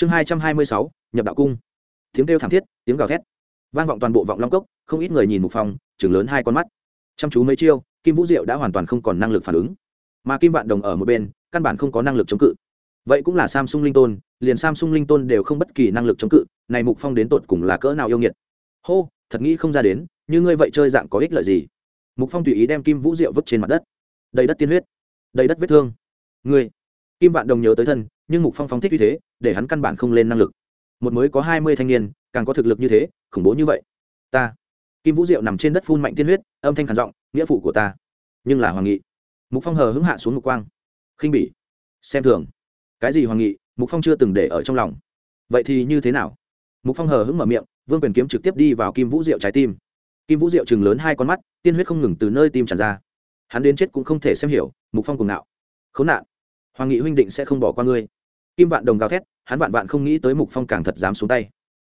chương hai trăm hai mươi sáu, nhập đạo cung. Tiếng kêu thảm thiết, tiếng gào thét. Vang vọng toàn bộ vọng long cốc, không ít người nhìn mục phong chừng lớn hai con mắt. Chăm chú mấy chiêu, kim vũ diệu đã hoàn toàn không còn năng lực phản ứng. Mà kim vạn đồng ở một bên, căn bản không có năng lực chống cự. Vậy cũng là samsung linh tôn, liền samsung linh tôn đều không bất kỳ năng lực chống cự, này mục phong đến tột cùng là cỡ nào yêu nghiệt. Hô, thật nghĩ không ra đến, như ngươi vậy chơi dạng có ích lợi gì? Mục phong tùy ý đem kim vũ diệu vứt trên mặt đất. Đầy đất tiên huyết. Đầy đất vết thương. Ngươi. Kim vạn đồng nhớ tới thân nhưng mục phong phóng thích như thế, để hắn căn bản không lên năng lực. Một mới có hai mươi thanh niên, càng có thực lực như thế, khủng bố như vậy. Ta. Kim vũ diệu nằm trên đất phun mạnh tiên huyết, âm thanh khản giọng, nghĩa phụ của ta. Nhưng là hoàng nghị. Mục phong hờ hững hạ xuống mục quang. Khinh bỉ. Xem thường. Cái gì hoàng nghị? Mục phong chưa từng để ở trong lòng. Vậy thì như thế nào? Mục phong hờ hững mở miệng, vương quyền kiếm trực tiếp đi vào kim vũ diệu trái tim. Kim vũ diệu chừng lớn hai con mắt, tiên huyết không ngừng từ nơi tim tràn ra. Hắn đến chết cũng không thể xem hiểu, mục phong cùng nạo khốn nạn. Hoàng nghị huynh định sẽ không bỏ qua ngươi kim vạn đồng gào thét, hắn vạn vạn không nghĩ tới mục phong càng thật dám xuống tay.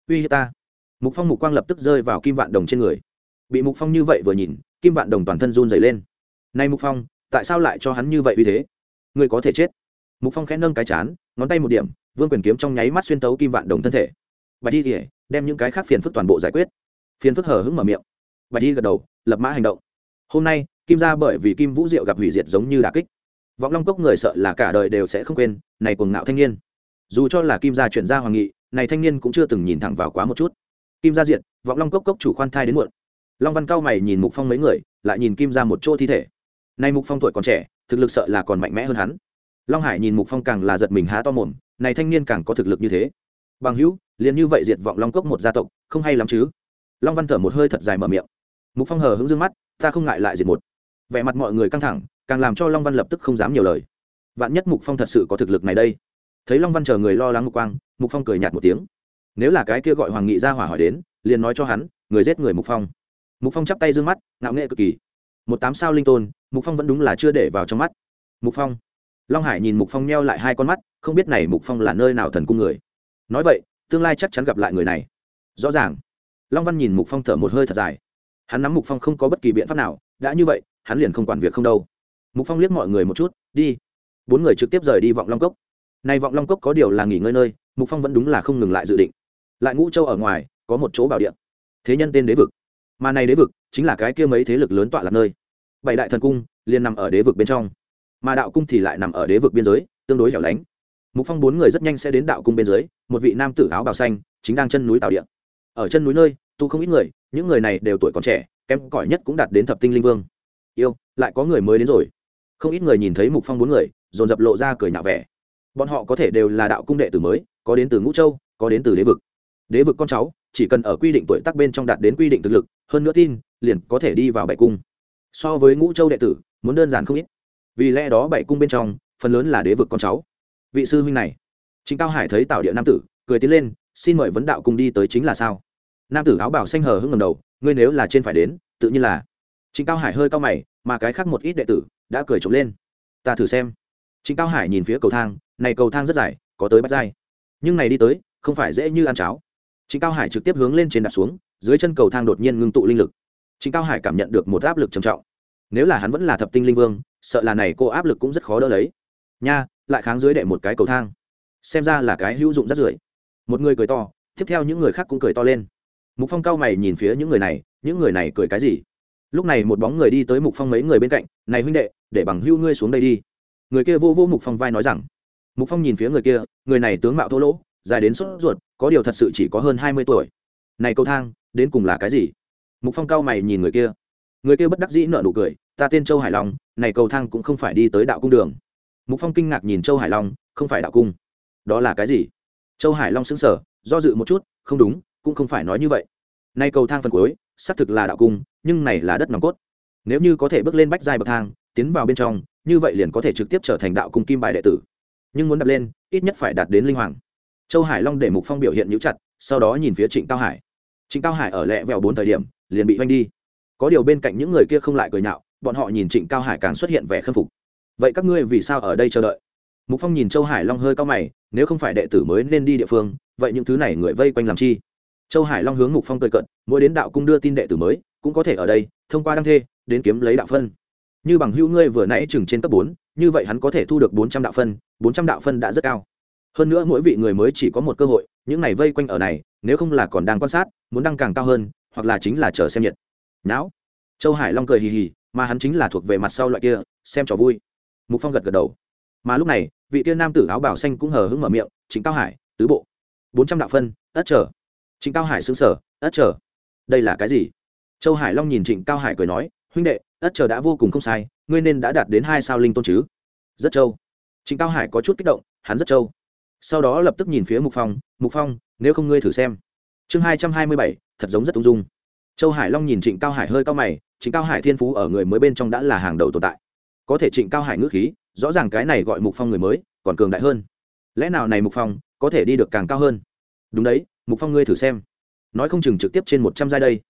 Uy hiếp ta. Mục phong mục quang lập tức rơi vào kim vạn đồng trên người. Bị mục phong như vậy vừa nhìn, kim vạn đồng toàn thân run dày lên. Nay mục phong, tại sao lại cho hắn như vậy uy thế? Người có thể chết. Mục phong khẽ nâng cái chán, ngón tay một điểm, vương quyền kiếm trong nháy mắt xuyên tấu kim vạn đồng thân thể. Bạch đi thì đem những cái khác phiền phức toàn bộ giải quyết. Phiền phức hở hứng mở miệng. Bạch đi gật đầu, lập mã hành động. Hôm nay, kim ra bởi vì kim vũ diệu gặp hủy diệt giống như đà kích vọng long cốc người sợ là cả đời đều sẽ không quên, này cuồng ngạo thanh niên. Dù cho là kim gia chuyển gia hoàng nghị, này thanh niên cũng chưa từng nhìn thẳng vào quá một chút. Kim gia diện vọng long cốc cốc chủ khoan thai đến muộn. Long văn cao mày nhìn mục phong mấy người, lại nhìn kim ra một chỗ thi thể. Nay mục phong tuổi còn trẻ, thực lực sợ là còn mạnh mẽ hơn hắn. Long hải nhìn mục phong càng là giật mình há to mồm, này thanh niên càng có thực lực như thế. Bằng hữu, liền như vậy diệt vọng long cốc một gia tộc, không hay lắm chứ? Long văn thở một hơi thật dài mở miệng. Mục phong hờ hững dương mắt, ta không ngại lại diệt một. Vẻ mặt mọi người căng thẳng càng làm cho long văn lập tức không dám nhiều lời. Vạn nhất mục phong thật sự có thực lực này đây. Thấy long văn chờ người lo lắng mục quang, mục phong cười nhạt một tiếng. Nếu là cái kia gọi hoàng nghị ra hỏa hỏi đến, liền nói cho hắn, người giết người mục phong. Mục phong chắp tay d ư ơ n g mắt, ngạo nghệ cực kỳ. Một tám sao linh tôn, mục phong vẫn đúng là chưa để vào trong mắt. Mục phong. Long hải nhìn mục phong neo lại hai con mắt, không biết này mục phong là nơi nào thần cung người. Nói vậy, tương lai chắc chắn gặp lại người này. Rõ ràng. Long văn nhìn mục phong thở một hơi thật dài. Hắn nắm mục phong không có bất kỳ biện pháp nào, đã như vậy, hắn liền không quản việc không đâu mục phong liếc mọi người một chút, đi. Bốn người trực tiếp rời đi vọng long cốc. Này vọng long cốc có điều là nghỉ ngơi nơi, mục phong vẫn đúng là không ngừng lại dự định. Lại ngũ châu ở ngoài, có một chỗ bảo địa. Thế nhân tên đế vực. Mà này đế vực chính là cái kia mấy thế lực lớn tọa lạc nơi. Bảy đại thần cung liền nằm ở đế vực bên trong. Mà đạo cung thì lại nằm ở đế vực biên giới, tương đối hẻo lánh. Mục phong bốn người rất nhanh sẽ đến đạo cung biên giới một vị nam tử áo bào xanh, chính đang chân núi tạo điện. ở chân núi nơi, tu không ít người, những người này đều tuổi còn trẻ, kém cỏi nhất cũng đạt đến thập tinh linh vương. Yêu, lại có người mới đến rồi không ít người nhìn thấy mục phong bốn người, dồn dập lộ ra cười nhạo vẻ. Bọn họ có thể đều là đạo cung đệ tử mới, có đến từ ngũ châu, có đến từ đế vực. Đế vực con cháu, chỉ cần ở quy định tuổi tác bên trong đạt đến quy định thực lực, hơn nữa tin, liền có thể đi vào bảy cung. So với ngũ châu đệ tử, muốn đơn giản không ít. Vì lẽ đó bảy cung bên trong, phần lớn là đế vực con cháu. Vị sư huynh này chính cao hải thấy tạo địa nam tử, cười tiến lên, xin mời vấn đạo cung đi tới chính là sao? Nam tử áo bảo xanh hờ hưng ngầm đầu, ngươi nếu là trên phải đến, tự nhiên là. Chính cao hải hơi cao mày, mà cái khác một ít đệ tử đã cười trộm lên. Ta thử xem. Chính cao hải nhìn phía cầu thang, này cầu thang rất dài, có tới bắt dai nhưng này đi tới, không phải dễ như ăn cháo. Chính cao hải trực tiếp hướng lên trên đặt xuống, dưới chân cầu thang đột nhiên ngưng tụ linh lực. Chính cao hải cảm nhận được một áp lực trầm trọng. Nếu là hắn vẫn là thập tinh linh vương, sợ là này cô áp lực cũng rất khó đỡ lấy. Nha, lại kháng dưới đệ một cái cầu thang. Xem ra là cái hữu dụng rất rưởi. Một người cười to, tiếp theo những người khác cũng cười to lên. Mục phong cao mày nhìn phía những người này, những người này cười cái gì? Lúc này một bóng người đi tới mục phong mấy người bên cạnh, này huynh đệ, để bằng hưu ngươi xuống đây đi. Người kia vô vô mục phong vai nói rằng, mục phong nhìn phía người kia, người này tướng mạo thô lỗ, dài đến sốt ruột, có điều thật sự chỉ có hơn hai mươi tuổi. Này cầu thang, đến cùng là cái gì? Mục phong cao mày nhìn người kia. Người kia bất đắc dĩ nợ nụ cười, ta tên châu hải long, này cầu thang cũng không phải đi tới đạo cung đường. Mục phong kinh ngạc nhìn châu hải long, không phải đạo cung? Đó là cái gì? Châu hải long xứng sở do dự một chút, không đúng, cũng không phải nói như vậy. Nay cầu thang phần cuối xác thực là đạo cung, nhưng này là đất nòng cốt. Nếu như có thể bước lên bách giai bậc thang, tiến vào bên trong, như vậy liền có thể trực tiếp trở thành đạo cung kim bài đệ tử. Nhưng muốn đập lên, ít nhất phải đạt đến linh hoàng. Châu hải long để mục phong biểu hiện nhũ chặt, sau đó nhìn phía trịnh cao hải. Trịnh cao hải ở lẹ vẹo bốn thời điểm, liền bị oanh đi. Có điều bên cạnh những người kia không lại cười nhạo, bọn họ nhìn trịnh cao hải càng xuất hiện vẻ khâm phục. Vậy các ngươi vì sao ở đây chờ đợi? Mục phong nhìn châu hải long hơi cao mày, nếu không phải đệ tử mới nên đi địa phương, vậy những thứ này người vây quanh làm chi? Châu hải long hướng mục phong cười cận mỗi đến đạo cung đưa tin đệ tử mới, cũng có thể ở đây, thông qua đăng thê, đến kiếm lấy đạo phân. Như bằng hữu ngươi vừa nãy chừng trên cấp bốn, như vậy hắn có thể thu được bốn trăm đạo phân, bốn trăm đạo phân đã rất cao. Hơn nữa mỗi vị người mới chỉ có một cơ hội, những này vây quanh ở này, nếu không là còn đang quan sát, muốn đăng càng cao hơn, hoặc là chính là chờ xem nhiệt. Não châu hải long cười hì hì, mà hắn chính là thuộc về mặt sau loại kia, xem trò vui. Mục phong gật gật đầu. Mà lúc này, vị tiên nam tử áo bảo xanh cũng hờ hững mở miệng chính cao hải, tứ bộ. Bốn trăm đạo phân ất trở trịnh cao hải xứng sở ất trở đây là cái gì? Châu hải long nhìn trịnh cao hải cười nói, huynh đệ, ất trở đã vô cùng không sai, ngươi nên đã đạt đến hai sao linh tôn chứ? Rất châu. Trịnh cao hải có chút kích động, hắn rất châu. Sau đó lập tức nhìn phía mục phong mục phong, nếu không ngươi thử xem. Chương hai trăm hai mươi bảy, thật giống rất ung dung. Châu hải long nhìn trịnh cao hải hơi cao mày, trịnh cao hải thiên phú ở người mới bên trong đã là hàng đầu tồn tại. Có thể trịnh cao hải ngữ khí, rõ ràng cái này gọi mục phong người mới, còn cường đại hơn. Lẽ nào này mục phong có thể đi được càng cao hơn? Đúng đấy mục phong ngươi thử xem. Nói không chừng trực tiếp trên một trăm giai đây.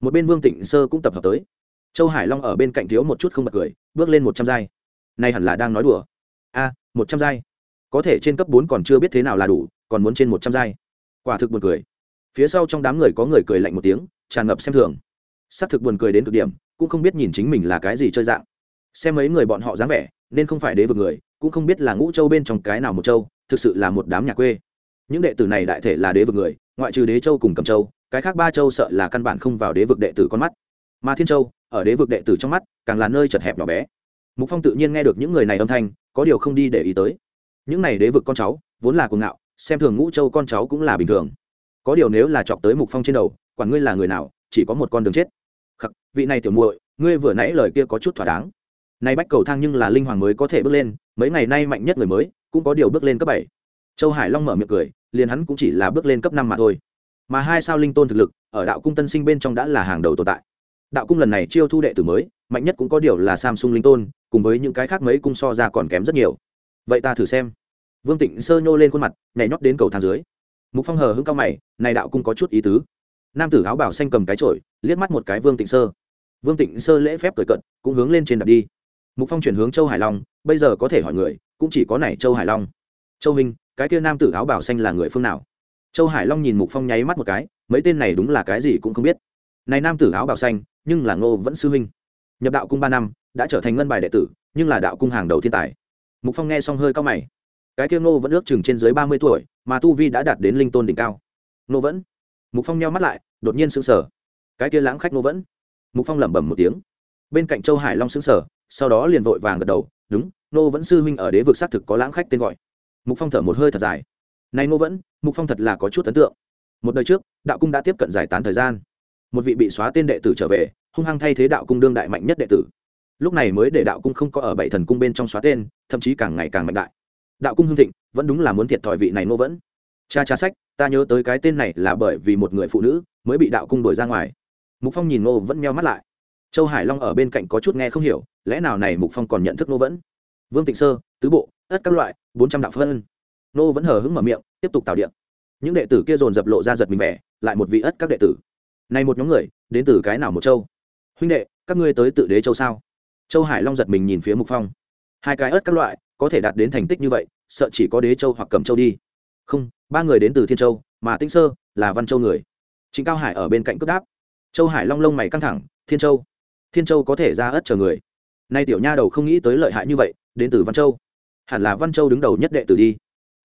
Một bên vương tịnh sơ cũng tập hợp tới. Châu hải long ở bên cạnh thiếu một chút không bật cười, bước lên một trăm giai. Nay hẳn là đang nói đùa. A, một trăm giai. Có thể trên cấp bốn còn chưa biết thế nào là đủ, còn muốn trên một trăm giai. Quả thực buồn cười. Phía sau trong đám người có người cười lạnh một tiếng, tràn ngập xem thường. S ắ c thực buồn cười đến cực điểm, cũng không biết nhìn chính mình là cái gì chơi dạng. Xem mấy người bọn họ dáng vẻ, nên không phải đế vực người, cũng không biết là ngũ châu bên trong cái nào một châu, thực sự là một đám nhà quê. Những đệ tử này đại thể là đế vực người ngoại trừ đế châu cùng cầm châu, cái khác ba châu sợ là căn bản không vào đế vực đệ tử con mắt. Mà thiên châu, ở đế vực đệ tử trong mắt, càng là nơi chật hẹp nhỏ bé. Mục phong tự nhiên nghe được những người này âm thanh, có điều không đi để ý tới. Những này đế vực con cháu, vốn là cuồng ngạo, xem thường ngũ châu con cháu cũng là bình thường. Có điều nếu là chọc tới mục phong trên đầu, quản ngươi là người nào, chỉ có một con đường chết. Khắc, vị này tiểu muội, ngươi vừa nãy lời kia có chút thỏa đáng. Nay bách cầu thang nhưng là linh hoàng mới có thể bước lên, mấy ngày nay mạnh nhất người mới, cũng có điều bước lên cấp bảy. Châu hải long mở miệng cười liền hắn cũng chỉ là bước lên cấp năm mà thôi. Mà hai sao linh tôn thực lực, ở đạo cung tân sinh bên trong đã là hàng đầu tồn tại. Đạo cung lần này chiêu thu đệ tử mới, mạnh nhất cũng có điều là samsung linh tôn, cùng với những cái khác mấy cung so ra còn kém rất nhiều. Vậy ta thử xem. Vương tịnh sơ nhô lên khuôn mặt, nhảy nhót đến cầu thang dưới. Mục phong hờ hững cao mày, này đạo cung có chút ý tứ. Nam tử áo bảo xanh cầm cái chổi, liếc mắt một cái vương tịnh sơ. Vương tịnh sơ lễ phép cười cận cũng hướng lên trên đạp đi. Mục phong chuyển hướng châu hải long, bây giờ có thể hỏi người, cũng chỉ có này châu hải long. Châu minh cái kia nam tử áo bảo xanh là người phương nào? Châu hải long nhìn mục phong nháy mắt một cái, mấy tên này đúng là cái gì cũng không biết. Này nam tử áo bảo xanh, nhưng là ngô vẫn sư huynh. Nhập đạo cung ba năm, đã trở thành ngân bài đệ tử, nhưng là đạo cung hàng đầu thiên tài. Mục phong nghe xong hơi cao mày. Cái kia ngô vẫn ước chừng trên dưới ba mươi tuổi, mà tu vi đã đạt đến linh tôn đỉnh cao. Ngô vẫn. Mục phong nheo mắt lại, đột nhiên sững sờ. Cái kia lãng khách ngô vẫn. Mục phong lẩm bẩm một tiếng. Bên cạnh châu hải long sững sờ, sau đó liền vội vàng gật đầu, đúng, ngô vẫn sư huynh ở đế vực xác thực có lãng khách tên gọi mục phong thở một hơi thật dài Nay ngô vẫn mục phong thật là có chút ấn tượng một đời trước đạo cung đã tiếp cận giải tán thời gian một vị bị xóa tên đệ tử trở về hung hăng thay thế đạo cung đương đại mạnh nhất đệ tử lúc này mới để đạo cung không có ở bảy thần cung bên trong xóa tên thậm chí càng ngày càng mạnh đại đạo cung hưng thịnh vẫn đúng là muốn thiệt thòi vị này Ngô vẫn cha cha sách ta nhớ tới cái tên này là bởi vì một người phụ nữ mới bị đạo cung đuổi ra ngoài mục phong nhìn Ngô vẫn meo mắt lại châu hải long ở bên cạnh có chút nghe không hiểu lẽ nào này mục phong còn nhận thức Ngô vẫn vương tịnh sơ tứ bộ ất các loại, bốn trăm đạo phân. Nô vẫn hờ hững mở miệng, tiếp tục tạo điện. Những đệ tử kia dồn dập lộ ra giật mình vẻ, lại một vị ất các đệ tử. Này một nhóm người, đến từ cái nào một châu? Huynh đệ, các ngươi tới tự đế châu sao? Châu hải long giật mình nhìn phía mục phong. Hai cái ớt các loại, có thể đạt đến thành tích như vậy, sợ chỉ có đế châu hoặc cầm châu đi. Không, ba người đến từ thiên châu, mà tinh sơ là văn châu người. Chính cao hải ở bên cạnh cướp đáp. Châu hải long lông mày căng thẳng, thiên châu. Thiên châu có thể ra ớt chờ người. Nay tiểu nha đầu không nghĩ tới lợi hại như vậy, đến từ văn châu hẳn là văn châu đứng đầu nhất đệ tử đi.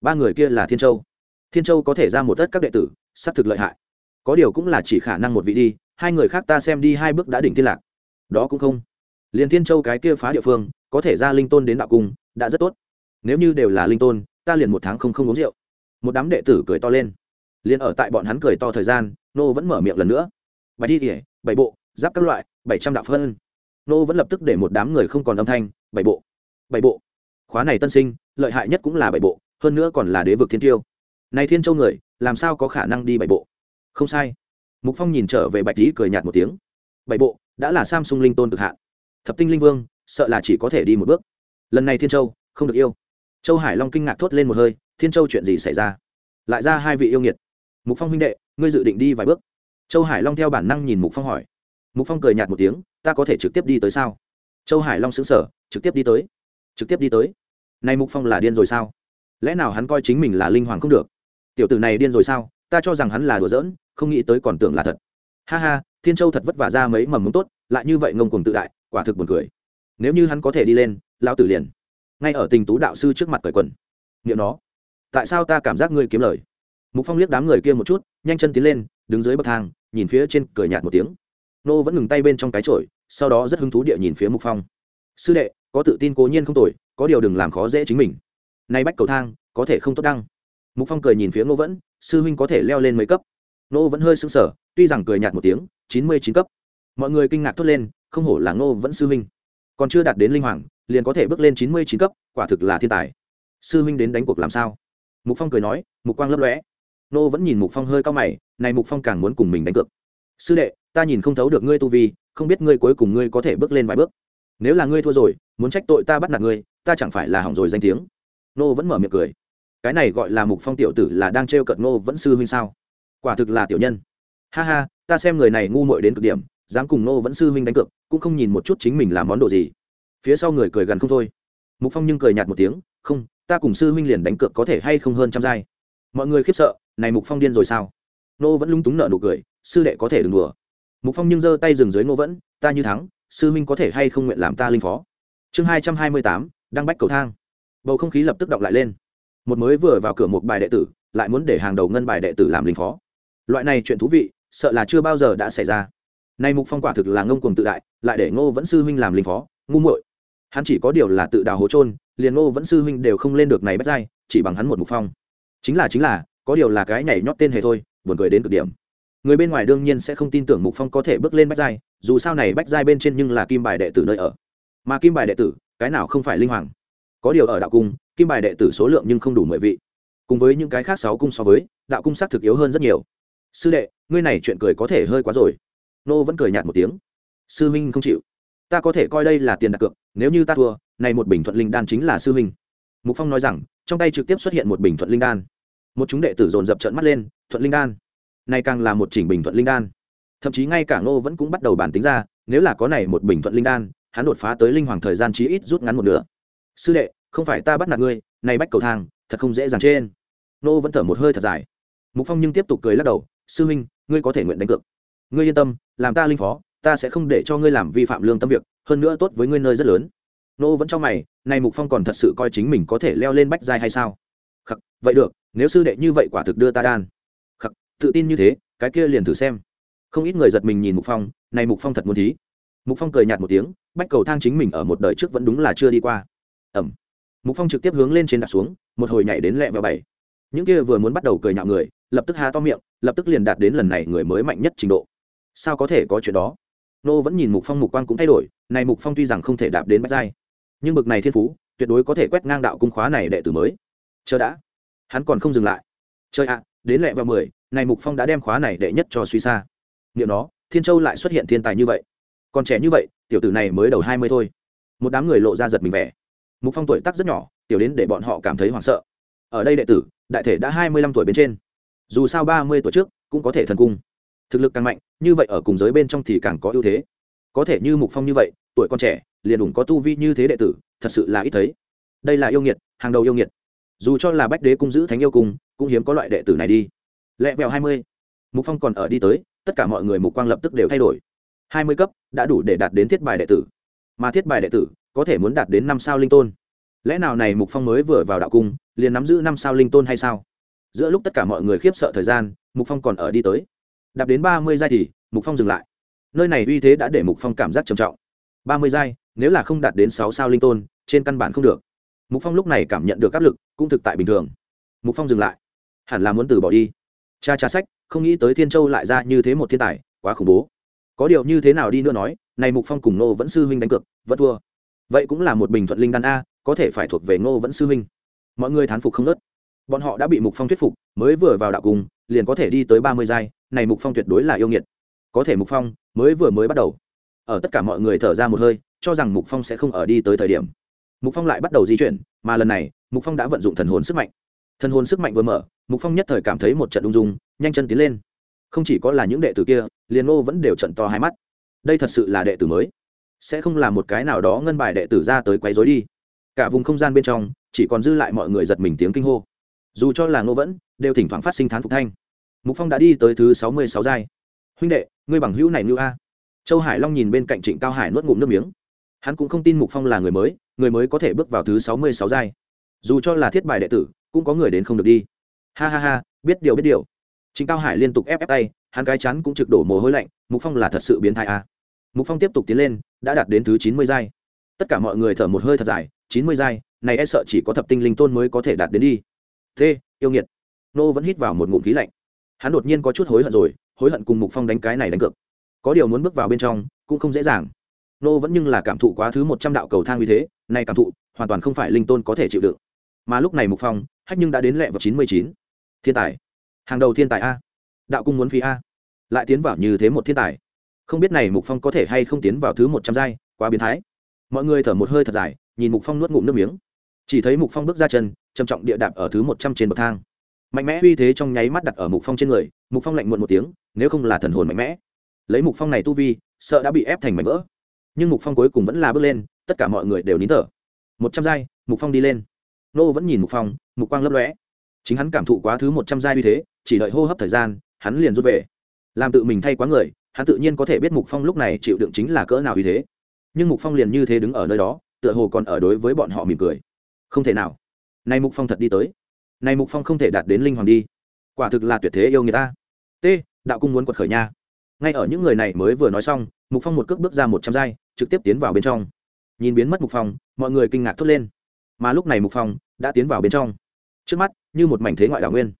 Ba người kia là thiên châu. Thiên châu có thể ra một tất các đệ tử, xác thực lợi hại. Có điều cũng là chỉ khả năng một vị đi, hai người khác ta xem đi hai bước đã đỉnh thiên lạc. Đó cũng không. Liền thiên châu cái kia phá địa phương, có thể ra linh tôn đến đạo cung, đã rất tốt. Nếu như đều là linh tôn, ta liền một tháng không không uống rượu. Một đám đệ tử cười to lên. Liền ở tại bọn hắn cười to thời gian, nô vẫn mở miệng lần nữa. Bài thi kể bảy bộ, giáp các loại, bảy trăm đạo phân. Nô vẫn lập tức để một đám người không còn âm thanh, bảy bộ bảy bộ khóa này tân sinh, lợi hại nhất cũng là bảy bộ, hơn nữa còn là đế vực thiên tiêu. Này thiên châu người, làm sao có khả năng đi bảy bộ? Không sai. Mục phong nhìn trở về bạch lý cười nhạt một tiếng. Bảy bộ, đã là samsung linh tôn cực hạn. Thập tinh linh vương, sợ là chỉ có thể đi một bước. Lần này thiên châu, không được yêu. Châu hải long kinh ngạc thốt lên một hơi, thiên châu chuyện gì xảy ra? Lại ra hai vị yêu nghiệt. Mục phong huynh đệ, ngươi dự định đi vài bước? Châu hải long theo bản năng nhìn mục phong hỏi. Mục phong cười nhạt một tiếng, ta có thể trực tiếp đi tới sao? Châu hải long xứng sở trực tiếp đi tới. Trực tiếp đi tới nay mục phong là điên rồi sao? Lẽ nào hắn coi chính mình là linh hoàng không được? Tiểu tử này điên rồi sao? Ta cho rằng hắn là đùa giỡn, không nghĩ tới còn tưởng là thật. Ha ha, thiên châu thật vất vả ra mấy mầm mống tốt, lại như vậy ngông cuồng tự đại, quả thực buồn cười. Nếu như hắn có thể đi lên lao tử liền. Ngay ở tình tú đạo sư trước mặt cởi quần. Nghiệm nó. Tại sao ta cảm giác ngươi kiếm lời? Mục phong liếc đám người kia một chút, nhanh chân tiến lên, đứng dưới bậc thang, nhìn phía trên cười nhạt một tiếng. Nô vẫn ngừng tay bên trong cái chổi, sau đó rất hứng thú địa nhìn phía mục phong. Sư đệ có tự tin cố nhiên không tồi, có điều đừng làm khó dễ chính mình. Nay bách cầu thang, có thể không tốt đăng. Mục phong cười nhìn phía ngô vẫn, sư huynh có thể leo lên mấy cấp? Ngô vẫn hơi sững sờ, tuy rằng cười nhạt một tiếng, chín mươi chín cấp. Mọi người kinh ngạc thốt lên, không hổ là ngô vẫn sư huynh. Còn chưa đạt đến linh hoàng, liền có thể bước lên chín mươi chín cấp, quả thực là thiên tài. Sư huynh đến đánh cuộc làm sao? Mục phong cười nói, mục quang lấp lóe. Nô vẫn nhìn mục phong hơi cao mày, này mục phong càng muốn cùng mình đánh cược. Sư đệ, ta nhìn không thấu được ngươi tu vi, không biết ngươi cuối cùng ngươi có thể bước lên vài bước nếu là ngươi thua rồi, muốn trách tội ta bắt nạt ngươi, ta chẳng phải là hỏng rồi danh tiếng. Nô vẫn mở miệng cười. Cái này gọi là mục phong tiểu tử là đang trêu cợt nô vẫn sư huynh sao? Quả thực là tiểu nhân. Ha ha, ta xem người này ngu muội đến cực điểm, dám cùng nô vẫn sư huynh đánh cược, cũng không nhìn một chút chính mình làm món đồ gì. Phía sau người cười gần không thôi. Mục phong nhưng cười nhạt một tiếng, không, ta cùng sư huynh liền đánh cược có thể hay không hơn trăm giai. Mọi người khiếp sợ, này mục phong điên rồi sao? Nô vẫn lung túng nợ nụ cười, sư đệ có thể đừng đùa. Mục phong nhưng giơ tay dừng dưới nô vẫn, ta như thắng sư Minh có thể hay không nguyện làm ta linh phó? Chương hai trăm hai mươi tám, đăng bách cầu thang. Bầu không khí lập tức động lại lên. Một mới vừa vào cửa một bài đệ tử, lại muốn để hàng đầu ngân bài đệ tử làm linh phó. Loại này chuyện thú vị, sợ là chưa bao giờ đã xảy ra. Nay mục phong quả thực là ngông cuồng tự đại, lại để ngô vẫn sư huynh làm linh phó, ngu muội. Hắn chỉ có điều là tự đào hố trôn liền ngô vẫn sư huynh đều không lên được này bách dai chỉ bằng hắn một mục phong. Chính là chính là, có điều là cái nhảy nhót tên hề thôi, buồn cười đến cực điểm. Người bên ngoài đương nhiên sẽ không tin tưởng mục phong có thể bước lên bách dai dù sao này bách giai bên trên nhưng là kim bài đệ tử nơi ở. Mà kim bài đệ tử, cái nào không phải linh hoàng? Có điều ở đạo cung, kim bài đệ tử số lượng nhưng không đủ mười vị. Cùng với những cái khác sáu cung so với, đạo cung xác thực yếu hơn rất nhiều. Sư đệ, ngươi này chuyện cười có thể hơi quá rồi. Nô vẫn cười nhạt một tiếng. Sư minh không chịu. Ta có thể coi đây là tiền đặt cược, nếu như ta thua, này một bình thuận linh đan chính là sư minh mục phong nói rằng, trong tay trực tiếp xuất hiện một bình thuận linh đan. Một chúng đệ tử dồn dập trận mắt lên, thuận linh đan. Này càng là một chỉnh bình thuận linh đan thậm chí ngay cả ngô vẫn cũng bắt đầu bản tính ra, nếu là có này một bình thuận linh đan, hắn đột phá tới linh hoàng thời gian chí ít rút ngắn một nửa. Sư đệ, không phải ta bắt nạt ngươi, này bách cầu thang, thật không dễ dàng trên. Nô vẫn thở một hơi thật dài. Mục phong nhưng tiếp tục cười lắc đầu, sư huynh, ngươi có thể nguyện đánh cược. Ngươi yên tâm, làm ta linh phó, ta sẽ không để cho ngươi làm vi phạm lương tâm việc, hơn nữa tốt với ngươi nơi rất lớn. Nô vẫn cho mày, này mục phong còn thật sự coi chính mình có thể leo lên bách giai hay sao? Khắc, vậy được, nếu sư đệ như vậy quả thực đưa ta đan. Khắc, tự tin như thế, cái kia liền thử xem không ít người giật mình nhìn mục phong, này mục phong thật muốn thí. Mục phong cười nhạt một tiếng, bách cầu thang chính mình ở một đời trước vẫn đúng là chưa đi qua. Ẩm mục phong trực tiếp hướng lên trên đặt xuống, một hồi nhảy đến lẹ vào bảy. Những kia vừa muốn bắt đầu cười nhạo người, lập tức há to miệng, lập tức liền đạt đến lần này người mới mạnh nhất trình độ. Sao có thể có chuyện đó? Nô vẫn nhìn mục phong mục quang cũng thay đổi, này mục phong tuy rằng không thể đạp đến bách giai, nhưng bực này thiên phú, tuyệt đối có thể quét ngang đạo cung khóa này đệ tử mới. Chờ đã. Hắn còn không dừng lại. Chơi ạ, đến lẹ vào mười, này mục phong đã đem khóa này đệ nhất cho suy xa nghiệm nó, thiên châu lại xuất hiện thiên tài như vậy. Còn trẻ như vậy, tiểu tử này mới đầu hai mươi thôi. Một đám người lộ ra giật mình vẻ. Mục phong tuổi tác rất nhỏ, tiểu đến để bọn họ cảm thấy hoảng sợ. Ở đây đệ tử, đại thể đã hai mươi lăm tuổi bên trên. Dù sao ba mươi tuổi trước, cũng có thể thần cung. Thực lực càng mạnh, như vậy ở cùng giới bên trong thì càng có ưu thế. Có thể như mục phong như vậy, tuổi còn trẻ, liền đủng có tu vi như thế đệ tử, thật sự là ít thấy. Đây là yêu nghiệt, hàng đầu yêu nghiệt. Dù cho là bách đế cung giữ thánh yêu cung, cũng hiếm có loại đệ tử này đi. Lẹ vẹo hai mươi. Mục phong còn ở đi tới tất cả mọi người mục quang lập tức đều thay đổi. Hai mươi cấp đã đủ để đạt đến thiết bài đệ tử. Mà thiết bài đệ tử có thể muốn đạt đến năm sao linh tôn. Lẽ nào này mục phong mới vừa vào đạo cung, liền nắm giữ năm sao linh tôn hay sao? Giữa lúc tất cả mọi người khiếp sợ thời gian, mục phong còn ở đi tới. Đạp đến ba mươi giai thì, mục phong dừng lại. Nơi này uy thế đã để mục phong cảm giác trầm trọng. Ba mươi giai, nếu là không đạt đến sáu sao linh tôn, trên căn bản không được. Mục phong lúc này cảm nhận được áp lực, cũng thực tại bình thường. Mục phong dừng lại. Hẳn là muốn từ bỏ đi. Cha cha sách không nghĩ tới thiên châu lại ra như thế một thiên tài quá khủng bố. Có điều như thế nào đi nữa nói này mục phong cùng nô vẫn sư huynh đánh cược vẫn thua. Vậy cũng là một bình thuận linh đan a có thể phải thuộc về ngô vẫn sư huynh. Mọi người thán phục không nớt bọn họ đã bị mục phong thuyết phục mới vừa vào đạo cùng, liền có thể đi tới ba mươi giai này mục phong tuyệt đối là yêu nghiệt. Có thể mục phong mới vừa mới bắt đầu. Ở tất cả mọi người thở ra một hơi cho rằng mục phong sẽ không ở đi tới thời điểm. Mục phong lại bắt đầu di chuyển mà lần này mục phong đã vận dụng thần hồn sức mạnh. Thần hồn sức mạnh vừa mở mục phong nhất thời cảm thấy một trận ung dung nhanh chân tiến lên. Không chỉ có là những đệ tử kia, liền ngô vẫn đều trận to hai mắt. Đây thật sự là đệ tử mới. Sẽ không là một cái nào đó ngân bài đệ tử ra tới quấy rối đi. Cả vùng không gian bên trong, chỉ còn dư lại mọi người giật mình tiếng kinh hô. Dù cho là ngô vẫn, đều thỉnh thoảng phát sinh thán phục thanh. Mục phong đã đi tới thứ sáu mươi sáu giai. Huynh đệ, ngươi bằng hữu này như a. Châu hải long nhìn bên cạnh trịnh cao hải nuốt ngụm nước miếng. Hắn cũng không tin mục phong là người mới người mới có thể bước vào thứ sáu mươi sáu giai. Dù cho là thiết bài đệ tử, cũng có người đến không được đi. Ha ha ha, biết điều biết điều chính cao hải liên tục ép ép tay, hắn cái chắn cũng trực đổ mồ hôi lạnh, mục phong là thật sự biến thái a à. mục phong tiếp tục tiến lên, đã đạt đến thứ chín mươi giai. Tất cả mọi người thở một hơi thật dài, chín mươi giai, này e sợ chỉ có thập tinh linh tôn mới có thể đạt đến đi. Thế, yêu nghiệt. Nô vẫn hít vào một ngụm khí lạnh. Hắn đột nhiên có chút hối hận rồi, hối hận cùng mục phong đánh cái này đánh cược. Có điều muốn bước vào bên trong, cũng không dễ dàng. Nô vẫn nhưng là cảm thụ quá thứ một trăm đạo cầu thang như thế, này cảm thụ, hoàn toàn không phải linh tôn có thể chịu đựng. Mà lúc này mục phong, hách nhưng đã đến lẹ vào chín mươi chín. Thiên tài hàng đầu thiên tài a. Đạo cung muốn phi a. Lại tiến vào như thế một thiên tài. Không biết này mục phong có thể hay không tiến vào thứ một trăm giai, quá biến thái. Mọi người thở một hơi thật dài, nhìn mục phong nuốt ngụm nước miếng. Chỉ thấy mục phong bước ra chân, trầm trọng địa đạp ở thứ một trăm trên bậc thang. Mạnh mẽ uy thế trong nháy mắt đặt ở mục phong trên người, mục phong lạnh muộn một tiếng, nếu không là thần hồn mạnh mẽ. Lấy mục phong này tu vi, sợ đã bị ép thành mảnh vỡ. Nhưng mục phong cuối cùng vẫn là bước lên, tất cả mọi người đều nín thở. Một trăm giai, mục phong đi lên. Nô vẫn nhìn mục phong, mục quang lấp lóe. Chính hắn cảm thụ quá thứ một trăm giai uy thế chỉ đợi hô hấp thời gian, hắn liền rút về. Làm tự mình thay quá người, hắn tự nhiên có thể biết mục phong lúc này chịu đựng chính là cỡ nào như thế. Nhưng mục phong liền như thế đứng ở nơi đó, tựa hồ còn ở đối với bọn họ mỉm cười. Không thể nào. Nay mục phong thật đi tới. Nay mục phong không thể đạt đến linh hoàng đi. Quả thực là tuyệt thế yêu người ta. T, đạo cung muốn quật khởi nha. Ngay ở những người này mới vừa nói xong, mục phong một cước bước ra một trăm giai, trực tiếp tiến vào bên trong. Nhìn biến mất mục phong, mọi người kinh ngạc thốt lên. Mà lúc này mục phong đã tiến vào bên trong. Trước mắt, như một mảnh thế ngoại đảo nguyên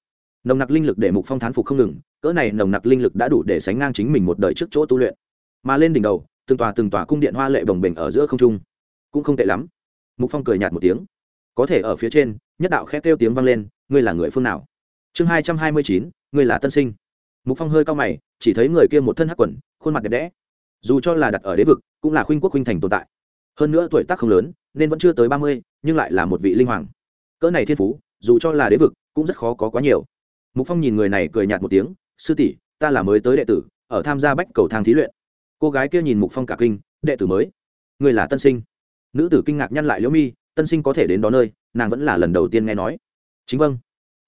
nồng nặc linh lực để mục phong thán phục không ngừng, cỡ này nồng nặc linh lực đã đủ để sánh ngang chính mình một đời trước chỗ tu luyện. Mà lên đỉnh đầu, từng tòa từng tòa cung điện hoa lệ bồng bềnh ở giữa không trung. Cũng không tệ lắm. Mục phong cười nhạt một tiếng. Có thể ở phía trên, nhất đạo khét kêu tiếng vang lên, ngươi là người phương nào? Chương hai trăm hai mươi chín, ngươi là tân sinh. Mục phong hơi cao mày, chỉ thấy người kia một thân hắc quần, khuôn mặt đẹp đẽ. Dù cho là đặt ở đế vực, cũng là khuynh quốc khuynh thành tồn tại. Hơn nữa tuổi tác không lớn, nên vẫn chưa tới ba mươi, nhưng lại là một vị linh hoàng. Cỡ này thiên phú, dù cho là đế vực, cũng rất khó có quá nhiều mục phong nhìn người này cười nhạt một tiếng, sư tỷ, ta là mới tới đệ tử, ở tham gia bách cầu thang thí luyện. Cô gái kia nhìn mục phong cả kinh, đệ tử mới? Người là tân sinh. Nữ tử kinh ngạc nhăn lại liễu mi, tân sinh có thể đến đó nơi, nàng vẫn là lần đầu tiên nghe nói. Chính vâng.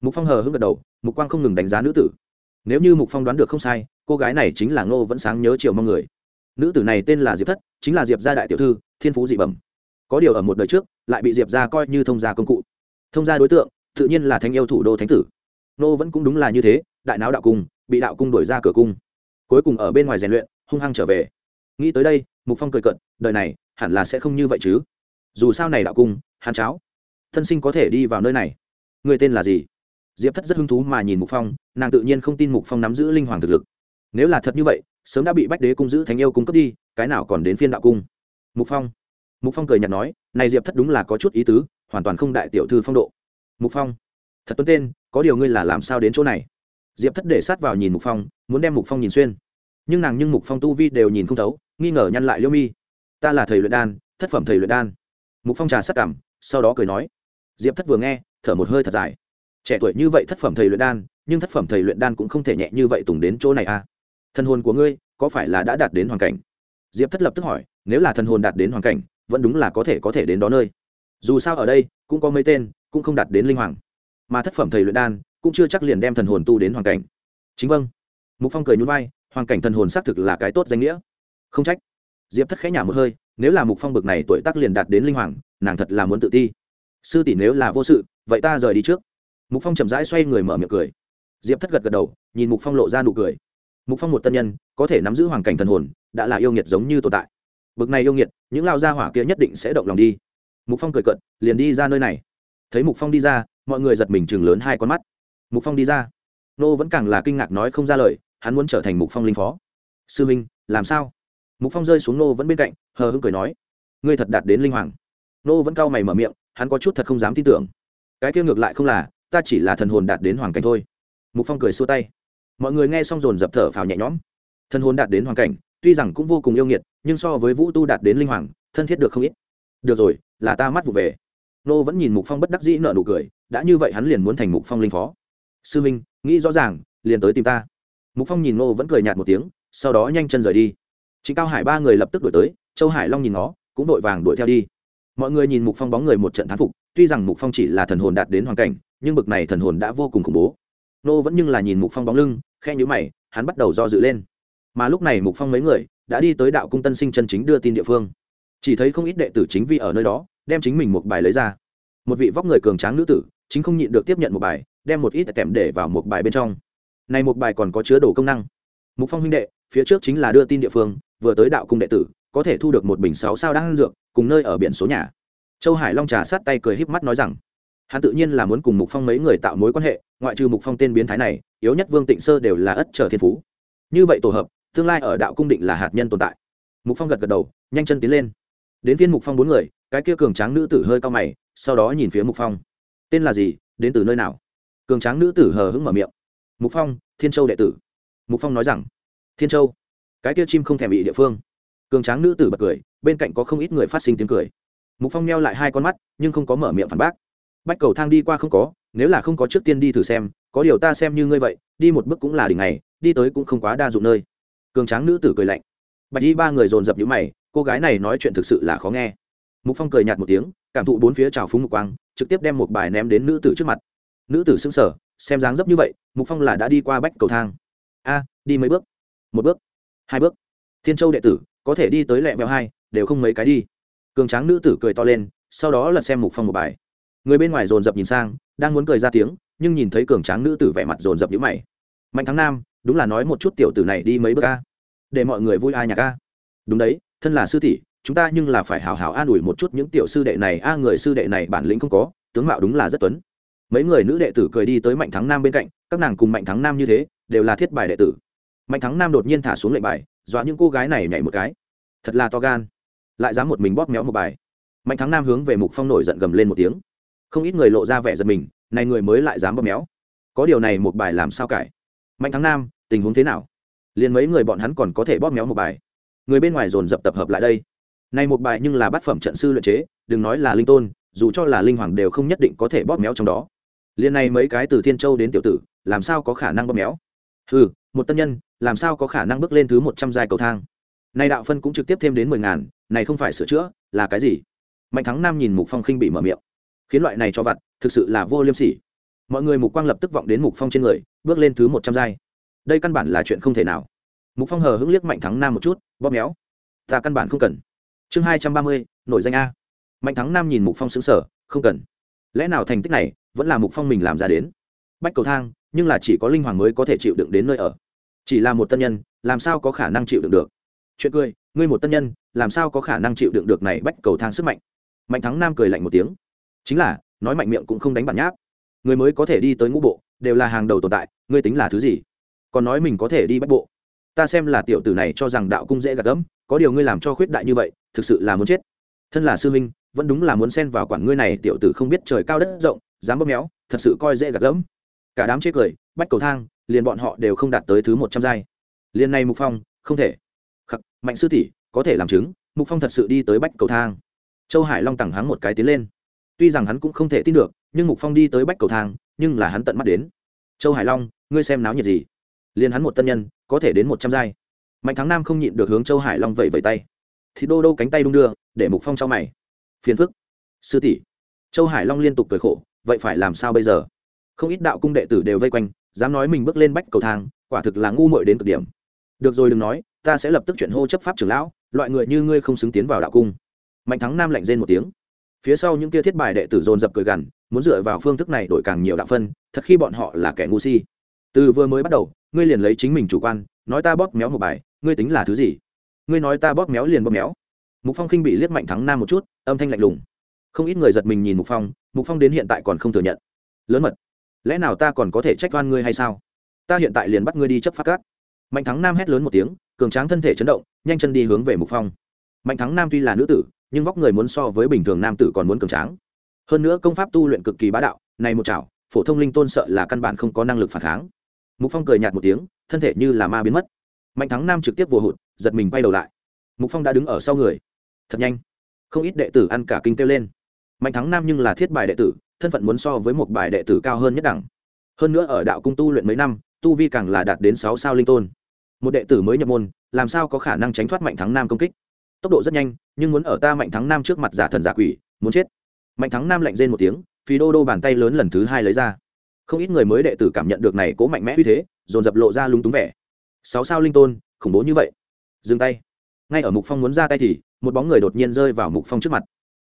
Mục phong hờ hững gật đầu, mục quang không ngừng đánh giá nữ tử. Nếu như mục phong đoán được không sai, cô gái này chính là ngô vẫn sáng nhớ chiều mong người. Nữ tử này tên là diệp thất, chính là diệp gia đại tiểu thư, thiên phú dị bẩm. Có điều ở một đời trước, lại bị diệp gia coi như thông gia công cụ. Thông gia đối tượng, tự nhiên là thánh yêu thủ đô thánh tử nô vẫn cũng đúng là như thế, đại não đạo cung, bị đạo cung đuổi ra cửa cung. Cuối cùng ở bên ngoài rèn luyện, hung hăng trở về. Nghĩ tới đây, mục phong cười cận đời này, hẳn là sẽ không như vậy chứ. Dù sao này đạo cung hàn cháo. Thân sinh có thể đi vào nơi này. Người tên là gì? Diệp thất rất hứng thú mà nhìn mục phong, nàng tự nhiên không tin mục phong nắm giữ linh hoàng thực lực. Nếu là thật như vậy, sớm đã bị bách đế cung giữ thánh yêu cung cấp đi, cái nào còn đến phiên đạo cung? Mục phong. Mục phong cười nhạt nói, này diệp thất đúng là có chút ý tứ, hoàn toàn không đại tiểu thư phong độ. Mục phong. Thật tuấn tên có điều ngươi là làm sao đến chỗ này? Diệp thất để sát vào nhìn mục phong, muốn đem mục phong nhìn xuyên. Nhưng nàng nhưng mục phong tu vi đều nhìn không thấu, nghi ngờ nhăn lại liêu mi. Ta là thầy luyện đan, thất phẩm thầy luyện đan. Mục phong trà sắc cảm, sau đó cười nói. Diệp thất vừa nghe, thở một hơi thật dài. Trẻ tuổi như vậy thất phẩm thầy luyện đan, nhưng thất phẩm thầy luyện đan cũng không thể nhẹ như vậy tùng đến chỗ này à? Thân hồn của ngươi, có phải là đã đạt đến hoàn cảnh? Diệp thất lập tức hỏi, nếu là thân hồn đạt đến hoàn cảnh, vẫn đúng là có thể có thể đến đó nơi. Dù sao ở đây, cũng có mấy tên, cũng không đạt đến linh hoàng mà thất phẩm thầy luyện đan cũng chưa chắc liền đem thần hồn tu đến hoàn cảnh. Chính vâng. Mục phong cười nhún vai, hoàn cảnh thần hồn xác thực là cái tốt danh nghĩa. Không trách. Diệp thất khẽ nhả một hơi, nếu là mục phong bực này tuổi tác liền đạt đến linh hoàng, nàng thật là muốn tự ti. Sư tỷ nếu là vô sự, vậy ta rời đi trước. Mục phong chậm rãi xoay người mở miệng cười. Diệp thất gật gật đầu, nhìn mục phong lộ ra nụ cười. Mục phong một tân nhân, có thể nắm giữ hoàn cảnh thần hồn, đã là yêu nghiệt giống như tồn tại. Bực này yêu nghiệt, những lao gia hỏa kia nhất định sẽ động lòng đi. Mục phong cười cận liền đi ra nơi này. Thấy mục phong đi ra mọi người giật mình chừng lớn hai con mắt. Mục phong đi ra. Nô vẫn càng là kinh ngạc nói không ra lời, hắn muốn trở thành mục phong linh phó. Sư minh, làm sao? Mục phong rơi xuống nô vẫn bên cạnh, hờ hững cười nói. Ngươi thật đạt đến linh hoàng. Nô vẫn cau mày mở miệng, hắn có chút thật không dám tin tưởng. Cái kia ngược lại không là, ta chỉ là thần hồn đạt đến hoàng cảnh thôi. Mục phong cười xua tay. Mọi người nghe xong dồn dập thở phào nhẹ nhõm. Thần hồn đạt đến hoàng cảnh, tuy rằng cũng vô cùng yêu nghiệt, nhưng so với vũ tu đạt đến linh hoàng, thân thiết được không ít. Được rồi, là ta mắt vụ về nô vẫn nhìn mục phong bất đắc dĩ nợ nụ cười, đã như vậy hắn liền muốn thành mục phong linh phó. Sư minh, nghĩ rõ ràng, liền tới tìm ta. Mục phong nhìn nô vẫn cười nhạt một tiếng, sau đó nhanh chân rời đi. Chính cao hải ba người lập tức đuổi tới, châu hải long nhìn nó, cũng vội vàng đuổi theo đi. Mọi người nhìn mục phong bóng người một trận thán phục, tuy rằng mục phong chỉ là thần hồn đạt đến hoàn cảnh, nhưng bực này thần hồn đã vô cùng khủng bố. Nô vẫn nhưng là nhìn mục phong bóng lưng khe nhữ mày, hắn bắt đầu do dự lên. Mà lúc này mục phong mấy người, đã đi tới đạo cung tân sinh chân chính đưa tin địa phương. Chỉ thấy không ít đệ tử chính vi ở nơi đó đem chính mình một bài lấy ra. Một vị vóc người cường tráng nữ tử, chính không nhịn được tiếp nhận một bài, đem một ít tẻm để vào một bài bên trong. Này một bài còn có chứa đồ công năng. Mục phong huynh đệ, phía trước chính là đưa tin địa phương, vừa tới đạo cung đệ tử, có thể thu được một bình sáu sao đang ăn dược, cùng nơi ở biển số nhà. Châu hải long trà sát tay cười híp mắt nói rằng, hắn tự nhiên là muốn cùng mục phong mấy người tạo mối quan hệ, ngoại trừ mục phong tên biến thái này, yếu nhất vương tịnh sơ đều là ất trở thiên phú. Như vậy tổ hợp, tương lai ở đạo cung định là hạt nhân tồn tại. Mục phong gật gật đầu, nhanh chân tiến lên. Đến viên mục phong bốn người cái kia cường tráng nữ tử hơi cao mày, sau đó nhìn phía mục phong. Tên là gì? Đến từ nơi nào? Cường tráng nữ tử hờ hững mở miệng. Mục phong, thiên châu đệ tử. Mục phong nói rằng, thiên châu? Cái kia chim không thèm bị địa phương. Cường tráng nữ tử bật cười, bên cạnh có không ít người phát sinh tiếng cười. Mục phong neo lại hai con mắt, nhưng không có mở miệng phản bác. Bách cầu thang đi qua không có, nếu là không có trước tiên đi thử xem, có điều ta xem như ngươi vậy, đi một bước cũng là đỉnh ngày, đi tới cũng không quá đa dụng nơi. Cường tráng nữ tử cười lạnh. Bạch đi ba người dồn dập nhíu mày, cô gái này nói chuyện thực sự là khó nghe mục phong cười nhạt một tiếng, cảm thụ bốn phía trào phúng mục quang, trực tiếp đem một bài ném đến nữ tử trước mặt. Nữ tử sững sờ, xem dáng dấp như vậy, mục phong là đã đi qua bách cầu thang. A, đi mấy bước? Một bước, hai bước. Thiên châu đệ tử, có thể đi tới lẹ vẹo hai, đều không mấy cái đi. Cường tráng nữ tử cười to lên, sau đó lật xem mục phong một bài. Người bên ngoài dồn dập nhìn sang, đang muốn cười ra tiếng, nhưng nhìn thấy cường tráng nữ tử vẻ mặt dồn dập nhữ mày. Mạnh thắng nam, đúng là nói một chút tiểu tử này đi mấy bước a, để mọi người vui ai nhạc a. Đúng đấy, thân là sư tỷ chúng ta nhưng là phải hào hào an ủi một chút những tiểu sư đệ này. A, người sư đệ này bản lĩnh không có, tướng mạo đúng là rất tuấn. Mấy người nữ đệ tử cười đi tới mạnh thắng nam bên cạnh, các nàng cùng mạnh thắng nam như thế, đều là thiết bài đệ tử. Mạnh thắng nam đột nhiên thả xuống lệnh bài, dọa những cô gái này nhảy một cái. Thật là to gan. Lại dám một mình bóp méo một bài. Mạnh thắng nam hướng về mục phong nổi giận gầm lên một tiếng. Không ít người lộ ra vẻ giật mình, này người mới lại dám bóp méo. Có điều này một bài làm sao cải? Mạnh thắng nam, tình huống thế nào? Liền mấy người bọn hắn còn có thể bóp méo một bài. Người bên ngoài dồn dập tập hợp lại đây này một bài nhưng là bát phẩm trận sư luyện chế đừng nói là linh tôn dù cho là linh hoàng đều không nhất định có thể bóp méo trong đó. Liên này mấy cái từ thiên châu đến tiểu tử làm sao có khả năng bóp méo? Hừ, một tân nhân làm sao có khả năng bước lên thứ một trăm giai cầu thang? Này đạo phân cũng trực tiếp thêm đến mười ngàn này không phải sửa chữa là cái gì? Mạnh thắng nam nhìn mục phong khinh bị mở miệng. Khiến loại này cho vặt thực sự là vô liêm sỉ. Mọi người mục quang lập tức vọng đến mục phong trên người bước lên thứ một trăm giai. Đây căn bản là chuyện không thể nào. Mục phong hờ hững liếc mạnh thắng nam một chút bóp méo ta căn bản không cần chương hai trăm ba mươi nội danh a. Mạnh thắng nam nhìn mục phong xứng sở không cần. Lẽ nào thành tích này vẫn là mục phong mình làm ra đến? Bách cầu thang, nhưng là chỉ có linh hoàng mới có thể chịu đựng đến nơi ở. Chỉ là một tân nhân, làm sao có khả năng chịu đựng được? Chuyện cười, ngươi một tân nhân, làm sao có khả năng chịu đựng được này bách cầu thang sức mạnh? Mạnh thắng nam cười lạnh một tiếng. Chính là, nói mạnh miệng cũng không đánh bản nháp. Người mới có thể đi tới ngũ bộ, đều là hàng đầu tồn tại, ngươi tính là thứ gì? Còn nói mình có thể đi bách bộ. Ta xem là tiểu tử này cho rằng đạo cung dễ gạt gẫm, có điều ngươi làm cho khuyết đại như vậy thực sự là muốn chết. Thân là sư minh vẫn đúng là muốn xen vào quản ngươi này tiểu tử không biết trời cao đất rộng, dám bóp méo, thật sự coi dễ gạt gẫm. Cả đám chết cười, bách cầu thang, liền bọn họ đều không đạt tới thứ một trăm giai. Liền này mục phong, không thể. Khắc, mạnh sư tỷ, có thể làm chứng, mục phong thật sự đi tới bách cầu thang. Châu hải long tẳng hắn một cái tiến lên. Tuy rằng hắn cũng không thể tin được, nhưng mục phong đi tới bách cầu thang, nhưng là hắn tận mắt đến. Châu hải long, ngươi xem náo nhiệt gì? Liền hắn một tân nhân, có thể đến một trăm giai. Mạnh thắng nam không nhịn được hướng châu hải long vẫy vẫy tay thì đô đô cánh tay đung đưa, để mục phong cho mày. Phiền phức. Sư tỷ. Châu hải long liên tục cười khổ, vậy phải làm sao bây giờ? Không ít đạo cung đệ tử đều vây quanh, dám nói mình bước lên bách cầu thang, quả thực là ngu muội đến cực điểm. Được rồi đừng nói, ta sẽ lập tức chuyển hô chấp pháp trưởng lão, loại người như ngươi không xứng tiến vào đạo cung. Mạnh thắng nam lạnh rên một tiếng. Phía sau những kia thiết bài đệ tử dồn dập cười gằn, muốn dựa vào phương thức này đổi càng nhiều đạo phân, thật khi bọn họ là kẻ ngu si. Từ vừa mới bắt đầu, ngươi liền lấy chính mình chủ quan, nói ta bóp méo một bài, ngươi tính là thứ gì? Ngươi nói ta bóp méo liền bóp méo. Mục phong khinh bị liếc mạnh thắng nam một chút, âm thanh lạnh lùng. Không ít người giật mình nhìn mục phong mục phong đến hiện tại còn không thừa nhận. Lớn mật, lẽ nào ta còn có thể trách oan ngươi hay sao? Ta hiện tại liền bắt ngươi đi chấp pháp cát mạnh thắng nam hét lớn một tiếng, cường tráng thân thể chấn động, nhanh chân đi hướng về mục phong. Mạnh thắng nam tuy là nữ tử, nhưng vóc người muốn so với bình thường nam tử còn muốn cường tráng. Hơn nữa công pháp tu luyện cực kỳ bá đạo, này một chảo, phổ thông linh tôn sợ là căn bản không có năng lực phản kháng. Mục phong cười nhạt một tiếng, thân thể như là ma biến mất. Mạnh thắng nam trực tiếp vô hụt giật mình quay đầu lại. Mục phong đã đứng ở sau người. Thật nhanh. Không ít đệ tử ăn cả kinh kêu lên. Mạnh thắng nam nhưng là thiết bài đệ tử, thân phận muốn so với một bài đệ tử cao hơn nhất đẳng. Hơn nữa ở đạo cung tu luyện mấy năm, tu vi càng là đạt đến sáu sao linh tôn. Một đệ tử mới nhập môn, làm sao có khả năng tránh thoát mạnh thắng nam công kích? Tốc độ rất nhanh, nhưng muốn ở ta mạnh thắng nam trước mặt giả thần giả quỷ, muốn chết. Mạnh thắng nam lạnh rên một tiếng, phí đô đô bàn tay lớn lần thứ hai lấy ra. Không ít người mới đệ tử cảm nhận được này cố mạnh mẽ uy thế, dồn dập lộ ra lúng túng vẻ. Sáu sao linh tôn, khủng bố như vậy dừng tay. Ngay ở mục phong muốn ra tay thì, một bóng người đột nhiên rơi vào mục phong trước mặt.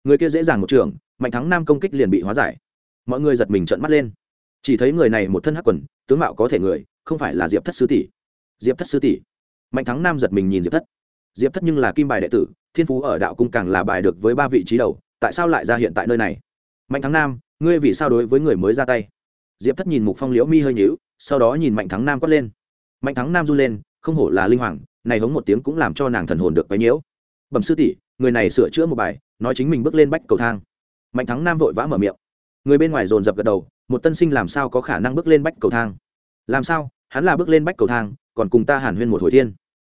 Người kia dễ dàng một trường, mạnh thắng nam công kích liền bị hóa giải. Mọi người giật mình trợn mắt lên. Chỉ thấy người này một thân hắc quần, tướng mạo có thể người, không phải là diệp thất sư tỷ. Diệp thất sư tỷ. Mạnh thắng nam giật mình nhìn diệp thất. Diệp thất nhưng là kim bài đệ tử, thiên phú ở đạo cung càng là bài được với ba vị trí đầu, tại sao lại ra hiện tại nơi này? Mạnh thắng nam, ngươi vì sao đối với người mới ra tay? Diệp thất nhìn mục phong liễu mi hơi nhíu, sau đó nhìn mạnh thắng nam quát lên. Mạnh thắng nam run lên không hổ là linh hoàng, này hống một tiếng cũng làm cho nàng thần hồn được quấy nhiễu. Bẩm sư tỷ, người này sửa chữa một bài, nói chính mình bước lên bách cầu thang. Mạnh thắng nam vội vã mở miệng. Người bên ngoài dồn dập gật đầu, một tân sinh làm sao có khả năng bước lên bách cầu thang? Làm sao? Hắn là bước lên bách cầu thang, còn cùng ta hàn huyên một hồi thiên.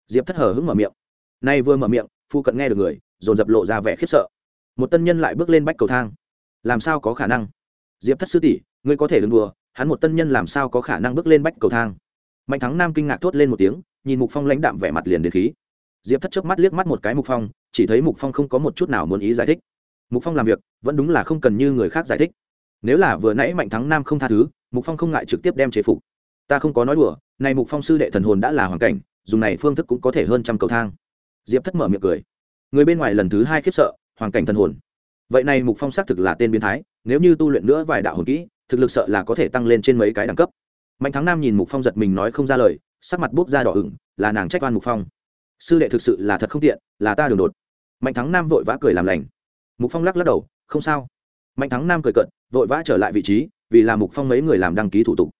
Diệp thất hờ hững mở miệng. Nay vừa mở miệng, phu cận nghe được người, dồn dập lộ ra vẻ khiếp sợ. Một tân nhân lại bước lên bách cầu thang. Làm sao có khả năng? Diệp thất sư tỷ, ngươi có thể đừng đùa, hắn một tân nhân làm sao có khả năng bước lên bách cầu thang? Mạnh thắng nam kinh ngạc thốt lên một tiếng nhìn mục phong lãnh đạm vẻ mặt liền đến khí. Diệp thất chớp mắt liếc mắt một cái mục phong, chỉ thấy mục phong không có một chút nào muốn ý giải thích. Mục phong làm việc, vẫn đúng là không cần như người khác giải thích. Nếu là vừa nãy mạnh thắng nam không tha thứ, mục phong không ngại trực tiếp đem chế phục. Ta không có nói đùa, này mục phong sư đệ thần hồn đã là hoàn cảnh, dùng này phương thức cũng có thể hơn trăm cầu thang. Diệp thất mở miệng cười. Người bên ngoài lần thứ hai khiếp sợ, hoàn cảnh thần hồn. Vậy này mục phong xác thực là tên biến thái, nếu như tu luyện nữa vài đạo hồn kỹ, thực lực sợ là có thể tăng lên trên mấy cái đẳng cấp. Mạnh thắng nam nhìn mục phong giật mình nói không ra lời sắc mặt bốc ra đỏ ửng, là nàng trách oan mục phong. Sư đệ thực sự là thật không tiện, là ta đường đột. Mạnh thắng nam vội vã cười làm lành. Mục phong lắc lắc đầu, không sao. Mạnh thắng nam cười cận vội vã trở lại vị trí, vì là mục phong mấy người làm đăng ký thủ tục.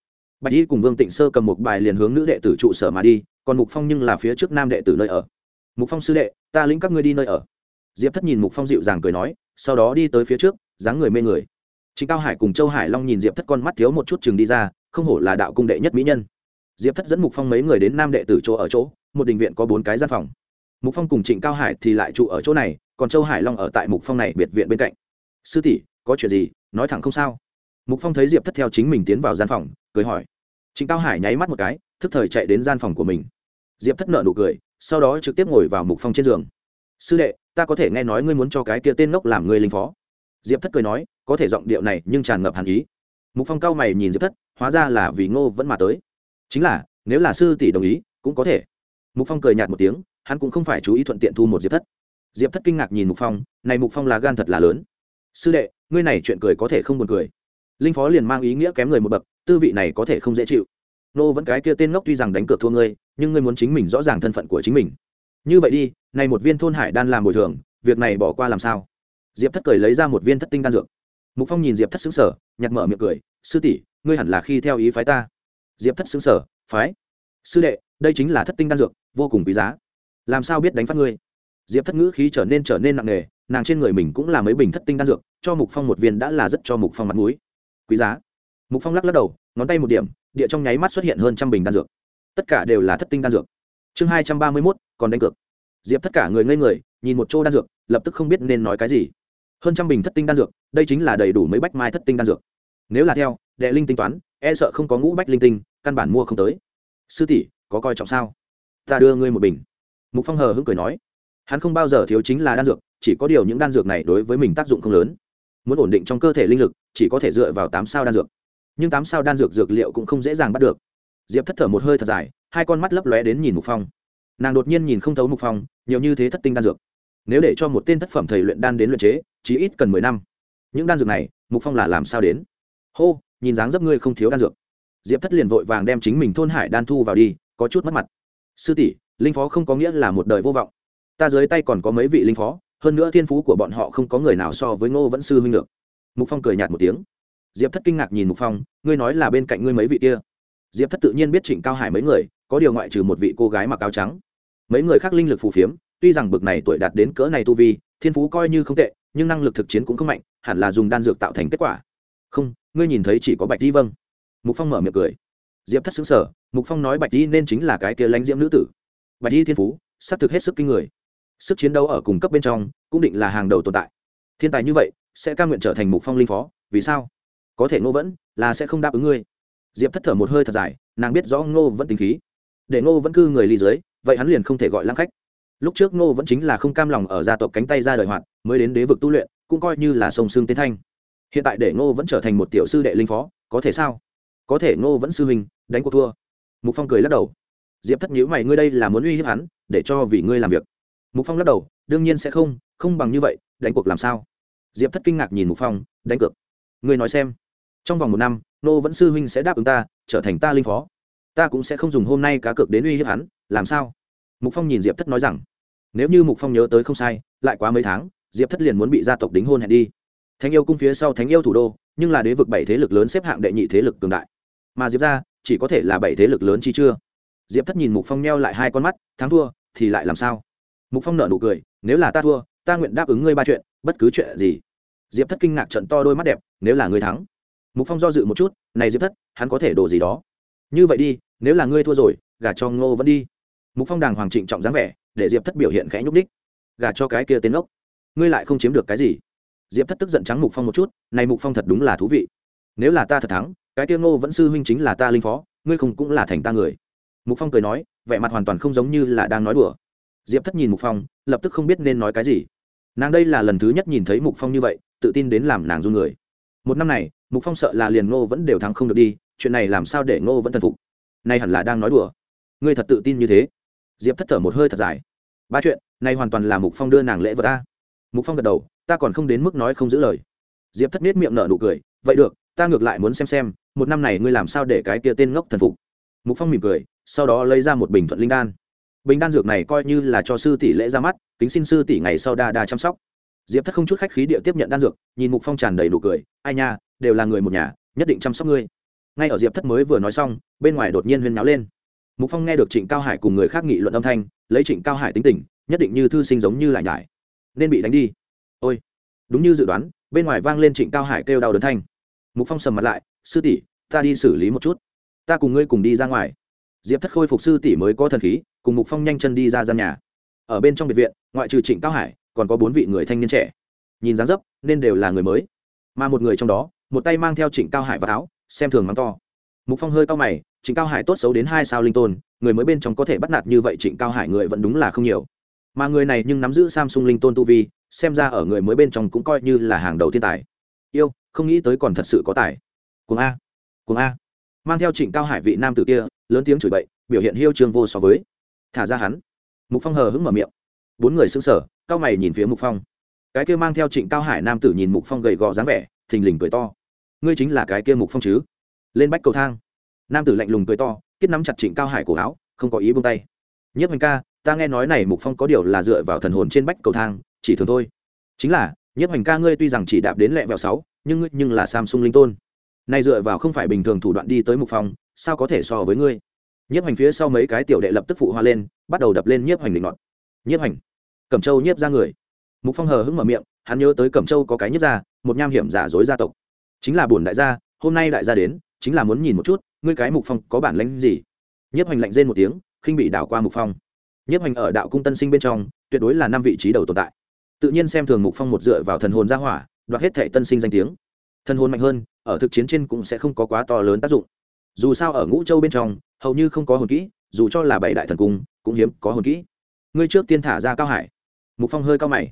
Bạch y cùng vương tịnh sơ cầm một bài liền hướng nữ đệ tử trụ sở mà đi, còn mục phong nhưng là phía trước nam đệ tử nơi ở. Mục phong sư đệ, ta lĩnh các ngươi đi nơi ở. Diệp thất nhìn mục phong dịu dàng cười nói, sau đó đi tới phía trước, dáng người mê người. Chính cao hải cùng châu hải long nhìn diệp thất con mắt thiếu một chút chừng đi ra, không hổ là đạo cung đệ nhất mỹ nhân diệp thất dẫn mục phong mấy người đến nam đệ tử chỗ ở chỗ, một đình viện có bốn cái gian phòng. Mục phong cùng trịnh cao hải thì lại trụ ở chỗ này, còn châu hải long ở tại mục phong này biệt viện bên cạnh. Sư tỷ, có chuyện gì? Nói thẳng không sao. Mục phong thấy diệp thất theo chính mình tiến vào gian phòng, cười hỏi. Trịnh cao hải nháy mắt một cái, thức thời chạy đến gian phòng của mình. Diệp thất nợ nụ cười, sau đó trực tiếp ngồi vào mục phong trên giường. Sư đệ, ta có thể nghe nói ngươi muốn cho cái kia tên ngốc làm ngươi linh phó. Diệp thất cười nói, có thể giọng điệu này nhưng tràn ngập hàn ý. Mục phong cao mày nhìn diệp thất, hóa ra là vì ngô vẫn mà tới chính là, nếu là sư tỷ đồng ý, cũng có thể. Mục phong cười nhạt một tiếng, hắn cũng không phải chú ý thuận tiện thu một diệp thất. Diệp thất kinh ngạc nhìn mục phong, này mục phong là gan thật là lớn. Sư đệ, ngươi này chuyện cười có thể không buồn cười. Linh phó liền mang ý nghĩa kém người một bậc, tư vị này có thể không dễ chịu. Nô vẫn cái kia tên ngốc tuy rằng đánh cược thua ngươi, nhưng ngươi muốn chính mình rõ ràng thân phận của chính mình. Như vậy đi, này một viên thôn hải đan làm bồi thường, việc này bỏ qua làm sao? Diệp thất cười lấy ra một viên thất tinh đan dược. Mục phong nhìn diệp thất xứng sở nhặt mở miệng cười, sư tỷ, ngươi hẳn là khi theo ý phái ta diệp thất xứng sở, phái. Sư đệ, đây chính là thất tinh đan dược, vô cùng quý giá. Làm sao biết đánh phát ngươi? Diệp thất ngữ khí trở nên trở nên nặng nề, nàng trên người mình cũng là mấy bình thất tinh đan dược, cho mục phong một viên đã là rất cho mục phong mặt mũi. Quý giá. Mục phong lắc lắc đầu, ngón tay một điểm, địa trong nháy mắt xuất hiện hơn trăm bình đan dược. Tất cả đều là thất tinh đan dược. Chương hai trăm ba mươi mốt, còn đánh cược. Diệp tất cả người ngây người, nhìn một chỗ đan dược, lập tức không biết nên nói cái gì. Hơn trăm bình thất tinh đan dược, đây chính là đầy đủ mấy bách mai thất tinh đan dược. Nếu là theo, đệ linh tính toán e sợ không có ngũ bách linh tinh, căn bản mua không tới. Sư tỷ, có coi trọng sao? Ta đưa ngươi một bình. Mục phong hờ hững cười nói. Hắn không bao giờ thiếu chính là đan dược, chỉ có điều những đan dược này đối với mình tác dụng không lớn. Muốn ổn định trong cơ thể linh lực, chỉ có thể dựa vào tám sao đan dược. Nhưng tám sao đan dược dược liệu cũng không dễ dàng bắt được. Diệp thất thở một hơi thật dài, hai con mắt lấp lóe đến nhìn mục phong. Nàng đột nhiên nhìn không thấu mục phong, nhiều như thế thất tinh đan dược. Nếu để cho một tên thất phẩm thầy luyện đan đến luyện chế, chỉ ít cần mười năm. Những đan dược này, mục phong là làm sao đến? Hô! Nhìn dáng dấp ngươi không thiếu đan dược. Diệp thất liền vội vàng đem chính mình thôn hải đan thu vào đi, có chút mất mặt. Sư tỷ, linh phó không có nghĩa là một đời vô vọng. Ta dưới tay còn có mấy vị linh phó, hơn nữa thiên phú của bọn họ không có người nào so với ngô vẫn sư huynh được. Mục phong cười nhạt một tiếng. Diệp thất kinh ngạc nhìn mục phong, ngươi nói là bên cạnh ngươi mấy vị kia. Diệp thất tự nhiên biết trịnh cao hải mấy người, có điều ngoại trừ một vị cô gái mặc áo trắng. Mấy người khác linh lực phù phiếm, tuy rằng bực này tuổi đạt đến cỡ này tu vi, thiên phú coi như không tệ, nhưng năng lực thực chiến cũng không mạnh, hẳn là dùng đan dược tạo thành kết quả. Không ngươi nhìn thấy chỉ có bạch di vâng. Mục phong mở miệng cười. Diệp thất xứng sở mục phong nói bạch di nên chính là cái kia lãnh diễm nữ tử. Bạch di thiên phú xác thực hết sức kinh người. Sức chiến đấu ở cùng cấp bên trong, cũng định là hàng đầu tồn tại. Thiên tài như vậy, sẽ ca nguyện trở thành mục phong linh phó, vì sao? Có thể ngô vẫn, là sẽ không đáp ứng ngươi. Diệp thất thở một hơi thật dài, nàng biết rõ ngô vẫn tính khí. Để ngô vẫn cư người ly dưới, vậy hắn liền không thể gọi lăng khách. Lúc trước ngô vẫn chính là không cam lòng ở gia tộc cánh tay ra đời hoạt, mới đến đế vực tu luyện, cũng coi như là sông xương tiến thanh hiện tại để ngô vẫn trở thành một tiểu sư đệ linh phó, có thể sao? Có thể ngô vẫn sư huynh, đánh cuộc thua. Mục phong cười lắc đầu. Diệp thất nhữ mày, ngươi đây là muốn uy hiếp hắn, để cho vì ngươi làm việc. Mục phong lắc đầu, đương nhiên sẽ không không bằng như vậy, đánh cuộc làm sao? Diệp thất kinh ngạc nhìn mục phong, đánh cược. Ngươi nói xem, trong vòng một năm nô vẫn sư huynh sẽ đáp ứng ta, trở thành ta linh phó. Ta cũng sẽ không dùng hôm nay cá cược đến uy hiếp hắn, làm sao? Mục phong nhìn diệp thất nói rằng. Nếu như mục phong nhớ tới không sai, lại quá mấy tháng, diệp thất liền muốn bị gia tộc đính hôn hẹn đi thánh yêu cung phía sau thánh yêu thủ đô, nhưng là đế vực bảy thế lực lớn xếp hạng đệ nhị thế lực cường đại. Mà diệp ra chỉ có thể là bảy thế lực lớn chi chưa? Diệp thất nhìn mục phong neo lại hai con mắt, thắng thua, thì lại làm sao? Mục phong nở nụ cười, nếu là ta thua, ta nguyện đáp ứng ngươi ba chuyện, bất cứ chuyện gì. Diệp thất kinh ngạc trận to đôi mắt đẹp, nếu là ngươi thắng. Mục phong do dự một chút, này diệp thất, hắn có thể đồ gì đó? Như vậy đi, nếu là ngươi thua rồi, gả cho ngô vẫn đi. Mục phong đàng hoàng trịnh trọng dáng vẻ, để diệp thất biểu hiện khẽ nhúc đích gả cho cái kia tên ốc ngươi lại không chiếm được cái gì? Diệp thất tức giận trắng mục phong một chút, này mục phong thật đúng là thú vị. Nếu là ta thật thắng, cái tiêu ngô vẫn sư huynh chính là ta linh phó, ngươi không cũng là thành ta người. Mục phong cười nói, vẻ mặt hoàn toàn không giống như là đang nói đùa. Diệp thất nhìn mục phong, lập tức không biết nên nói cái gì. Nàng đây là lần thứ nhất nhìn thấy mục phong như vậy, tự tin đến làm nàng run người. Một năm này, mục phong sợ là liền ngô vẫn đều thắng không được đi, chuyện này làm sao để ngô vẫn thần phục? Nay hẳn là đang nói đùa. Ngươi thật tự tin như thế. Diệp thất thở một hơi thật dài. Ba chuyện này hoàn toàn là mục phong đưa nàng lễ vật ta mục phong gật đầu ta còn không đến mức nói không giữ lời. Diệp thất nết miệng nở nụ cười, vậy được, ta ngược lại muốn xem xem, một năm này ngươi làm sao để cái kia tên ngốc thần phục. Mục phong mỉm cười, sau đó lấy ra một bình thuận linh đan. Bình đan dược này coi như là cho sư tỷ lễ ra mắt, kính xin sư tỷ ngày sau đa đa chăm sóc. Diệp thất không chút khách khí địa tiếp nhận đan dược, nhìn mục phong tràn đầy đủ cười, ai nha, đều là người một nhà, nhất định chăm sóc ngươi. Ngay ở diệp thất mới vừa nói xong, bên ngoài đột nhiên huyên náo lên. Mục phong nghe được trịnh cao hải cùng người khác nghị luận âm thanh, lấy trịnh cao hải tính tình, nhất định như thư sinh giống như lại nhải. Nên bị đánh đi ôi, đúng như dự đoán, bên ngoài vang lên trịnh cao hải kêu đau đớn thanh. Mục phong sầm mặt lại, sư tỷ, ta đi xử lý một chút. Ta cùng ngươi cùng đi ra ngoài. Diệp thất khôi phục sư tỷ mới có thần khí, cùng mục phong nhanh chân đi ra gian nhà. Ở bên trong biệt viện, ngoại trừ trịnh cao hải, còn có bốn vị người thanh niên trẻ. Nhìn dáng dấp, nên đều là người mới. Mà một người trong đó, một tay mang theo trịnh cao hải vào áo, xem thường mắng to. Mục phong hơi cao mày, trịnh cao hải tốt xấu đến hai sao linh tôn, người mới bên trong có thể bắt nạt như vậy trịnh cao hải người vẫn đúng là không nhiều. Mà người này nhưng nắm giữ samsung linh tôn tu vi xem ra ở người mới bên trong cũng coi như là hàng đầu thiên tài. Yêu, không nghĩ tới còn thật sự có tài. Cuồng a cuồng a. Mang theo trịnh cao hải vị nam tử kia, lớn tiếng chửi bậy, biểu hiện hiêu trương vô so với. Thả ra hắn. Mục phong hờ hững mở miệng. Bốn người xứng sở cao mày nhìn phía mục phong. Cái kia mang theo trịnh cao hải nam tử nhìn mục phong gầy gò dáng vẻ, thình lình cười to. Ngươi chính là cái kia mục phong chứ? Lên bách cầu thang. Nam tử lạnh lùng cười to kết nắm chặt trịnh cao hải cổ áo, không có ý buông tay. Nhất hoành ca, ta nghe nói này mục phong có điều là dựa vào thần hồn trên bách cầu thang chỉ thường thôi. Chính là, nhiếp hành ca ngươi tuy rằng chỉ đạp đến lẹ vẹo sáu, nhưng ngươi nhưng là samsung linh tôn. Nay dựa vào không phải bình thường thủ đoạn đi tới mục phong sao có thể so với ngươi? Nhiếp hành phía sau mấy cái tiểu đệ lập tức phụ hoa lên, bắt đầu đập lên nhiếp hành định ngọt nhiếp hành cẩm châu nhiếp ra người. Mục phong hờ hững mở miệng, hắn nhớ tới cẩm châu có cái nhiếp ra một nham hiểm giả dối gia tộc. Chính là bổn đại gia, hôm nay đại gia đến, chính là muốn nhìn một chút, ngươi cái mục phong có bản lãnh gì? Nhiếp hành lạnh rên một tiếng, khinh bị đảo qua mục phong. Nhiếp hành ở đạo cung tân sinh bên trong, tuyệt đối là năm vị trí đầu tồn tại tự nhiên xem thường mục phong một dựa vào thần hồn gia hỏa, đoạt hết thệ tân sinh danh tiếng. Thần hồn mạnh hơn, ở thực chiến trên cũng sẽ không có quá to lớn tác dụng. Dù sao ở ngũ châu bên trong, hầu như không có hồn kỹ, dù cho là bảy đại thần cung, cũng hiếm có hồn kỹ. Ngươi trước tiên thả ra cao hải. Mục phong hơi cao mày.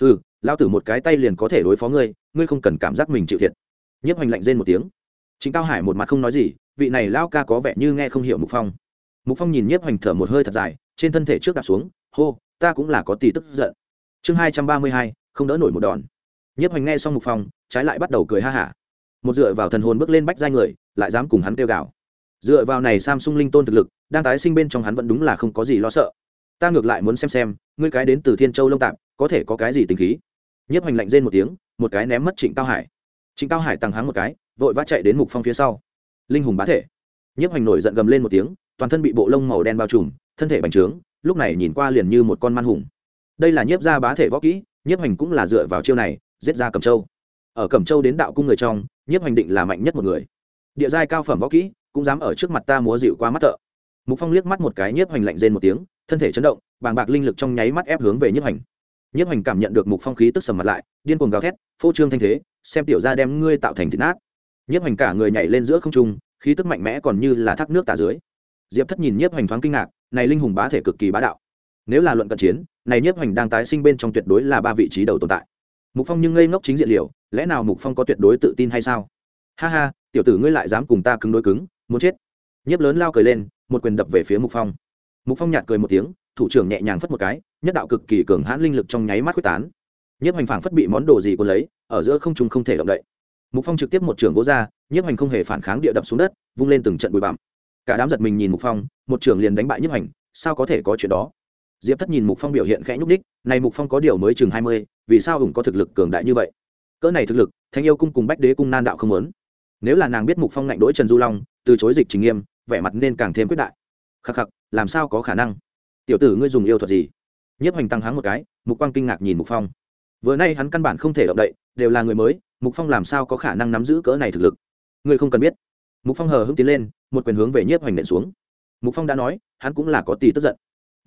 Ừ lao tử một cái tay liền có thể đối phó ngươi ngươi không cần cảm giác mình chịu thiệt. Nhiếp hoành lạnh rên một tiếng. Chính cao hải một mặt không nói gì, vị này lao ca có vẻ như nghe không hiểu mục phong. Mục phong nhìn nhiếp hoành thở một hơi thật dài, trên thân thể trước đặt xuống, hô, ta cũng là có tỷ tức giận chương hai trăm ba mươi hai, không đỡ nổi một đòn. Nhiếp hoành nghe xong mục phong trái lại bắt đầu cười ha hả. Một dựa vào thần hồn bước lên bách giai người, lại dám cùng hắn kêu gào. Dựa vào này samsung linh tôn thực lực, đang tái sinh bên trong hắn vẫn đúng là không có gì lo sợ. Ta ngược lại muốn xem xem, ngươi cái đến từ thiên châu lông tạp, có thể có cái gì tình khí? Nhiếp hoành lạnh rên một tiếng, một cái ném mất trịnh cao hải. Trịnh cao hải tăng háng một cái, vội vã chạy đến mục phong phía sau. Linh hùng bá thể. Nhiếp hoành nổi giận gầm lên một tiếng, toàn thân bị bộ lông màu đen bao trùm, thân thể bành trướng, lúc này nhìn qua liền như một con man hùng đây là nhiếp gia bá thể võ kỹ, nhiếp hoành cũng là dựa vào chiêu này, giết ra cẩm châu. Ở cẩm châu đến đạo cung người trong, nhiếp hoành định là mạnh nhất một người. Địa giai cao phẩm võ kỹ, cũng dám ở trước mặt ta múa dịu qua mắt thợ. Mục phong liếc mắt một cái, nhiếp hoành lạnh rên một tiếng, thân thể chấn động, bàng bạc linh lực trong nháy mắt ép hướng về nhiếp hoành. Nhiếp hoành cảm nhận được mục phong khí tức sầm mặt lại, điên cuồng gào thét, phô trương thanh thế, xem tiểu ra đem ngươi tạo thành thịt nát. Nhiếp hoành cả người nhảy lên giữa không trung, khí tức mạnh mẽ còn như là thác nước tả dưới. Diệp thất nhìn nhiếp hoành thoáng kinh ngạc, này linh hùng bá thể cực kỳ bá đạo nếu là luận cận chiến, này nhiếp hoành đang tái sinh bên trong tuyệt đối là ba vị trí đầu tồn tại. Mục phong nhưng ngây ngốc chính diện liều, lẽ nào mục phong có tuyệt đối tự tin hay sao? Ha ha, tiểu tử ngươi lại dám cùng ta cứng đối cứng, muốn chết. Nhiếp lớn lao cười lên, một quyền đập về phía mục phong. Mục phong nhạt cười một tiếng, thủ trưởng nhẹ nhàng phất một cái, nhất đạo cực kỳ cường hãn linh lực trong nháy mắt quyết tán. Nhiếp hoành phảng phất bị món đồ gì cuốn lấy, ở giữa không trung không thể động đậy. Mục phong trực tiếp một trưởng vỗ ra, nhiếp hoành không hề phản kháng địa đập xuống đất, vung lên từng trận bụi bặm. Cả đám giật mình nhìn mục phong, một trưởng liền đánh bại nhiếp hoành, sao có thể có chuyện đó? Diệp thất nhìn mục phong biểu hiện khẽ nhúc ních, này mục phong có điều mới chừng hai mươi vì sao hùng có thực lực cường đại như vậy? Cỡ này thực lực thanh yêu cung cùng bách đế cung nan đạo không lớn nếu là nàng biết mục phong ngạnh đỗi trần du long từ chối dịch trình nghiêm vẻ mặt nên càng thêm quyết đại. Khắc khắc làm sao có khả năng? Tiểu tử ngươi dùng yêu thuật gì? Nhiếp hoành tăng hắng một cái mục quang kinh ngạc nhìn mục phong. Vừa nay hắn căn bản không thể động đậy đều là người mới mục phong làm sao có khả năng nắm giữ cỡ này thực lực? Ngươi không cần biết. Mục phong hờ hững tiến lên một quyền hướng về nhiếp hoành nện xuống. Mục phong đã nói hắn cũng là có tỷ tức giận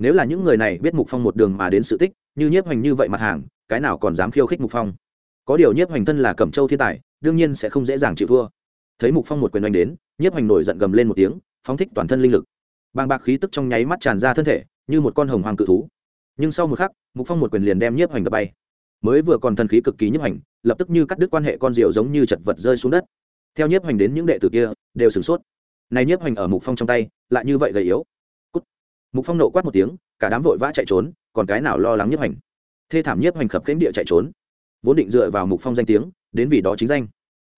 nếu là những người này biết mục phong một đường mà đến sự tích, như nhiếp hoành như vậy mặt hàng, cái nào còn dám khiêu khích mục phong? Có điều nhiếp hoành thân là cẩm châu thiên tài, đương nhiên sẽ không dễ dàng chịu thua. Thấy mục phong một quyền oanh đến, nhiếp hoành nổi giận gầm lên một tiếng, phóng thích toàn thân linh lực. Bàng bạc khí tức trong nháy mắt tràn ra thân thể, như một con hồng hoàng cự thú. Nhưng sau một khắc, mục phong một quyền liền đem nhiếp hoành đập bay. Mới vừa còn thần khí cực kỳ nhiếp hoành, lập tức như cắt đứt quan hệ con rượu giống như chật vật rơi xuống đất. Theo nhiếp hoành đến những đệ tử kia, đều sửng sốt. Này nhiếp hoành ở mục phong trong tay, lại như vậy gầy yếu mục phong nộ quát một tiếng cả đám vội vã chạy trốn còn cái nào lo lắng nhiếp hành, thê thảm nhiếp hành khập khánh địa chạy trốn. Vốn định dựa vào mục phong danh tiếng đến vì đó chính danh.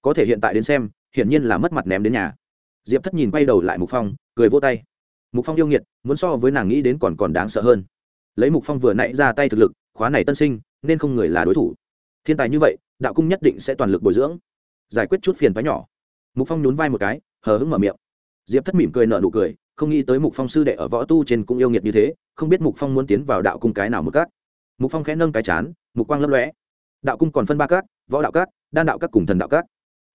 Có thể hiện tại đến xem hiển nhiên là mất mặt ném đến nhà. Diệp thất nhìn quay đầu lại mục phong cười vô tay. Mục phong yêu nghiệt muốn so với nàng nghĩ đến còn còn đáng sợ hơn. Lấy mục phong vừa nãy ra tay thực lực khóa này tân sinh nên không người là đối thủ. Thiên tài như vậy đạo cung nhất định sẽ toàn lực bồi dưỡng. Giải quyết chút phiền phái nhỏ. Mục phong nhún vai một cái hờ hững mở miệng diệp thất mỉm cười nợ nụ cười không nghĩ tới mục phong sư đệ ở võ tu trên cũng yêu nghiệt như thế không biết mục phong muốn tiến vào đạo cung cái nào một cát. Mục phong khẽ nâng cái chán mục quang lấp lóe. Đạo cung còn phân ba cát, võ đạo cát, đan đạo các cùng thần đạo các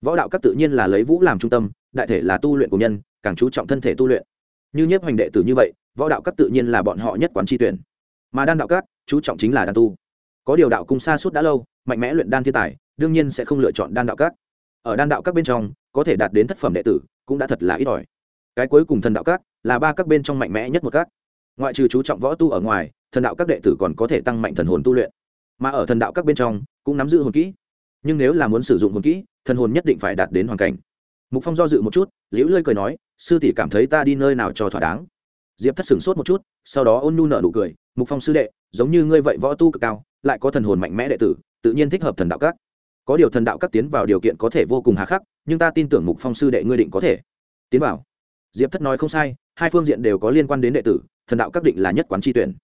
võ đạo các tự nhiên là lấy vũ làm trung tâm đại thể là tu luyện của nhân càng chú trọng thân thể tu luyện. Như nhiếp hoành đệ tử như vậy võ đạo các tự nhiên là bọn họ nhất quán tri tuyển. Mà đan đạo các chú trọng chính là đan tu. Có điều đạo cung xa suốt đã lâu mạnh mẽ luyện đan thiên tài đương nhiên sẽ không lựa chọn đan đạo các ở đan đạo các bên trong có thể đạt đến thất phẩm đệ tử cũng đã thật là ít ỏi cái cuối cùng thần đạo các, là ba các bên trong mạnh mẽ nhất một các. Ngoại trừ chú trọng võ tu ở ngoài, thần đạo các đệ tử còn có thể tăng mạnh thần hồn tu luyện. Mà ở thần đạo các bên trong, cũng nắm giữ hồn kỹ. Nhưng nếu là muốn sử dụng hồn kỹ, thần hồn nhất định phải đạt đến hoàn cảnh. Mục phong do dự một chút, liễu lơi cười nói, sư tỷ cảm thấy ta đi nơi nào cho thỏa đáng? Diệp thất sửng sốt một chút, sau đó ôn nhu nở nụ cười, mục phong sư đệ, giống như ngươi vậy võ tu cực cao, lại có thần hồn mạnh mẽ đệ tử, tự nhiên thích hợp thần đạo các. Có điều thần đạo các tiến vào điều kiện có thể vô cùng hà khắc, nhưng ta tin tưởng mục phong sư đệ ngươi định có thể. Tiến vào diệp thất nói không sai, hai phương diện đều có liên quan đến đệ tử, thần đạo các định là nhất quán tri tuyển.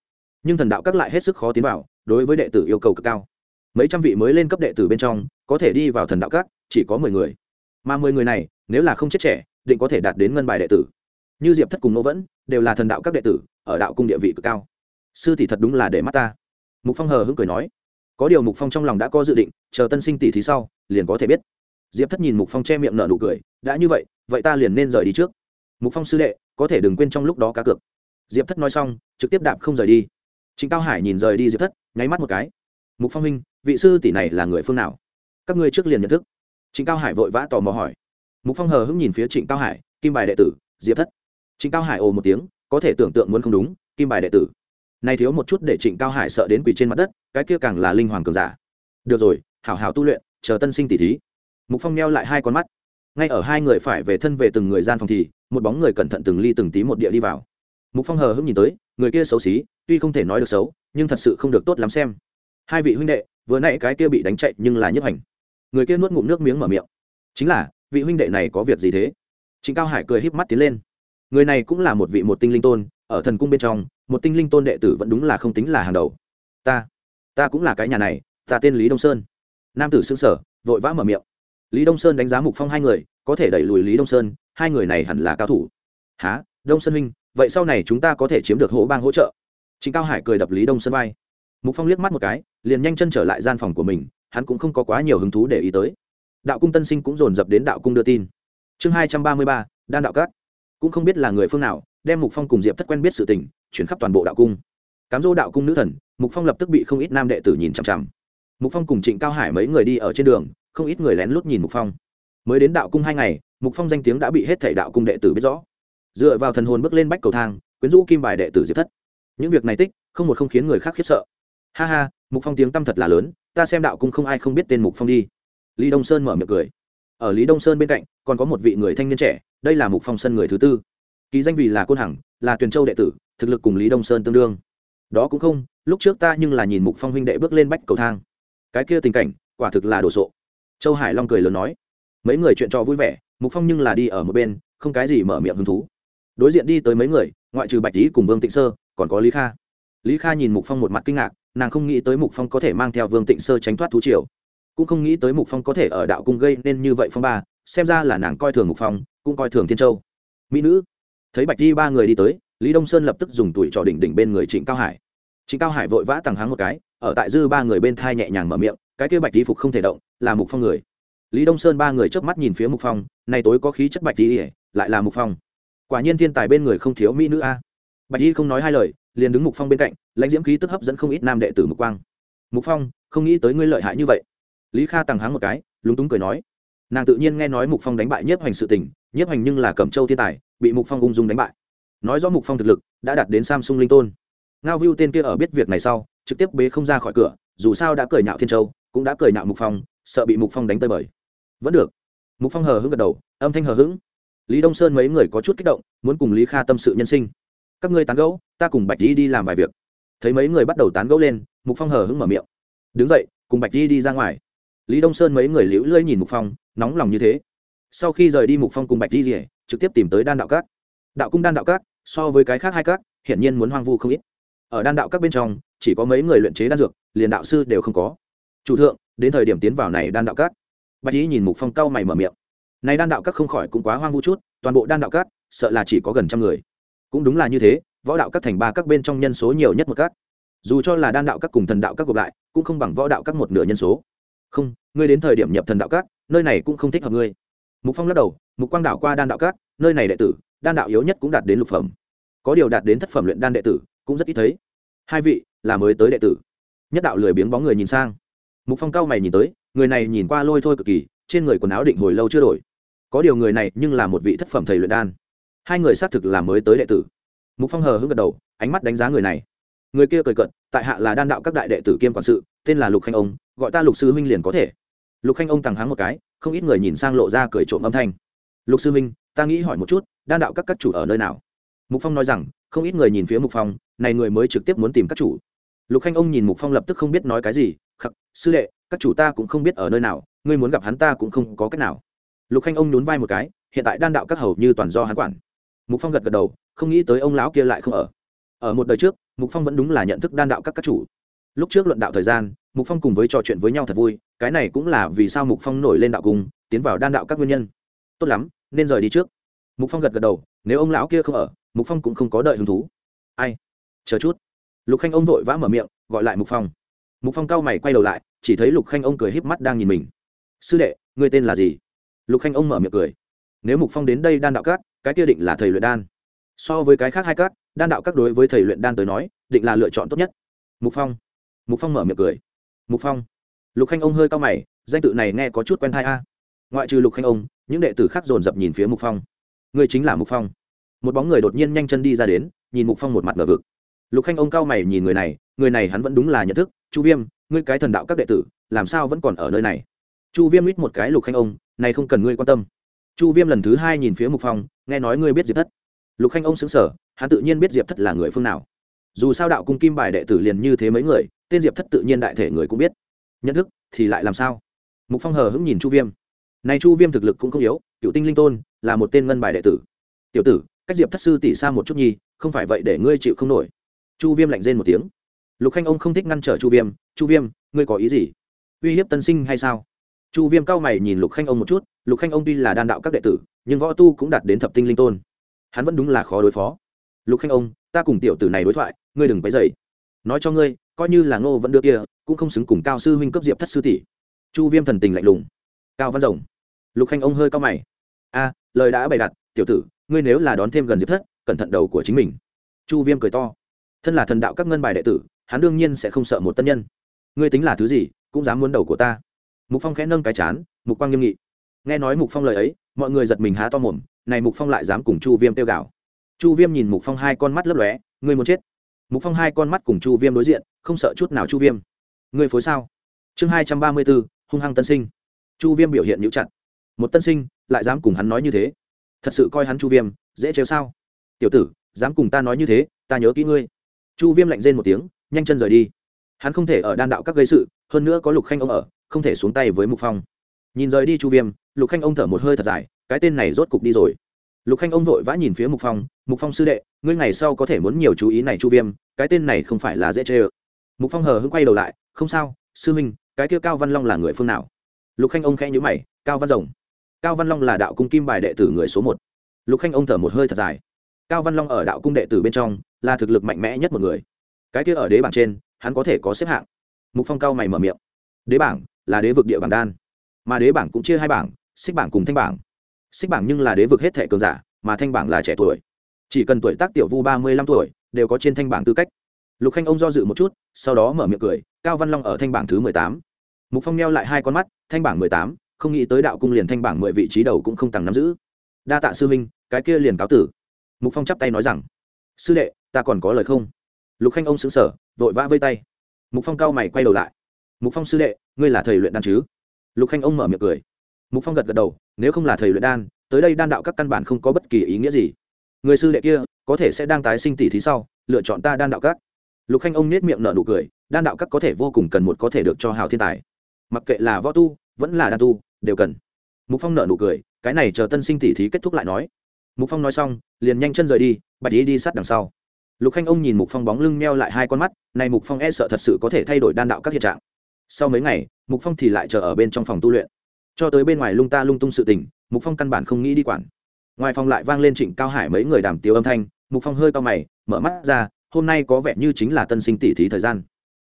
Nhưng thần đạo các lại hết sức khó tiến vào, đối với đệ tử yêu cầu cực cao. Mấy trăm vị mới lên cấp đệ tử bên trong, có thể đi vào thần đạo các, chỉ có mười người. Mà mười người này, nếu là không chết trẻ, định có thể đạt đến ngân bài đệ tử. Như diệp thất cùng nô vẫn, đều là thần đạo các đệ tử, ở đạo cung địa vị cực cao. Sư tỷ thật đúng là để mắt ta. Mục phong hờ hững cười nói. Có điều mục phong trong lòng đã có dự định, chờ tân sinh tỷ thí sau, liền có thể biết. Diệp thất nhìn mục phong che miệng nở nụ cười, đã như vậy vậy ta liền nên rời đi trước mục phong sư đệ, có thể đừng quên trong lúc đó cá cược. Diệp thất nói xong, trực tiếp đạp không rời đi. Trịnh cao hải nhìn rời đi diệp thất, nháy mắt một cái. Mục phong huynh, vị sư tỷ này là người phương nào? Các ngươi trước liền nhận thức. Trịnh cao hải vội vã tò mò hỏi. Mục phong hờ hững nhìn phía trịnh cao hải, kim bài đệ tử, diệp thất. Trịnh cao hải ồ một tiếng, có thể tưởng tượng muốn không đúng, kim bài đệ tử. Nay thiếu một chút để trịnh cao hải sợ đến quỳ trên mặt đất, cái kia càng là linh hoàng cường giả. Được rồi, hảo hảo tu luyện, chờ tân sinh tỷ thí. Mục phong neo lại hai con mắt ngay ở hai người phải về thân về từng người gian phòng thì, một bóng người cẩn thận từng ly từng tí một địa đi vào. Mục phong hờ hững nhìn tới, người kia xấu xí, tuy không thể nói được xấu, nhưng thật sự không được tốt lắm xem. Hai vị huynh đệ, vừa nãy cái kia bị đánh chạy nhưng là nhiếp hành người kia nuốt ngụm nước miếng mở miệng. Chính là, vị huynh đệ này có việc gì thế? Trịnh cao hải cười híp mắt tiến lên. Người này cũng là một vị một tinh linh tôn, ở thần cung bên trong, một tinh linh tôn đệ tử vẫn đúng là không tính là hàng đầu. Ta ta cũng là cái nhà này, ta tên lý đông sơn. Nam tử xương sở vội vã mở miệng lý đông sơn đánh giá mục phong hai người, có thể đẩy lùi lý đông sơn, hai người này hẳn là cao thủ. Há đông sơn huynh, vậy sau này chúng ta có thể chiếm được hỗ bang hỗ trợ? Trịnh cao hải cười đập lý đông sơn vai. Mục phong liếc mắt một cái, liền nhanh chân trở lại gian phòng của mình, hắn cũng không có quá nhiều hứng thú để ý tới. Đạo cung tân sinh cũng dồn dập đến đạo cung đưa tin. Chương hai trăm ba mươi ba, đan đạo cát cũng không biết là người phương nào, đem mục phong cùng diệp thất quen biết sự tình, chuyển khắp toàn bộ đạo cung. Cám dỗ đạo cung nữ thần, mục phong lập tức bị không ít nam đệ tử nhìn chằm chằm. Mục phong cùng trịnh cao hải mấy người đi ở trên đường không ít người lén lút nhìn mục phong. Mới đến đạo cung hai ngày, mục phong danh tiếng đã bị hết thảy đạo cung đệ tử biết rõ. Dựa vào thần hồn bước lên bách cầu thang, quyến rũ kim bài đệ tử diệp thất. Những việc này tích, không một không khiến người khác khiếp sợ. Ha ha, mục phong tiếng tâm thật là lớn, ta xem đạo cung không ai không biết tên mục phong đi. Lý đông sơn mở miệng cười. Ở lý đông sơn bên cạnh, còn có một vị người thanh niên trẻ, đây là mục phong sân người thứ tư. Ký danh vị là côn hằng, là tuyền châu đệ tử, thực lực cùng lý đông sơn tương đương. Đó cũng không, lúc trước ta nhưng là nhìn mục phong huynh đệ bước lên bách cầu thang. Cái kia tình cảnh, quả thực là đồ sộ châu hải long cười lớn nói, mấy người chuyện trò vui vẻ, mục phong nhưng là đi ở một bên, không cái gì mở miệng hứng thú. Đối diện đi tới mấy người, ngoại trừ bạch lý cùng vương tịnh sơ, còn có lý kha. Lý kha nhìn mục phong một mặt kinh ngạc, nàng không nghĩ tới mục phong có thể mang theo vương tịnh sơ tránh thoát thú triều. Cũng không nghĩ tới mục phong có thể ở đạo cung gây nên như vậy phong ba, xem ra là nàng coi thường mục phong, cũng coi thường thiên châu. Mỹ nữ, thấy bạch di ba người đi tới, lý đông sơn lập tức dùng tuổi trò đỉnh đỉnh bên người trịnh cao hải. Trịnh cao hải vội vã tằng hắng một cái, ở tại dư ba người bên thai nhẹ nhàng mở miệng cái kia bạch di phục không thể động, là mục phong người. Lý đông sơn ba người chớp mắt nhìn phía mục phong này tối có khí chất bạch di lại là mục phong. Quả nhiên thiên tài bên người không thiếu mỹ nữ a. Bạch y không nói hai lời, liền đứng mục phong bên cạnh, lãnh diễm khí tức hấp dẫn không ít nam đệ tử mục quang. Mục phong, không nghĩ tới ngươi lợi hại như vậy. Lý kha tằng háng một cái, lúng túng cười nói. Nàng tự nhiên nghe nói mục phong đánh bại nhiếp hành sự tình, nhiếp hành nhưng là cẩm châu thiên tài, bị mục phong ung dung đánh bại. Nói rõ mục phong thực lực, đã đạt đến samsung linh tôn. Ngao view tên kia ở biết việc này sau, trực tiếp bế không ra khỏi cửa, dù sao đã cười nhạo thiên châu cũng đã cười nạo mục phong, sợ bị mục phong đánh tơi bời. Vẫn được. Mục phong hờ hững gật đầu, âm thanh hờ hững. Lý đông sơn mấy người có chút kích động, muốn cùng lý kha tâm sự nhân sinh. Các ngươi tán gẫu, ta cùng bạch di đi làm vài việc. Thấy mấy người bắt đầu tán gẫu lên, mục phong hờ hững mở miệng. Đứng dậy, cùng bạch di đi ra ngoài. Lý đông sơn mấy người liễu lưỡi nhìn mục phong, nóng lòng như thế. Sau khi rời đi mục phong cùng bạch di rỉa trực tiếp tìm tới đan đạo cát đạo cung đan đạo cát so với cái khác hai cát hiển nhiên muốn hoang vu không ít. Ở đan đạo các bên trong, chỉ có mấy người luyện chế đan dược, liền đạo sư đều không có chủ thượng, đến thời điểm tiến vào này đan đạo cát bạch di nhìn mục phong cau mày mở miệng. Này đan đạo các không khỏi cũng quá hoang vu chút, toàn bộ đan đạo cát sợ là chỉ có gần trăm người. Cũng đúng là như thế, võ đạo các thành ba các bên trong nhân số nhiều nhất một các. Dù cho là đan đạo các cùng thần đạo các gộp lại, cũng không bằng võ đạo các một nửa nhân số. Không, ngươi đến thời điểm nhập thần đạo các, nơi này cũng không thích hợp ngươi. Mục phong lắc đầu, mục quang đạo qua đan đạo các, nơi này đệ tử, đan đạo yếu nhất cũng đạt đến lục phẩm. Có điều đạt đến thất phẩm luyện đan đệ tử, cũng rất ít thấy. Hai vị là mới tới đệ tử. Nhất đạo lười biếng bóng người nhìn sang mục phong cao mày nhìn tới, người này nhìn qua lôi thôi cực kỳ, trên người quần áo định hồi lâu chưa đổi. Có điều người này nhưng là một vị thất phẩm thầy luyện đan. Hai người xác thực là mới tới đệ tử. Mục phong hờ hững gật đầu, ánh mắt đánh giá người này. Người kia cười cận tại hạ là đan đạo các đại đệ tử kiêm quản sự, tên là lục khanh ông, gọi ta lục sư huynh liền có thể. Lục khanh ông thẳng hắng một cái, không ít người nhìn sang lộ ra cười trộm âm thanh. Lục sư huynh ta nghĩ hỏi một chút, đan đạo các các chủ ở nơi nào? Mục phong nói rằng, không ít người nhìn phía mục phong, này người mới trực tiếp muốn tìm các chủ. Lục khanh ông nhìn mục phong lập tức không biết nói cái gì khắc, sư đệ, các chủ ta cũng không biết ở nơi nào, ngươi muốn gặp hắn ta cũng không có cách nào. Lục khanh ông nhún vai một cái, hiện tại đan đạo các hầu như toàn do hắn quản. Mục phong gật gật đầu, không nghĩ tới ông lão kia lại không ở. Ở một đời trước, mục phong vẫn đúng là nhận thức đan đạo các các chủ. Lúc trước luận đạo thời gian, mục phong cùng với trò chuyện với nhau thật vui, cái này cũng là vì sao mục phong nổi lên đạo cung tiến vào đan đạo các nguyên nhân. Tốt lắm, nên rời đi trước. Mục phong gật gật đầu, nếu ông lão kia không ở, mục phong cũng không có đợi hứng thú. Ai? Chờ chút. Lục khanh ông vội vã mở miệng, gọi lại mục phong mục phong cao mày quay đầu lại chỉ thấy lục khanh ông cười híp mắt đang nhìn mình. Sư đệ người tên là gì? Lục khanh ông mở miệng cười. Nếu mục phong đến đây đan đạo cát, cái kia định là thầy luyện đan. So với cái khác hai cát, đan đạo các đối với thầy luyện đan tới nói định là lựa chọn tốt nhất. Mục phong. Mục phong mở miệng cười. Mục phong. Lục khanh ông hơi cao mày danh tự này nghe có chút quen thai a. Ngoại trừ lục khanh ông những đệ tử khác dồn dập nhìn phía mục phong. Người chính là mục phong. Một bóng người đột nhiên nhanh chân đi ra đến nhìn mục phong một mặt ngờ vực. Lục khanh ông cao mày nhìn người này người này hắn vẫn đúng là nhận thức chu viêm, ngươi cái thần đạo các đệ tử, làm sao vẫn còn ở nơi này? Chu viêm ít một cái lục khanh ông, này không cần ngươi quan tâm. Chu viêm lần thứ hai nhìn phía mục phong, nghe nói ngươi biết diệp thất. Lục khanh ông xứng sở hắn tự nhiên biết diệp thất là người phương nào. Dù sao đạo cung kim bài đệ tử liền như thế mấy người, tên diệp thất tự nhiên đại thể người cũng biết. Nhận thức thì lại làm sao? Mục phong hờ hững nhìn chu viêm. Này chu viêm thực lực cũng không yếu cựu tinh linh tôn là một tên ngân bài đệ tử. Tiểu tử, cách diệp thất sư tỷ xa một chút nhi không phải vậy để ngươi chịu không nổi. Chu viêm lạnh rên một tiếng lục khanh ông không thích ngăn trở chu viêm. Chu viêm, ngươi có ý gì? Uy hiếp tân sinh hay sao? Chu viêm cao mày nhìn lục khanh ông một chút. Lục khanh ông tuy là đan đạo các đệ tử, nhưng võ tu cũng đạt đến thập tinh linh tôn. Hắn vẫn đúng là khó đối phó. Lục khanh ông, ta cùng tiểu tử này đối thoại, ngươi đừng bấy dậy nói cho ngươi, coi như là ngô vẫn đưa kia, cũng không xứng cùng cao sư huynh cấp diệp thất sư tỷ. Chu viêm thần tình lạnh lùng. Cao văn rồng. Lục khanh ông hơi cao mày. A, lời đã bày đặt, tiểu tử, ngươi nếu là đón thêm gần diệp thất, cẩn thận đầu của chính mình. Chu viêm cười to. Thân là thần đạo các ngân bài đệ tử hắn đương nhiên sẽ không sợ một tân nhân. Ngươi tính là thứ gì, cũng dám muốn đầu của ta. Mục phong khẽ nâng cái chán, mục quang nghiêm nghị. Nghe nói mục phong lời ấy, mọi người giật mình há to mồm, này mục phong lại dám cùng chu viêm tiêu gạo. Chu viêm nhìn mục phong hai con mắt lấp lóe, ngươi muốn chết. Mục phong hai con mắt cùng chu viêm đối diện, không sợ chút nào chu viêm. Ngươi phối sao? Chương hai trăm ba mươi bốn, hung hăng tân sinh. Chu viêm biểu hiện nhũ chặt. Một tân sinh, lại dám cùng hắn nói như thế? Thật sự coi hắn chu viêm, dễ trêu sao? Tiểu tử, dám cùng ta nói như thế, ta nhớ kỹ ngươi. Chu viêm lạnh rên một tiếng nhanh chân rời đi. Hắn không thể ở đan đạo các gây sự, hơn nữa có lục khanh ông ở, không thể xuống tay với mục phong. Nhìn rời đi chu viêm, lục khanh ông thở một hơi thật dài, cái tên này rốt cục đi rồi. Lục khanh ông vội vã nhìn phía mục phong mục phong sư đệ, ngươi ngày sau có thể muốn nhiều chú ý này chu viêm, cái tên này không phải là dễ chê ơ. Mục phong hờ hưng quay đầu lại, không sao, sư minh cái kia cao văn long là người phương nào? Lục khanh ông khẽ nhữ mày, cao văn rồng. Cao văn long là đạo cung kim bài đệ tử người số một. Lục khanh ông thở một hơi thật dài, cao văn long ở đạo cung đệ tử bên trong, là thực lực mạnh mẽ nhất một người cái kia ở đế bảng trên, hắn có thể có xếp hạng. Mục phong cao mày mở miệng. Đế bảng là đế vực địa bảng đan, mà đế bảng cũng chia hai bảng, xích bảng cùng thanh bảng. Xích bảng nhưng là đế vực hết thẻ cường giả, mà thanh bảng là trẻ tuổi. Chỉ cần tuổi tác tiểu vu ba mươi lăm tuổi, đều có trên thanh bảng tư cách. Lục khanh ông do dự một chút, sau đó mở miệng cười, cao văn long ở thanh bảng thứ mười tám. Mục phong neo lại hai con mắt, thanh bảng mười tám, không nghĩ tới đạo cung liền thanh bảng mười vị trí đầu cũng không tăng nắm giữ. Đa tạ sư minh cái kia liền cáo tử. Mục phong chắp tay nói rằng, sư đệ, ta còn có lời không? Lục khanh ông xứng sở vội vã vây tay. Mục phong cao mày quay đầu lại. Mục phong sư đệ, ngươi là thầy luyện đan chứ? Lục khanh ông mở miệng cười. Mục phong gật gật đầu, nếu không là thầy luyện đan, tới đây đan đạo các căn bản không có bất kỳ ý nghĩa gì. Người sư đệ kia có thể sẽ đang tái sinh tỷ thí sau, lựa chọn ta đan đạo các. Lục khanh ông nết miệng nở nụ cười, đan đạo các có thể vô cùng cần một có thể được cho hào thiên tài. Mặc kệ là võ tu, vẫn là đan tu, đều cần. Mục phong nở nụ cười, cái này chờ tân sinh tỷ thí kết thúc lại nói. Mục phong nói xong, liền nhanh chân rời đi, bạch ý đi sát đằng sau lục khanh ông nhìn mục phong bóng lưng meo lại hai con mắt, này mục phong e sợ thật sự có thể thay đổi đan đạo các hiện trạng. Sau mấy ngày, mục phong thì lại chờ ở bên trong phòng tu luyện. Cho tới bên ngoài lung ta lung tung sự tình, mục phong căn bản không nghĩ đi quản. Ngoài phòng lại vang lên trịnh cao hải mấy người đàm tiếu âm thanh, mục phong hơi cao mày, mở mắt ra, hôm nay có vẻ như chính là tân sinh tỷ thí thời gian.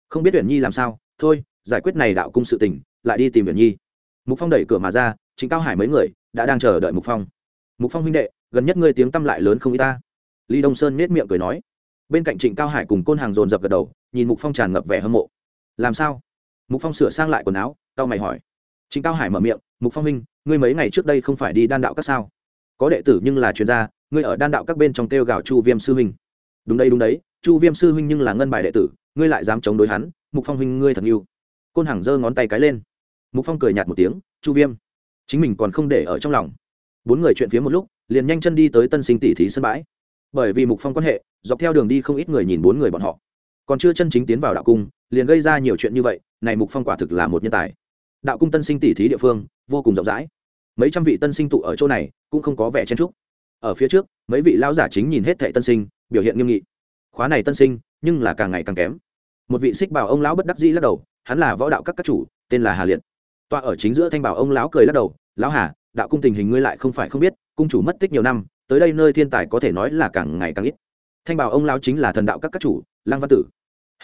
Không biết tuyển nhi làm sao, thôi, giải quyết này đạo cung sự tình, lại đi tìm tuyển nhi. Mục phong đẩy cửa mà ra, trịnh cao hải mấy người đã đang chờ đợi mục phong. Mục phong huynh đệ, gần nhất ngươi tiếng tăm lại lớn không y ta. Lý đông sơn nết miệng cười nói bên cạnh trịnh cao hải cùng côn hàng dồn dập gật đầu, nhìn mục phong tràn ngập vẻ hâm mộ. Làm sao? Mục phong sửa sang lại quần áo cao mày hỏi. Trịnh cao hải mở miệng, mục phong minh ngươi mấy ngày trước đây không phải đi đan đạo các sao? Có đệ tử nhưng là chuyên gia, ngươi ở đan đạo các bên trong kêu gào chu viêm sư huynh. Đúng đây đúng đấy, chu viêm sư huynh nhưng là ngân bài đệ tử, ngươi lại dám chống đối hắn, mục phong huynh ngươi thật yêu. Côn hàng giơ ngón tay cái lên. Mục phong cười nhạt một tiếng, chu viêm, chính mình còn không để ở trong lòng. Bốn người chuyện phía một lúc, liền nhanh chân đi tới tân sinh tỷ thí sân bãi. Bởi vì mục phong quan hệ dọc theo đường đi không ít người nhìn bốn người bọn họ. Còn chưa chân chính tiến vào đạo cung, liền gây ra nhiều chuyện như vậy, này mục phong quả thực là một nhân tài. Đạo cung tân sinh tỷ thí địa phương, vô cùng rộng rãi. Mấy trăm vị tân sinh tụ ở chỗ này, cũng không có vẻ chen trúc ở phía trước, mấy vị lão giả chính nhìn hết thệ tân sinh, biểu hiện nghiêm nghị. Khóa này tân sinh, nhưng là càng ngày càng kém. Một vị xích bảo ông lão bất đắc dĩ lắc đầu, hắn là võ đạo các các chủ, tên là hà liệt. Tọa ở chính giữa thanh bảo ông lão cười lắc đầu, lão hà, đạo cung tình hình ngươi lại không phải không biết, cung chủ mất tích nhiều năm, tới đây nơi thiên tài có thể nói là càng ngày càng ít thanh bảo ông lão chính là thần đạo các các chủ, lăng văn tử.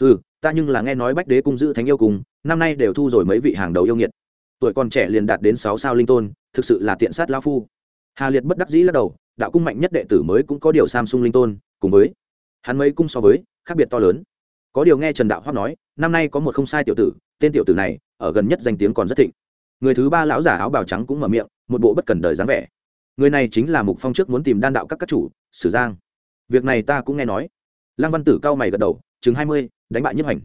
Ừ ta nhưng là nghe nói bách đế cung giữ thánh yêu cung, năm nay đều thu rồi mấy vị hàng đầu yêu nghiệt. Tuổi còn trẻ liền đạt đến sáu sao linh tôn, thực sự là tiện sát lao phu. Hà liệt bất đắc dĩ lắc đầu, đạo cung mạnh nhất đệ tử mới cũng có điều samsung linh tôn, cùng với hắn mấy cung so với, khác biệt to lớn. Có điều nghe trần đạo hoác nói, năm nay có một không sai tiểu tử, tên tiểu tử này, ở gần nhất danh tiếng còn rất thịnh. Người thứ ba lão giả áo bào trắng cũng mở miệng, một bộ bất cần đời dáng vẻ. Người này chính là mục phong trước muốn tìm đan đạo các các chủ, sử giang việc này ta cũng nghe nói. Lăng văn tử cao mày gật đầu, chừng hai mươi, đánh bại nhiếp hành.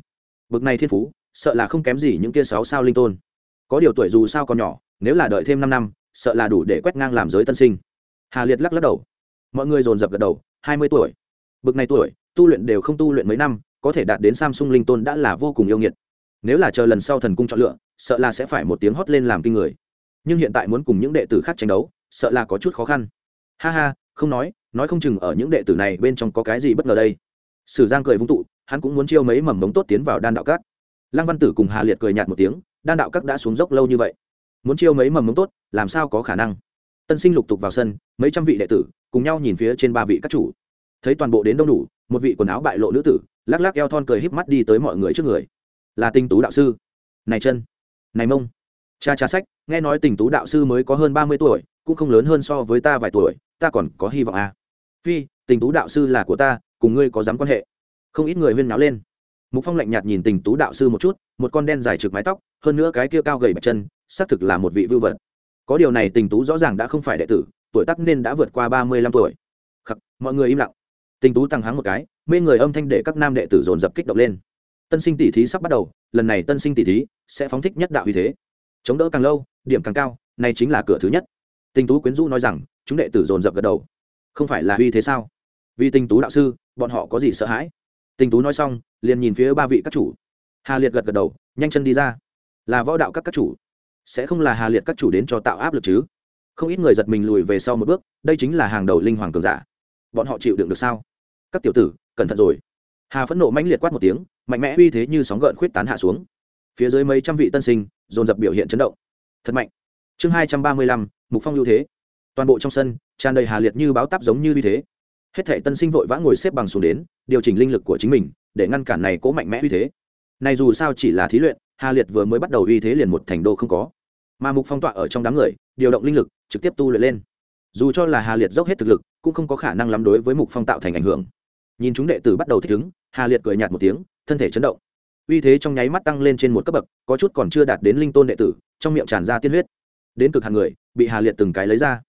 Bực này thiên phú, sợ là không kém gì những kia sáu sao linh tôn. Có điều tuổi dù sao còn nhỏ, nếu là đợi thêm năm năm, sợ là đủ để quét ngang làm giới tân sinh. Hà liệt lắc lắc đầu. Mọi người dồn dập gật đầu, hai mươi tuổi. Bực này tuổi, tu luyện đều không tu luyện mấy năm, có thể đạt đến samsung linh tôn đã là vô cùng yêu nghiệt. Nếu là chờ lần sau thần cung chọn lựa, sợ là sẽ phải một tiếng hót lên làm kinh người. Nhưng hiện tại muốn cùng những đệ tử khác tranh đấu, sợ là có chút khó khăn. Ha ha, không nói nói không chừng ở những đệ tử này bên trong có cái gì bất ngờ đây. Sử giang cười vung tụ, hắn cũng muốn chiêu mấy mầm mống tốt tiến vào đan đạo các. Lăng văn tử cùng hà liệt cười nhạt một tiếng, đan đạo các đã xuống dốc lâu như vậy. Muốn chiêu mấy mầm mống tốt, làm sao có khả năng? Tân sinh lục tục vào sân, mấy trăm vị đệ tử, cùng nhau nhìn phía trên ba vị các chủ. Thấy toàn bộ đến đông đủ, một vị quần áo bại lộ nữ tử, lắc lắc eo thon cười híp mắt đi tới mọi người trước người. Là tinh tú đạo sư. Này chân. Này mông. Cha cha sách, nghe nói tình tú đạo sư mới có hơn ba mươi tuổi, cũng không lớn hơn so với ta vài tuổi, ta còn có hy vọng à phi tình tú đạo sư là của ta cùng ngươi có dám quan hệ? Không ít người huyên náo lên. Mục phong lạnh nhạt nhìn tình tú đạo sư một chút một con đen dài trực mái tóc hơn nữa cái kia cao gầy bạch chân xác thực là một vị vưu vật. Có điều này tình tú rõ ràng đã không phải đệ tử tuổi tác nên đã vượt qua ba mươi lăm tuổi. Khắc, mọi người im lặng. Tình tú tăng hắng một cái mê người âm thanh để các nam đệ tử dồn dập kích động lên. Tân sinh tỷ thí sắp bắt đầu lần này tân sinh tỷ thí sẽ phóng thích nhất đạo uy thế. Chống đỡ càng lâu điểm càng cao này chính là cửa thứ nhất. Tình tú quyến rũ nói rằng chúng đệ tử dồn dập gật đầu không phải là uy thế sao? Vì Tinh tú đạo sư, bọn họ có gì sợ hãi? Tinh tú nói xong, liền nhìn phía ba vị các chủ. Hà liệt gật gật đầu, nhanh chân đi ra. Là võ đạo các các chủ. Sẽ không là hà liệt các chủ đến cho tạo áp lực chứ? Không ít người giật mình lùi về sau một bước, đây chính là hàng đầu linh hoàng cường giả. Bọn họ chịu đựng được sao? Các tiểu tử, cẩn thận rồi. Hà phẫn nộ mãnh liệt quát một tiếng, mạnh mẽ uy thế như sóng gợn khuyết tán hạ xuống. Phía dưới mấy trăm vị tân sinh, dồn dập biểu hiện chấn động. Thật mạnh. Chương hai trăm ba mươi lăm, mục phong ưu thế toàn bộ trong sân, tràn đầy hà liệt như báo táp giống như uy thế. Hết thể tân sinh vội vã ngồi xếp bằng xuống đến, điều chỉnh linh lực của chính mình, để ngăn cản này cố mạnh mẽ uy thế. Này dù sao chỉ là thí luyện, hà liệt vừa mới bắt đầu uy thế liền một thành đô không có. Mà mục phong tọa ở trong đám người, điều động linh lực, trực tiếp tu luyện lên. Dù cho là hà liệt dốc hết thực lực, cũng không có khả năng lắm đối với mục phong tạo thành ảnh hưởng. Nhìn chúng đệ tử bắt đầu thích ứng, hà liệt cười nhạt một tiếng, thân thể chấn động. Uy thế trong nháy mắt tăng lên trên một cấp bậc, có chút còn chưa đạt đến linh tôn đệ tử, trong miệng tràn ra tiên huyết. Đến cực hàng người, bị hà liệt từng cái lấy ra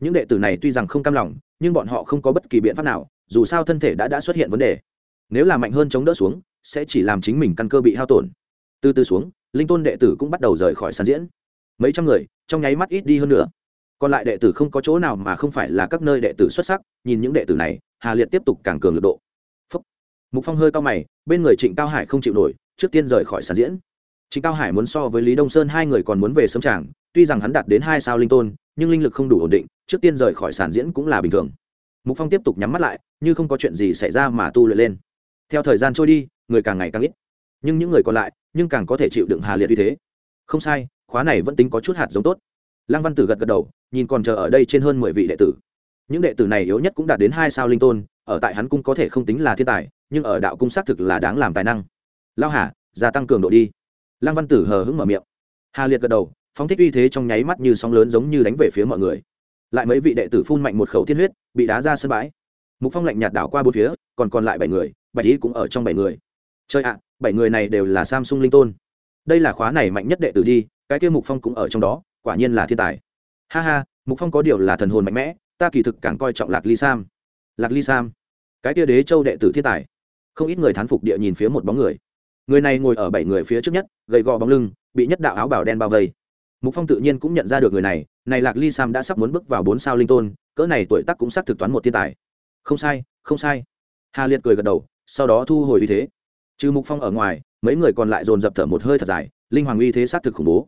những đệ tử này tuy rằng không cam lòng, nhưng bọn họ không có bất kỳ biện pháp nào, dù sao thân thể đã đã xuất hiện vấn đề. Nếu là mạnh hơn chống đỡ xuống, sẽ chỉ làm chính mình căn cơ bị hao tổn. Từ từ xuống, linh tôn đệ tử cũng bắt đầu rời khỏi sàn diễn. Mấy trăm người, trong nháy mắt ít đi hơn nữa. Còn lại đệ tử không có chỗ nào mà không phải là các nơi đệ tử xuất sắc, nhìn những đệ tử này, hà liệt tiếp tục càng cường lực độ. Phúc. mục phong hơi cao mày, bên người trịnh cao hải không chịu nổi, trước tiên rời khỏi sàn diễn. Trịnh cao hải muốn so với lý đông sơn hai người còn muốn về sớm tràng tuy rằng hắn đạt đến hai sao linh tôn, nhưng linh lực không đủ ổn định, trước tiên rời khỏi sàn diễn cũng là bình thường. Mục phong tiếp tục nhắm mắt lại, như không có chuyện gì xảy ra mà tu luyện lên. Theo thời gian trôi đi, người càng ngày càng ít. Nhưng những người còn lại, nhưng càng có thể chịu đựng hà liệt như thế. Không sai, khóa này vẫn tính có chút hạt giống tốt. Lăng văn tử gật gật đầu, nhìn còn chờ ở đây trên hơn mười vị đệ tử. Những đệ tử này yếu nhất cũng đạt đến hai sao linh tôn, ở tại hắn cung có thể không tính là thiên tài, nhưng ở đạo cung xác thực là đáng làm tài năng. Lao hà, gia tăng cường độ đi. Lăng văn tử hờ hững mở miệng. Hà liệt gật đầu phóng thích uy thế trong nháy mắt như sóng lớn giống như đánh về phía mọi người. Lại mấy vị đệ tử phun mạnh một khẩu tiên huyết, bị đá ra sân bãi. Mục phong lạnh nhạt đảo qua bốn phía, còn còn lại bảy người, bạch ý cũng ở trong bảy người. Chơi ạ, bảy người này đều là samsung linh tôn. Đây là khóa này mạnh nhất đệ tử đi, cái kia mục phong cũng ở trong đó, quả nhiên là thiên tài. Ha ha, mục phong có điều là thần hồn mạnh mẽ, ta kỳ thực càng coi trọng lạc ly sam. Lạc ly sam, cái kia đế châu đệ tử thiên tài. Không ít người thán phục địa nhìn phía một bóng người. Người này ngồi ở bảy người phía trước nhất, gầy gò bóng lưng, bị nhất đạo áo bảo đen bao vây mục phong tự nhiên cũng nhận ra được người này này lạc ly sam đã sắp muốn bước vào bốn sao linh tôn cỡ này tuổi tác cũng xác thực toán một thiên tài không sai không sai hà liệt cười gật đầu sau đó thu hồi uy thế trừ mục phong ở ngoài mấy người còn lại dồn dập thở một hơi thật dài linh hoàng uy thế xác thực khủng bố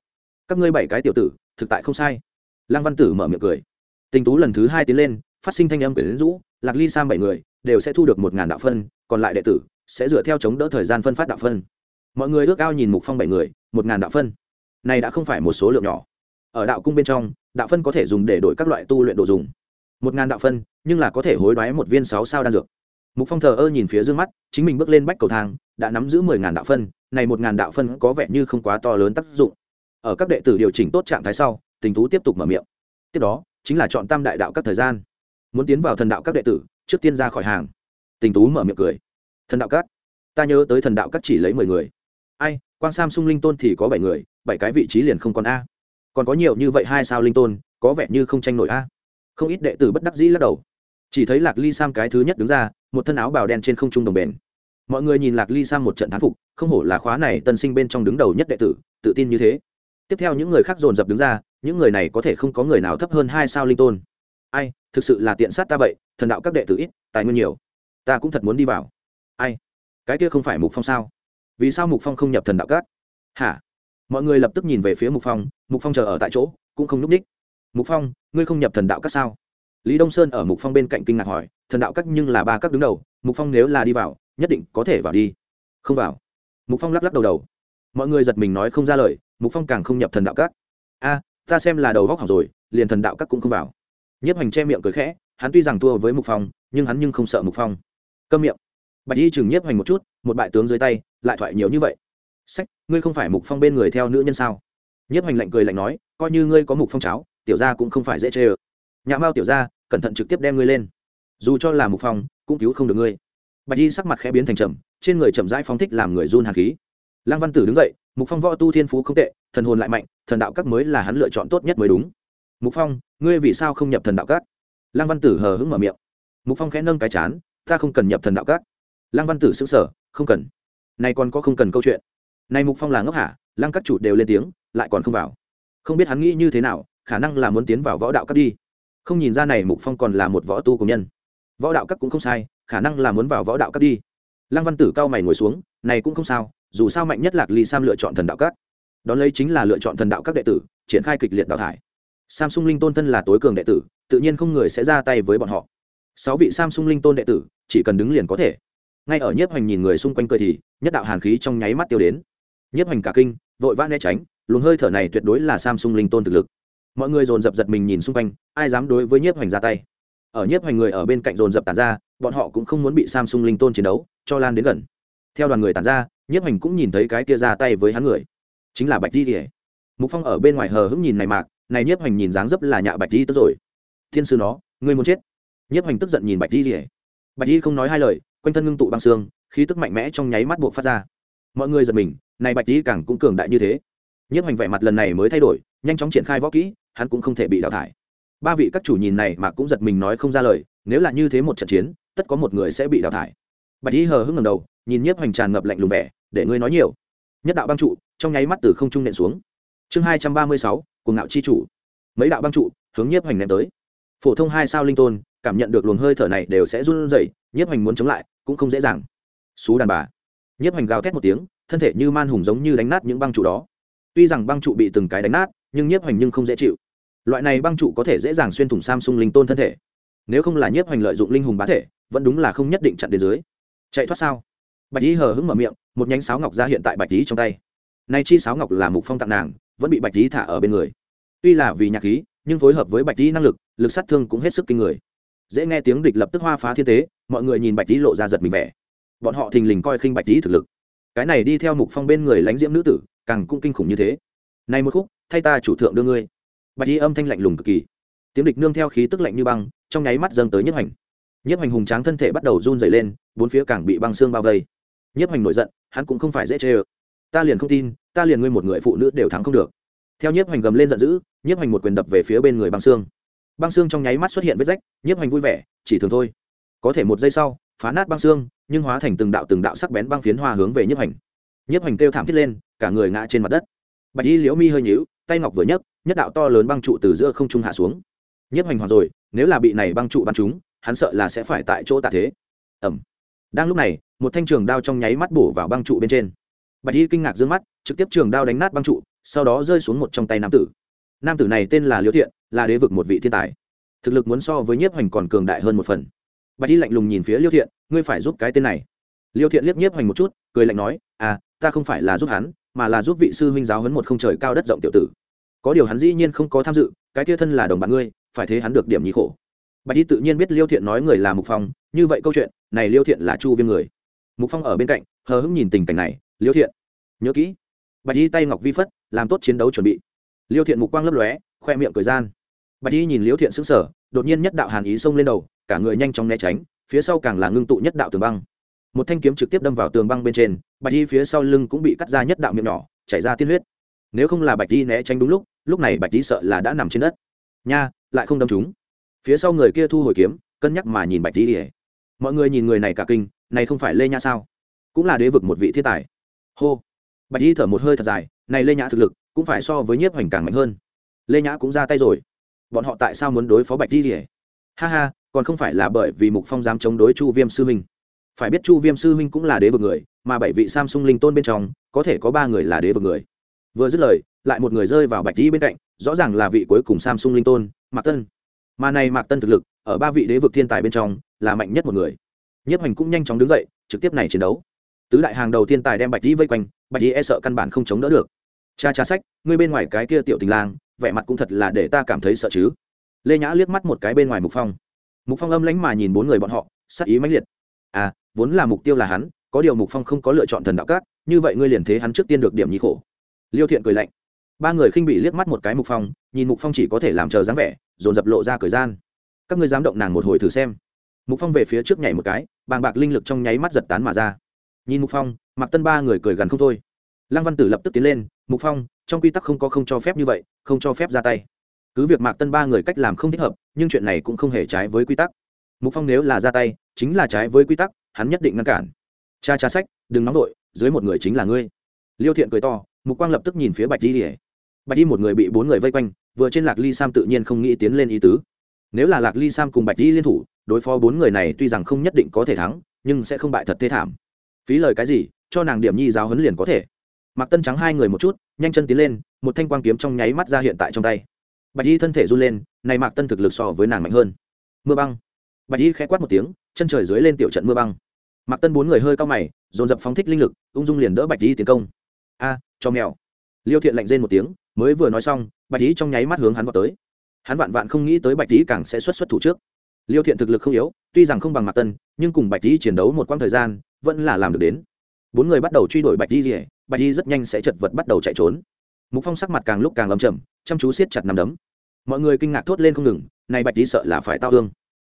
các ngươi bảy cái tiểu tử thực tại không sai lăng văn tử mở miệng cười tình tú lần thứ hai tiến lên phát sinh thanh âm quyển rũ lạc ly sam bảy người đều sẽ thu được một ngàn đạo phân còn lại đệ tử sẽ dựa theo chống đỡ thời gian phân phát đạo phân mọi người ước ao nhìn mục phong bảy người một ngàn đạo phân này đã không phải một số lượng nhỏ. Ở đạo cung bên trong, đạo phân có thể dùng để đổi các loại tu luyện đồ dùng. Một ngàn đạo phân, nhưng là có thể hối đoái một viên sáu sao đan dược. Mục phong thờ ơ nhìn phía d ư ơ n g mắt, chính mình bước lên bách cầu thang, đã nắm giữ mười ngàn đạo phân, này một ngàn đạo phân có vẻ như không quá to lớn tác dụng. Ở các đệ tử điều chỉnh tốt trạng thái sau, tình tú tiếp tục mở miệng. Tiếp đó, chính là chọn tam đại đạo các thời gian. Muốn tiến vào thần đạo các đệ tử, trước tiên ra khỏi hàng. Tình tú mở miệng cười. Thần đạo các? Ta nhớ tới thần đạo các chỉ lấy mười người. Ai quan sam sung linh tôn thì có bảy người bảy cái vị trí liền không còn a. Còn có nhiều như vậy hai sao linh tôn, có vẻ như không tranh nổi a. Không ít đệ tử bất đắc dĩ lắc đầu. Chỉ thấy lạc ly sam cái thứ nhất đứng ra, một thân áo bào đen trên không trung đồng bền. Mọi người nhìn lạc ly sam một trận thán phục, không hổ là khóa này tân sinh bên trong đứng đầu nhất đệ tử, tự tin như thế. Tiếp theo những người khác dồn dập đứng ra, những người này có thể không có người nào thấp hơn hai sao linh tôn. Ai, thực sự là tiện sát ta vậy, thần đạo các đệ tử ít, tài nguyên nhiều. Ta cũng thật muốn đi vào. Ai? Cái kia không phải mục phong sao? Vì sao mục phong không nhập thần đạo các? Hả? Mọi người lập tức nhìn về phía mục phong mục phong chờ ở tại chỗ, cũng không núp ních. Mục phong, ngươi không nhập thần đạo các sao? Lý đông sơn ở mục phong bên cạnh kinh ngạc hỏi, thần đạo các nhưng là ba các đứng đầu, mục phong nếu là đi vào, nhất định có thể vào đi. Không vào. Mục phong lắc lắc đầu đầu. Mọi người giật mình nói không ra lời, mục phong càng không nhập thần đạo các. A, ta xem là đầu góc hỏng rồi, liền thần đạo các cũng không vào. Nhiếp hoành che miệng cười khẽ, hắn tuy rằng thua với mục phong, nhưng hắn nhưng không sợ mục phong. Câm miệng. Bạch y chừng nhiếp hoành một chút, một bại tướng dưới tay, lại thoại nhiều như vậy sách, ngươi không phải mục phong bên người theo nữ nhân sao? Nhất hành lạnh cười lạnh nói, coi như ngươi có mục phong cháo, tiểu gia cũng không phải dễ chê ơ. Nhà mao tiểu gia, cẩn thận trực tiếp đem ngươi lên. Dù cho là mục phong, cũng cứu không được ngươi. Bạch di sắc mặt khẽ biến thành trầm, trên người chậm rãi phóng thích làm người run hạt khí. Lăng văn tử đứng dậy, mục phong võ tu thiên phú không tệ, thần hồn lại mạnh, thần đạo các mới là hắn lựa chọn tốt nhất mới đúng. Mục phong, ngươi vì sao không nhập thần đạo các? Lăng văn tử hờ hững mở miệng. Mục phong khẽ nâng cái chán, ta không cần nhập thần đạo các. Lăng văn tử xứng sở không cần. Nay còn có không cần câu chuyện này mục phong là ngốc hả? Lăng các chủ đều lên tiếng, lại còn không vào. Không biết hắn nghĩ như thế nào, khả năng là muốn tiến vào võ đạo cấp đi. Không nhìn ra này mục phong còn là một võ tu công nhân. Võ đạo cấp cũng không sai, khả năng là muốn vào võ đạo cấp đi. Lăng văn tử cao mày ngồi xuống, này cũng không sao, dù sao mạnh nhất lạc ly sam lựa chọn thần đạo cấp đón lấy chính là lựa chọn thần đạo các đệ tử, triển khai kịch liệt đào thải. Samsung linh tôn thân là tối cường đệ tử, tự nhiên không người sẽ ra tay với bọn họ. Sáu vị samsung linh tôn đệ tử, chỉ cần đứng liền có thể. Ngay ở nhiếp hoành nhìn người xung quanh cười thì, nhất đạo hàn khí trong nháy mắt tiêu đến nhiếp hành cả kinh, vội vã né tránh, luồng hơi thở này tuyệt đối là samsung linh tôn thực lực. Mọi người dồn dập giật mình nhìn xung quanh, ai dám đối với nhiếp hành ra tay? Ở nhiếp hành người ở bên cạnh dồn dập tàn ra, bọn họ cũng không muốn bị samsung linh tôn chiến đấu, cho lan đến gần. Theo đoàn người tàn ra, nhiếp hành cũng nhìn thấy cái kia ra tay với hắn người. Chính là bạch di kỉa mục phong ở bên ngoài hờ hững nhìn này mạc, này nhiếp hành nhìn dáng dấp là nhạ bạch di tức rồi. Thiên sư nó, ngươi muốn chết. Nhiếp hành tức giận nhìn bạch di kỉa bạch di không nói hai lời, quanh thân ngưng tụ băng xương, khí tức mạnh mẽ trong nháy mắt buộc phát ra. Mọi người giật mình này bạch tý càng cũng cường đại như thế. Nhiếp hoành vẻ mặt lần này mới thay đổi, nhanh chóng triển khai võ kỹ, hắn cũng không thể bị đào thải. Ba vị các chủ nhìn này mà cũng giật mình nói không ra lời, nếu là như thế một trận chiến, tất có một người sẽ bị đào thải. Bạch y hờ hững ngầm đầu, nhìn nhiếp hoành tràn ngập lạnh lùng vẻ, để ngươi nói nhiều. Nhất đạo băng trụ, trong nháy mắt từ không trung nện xuống. Chương hai trăm ba mươi sáu cùng ngạo chi chủ. Mấy đạo băng trụ, hướng nhiếp hoành ném tới. Phổ thông hai sao linh tôn, cảm nhận được luồng hơi thở này đều sẽ run rẩy, nhiếp hoành muốn chống lại, cũng không dễ dàng. Xú đàn bà. Nhiếp hoành gào thét một tiếng thân thể như man hùng giống như đánh nát những băng trụ đó. Tuy rằng băng trụ bị từng cái đánh nát, nhưng nhiếp hoành nhưng không dễ chịu. Loại này băng trụ có thể dễ dàng xuyên thủng samsung linh tôn thân thể. Nếu không là nhiếp hoành lợi dụng linh hùng bá thể, vẫn đúng là không nhất định chặn đến dưới. Chạy thoát sao? Bạch lý hờ hững mở miệng, một nhánh sáo ngọc ra hiện tại bạch lý trong tay. Nay chi sáo ngọc là mục phong tặng nàng, vẫn bị bạch lý thả ở bên người. Tuy là vì nhạc khí, nhưng phối hợp với bạch lý năng lực lực sát thương cũng hết sức kinh người. Dễ nghe tiếng địch lập tức hoa phá thiên tế, mọi người nhìn bạch lý lộ ra giật mình vẻ. Bọn họ thình lình coi khinh bạch lý thực lực cái này đi theo mục phong bên người lánh diễm nữ tử, càng cũng kinh khủng như thế. Nay một khúc, thay ta chủ thượng đưa ngươi. Bạch y âm thanh lạnh lùng cực kỳ. Tiếng địch nương theo khí tức lạnh như băng, trong nháy mắt dâng tới nhiếp hành. Nhiếp hành hùng tráng thân thể bắt đầu run dày lên, bốn phía càng bị băng xương bao vây. Nhiếp hành nổi giận, hắn cũng không phải dễ chê ơ. Ta liền không tin, ta liền ngươi một người phụ nữ đều thắng không được. Theo nhiếp hành gầm lên giận dữ, nhiếp hành một quyền đập về phía bên người băng xương. Băng xương trong nháy mắt xuất hiện vết rách, nhiếp hành vui vẻ, chỉ thường thôi. Có thể một giây sau, phá nát băng xương nhưng hóa thành từng đạo từng đạo sắc bén băng phiến hoa hướng về nhiếp hành nhiếp hành kêu thảm thiết lên, cả người ngã trên mặt đất. Bạch y liễu mi hơi nhíu, tay ngọc vừa nhấc, nhất đạo to lớn băng trụ từ giữa không trung hạ xuống. Nhiếp hành hoàng rồi, nếu là bị này băng trụ bắn chúng hắn sợ là sẽ phải tại chỗ tạ thế. Ẩm đang lúc này, một thanh trường đao trong nháy mắt bổ vào băng trụ bên trên. Bạch y kinh ngạc d ư ơ n g mắt, trực tiếp trường đao đánh nát băng trụ, sau đó rơi xuống một trong tay nam tử. Nam tử này tên là liêu thiện, là đế vực một vị thiên tài. Thực lực muốn so với nhiếp hoành còn cường đại hơn một phần bạch y lạnh lùng nhìn phía liêu thiện, ngươi phải giúp cái tên này. Liêu thiện liếc nhiếp hoành một chút, cười lạnh nói à ta không phải là giúp hắn, mà là giúp vị sư huynh giáo hấn một không trời cao đất rộng tiểu tử. Có điều hắn dĩ nhiên không có tham dự, cái kia thân là đồng bạn ngươi, phải thế hắn được điểm nhí khổ. Bạch y tự nhiên biết liêu thiện nói người là mục phong, như vậy câu chuyện, này liêu thiện là chu viêm người. Mục phong ở bên cạnh, hờ hững nhìn tình cảnh này, liêu thiện, nhớ kỹ. Bạch y tay ngọc vi phất, làm tốt chiến đấu chuẩn bị. Liêu thiện mục quang lấp lóe, khoe miệng cười gian. Bạch y nhìn liêu thiện sững sờ, đột nhiên nhất đạo hàn ý xông lên đầu cả người nhanh chóng né tránh, phía sau càng là ngưng tụ nhất đạo tường băng. Một thanh kiếm trực tiếp đâm vào tường băng bên trên, bạch y phía sau lưng cũng bị cắt ra nhất đạo miệng nhỏ, chảy ra tiên huyết. Nếu không là bạch y né tránh đúng lúc lúc này bạch y sợ là đã nằm trên đất. Nha, lại không đâm chúng. Phía sau người kia thu hồi kiếm, cân nhắc mà nhìn bạch y mọi người nhìn người này cả kinh, này không phải lê nhã sao? Cũng là đế vực một vị thiên tài. Hô. Bạch y thở một hơi thật dài, này lê nhã thực lực cũng phải so với nhiếp hoành càng mạnh hơn. Lê nhã cũng ra tay rồi. Bọn họ tại sao muốn đối phó bạch y ha ha còn không phải là bởi vì mục phong dám chống đối chu viêm sư huynh. Phải biết chu viêm sư huynh cũng là đế vực người, mà bảy vị samsung linh tôn bên trong, có thể có ba người là đế vực người. Vừa dứt lời, lại một người rơi vào bạch y bên cạnh, rõ ràng là vị cuối cùng samsung linh tôn, mạc tân. Mà này mạc tân thực lực, ở ba vị đế vực thiên tài bên trong, là mạnh nhất một người. Nhiếp hành cũng nhanh chóng đứng dậy, trực tiếp này chiến đấu. Tứ đại hàng đầu thiên tài đem bạch y vây quanh, bạch y e sợ căn bản không chống đỡ được. Cha cha sách, ngươi bên ngoài cái kia tiểu tình lang, vẻ mặt cũng thật là để ta cảm thấy sợ chứ. Lê nhã liếc mắt một cái bên ngoài mục phong mục phong âm lánh mà nhìn bốn người bọn họ, sắc ý mãnh liệt. À vốn là mục tiêu là hắn, có điều mục phong không có lựa chọn thần đạo cát như vậy ngươi liền thế hắn trước tiên được điểm nhí khổ. Liêu thiện cười lạnh. Ba người khinh bị liếc mắt một cái mục phong, nhìn mục phong chỉ có thể làm chờ dáng vẻ, dồn dập lộ ra cười gian. Các ngươi dám động nàng một hồi thử xem. Mục phong về phía trước nhảy một cái, bàng bạc linh lực trong nháy mắt giật tán mà ra. Nhìn mục phong mặc tân ba người cười gần không thôi. Lăng văn tử lập tức tiến lên, mục phong, trong quy tắc không có không cho phép như vậy, không cho phép ra tay cứ việc mạc tân ba người cách làm không thích hợp, nhưng chuyện này cũng không hề trái với quy tắc. Mục phong nếu là ra tay, chính là trái với quy tắc, hắn nhất định ngăn cản. Cha cha sách, đừng nóng đội dưới một người chính là ngươi. Liêu thiện cười to, mục quang lập tức nhìn phía bạch di bạch di một người bị bốn người vây quanh, vừa trên lạc ly sam tự nhiên không nghĩ tiến lên ý tứ. Nếu là lạc ly sam cùng bạch di liên thủ, đối phó bốn người này tuy rằng không nhất định có thể thắng, nhưng sẽ không bại thật thế thảm. Phí lời cái gì, cho nàng điểm nhi giáo huấn liền có thể. Mạc tân trắng hai người một chút, nhanh chân tiến lên, một thanh quang kiếm trong nháy mắt ra hiện tại trong tay bạch y thân thể run lên, này mạc tân thực lực so với nàng mạnh hơn. Mưa băng. Bạch y khẽ quát một tiếng, chân trời dưới lên tiểu trận mưa băng. Mạc tân bốn người hơi cao mày, dồn dập phóng thích linh lực, ung dung liền đỡ bạch y tiến công. A, cho mèo. Liêu thiện lạnh rên một tiếng, mới vừa nói xong, bạch y trong nháy mắt hướng hắn vào tới. Hắn vạn vạn không nghĩ tới bạch y càng sẽ xuất xuất thủ trước. Liêu thiện thực lực không yếu, tuy rằng không bằng mạc tân, nhưng cùng bạch y chiến đấu một quãng thời gian, vẫn là làm được đến. Bốn người bắt đầu truy đuổi bạch y rỉa bạch y rất nhanh sẽ chật vật bắt đầu chạy trốn mục phong sắc mặt càng lúc càng lầm trầm, chăm chú siết chặt nằm đấm. Mọi người kinh ngạc thốt lên không ngừng này bạch y sợ là phải tao thương.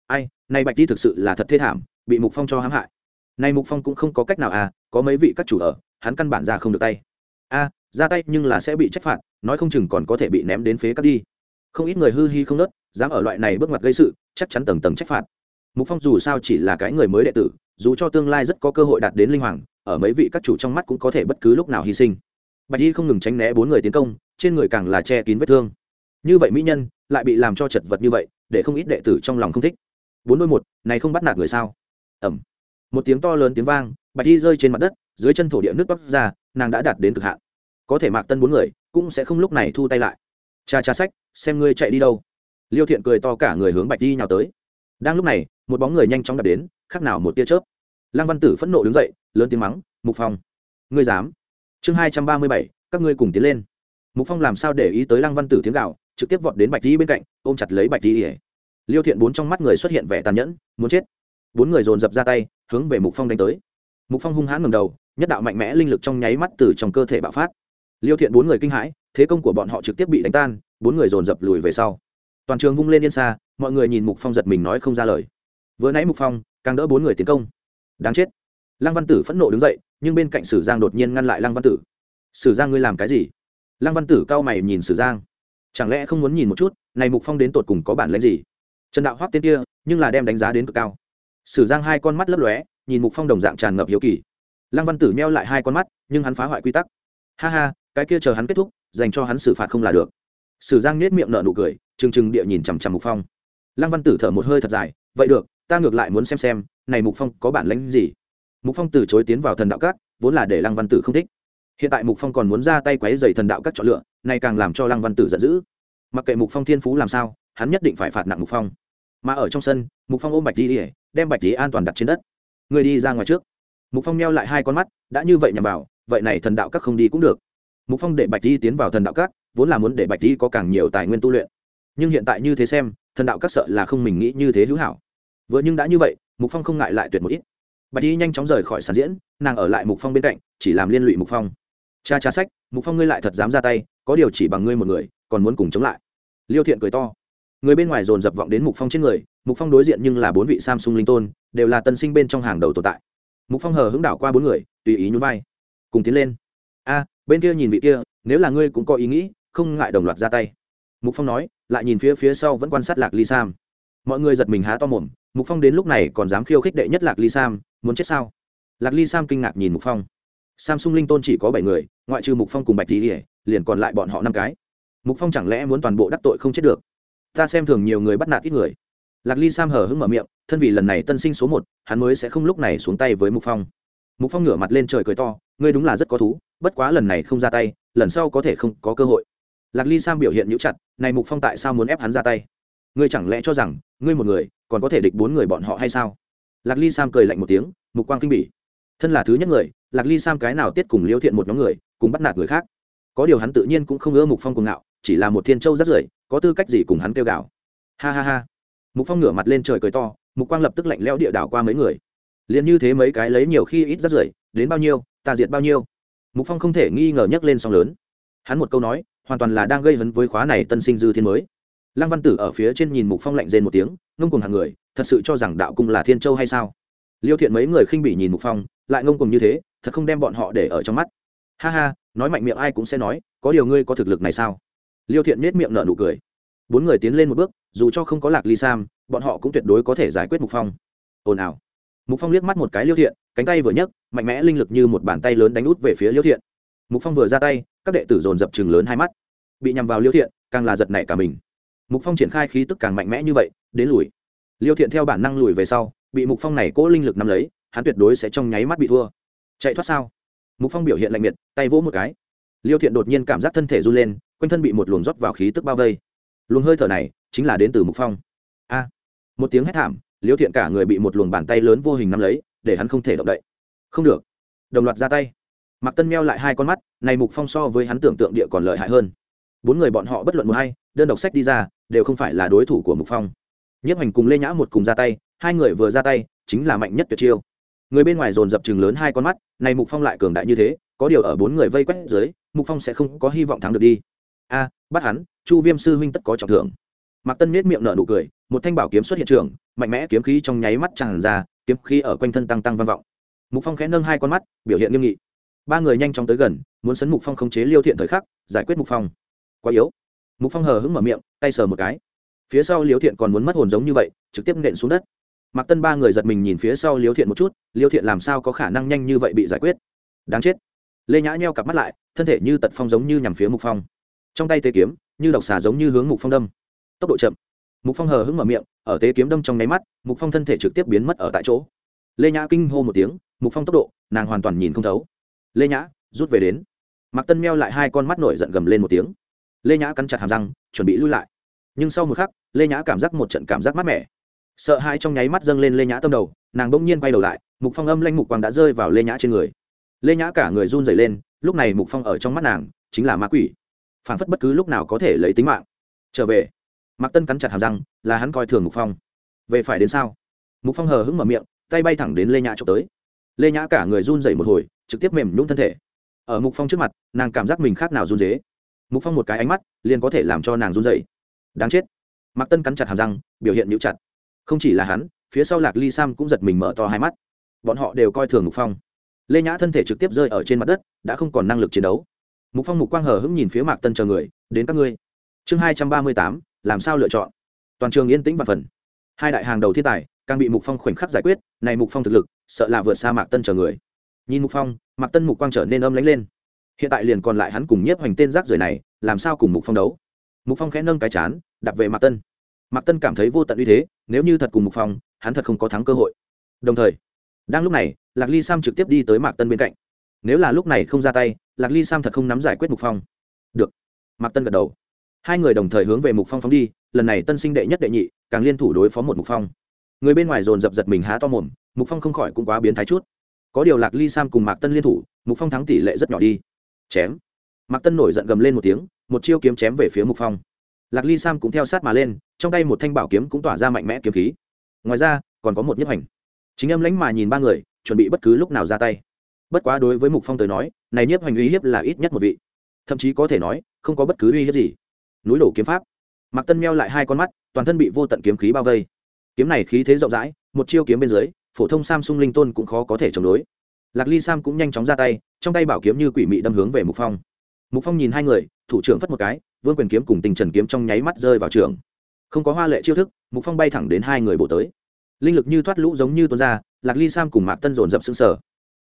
Ai này bạch y thực sự là thật thê thảm bị mục phong cho hãm hại. Này mục phong cũng không có cách nào à có mấy vị các chủ ở hắn căn bản ra không được tay. A ra tay nhưng là sẽ bị trách phạt nói không chừng còn có thể bị ném đến phế cắt đi. Không ít người hư hi không nớt dám ở loại này bước ngoặt gây sự chắc chắn tầng tầng trách phạt. Mục phong dù sao chỉ là cái người mới đệ tử dù cho tương lai rất có cơ hội đạt đến linh hoàng ở mấy vị các chủ trong mắt cũng có thể bất cứ lúc nào hy sinh bạch y không ngừng tránh né bốn người tiến công, trên người càng là che kín vết thương. Như vậy mỹ nhân lại bị làm cho chật vật như vậy, để không ít đệ tử trong lòng không thích. Bốn đôi một, này không bắt nạt người sao? Ẩm một tiếng to lớn tiếng vang, bạch y rơi trên mặt đất, dưới chân thổ địa nước bắc ra, nàng đã đạt đến cực hạn. Có thể mạc tân bốn người, cũng sẽ không lúc này thu tay lại. Cha cha sách, xem ngươi chạy đi đâu. Liêu thiện cười to cả người hướng bạch y nhào tới. Đang lúc này, một bóng người nhanh chóng đập đến khác nào một tia chớp. Lăng văn tử phẫn nộ đứng dậy, lớn tiếng mắng, mục phong, ngươi dám? Chương hai trăm ba mươi bảy, các ngươi cùng tiến lên. Mục phong làm sao để ý tới lăng văn tử tiếng gạo trực tiếp vọt đến bạch di bên cạnh, ôm chặt lấy bạch di ỉa. Liêu thiện bốn trong mắt người xuất hiện vẻ tàn nhẫn, muốn chết. Bốn người dồn dập ra tay, hướng về mục phong đánh tới. Mục phong hung hãn ngầm đầu, nhất đạo mạnh mẽ linh lực trong nháy mắt từ trong cơ thể bạo phát. Liêu thiện bốn người kinh hãi, thế công của bọn họ trực tiếp bị đánh tan, bốn người dồn dập lùi về sau. Toàn trường vung lên yên xa, mọi người nhìn mục phong giật mình nói không ra lời. Vừa nãy mục phong, càng đỡ bốn người tiến công. Đáng chết. Lăng văn tử phẫn nộ đứng dậy nhưng bên cạnh sử giang đột nhiên ngăn lại lăng văn tử. sử giang ngươi làm cái gì? lăng văn tử cao mày nhìn sử giang. chẳng lẽ không muốn nhìn một chút, này mục phong đến tột cùng có bản lãnh gì? trần đạo hoác tên kia, nhưng là đem đánh giá đến cực cao. sử giang hai con mắt lấp lóe, nhìn mục phong đồng dạng tràn ngập hiếu kỳ. lăng văn tử meo lại hai con mắt, nhưng hắn phá hoại quy tắc. ha ha, cái kia chờ hắn kết thúc, dành cho hắn xử phạt không là được. sử giang nết miệng nở nụ cười, trừng trừng địa nhìn chằm chằm mục phong. lăng văn tử thở một hơi thật dài, vậy được, ta ngược lại muốn xem xem, này mục phong có bản lãnh gì? Mục phong từ chối tiến vào thần đạo các, vốn là để lăng văn tử không thích. Hiện tại mục phong còn muốn ra tay quấy dày thần đạo các chọn lựa, nay càng làm cho lăng văn tử giận dữ. Mặc kệ mục phong thiên phú làm sao, hắn nhất định phải phạt nặng mục phong. Mà ở trong sân, mục phong ôm bạch đi đem bạch di an toàn đặt trên đất. Người đi ra ngoài trước. Mục phong neo lại hai con mắt, đã như vậy nhằm vào, vậy này thần đạo các không đi cũng được. Mục phong để bạch di tiến vào thần đạo các, vốn là muốn để bạch di có càng nhiều tài nguyên tu luyện. Nhưng hiện tại như thế xem, thần đạo các sợ là không mình nghĩ như thế hữu hảo. Vừa nhưng đã như vậy, mục phong không ngại lại tuyệt một ít bạch y nhanh chóng rời khỏi sàn diễn, nàng ở lại mục phong bên cạnh, chỉ làm liên lụy mục phong. Cha cha sách, mục phong ngươi lại thật dám ra tay, có điều chỉ bằng ngươi một người, còn muốn cùng chống lại. Liêu thiện cười to. Người bên ngoài dồn dập vọng đến mục phong trên người, mục phong đối diện nhưng là bốn vị samsung linh tôn, đều là tân sinh bên trong hàng đầu tồn tại. Mục phong hờ hứng đảo qua bốn người, tùy ý nhún vai. Cùng tiến lên. A, bên kia nhìn vị kia, nếu là ngươi cũng có ý nghĩ, không ngại đồng loạt ra tay. Mục phong nói, lại nhìn phía phía sau vẫn quan sát lạc ly sam. Mọi người giật mình há to mồm, mục phong đến lúc này còn dám khiêu khích đệ nhất lạc ly sam muốn chết sao? Lạc ly sam kinh ngạc nhìn mục phong. Samsung linh tôn chỉ có bảy người, ngoại trừ mục phong cùng bạch tỉ liền còn lại bọn họ năm cái. Mục phong chẳng lẽ muốn toàn bộ đắc tội không chết được? Ta xem thường nhiều người bắt nạt ít người. Lạc ly sam hở hững mở miệng, thân vì lần này tân sinh số một, hắn mới sẽ không lúc này xuống tay với mục phong. Mục phong ngửa mặt lên trời cười to, ngươi đúng là rất có thú, bất quá lần này không ra tay, lần sau có thể không có cơ hội. Lạc ly sam biểu hiện nhũ chặt, này mục phong tại sao muốn ép hắn ra tay? Ngươi chẳng lẽ cho rằng, ngươi một người, còn có thể địch bốn người bọn họ hay sao? Lạc ly sam cười lạnh một tiếng, mục quang kinh bỉ. Thân là thứ nhất người, lạc ly sam cái nào tiết cùng liêu thiện một nhóm người, cùng bắt nạt người khác. Có điều hắn tự nhiên cũng không ưa mục phong cuồng ngạo, chỉ là một thiên châu rất rưởi, có tư cách gì cùng hắn kêu gào. Ha ha ha. Mục phong ngửa mặt lên trời cười to, mục quang lập tức lạnh lẽo địa đảo qua mấy người. Liền như thế mấy cái lấy nhiều khi ít rất rưởi, đến bao nhiêu, ta diệt bao nhiêu. Mục phong không thể nghi ngờ nhắc lên song lớn. Hắn một câu nói, hoàn toàn là đang gây hấn với khóa này tân sinh dư thiên mới lăng văn tử ở phía trên nhìn mục phong lạnh rên một tiếng, ngông cùng hàng người, thật sự cho rằng đạo cung là thiên châu hay sao? Liêu thiện mấy người khinh bỉ nhìn mục phong, lại ngông cùng như thế, thật không đem bọn họ để ở trong mắt. Ha ha, nói mạnh miệng ai cũng sẽ nói, có điều ngươi có thực lực này sao? Liêu thiện nết miệng nở nụ cười. Bốn người tiến lên một bước, dù cho không có lạc ly sam, bọn họ cũng tuyệt đối có thể giải quyết mục phong. Ồn ào. Mục phong liếc mắt một cái liêu thiện, cánh tay vừa nhấc, mạnh mẽ linh lực như một bàn tay lớn đánh út về phía liêu thiện. Mục phong vừa ra tay, các đệ tử dồn dập chừng lớn hai mắt. Bị nhằm vào liêu thiện, càng là giật nảy cả mình mục phong triển khai khí tức càng mạnh mẽ như vậy, đến lùi. Liêu thiện theo bản năng lùi về sau, bị mục phong này cố linh lực nắm lấy, hắn tuyệt đối sẽ trong nháy mắt bị thua. Chạy thoát sao? Mục phong biểu hiện lạnh miệt, tay vỗ một cái. Liêu thiện đột nhiên cảm giác thân thể run lên, quanh thân bị một luồng rót vào khí tức bao vây. Luồng hơi thở này chính là đến từ mục phong. A! Một tiếng hét thảm, liêu thiện cả người bị một luồng bàn tay lớn vô hình nắm lấy, để hắn không thể động đậy. Không được. Đồng loạt ra tay. Mặc tân meo lại hai con mắt, này mục phong so với hắn tưởng tượng địa còn lợi hại hơn. Bốn người bọn họ bất luận một hay đơn độc sách đi ra đều không phải là đối thủ của mục phong nhiếp hành cùng lê nhã một cùng ra tay hai người vừa ra tay chính là mạnh nhất tuyệt chiêu người bên ngoài dồn dập chừng lớn hai con mắt này mục phong lại cường đại như thế có điều ở bốn người vây quét dưới mục phong sẽ không có hy vọng thắng được đi a bắt hắn chu viêm sư huynh tất có trọng thưởng mạc tân nết miệng nở nụ cười một thanh bảo kiếm xuất hiện trường mạnh mẽ kiếm khí trong nháy mắt tràn ra kiếm khí ở quanh thân tăng tăng vang vọng mục phong khẽ nâng hai con mắt biểu hiện nghiêm nghị ba người nhanh chóng tới gần muốn sấn mục phong khống chế liêu thiện thời khắc giải quyết mục phong quá yếu mục phong hờ hững mở miệng, tay sờ một cái. Phía sau liêu thiện còn muốn mất hồn giống như vậy, trực tiếp nện xuống đất. Mạc tân ba người giật mình nhìn phía sau liêu thiện một chút liêu thiện làm sao có khả năng nhanh như vậy bị giải quyết? Đáng chết. Lê nhã nheo cặp mắt lại, thân thể như tật phong giống như nhằm phía mục phong. Trong tay tê kiếm, như độc xà giống như hướng mục phong đâm. Tốc độ chậm. Mục phong hờ hững mở miệng, ở tế kiếm đâm trong nháy mắt, mục phong thân thể trực tiếp biến mất ở tại chỗ. Lê nhã kinh hô một tiếng, mục phong tốc độ, nàng hoàn toàn nhìn không thấu. Lê nhã, rút về đến. Mạc tân meo lại hai con mắt nổi giận gầm lên một tiếng lê nhã cắn chặt hàm răng, chuẩn bị lui lại. Nhưng sau một khắc, lê nhã cảm giác một trận cảm giác mát mẻ. Sợ hãi trong nháy mắt dâng lên lê nhã tâm đầu, nàng bỗng nhiên quay đầu lại, mục phong âm lanh mục quang đã rơi vào lê nhã trên người. Lê nhã cả người run dày lên, lúc này mục phong ở trong mắt nàng, chính là ma quỷ. Phản phất bất cứ lúc nào có thể lấy tính mạng. Trở về. Mạc tân cắn chặt hàm răng, là hắn coi thường mục phong. Về phải đến sao? Mục phong hờ hững mở miệng, tay bay thẳng đến lê nhã trộm tới. Lê nhã cả người run dày một hồi, trực tiếp mềm nhũng thân thể. Ở mục phong trước mặt, nàng cảm giác mình khác nào run dế mục phong một cái ánh mắt liền có thể làm cho nàng run dậy đáng chết mạc tân cắn chặt hàm răng biểu hiện nhũ chặt không chỉ là hắn phía sau lạc ly sam cũng giật mình mở to hai mắt bọn họ đều coi thường mục phong lê nhã thân thể trực tiếp rơi ở trên mặt đất đã không còn năng lực chiến đấu mục phong mục quang hờ hững nhìn phía mạc tân chờ người đến các ngươi chương hai trăm ba mươi tám làm sao lựa chọn toàn trường yên tĩnh và phần hai đại hàng đầu thiên tài càng bị mục phong khoảnh khắc giải quyết này mục phong thực lực sợ là vượt xa mạc tân chờ người nhìn mục phong mạc tân mục quang trở nên âm lánh lên hiện tại liền còn lại hắn cùng nhiếp hoành tên rác rưởi này, làm sao cùng mục phong đấu? Mục phong khẽ nâng cái chán đặt về mạc tân. Mạc tân cảm thấy vô tận uy thế, nếu như thật cùng mục phong, hắn thật không có thắng cơ hội. Đồng thời, đang lúc này, lạc ly sam trực tiếp đi tới mạc tân bên cạnh. Nếu là lúc này không ra tay, lạc ly sam thật không nắm giải quyết mục phong. Được. Mạc tân gật đầu. Hai người đồng thời hướng về mục phong phóng đi, lần này tân sinh đệ nhất đệ nhị, càng liên thủ đối phó một mục phong. Người bên ngoài dồn dập giật mình há to mồm, mục phong không khỏi cũng quá biến thái chút. Có điều lạc ly sam cùng mạc tân liên thủ, mục phong thắng tỷ lệ rất nhỏ đi chém. Mạc tân nổi giận gầm lên một tiếng, một chiêu kiếm chém về phía mục phong. Lạc ly sam cũng theo sát mà lên, trong tay một thanh bảo kiếm cũng tỏa ra mạnh mẽ kiếm khí. Ngoài ra, còn có một nhiếp hành chính âm lãnh mà nhìn ba người, chuẩn bị bất cứ lúc nào ra tay. Bất quá đối với mục phong tới nói, này nhiếp hành uy hiếp là ít nhất một vị. Thậm chí có thể nói, không có bất cứ uy hiếp gì. Núi đổ kiếm pháp. Mạc tân meo lại hai con mắt, toàn thân bị vô tận kiếm khí bao vây. Kiếm này khí thế rộng rãi, một chiêu kiếm bên dưới, phổ thông samsung linh tôn cũng khó có thể chống đối lạc ly sam cũng nhanh chóng ra tay, trong tay bảo kiếm như quỷ mị đâm hướng về mục phong. Mục phong nhìn hai người, thủ trưởng phất một cái, vương quyền kiếm cùng tình trần kiếm trong nháy mắt rơi vào trường. Không có hoa lệ chiêu thức, mục phong bay thẳng đến hai người bổ tới. Linh lực như thoát lũ giống như tuôn ra, lạc ly sam cùng mạc tân dồn dập xương sở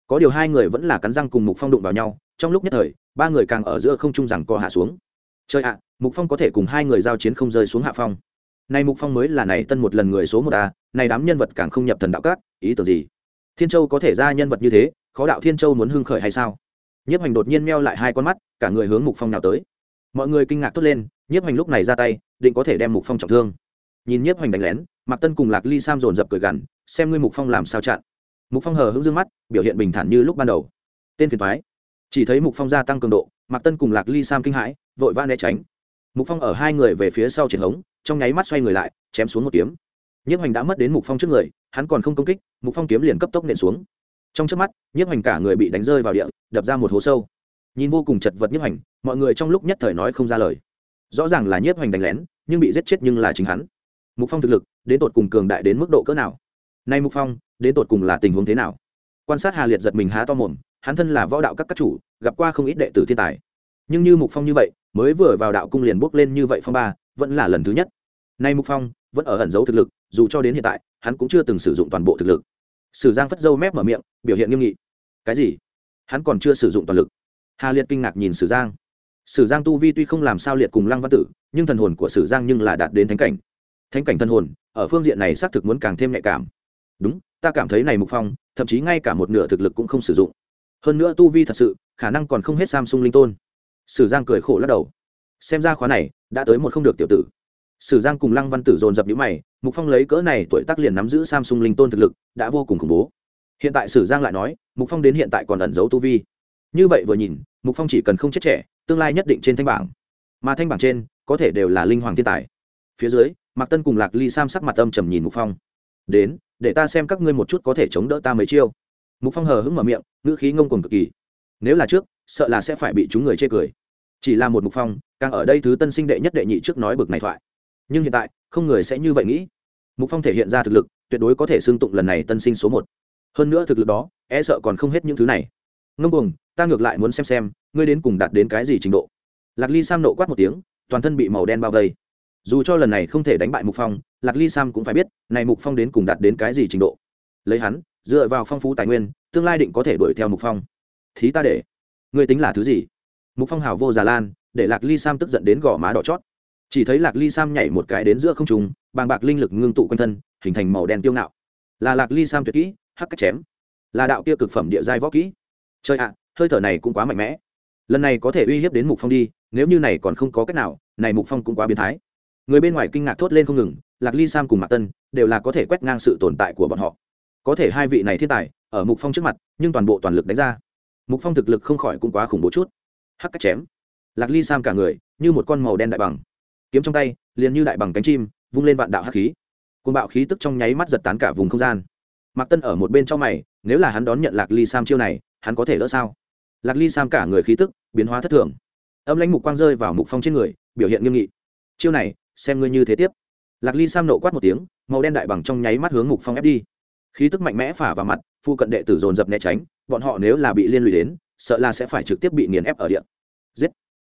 có điều hai người vẫn là cắn răng cùng mục phong đụng vào nhau, trong lúc nhất thời, ba người càng ở giữa không trung rằng co hạ xuống. Trời ạ, mục phong có thể cùng hai người giao chiến không rơi xuống hạ phong. Nay mục phong mới là này tân một lần người số một a, này đám nhân vật càng không nhập thần đạo các, ý tưởng gì? Thiên châu có thể ra nhân vật như thế khó đạo thiên châu muốn hưng khởi hay sao? Nhiếp hành đột nhiên meo lại hai con mắt, cả người hướng mục phong nào tới. Mọi người kinh ngạc thốt lên, nhiếp hành lúc này ra tay, định có thể đem mục phong trọng thương. Nhìn nhiếp hành đánh lén, mạc tân cùng lạc ly sam dồn dập cười gằn, xem ngươi mục phong làm sao chặn. Mục phong hờ hững dương mắt, biểu hiện bình thản như lúc ban đầu. Tên phiền thoái chỉ thấy mục phong gia tăng cường độ, mạc tân cùng lạc ly sam kinh hãi, vội vã né tránh. Mục phong ở hai người về phía sau triển hống, trong nháy mắt xoay người lại, chém xuống một kiếm. Nhiếp hành đã mất đến mục phong trước người, hắn còn không công kích, mục phong kiếm liền cấp tốc nện xuống trong trước mắt, nhiếp hành cả người bị đánh rơi vào địa, đập ra một hố sâu. Nhìn vô cùng chật vật nhiếp hành mọi người trong lúc nhất thời nói không ra lời. Rõ ràng là nhiếp hành đánh lén, nhưng bị giết chết nhưng là chính hắn. Mục phong thực lực, đến tột cùng cường đại đến mức độ cỡ nào? Nay mục phong, đến tột cùng là tình huống thế nào? Quan sát hà liệt giật mình há to mồm, hắn thân là võ đạo các các chủ, gặp qua không ít đệ tử thiên tài. Nhưng như mục phong như vậy, mới vừa vào đạo cung liền bước lên như vậy phong ba, vẫn là lần thứ nhất. Nay mục phong, vẫn ở ẩn giấu thực lực, dù cho đến hiện tại, hắn cũng chưa từng sử dụng toàn bộ thực lực sử giang phất dâu mép mở miệng, biểu hiện nghiêm nghị. Cái gì? Hắn còn chưa sử dụng toàn lực. Hà liệt kinh ngạc nhìn sử giang. Sử giang tu vi tuy không làm sao liệt cùng lăng văn tử, nhưng thần hồn của sử giang nhưng là đạt đến thánh cảnh. Thánh cảnh thần hồn, ở phương diện này xác thực muốn càng thêm nhạy cảm. Đúng, ta cảm thấy này mục phong, thậm chí ngay cả một nửa thực lực cũng không sử dụng. Hơn nữa tu vi thật sự, khả năng còn không hết samsung linh tôn. Sử giang cười khổ lắc đầu. Xem ra khóa này, đã tới một không được tiểu tử sử giang cùng lăng văn tử dồn dập nhữ mày, mục phong lấy cỡ này tuổi tác liền nắm giữ samsung linh tôn thực lực, đã vô cùng khủng bố. Hiện tại sử giang lại nói, mục phong đến hiện tại còn ẩn giấu tu vi. Như vậy vừa nhìn, mục phong chỉ cần không chết trẻ, tương lai nhất định trên thanh bảng. Mà thanh bảng trên, có thể đều là linh hoàng thiên tài. Phía dưới, mạc tân cùng lạc ly sam sắc mặt âm trầm nhìn mục phong. Đến, để ta xem các ngươi một chút có thể chống đỡ ta mấy chiêu. Mục phong hờ hững mở miệng, ngữ khí ngông cuồng cực kỳ. Nếu là trước, sợ là sẽ phải bị chúng người chê cười. Chỉ là một mục phong, càng ở đây thứ tân sinh đệ nhất đệ nhị trước nói bực này thoại nhưng hiện tại, không người sẽ như vậy nghĩ. Mục phong thể hiện ra thực lực, tuyệt đối có thể xưng tụng lần này tân sinh số một. Hơn nữa thực lực đó e sợ còn không hết những thứ này. Ngông cuồng, ta ngược lại muốn xem xem, ngươi đến cùng đạt đến cái gì trình độ. Lạc ly sam nộ quát một tiếng, toàn thân bị màu đen bao vây. Dù cho lần này không thể đánh bại mục phong, lạc ly sam cũng phải biết, này mục phong đến cùng đạt đến cái gì trình độ. Lấy hắn, dựa vào phong phú tài nguyên, tương lai định có thể đuổi theo mục phong. Thí ta để, ngươi tính là thứ gì? Mục phong hào vô già lan, để lạc ly sam tức giận đến gò má đỏ chót chỉ thấy lạc ly sam nhảy một cái đến giữa không trùng bàng bạc linh lực ngưng tụ quanh thân, hình thành màu đen tiêu ngạo. Là lạc ly sam tuyệt kỹ, hắc cách chém. Là đạo kia cực phẩm địa giai võ kỹ. Chơi ạ, hơi thở này cũng quá mạnh mẽ. Lần này có thể uy hiếp đến mục phong đi, nếu như này còn không có cách nào, này mục phong cũng quá biến thái. Người bên ngoài kinh ngạc thốt lên không ngừng, lạc ly sam cùng mạc tân đều là có thể quét ngang sự tồn tại của bọn họ. Có thể hai vị này thiên tài, ở mục phong trước mặt, nhưng toàn bộ toàn lực đánh ra. Mục phong thực lực không khỏi cũng quá khủng bố chút. Hắc cách chém. Lạc ly sam cả người, như một con màu đen đại bằng kiếm trong tay, liền như đại bằng cánh chim, vung lên vạn đạo hắc khí. Côn bạo khí tức trong nháy mắt giật tán cả vùng không gian. Mạc tân ở một bên trong mày, nếu là hắn đón nhận lạc ly sam chiêu này, hắn có thể đỡ sao? Lạc ly sam cả người khí tức biến hóa thất thường. Âm lãnh mục quang rơi vào mục phong trên người, biểu hiện nghiêm nghị. Chiêu này, xem ngươi như thế tiếp. Lạc ly sam nộ quát một tiếng, màu đen đại bằng trong nháy mắt hướng mục phong ép đi. Khí tức mạnh mẽ phả vào mặt, phu cận đệ tử dồn dập né tránh, bọn họ nếu là bị liên lụy đến, sợ là sẽ phải trực tiếp bị nghiền ép ở điện giết!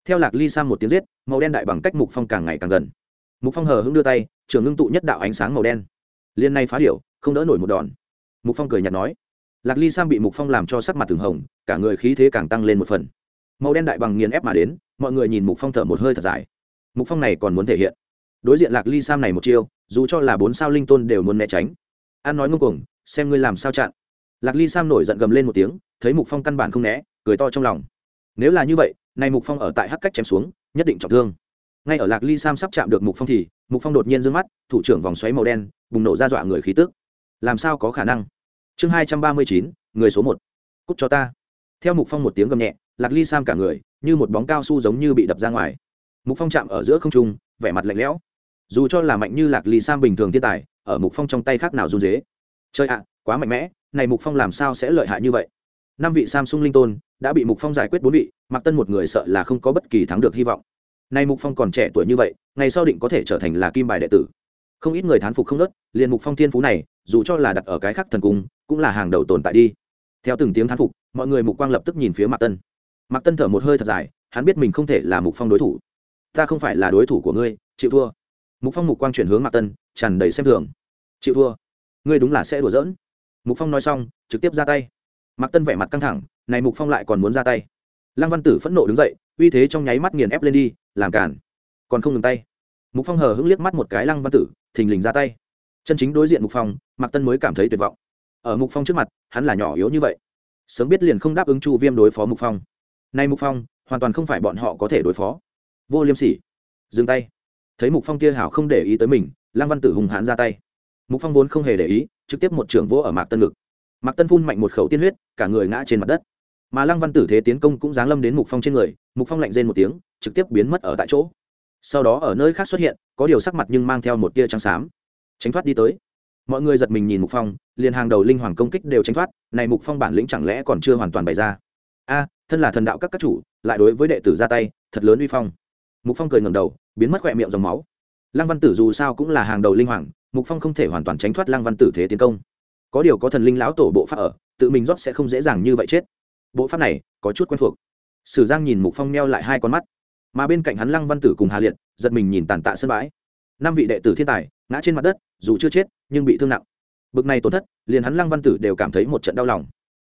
Theo lạc ly sang một tiếng giết, màu đen đại bằng cách mục phong càng ngày càng gần. Mục phong hờ hững đưa tay, trường ngưng tụ nhất đạo ánh sáng màu đen. Liên này phá điệu không đỡ nổi một đòn. Mục phong cười nhạt nói. Lạc ly sam bị mục phong làm cho sắc mặt từng hồng, cả người khí thế càng tăng lên một phần. Màu đen đại bằng nghiền ép mà đến, mọi người nhìn mục phong thở một hơi thật dài. Mục phong này còn muốn thể hiện. Đối diện lạc ly sam này một chiêu, dù cho là bốn sao linh tôn đều muốn né tránh. An nói ngông cuồng, xem ngươi làm sao chặn. Lạc ly sam nổi giận gầm lên một tiếng, thấy mục phong căn bản không né, cười to trong lòng. Nếu là như vậy này mục phong ở tại hắc cách chém xuống, nhất định trọng thương. Ngay ở lạc ly sam sắp chạm được mục phong thì, mục phong đột nhiên d mắt, thủ trưởng vòng xoáy màu đen, bùng nổ ra dọa người khí tức. Làm sao có khả năng? Chương hai trăm ba mươi chín, người số một. Cút cho ta. Theo mục phong một tiếng gầm nhẹ, lạc ly sam cả người, như một bóng cao su giống như bị đập ra ngoài. Mục phong chạm ở giữa không trung, vẻ mặt lạnh lẽo. Dù cho là mạnh như lạc ly sam bình thường thiên tài, ở mục phong trong tay khác nào run dế. Chơi ạ, quá mạnh mẽ, này mục phong làm sao sẽ lợi hại như vậy? Năm vị samsung linh tôn, đã bị mục phong giải quyết bốn vị Mạc tân một người sợ là không có bất kỳ thắng được hy vọng. Nay mục phong còn trẻ tuổi như vậy, ngày sau định có thể trở thành là kim bài đệ tử. Không ít người thán phục không nớt, liền mục phong thiên phú này, dù cho là đặt ở cái khác thần cung, cũng là hàng đầu tồn tại đi. Theo từng tiếng thán phục, mọi người mục quang lập tức nhìn phía mạc tân. Mạc tân thở một hơi thật dài, hắn biết mình không thể là mục phong đối thủ. Ta không phải là đối thủ của ngươi, chịu thua. Mục phong mục quang chuyển hướng mạc tân, tràn đầy xem thường. Chịu thua. Ngươi đúng là sẽ đùa giỡn. Mục phong nói xong, trực tiếp ra tay. Mạc tân vẻ mặt căng thẳng, này mục phong lại còn muốn ra tay lăng văn tử phẫn nộ đứng dậy, uy thế trong nháy mắt nghiền ép lên đi, làm cản. Còn không ngừng tay. Mục phong hờ hững liếc mắt một cái lăng văn tử, thình lình ra tay. Chân chính đối diện mục phong, mạc tân mới cảm thấy tuyệt vọng. Ở mục phong trước mặt, hắn là nhỏ yếu như vậy. Sớm biết liền không đáp ứng chu viêm đối phó mục phong. Nay mục phong, hoàn toàn không phải bọn họ có thể đối phó. Vô liêm sỉ. Dừng tay. Thấy mục phong kia hảo không để ý tới mình, lăng văn tử hùng hãn ra tay. Mục phong vốn không hề để ý, trực tiếp một trưởng vỗ ở mạc tân ngực. Mạc tân phun mạnh một khẩu tiên huyết, cả người ngã trên mặt đất mà lăng văn tử thế tiến công cũng giáng lâm đến mục phong trên người, mục phong lạnh rên một tiếng, trực tiếp biến mất ở tại chỗ. Sau đó ở nơi khác xuất hiện, có điều sắc mặt nhưng mang theo một tia trắng xám. Tránh thoát đi tới. Mọi người giật mình nhìn mục phong, liền hàng đầu linh hoàng công kích đều tránh thoát, này mục phong bản lĩnh chẳng lẽ còn chưa hoàn toàn bày ra? A, thân là thần đạo các các chủ, lại đối với đệ tử ra tay, thật lớn uy phong. Mục phong cười ngầm đầu, biến mất khỏe miệng dòng máu. Lăng văn tử dù sao cũng là hàng đầu linh hoàng, mục phong không thể hoàn toàn tránh thoát lăng văn tử thế tiến công. Có điều có thần linh lão tổ bộ pháp ở, tự mình rót sẽ không dễ dàng như vậy chết bộ pháp này có chút quen thuộc. Sử giang nhìn mục phong neo lại hai con mắt. Mà bên cạnh hắn lăng văn tử cùng hà liệt, giật mình nhìn tàn tạ sân bãi. Năm vị đệ tử thiên tài ngã trên mặt đất, dù chưa chết, nhưng bị thương nặng. Bực này tổn thất, liền hắn lăng văn tử đều cảm thấy một trận đau lòng.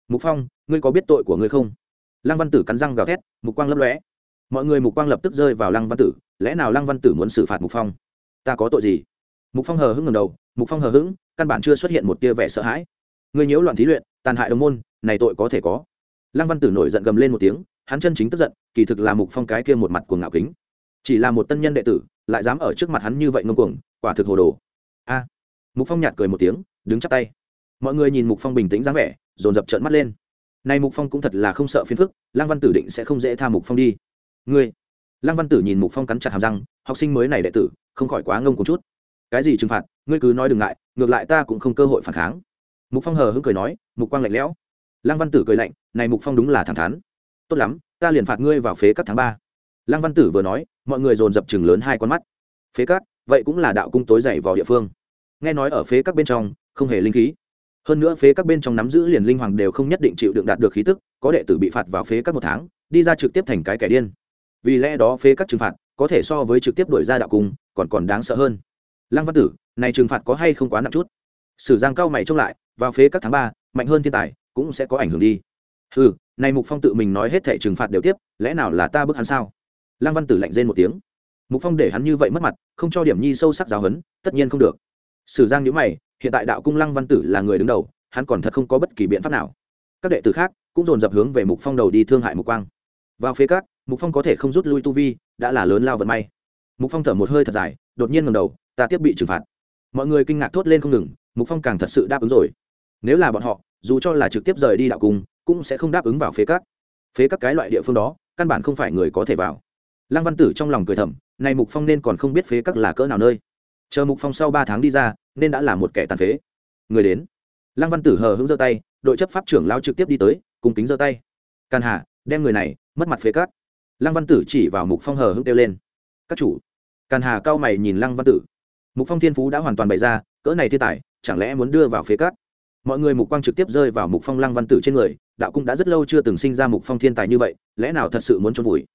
Mục phong, ngươi có biết tội của ngươi không? Lăng văn tử cắn răng gào thét, mục quang lấp lóe. Mọi người mục quang lập tức rơi vào lăng văn tử, lẽ nào lăng văn tử muốn xử phạt mục phong? Ta có tội gì? Mục phong hờ hững ngầm đầu, mục phong hờ hững, căn bản chưa xuất hiện một tia vẻ sợ hãi. Ngươi nhiễu loạn thí luyện, tàn hại đồng môn, này tội có thể có lăng văn tử nổi giận gầm lên một tiếng, hắn chân chính tức giận, kỳ thực là mục phong cái kia một mặt của ngạo kính. Chỉ là một tân nhân đệ tử, lại dám ở trước mặt hắn như vậy ngông cuồng, quả thực hồ đồ. A! Mục phong nhạt cười một tiếng, đứng chắp tay. Mọi người nhìn mục phong bình tĩnh dáng vẻ, dồn dập trợn mắt lên. Nay mục phong cũng thật là không sợ phiền phức, lăng văn tử định sẽ không dễ tha mục phong đi. Ngươi! Lăng văn tử nhìn mục phong cắn chặt hàm răng, học sinh mới này đệ tử, không khỏi quá ngông cuồng chút. Cái gì trừng phạt, ngươi cứ nói đừng ngại, ngược lại ta cũng không cơ hội phản kháng. Mục phong hờ hững cười nói, mục quang lạnh lẽo lăng văn tử cười lạnh, này mục phong đúng là thẳng thắn. Tốt lắm, ta liền phạt ngươi vào phế các tháng ba. Lăng văn tử vừa nói, mọi người dồn dập chừng lớn hai con mắt. Phế các vậy cũng là đạo cung tối dày vào địa phương. Nghe nói ở phế các bên trong, không hề linh khí. Hơn nữa phế các bên trong nắm giữ liền linh hoàng đều không nhất định chịu đựng đạt được khí tức, có đệ tử bị phạt vào phế các một tháng, đi ra trực tiếp thành cái kẻ điên. Vì lẽ đó phế các trừng phạt có thể so với trực tiếp đổi ra đạo cung, còn còn đáng sợ hơn. Lăng văn tử, này trừng phạt có hay không quá nặng chút? Sử giang cao mày trông lại, vào phế các tháng ba, mạnh hơn thiên tài cũng sẽ có ảnh hưởng đi. Ừ này mục phong tự mình nói hết thẻ trừng phạt đều tiếp, lẽ nào là ta bức hắn sao? Lăng văn tử lạnh rên một tiếng. Mục phong để hắn như vậy mất mặt, không cho điểm nhi sâu sắc giáo huấn, tất nhiên không được. Sử giang nhữ mày, hiện tại đạo cung lăng văn tử là người đứng đầu, hắn còn thật không có bất kỳ biện pháp nào. Các đệ tử khác cũng dồn dập hướng về mục phong đầu đi thương hại mục quang. Vào phía các mục phong có thể không rút lui tu vi, đã là lớn lao vận may. Mục phong thở một hơi thật dài, đột nhiên ngầm đầu, ta tiếp bị trừng phạt. Mọi người kinh ngạc thốt lên không ngừng, mục phong càng thật sự đáp ứng rồi nếu là bọn họ, dù cho là trực tiếp rời đi đạo cung, cũng sẽ không đáp ứng vào phế các phế các cái loại địa phương đó, căn bản không phải người có thể vào. Lăng văn tử trong lòng cười thầm, này mục phong nên còn không biết phế các là cỡ nào nơi. Chờ mục phong sau ba tháng đi ra, nên đã là một kẻ tàn phế. Người đến. Lăng văn tử hờ hững giơ tay, đội chấp pháp trưởng lao trực tiếp đi tới cùng kính giơ tay. Càn hà, đem người này, mất mặt phế các. lăng văn tử chỉ vào mục phong hờ hững kêu lên. Các chủ. Càn hà cao mày nhìn lăng văn tử. Mục phong thiên phú đã hoàn toàn bày ra, cỡ này thiên tài, chẳng lẽ muốn đưa vào phế các? Mọi người mục quang trực tiếp rơi vào mục phong lăng văn tử trên người, đạo cung đã rất lâu chưa từng sinh ra mục phong thiên tài như vậy, lẽ nào thật sự muốn trốn vùi?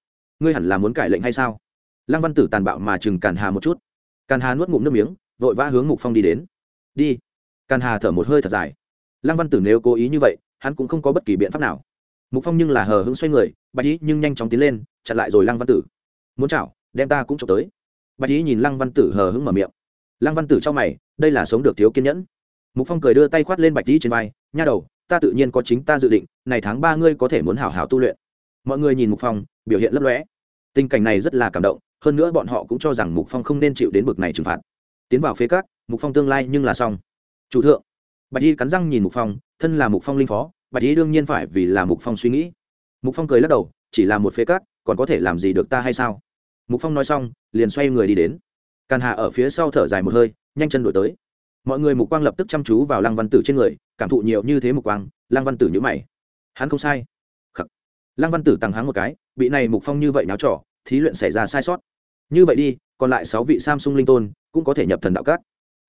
Ngươi hẳn là muốn cải lệnh hay sao? Lăng văn tử tàn bạo mà chừng càn hà một chút. Càn hà nuốt ngụm nước miếng, vội vã hướng mục phong đi đến. Đi. Càn hà thở một hơi thật dài. Lăng văn tử nếu cố ý như vậy, hắn cũng không có bất kỳ biện pháp nào. Mục phong nhưng là hờ hững xoay người, bạch ý nhưng nhanh chóng tiến lên, chặn lại rồi lăng văn tử. Muốn chảo, đem ta cũng trộm tới. Bạch ý nhìn lăng văn tử hờ hững mở miệng. Lăng văn tử cho mày, đây là sống được thiếu kiên nhẫn mục phong cười đưa tay khoát lên bạch ý trên vai, nha đầu, ta tự nhiên có chính ta dự định, này tháng ba ngươi có thể muốn hảo hảo tu luyện. Mọi người nhìn mục phong, biểu hiện lấp lóe. Tình cảnh này rất là cảm động, hơn nữa bọn họ cũng cho rằng mục phong không nên chịu đến bực này trừng phạt. Tiến vào phế cát, mục phong tương lai nhưng là xong. Chủ thượng. Bạch y cắn răng nhìn mục phong, thân là mục phong linh phó, bạch y đương nhiên phải vì là mục phong suy nghĩ. Mục phong cười lắc đầu, chỉ là một phế cát, còn có thể làm gì được ta hay sao? Mục phong nói xong, liền xoay người đi đến. Càn hà ở phía sau thở dài một hơi, nhanh chân đổi tới mọi người mục quang lập tức chăm chú vào lăng văn tử trên người, cảm thụ nhiều như thế mục quang, lăng văn tử nhữ mày. Hắn không sai. Khắc. lăng văn tử tăng háng một cái, bị này mục phong như vậy náo trỏ thí luyện xảy ra sai sót. Như vậy đi, còn lại sáu vị samsung linh tôn cũng có thể nhập thần đạo cát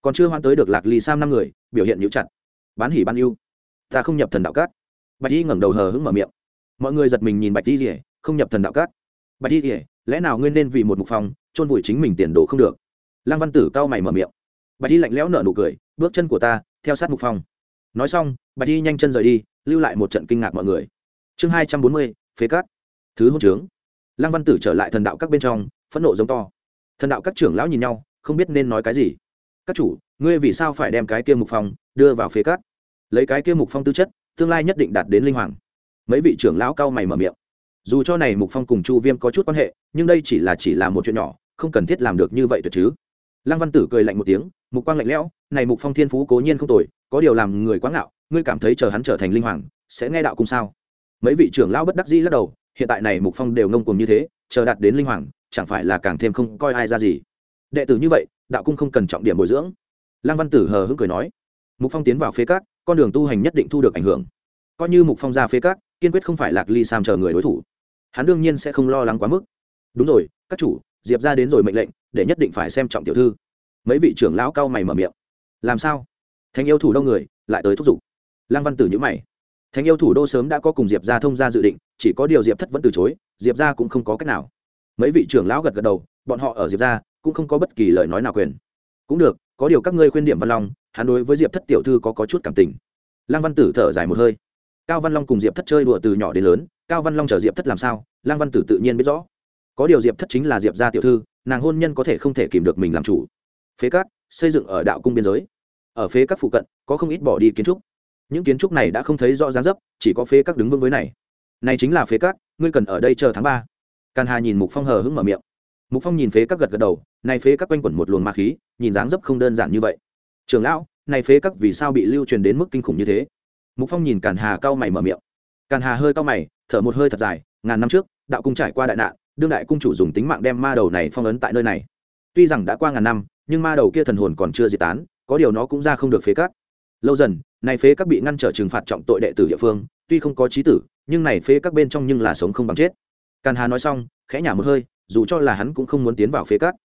còn chưa hoãn tới được lạc ly sam năm người, biểu hiện nhũ chặt. Bán hỉ ban yêu ta không nhập thần đạo cát bạch y ngẩng đầu hờ hững mở miệng. Mọi người giật mình nhìn bạch y rỉa không nhập thần đạo cát bạch y rỉa lẽ nào ngươi nên vì một mục phong, chôn vùi chính mình tiền đồ không được? Lăng văn tử cao mày mở miệng bạch y lạnh lẽo nở nụ cười, bước chân của ta, theo sát mục phong. Nói xong, bạch y nhanh chân rời đi, lưu lại một trận kinh ngạc mọi người. Chương hai trăm bốn mươi, phế cát. Thứ hôn trướng. Lăng văn tử trở lại thần đạo các bên trong, phẫn nộ giống to. Thần đạo các trưởng lão nhìn nhau, không biết nên nói cái gì. Các chủ, ngươi vì sao phải đem cái kia mục phong đưa vào phế cát? Lấy cái kia mục phong tư chất, tương lai nhất định đạt đến linh hoàng. Mấy vị trưởng lão cao mày mở miệng. Dù cho này mục phong cùng chu viêm có chút quan hệ, nhưng đây chỉ là chỉ là một chuyện nhỏ, không cần thiết làm được như vậy tuyệt chứ. Lăng văn tử cười lạnh một tiếng mục quang lạnh lẽo, này mục phong thiên phú cố nhiên không tồi, có điều làm người quá ngạo, ngươi cảm thấy chờ hắn trở thành linh hoàng, sẽ nghe đạo cung sao? Mấy vị trưởng lão bất đắc dĩ lắc đầu, hiện tại này mục phong đều ngông cuồng như thế, chờ đạt đến linh hoàng, chẳng phải là càng thêm không coi ai ra gì. Đệ tử như vậy, đạo cung không cần trọng điểm bồi dưỡng. Lăng văn tử hờ hững cười nói, mục phong tiến vào phế cát, con đường tu hành nhất định thu được ảnh hưởng. Coi như mục phong ra phế cát, kiên quyết không phải lạc ly sam chờ người đối thủ. Hắn đương nhiên sẽ không lo lắng quá mức. Đúng rồi, các chủ, diệp ra đến rồi mệnh lệnh, để nhất định phải xem trọng tiểu thư mấy vị trưởng lão cao mày mở miệng. Làm sao? Thánh yêu thủ đông người lại tới thúc giục. Lăng văn tử nhữ mày. Thánh yêu thủ đô sớm đã có cùng diệp ra thông ra dự định chỉ có điều diệp thất vẫn từ chối diệp ra cũng không có cách nào. Mấy vị trưởng lão gật gật đầu bọn họ ở diệp ra cũng không có bất kỳ lời nói nào quyền. Cũng được có điều các ngươi khuyên điểm văn long hắn đối với diệp thất tiểu thư có, có chút cảm tình. Lăng văn tử thở dài một hơi. Cao văn long cùng diệp thất chơi đùa từ nhỏ đến lớn cao văn long chở diệp thất làm sao lăng văn tử tự nhiên biết rõ. Có điều diệp thất chính là diệp gia tiểu thư nàng hôn nhân có thể không thể kìm được mình làm chủ phế cát, xây dựng ở đạo cung biên giới. Ở phế các phụ cận, có không ít bỏ đi kiến trúc. Những kiến trúc này đã không thấy rõ dáng dấp, chỉ có phế các đứng vững với này. Này chính là phế các ngươi cần ở đây chờ tháng ba. Càn hà nhìn mục phong hờ hững mở miệng. Mục phong nhìn phế các gật gật đầu, này phế các quanh quẩn một luồng ma khí, nhìn dáng dấp không đơn giản như vậy. Trường lão, này phế các vì sao bị lưu truyền đến mức kinh khủng như thế? Mục phong nhìn càn hà cau mày mở miệng. Càn hà hơi cau mày, thở một hơi thật dài, ngàn năm trước, đạo cung trải qua đại nạn, đương đại cung chủ dùng tính mạng đem ma đầu này phong ấn tại nơi này. Tuy rằng đã qua ngàn năm nhưng ma đầu kia thần hồn còn chưa diệt tán, có điều nó cũng ra không được phế cắt. lâu dần, này phế các bị ngăn trở trừng phạt trọng tội đệ tử địa phương, tuy không có trí tử, nhưng này phế các bên trong nhưng là sống không bằng chết. Càn hà nói xong, khẽ nhả một hơi, dù cho là hắn cũng không muốn tiến vào phế các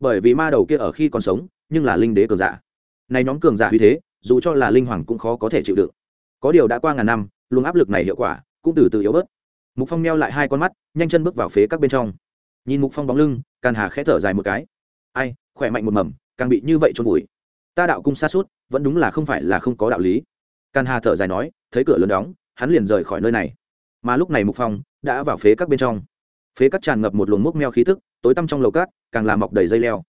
bởi vì ma đầu kia ở khi còn sống, nhưng là linh đế cường giả. Này nhóm cường giả uy thế, dù cho là linh hoàng cũng khó có thể chịu đựng. Có điều đã qua ngàn năm, luồng áp lực này hiệu quả cũng từ từ yếu bớt. Mục phong meo lại hai con mắt, nhanh chân bước vào phế các bên trong. Nhìn mục phong bóng lưng, càn hà khẽ thở dài một cái. Ai khỏe mạnh một mầm, càng bị như vậy trôn vùi. Ta đạo cung xa suốt, vẫn đúng là không phải là không có đạo lý. Càn hà thở dài nói, thấy cửa lớn đóng, hắn liền rời khỏi nơi này. Mà lúc này mục phong đã vào phế các bên trong. Phế các tràn ngập một luồng mốc meo khí tức, tối tăm trong lầu cát, càng làm mọc đầy dây leo.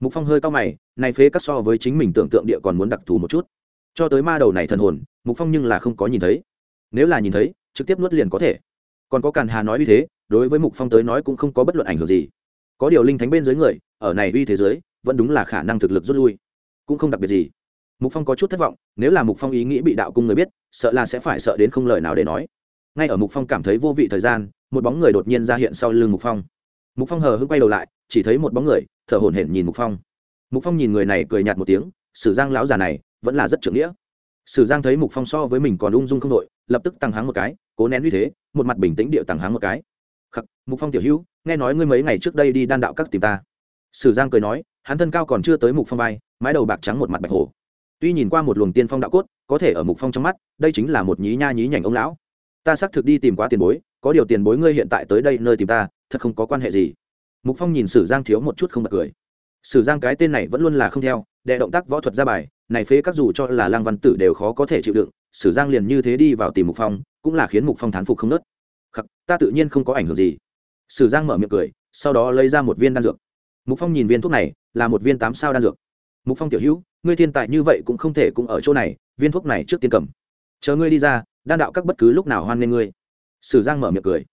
Mục phong hơi cao mày, này phế các so với chính mình tưởng tượng địa còn muốn đặc thù một chút. Cho tới ma đầu này thần hồn, mục phong nhưng là không có nhìn thấy. Nếu là nhìn thấy, trực tiếp nuốt liền có thể. Còn có càn hà nói như thế, đối với mục phong tới nói cũng không có bất luận ảnh hưởng gì. Có điều linh thánh bên dưới người, ở này uy thế giới vẫn đúng là khả năng thực lực rút lui. Cũng không đặc biệt gì. Mục phong có chút thất vọng, nếu là mục phong ý nghĩ bị đạo cung người biết, sợ là sẽ phải sợ đến không lời nào để nói. Ngay ở mục phong cảm thấy vô vị thời gian, một bóng người đột nhiên ra hiện sau lưng mục phong. Mục phong hờ hững quay đầu lại, chỉ thấy một bóng người, thở hổn hển nhìn mục phong. Mục phong nhìn người này cười nhạt một tiếng, sử giang lão già này, vẫn là rất trưởng nghĩa. Sử giang thấy mục phong so với mình còn ung dung không đội, lập tức tăng háng một cái, cố nén uy thế, một mặt bình tĩnh điệu tăng háng một cái. Khắc, mục phong tiểu hữu, nghe nói ngươi mấy ngày trước đây đi đan đạo các tìm ta sử giang cười nói, hắn thân cao còn chưa tới mục phong vai, mái đầu bạc trắng một mặt bạch hổ. Tuy nhìn qua một luồng tiên phong đạo cốt, có thể ở mục phong trong mắt, đây chính là một nhí nha nhí nhảnh ông lão. Ta xác thực đi tìm quá tiền bối, có điều tiền bối ngươi hiện tại tới đây nơi tìm ta, thật không có quan hệ gì. Mục phong nhìn sử giang thiếu một chút không bật cười. Sử giang cái tên này vẫn luôn là không theo, đệ động tác võ thuật ra bài, này phế các dù cho là lang văn tử đều khó có thể chịu đựng, sử giang liền như thế đi vào tìm mục phong, cũng là khiến mục phong thán phục không nớt. Khắc, ta tự nhiên không có ảnh hưởng gì. Sử giang mở miệng cười, sau đó lấy ra một viên đan dược mục phong nhìn viên thuốc này, là một viên tám sao đan dược. Mục phong tiểu hữu, ngươi thiên tài như vậy cũng không thể cũng ở chỗ này, viên thuốc này trước tiên cầm. Chờ ngươi đi ra, đan đạo các bất cứ lúc nào hoan nghênh ngươi. Sử giang mở miệng cười.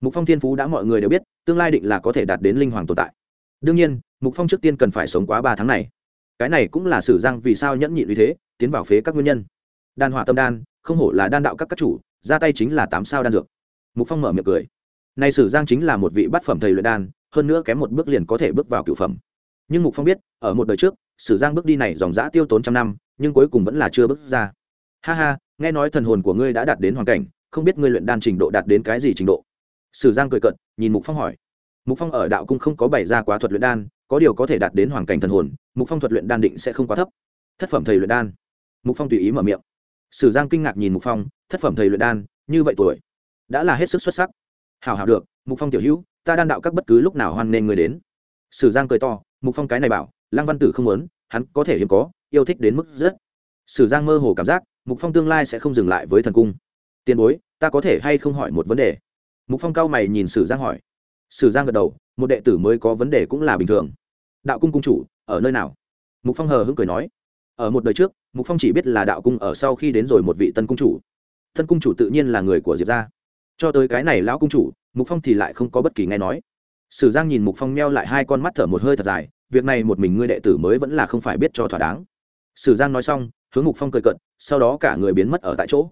Mục phong thiên phú đã mọi người đều biết, tương lai định là có thể đạt đến linh hoàng tồn tại. Đương nhiên, mục phong trước tiên cần phải sống quá ba tháng này. Cái này cũng là sử giang vì sao nhẫn nhịn như thế, tiến vào phế các nguyên nhân. Đan hỏa tâm đan, không hổ là đan đạo các các chủ, ra tay chính là tám sao đan dược. Mục phong mở miệng cười. Này sử giang chính là một vị bát phẩm thầy luyện đan hơn nữa kém một bước liền có thể bước vào cựu phẩm. Nhưng mục phong biết, ở một đời trước, sử giang bước đi này dòng dã tiêu tốn trăm năm, nhưng cuối cùng vẫn là chưa bước ra. Ha ha, nghe nói thần hồn của ngươi đã đạt đến hoàn cảnh, không biết ngươi luyện đan trình độ đạt đến cái gì trình độ? Sử giang cười cận nhìn mục phong hỏi. Mục phong ở đạo cung không có bày ra quá thuật luyện đan, có điều có thể đạt đến hoàn cảnh thần hồn, mục phong thuật luyện đan định sẽ không quá thấp. Thất phẩm thầy luyện đan. Mục phong tùy ý mở miệng. Sử giang kinh ngạc nhìn mục phong, thất phẩm thầy luyện đan, như vậy tuổi, đã là hết sức xuất sắc. Hào hào được, mục phong tiểu hữu ta đan đạo các bất cứ lúc nào hoan nên người đến. Sử giang cười to, mục phong cái này bảo, lăng văn tử không muốn, hắn có thể hiếm có, yêu thích đến mức rất. Sử giang mơ hồ cảm giác, mục phong tương lai sẽ không dừng lại với thần cung. Tiền bối, ta có thể hay không hỏi một vấn đề? Mục phong cao mày nhìn sử giang hỏi. Sử giang gật đầu, một đệ tử mới có vấn đề cũng là bình thường. Đạo cung cung chủ, ở nơi nào? Mục phong hờ hững cười nói. Ở một đời trước, mục phong chỉ biết là đạo cung ở sau khi đến rồi một vị tân cung chủ. Tân cung chủ tự nhiên là người của diệp gia. Cho tới cái này lão cung chủ mục phong thì lại không có bất kỳ nghe nói sử giang nhìn mục phong meo lại hai con mắt thở một hơi thật dài việc này một mình ngươi đệ tử mới vẫn là không phải biết cho thỏa đáng sử giang nói xong hướng mục phong cười cận sau đó cả người biến mất ở tại chỗ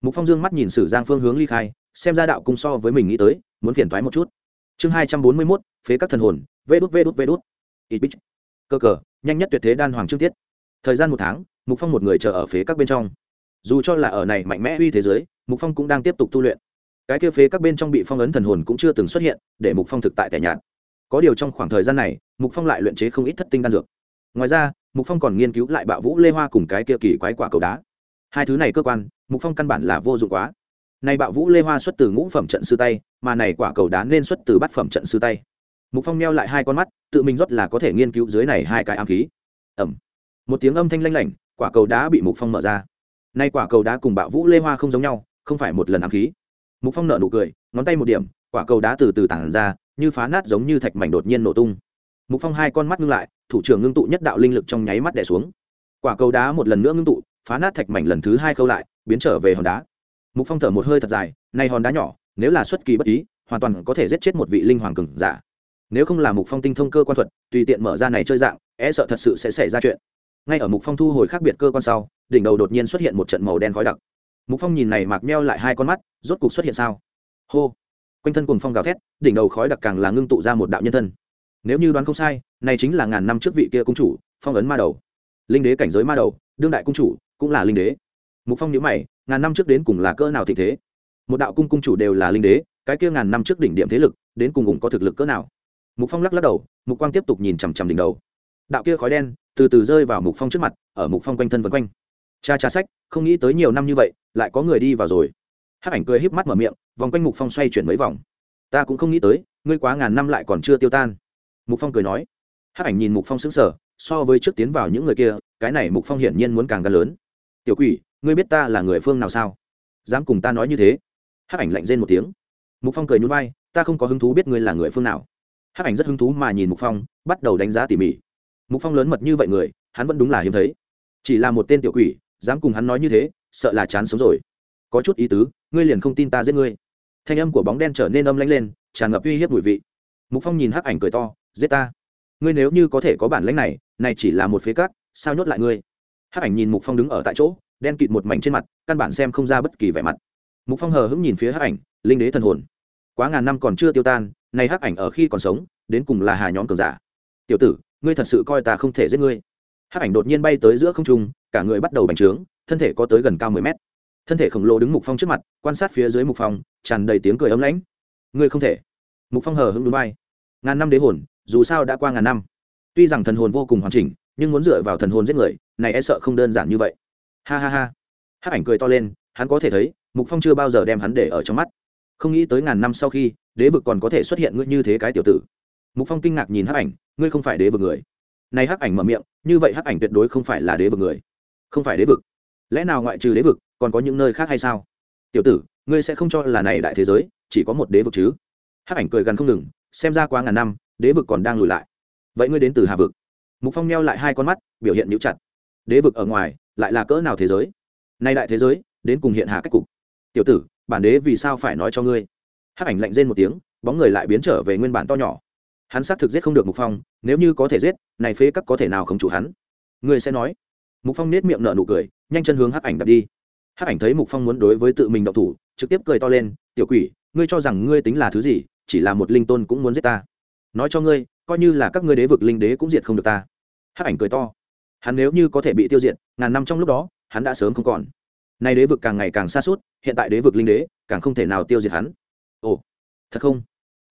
mục phong dương mắt nhìn sử giang phương hướng ly khai xem ra đạo cung so với mình nghĩ tới muốn phiền thoái một chút chương hai trăm bốn mươi mốt phế các thần hồn vê đút vê đút vê đút ít bích cơ cờ nhanh nhất tuyệt thế đan hoàng trương tiết thời gian một tháng mục phong một người chờ ở phế các bên trong dù cho là ở này mạnh mẽ uy thế giới mục phong cũng đang tiếp tục tu luyện cái kia phế các bên trong bị phong ấn thần hồn cũng chưa từng xuất hiện, để mục phong thực tại tẻ nhạt. Có điều trong khoảng thời gian này, mục phong lại luyện chế không ít thất tinh đan dược. Ngoài ra, mục phong còn nghiên cứu lại bạo vũ lê hoa cùng cái kia kỳ quái quả cầu đá. Hai thứ này cơ quan, mục phong căn bản là vô dụng quá. Này bạo vũ lê hoa xuất từ ngũ phẩm trận sư tay, mà này quả cầu đá nên xuất từ bát phẩm trận sư tay. Mục phong neo lại hai con mắt, tự mình rót là có thể nghiên cứu dưới này hai cái ám khí. Ẩm một tiếng âm thanh lanh lảnh, quả cầu đá bị mục phong mở ra. Nay quả cầu đá cùng bạo vũ lê hoa không giống nhau, không phải một lần ám khí mục phong nợ nụ cười, ngón tay một điểm, quả cầu đá từ từ tản ra, như phá nát giống như thạch mảnh đột nhiên nổ tung. Mục phong hai con mắt ngưng lại, thủ trưởng ngưng tụ nhất đạo linh lực trong nháy mắt đẻ xuống. Quả cầu đá một lần nữa ngưng tụ, phá nát thạch mảnh lần thứ hai khâu lại, biến trở về hòn đá. Mục phong thở một hơi thật dài, nay hòn đá nhỏ, nếu là xuất kỳ bất ý, hoàn toàn có thể giết chết một vị linh hoàng cường giả. Nếu không là mục phong tinh thông cơ quan thuật, tùy tiện mở ra này chơi dạng e sợ thật sự sẽ xảy ra chuyện. Ngay ở mục phong thu hồi khác biệt cơ quan sau, đỉnh đầu đột nhiên xuất hiện một trận màu đen khói đặc mục phong nhìn này mạc meo lại hai con mắt, rốt cục xuất hiện sao? Hô! Quanh thân cùng phong gào thét, đỉnh đầu khói đặc càng là ngưng tụ ra một đạo nhân thân. Nếu như đoán không sai, này chính là ngàn năm trước vị kia cung chủ, phong ấn ma đầu. Linh đế cảnh giới ma đầu, đương đại cung chủ, cũng là linh đế. Mục phong nhớ mày, ngàn năm trước đến cùng là cỡ nào thịnh thế? Một đạo cung cung chủ đều là linh đế, cái kia ngàn năm trước đỉnh điểm thế lực, đến cùng cũng có thực lực cỡ nào? Mục phong lắc lắc đầu, mục quang tiếp tục nhìn chằm chằm đỉnh đầu. Đạo kia khói đen, từ từ rơi vào mục phong trước mặt, ở mục phong quanh thân vân quanh cha cha sách, không nghĩ tới nhiều năm như vậy, lại có người đi vào rồi. Hắc ảnh cười híp mắt mở miệng, vòng quanh mục phong xoay chuyển mấy vòng. Ta cũng không nghĩ tới, ngươi quá ngàn năm lại còn chưa tiêu tan. Mục phong cười nói. Hắc ảnh nhìn mục phong sững sờ, so với trước tiến vào những người kia, cái này mục phong hiển nhiên muốn càng gần lớn. Tiểu quỷ, ngươi biết ta là người phương nào sao? Dám cùng ta nói như thế? Hắc ảnh lạnh rên một tiếng. Mục phong cười nhún vai, ta không có hứng thú biết ngươi là người phương nào. Hắc ảnh rất hứng thú mà nhìn mục phong, bắt đầu đánh giá tỉ mỉ. Mục phong lớn mật như vậy người, hắn vẫn đúng là hiếm thấy. Chỉ là một tên tiểu quỷ dám cùng hắn nói như thế, sợ là chán sống rồi. Có chút ý tứ, ngươi liền không tin ta giết ngươi. Thanh âm của bóng đen trở nên âm lãnh lên, tràn ngập uy hiếp mùi vị. Mục phong nhìn hắc ảnh cười to, giết ta. Ngươi nếu như có thể có bản lãnh này này chỉ là một phế cát, sao nhốt lại ngươi? Hắc ảnh nhìn mục phong đứng ở tại chỗ, đen kịt một mảnh trên mặt, căn bản xem không ra bất kỳ vẻ mặt. Mục phong hờ hững nhìn phía hắc ảnh, linh đế thần hồn. Quá ngàn năm còn chưa tiêu tan nay hắc ảnh ở khi còn sống, đến cùng là hà nhóm cường giả. Tiểu tử, ngươi thật sự coi ta không thể giết ngươi hắc ảnh đột nhiên bay tới giữa không trung, cả người bắt đầu bành trướng, thân thể có tới gần cao mười mét. Thân thể khổng lồ đứng mục phong trước mặt, quan sát phía dưới mục phong, tràn đầy tiếng cười ấm lãnh. Ngươi không thể. Mục phong hờ hững núi bay. Ngàn năm đế hồn, dù sao đã qua ngàn năm. Tuy rằng thần hồn vô cùng hoàn chỉnh, nhưng muốn dựa vào thần hồn giết người, này e sợ không đơn giản như vậy. Ha ha ha. Hắc ảnh cười to lên, hắn có thể thấy, mục phong chưa bao giờ đem hắn để ở trong mắt. Không nghĩ tới ngàn năm sau khi, đế vực còn có thể xuất hiện ngươi như thế cái tiểu tử. Mục phong kinh ngạc nhìn hắc ảnh, ngươi không phải đế vực người này hắc ảnh mở miệng, như vậy hắc ảnh tuyệt đối không phải là đế vực người. Không phải đế vực. Lẽ nào ngoại trừ đế vực, còn có những nơi khác hay sao? Tiểu tử, ngươi sẽ không cho là này đại thế giới, chỉ có một đế vực chứ? Hắc ảnh cười gần không ngừng, xem ra quá ngàn năm, đế vực còn đang lùi lại. Vậy ngươi đến từ hà vực? Mục phong neo lại hai con mắt, biểu hiện nhũ chặt. Đế vực ở ngoài, lại là cỡ nào thế giới? Nay đại thế giới, đến cùng hiện hạ cách cục. Tiểu tử, bản đế vì sao phải nói cho ngươi? Hắc ảnh lạnh rên một tiếng, bóng người lại biến trở về nguyên bản to nhỏ hắn xác thực giết không được mục phong, nếu như có thể giết, này phế các có thể nào không chủ hắn? Người sẽ nói. Mục phong nết miệng nở nụ cười, nhanh chân hướng hắc ảnh đặt đi. Hắc ảnh thấy mục phong muốn đối với tự mình động thủ, trực tiếp cười to lên, tiểu quỷ, ngươi cho rằng ngươi tính là thứ gì, chỉ là một linh tôn cũng muốn giết ta. Nói cho ngươi, coi như là các ngươi đế vực linh đế cũng diệt không được ta. Hắc ảnh cười to. Hắn nếu như có thể bị tiêu diệt, ngàn năm trong lúc đó, hắn đã sớm không còn. Nay đế vực càng ngày càng xa suốt, hiện tại đế vực linh đế, càng không thể nào tiêu diệt hắn. Ồ, thật không?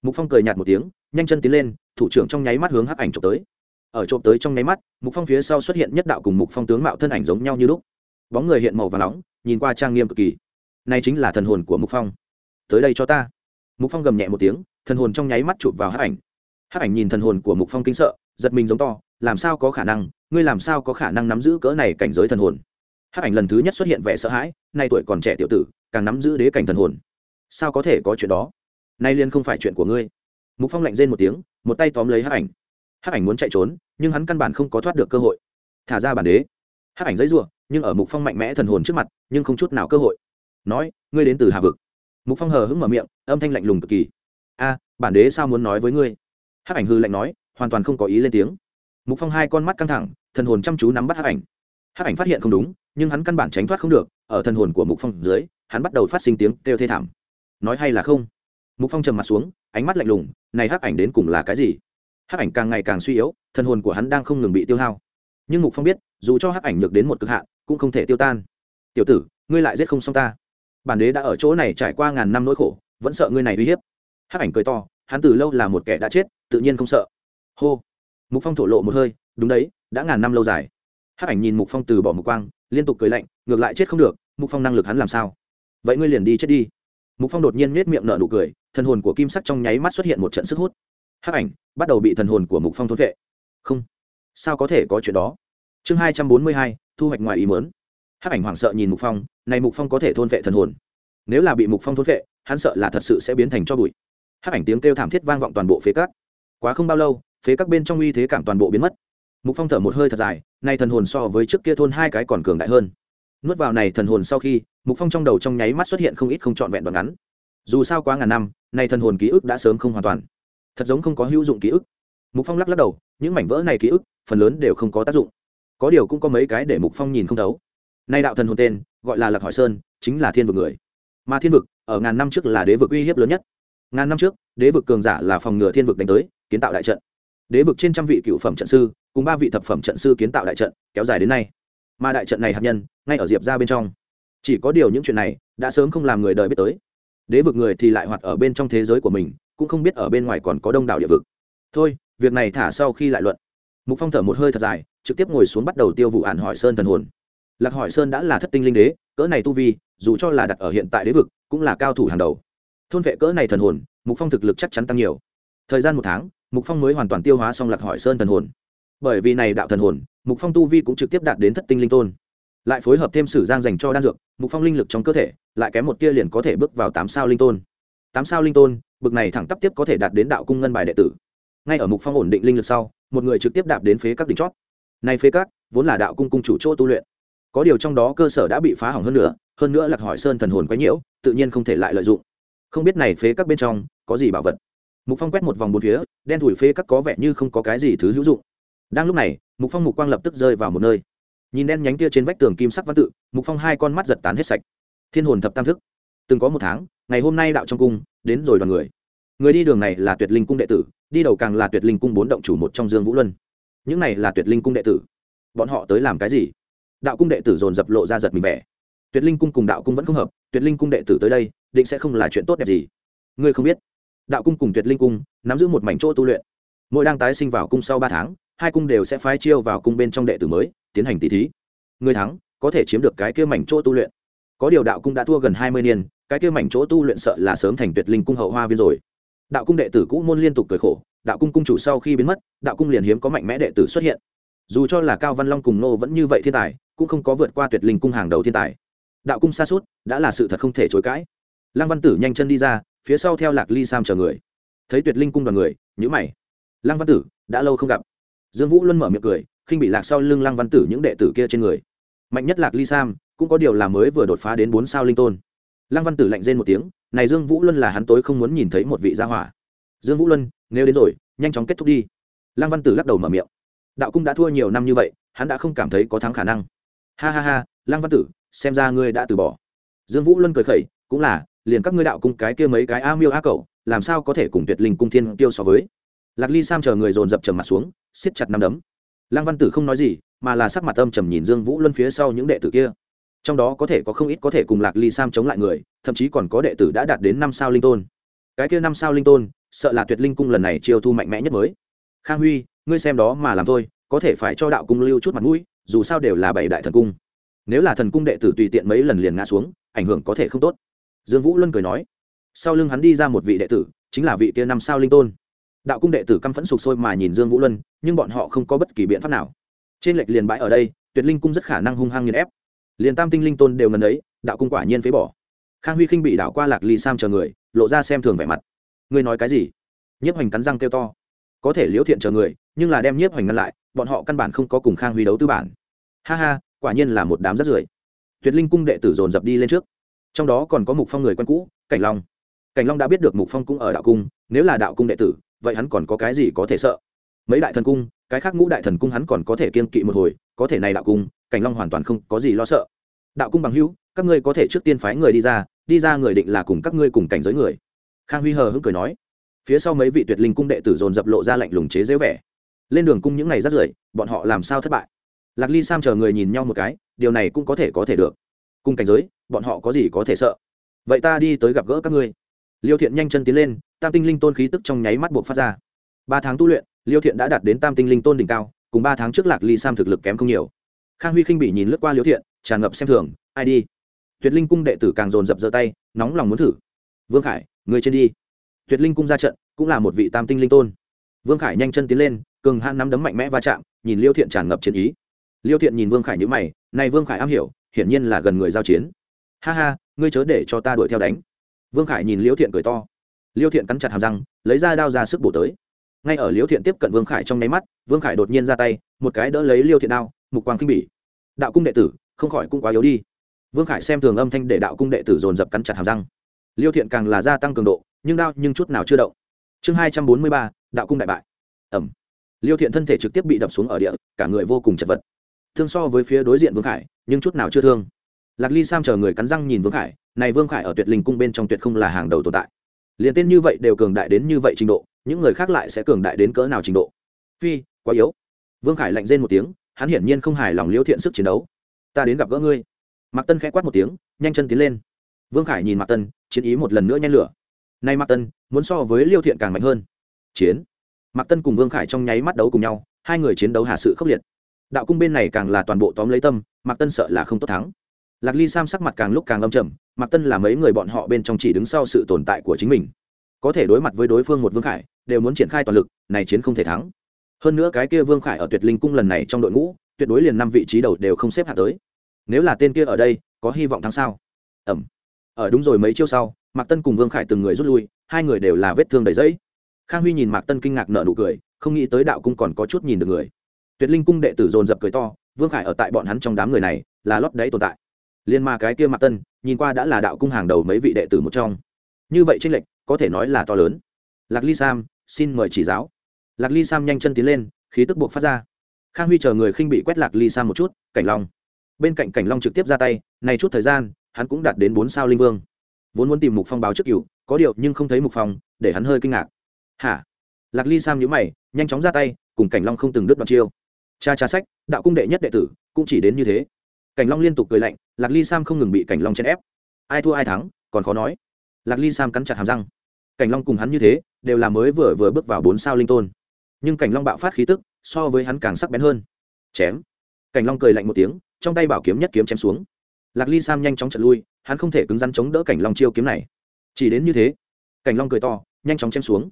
Mục phong cười nhạt một tiếng nhanh chân tiến lên, thủ trưởng trong nháy mắt hướng hắc ảnh trộm tới. Ở trộm tới trong nháy mắt, mục phong phía sau xuất hiện nhất đạo cùng mục phong tướng mạo thân ảnh giống nhau như lúc. Bóng người hiện màu và nóng, nhìn qua trang nghiêm cực kỳ. Nay chính là thần hồn của mục phong. Tới đây cho ta. Mục phong gầm nhẹ một tiếng, thần hồn trong nháy mắt chụp vào hắc ảnh. Hắc ảnh nhìn thần hồn của mục phong kinh sợ, giật mình giống to, làm sao có khả năng, ngươi làm sao có khả năng nắm giữ cỡ này cảnh giới thần hồn? Hắc ảnh lần thứ nhất xuất hiện vẻ sợ hãi, nay tuổi còn trẻ tiểu tử, càng nắm giữ đế cảnh thần hồn. Sao có thể có chuyện đó? Nay liên không phải chuyện của ngươi mục phong lạnh rên một tiếng, một tay tóm lấy hắc ảnh. Hắc ảnh muốn chạy trốn, nhưng hắn căn bản không có thoát được cơ hội. Thả ra bản đế. Hắc ảnh giấy rủa, nhưng ở mục phong mạnh mẽ thần hồn trước mặt, nhưng không chút nào cơ hội. Nói, ngươi đến từ hà vực. Mục phong hờ hững mở miệng, âm thanh lạnh lùng cực kỳ. A, bản đế sao muốn nói với ngươi? Hắc ảnh hư lạnh nói, hoàn toàn không có ý lên tiếng. Mục phong hai con mắt căng thẳng, thần hồn chăm chú nắm bắt hắc ảnh. Hắc ảnh phát hiện không đúng, nhưng hắn căn bản tránh thoát không được, ở thần hồn của mục phong dưới, hắn bắt đầu phát sinh tiếng kêu thê thảm. Nói hay là không? Mục phong trầm mặt xuống, ánh mắt lạnh lùng này hắc ảnh đến cùng là cái gì? Hắc ảnh càng ngày càng suy yếu, thân hồn của hắn đang không ngừng bị tiêu hao. Nhưng mục phong biết, dù cho hắc ảnh nhược đến một cực hạn, cũng không thể tiêu tan. Tiểu tử, ngươi lại giết không xong ta. Bản đế đã ở chỗ này trải qua ngàn năm nỗi khổ, vẫn sợ ngươi này uy hiếp. Hắc ảnh cười to, hắn từ lâu là một kẻ đã chết, tự nhiên không sợ. Hô. Mục phong thổ lộ một hơi, đúng đấy, đã ngàn năm lâu dài. Hắc ảnh nhìn mục phong từ bỏ mục quang, liên tục cười lạnh, ngược lại chết không được, mục phong năng lực hắn làm sao? Vậy ngươi liền đi chết đi mục phong đột nhiên nết miệng nở nụ cười, thần hồn của kim sắc trong nháy mắt xuất hiện một trận sức hút. Hắc ảnh, bắt đầu bị thần hồn của mục phong thôn vệ không, sao có thể có chuyện đó? Chương hai trăm bốn mươi hai, thu hoạch ngoài ý mớn hắc ảnh hoảng sợ nhìn mục phong, này mục phong có thể thôn vệ thần hồn. Nếu là bị mục phong thôn vệ hắn sợ là thật sự sẽ biến thành cho bụi. Hắc ảnh tiếng kêu thảm thiết vang vọng toàn bộ phế cát. Quá không bao lâu, phế các bên trong uy thế cảm toàn bộ biến mất. Mục phong thở một hơi thật dài nay thần hồn so với trước kia thôn hai cái còn cường đại hơn nuốt vào này thần hồn sau khi, mục phong trong đầu trong nháy mắt xuất hiện không ít không trọn vẹn đoạn ngắn. Dù sao quá ngàn năm nay thần hồn ký ức đã sớm không hoàn toàn. Thật giống không có hữu dụng ký ức. Mục phong lắc lắc đầu, những mảnh vỡ này ký ức, phần lớn đều không có tác dụng. Có điều cũng có mấy cái để mục phong nhìn không thấu. Nay đạo thần hồn tên, gọi là lạc hỏi sơn, chính là thiên vực người. Mà thiên vực, ở ngàn năm trước là đế vực uy hiếp lớn nhất. Ngàn năm trước, đế vực cường giả là phòng ngừa thiên vực đánh tới, kiến tạo đại trận. Đế vực trên trăm vị cựu phẩm trận sư, cùng ba vị thập phẩm trận sư kiến tạo đại trận, kéo dài đến nay mà đại trận này hạt nhân ngay ở diệp ra bên trong chỉ có điều những chuyện này đã sớm không làm người đời biết tới đế vực người thì lại hoạt ở bên trong thế giới của mình cũng không biết ở bên ngoài còn có đông đảo địa vực thôi việc này thả sau khi lại luận mục phong thở một hơi thật dài trực tiếp ngồi xuống bắt đầu tiêu vụ ản hỏi sơn thần hồn lạc hỏi sơn đã là thất tinh linh đế cỡ này tu vi dù cho là đặt ở hiện tại đế vực cũng là cao thủ hàng đầu thôn vệ cỡ này thần hồn mục phong thực lực chắc chắn tăng nhiều thời gian một tháng mục phong mới hoàn toàn tiêu hóa xong lạc hỏi sơn thần hồn bởi vì này đạo thần hồn mục phong tu vi cũng trực tiếp đạt đến thất tinh linh tôn. Lại phối hợp thêm sử giang dành cho đan dược, mục phong linh lực trong cơ thể, lại kém một tia liền có thể bước vào tám sao linh tôn. Tám sao linh tôn, bực này thẳng tắp tiếp có thể đạt đến đạo cung ngân bài đệ tử. Ngay ở mục phong ổn định linh lực sau, một người trực tiếp đạp đến phế các đỉnh chót. Này phế các, vốn là đạo cung cung chủ chỗ tu luyện. Có điều trong đó cơ sở đã bị phá hỏng hơn nữa hơn nữa lạc hỏi sơn thần hồn quấy nhiễu, tự nhiên không thể lại lợi dụng. Không biết này phế các bên trong, có gì bảo vật? Mục phong quét một vòng bốn phía, đen thủi phế các có vẻ như không có cái gì thứ hữu dụng đang lúc này, mục phong mục quang lập tức rơi vào một nơi. Nhìn đen nhánh kia trên vách tường kim sắc văn tự, mục phong hai con mắt giật tán hết sạch. Thiên hồn thập tam thức. Từng có một tháng, ngày hôm nay đạo trong cung, đến rồi đoàn người. Người đi đường này là tuyệt linh cung đệ tử, đi đầu càng là tuyệt linh cung bốn động chủ một trong dương vũ luân. Những này là tuyệt linh cung đệ tử. Bọn họ tới làm cái gì? Đạo cung đệ tử dồn dập lộ ra giật mình vẻ. Tuyệt linh cung cùng đạo cung vẫn không hợp, tuyệt linh cung đệ tử tới đây, định sẽ không là chuyện tốt đẹp gì. Ngươi không biết, đạo cung cùng tuyệt linh cung nắm giữ một mảnh chỗ tu luyện. Mỗi đang tái sinh vào cung sau ba tháng hai cung đều sẽ phái chiêu vào cung bên trong đệ tử mới, tiến hành tỷ thí. Người thắng có thể chiếm được cái kia mảnh chỗ tu luyện. Có điều đạo cung đã thua gần hai mươi niên, cái kia mảnh chỗ tu luyện sợ là sớm thành tuyệt linh cung hậu hoa viên rồi. Đạo cung đệ tử cũ môn liên tục cười khổ, đạo cung cung chủ sau khi biến mất, đạo cung liền hiếm có mạnh mẽ đệ tử xuất hiện. Dù cho là cao văn long cùng nô vẫn như vậy thiên tài, cũng không có vượt qua tuyệt linh cung hàng đầu thiên tài. Đạo cung xa suốt đã là sự thật không thể chối cãi. Lăng văn tử nhanh chân đi ra, phía sau theo lạc ly sam chờ người. Thấy tuyệt linh cung đoàn người nhữ mày. Lăng văn tử, đã lâu không gặp dương vũ luân mở miệng cười, khinh bị lạc sau lưng lăng văn tử những đệ tử kia trên người. Mạnh nhất lạc ly sam, cũng có điều là mới vừa đột phá đến bốn sao linh tôn. Lăng văn tử lạnh rên một tiếng, này dương vũ luân là hắn tối không muốn nhìn thấy một vị gia hỏa. Dương vũ luân, nếu đến rồi, nhanh chóng kết thúc đi. Lăng văn tử lắc đầu mở miệng. Đạo cung đã thua nhiều năm như vậy, hắn đã không cảm thấy có thắng khả năng. Ha ha ha, lăng văn tử, xem ra ngươi đã từ bỏ. Dương vũ luân cười khẩy, cũng là, liền các ngươi đạo cung cái kia mấy cái a miêu a cậu làm sao có thể cùng tuyệt linh cung thiên tiêu so với? Lạc ly sam chờ người dồn dập trầm mặt xuống siết chặt nắm đấm. Lăng văn tử không nói gì, mà là sắc mặt âm trầm nhìn dương vũ luân phía sau những đệ tử kia. Trong đó có thể có không ít có thể cùng lạc ly sam chống lại người, thậm chí còn có đệ tử đã đạt đến năm sao linh tôn. Cái kia năm sao linh tôn, sợ là tuyệt linh cung lần này chiêu thu mạnh mẽ nhất mới. Khang huy, ngươi xem đó mà làm thôi, có thể phải cho đạo cung lưu chút mặt mũi, dù sao đều là bảy đại thần cung. Nếu là thần cung đệ tử tùy tiện mấy lần liền ngã xuống, ảnh hưởng có thể không tốt. Dương vũ luân cười nói. Sau lưng hắn đi ra một vị đệ tử, chính là vị kia năm sao linh tôn đạo cung đệ tử căm phẫn sụp sôi mà nhìn dương vũ luân, nhưng bọn họ không có bất kỳ biện pháp nào. Trên lệch liền bãi ở đây, tuyệt linh cung rất khả năng hung hăng nghiền ép. Liền tam tinh linh tôn đều ngần ấy, đạo cung quả nhiên phế bỏ. Khang huy khinh bị đảo qua lạc ly sam chờ người, lộ ra xem thường vẻ mặt. Ngươi nói cái gì? Nhiếp hoành cắn răng kêu to. Có thể liễu thiện chờ người, nhưng là đem nhiếp hoành ngăn lại, bọn họ căn bản không có cùng khang huy đấu tư bản. Ha ha, quả nhiên là một đám rất rưởi. Tuyệt linh cung đệ tử dồn dập đi lên trước. Trong đó còn có mục phong người quen cũ, cảnh long. Cảnh long đã biết được mục phong cũng ở đạo cung, nếu là đạo cung đệ tử vậy hắn còn có cái gì có thể sợ? Mấy đại thần cung, cái khác ngũ đại thần cung hắn còn có thể kiên kỵ một hồi, có thể này đạo cung, cảnh long hoàn toàn không có gì lo sợ. Đạo cung bằng hữu, các ngươi có thể trước tiên phái người đi ra đi ra người định là cùng các ngươi cùng cảnh giới người. Khang huy hờ hững cười nói. Phía sau mấy vị tuyệt linh cung đệ tử dồn dập lộ ra lạnh lùng chế dễ vẻ. Lên đường cung những ngày rất rưởi, bọn họ làm sao thất bại? Lạc ly sam chờ người nhìn nhau một cái, điều này cũng có thể có thể được. Cùng cảnh giới, bọn họ có gì có thể sợ? Vậy ta đi tới gặp gỡ các ngươi. Liêu thiện nhanh chân tiến lên tam tinh linh tôn khí tức trong nháy mắt buộc phát ra. Ba tháng tu luyện, liêu thiện đã đạt đến tam tinh linh tôn đỉnh cao, cùng ba tháng trước lạc ly sam thực lực kém không nhiều. Khang huy khinh bị nhìn lướt qua liêu thiện, tràn ngập xem thường, ai đi? Tuyệt linh cung đệ tử càng dồn dập giơ tay, nóng lòng muốn thử. Vương khải, người trên đi. Tuyệt linh cung ra trận, cũng là một vị tam tinh linh tôn. Vương khải nhanh chân tiến lên, cường han nắm đấm mạnh mẽ va chạm, nhìn liêu thiện tràn ngập chiến ý. Liêu thiện nhìn vương khải nhữ mày, này vương khải am hiểu, hiển nhiên là gần người giao chiến. Ha ha, ngươi chớ để cho ta đuổi theo đánh. Vương khải nhìn liêu thiện cười to liêu thiện cắn chặt hàm răng, lấy ra đao ra sức bổ tới. Ngay ở liêu thiện tiếp cận vương khải trong nháy mắt, vương khải đột nhiên ra tay, một cái đỡ lấy liêu thiện đao, mục quang kinh bỉ. Đạo cung đệ tử, không khỏi cũng quá yếu đi. Vương khải xem thường âm thanh để đạo cung đệ tử dồn dập cắn chặt hàm răng. Liêu thiện càng là gia tăng cường độ, nhưng đao nhưng chút nào chưa động. Chương hai trăm bốn mươi ba, đạo cung đại bại. Ẩm liêu thiện thân thể trực tiếp bị đập xuống ở địa, cả người vô cùng chật vật. Thương so với phía đối diện vương khải, nhưng chút nào chưa thương. Lạc ly sam chờ người cắn răng nhìn vương khải, này vương khải ở tuyệt linh cung bên trong tuyệt không là hàng đầu tồn tại liền tên như vậy đều cường đại đến như vậy trình độ, những người khác lại sẽ cường đại đến cỡ nào trình độ? Phi, quá yếu. Vương khải lạnh rên một tiếng, hắn hiển nhiên không hài lòng liêu thiện sức chiến đấu. Ta đến gặp gỡ ngươi. Mạc tân khẽ quát một tiếng, nhanh chân tiến lên. Vương khải nhìn mạc tân, chiến ý một lần nữa nhanh lửa. Nay mạc tân, muốn so với liêu thiện càng mạnh hơn. Chiến. Mạc tân cùng vương khải trong nháy mắt đấu cùng nhau, hai người chiến đấu hà sự khốc liệt. Đạo cung bên này càng là toàn bộ tóm lấy tâm, mạc tân sợ là không tốt thắng lạc ly sam sắc mặt càng lúc càng âm trầm, mạc tân là mấy người bọn họ bên trong chỉ đứng sau sự tồn tại của chính mình. Có thể đối mặt với đối phương một vương khải, đều muốn triển khai toàn lực, này chiến không thể thắng. Hơn nữa cái kia vương khải ở tuyệt linh cung lần này trong đội ngũ, tuyệt đối liền năm vị trí đầu đều không xếp hạ tới. Nếu là tên kia ở đây, có hy vọng thắng sao? Ẩm. Ở đúng rồi mấy chiêu sau, mạc tân cùng vương khải từng người rút lui, hai người đều là vết thương đầy dẫy khang huy nhìn mạc tân kinh ngạc nợ nụ cười, không nghĩ tới đạo cung còn có chút nhìn được người. Tuyệt linh cung đệ tử dồn dập cười to, vương khải ở tại bọn hắn trong đám người này, là lót đáy tồn tại liên ma cái kia mạc tân, nhìn qua đã là đạo cung hàng đầu mấy vị đệ tử một trong. Như vậy tranh lệch, có thể nói là to lớn. Lạc ly sam, xin mời chỉ giáo. Lạc ly sam nhanh chân tiến lên, khí tức buộc phát ra. Khang huy chờ người khinh bị quét lạc ly sam một chút, cảnh long. Bên cạnh cảnh long trực tiếp ra tay, này chút thời gian, hắn cũng đạt đến bốn sao linh vương. Vốn muốn tìm mục phong báo trước cựu có điều nhưng không thấy mục phong, để hắn hơi kinh ngạc. Hả? Lạc ly sam nhíu mày, nhanh chóng ra tay, cùng cảnh long không từng đứt đoạn chiêu. Cha cha sách, đạo cung đệ nhất đệ tử, cũng chỉ đến như thế cảnh long liên tục cười lạnh, lạc ly sam không ngừng bị cảnh long chèn ép. Ai thua ai thắng, còn khó nói. Lạc ly sam cắn chặt hàm răng. Cảnh long cùng hắn như thế, đều là mới vừa vừa bước vào bốn sao linh tôn. Nhưng cảnh long bạo phát khí tức, so với hắn càng sắc bén hơn. Chém. Cảnh long cười lạnh một tiếng, trong tay bảo kiếm nhất kiếm chém xuống. Lạc ly sam nhanh chóng chật lui, hắn không thể cứng rắn chống đỡ cảnh long chiêu kiếm này. Chỉ đến như thế, cảnh long cười to, nhanh chóng chém xuống.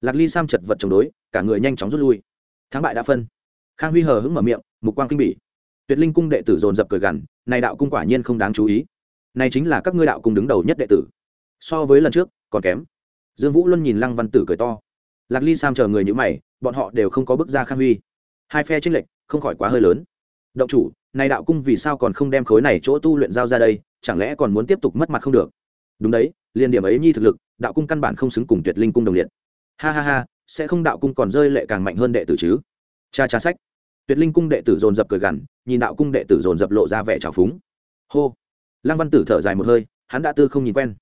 Lạc ly sam chật vật chống đối, cả người nhanh chóng rút lui. Thắng bại đã phân. Khang huy hờ hững mở miệng, mục quang kinh bỉ tuyệt linh cung đệ tử dồn dập cười gằn, này đạo cung quả nhiên không đáng chú ý. Này chính là các ngươi đạo cung đứng đầu nhất đệ tử. So với lần trước, còn kém. Dương vũ luân nhìn lăng văn tử cười to. Lạc ly sam chờ người như mày, bọn họ đều không có bước ra khang huy. Hai phe tranh lệch, không khỏi quá hơi lớn. Động chủ, này đạo cung vì sao còn không đem khối này chỗ tu luyện giao ra đây? Chẳng lẽ còn muốn tiếp tục mất mặt không được? Đúng đấy, liên điểm ấy nhi thực lực, đạo cung căn bản không xứng cùng tuyệt linh cung đồng liệt. Ha ha ha, sẽ không đạo cung còn rơi lệ càng mạnh hơn đệ tử chứ? Cha cha sách tuyệt linh cung đệ tử dồn dập cười gằn, nhìn đạo cung đệ tử dồn dập lộ ra vẻ trào phúng. Hô. Lăng văn tử thở dài một hơi, hắn đã tư không nhìn quen.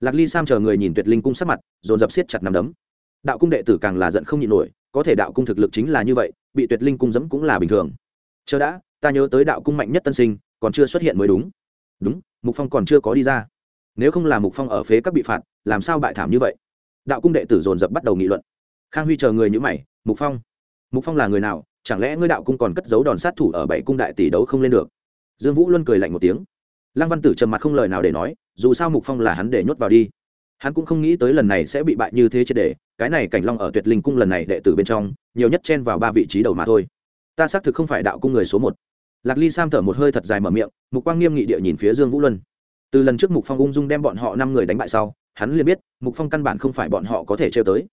Lạc ly sam chờ người nhìn tuyệt linh cung sắc mặt, dồn dập siết chặt nằm đấm. Đạo cung đệ tử càng là giận không nhịn nổi, có thể đạo cung thực lực chính là như vậy, bị tuyệt linh cung dẫm cũng là bình thường. Chờ đã, ta nhớ tới đạo cung mạnh nhất tân sinh, còn chưa xuất hiện mới đúng. Đúng, mục phong còn chưa có đi ra. Nếu không là mục phong ở phế các bị phạt, làm sao bại thảm như vậy? Đạo cung đệ tử dồn dập bắt đầu nghị luận. Khang huy chờ người như mày, mục phong mục phong là người nào? Chẳng lẽ ngươi đạo cung còn cất giấu đòn sát thủ ở bảy cung đại tỷ đấu không lên được? Dương vũ luân cười lạnh một tiếng. Lăng văn tử trầm mặt không lời nào để nói, dù sao mục phong là hắn để nhốt vào đi. Hắn cũng không nghĩ tới lần này sẽ bị bại như thế triệt để, cái này cảnh long ở tuyệt linh cung lần này đệ tử bên trong, nhiều nhất chen vào ba vị trí đầu mà thôi. Ta xác thực không phải đạo cung người số một. Lạc ly sam thở một hơi thật dài mở miệng, mục quang nghiêm nghị địa nhìn phía dương vũ luân. Từ lần trước mục phong ung dung đem bọn họ năm người đánh bại sau, hắn liền biết, mục phong căn bản không phải bọn họ có thể trêu tới.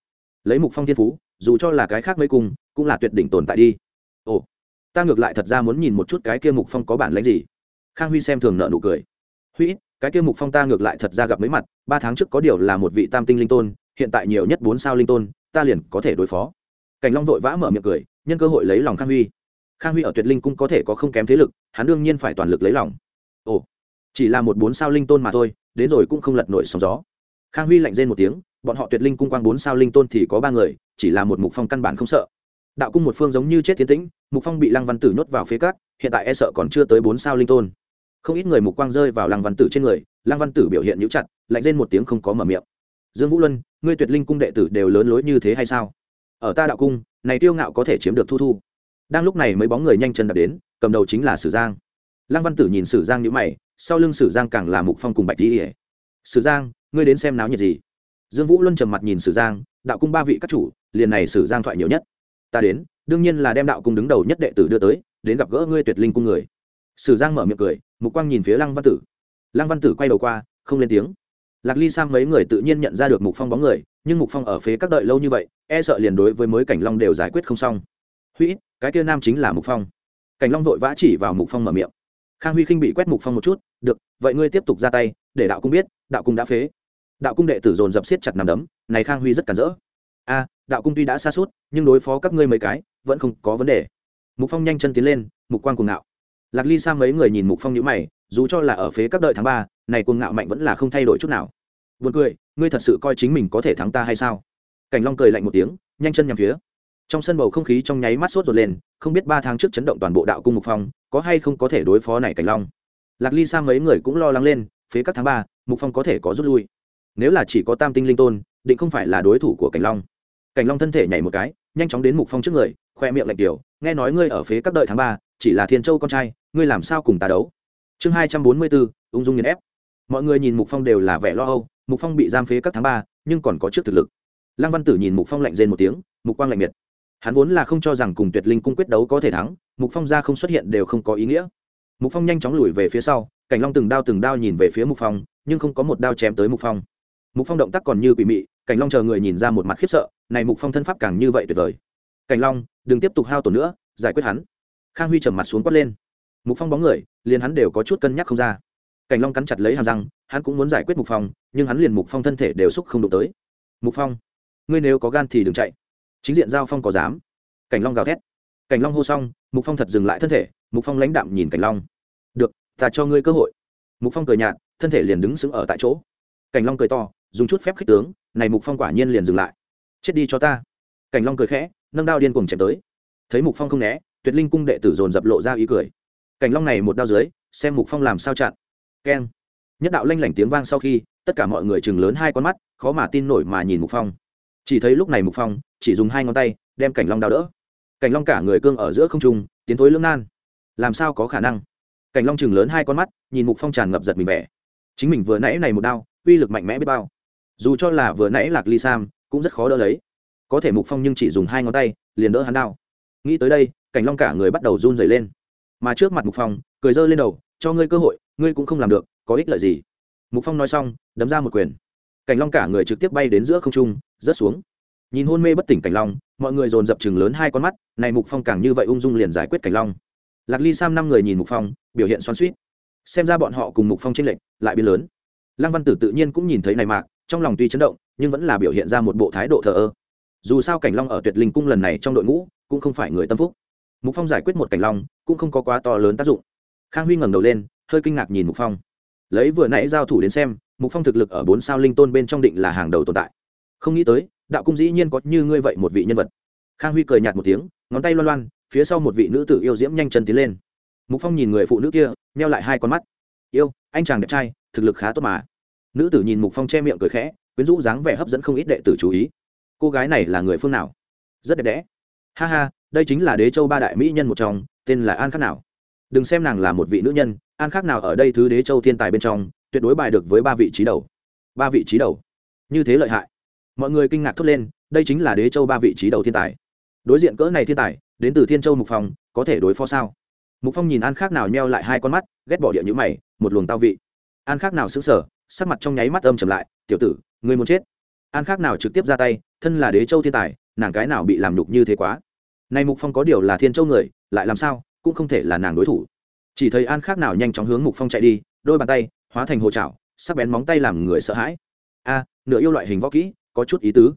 Lấy mục phong thiên phú, dù cho là cái khác mấy cung, cũng là tuyệt đỉnh tồn tại đi ồ, ta ngược lại thật ra muốn nhìn một chút cái kia mục phong có bản lãnh gì. Khang huy xem thường nợ nụ cười. Huy, cái kia mục phong ta ngược lại thật ra gặp mấy mặt, ba tháng trước có điều là một vị tam tinh linh tôn, hiện tại nhiều nhất bốn sao linh tôn, ta liền có thể đối phó. Cảnh long vội vã mở miệng cười, nhân cơ hội lấy lòng khang huy. Khang huy ở tuyệt linh cũng có thể có không kém thế lực, hắn đương nhiên phải toàn lực lấy lòng. Ồ, chỉ là một bốn sao linh tôn mà thôi, đến rồi cũng không lật nổi sóng gió. Khang huy lạnh rên một tiếng, bọn họ tuyệt linh cung quang bốn sao linh tôn thì có ba người, chỉ là một mục phong căn bản không sợ đạo cung một phương giống như chết tiến tĩnh, mục phong bị lăng văn tử nhốt vào phía cát, hiện tại e sợ còn chưa tới bốn sao linh tôn. Không ít người mục quang rơi vào lăng văn tử trên người, lăng văn tử biểu hiện nhũ chặt, lạnh rên một tiếng không có mở miệng. Dương vũ luân, ngươi tuyệt linh cung đệ tử đều lớn lối như thế hay sao? Ở ta đạo cung, này tiêu ngạo có thể chiếm được thu thu. Đang lúc này mấy bóng người nhanh chân đập đến, cầm đầu chính là sử giang. Lăng văn tử nhìn sử giang nhữ mày, sau lưng sử giang càng là mục phong cùng bạch tỉ sử giang, ngươi đến xem náo nhiệt gì? Dương vũ luân trầm mặt nhìn sử giang, đạo cung ba vị các chủ, liền này sử giang thoại nhiều nhất ta đến, đương nhiên là đem đạo cung đứng đầu nhất đệ tử đưa tới, đến gặp gỡ ngươi tuyệt linh cung người. Sử giang mở miệng cười, mục quang nhìn phía lăng văn tử. Lăng văn tử quay đầu qua, không lên tiếng. Lạc ly sang mấy người tự nhiên nhận ra được mục phong bóng người, nhưng mục phong ở phía các đợi lâu như vậy e sợ liền đối với mới cảnh long đều giải quyết không xong. Huy, cái kia nam chính là mục phong. Cảnh long vội vã chỉ vào mục phong mở miệng. Khang huy khinh bị quét mục phong một chút, được, vậy ngươi tiếp tục ra tay, để đạo cung biết, đạo cung đã phế. Đạo cung đệ tử dồn dập siết chặt nằm đấm, này khang huy rất cản rỡ. A đạo cung tuy đã xa suốt, nhưng đối phó các ngươi mấy cái, vẫn không có vấn đề. Mục phong nhanh chân tiến lên, mục quan cuồng ngạo. Lạc ly sa mấy người nhìn mục phong nhữ mày, dù cho là ở phế các đợi tháng ba, này cuồng ngạo mạnh vẫn là không thay đổi chút nào. Buồn cười, ngươi thật sự coi chính mình có thể thắng ta hay sao? Cảnh long cười lạnh một tiếng, nhanh chân nhằm phía. Trong sân bầu không khí trong nháy mắt sốt ruột lên, không biết ba tháng trước chấn động toàn bộ đạo cung mục phong, có hay không có thể đối phó này cảnh long? Lạc ly sa mấy người cũng lo lắng lên, phế các tháng ba, mục phong có thể có rút lui. Nếu là chỉ có tam tinh linh tôn, định không phải là đối thủ của cảnh long cảnh long thân thể nhảy một cái, nhanh chóng đến mục phong trước người, khoe miệng lạnh tiểu, nghe nói ngươi ở phế các đợi tháng ba, chỉ là thiên châu con trai, ngươi làm sao cùng ta đấu? Chương hai trăm bốn mươi bốn, ung dung nghiền ép. Mọi người nhìn mục phong đều là vẻ lo âu, mục phong bị giam phế các tháng ba, nhưng còn có trước thực lực. Lăng văn tử nhìn mục phong lạnh rên một tiếng, mục quang lạnh miệt. Hắn vốn là không cho rằng cùng tuyệt linh cung quyết đấu có thể thắng, mục phong ra không xuất hiện đều không có ý nghĩa. Mục phong nhanh chóng lùi về phía sau, cảnh long từng đao từng đao nhìn về phía mục phong, nhưng không có một đao chém tới mục phong. Mục phong động tác còn như quỷ mị, cảnh long chờ người nhìn ra một mặt khiếp sợ này mục phong thân pháp càng như vậy tuyệt vời. Cảnh long, đừng tiếp tục hao tổn nữa, giải quyết hắn. Khang huy trầm mặt xuống quát lên. Mục phong bóng người, liền hắn đều có chút cân nhắc không ra. Cảnh long cắn chặt lấy hàm răng, hắn cũng muốn giải quyết mục phong, nhưng hắn liền mục phong thân thể đều xúc không đụng tới. Mục phong, ngươi nếu có gan thì đừng chạy. Chính diện giao phong có dám. Cảnh long gào thét. Cảnh long hô xong, mục phong thật dừng lại thân thể, mục phong lãnh đạm nhìn cảnh long. Được, ta cho ngươi cơ hội. Mục phong cười nhạt, thân thể liền đứng sững ở tại chỗ. Cảnh long cười to, dùng chút phép khích tướng, này mục phong quả nhiên liền dừng lại chết đi cho ta. Cảnh long cười khẽ, nâng đao điên cuồng chém tới. Thấy mục phong không né, tuyệt linh cung đệ tử dồn dập lộ ra ý cười. Cảnh long này một đao dưới, xem mục phong làm sao chặn. Keng. Nhất đạo lanh lảnh tiếng vang sau khi, tất cả mọi người chừng lớn hai con mắt, khó mà tin nổi mà nhìn mục phong. Chỉ thấy lúc này mục phong, chỉ dùng hai ngón tay, đem cảnh long đao đỡ. Cảnh long cả người cương ở giữa không trung, tiến thối lưỡng nan. Làm sao có khả năng? Cảnh long chừng lớn hai con mắt, nhìn mục phong tràn ngập giật mình vẻ. Chính mình vừa nãy này một đao, uy lực mạnh mẽ biết bao. Dù cho là vừa nãy lạc ly sam cũng rất khó đỡ lấy. Có thể mục phong nhưng chỉ dùng hai ngón tay, liền đỡ hắn đao nghĩ tới đây, cảnh long cả người bắt đầu run dày lên. Mà trước mặt mục phong, cười giơ lên đầu, cho ngươi cơ hội, ngươi cũng không làm được, có ích lợi gì? Mục phong nói xong, đấm ra một quyền. Cảnh long cả người trực tiếp bay đến giữa không trung, rớt xuống. Nhìn hôn mê bất tỉnh cảnh long, mọi người dồn dập chừng lớn hai con mắt, này mục phong càng như vậy ung dung liền giải quyết cảnh long. Lạc ly sam năm người nhìn mục phong, biểu hiện xoắn suýt xem ra bọn họ cùng mục phong tranh lệch, lại biến lớn. Lăng văn tử tự nhiên cũng nhìn thấy này mạc trong lòng tuy chấn động nhưng vẫn là biểu hiện ra một bộ thái độ thờ ơ. Dù sao cảnh long ở tuyệt linh cung lần này trong đội ngũ cũng không phải người tâm phúc. Mục phong giải quyết một cảnh long cũng không có quá to lớn tác dụng. Khang huy ngẩng đầu lên, hơi kinh ngạc nhìn mục phong. Lấy vừa nãy giao thủ đến xem, mục phong thực lực ở bốn sao linh tôn bên trong định là hàng đầu tồn tại. Không nghĩ tới, đạo cung dĩ nhiên có như ngươi vậy một vị nhân vật. Khang huy cười nhạt một tiếng, ngón tay loan loan, phía sau một vị nữ tử yêu diễm nhanh chân tiến lên. Mục phong nhìn người phụ nữ kia neo lại hai con mắt. Yêu, anh chàng đẹp trai, thực lực khá tốt mà. Nữ tử nhìn mục phong che miệng cười khẽ quyến rũ dáng vẻ hấp dẫn không ít đệ tử chú ý. Cô gái này là người phương nào? Rất đẹp đẽ. Ha ha, đây chính là đế châu ba đại mỹ nhân một trong, tên là an khác nào? Đừng xem nàng là một vị nữ nhân, an khác nào ở đây thứ đế châu thiên tài bên trong, tuyệt đối bài được với ba vị trí đầu. Ba vị trí đầu. Như thế lợi hại. Mọi người kinh ngạc thốt lên, đây chính là đế châu ba vị trí đầu thiên tài. Đối diện cỡ này thiên tài, đến từ thiên châu mục phong, có thể đối phó sao? Mục phong nhìn an khác nào nheo lại hai con mắt, ghét bỏ địa nhữ mày, một luồng tao vị. An khác nào xứng sở sắc mặt trong nháy mắt âm trầm lại, tiểu tử, ngươi muốn chết? An khác nào trực tiếp ra tay, thân là đế châu thiên tài, nàng cái nào bị làm nhục như thế quá? Nay mục phong có điều là thiên châu người, lại làm sao, cũng không thể là nàng đối thủ. Chỉ thấy an khác nào nhanh chóng hướng mục phong chạy đi, đôi bàn tay hóa thành hồ trảo sắc bén móng tay làm người sợ hãi. A, nửa yêu loại hình võ kỹ, có chút ý tứ.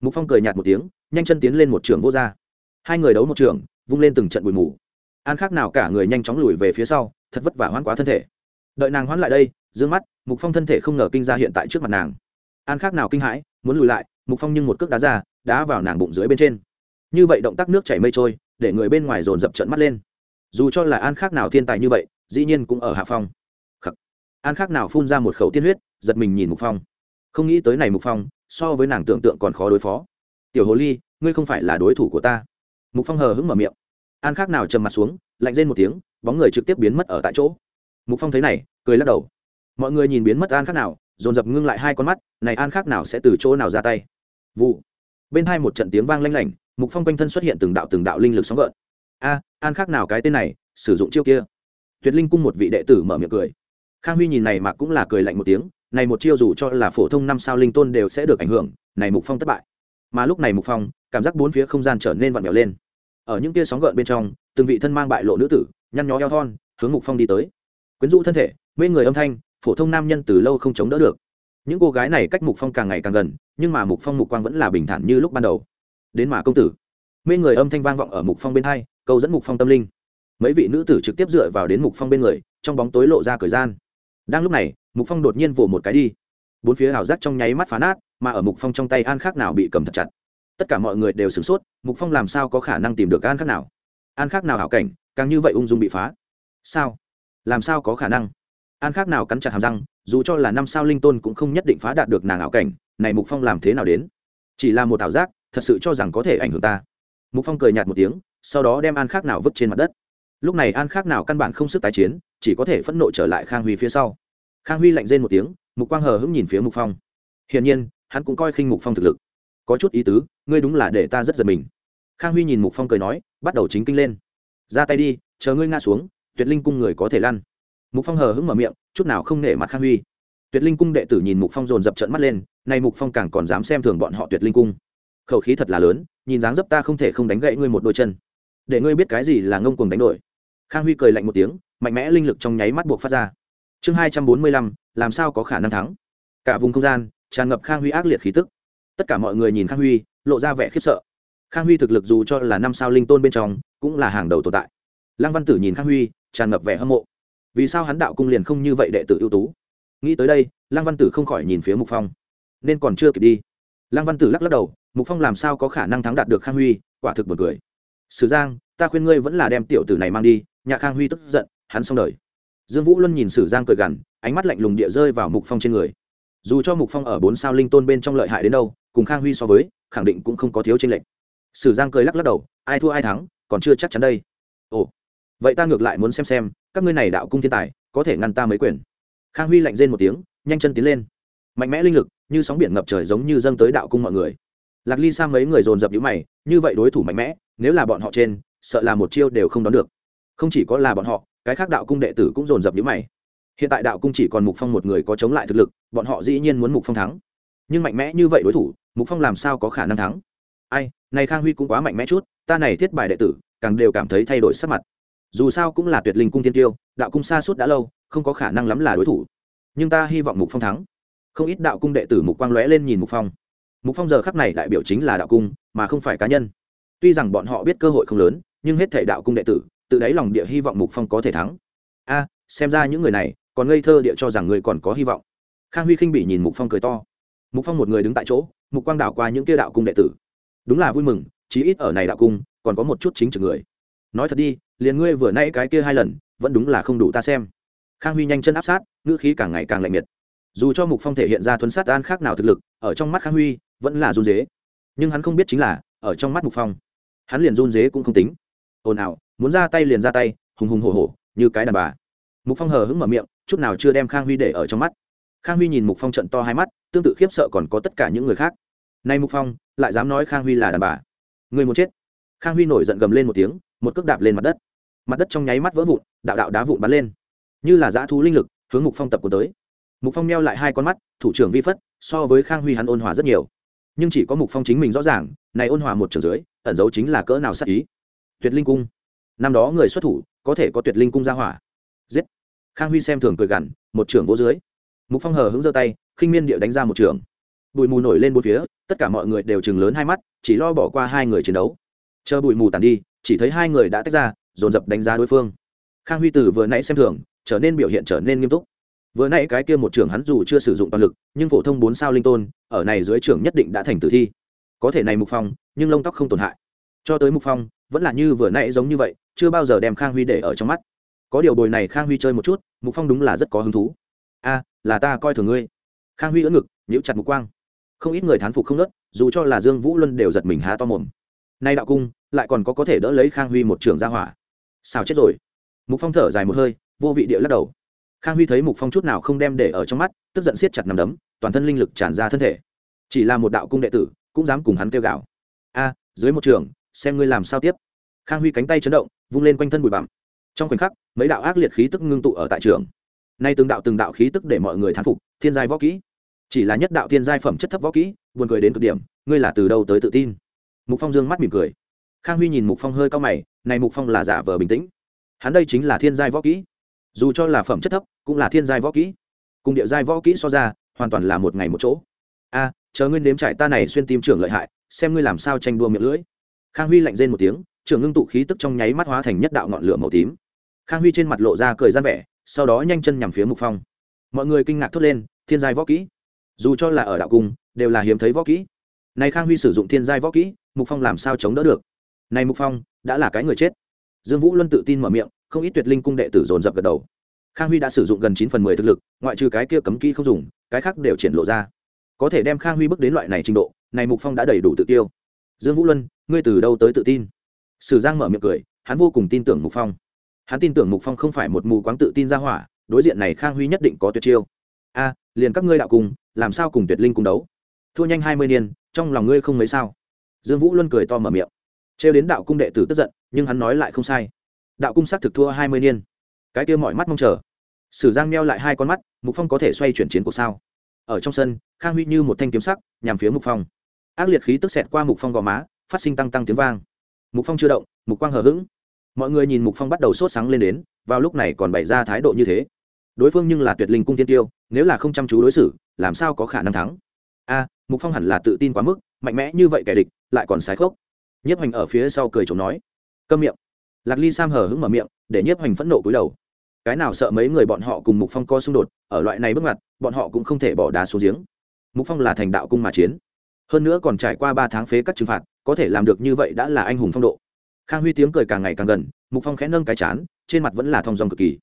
Mục phong cười nhạt một tiếng, nhanh chân tiến lên một trường vô gia. Hai người đấu một trường, vung lên từng trận bụi mù. An khác nào cả người nhanh chóng lùi về phía sau, thật vất vả hoãn quá thân thể. Đợi nàng hoãn lại đây d mắt, mục phong thân thể không ngờ kinh ra hiện tại trước mặt nàng. An khác nào kinh hãi, muốn lùi lại, mục phong nhưng một cước đá ra, đá vào nàng bụng dưới bên trên. Như vậy động tác nước chảy mây trôi, để người bên ngoài dồn dập trận mắt lên. Dù cho là an khác nào thiên tài như vậy, dĩ nhiên cũng ở hạ phong. Khắc. an khác nào phun ra một khẩu tiên huyết, giật mình nhìn mục phong. Không nghĩ tới này mục phong, so với nàng tưởng tượng còn khó đối phó. Tiểu hồ ly, ngươi không phải là đối thủ của ta. Mục phong hờ hững mở miệng. An khác nào trầm mặt xuống, lạnh rên một tiếng, bóng người trực tiếp biến mất ở tại chỗ. Mục phong thấy này, cười lắc đầu mọi người nhìn biến mất an khác nào, dồn dập ngưng lại hai con mắt, này an khác nào sẽ từ chỗ nào ra tay? Vụ. Bên hai một trận tiếng vang lanh lảnh, mục phong quanh thân xuất hiện từng đạo từng đạo linh lực sóng gợn. A, an khác nào cái tên này, sử dụng chiêu kia. Tuyệt linh cung một vị đệ tử mở miệng cười. Khang huy nhìn này mà cũng là cười lạnh một tiếng, này một chiêu dù cho là phổ thông năm sao linh tôn đều sẽ được ảnh hưởng, này mục phong thất bại. Mà lúc này mục phong, cảm giác bốn phía không gian trở nên vặn vẹo lên. Ở những tia sóng gợn bên trong, từng vị thân mang bại lộ nữ tử, nhăn nhó eo thon, hướng mục phong đi tới. Quyến rũ thân thể, mê người âm thanh phổ thông nam nhân từ lâu không chống đỡ được. Những cô gái này cách mục phong càng ngày càng gần, nhưng mà mục phong mục quang vẫn là bình thản như lúc ban đầu. Đến mà công tử. Mê người âm thanh vang vọng ở mục phong bên hai, câu dẫn mục phong tâm linh. Mấy vị nữ tử trực tiếp dựa vào đến mục phong bên người, trong bóng tối lộ ra thời gian. Đang lúc này, mục phong đột nhiên vồ một cái đi. Bốn phía ảo giác trong nháy mắt phá nát, mà ở mục phong trong tay an khác nào bị cầm thật chặt. Tất cả mọi người đều sửng sốt, mục phong làm sao có khả năng tìm được an khác nào? An khác nào hảo cảnh, càng như vậy ung dung bị phá. Sao? Làm sao có khả năng? An khác nào cắn chặt hàm răng, dù cho là năm sao linh tôn cũng không nhất định phá đạt được nàng ảo cảnh, này mục phong làm thế nào đến? Chỉ là một ảo giác, thật sự cho rằng có thể ảnh hưởng ta. Mục phong cười nhạt một tiếng, sau đó đem an khác nào vứt trên mặt đất. Lúc này an khác nào căn bản không sức tái chiến, chỉ có thể phẫn nộ trở lại khang huy phía sau. Khang huy lạnh rên một tiếng, mục quang hờ hững nhìn phía mục phong. Hiển nhiên, hắn cũng coi khinh mục phong thực lực. Có chút ý tứ, ngươi đúng là để ta rất giật mình. Khang huy nhìn mục phong cười nói, bắt đầu chính kinh lên. Ra tay đi, chờ ngươi ngã xuống, tuyệt linh cung người có thể lăn mục phong hờ hững mở miệng, chút nào không nể mặt khang huy. Tuyệt linh cung đệ tử nhìn mục phong dồn dập trận mắt lên, nay mục phong càng còn dám xem thường bọn họ tuyệt linh cung. Khẩu khí thật là lớn, nhìn dáng dấp ta không thể không đánh gậy ngươi một đôi chân. Để ngươi biết cái gì là ngông cuồng đánh đổi. Khang huy cười lạnh một tiếng, mạnh mẽ linh lực trong nháy mắt buộc phát ra. Chương hai trăm bốn mươi lăm, làm sao có khả năng thắng? Cả vùng không gian, tràn ngập khang huy ác liệt khí tức. Tất cả mọi người nhìn khang huy, lộ ra vẻ khiếp sợ. Khang huy thực lực dù cho là năm sao linh tôn bên trong, cũng là hàng đầu tồn tại. Lăng văn tử nhìn khang huy, tràn ngập vẻ hâm mộ vì sao hắn đạo cung liền không như vậy đệ tử ưu tú? Nghĩ tới đây, lăng văn tử không khỏi nhìn phía mục phong. Nên còn chưa kịp đi. Lăng văn tử lắc lắc đầu, mục phong làm sao có khả năng thắng đạt được khang huy? Quả thực b u ồ n cười. Sử giang, ta khuyên ngươi vẫn là đem tiểu tử này mang đi nhà khang huy tức giận, hắn xong đời. Dương vũ luân nhìn sử giang cười gằn, ánh mắt lạnh lùng địa rơi vào mục phong trên người. Dù cho mục phong ở bốn sao linh tôn bên trong lợi hại đến đâu, cùng khang huy so với, khẳng định cũng không có thiếu tranh lệch. Sử giang cười lắc lắc đầu, ai thua ai thắng, còn chưa chắc chắn đây. Ồ vậy ta ngược lại muốn xem xem, các ngươi này đạo cung thiên tài, có thể ngăn ta mấy quyền. Khang huy lạnh rên một tiếng, nhanh chân tiến lên. Mạnh mẽ linh lực, như sóng biển ngập trời giống như dâng tới đạo cung mọi người. Lạc ly sang mấy người dồn dập nhũ mày, như vậy đối thủ mạnh mẽ, nếu là bọn họ trên, sợ là một chiêu đều không đón được. Không chỉ có là bọn họ, cái khác đạo cung đệ tử cũng dồn dập nhũ mày. Hiện tại đạo cung chỉ còn mục phong một người có chống lại thực lực, bọn họ dĩ nhiên muốn mục phong thắng. Nhưng mạnh mẽ như vậy đối thủ, mục phong làm sao có khả năng thắng? Ai, này khang huy cũng quá mạnh mẽ chút, ta này thiết bài đệ tử, càng đều cảm thấy thay đổi sắc mặt dù sao cũng là tuyệt linh cung tiên tiêu, đạo cung xa suốt đã lâu, không có khả năng lắm là đối thủ. Nhưng ta hy vọng mục phong thắng. Không ít đạo cung đệ tử mục quang lóe lên nhìn mục phong. Mục phong giờ khắc này đại biểu chính là đạo cung, mà không phải cá nhân. Tuy rằng bọn họ biết cơ hội không lớn, nhưng hết thể đạo cung đệ tử tự đáy lòng địa hy vọng mục phong có thể thắng. A, xem ra những người này còn ngây thơ địa cho rằng người còn có hy vọng. Khang huy khinh bị nhìn mục phong cười to. Mục phong một người đứng tại chỗ, mục quang đảo qua những kia đạo cung đệ tử. Đúng là vui mừng, chí ít ở này đạo cung, còn có một chút chính trực người nói thật đi, liền ngươi vừa nãy cái kia hai lần, vẫn đúng là không đủ ta xem. Khang huy nhanh chân áp sát, ngữ khí càng ngày càng lạnh miệt. Dù cho mục phong thể hiện ra thuấn sát an khác nào thực lực, ở trong mắt khang huy, vẫn là run dế. Nhưng hắn không biết chính là, ở trong mắt mục phong, hắn liền run dế cũng không tính. Ồn ào, muốn ra tay liền ra tay, hùng hùng hổ hổ, như cái đàn bà. Mục phong hờ hững mở miệng, chút nào chưa đem khang huy để ở trong mắt. Khang huy nhìn mục phong trận to hai mắt, tương tự khiếp sợ còn có tất cả những người khác. Nay mục phong, lại dám nói khang huy là đàn bà. Người muốn chết. Khang huy nổi giận gầm lên một tiếng một cước đạp lên mặt đất. Mặt đất trong nháy mắt vỡ vụn, đạo đạo đá vụn bắn lên. Như là dã thu linh lực, hướng mục phong tập của tới. Mục phong neo lại hai con mắt, thủ trưởng vi phất, so với khang huy hắn ôn hòa rất nhiều. Nhưng chỉ có mục phong chính mình rõ ràng, này ôn hòa một trường dưới, ẩn dấu chính là cỡ nào sắc ý. Tuyệt linh cung. Năm đó người xuất thủ, có thể có tuyệt linh cung ra hỏa. Giết. Khang huy xem thường cười gằn, một trưởng vô dưới. Mục phong hờ hững giơ tay, khinh miên địa đánh ra một trường. Bụi mù nổi lên bốn phía, tất cả mọi người đều chừng lớn hai mắt, chỉ lo bỏ qua hai người chiến đấu. Chờ bụi mù tàn đi chỉ thấy hai người đã tách ra, dồn dập đánh giá đối phương. Khang huy từ vừa nãy xem thường, trở nên biểu hiện trở nên nghiêm túc. Vừa nãy cái kia một trưởng hắn dù chưa sử dụng toàn lực, nhưng phổ thông bốn sao linh tôn, ở này dưới trưởng nhất định đã thành tử thi. Có thể này mục phong, nhưng lông tóc không tổn hại. Cho tới mục phong, vẫn là như vừa nãy giống như vậy, chưa bao giờ đem khang huy để ở trong mắt. Có điều bồi này khang huy chơi một chút, mục phong đúng là rất có hứng thú. A, là ta coi thường ngươi. Khang huy ưỡn ngực, nhíu chặt mục quang. Không ít người thán phục không nớt, dù cho là dương vũ luân đều giật mình há to mồm nay đạo cung, lại còn có có thể đỡ lấy khang huy một trường ra hỏa. Sao chết rồi. Mục phong thở dài một hơi, vô vị địa lắc đầu. Khang huy thấy mục phong chút nào không đem để ở trong mắt, tức giận siết chặt nằm đấm, toàn thân linh lực tràn ra thân thể. Chỉ là một đạo cung đệ tử, cũng dám cùng hắn kêu gào. A, dưới một trường, xem ngươi làm sao tiếp. Khang huy cánh tay chấn động, vung lên quanh thân bụi bặm. Trong khoảnh khắc, mấy đạo ác liệt khí tức ngưng tụ ở tại trường. Nay từng đạo từng đạo khí tức để mọi người thán phục, thiên giai võ kỹ. Chỉ là nhất đạo thiên giai phẩm chất thấp võ kỹ, buồn cười đến cực điểm, ngươi là từ đâu tới tự tin? Mục phong dương mắt mỉm cười. Khang huy nhìn mục phong hơi cao mày, này mục phong là giả vờ bình tĩnh. Hắn đây chính là thiên giai võ kỹ. Dù cho là phẩm chất thấp, cũng là thiên giai võ kỹ. Cùng địa giai võ kỹ so ra, hoàn toàn là một ngày một chỗ. A, chờ ngươi nếm trải ta này xuyên tim trưởng lợi hại, xem ngươi làm sao tranh đua miệng lưỡi. Khang huy lạnh rên một tiếng, trưởng ngưng tụ khí tức trong nháy mắt hóa thành nhất đạo ngọn lửa màu tím. Khang huy trên mặt lộ ra cười gian vẻ, sau đó nhanh chân nhằm phía mục phong. Mọi người kinh ngạc thốt lên, thiên giai võ kỹ? Dù cho là ở đạo cung, đều là hiếm thấy võ kỹ. Này khang huy sử dụng thiên giai võ kỹ mục phong làm sao chống đỡ được? Này mục phong, đã là cái người chết. Dương vũ luân tự tin mở miệng, không ít tuyệt linh cung đệ tử dồn dập gật đầu. Khang huy đã sử dụng gần chín phần mười thực lực, ngoại trừ cái kia cấm kỹ không dùng, cái khác đều triển lộ ra. Có thể đem khang huy bước đến loại này trình độ, này mục phong đã đầy đủ tự tiêu. Dương vũ luân, ngươi từ đâu tới tự tin? Sử giang mở miệng cười, hắn vô cùng tin tưởng mục phong. Hắn tin tưởng mục phong không phải một mù quáng tự tin ra hỏa, đối diện này khang huy nhất định có tuyệt chiêu. A, liền các ngươi đạo cùng, làm sao cùng tuyệt linh cùng đấu? Thua nhanh hai mươi niên, trong lòng ngươi không mấy sao dương vũ luân cười to mở miệng. Trêu đến đạo cung đệ tử tức giận, nhưng hắn nói lại không sai. Đạo cung xác thực thua hai mươi niên. Cái kia mọi mắt mong chờ. Sử giang meo lại hai con mắt, mục phong có thể xoay chuyển chiến cuộc sao? Ở trong sân, khang huy như một thanh kiếm sắc, nhằm phía mục phong. Ác liệt khí tức xẹt qua mục phong gò má, phát sinh tăng tăng tiếng vang. Mục phong chưa động, mục quang hờ hững. Mọi người nhìn mục phong bắt đầu sốt sáng lên đến, vào lúc này còn bày ra thái độ như thế. Đối phương nhưng là tuyệt linh cung tiên tiêu, nếu là không chăm chú đối xử, làm sao có khả năng thắng? A mục phong hẳn là tự tin quá mức, mạnh mẽ như vậy kẻ địch, lại còn sái khốc. Nhiếp hoành ở phía sau cười chồng nói. Câm miệng. Lạc ly sam hờ hững mở miệng, để nhiếp hoành phẫn nộ cúi đầu. Cái nào sợ mấy người bọn họ cùng mục phong co xung đột, ở loại này bước ngoặt, bọn họ cũng không thể bỏ đá xuống giếng. Mục phong là thành đạo cung mà chiến. Hơn nữa còn trải qua ba tháng phế các trừng phạt, có thể làm được như vậy đã là anh hùng phong độ. Khang huy tiếng cười càng ngày càng gần, mục phong khẽ nâng cái chán, trên mặt vẫn là thong dong cực kỳ.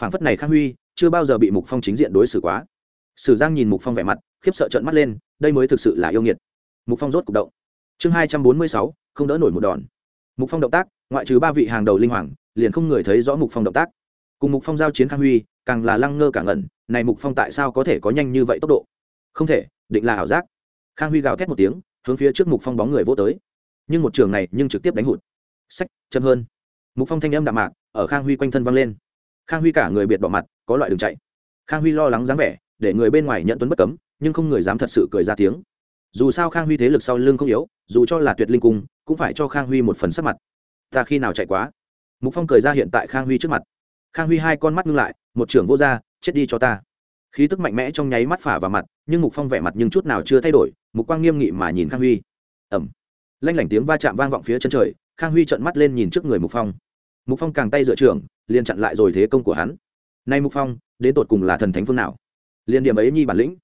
Phảng phất này khang huy, chưa bao giờ bị mục phong chính diện đối xử quá sử giang nhìn mục phong vẻ mặt, khiếp sợ trợn mắt lên, đây mới thực sự là yêu nghiệt. Mục phong rốt cục động. Chương hai trăm bốn mươi sáu, không đỡ nổi một đòn. Mục phong động tác, ngoại trừ ba vị hàng đầu linh hoàng, liền không người thấy rõ mục phong động tác. Cùng mục phong giao chiến khang huy, càng là lăng ngơ cả ngẩn, này mục phong tại sao có thể có nhanh như vậy tốc độ? Không thể, định là ảo giác. Khang huy gào thét một tiếng, hướng phía trước mục phong bóng người vô tới. Nhưng một trường này nhưng trực tiếp đánh hụt. Sách chậm hơn. Mục phong thanh âm đạm mạc, ở khang huy quanh thân văng lên. Khang huy cả người biệt bỏ mặt, có loại đường chạy. Khang huy lo lắng dáng vẻ để người bên ngoài nhận tuấn bất cấm, nhưng không người dám thật sự cười ra tiếng. Dù sao khang huy thế lực sau lưng không yếu, dù cho là tuyệt linh cung, cũng phải cho khang huy một phần sắc mặt. Ta khi nào chạy quá? Mục phong cười ra hiện tại khang huy trước mặt. Khang huy hai con mắt ngưng lại, một trưởng vô r chết đi cho ta. Khí tức mạnh mẽ trong nháy mắt phả vào mặt, nhưng mục phong vẻ mặt nhưng chút nào chưa thay đổi, mục quang nghiêm nghị mà nhìn khang huy. Ẩm lanh lảnh tiếng va chạm vang vọng phía chân trời, khang huy trợn mắt lên nhìn trước người mục phong. Mục phong càng tay dựa trưởng, liền chặn lại rồi thế công của hắn. Nay mục phong, đến tột cùng là thần thánh phương nào? Liên điểm ấy nhi bản lĩnh.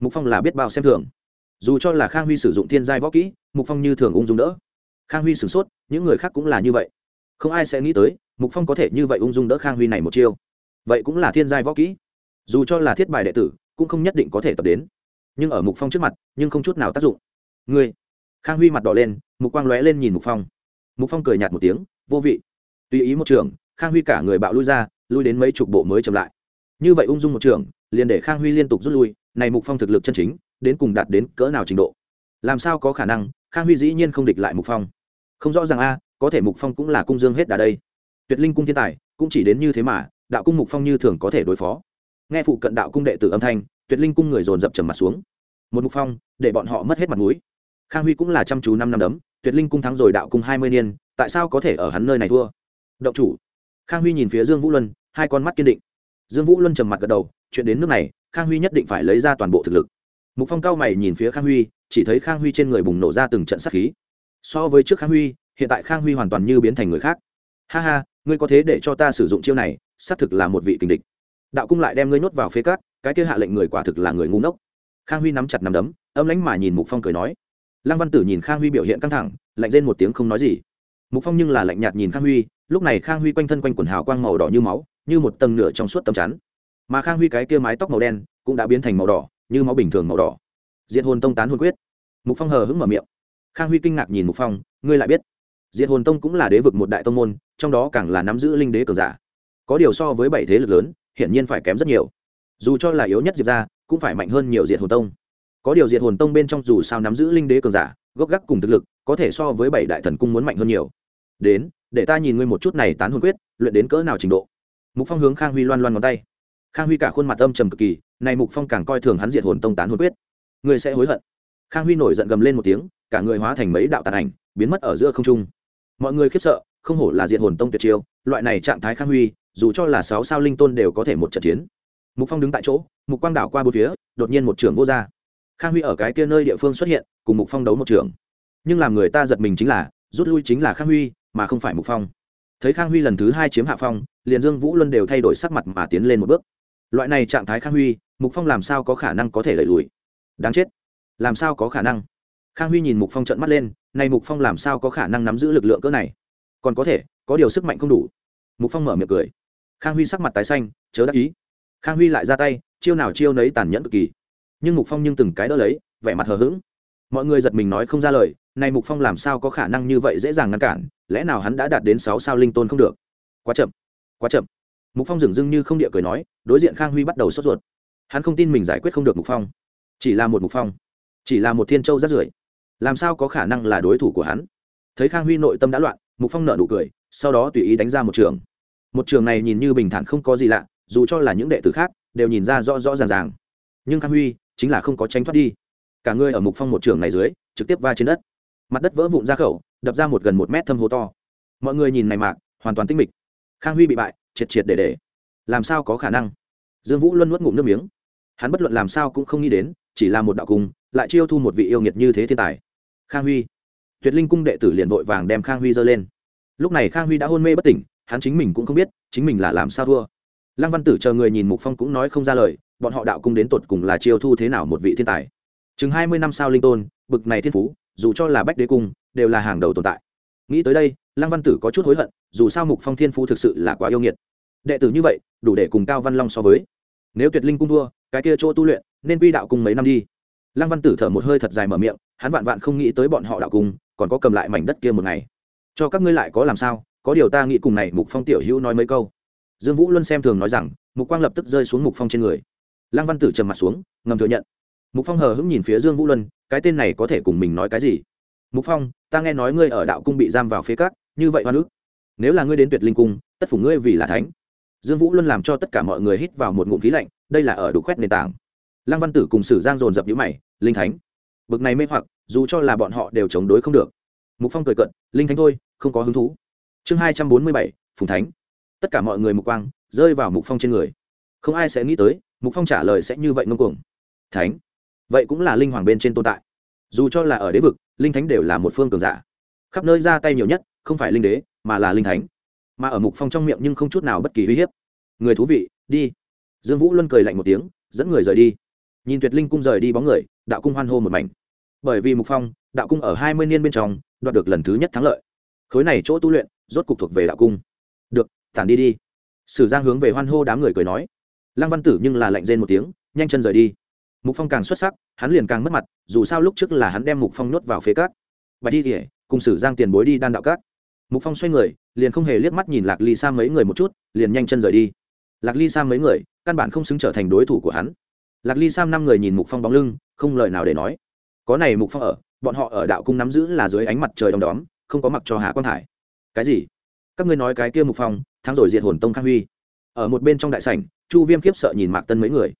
Mục phong là biết bao xem thường. Dù cho là khang huy sử dụng thiên giai võ kỹ, mục phong như thường ung dung đỡ. Khang huy sửng sốt, những người khác cũng là như vậy. Không ai sẽ nghĩ tới, mục phong có thể như vậy ung dung đỡ khang huy này một chiêu. Vậy cũng là thiên giai võ kỹ. Dù cho là thiết bài đệ tử, cũng không nhất định có thể tập đến. Nhưng ở mục phong trước mặt, nhưng không chút nào tác dụng. Ngươi. Khang huy mặt đỏ lên, mục quang lóe lên nhìn mục phong. Mục phong cười nhạt một tiếng, vô vị. Tùy ý một trường, khang huy cả người bạo lui ra, lui đến mấy chục bộ mới chậm lại. Như vậy ung dung một trường liền để khang huy liên tục rút lui, này mục phong thực lực chân chính, đến cùng đạt đến cỡ nào trình độ? Làm sao có khả năng, khang huy dĩ nhiên không địch lại mục phong? Không rõ ràng a, có thể mục phong cũng là cung dương hết đà đây. Tuyệt linh cung thiên tài, cũng chỉ đến như thế mà, đạo cung mục phong như thường có thể đối phó. Nghe phụ cận đạo cung đệ tử âm thanh, tuyệt linh cung người dồn dập trầm mặt xuống. Một mục phong, để bọn họ mất hết mặt mũi. Khang huy cũng là chăm chú năm năm đấm, tuyệt linh cung thắng rồi đạo cung hai mươi niên, tại sao có thể ở hắn nơi này thua? Động chủ. Khang huy nhìn phía dương vũ luân, hai con mắt kiên định. Dương vũ luân trầm mặt gật đầu chuyện đến nước này, khang huy nhất định phải lấy ra toàn bộ thực lực. Mục phong cao mày nhìn phía khang huy, chỉ thấy khang huy trên người bùng nổ ra từng trận sát khí. So với trước khang huy, hiện tại khang huy hoàn toàn như biến thành người khác. Ha ha, ngươi có thế để cho ta sử dụng chiêu này, xác thực là một vị kình địch. Đạo cung lại đem ngươi nhốt vào phế cát, cái kia hạ lệnh người quả thực là người ngu ngốc. Khang huy nắm chặt nắm đấm, âm lánh mà nhìn mục phong cười nói. Lăng văn tử nhìn khang huy biểu hiện căng thẳng, lạnh lên một tiếng không nói gì. Mục phong nhưng là lạnh nhạt nhìn khang huy, lúc này khang huy quanh thân quanh quần hào quang màu đỏ như máu, như một tầng nửa trong suốt tầm chắn mà khang huy cái kia mái tóc màu đen cũng đã biến thành màu đỏ, như máu bình thường màu đỏ. Diệt hồn tông tán hồn quyết. Mục phong hờ hững mở miệng. Khang huy kinh ngạc nhìn mục phong, ngươi lại biết. Diệt hồn tông cũng là đế vực một đại tông môn, trong đó càng là nắm giữ linh đế cường giả. Có điều so với bảy thế lực lớn, hiển nhiên phải kém rất nhiều. Dù cho là yếu nhất diệp ra cũng phải mạnh hơn nhiều diệt hồn tông. Có điều diệt hồn tông bên trong dù sao nắm giữ linh đế cường giả, gốc gác cùng thực lực, có thể so với bảy đại thần cung muốn mạnh hơn nhiều. Đến, để ta nhìn ngươi một chút này tán hồn quyết, luyện đến cỡ nào trình độ. Mục phong hướng khang huy loan loan ngón tay khang huy cả khuôn mặt âm trầm cực kỳ, này mục phong càng coi thường hắn diệt hồn tông tán hồn quyết. Người sẽ hối hận. Khang huy nổi giận gầm lên một tiếng, cả người hóa thành mấy đạo tàn ảnh, biến mất ở giữa không trung. Mọi người khiếp sợ, không hổ là diệt hồn tông tuyệt chiêu, loại này trạng thái khang huy, dù cho là sáu sao linh tôn đều có thể một trận chiến. Mục phong đứng tại chỗ, mục quang đảo qua bốn phía, đột nhiên một trưởng vô ra. Khang huy ở cái kia nơi địa phương xuất hiện, cùng mục phong đấu một trưởng nhưng làm người ta giật mình chính là, rút lui chính là khang huy, mà không phải mục phong. Thấy khang huy lần thứ hai chiếm hạ phong, liền dương vũ luân đều thay đổi sắc mặt mà tiến lên một bước loại này trạng thái khang huy, mục phong làm sao có khả năng có thể đẩy lùi? Đáng chết. Làm sao có khả năng? Khang huy nhìn mục phong trận mắt lên nay mục phong làm sao có khả năng nắm giữ lực lượng cỡ này? Còn có thể, có điều sức mạnh không đủ. Mục phong mở miệng cười. Khang huy sắc mặt tái xanh, chớ đắc ý. Khang huy lại ra tay, chiêu nào chiêu nấy tàn nhẫn cực kỳ. Nhưng mục phong nhưng từng cái đỡ lấy, vẻ mặt hờ hững. Mọi người giật mình nói không ra lời, này mục phong làm sao có khả năng như vậy dễ dàng ngăn cản, lẽ nào hắn đã đạt đến sáu sao linh tôn không được? Quá chậm quá chậm mục phong dừng dưng như không địa cười nói, đối diện khang huy bắt đầu sốt ruột. Hắn không tin mình giải quyết không được mục phong. Chỉ là một mục phong. Chỉ là một thiên châu rát rưởi. Làm sao có khả năng là đối thủ của hắn? Thấy khang huy nội tâm đã loạn, mục phong nợ nụ cười, sau đó tùy ý đánh ra một trường. Một trường này nhìn như bình thản không có gì lạ, dù cho là những đệ tử khác, đều nhìn ra rõ rõ ràng ràng. Nhưng khang huy chính là không có tránh thoát đi. Cả người ở mục phong một trường này dưới, trực tiếp va trên đất. Mặt đất vỡ vụn ra khẩu, đập ra một gần một mét thâm hố to. Mọi người nhìn này mạc hoàn toàn tinh mịch. Khang huy bị bại triệt triệt để để. Làm sao có khả năng? Dương vũ luôn nuốt ngụm nước miếng. Hắn bất luận làm sao cũng không nghĩ đến, chỉ là một đạo cung, lại chiêu thu một vị yêu nghiệt như thế thiên tài. Khang huy. Tuyệt linh cung đệ tử liền vội vàng đem khang huy dơ lên. Lúc này khang huy đã hôn mê bất tỉnh, hắn chính mình cũng không biết, chính mình là làm sao thua. Lăng văn tử chờ người nhìn mục phong cũng nói không ra lời, bọn họ đạo cung đến tột cùng là chiêu thu thế nào một vị thiên tài. Chừng hai mươi năm sau linh tôn, bực này thiên phú, dù cho là bách đế cung, đều là hàng đầu tồn tại nghĩ tới đây lăng văn tử có chút hối hận dù sao mục phong thiên phú thực sự là quá yêu nghiệt. Đệ tử như vậy đủ để cùng cao văn long so với. Nếu tuyệt linh cung đua, cái kia chỗ tu luyện nên quy đạo cung mấy năm đi. Lăng văn tử thở một hơi thật dài mở miệng hắn vạn vạn không nghĩ tới bọn họ đạo cung còn có cầm lại mảnh đất kia một ngày. Cho các ngươi lại có làm sao có điều ta nghĩ cùng này mục phong tiểu hữu nói mấy câu. Dương vũ luân xem thường nói rằng mục quang lập tức rơi xuống mục phong trên người. Lăng văn tử trầm mặt xuống ngầm thừa nhận. Mục phong hờ hững nhìn phía dương vũ luân cái tên này có thể cùng mình nói cái gì? Mục phong, ta nghe nói ngươi ở đạo cung bị giam vào phía cát, như vậy hoa nước nếu là ngươi đến tuyệt linh cung, tất phủ ngươi vì là thánh. Dương vũ luôn làm cho tất cả mọi người hít vào một ngụm khí lạnh, đây là ở đủ khoét nền tảng. Lăng văn tử cùng sử giang dồn dập nhữ mày, linh thánh. Bực này mê hoặc, dù cho là bọn họ đều chống đối không được. Mục phong cười cận linh thánh thôi, không có hứng thú. Chương hai trăm bốn mươi bảy, phùng thánh. Tất cả mọi người mục quang, rơi vào mục phong trên người. Không ai sẽ nghĩ tới, mục phong trả lời sẽ như vậy ngông cuồng. Thánh, vậy cũng là linh hoàng bên trên tồn tại dù cho là ở đế vực, linh thánh đều là một phương cường giả. Khắp nơi ra tay nhiều nhất, không phải linh đế, mà là linh thánh. Mà ở mục phong trong miệng nhưng không chút nào bất kỳ uy hiếp. Người thú vị, đi. Dương vũ luân cười lạnh một tiếng, dẫn người rời đi. Nhìn tuyệt linh cung rời đi bóng người, đạo cung hoan hô một mảnh. Bởi vì mục phong, đạo cung ở hai mươi niên bên trong, đoạt được lần thứ nhất thắng lợi. Khối này chỗ tu luyện, rốt cục thuộc về đạo cung. Được, tản đi đi. Sử giang hướng về hoan hô đám người cười nói. Lăng văn tử nhưng là lạnh rên một tiếng, nhanh chân rời đi mục phong càng xuất sắc, hắn liền càng mất mặt, dù sao lúc trước là hắn đem mục phong nuốt vào phía cát. Bạch đi kể cùng sử giang tiền bối đi đan đạo cát. Mục phong xoay người, liền không hề liếc mắt nhìn lạc ly sa mấy người một chút, liền nhanh chân rời đi. Lạc ly sa mấy người, căn bản không xứng trở thành đối thủ của hắn. Lạc ly sam năm người nhìn mục phong bóng lưng, không lời nào để nói. Có này mục phong ở, bọn họ ở đạo cung nắm giữ là dưới ánh mặt trời đom đóm, không có mặc cho Hà quan thải cái gì? Các ngươi nói cái kia mục phong, thắng rồi diệt hồn tông khang huy. Ở một bên trong đại sảnh, chu viêm khiếp sợ nhìn mạc tân mấy người.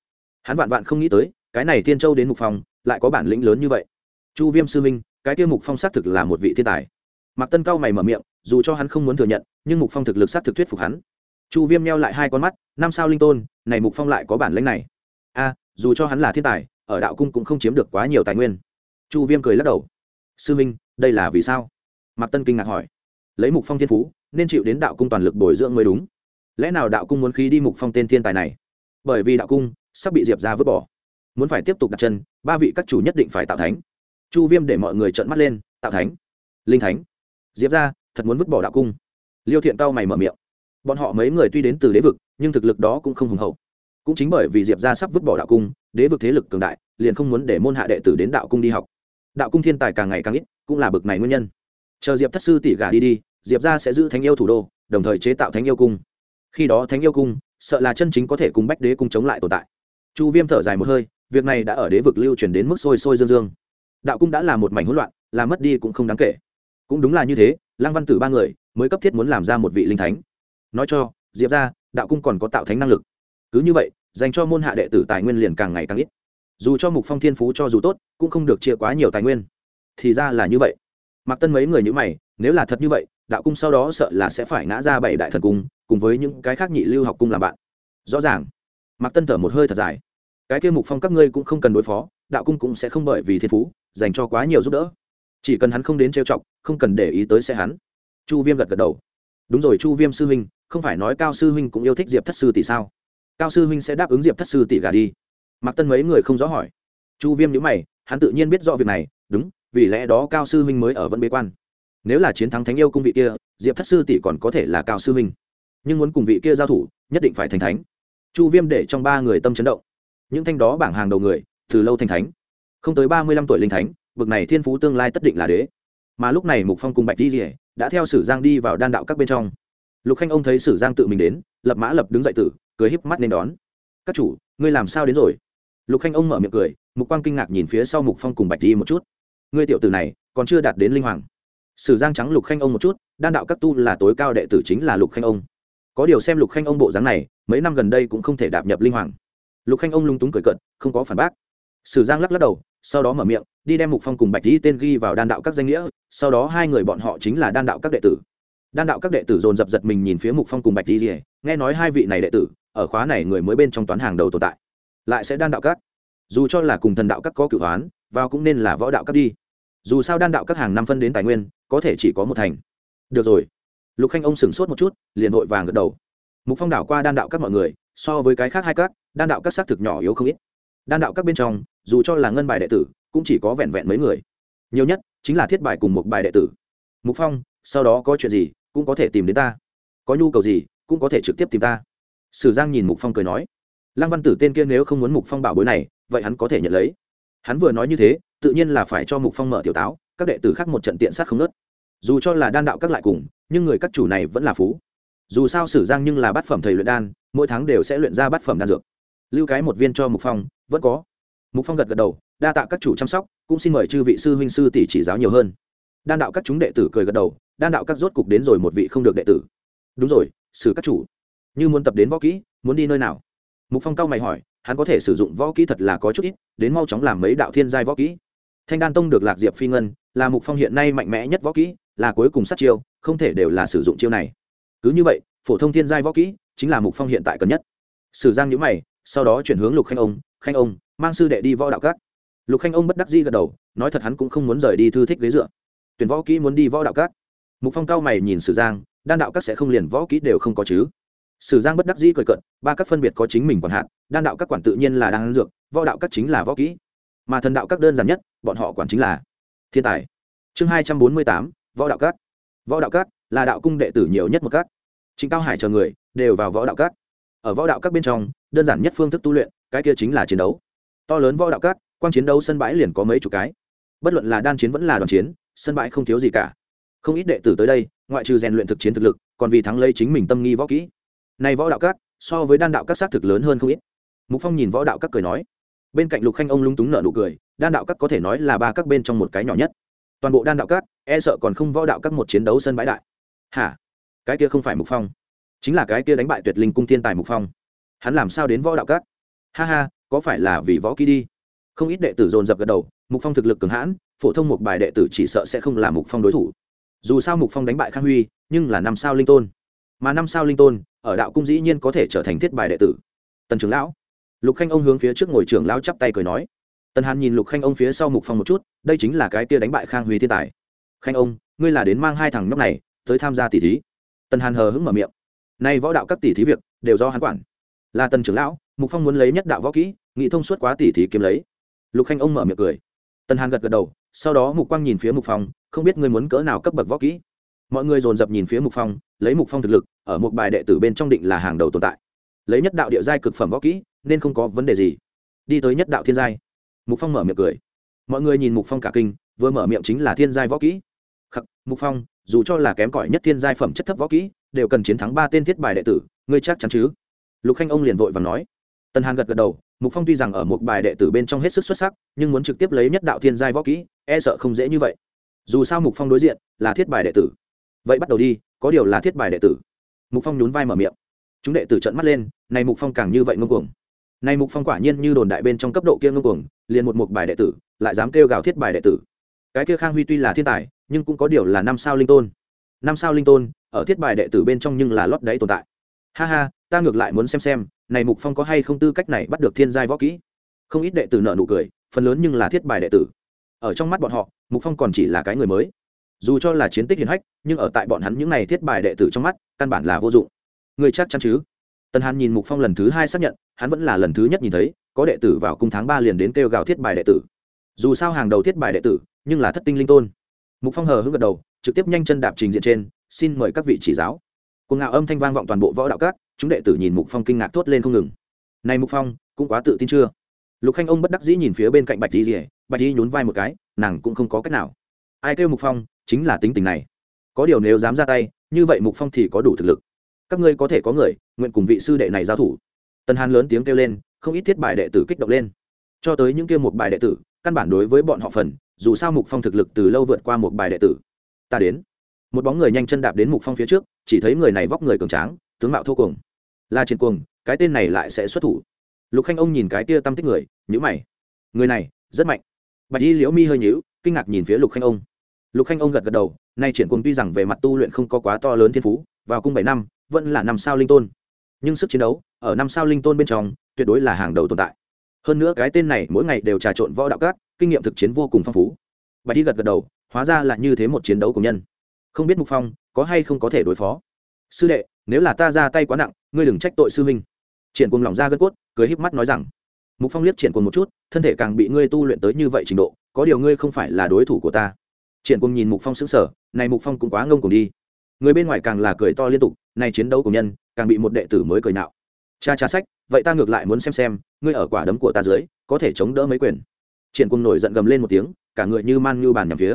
Hắn vạn vạn không nghĩ tới cái này thiên châu đến mục phong, lại có bản lĩnh lớn như vậy. Chu viêm sư minh cái kia mục phong xác thực là một vị thiên tài. Mạc tân cao mày mở miệng, dù cho hắn không muốn thừa nhận, nhưng mục phong thực lực xác thực thuyết phục hắn. Chu viêm neo lại hai con mắt, năm sao linh tôn, này mục phong lại có bản lĩnh này. A, dù cho hắn là thiên tài, ở đạo cung cũng không chiếm được quá nhiều tài nguyên. Chu viêm cười lắc đầu. Sư minh đây là vì sao? Mạc tân kinh ngạc hỏi. Lấy mục phong thiên phú, nên chịu đến đạo cung toàn lực bồi dưỡng mới đúng. Lẽ nào đạo cung muốn khí đi mục phong tên thiên tài này? Bởi vì đạo cung sắp bị diệp ra vứt bỏ muốn phải tiếp tục đặt chân, ba vị các chủ nhất định phải tạo thánh. Chu viêm để mọi người trợn mắt lên, tạo thánh. Linh thánh. Diệp ra thật muốn vứt bỏ đạo cung. Liêu thiện tao mày mở miệng. Bọn họ mấy người tuy đến từ đế vực, nhưng thực lực đó cũng không hùng hậu. Cũng chính bởi vì diệp ra sắp vứt bỏ đạo cung, đế vực thế lực cường đại, liền không muốn để môn hạ đệ tử đến đạo cung đi học. Đạo cung thiên tài càng ngày càng ít, cũng là bực này nguyên nhân. Chờ diệp thất sư tỷ gà đi đi, diệp ra sẽ giữ thánh yêu thủ đô, đồng thời chế tạo thánh yêu cung. Khi đó thánh yêu cung, sợ là chân chính có thể cùng bách đế cung chống lại tồn tại. Chu viêm thở dài một hơi việc này đã ở đế vực lưu truyền đến mức sôi sôi dương dương. Đạo cung đã là một mảnh hỗn loạn làm mất đi cũng không đáng kể. Cũng đúng là như thế, lăng văn tử ba người mới cấp thiết muốn làm ra một vị linh thánh. Nói cho, diệp ra đạo cung còn có tạo thánh năng lực. Cứ như vậy, dành cho môn hạ đệ tử tài nguyên liền càng ngày càng ít. Dù cho mục phong thiên phú cho dù tốt, cũng không được chia quá nhiều tài nguyên. Thì ra là như vậy. Mặc tân mấy người như mày, nếu là thật như vậy, đạo cung sau đó sợ là sẽ phải ngã ra bảy đại thần cung, cùng với những cái khác nhị lưu học cung làm bạn. Rõ ràng. Mặc tân thở một hơi thật dài cái kia mục phong các ngươi cũng không cần đối phó, đạo cung cũng sẽ không bởi vì thiên phú, dành cho quá nhiều giúp đỡ. Chỉ cần hắn không đến trêu chọc, không cần để ý tới sẽ hắn. Chu viêm gật gật đầu. Đúng rồi, chu viêm sư huynh, không phải nói cao sư huynh cũng yêu thích diệp thất sư tỷ sao? Cao sư huynh sẽ đáp ứng diệp thất sư tỷ gà đi. Mặc tân mấy người không rõ hỏi. Chu viêm nhữ mày, hắn tự nhiên biết rõ việc này, đúng, vì lẽ đó cao sư huynh mới ở vẫn bế quan. Nếu là chiến thắng thánh yêu cung vị kia, diệp thất sư tỷ còn có thể là cao sư huynh. Nhưng muốn cùng vị kia giao thủ, nhất định phải thành thánh. Chu viêm để trong ba người tâm chấn động những thanh đó bảng hàng đầu người, từ lâu thành thánh. Không tới ba mươi lăm tuổi linh thánh bậc này thiên phú tương lai tất định là đế. Mà lúc này mục phong cùng bạch di rỉa đã theo sử giang đi vào đan đạo các bên trong. Lục khanh ông thấy sử giang tự mình đến, lập mã lập đứng dậy tử, cười híp mắt nên đón. Các chủ, ngươi làm sao đến rồi? Lục khanh ông mở miệng cười, mục quang kinh ngạc nhìn phía sau mục phong cùng bạch di một chút. Ngươi tiểu tử này, còn chưa đạt đến linh hoàng. Sử giang trắng lục khanh ông một chút, đan đạo các tu là tối cao đệ tử chính là lục khanh ông. Có điều xem lục khanh ông bộ dáng này, mấy năm gần đây cũng không thể đạp nhập linh hoàng lục khanh ông lung túng cười cận không có phản bác. Sử giang lắc lắc đầu, sau đó mở miệng, đi đem mục phong cùng bạch di tên ghi vào đan đạo các danh nghĩa, sau đó hai người bọn họ chính là đan đạo các đệ tử. Đan đạo các đệ tử dồn dập giật mình nhìn phía mục phong cùng bạch di nghe nói hai vị này đệ tử, ở khóa này người mới bên trong toán hàng đầu tồn tại. Lại sẽ đan đạo các. Dù cho là cùng thần đạo các có cửu hoán, vào cũng nên là võ đạo các đi. Dù sao đan đạo các hàng năm phân đến tài nguyên, có thể chỉ có một thành. Được rồi. Lục khanh ông sửng sốt một chút, liền vội vàng gật đầu mục phong đảo qua đan đạo các mọi người, so với cái khác hai các, đan đạo các xác thực nhỏ yếu không ít. Đan đạo các bên trong, dù cho là ngân bài đệ tử, cũng chỉ có vẹn vẹn mấy người. Nhiều nhất chính là thiết bài cùng một bài đệ tử. Mục phong, sau đó có chuyện gì, cũng có thể tìm đến ta. Có nhu cầu gì, cũng có thể trực tiếp tìm ta. Sử giang nhìn mục phong cười nói. Lăng văn tử tên kia nếu không muốn mục phong bảo bối này, vậy hắn có thể nhận lấy. Hắn vừa nói như thế, tự nhiên là phải cho mục phong mở tiểu táo, các đệ tử khác một trận tiện sát không nớt. Dù cho là đan đạo các lại cùng, nhưng người các chủ này vẫn là phú dù sao sử giang nhưng là bát phẩm thầy luyện đan, mỗi tháng đều sẽ luyện ra bát phẩm đan dược. Lưu cái một viên cho mục phong, vẫn có. Mục phong gật gật đầu, đa tạ các chủ chăm sóc, cũng xin mời chư vị sư huynh sư tỷ chỉ giáo nhiều hơn. Đan đạo các chúng đệ tử cười gật đầu, đan đạo các rốt cục đến rồi một vị không được đệ tử. Đúng rồi, sử các chủ. Như muốn tập đến võ kỹ, muốn đi nơi nào? Mục phong cao mày hỏi, hắn có thể sử dụng võ kỹ thật là có chút ít, đến mau chóng làm mấy đạo thiên giai võ kỹ. Thanh đan tông được lạc diệp phi ngân, là mục phong hiện nay mạnh mẽ nhất võ kỹ, là cuối cùng sát chiêu, không thể đều là sử dụng chiêu này cứ như vậy, phổ thông thiên giai võ kỹ chính là mục phong hiện tại cần nhất. Sử giang nhữ mày, sau đó chuyển hướng lục khanh ông khanh ông, mang sư đệ đi võ đạo các. Lục khanh ông bất đắc di gật đầu, nói thật hắn cũng không muốn rời đi thư thích ghế dựa. Tuyển võ kỹ muốn đi võ đạo các? Mục phong cao mày nhìn sử giang, đan đạo các sẽ không liền võ kỹ đều không có chứ? Sử giang bất đắc dĩ cười cận ba các phân biệt có chính mình quản hạn đan đạo các quản tự nhiên là đan dược, võ đạo các chính là võ kỹ. Mà thần đạo các đơn giản nhất, bọn họ quản chính là thiên tài. Chương hai trăm bốn mươi tám, võ đạo các. Võ đạo các là đạo cung đệ tử nhiều nhất một các. Chính cao hải chờ người, đều vào võ đạo các. Ở võ đạo các bên trong, đơn giản nhất phương thức tu luyện, cái kia chính là chiến đấu. To lớn võ đạo các quan chiến đấu sân bãi liền có mấy chục cái. Bất luận là đan chiến vẫn là đoàn chiến, sân bãi không thiếu gì cả. Không ít đệ tử tới đây, ngoại trừ rèn luyện thực chiến thực lực, còn vì thắng lấy chính mình tâm nghi võ kỹ. Này võ đạo các, so với đan đạo các xác thực lớn hơn không ít. Mục phong nhìn võ đạo các cười nói. Bên cạnh lục khanh ông lung túng nở nụ cười, đan đạo các có thể nói là ba các bên trong một cái nhỏ nhất. Toàn bộ đan đạo các e sợ còn không võ đạo các một chiến đấu sân bãi đại hả? Cái kia không phải mục phong. Chính là cái kia đánh bại tuyệt linh cung thiên tài mục phong. Hắn làm sao đến võ đạo các? Ha ha, có phải là vì võ kỹ đi? Không ít đệ tử dồn dập gật đầu, mục phong thực lực cường hãn, phổ thông một bài đệ tử chỉ sợ sẽ không là mục phong đối thủ. Dù sao mục phong đánh bại khang huy, nhưng là năm sao linh tôn. Mà năm sao linh tôn, ở đạo cung dĩ nhiên có thể trở thành thiết bài đệ tử. Tần trưởng lão. Lục khanh ông hướng phía trước ngồi trưởng lão chắp tay cười nói. Tần hàn nhìn lục khanh ông phía sau mục phong một chút, đây chính là cái tia đánh bại khang huy thiên tài. Khanh ông, ngươi là đến mang hai thằng nhóc này tới tham gia tỷ thí. Tần hàn hờ hững mở miệng. Nay võ đạo các tỷ thí việc đều do hắn quản. Là tần trưởng lão, mục phong muốn lấy nhất đạo võ kỹ, nghị thông suốt quá tỷ thí kiếm lấy. Lục khanh ông mở miệng cười. Tần hàn gật gật đầu, sau đó mục quang nhìn phía mục phong, không biết ngươi muốn cỡ nào cấp bậc võ kỹ. Mọi người dồn dập nhìn phía mục phong, lấy mục phong thực lực, ở một bài đệ tử bên trong định là hàng đầu tồn tại. Lấy nhất đạo địa giai cực phẩm võ kỹ, nên không có vấn đề gì. Đi tới nhất đạo thiên giai. Mục phong mở miệng cười. Mọi người nhìn mục phong cả kinh, vừa mở miệng chính là thiên giai võ kỹ khắc, mục phong, dù cho là kém cỏi nhất thiên giai phẩm chất thấp võ kỹ, đều cần chiến thắng ba tên thiết bài đệ tử, ngươi chắc chắn chứ? Lục khanh ông liền vội và nói. Tần hàn gật gật đầu, mục phong tuy rằng ở một bài đệ tử bên trong hết sức xuất sắc, nhưng muốn trực tiếp lấy nhất đạo thiên giai võ kỹ e sợ không dễ như vậy. Dù sao mục phong đối diện là thiết bài đệ tử. Vậy bắt đầu đi, có điều là thiết bài đệ tử. Mục phong nhún vai mở miệng. Chúng đệ tử trợn mắt lên, này mục phong càng như vậy ngông cuồng. Này mục phong quả nhiên như đồn đại bên trong cấp độ kia ngông cuồng, liền một mục bài đệ tử, lại dám kêu gào thiết bài đệ tử. Cái kia khang huy tuy là thiên tài nhưng cũng có điều là năm sao linh tôn. Năm sao linh tôn, ở thiết bài đệ tử bên trong nhưng là lót đáy tồn tại. Ha ha, ta ngược lại muốn xem xem, này mục phong có hay không tư cách này bắt được thiên giai võ kỹ. Không ít đệ tử nợ nụ cười, phần lớn nhưng là thiết bài đệ tử. Ở trong mắt bọn họ, mục phong còn chỉ là cái người mới. Dù cho là chiến tích hiển hách, nhưng ở tại bọn hắn những này thiết bài đệ tử trong mắt, căn bản là vô dụng. Người chắc chắn chứ? Tần hàn nhìn mục phong lần thứ hai xác nhận, hắn vẫn là lần thứ nhất nhìn thấy, có đệ tử vào cung tháng ba liền đến kêu gào thiết bài đệ tử. Dù sao hàng đầu thiết bài đệ tử, nhưng là thất tinh linh tôn mục phong hờ hững gật đầu, trực tiếp nhanh chân đạp trình diện trên, xin mời các vị chỉ giáo. Cuồng ngạo âm thanh vang vọng toàn bộ võ đạo các, chúng đệ tử nhìn mục phong kinh ngạc thốt lên không ngừng. Này mục phong, cũng quá tự tin chưa? Lục khanh ông bất đắc dĩ nhìn phía bên cạnh bạch di rỉa bạch di nhún vai một cái, nàng cũng không có cách nào. Ai kêu mục phong, chính là tính tình này. Có điều nếu dám ra tay, như vậy mục phong thì có đủ thực lực. Các ngươi có thể có người, nguyện cùng vị sư đệ này giao thủ. Tần hàn lớn tiếng kêu lên, không ít thiết bài đệ tử kích động lên. Cho tới những kia một bài đệ tử, căn bản đối với bọn họ phần dù sao mục phong thực lực từ lâu vượt qua một bài đệ tử. Ta đến. Một bóng người nhanh chân đạp đến mục phong phía trước, chỉ thấy người này vóc người cường tráng, tướng mạo thô cuồng. Là trên cuồng, cái tên này lại sẽ xuất thủ. Lục khanh ông nhìn cái kia tâm tích người nhữ mày. Người này, rất mạnh. Bạch y liễu mi hơi nhíu, kinh ngạc nhìn phía lục khanh ông. Lục khanh ông gật gật đầu, nay triển cuồng tuy rằng về mặt tu luyện không có quá to lớn thiên phú, vào cung bảy năm, vẫn là năm sao linh tôn. Nhưng sức chiến đấu, ở năm sao linh tôn bên trong, tuyệt đối là hàng đầu tồn tại. Hơn nữa cái tên này mỗi ngày đều trà trộn võ đạo cát kinh nghiệm thực chiến vô cùng phong phú. Bạch y gật gật đầu, hóa ra là như thế một chiến đấu của nhân. Không biết mục phong có hay không có thể đối phó? Sư đệ, nếu là ta ra tay quá nặng, ngươi đừng trách tội sư huynh. Triển cùng lòng ra gân cốt, cười híp mắt nói rằng, mục phong liếc triển cùng một chút, thân thể càng bị ngươi tu luyện tới như vậy trình độ, có điều ngươi không phải là đối thủ của ta. Triển cùng nhìn mục phong sững sờ, này mục phong cũng quá ngông cùng đi. Người bên ngoài càng là cười to liên tục, này chiến đấu của nhân, càng bị một đệ tử mới cười nạo. Cha cha sách, vậy ta ngược lại muốn xem xem, ngươi ở quả đấm của ta dưới, có thể chống đỡ mấy quyền? Triển cùng nổi giận gầm lên một tiếng, cả người như man như bàn nhằm phía.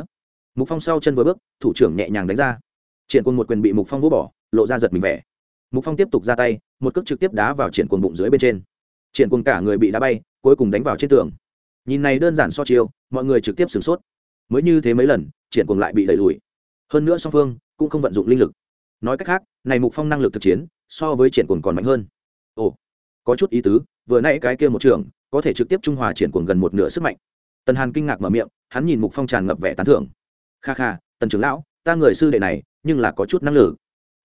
Mục phong sau chân vừa bước, thủ trưởng nhẹ nhàng đánh ra. Triển quân một quyền bị mục phong vỗ bỏ, lộ ra giật mình vẻ. Mục phong tiếp tục ra tay, một cước trực tiếp đá vào triển quân bụng dưới bên trên. Triển quân cả người bị đá bay, cuối cùng đánh vào trên tường. Nhìn này đơn giản so chiêu, mọi người trực tiếp sửng sốt. Mới như thế mấy lần, triển quân lại bị đẩy lùi. Hơn nữa song phương cũng không vận dụng linh lực. Nói cách khác, này mục phong năng lực thực chiến, so với triển quân còn mạnh hơn. Ồ, có chút ý tứ, vừa nãy cái kia một trường có thể trực tiếp trung hòa triển quân gần một nửa sức mạnh tần hàn kinh ngạc mở miệng, hắn nhìn mục phong tràn ngập vẻ tán thưởng. Kha kha, tần trưởng lão, ta người sư đệ này, nhưng là có chút năng lực.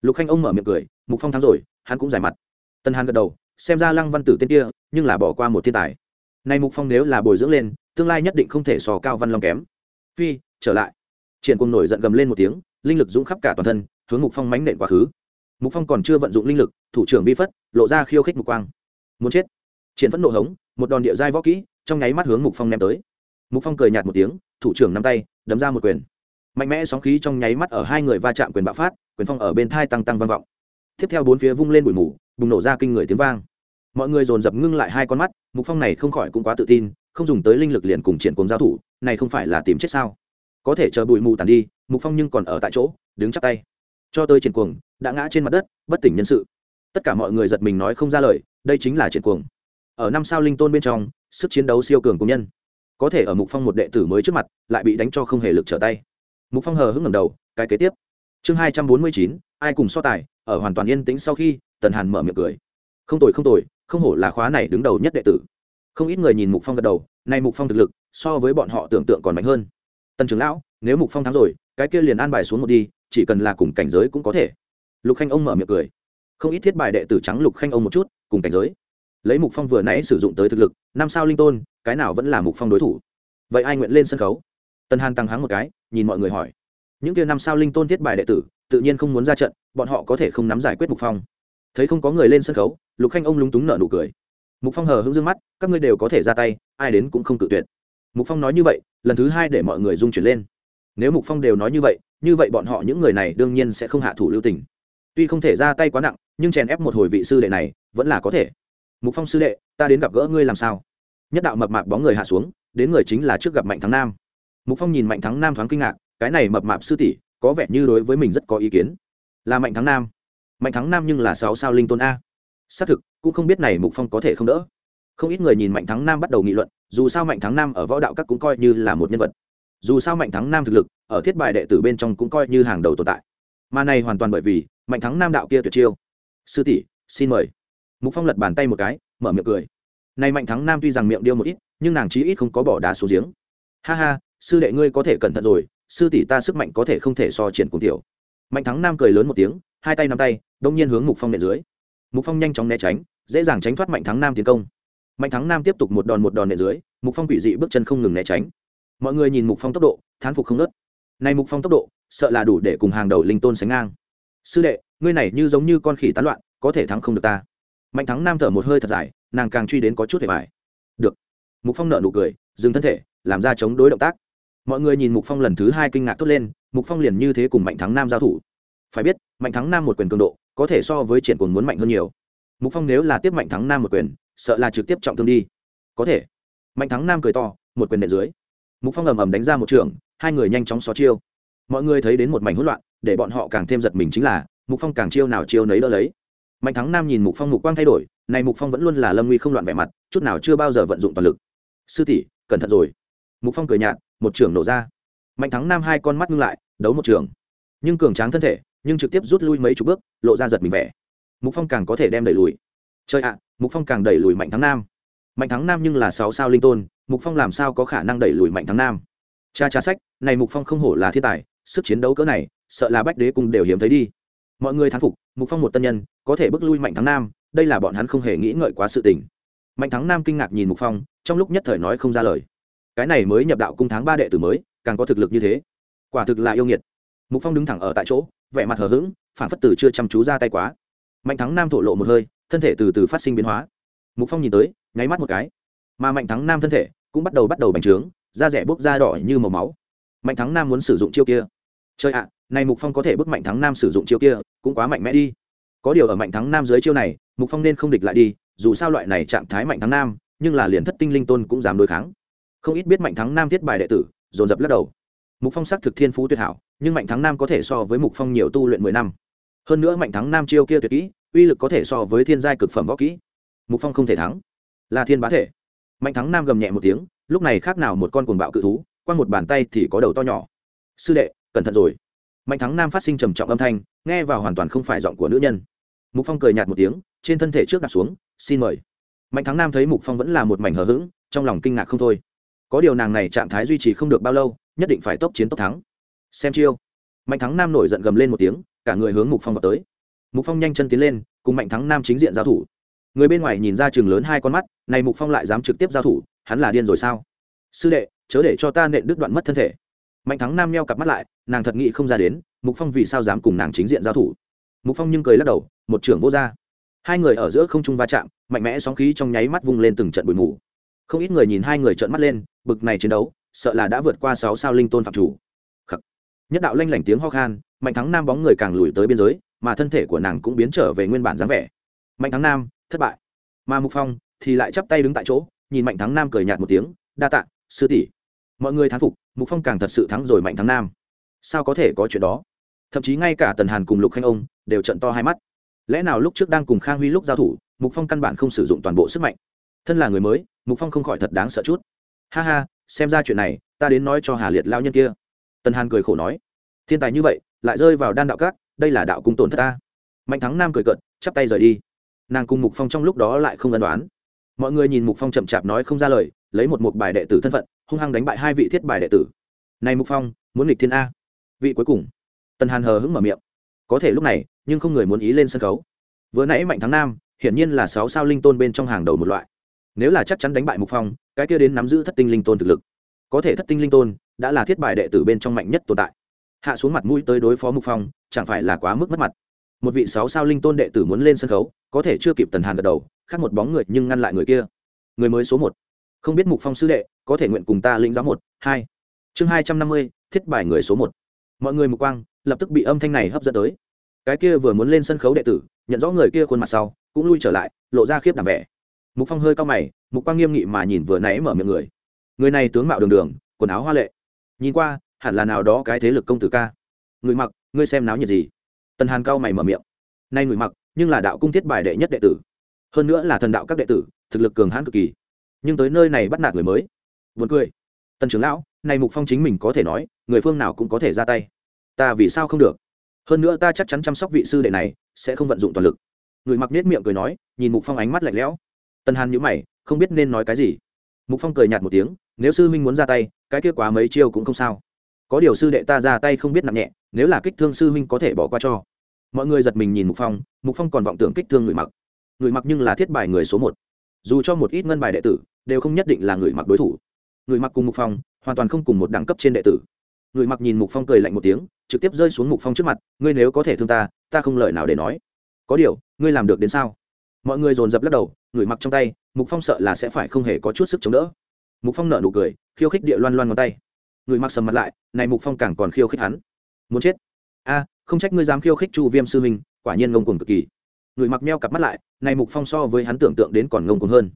Lục khanh ông mở miệng cười, mục phong thắng rồi, hắn cũng giải mặt. Tần hàn gật đầu, xem ra lăng văn tử tên kia, nhưng là bỏ qua một thiên tài. Nay mục phong nếu là bồi dưỡng lên, tương lai nhất định không thể sò cao văn long kém. Phi, trở lại. Triển cùng nổi giận gầm lên một tiếng, linh lực dũng khắp cả toàn thân, hướng mục phong mánh nện quá khứ. Mục phong còn chưa vận dụng linh lực, thủ trưởng vi phất, lộ ra khiêu khích mục quang. Muốn chết. Triển phẫn nộ hống, một đòn địa giai võ kỹ, trong nháy mắt hướng mục phong ném tới mục phong cười nhạt một tiếng, thủ trưởng nắm tay, đấm ra một quyền. Mạnh mẽ sóng khí trong nháy mắt ở hai người va chạm quyền bạo phát, quyền phong ở bên thai tăng tăng vang vọng. Tiếp theo bốn phía vung lên bụi mù, bùng nổ ra kinh người tiếng vang. Mọi người dồn dập ngưng lại hai con mắt, mục phong này không khỏi cũng quá tự tin, không dùng tới linh lực liền cùng triển cùng giao thủ, này không phải là tìm chết sao? Có thể chờ bụi mù tàn đi, mục phong nhưng còn ở tại chỗ, đứng chắp tay. Cho tới triển cuồng, đã ngã trên mặt đất, bất tỉnh nhân sự. Tất cả mọi người giật mình nói không ra lời, đây chính là triển cuồng. Ở năm sao linh tôn bên trong, sức chiến đấu siêu cường công nhân có thể ở mục phong một đệ tử mới trước mặt, lại bị đánh cho không hề lực trở tay. Mục phong hờ hững ngầm đầu, cái kế tiếp. Chương hai trăm bốn mươi chín, ai cùng so tài, ở hoàn toàn yên tĩnh sau khi, tần hàn mở miệng cười. Không tồi không tồi, không hổ là khóa này đứng đầu nhất đệ tử. Không ít người nhìn mục phong gật đầu, nay mục phong thực lực, so với bọn họ tưởng tượng còn mạnh hơn. Tần trưởng lão, nếu mục phong thắng rồi, cái kia liền an bài xuống một đi, chỉ cần là cùng cảnh giới cũng có thể. Lục khanh ông mở miệng cười. Không ít thiết bài đệ tử trắng lục khanh ông một chút, cùng cảnh giới. Lấy mục phong vừa nãy sử dụng tới thực lực, năm sao linh tôn cái nào vẫn là mục phong đối thủ. Vậy ai nguyện lên sân khấu? Tần hàn tăng háng một cái, nhìn mọi người hỏi. Những kia năm sao linh tôn thiết bài đệ tử, tự nhiên không muốn ra trận, bọn họ có thể không nắm giải quyết mục phong. Thấy không có người lên sân khấu, lục khanh ông lúng túng nợ nụ cười. Mục phong hờ hững dương mắt, các ngươi đều có thể ra tay, ai đến cũng không tự tuyệt. Mục phong nói như vậy, lần thứ hai để mọi người dung chuyển lên. Nếu mục phong đều nói như vậy như vậy bọn họ những người này đương nhiên sẽ không hạ thủ lưu tình. Tuy không thể ra tay quá nặng, nhưng chèn ép một hồi vị sư đệ này, vẫn là có thể. Mục phong sư đệ, ta đến gặp gỡ ngươi làm sao? Nhất đạo mập mạp bóng người hạ xuống, đến người chính là trước gặp mạnh thắng nam. Mục phong nhìn mạnh thắng nam thoáng kinh ngạc, cái này mập mạp sư tỷ, có vẻ như đối với mình rất có ý kiến. Là mạnh thắng nam. Mạnh thắng nam nhưng là sáu sao linh tôn a. Xác thực, cũng không biết này mục phong có thể không đỡ. Không ít người nhìn mạnh thắng nam bắt đầu nghị luận, dù sao mạnh thắng nam ở võ đạo các cũng coi như là một nhân vật. Dù sao mạnh thắng nam thực lực, ở thiết bài đệ tử bên trong cũng coi như hàng đầu tồn tại. Mà này hoàn toàn bởi vì, mạnh thắng nam đạo kia tuyệt chiêu. Sư tỷ, xin mời. Mục phong lật bàn tay một cái, mở miệng cười này mạnh thắng nam tuy rằng miệng điêu một ít, nhưng nàng chí ít không có bỏ đá xuống giếng. Ha ha, sư đệ ngươi có thể cẩn thận rồi, sư tỷ ta sức mạnh có thể không thể so triển cùng tiểu. Mạnh thắng nam cười lớn một tiếng, hai tay nắm tay đồng nhiên hướng mục phong nện dưới. Mục phong nhanh chóng né tránh, dễ dàng tránh thoát mạnh thắng nam tiến công. Mạnh thắng nam tiếp tục một đòn một đòn nện dưới, mục phong quỷ dị bước chân không ngừng né tránh. Mọi người nhìn mục phong tốc độ, thán phục không nớt này mục phong tốc độ, sợ là đủ để cùng hàng đầu linh tôn sánh ngang. Sư đệ, ngươi này như giống như con khỉ tán loạn, có thể thắng không được ta. Mạnh thắng nam thở một hơi thật dài nàng càng truy đến có chút thể bại. được. Mục phong nợ nụ cười, dừng thân thể, làm ra chống đối động tác. Mọi người nhìn mục phong lần thứ hai kinh ngạc thốt lên, mục phong liền như thế cùng mạnh thắng nam giao thủ. Phải biết, mạnh thắng nam một quyền cường độ, có thể so với triển cồn muốn mạnh hơn nhiều. Mục phong nếu là tiếp mạnh thắng nam một quyền, sợ là trực tiếp trọng thương đi. Có thể. Mạnh thắng nam cười to, một quyền nện dưới. Mục phong ầm ầm đánh ra một trường, hai người nhanh chóng xó chiêu. Mọi người thấy đến một mảnh hỗn loạn, để bọn họ càng thêm giật mình chính là, mục phong càng chiêu nào chiêu nấy đỡ lấy. Mạnh thắng nam nhìn mục phong mục quang thay đổi này mục phong vẫn luôn là lâm nguy không loạn vẻ mặt, chút nào chưa bao giờ vận dụng toàn lực. Sư tỷ, cẩn thận rồi. Mục phong cười nhạt, một trường nổ ra. Mạnh thắng nam hai con mắt ngưng lại, đấu một trường. Nhưng cường tráng thân thể, nhưng trực tiếp rút lui mấy chục bước, lộ ra giật mình vẻ. Mục phong càng có thể đem đẩy lùi. Chơi ạ, mục phong càng đẩy lùi mạnh thắng nam. Mạnh thắng nam nhưng là sáu sao linh tôn, mục phong làm sao có khả năng đẩy lùi mạnh thắng nam? Cha cha sách, này mục phong không hổ là thiên tài, sức chiến đấu cỡ này, sợ là bách đế cùng đều hiếm thấy đi. Mọi người thán phục, mục phong một tân nhân, có thể bước lui mạnh thắng nam đây là bọn hắn không hề nghĩ ngợi quá sự tình. Mạnh thắng nam kinh ngạc nhìn mục phong, trong lúc nhất thời nói không ra lời. Cái này mới nhập đạo cung tháng ba đệ tử mới, càng có thực lực như thế. Quả thực là yêu nghiệt. Mục phong đứng thẳng ở tại chỗ, vẻ mặt hờ hững phản phất từ chưa chăm chú ra tay quá. Mạnh thắng nam thổ lộ một hơi, thân thể từ từ phát sinh biến hóa. Mục phong nhìn tới, nháy mắt một cái. Mà mạnh thắng nam thân thể cũng bắt đầu bắt đầu bành trướng, da rẻ bốc da đỏ như màu máu. Mạnh thắng nam muốn sử dụng chiêu kia. Chơi ạ, này mục phong có thể bức mạnh thắng nam sử dụng chiêu kia, cũng quá mạnh mẽ đi. Có điều ở mạnh thắng nam dưới chiêu này mục phong nên không địch lại đi, dù sao loại này trạng thái mạnh thắng nam, nhưng là liền thất tinh linh tôn cũng dám đối kháng. Không ít biết mạnh thắng nam thiết bài đệ tử, dồn dập lắc đầu. Mục phong sắc thực thiên phú tuyệt hảo, nhưng mạnh thắng nam có thể so với mục phong nhiều tu luyện mười năm. Hơn nữa mạnh thắng nam chiêu kia tuyệt kỹ, uy lực có thể so với thiên giai cực phẩm võ kỹ. Mục phong không thể thắng. Là thiên bá thể. Mạnh thắng nam gầm nhẹ một tiếng, lúc này khác nào một con cuồng bạo cự thú qua một bàn tay thì có đầu to nhỏ. Sư đệ, cẩn thận rồi. Mạnh thắng nam phát sinh trầm trọng âm thanh, nghe vào hoàn toàn không phải giọng của nữ nhân mục phong cười nhạt một tiếng, trên thân thể trước đặt xuống, xin mời. Mạnh thắng nam thấy mục phong vẫn là một mảnh hờ hững, trong lòng kinh ngạc không thôi. Có điều nàng này trạng thái duy trì không được bao lâu, nhất định phải tốc chiến tốc thắng. Xem chiêu. Mạnh thắng nam nổi giận gầm lên một tiếng, cả người hướng mục phong vào tới. Mục phong nhanh chân tiến lên, cùng mạnh thắng nam chính diện giao thủ. Người bên ngoài nhìn ra chừng lớn hai con mắt, này mục phong lại dám trực tiếp giao thủ, hắn là điên rồi sao? Sư đệ, chớ để cho ta nện đứt đoạn mất thân thể. Mạnh thắng nam meo cặp mắt lại, nàng thật nghĩ không ra đến, mục phong vì sao dám cùng nàng chính diện giao thủ. Mục phong nhưng cười lắc đầu một trưởng vô r hai người ở giữa không trung va chạm, mạnh mẽ sóng khí trong nháy mắt vung lên từng trận bụi mù. Không ít người nhìn hai người trợn mắt lên, bực này chiến đấu, sợ là đã vượt qua sáu sao linh tôn phạm chủ. Khắc. nhất đạo lanh lảnh tiếng ho khan, mạnh thắng nam bóng người càng lùi tới biên giới, mà thân thể của nàng cũng biến trở về nguyên bản dáng vẻ. Mạnh thắng nam, thất bại. Mà mục phong thì lại chắp tay đứng tại chỗ, nhìn mạnh thắng nam cười nhạt một tiếng, đa tạ, sư tỷ. Mọi người thán phục, mục phong càng thật sự thắng rồi mạnh thắng nam. Sao có thể có chuyện đó? Thậm chí ngay cả tần hàn cùng lục khanh ông đều trận to hai mắt lẽ nào lúc trước đang cùng khang huy lúc giao thủ mục phong căn bản không sử dụng toàn bộ sức mạnh? Thân là người mới mục phong không khỏi thật đáng sợ chút. Ha ha xem ra chuyện này ta đến nói cho hà liệt lao nhân kia. Tần hàn cười khổ nói. Thiên tài như vậy lại rơi vào đan đạo cát đây là đạo cung tổn thất ta. Mạnh thắng nam cười cợt, chắp tay rời đi. Nàng cùng mục phong trong lúc đó lại không ân đoán mọi người nhìn mục phong chậm chạp nói không ra lời lấy một mục bài đệ tử thân phận hung hăng đánh bại hai vị thiết bài đệ tử. Này mục phong muốn nghịch thiên a. Vị cuối cùng. Tần hàn hờ hững mở miệng có thể lúc này, nhưng không người muốn ý lên sân khấu. Vừa nãy mạnh thắng nam, hiển nhiên là sáu sao linh tôn bên trong hàng đầu một loại. Nếu là chắc chắn đánh bại mục phong, cái kia đến nắm giữ thất tinh linh tôn thực lực. Có thể thất tinh linh tôn đã là thiết bài đệ tử bên trong mạnh nhất tồn tại. Hạ xuống mặt mũi tới đối phó mục phong, chẳng phải là quá mức mất mặt. Một vị sáu sao linh tôn đệ tử muốn lên sân khấu, có thể chưa kịp tần hàn gật đầu, khác một bóng người nhưng ngăn lại người kia. Người mới số một. Không biết mục phong sư đệ có thể nguyện cùng ta lĩnh giáo một, hai. Chương hai trăm năm mươi, thiết bài người số một mọi người mục quang, lập tức bị âm thanh này hấp dẫn tới. Cái kia vừa muốn lên sân khấu đệ tử, nhận rõ người kia khuôn mặt sau, cũng lui trở lại, lộ ra khiếp đảm vẻ. Mục phong hơi cao mày, mục quang nghiêm nghị mà nhìn vừa nãy mở miệng người. Người này tướng mạo đường đường, quần áo hoa lệ. Nhìn qua, hẳn là nào đó cái thế lực công tử ca. Người mặc, ngươi xem náo nhiệt gì? Tần hàn cao mày mở miệng. Nay người mặc, nhưng là đạo cung thiết bài đệ nhất đệ tử. Hơn nữa là thần đạo các đệ tử, thực lực cường hãn cực kỳ. Nhưng tới nơi này bắt nạt người mới. Vượt cười. Tần trưởng lão này mục phong chính mình có thể nói, người phương nào cũng có thể ra tay ta vì sao không được? Hơn nữa ta chắc chắn chăm sóc vị sư đệ này, sẽ không vận dụng toàn lực. Người mặc nết miệng cười nói, nhìn mục phong ánh mắt lạnh lẽo. Tần hàn nhữ mày, không biết nên nói cái gì. Mục phong cười nhạt một tiếng, nếu sư huynh muốn ra tay, cái kia quá mấy chiêu cũng không sao. Có điều sư đệ ta ra tay không biết nặng nhẹ, nếu là kích thương sư huynh có thể bỏ qua cho. Mọi người giật mình nhìn mục phong mục phong còn vọng tưởng kích thương người mặc. Người mặc nhưng là thiết bài người số một. Dù cho một ít ngân bài đệ tử, đều không nhất định là người mặc đối thủ. Người mặc cùng mục phong, hoàn toàn không cùng một đẳng cấp trên đệ tử người mặc nhìn mục phong cười lạnh một tiếng, trực tiếp rơi xuống mục phong trước mặt, ngươi nếu có thể thương ta ta không lời nào để nói. Có điều, ngươi làm được đến sao? Mọi người dồn dập lắc đầu, người mặc trong tay, mục phong sợ là sẽ phải không hề có chút sức chống đỡ. Mục phong nợ nụ cười, khiêu khích địa loan loan ngón tay. Người mặc sầm mặt lại, này mục phong càng còn khiêu khích hắn. Muốn chết? A, không trách ngươi dám khiêu khích chu viêm sư huynh, quả nhiên ngông cuồng cực kỳ. Người mặc meo cặp mắt lại, này mục phong so với hắn tưởng tượng đến còn ngông cuồng hơn.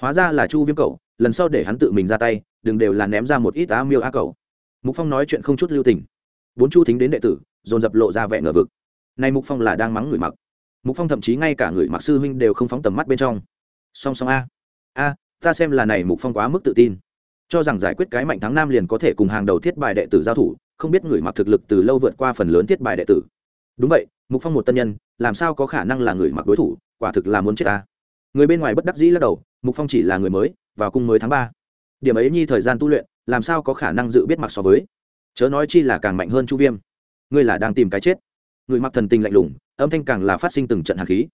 Hóa ra là chu viêm cậu, lần sau để hắn tự mình ra tay, đừng đều là ném ra một ít á miêu á cậu mục phong nói chuyện không chút lưu tình. Bốn chu thính đến đệ tử, dồn dập lộ ra vẻ ngờ vực. Này mục phong là đang mắng người mặc. Mục phong thậm chí ngay cả người mặc sư huynh đều không phóng tầm mắt bên trong. Song song a. A, ta xem là này mục phong quá mức tự tin. Cho rằng giải quyết cái mạnh thắng nam liền có thể cùng hàng đầu thiết bài đệ tử giao thủ, không biết người mặc thực lực từ lâu vượt qua phần lớn thiết bài đệ tử. Đúng vậy, mục phong một tân nhân, làm sao có khả năng là người mặc đối thủ, quả thực là muốn chết ta. Người bên ngoài bất đắc dĩ lắc đầu, mục phong chỉ là người mới, vào cung mới tháng ba điểm ấy nhi thời gian tu luyện, làm sao có khả năng dự biết mặc so với? Chớ nói chi là càng mạnh hơn chu viêm. Ngươi là đang tìm cái chết. Người mặc thần tình lạnh lùng, âm thanh càng là phát sinh từng trận hàn khí.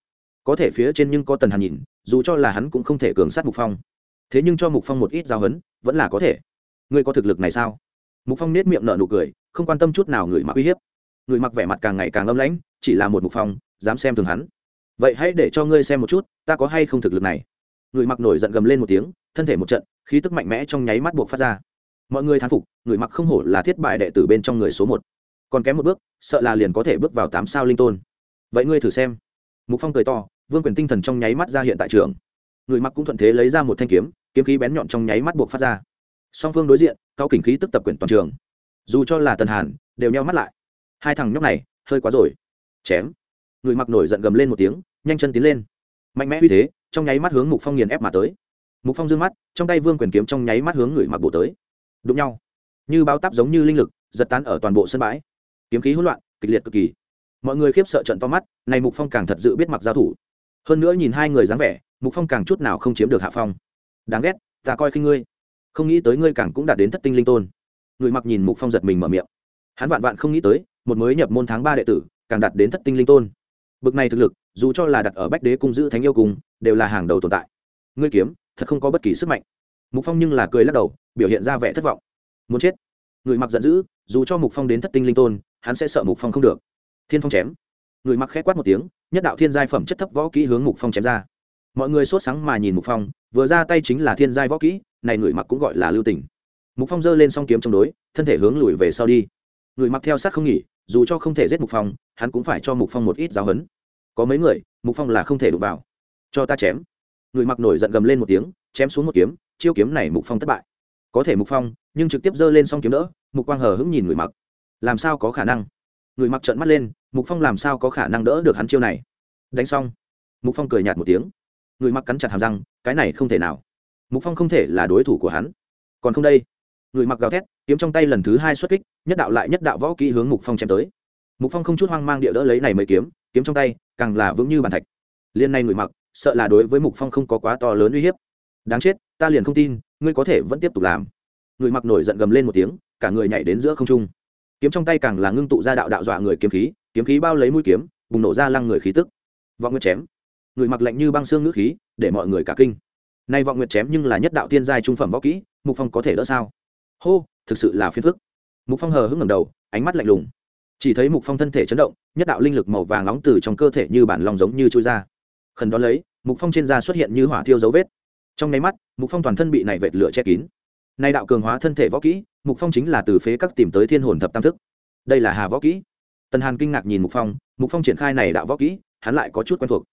Có thể phía trên nhưng có tần hàn nhìn, dù cho là hắn cũng không thể cường sát mục phong. Thế nhưng cho mục phong một ít giao hấn vẫn là có thể. Ngươi có thực lực này sao? Mục phong nết miệng nở nụ cười, không quan tâm chút nào người mặc uy hiếp. Người mặc vẻ mặt càng ngày càng âm lãnh, chỉ là một mục phong, dám xem thường hắn. Vậy hãy để cho ngươi xem một chút, ta có hay không thực lực này? Người mặc nổi giận gầm lên một tiếng thân thể một trận, khí tức mạnh mẽ trong nháy mắt buộc phát ra. Mọi người thán phục, người mặc không hổ là thiết bại đệ tử bên trong người số một. Còn kém một bước, sợ là liền có thể bước vào tám sao linh tôn. Vậy ngươi thử xem. Mục phong cười to, vương quyền tinh thần trong nháy mắt ra hiện tại trường. Người mặc cũng thuận thế lấy ra một thanh kiếm kiếm khí bén nhọn trong nháy mắt buộc phát ra. Song phương đối diện, cao kình khí tức tập quyển toàn trường. Dù cho là tần hàn, đều nheo mắt lại. Hai thằng nhóc này, hơi quá rồi. Chém. Người mặc nổi giận gầm lên một tiếng, nhanh chân tiến lên. Mạnh mẽ uy thế, trong nháy mắt hướng mục phong nghiền ép mà tới mục phong d ư ơ n g mắt, trong tay vương quyền kiếm trong nháy mắt hướng người mặc bộ tới. Đụng nhau. Như bao táp giống như linh lực, giật tán ở toàn bộ sân bãi. Kiếm khí hỗn loạn, kịch liệt cực kỳ. Mọi người khiếp sợ trận to mắt, này mục phong càng thật dự biết mặc giao thủ. Hơn nữa nhìn hai người dáng vẻ, mục phong càng chút nào không chiếm được hạ phong. Đáng ghét, ta coi khi ngươi. Không nghĩ tới ngươi càng cũng đạt đến thất tinh linh tôn. Người mặc nhìn mục phong giật mình mở miệng. Hắn vạn vạn không nghĩ tới, một mới nhập môn tháng ba đệ tử, càng đạt đến thất tinh linh tôn. Bực này thực lực, dù cho là đặt ở bách đế cung giữ thánh yêu cùng đều là hàng đầu tồn tại. Ngươi kiếm thật không có bất kỳ sức mạnh. Mục phong nhưng là cười lắc đầu, biểu hiện ra vẻ thất vọng. Muốn chết? Người mặc giận dữ, dù cho mục phong đến thất tinh linh tôn, hắn sẽ sợ mục phong không được. Thiên phong chém. Người mặc khẽ quát một tiếng, nhất đạo thiên giai phẩm chất thấp võ kỹ hướng mục phong chém ra. Mọi người sốt sáng mà nhìn mục phong, vừa ra tay chính là thiên giai võ kỹ, này người mặc cũng gọi là lưu tình. Mục phong giơ lên song kiếm chống đối, thân thể hướng lùi về sau đi. Người mặc theo sát không nghỉ, dù cho không thể giết mục phong, hắn cũng phải cho mục phong một ít giáo hấn có mấy người, mục phong là không thể đụng vào. Cho ta chém người mặc nổi giận gầm lên một tiếng, chém xuống một kiếm, chiêu kiếm này mục phong thất bại. Có thể mục phong, nhưng trực tiếp giơ lên xong kiếm đỡ, mục quang hờ hững nhìn người mặc. Làm sao có khả năng? Người mặc trợn mắt lên, mục phong làm sao có khả năng đỡ được hắn chiêu này? Đánh xong, mục phong cười nhạt một tiếng. Người mặc cắn chặt hàm răng, cái này không thể nào. Mục phong không thể là đối thủ của hắn. Còn không đây. Người mặc gào thét, kiếm trong tay lần thứ hai xuất kích, nhất đạo lại nhất đạo võ kỹ hướng mục phong chém tới. Mục phong không chút hoang mang địa đỡ lấy này mới kiếm kiếm trong tay, càng là vững như bàn thạch. Liên nay người mặc sợ là đối với mục phong không có quá to lớn uy hiếp. Đáng chết, ta liền không tin, ngươi có thể vẫn tiếp tục làm. Người mặc nổi giận gầm lên một tiếng, cả người nhảy đến giữa không trung. Kiếm trong tay càng là ngưng tụ ra đạo đạo dọa người kiếm khí kiếm khí bao lấy mũi kiếm, bùng nổ ra lăng người khí tức. Vọng nguyệt chém. Người mặc lạnh như băng xương ngữ khí, để mọi người cả kinh. Nay vọng nguyệt chém nhưng là nhất đạo tiên giai trung phẩm võ kỹ, mục phong có thể đỡ sao? Hô, thực sự là phiền phức. Mục phong hờ hững ngầm đầu, ánh mắt lạnh lùng. Chỉ thấy mục phong thân thể chấn động, nhất đạo linh lực màu vàng nóng từ trong cơ thể như bản lòng giống như trôi ra khẩn đón lấy, mục phong trên da xuất hiện như hỏa thiêu dấu vết. Trong nháy mắt, mục phong toàn thân bị này vệt lửa che kín. Nay đạo cường hóa thân thể võ kỹ, mục phong chính là từ phế các tìm tới thiên hồn thập tam thức. Đây là hà võ kỹ. Tần hàn kinh ngạc nhìn mục phong mục phong triển khai này đạo võ kỹ, hắn lại có chút quen thuộc.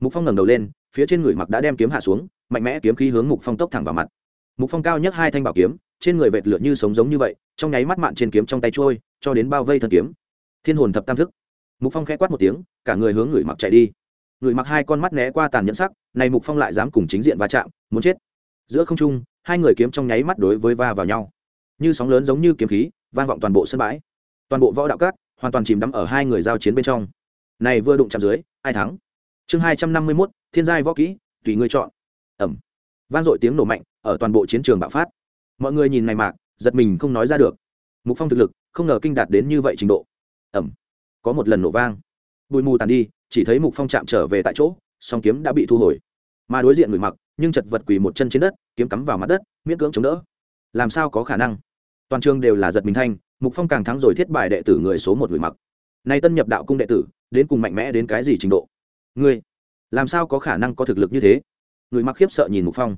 Mục phong ngẩng đầu lên, phía trên người mặc đã đem kiếm hạ xuống, mạnh mẽ kiếm khí hướng mục phong tốc thẳng vào mặt. Mục phong cao nhất hai thanh bảo kiếm, trên người vệt lửa như sống giống như vậy, trong nháy mắt mạn trên kiếm trong tay trôi, cho đến bao vây thân kiếm. Thiên hồn thập tam thức. Mục phong khẽ quát một tiếng, cả người hướng người mặc chạy đi người mặc hai con mắt né qua tàn nhẫn sắc, này mục phong lại dám cùng chính diện va chạm, muốn chết. Giữa không trung, hai người kiếm trong nháy mắt đối với va vào nhau. Như sóng lớn giống như kiếm khí, vang vọng toàn bộ sân bãi. Toàn bộ võ đạo cát hoàn toàn chìm đắm ở hai người giao chiến bên trong. Này vừa đụng chạm dưới, ai thắng? Chương hai trăm năm mươi mốt, thiên giai võ kỹ, tùy ngươi chọn. Ẩm. Vang dội tiếng nổ mạnh, ở toàn bộ chiến trường bạo phát. Mọi người nhìn này mạc, giật mình không nói ra được. Mục phong thực lực, không ngờ kinh đạt đến như vậy trình độ. Ẩm. Có một lần nổ vang. Bụi mù tàn đi chỉ thấy mục phong chạm trở về tại chỗ, song kiếm đã bị thu hồi. Mà đối diện người mặc, nhưng chật vật quỳ một chân trên đất, kiếm cắm vào mặt đất, miễn cưỡng chống đỡ. Làm sao có khả năng? Toàn trường đều là giật mình thanh, mục phong càng thắng rồi thiết bài đệ tử người số một người mặc. Nay tân nhập đạo cung đệ tử, đến cùng mạnh mẽ đến cái gì trình độ? Ngươi, làm sao có khả năng có thực lực như thế? Người mặc khiếp sợ nhìn mục phong.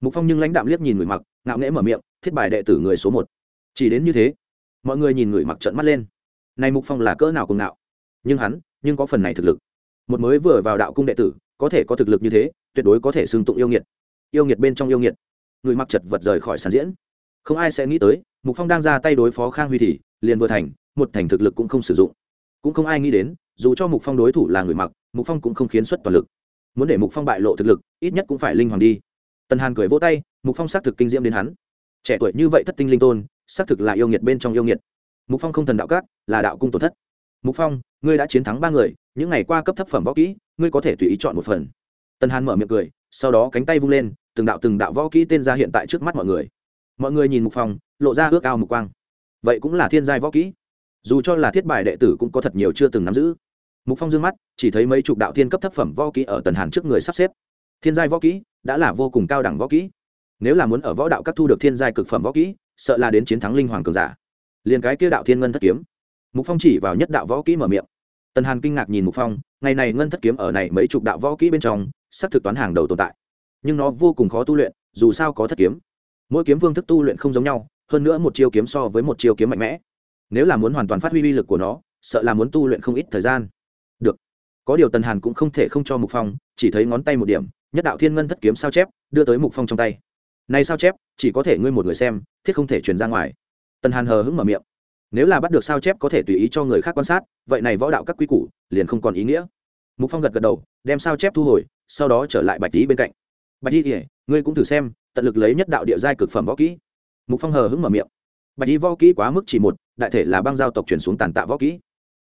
Mục phong nhưng lãnh đạm liếc nhìn người mặc, ngạo nghễ mở miệng, thiết bài đệ tử người số một. Chỉ đến như thế, mọi người nhìn người mặc trợn mắt lên. Nay mục phong là cỡ nào cùng nào nhưng hắn, nhưng có phần này thực lực một mới vừa vào đạo cung đệ tử, có thể có thực lực như thế, tuyệt đối có thể xưng tụng yêu nghiệt. Yêu nghiệt bên trong yêu nghiệt. Người mặc chật vật rời khỏi sàn diễn. Không ai sẽ nghĩ tới, mục phong đang ra tay đối phó khang huy thì, liền vừa thành, một thành thực lực cũng không sử dụng. Cũng không ai nghĩ đến, dù cho mục phong đối thủ là người mặc, mục phong cũng không khiến xuất toàn lực. Muốn để mục phong bại lộ thực lực, ít nhất cũng phải linh hoàng đi. Tần hàn cười vỗ tay, mục phong xác thực kinh diễm đến hắn. Trẻ tuổi như vậy thất tinh linh tôn, xác thực là yêu nghiệt bên trong yêu nghiệt. Mục phong không thần đạo cát là đạo cung tổn thất. Mục phong, ngươi đã chiến thắng ba người những ngày qua cấp thấp phẩm võ kỹ, ngươi có thể tùy ý chọn một phần. Tần hàn mở miệng cười, sau đó cánh tay vung lên, từng đạo từng đạo võ kỹ tên ra hiện tại trước mắt mọi người. Mọi người nhìn mục phong lộ ra ước ao mục quang. Vậy cũng là thiên giai võ kỹ. Dù cho là thiết bài đệ tử cũng có thật nhiều chưa từng nắm giữ. Mục phong dương mắt, chỉ thấy mấy chục đạo thiên cấp thấp phẩm võ kỹ ở tần hàn trước người sắp xếp. Thiên giai võ kỹ đã là vô cùng cao đẳng võ kỹ. Nếu là muốn ở võ đạo các thu được thiên giai cực phẩm võ kỹ, sợ là đến chiến thắng linh hoàng cường giả. Liền cái kia đạo thiên ngân thất kiếm. Mục phong chỉ vào nhất đạo võ kỹ mở miệng tần hàn kinh ngạc nhìn mục phong, ngày này ngân thất kiếm ở này mấy chục đạo võ kỹ bên trong sắp thực toán hàng đầu tồn tại. Nhưng nó vô cùng khó tu luyện, dù sao có thất kiếm. Mỗi kiếm phương thức tu luyện không giống nhau, hơn nữa một chiêu kiếm so với một chiêu kiếm mạnh mẽ. Nếu là muốn hoàn toàn phát huy uy lực của nó, sợ là muốn tu luyện không ít thời gian. Được. Có điều tần hàn cũng không thể không cho mục phong, chỉ thấy ngón tay một điểm, nhất đạo thiên ngân thất kiếm sao chép, đưa tới mục phong trong tay. Này sao chép, chỉ có thể ngươi một người xem, thiết không thể truyền ra ngoài. Tần hàn hờ hững mở miệng nếu là bắt được sao chép có thể tùy ý cho người khác quan sát, vậy này võ đạo các quy củ liền không còn ý nghĩa. Mục phong gật gật đầu, đem sao chép thu hồi, sau đó trở lại bạch tý bên cạnh. Bạch tý kể ngươi cũng thử xem, tận lực lấy nhất đạo địa giai cực phẩm võ kỹ. Mục phong hờ hững mở miệng. Bạch tý võ kỹ quá mức chỉ một, đại thể là băng giao tộc chuyển xuống tàn tạ võ kỹ.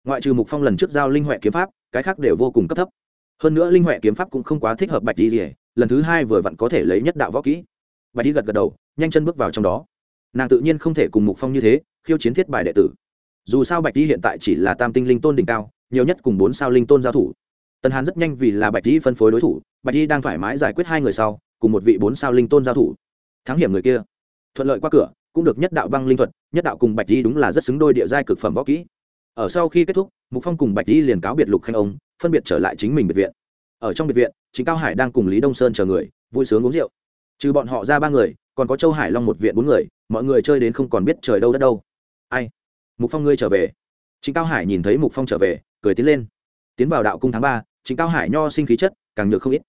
Ngoại trừ mục phong lần trước giao linh huệ kiếm pháp, cái khác đều vô cùng cấp thấp. Hơn nữa linh huệ kiếm pháp cũng không quá thích hợp bạch tý kể lần thứ hai vừa vặn có thể lấy nhất đạo võ kỹ. Bạch tý gật gật đầu, nhanh chân bước vào trong đó. Nàng tự nhiên không thể cùng mục phong như thế khiêu chiến thiết bài đệ tử. Dù sao bạch tý hiện tại chỉ là tam tinh linh tôn đỉnh cao, nhiều nhất cùng bốn sao linh tôn giao thủ. Tần hàn rất nhanh vì là bạch tý phân phối đối thủ, bạch tý đang thoải mái giải quyết hai người sau, cùng một vị bốn sao linh tôn giao thủ. Thắng hiểm người kia. Thuận lợi qua cửa, cũng được nhất đạo băng linh thuật, nhất đạo cùng bạch tý đúng là rất xứng đôi địa giai cực phẩm võ kỹ. Ở sau khi kết thúc, mục phong cùng bạch tý liền cáo biệt lục khanh ông, phân biệt trở lại chính mình biệt viện. Ở trong biệt viện chính cao hải đang cùng lý đông sơn chờ người, vui sướng uống rượu. Trừ bọn họ ra ba người, còn có châu hải long một viện bốn người, mọi người chơi đến không còn biết trời đâu đất đâu ai? Mục phong ngươi trở về. Chính cao hải nhìn thấy mục phong trở về, cười tiến lên. Tiến vào đạo cung tháng ba chính cao hải nho sinh khí chất, càng nhược không ít.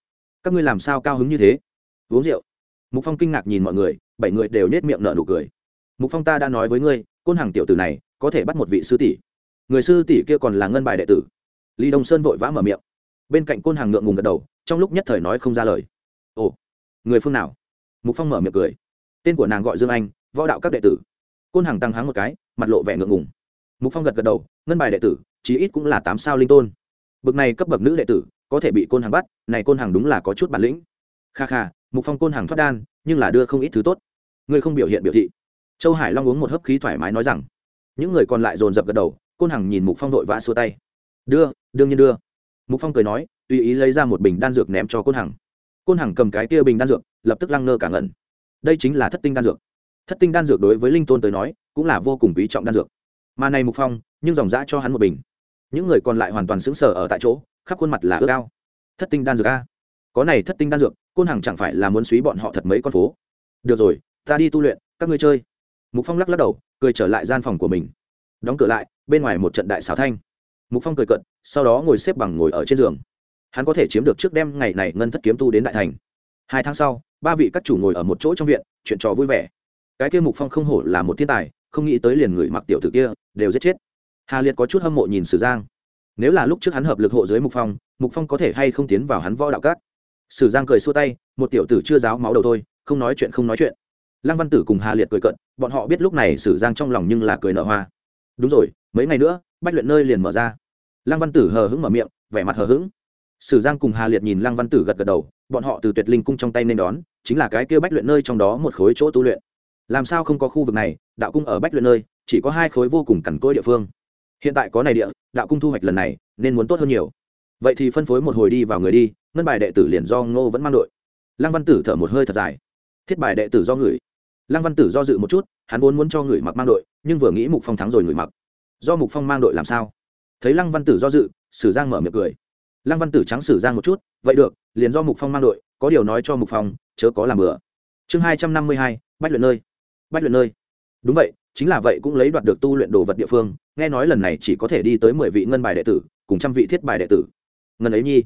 Các ngươi làm sao cao hứng như thế? Uống rượu. Mục phong kinh ngạc nhìn mọi người, bảy người đều nết miệng nở nụ cười. Mục phong ta đã nói với ngươi, côn hàng tiểu tử này có thể bắt một vị sư tỷ. Người sư tỷ kia còn là ngân bài đệ tử. Lý đông sơn vội vã mở miệng. Bên cạnh côn hàng ngượng ngùng gật đầu, trong lúc nhất thời nói không ra lời. Ồ, người phương nào? Mục phong mở miệng cười. Tên của nàng gọi dương anh, võ đạo các đệ tử côn hàng tăng háng một cái, mặt lộ vẻ ngượng ngùng. Mục phong gật gật đầu, ngân bài đệ tử, chí ít cũng là tám sao linh tôn. Bậc này cấp bậc nữ đệ tử, có thể bị côn hàng bắt, này côn hàng đúng là có chút bản lĩnh. Kha kha, mục phong côn hàng thoát đan, nhưng là đưa không ít thứ tốt. Ngươi không biểu hiện biểu thị. Châu hải long uống một hớp khí thoải mái nói rằng, những người còn lại dồn dập gật đầu, côn hằng nhìn mục phong vội vã xua tay. Đưa, đương nhiên đưa. Mục phong cười nói, tùy ý lấy ra một bình đan dược ném cho côn hằng. Côn hằng cầm cái kia bình đan dược, lập tức lăng ngơ cả ngẩn. Đây chính là thất tinh đan dược thất tinh đan dược đối với linh tôn tới nói, cũng là vô cùng quý trọng đan dược. Mà này mục phong, nhưng dòng dã cho hắn một bình. Những người còn lại hoàn toàn sững sờ ở tại chỗ, khắp khuôn mặt là ước ao. Thất tinh đan dược a. Có này thất tinh đan dược, côn hằng chẳng phải là muốn suý bọn họ thật mấy con phố. Được rồi, ta đi tu luyện, các ngươi chơi. Mục phong lắc lắc đầu, cười trở lại gian phòng của mình. Đóng cửa lại, bên ngoài một trận đại xảo thanh. Mục phong cười cận sau đó ngồi xếp bằng ngồi ở trên giường. Hắn có thể chiếm được trước đêm ngày này ngân thất kiếm tu đến đại thành. Hai tháng sau, ba vị các chủ ngồi ở một chỗ trong viện, chuyện trò vui vẻ cái kia mục phong không hổ là một thiên tài, không nghĩ tới liền người mặc tiểu tử kia đều giết chết. Hà liệt có chút hâm mộ nhìn sử giang. Nếu là lúc trước hắn hợp lực hộ dưới mục phong mục phong có thể hay không tiến vào hắn võ đạo cát sử giang cười xua tay, một tiểu tử chưa giáo máu đầu thôi, không nói chuyện không nói chuyện. Lăng văn tử cùng hà liệt cười cận bọn họ biết lúc này sử giang trong lòng nhưng là cười nở hoa. Đúng rồi, mấy ngày nữa, bách luyện nơi liền mở ra. Lăng văn tử hờ hững mở miệng, vẻ mặt hờ hững. Sử giang cùng hà liệt nhìn lăng văn tử gật gật đầu, bọn họ từ tuyệt linh cung trong tay nên đón, chính là cái kia bách luyện nơi trong đó một khối chỗ tu luyện làm sao không có khu vực này, đạo cung ở bách luyện nơi, chỉ có hai khối vô cùng cằn cỗi địa phương. Hiện tại có này địa, đạo cung thu hoạch lần này, nên muốn tốt hơn nhiều. Vậy thì phân phối một hồi đi vào người đi, ngân bài đệ tử liền do ngô vẫn mang đội. Lăng văn tử thở một hơi thật dài. Thiết bài đệ tử do người. Lăng văn tử do dự một chút, hắn vốn muốn cho người mặc mang đội, nhưng vừa nghĩ mục phong thắng rồi người mặc. Do mục phong mang đội làm sao? Thấy lăng văn tử do dự, sử giang mở miệng cười. Lăng văn tử trắng sử giang một chút, vậy được, liền do mục phong mang đội, có điều nói cho mục phong, chớ có làm bừa. Chương hai trăm năm mươi hai, bách luyện nơi bách luyện nơi. Đúng vậy, chính là vậy cũng lấy đoạt được tu luyện đồ vật địa phương, nghe nói lần này chỉ có thể đi tới mười vị ngân bài đệ tử, cùng trăm vị thiết bài đệ tử. Ngân ấy nhi,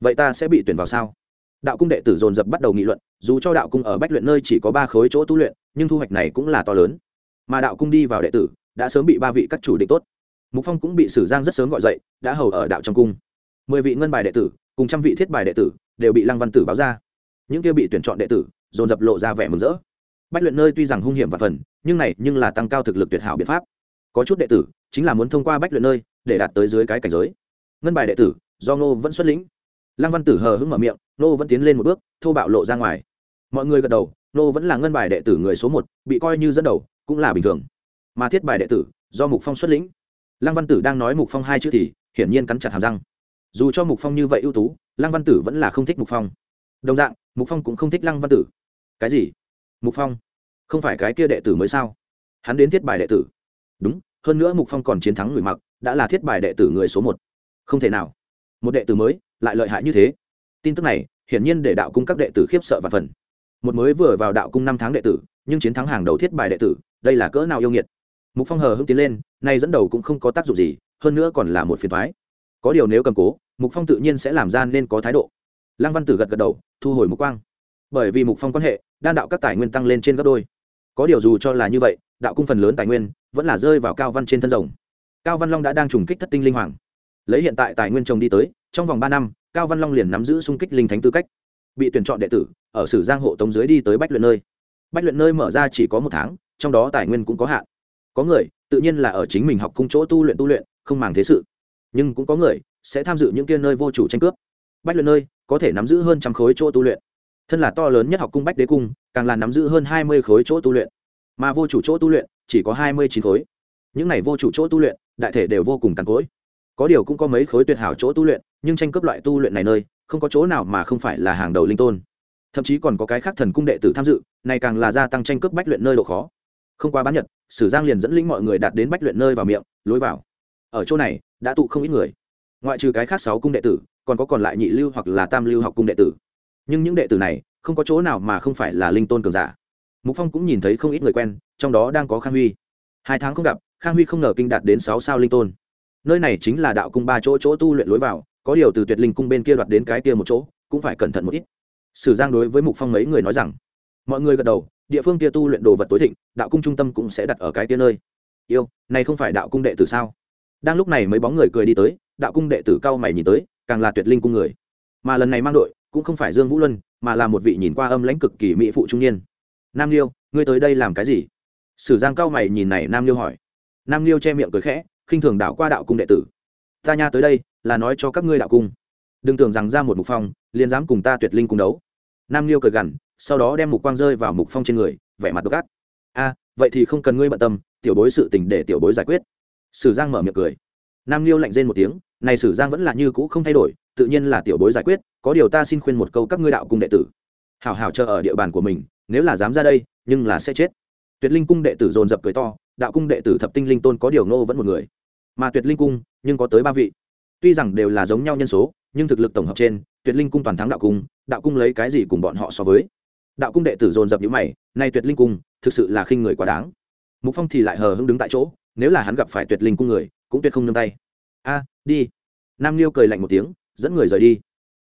vậy ta sẽ bị tuyển vào sao? Đạo cung đệ tử dồn dập bắt đầu nghị luận, dù cho đạo cung ở bách luyện nơi chỉ có ba khối chỗ tu luyện, nhưng thu hoạch này cũng là to lớn. Mà đạo cung đi vào đệ tử, đã sớm bị ba vị các chủ định tốt. Mục phong cũng bị sử giang rất sớm gọi dậy, đã hầu ở đạo trong cung. Mười vị ngân bài đệ tử, cùng trăm vị thiết bài đệ tử, đều bị lăng văn tử báo ra. Những kia bị tuyển chọn đệ tử, dồn dập lộ ra vẻ mừng rỡ bách luyện nơi tuy rằng hung hiểm và phần, nhưng này nhưng là tăng cao thực lực tuyệt hảo biện pháp. Có chút đệ tử chính là muốn thông qua bách luyện nơi để đạt tới dưới cái cảnh giới. Ngân bài đệ tử do ngô vẫn xuất lĩnh. Lăng văn tử hờ hững mở miệng, ngô vẫn tiến lên một bước, thô bạo lộ ra ngoài. Mọi người gật đầu, ngô vẫn là ngân bài đệ tử người số một, bị coi như dẫn đầu, cũng là bình thường. Mà thiết bài đệ tử do mục phong xuất lĩnh. Lăng văn tử đang nói mục phong hai chữ thì hiển nhiên cắn chặt hàm răng. Dù cho mục phong như vậy ưu tú, lăng văn tử vẫn là không thích mục phong. Đồng dạng, mục phong cũng không thích lăng văn tử. Cái gì? Mục phong, không phải cái kia đệ tử mới sao? Hắn đến thiết bài đệ tử. Đúng, hơn nữa mục phong còn chiến thắng người mặc, đã là thiết bài đệ tử người số một. Không thể nào. Một đệ tử mới, lại lợi hại như thế. Tin tức này, hiển nhiên để đạo cung các đệ tử khiếp sợ và phần. Một mới vừa vào đạo cung năm tháng đệ tử, nhưng chiến thắng hàng đầu thiết bài đệ tử, đây là cỡ nào yêu nghiệt. Mục phong hờ hững tiến lên, nay dẫn đầu cũng không có tác dụng gì, hơn nữa còn là một phiền thoái có điều nếu cầm cố, mục phong tự nhiên sẽ làm ra nên có thái độ. Lăng văn tử gật gật đầu, thu hồi mục quang bởi vì mục phong quan hệ, đan đạo các tài nguyên tăng lên trên gấp đôi. Có điều dù cho là như vậy, đạo cung phần lớn tài nguyên vẫn là rơi vào cao văn trên thân rồng. Cao văn long đã đang trùng kích thất tinh linh hoàng. Lấy hiện tại tài nguyên trồng đi tới, trong vòng ba năm, cao văn long liền nắm giữ xung kích linh thánh tư cách. Bị tuyển chọn đệ tử, ở sử giang hộ tống dưới đi tới bách luyện nơi. Bách luyện nơi mở ra chỉ có một tháng, trong đó tài nguyên cũng có hạn. Có người, tự nhiên là ở chính mình học cung chỗ tu luyện tu luyện, không màng thế sự. Nhưng cũng có người sẽ tham dự những kia nơi vô chủ tranh cướp. Bách luyện nơi có thể nắm giữ hơn trăm khối chỗ tu luyện thân là to lớn nhất học cung bách đế cung, càng là nắm giữ hơn hai mươi khối chỗ tu luyện. Mà vô chủ chỗ tu luyện, chỉ có hai mươi chín khối. Những này vô chủ chỗ tu luyện, đại thể đều vô cùng cằn cối có điều cũng có mấy khối tuyệt hảo chỗ tu luyện, nhưng tranh cướp loại tu luyện này nơi, không có chỗ nào mà không phải là hàng đầu linh tôn. Thậm chí còn có cái khác thần cung đệ tử tham dự, này càng là gia tăng tranh cướp bách luyện nơi độ khó. Không qua bán nhật, sử giang liền dẫn lĩnh mọi người đạt đến bách luyện nơi vào miệng, lối vào. Ở chỗ này, đã tụ không ít người. Ngoại trừ cái khác sáu cung đệ tử, còn có còn lại nhị lưu hoặc là tam lưu học cung đệ tử nhưng những đệ tử này không có chỗ nào mà không phải là linh tôn cường giả. Mục phong cũng nhìn thấy không ít người quen, trong đó đang có khang huy. Hai tháng không gặp, khang huy không ngờ kinh đạt đến sáu sao linh tôn. Nơi này chính là đạo cung ba chỗ chỗ tu luyện lối vào, có điều từ tuyệt linh cung bên kia đoạt đến cái kia một chỗ, cũng phải cẩn thận một ít. Sử giang đối với mục phong mấy người nói rằng, mọi người gật đầu, địa phương kia tu luyện đồ vật tối thịnh, đạo cung trung tâm cũng sẽ đặt ở cái kia nơi. Yêu, này không phải đạo cung đệ tử sao? Đang lúc này mấy bóng người cười đi tới, đạo cung đệ tử cao mày nhìn tới, càng là tuyệt linh cung người mà lần này mang đội cũng không phải dương vũ luân, mà là một vị nhìn qua âm lãnh cực kỳ mỹ phụ trung niên. Nam liêu, ngươi tới đây làm cái gì? Sử giang cao mày nhìn này nam liêu hỏi. Nam liêu che miệng cười khẽ, khinh thường đạo qua đạo cung đệ tử. Ta nha tới đây, là nói cho các ngươi đạo cung. Đừng tưởng rằng ra một mục phong, liền dám cùng ta tuyệt linh cung đấu. Nam liêu cười gằn, sau đó đem mục quang rơi vào mục phong trên người, vẻ mặt độc ác. A, vậy thì không cần ngươi bận tâm, tiểu bối sự tình để tiểu bối giải quyết. Sử giang mở miệng cười. Nam liêu lạnh rên một tiếng này sử giang vẫn là như cũ không thay đổi, tự nhiên là tiểu bối giải quyết, có điều ta xin khuyên một câu các ngươi đạo cung đệ tử. Hảo hảo chờ ở địa bàn của mình, nếu là dám ra đây, nhưng là sẽ chết. Tuyệt linh cung đệ tử dồn dập cười to, đạo cung đệ tử thập tinh linh tôn có điều nô vẫn một người. Mà tuyệt linh cung, nhưng có tới ba vị. Tuy rằng đều là giống nhau nhân số, nhưng thực lực tổng hợp trên, tuyệt linh cung toàn thắng đạo cung đạo cung lấy cái gì cùng bọn họ so với? Đạo cung đệ tử dồn dập nhữ mày, nay tuyệt linh cung, thực sự là khinh người quá đáng. Mục phong thì lại hờ hững đứng tại chỗ, nếu là hắn gặp phải tuyệt linh cung người, cũng tuyệt không nương tay a, đi. Nam liêu cười lạnh một tiếng, dẫn người rời đi.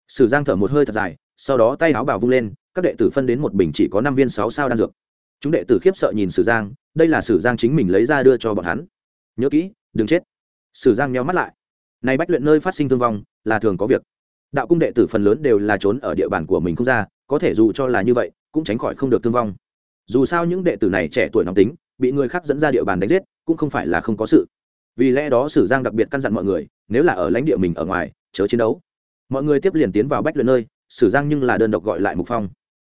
Sử giang thở một hơi thật dài, sau đó tay áo bào vung lên, các đệ tử phân đến một bình chỉ có năm viên sáu sao đan dược. Chúng đệ tử khiếp sợ nhìn sử giang, đây là sử giang chính mình lấy ra đưa cho bọn hắn. Nhớ kỹ, đừng chết. Sử giang nheo mắt lại. Nay bách luyện nơi phát sinh thương vong, là thường có việc. Đạo cung đệ tử phần lớn đều là trốn ở địa bàn của mình không ra, có thể dù cho là như vậy, cũng tránh khỏi không được thương vong. Dù sao những đệ tử này trẻ tuổi nóng tính, bị người khác dẫn ra địa bàn đánh giết, cũng không phải là không có sự vì lẽ đó sử giang đặc biệt căn dặn mọi người, nếu là ở lãnh địa mình ở ngoài, chớ chiến đấu. Mọi người tiếp liền tiến vào bách luyện nơi, sử giang nhưng là đơn độc gọi lại mục phong.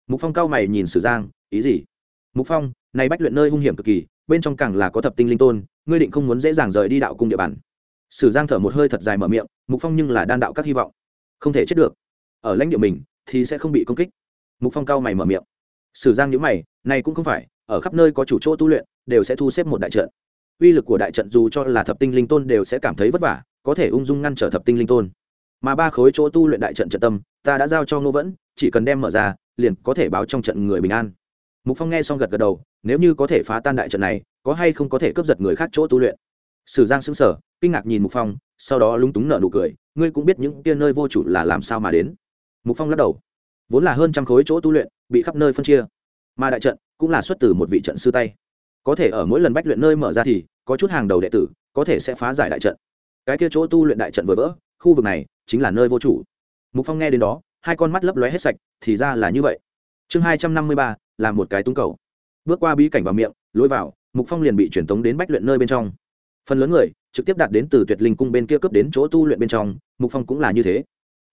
Mục phong cao mày nhìn sử giang, ý gì? Mục phong, này bách luyện nơi hung hiểm cực kỳ, bên trong càng là có thập tinh linh tôn, ngươi định không muốn dễ dàng rời đi đạo cung địa bàn. Sử giang thở một hơi thật dài mở miệng, mục phong nhưng là đan đạo các hy vọng. Không thể chết được. Ở lãnh địa mình, thì sẽ không bị công kích. Mục phong cao mày mở miệng. Sử giang nhữ mày, này cũng không phải, ở khắp nơi có chủ chỗ tu luyện, đều sẽ thu xếp một đại trận uy lực của đại trận dù cho là thập tinh linh tôn đều sẽ cảm thấy vất vả, có thể ung dung ngăn trở thập tinh linh tôn. Mà ba khối chỗ tu luyện đại trận trận tâm, ta đã giao cho ngô vẫn, chỉ cần đem mở ra, liền có thể báo trong trận người bình an. Mục phong nghe xong gật gật đầu, nếu như có thể phá tan đại trận này, có hay không có thể cướp giật người khác chỗ tu luyện? Sử giang sững sờ, kinh ngạc nhìn mục phong, sau đó lúng túng nở nụ cười, ngươi cũng biết những kia nơi vô chủ là làm sao mà đến. Mục phong lắc đầu, vốn là hơn trăm khối chỗ tu luyện, bị khắp nơi phân chia, mà đại trận cũng là xuất từ một vị trận sư tay có thể ở mỗi lần bách luyện nơi mở ra thì, có chút hàng đầu đệ tử có thể sẽ phá giải đại trận. Cái kia chỗ tu luyện đại trận vừa vỡ, khu vực này chính là nơi vô chủ. Mục phong nghe đến đó, hai con mắt lấp lóe hết sạch, thì ra là như vậy. Chương hai trăm năm mươi ba, là một cái tung cầu. Bước qua bí cảnh vào miệng, lối vào, mục phong liền bị truyền tống đến bách luyện nơi bên trong. Phần lớn người trực tiếp đạt đến từ tuyệt linh cung bên kia cướp đến chỗ tu luyện bên trong, mục phong cũng là như thế.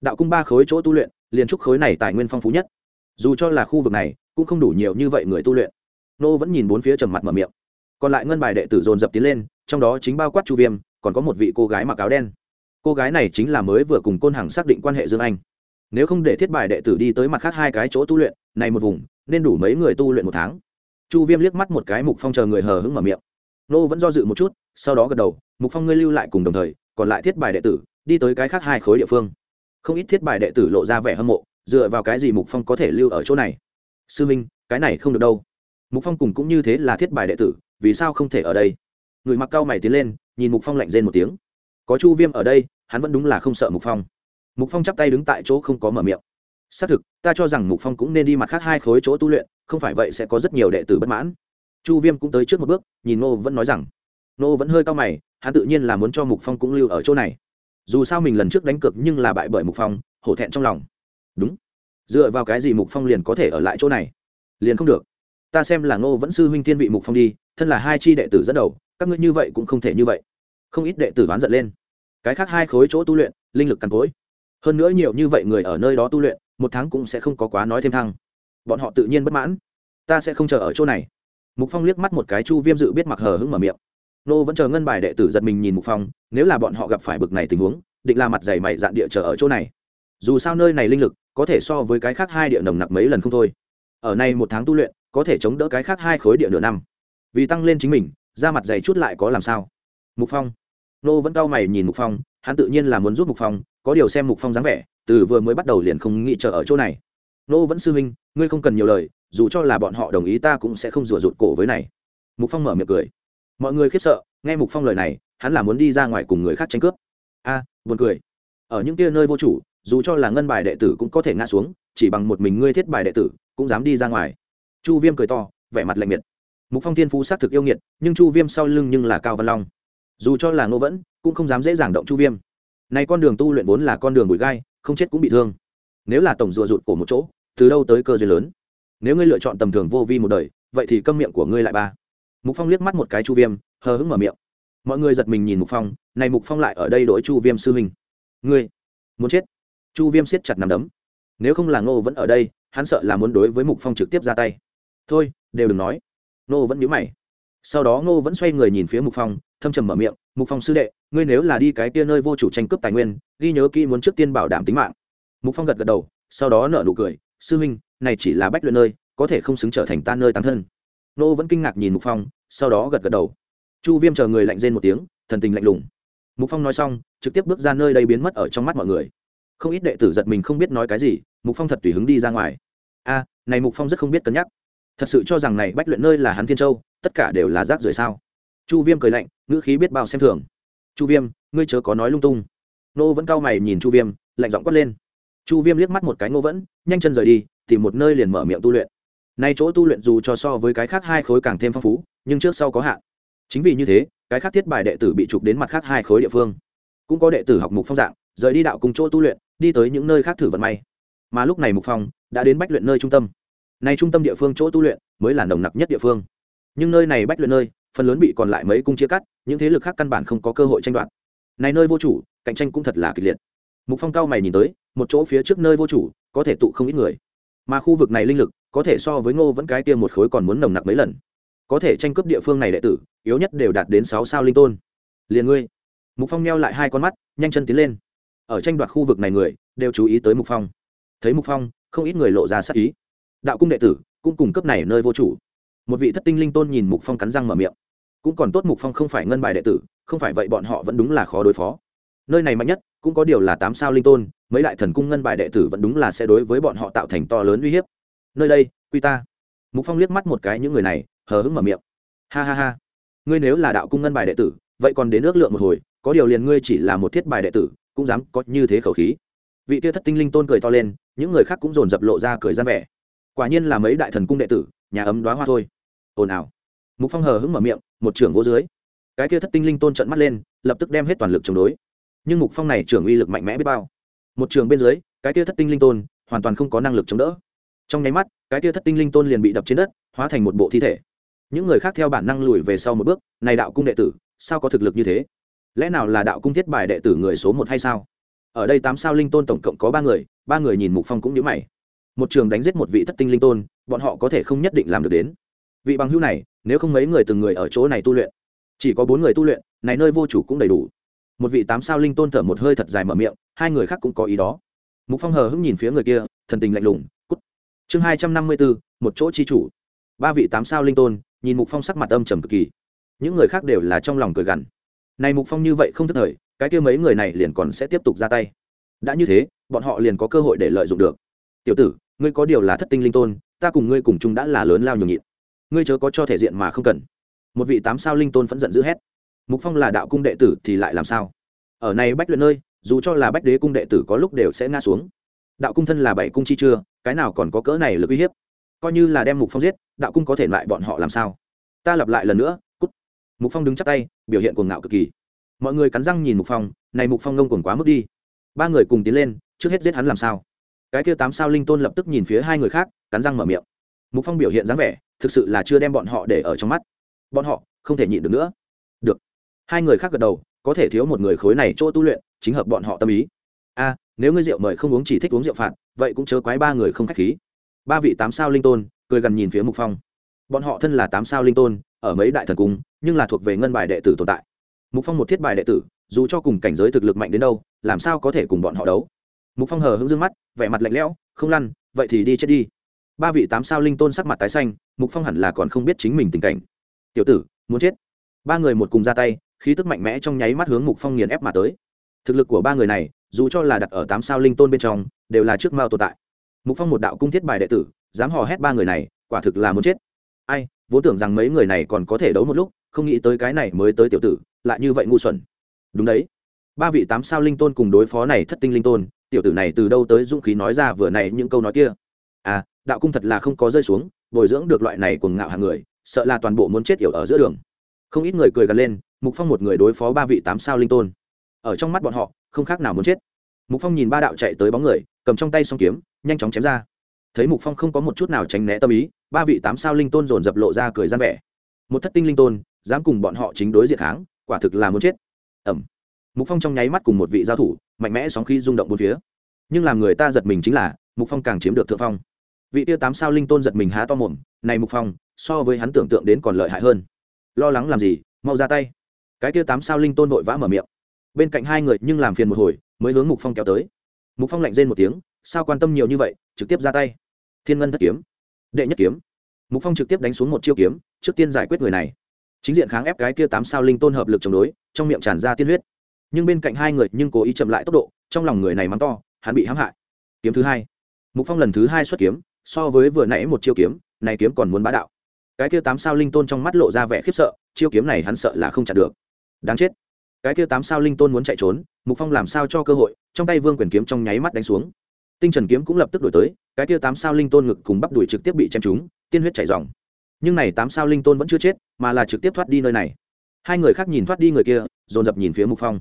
Đạo cung ba khối chỗ tu luyện, liền trúc khối này tài nguyên phong phú nhất. Dù cho là khu vực này, cũng không đủ nhiều như vậy người tu luyện nô vẫn nhìn bốn phía trầm mặt mở miệng. Còn lại ngân bài đệ tử dồn dập tiến lên, trong đó chính bao quát chu viêm, còn có một vị cô gái mặc áo đen. Cô gái này chính là mới vừa cùng côn hằng xác định quan hệ dương anh. Nếu không để thiết bài đệ tử đi tới mặt khác hai cái chỗ tu luyện, này một vùng, nên đủ mấy người tu luyện một tháng. Chu viêm liếc mắt một cái mục phong chờ người hờ hững mở miệng. Nô vẫn do dự một chút, sau đó gật đầu, mục phong ngươi lưu lại cùng đồng thời, còn lại thiết bài đệ tử, đi tới cái khác hai khối địa phương. Không ít thiết bài đệ tử lộ ra vẻ hâm mộ, dựa vào cái gì mục phong có thể lưu ở chỗ này? Sư minh, cái này không được đâu mục phong cùng cũng như thế là thiết bài đệ tử, vì sao không thể ở đây? Người mặc cao mày tiến lên, nhìn mục phong lạnh rên một tiếng. Có chu viêm ở đây, hắn vẫn đúng là không sợ mục phong. Mục phong chắp tay đứng tại chỗ không có mở miệng. Xác thực, ta cho rằng mục phong cũng nên đi mặt khác hai khối chỗ tu luyện, không phải vậy sẽ có rất nhiều đệ tử bất mãn. Chu viêm cũng tới trước một bước, nhìn nô vẫn nói rằng. Nô vẫn hơi cao mày, hắn tự nhiên là muốn cho mục phong cũng lưu ở chỗ này. Dù sao mình lần trước đánh cực nhưng là bại bởi mục phong, hổ thẹn trong lòng. Đúng. Dựa vào cái gì mục phong liền có thể ở lại chỗ này? Liền không được ta xem là ngô vẫn sư huynh thiên vị mục phong đi, thân là hai chi đệ tử dẫn đầu, các ngươi như vậy cũng không thể như vậy. Không ít đệ tử đoán giận lên. Cái khác hai khối chỗ tu luyện, linh lực cằn cối hơn nữa nhiều như vậy người ở nơi đó tu luyện, một tháng cũng sẽ không có quá nói thêm thăng. Bọn họ tự nhiên bất mãn. Ta sẽ không chờ ở chỗ này. Mục phong liếc mắt một cái chu viêm dự biết mặc hờ hững mở miệng. Nô vẫn chờ ngân bài đệ tử giật mình nhìn mục phong, nếu là bọn họ gặp phải bực này tình huống, định là mặt dày mày dạn địa chờ ở chỗ này. Dù sao nơi này linh lực, có thể so với cái khác hai địa nồng nặc mấy lần không thôi ở nay một tháng tu luyện, có thể chống đỡ cái khác hai khối địa nửa năm. Vì tăng lên chính mình, da mặt dày chút lại có làm sao? Mục phong. Nô vẫn cau mày nhìn mục phong, hắn tự nhiên là muốn giúp mục phong, có điều xem mục phong dáng vẻ, từ vừa mới bắt đầu liền không nghĩ chờ ở chỗ này. Nô vẫn sư huynh, ngươi không cần nhiều lời, dù cho là bọn họ đồng ý ta cũng sẽ không rủa rụt cổ với này. Mục phong mở miệng cười. Mọi người khiếp sợ, nghe mục phong lời này, hắn là muốn đi ra ngoài cùng người khác tranh cướp. A, buồn cười. Ở những kia nơi vô chủ dù cho là ngân bài đệ tử cũng có thể ngã xuống, chỉ bằng một mình ngươi thiết bài đệ tử, cũng dám đi ra ngoài. Chu viêm cười to, vẻ mặt lạnh miệt. Mục phong thiên phú xác thực yêu nghiệt, nhưng chu viêm sau lưng nhưng là cao văn long. Dù cho là ngô vẫn, cũng không dám dễ dàng động chu viêm. Nay con đường tu luyện vốn là con đường bụi gai, không chết cũng bị thương. Nếu là tổng rùa rụt cổ một chỗ, từ đâu tới cơ duyên lớn? Nếu ngươi lựa chọn tầm thường vô vi một đời, vậy thì câm miệng của ngươi lại ba. Mục phong liếc mắt một cái chu viêm, hờ hững mở miệng. Mọi người giật mình nhìn mục phong, này mục phong lại ở đây đổi chu viêm sư huynh. Ngươi muốn chết? Chu viêm siết chặt nằm đấm. Nếu không là ngô vẫn ở đây, hắn sợ là muốn đối với mục phong trực tiếp ra tay. Thôi, đều đừng nói. Ngô vẫn nhíu mày. Sau đó ngô vẫn xoay người nhìn phía mục phong, thâm trầm mở miệng, mục phong sư đệ, ngươi nếu là đi cái kia nơi vô chủ tranh cướp tài nguyên, ghi nhớ kỹ muốn trước tiên bảo đảm tính mạng. Mục phong gật gật đầu, sau đó nở nụ cười, sư huynh, này chỉ là bách luyện nơi, có thể không xứng trở thành tan nơi tán thân. Nô vẫn kinh ngạc nhìn mục phong, sau đó gật gật đầu. Chu viêm chờ người lạnh rên một tiếng, thần tình lạnh lùng. Mục phong nói xong, trực tiếp bước ra nơi đây biến mất ở trong mắt mọi người không ít đệ tử giật mình không biết nói cái gì, mục phong thật tùy hứng đi ra ngoài. A, này mục phong rất không biết cân nhắc. Thật sự cho rằng này bách luyện nơi là hắn thiên châu, tất cả đều là rác rưởi sao? Chu viêm cười lạnh, ngữ khí biết bao xem thường. Chu viêm, ngươi chớ có nói lung tung. Nô vẫn cau mày nhìn chu viêm, lạnh giọng quát lên. Chu viêm liếc mắt một cái ngô vẫn, nhanh chân rời đi, tìm một nơi liền mở miệng tu luyện. Nay chỗ tu luyện dù cho so với cái khác hai khối càng thêm phong phú, nhưng trước sau có hạn. Chính vì như thế, cái khác thiết bài đệ tử bị trục đến mặt khác hai khối địa phương. Cũng có đệ tử học mục phong dạng rời đi đạo cùng chỗ tu luyện, đi tới những nơi khác thử vận may. Mà lúc này mục phong đã đến bách luyện nơi trung tâm. Nay trung tâm địa phương chỗ tu luyện mới là nồng nặc nhất địa phương. Nhưng nơi này bách luyện nơi, phần lớn bị còn lại mấy cung chia cắt, những thế lực khác căn bản không có cơ hội tranh đoạt. Này nơi vô chủ, cạnh tranh cũng thật là kịch liệt. Mục phong cao mày nhìn tới, một chỗ phía trước nơi vô chủ, có thể tụ không ít người. Mà khu vực này linh lực, có thể so với ngô vẫn cái tiêm một khối còn muốn nồng nặc mấy lần. Có thể tranh cướp địa phương này đệ tử, yếu nhất đều đạt đến sáu sao linh tôn. Liền ngươi. Mục phong neo lại hai con mắt, nhanh chân tiến lên ở tranh đoạt khu vực này người, đều chú ý tới mục phong. Thấy mục phong, không ít người lộ ra sắc ý. Đạo cung đệ tử cũng cùng cấp này nơi vô chủ. Một vị thất tinh linh tôn nhìn mục phong cắn răng mở miệng. Cũng còn tốt mục phong không phải ngân bài đệ tử, không phải vậy bọn họ vẫn đúng là khó đối phó. Nơi này mạnh nhất cũng có điều là tám sao linh tôn, mấy đại thần cung ngân bài đệ tử vẫn đúng là sẽ đối với bọn họ tạo thành to lớn uy hiếp. Nơi đây, quy ta. Mục phong liếc mắt một cái những người này, hờ hững mở miệng. Ha ha ha. Ngươi nếu là đạo cung ngân bài đệ tử, vậy còn đến ước lượng một hồi, có điều liền ngươi chỉ là một thiết bài đệ tử cũng dám có như thế khẩu khí. Vị tia thất tinh linh tôn cười to lên, những người khác cũng dồn dập lộ ra cười gian vẻ. Quả nhiên là mấy đại thần cung đệ tử, nhà ấm đoá hoa thôi. Ồn ào. Mục phong hờ hững mở miệng, một trưởng vô dưới. Cái kia thất tinh linh tôn trận mắt lên, lập tức đem hết toàn lực chống đối. Nhưng mục phong này trưởng uy lực mạnh mẽ biết bao. Một trường bên dưới, cái kia thất tinh linh tôn hoàn toàn không có năng lực chống đỡ. Trong nháy mắt, cái kia thất tinh linh tôn liền bị đập trên đất, hóa thành một bộ thi thể. Những người khác theo bản năng lùi về sau một bước, này đạo cung đệ tử, sao có thực lực như thế? Lẽ nào là đạo cung thiết bài đệ tử người số một hay sao? Ở đây tám sao linh tôn tổng cộng có ba người ba người nhìn mục phong cũng nhớ mày. Một trường đánh giết một vị thất tinh linh tôn, bọn họ có thể không nhất định làm được đến. Vị bằng hữu này, nếu không mấy người từng người ở chỗ này tu luyện, chỉ có bốn người tu luyện, này nơi vô chủ cũng đầy đủ. Một vị tám sao linh tôn thở một hơi thật dài mở miệng, hai người khác cũng có ý đó. Mục phong hờ hững nhìn phía người kia, thần tình lạnh lùng, cút. Chương hai trăm năm mươi bốn, một chỗ chi chủ. Ba vị tám sao linh tôn, nhìn mục phong sắc mặt âm trầm cực kỳ. Những người khác đều là trong lòng cười gằn này mục phong như vậy không thức thời, cái kia mấy người này liền còn sẽ tiếp tục ra tay. Đã như thế, bọn họ liền có cơ hội để lợi dụng được. Tiểu tử, ngươi có điều là thất tinh linh tôn, ta cùng ngươi cùng chung đã là lớn lao nhường nhịn. Ngươi chớ có cho thể diện mà không cần. Một vị tám sao linh tôn phẫn giận d ữ hét. Mục phong là đạo cung đệ tử thì lại làm sao? Ở này bách luyện nơi, dù cho là bách đế cung đệ tử có lúc đều sẽ ngã xuống. Đạo cung thân là bảy cung chi chưa, cái nào còn có cỡ này lực uy hiếp? Coi như là đem mục phong giết, đạo cung có thể lại bọn họ làm sao? Ta lặp lại lần nữa mục phong đứng chắc tay, biểu hiện cuồng ngạo cực kỳ. Mọi người cắn răng nhìn mục phong, này mục phong ngông cuồng quá mức đi. Ba người cùng tiến lên, trước hết giết hắn làm sao? Cái kia tám sao linh tôn lập tức nhìn phía hai người khác, cắn răng mở miệng. Mục phong biểu hiện dáng vẻ, thực sự là chưa đem bọn họ để ở trong mắt. Bọn họ, không thể nhịn được nữa. Được. Hai người khác gật đầu, có thể thiếu một người khối này chỗ tu luyện, chính hợp bọn họ tâm ý. A, nếu ngươi rượu mời không uống chỉ thích uống rượu phạt, vậy cũng chớ quái ba người không khách khí. Ba vị tám sao linh tôn, cười gần nhìn phía mục phong. Bọn họ thân là tám sao linh tôn ở mấy đại thần cung, nhưng là thuộc về ngân bài đệ tử tồn tại. Mục phong một thiết bài đệ tử, dù cho cùng cảnh giới thực lực mạnh đến đâu, làm sao có thể cùng bọn họ đấu? Mục phong hờ hững dương mắt, vẻ mặt lạnh lẽo, không lăn, vậy thì đi chết đi. Ba vị tám sao linh tôn sắc mặt tái xanh, mục phong hẳn là còn không biết chính mình tình cảnh. Tiểu tử, muốn chết? Ba người một cùng ra tay, khí tức mạnh mẽ trong nháy mắt hướng mục phong nghiền ép mà tới. Thực lực của ba người này, dù cho là đặt ở tám sao linh tôn bên trong, đều là trước mao tồn tại. Mục phong một đạo cung thiết bài đệ tử, dám hò hét ba người này, quả thực là muốn chết. Ai vốn tưởng rằng mấy người này còn có thể đấu một lúc, không nghĩ tới cái này mới tới tiểu tử, lại như vậy ngu xuẩn. Đúng đấy. Ba vị tám sao linh tôn cùng đối phó này thất tinh linh tôn, tiểu tử này từ đâu tới dũng khí nói ra vừa này những câu nói kia. À đạo cung thật là không có rơi xuống, bồi dưỡng được loại này cuồng ngạo hàng người, sợ là toàn bộ muốn chết yểu ở giữa đường. Không ít người cười gần lên, mục phong một người đối phó ba vị tám sao linh tôn. Ở trong mắt bọn họ, không khác nào muốn chết. Mục phong nhìn ba đạo chạy tới bóng người, cầm trong tay song kiếm, nhanh chóng chém ra. Thấy mục phong không có một chút nào tránh né tâm ý ba vị tám sao linh tôn dồn dập lộ ra cười gian vẻ. Một thất tinh linh tôn, dám cùng bọn họ chính đối diện kháng, quả thực là muốn chết. Ẩm. Mục phong trong nháy mắt cùng một vị giao thủ, mạnh mẽ sóng khi rung động bốn phía. Nhưng làm người ta giật mình chính là, mục phong càng chiếm được thượng phong. Vị tiêu tám sao linh tôn giật mình há to mồm, này mục phong, so với hắn tưởng tượng đến còn lợi hại hơn. Lo lắng làm gì? Mau ra tay. Cái tiêu tám sao linh tôn vội vã mở miệng. Bên cạnh hai người nhưng làm phiền một hồi, mới hướng mục phong kéo tới. Mục phong lạnh rên một tiếng, sao quan tâm nhiều như vậy, trực tiếp ra tay? Thiên ngân thất kiếm đệ nhất kiếm. Mục phong trực tiếp đánh xuống một chiêu kiếm, trước tiên giải quyết người này. Chính diện kháng ép cái kia tám sao linh tôn hợp lực chống đối, trong miệng tràn ra tiên huyết. Nhưng bên cạnh hai người nhưng cố ý chậm lại tốc độ, trong lòng người này mắng to, hắn bị hãm hại. Kiếm thứ hai. Mục phong lần thứ hai xuất kiếm, so với vừa nãy một chiêu kiếm, này kiếm còn muốn bá đạo. Cái kia tám sao linh tôn trong mắt lộ ra vẻ khiếp sợ, chiêu kiếm này hắn sợ là không chặn được. Đáng chết. Cái kia tám sao linh tôn muốn chạy trốn, mục phong làm sao cho cơ hội, trong tay vương quyền kiếm trong nháy mắt đánh xuống tinh trần kiếm cũng lập tức đổi tới, cái kia tám sao linh tôn ngực cùng bắp đùi trực tiếp bị chém trúng, tiên huyết chảy dòng nhưng này tám sao linh tôn vẫn chưa chết, mà là trực tiếp thoát đi nơi này. Hai người khác nhìn thoát đi người kia, dồn dập nhìn phía mục phong.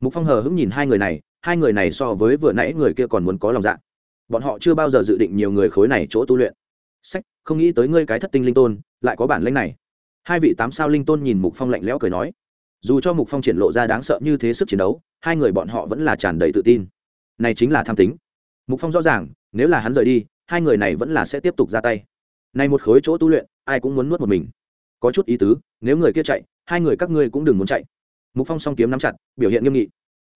Mục phong hờ hững nhìn hai người này, hai người này so với vừa nãy người kia còn muốn có lòng dạ. Bọn họ chưa bao giờ dự định nhiều người khối này chỗ tu luyện. Sách, không nghĩ tới ngươi cái thất tinh linh tôn, lại có bản lĩnh này. Hai vị tám sao linh tôn nhìn mục phong lạnh lẽo cười nói. Dù cho mục phong triển lộ ra đáng sợ như thế sức chiến đấu, hai người bọn họ vẫn là tràn đầy tự tin. Này chính là tham tính mục phong rõ ràng, nếu là hắn rời đi, hai người này vẫn là sẽ tiếp tục ra tay. Này một khối chỗ tu luyện, ai cũng muốn nuốt một mình. Có chút ý tứ, nếu người kia chạy, hai người các ngươi cũng đừng muốn chạy. Mục phong song kiếm nắm chặt, biểu hiện nghiêm nghị.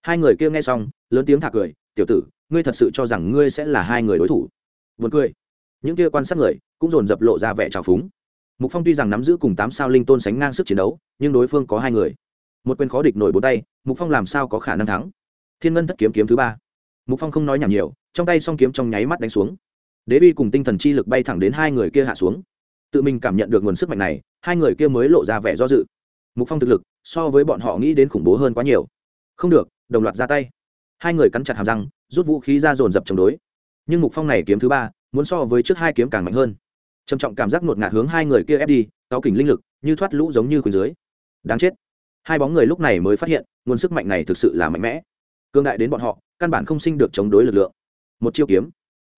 Hai người kia nghe xong, lớn tiếng thả cười, tiểu tử, ngươi thật sự cho rằng ngươi sẽ là hai người đối thủ? Vượt cười. Những kia quan sát người, cũng dồn dập lộ ra vẻ trào phúng. Mục phong tuy rằng nắm giữ cùng tám sao linh tôn sánh ngang sức chiến đấu, nhưng đối phương có hai người. Một quyền khó địch nổi bốn tay, mục phong làm sao có khả năng thắng? Thiên ngân thất kiếm kiếm thứ ba. Mục phong không nói nhảm nhiều trong tay song kiếm trong nháy mắt đánh xuống. Đế bi cùng tinh thần chi lực bay thẳng đến hai người kia hạ xuống. Tự mình cảm nhận được nguồn sức mạnh này, hai người kia mới lộ ra vẻ do dự. Mục phong thực lực, so với bọn họ nghĩ đến khủng bố hơn quá nhiều. Không được, đồng loạt ra tay. Hai người cắn chặt hàm răng, rút vũ khí ra dồn dập chống đối. Nhưng mục phong này kiếm thứ ba, muốn so với trước hai kiếm càng mạnh hơn. Trầm trọng cảm giác ngột ngạt hướng hai người kia ép đi cáo kỉnh linh lực, như thoát lũ giống như khuyến dưới. Đáng chết. Hai bóng người lúc này mới phát hiện, nguồn sức mạnh này thực sự là mạnh mẽ. Cương đại đến bọn họ, căn bản không sinh được chống đối lực lượng một chiêu kiếm.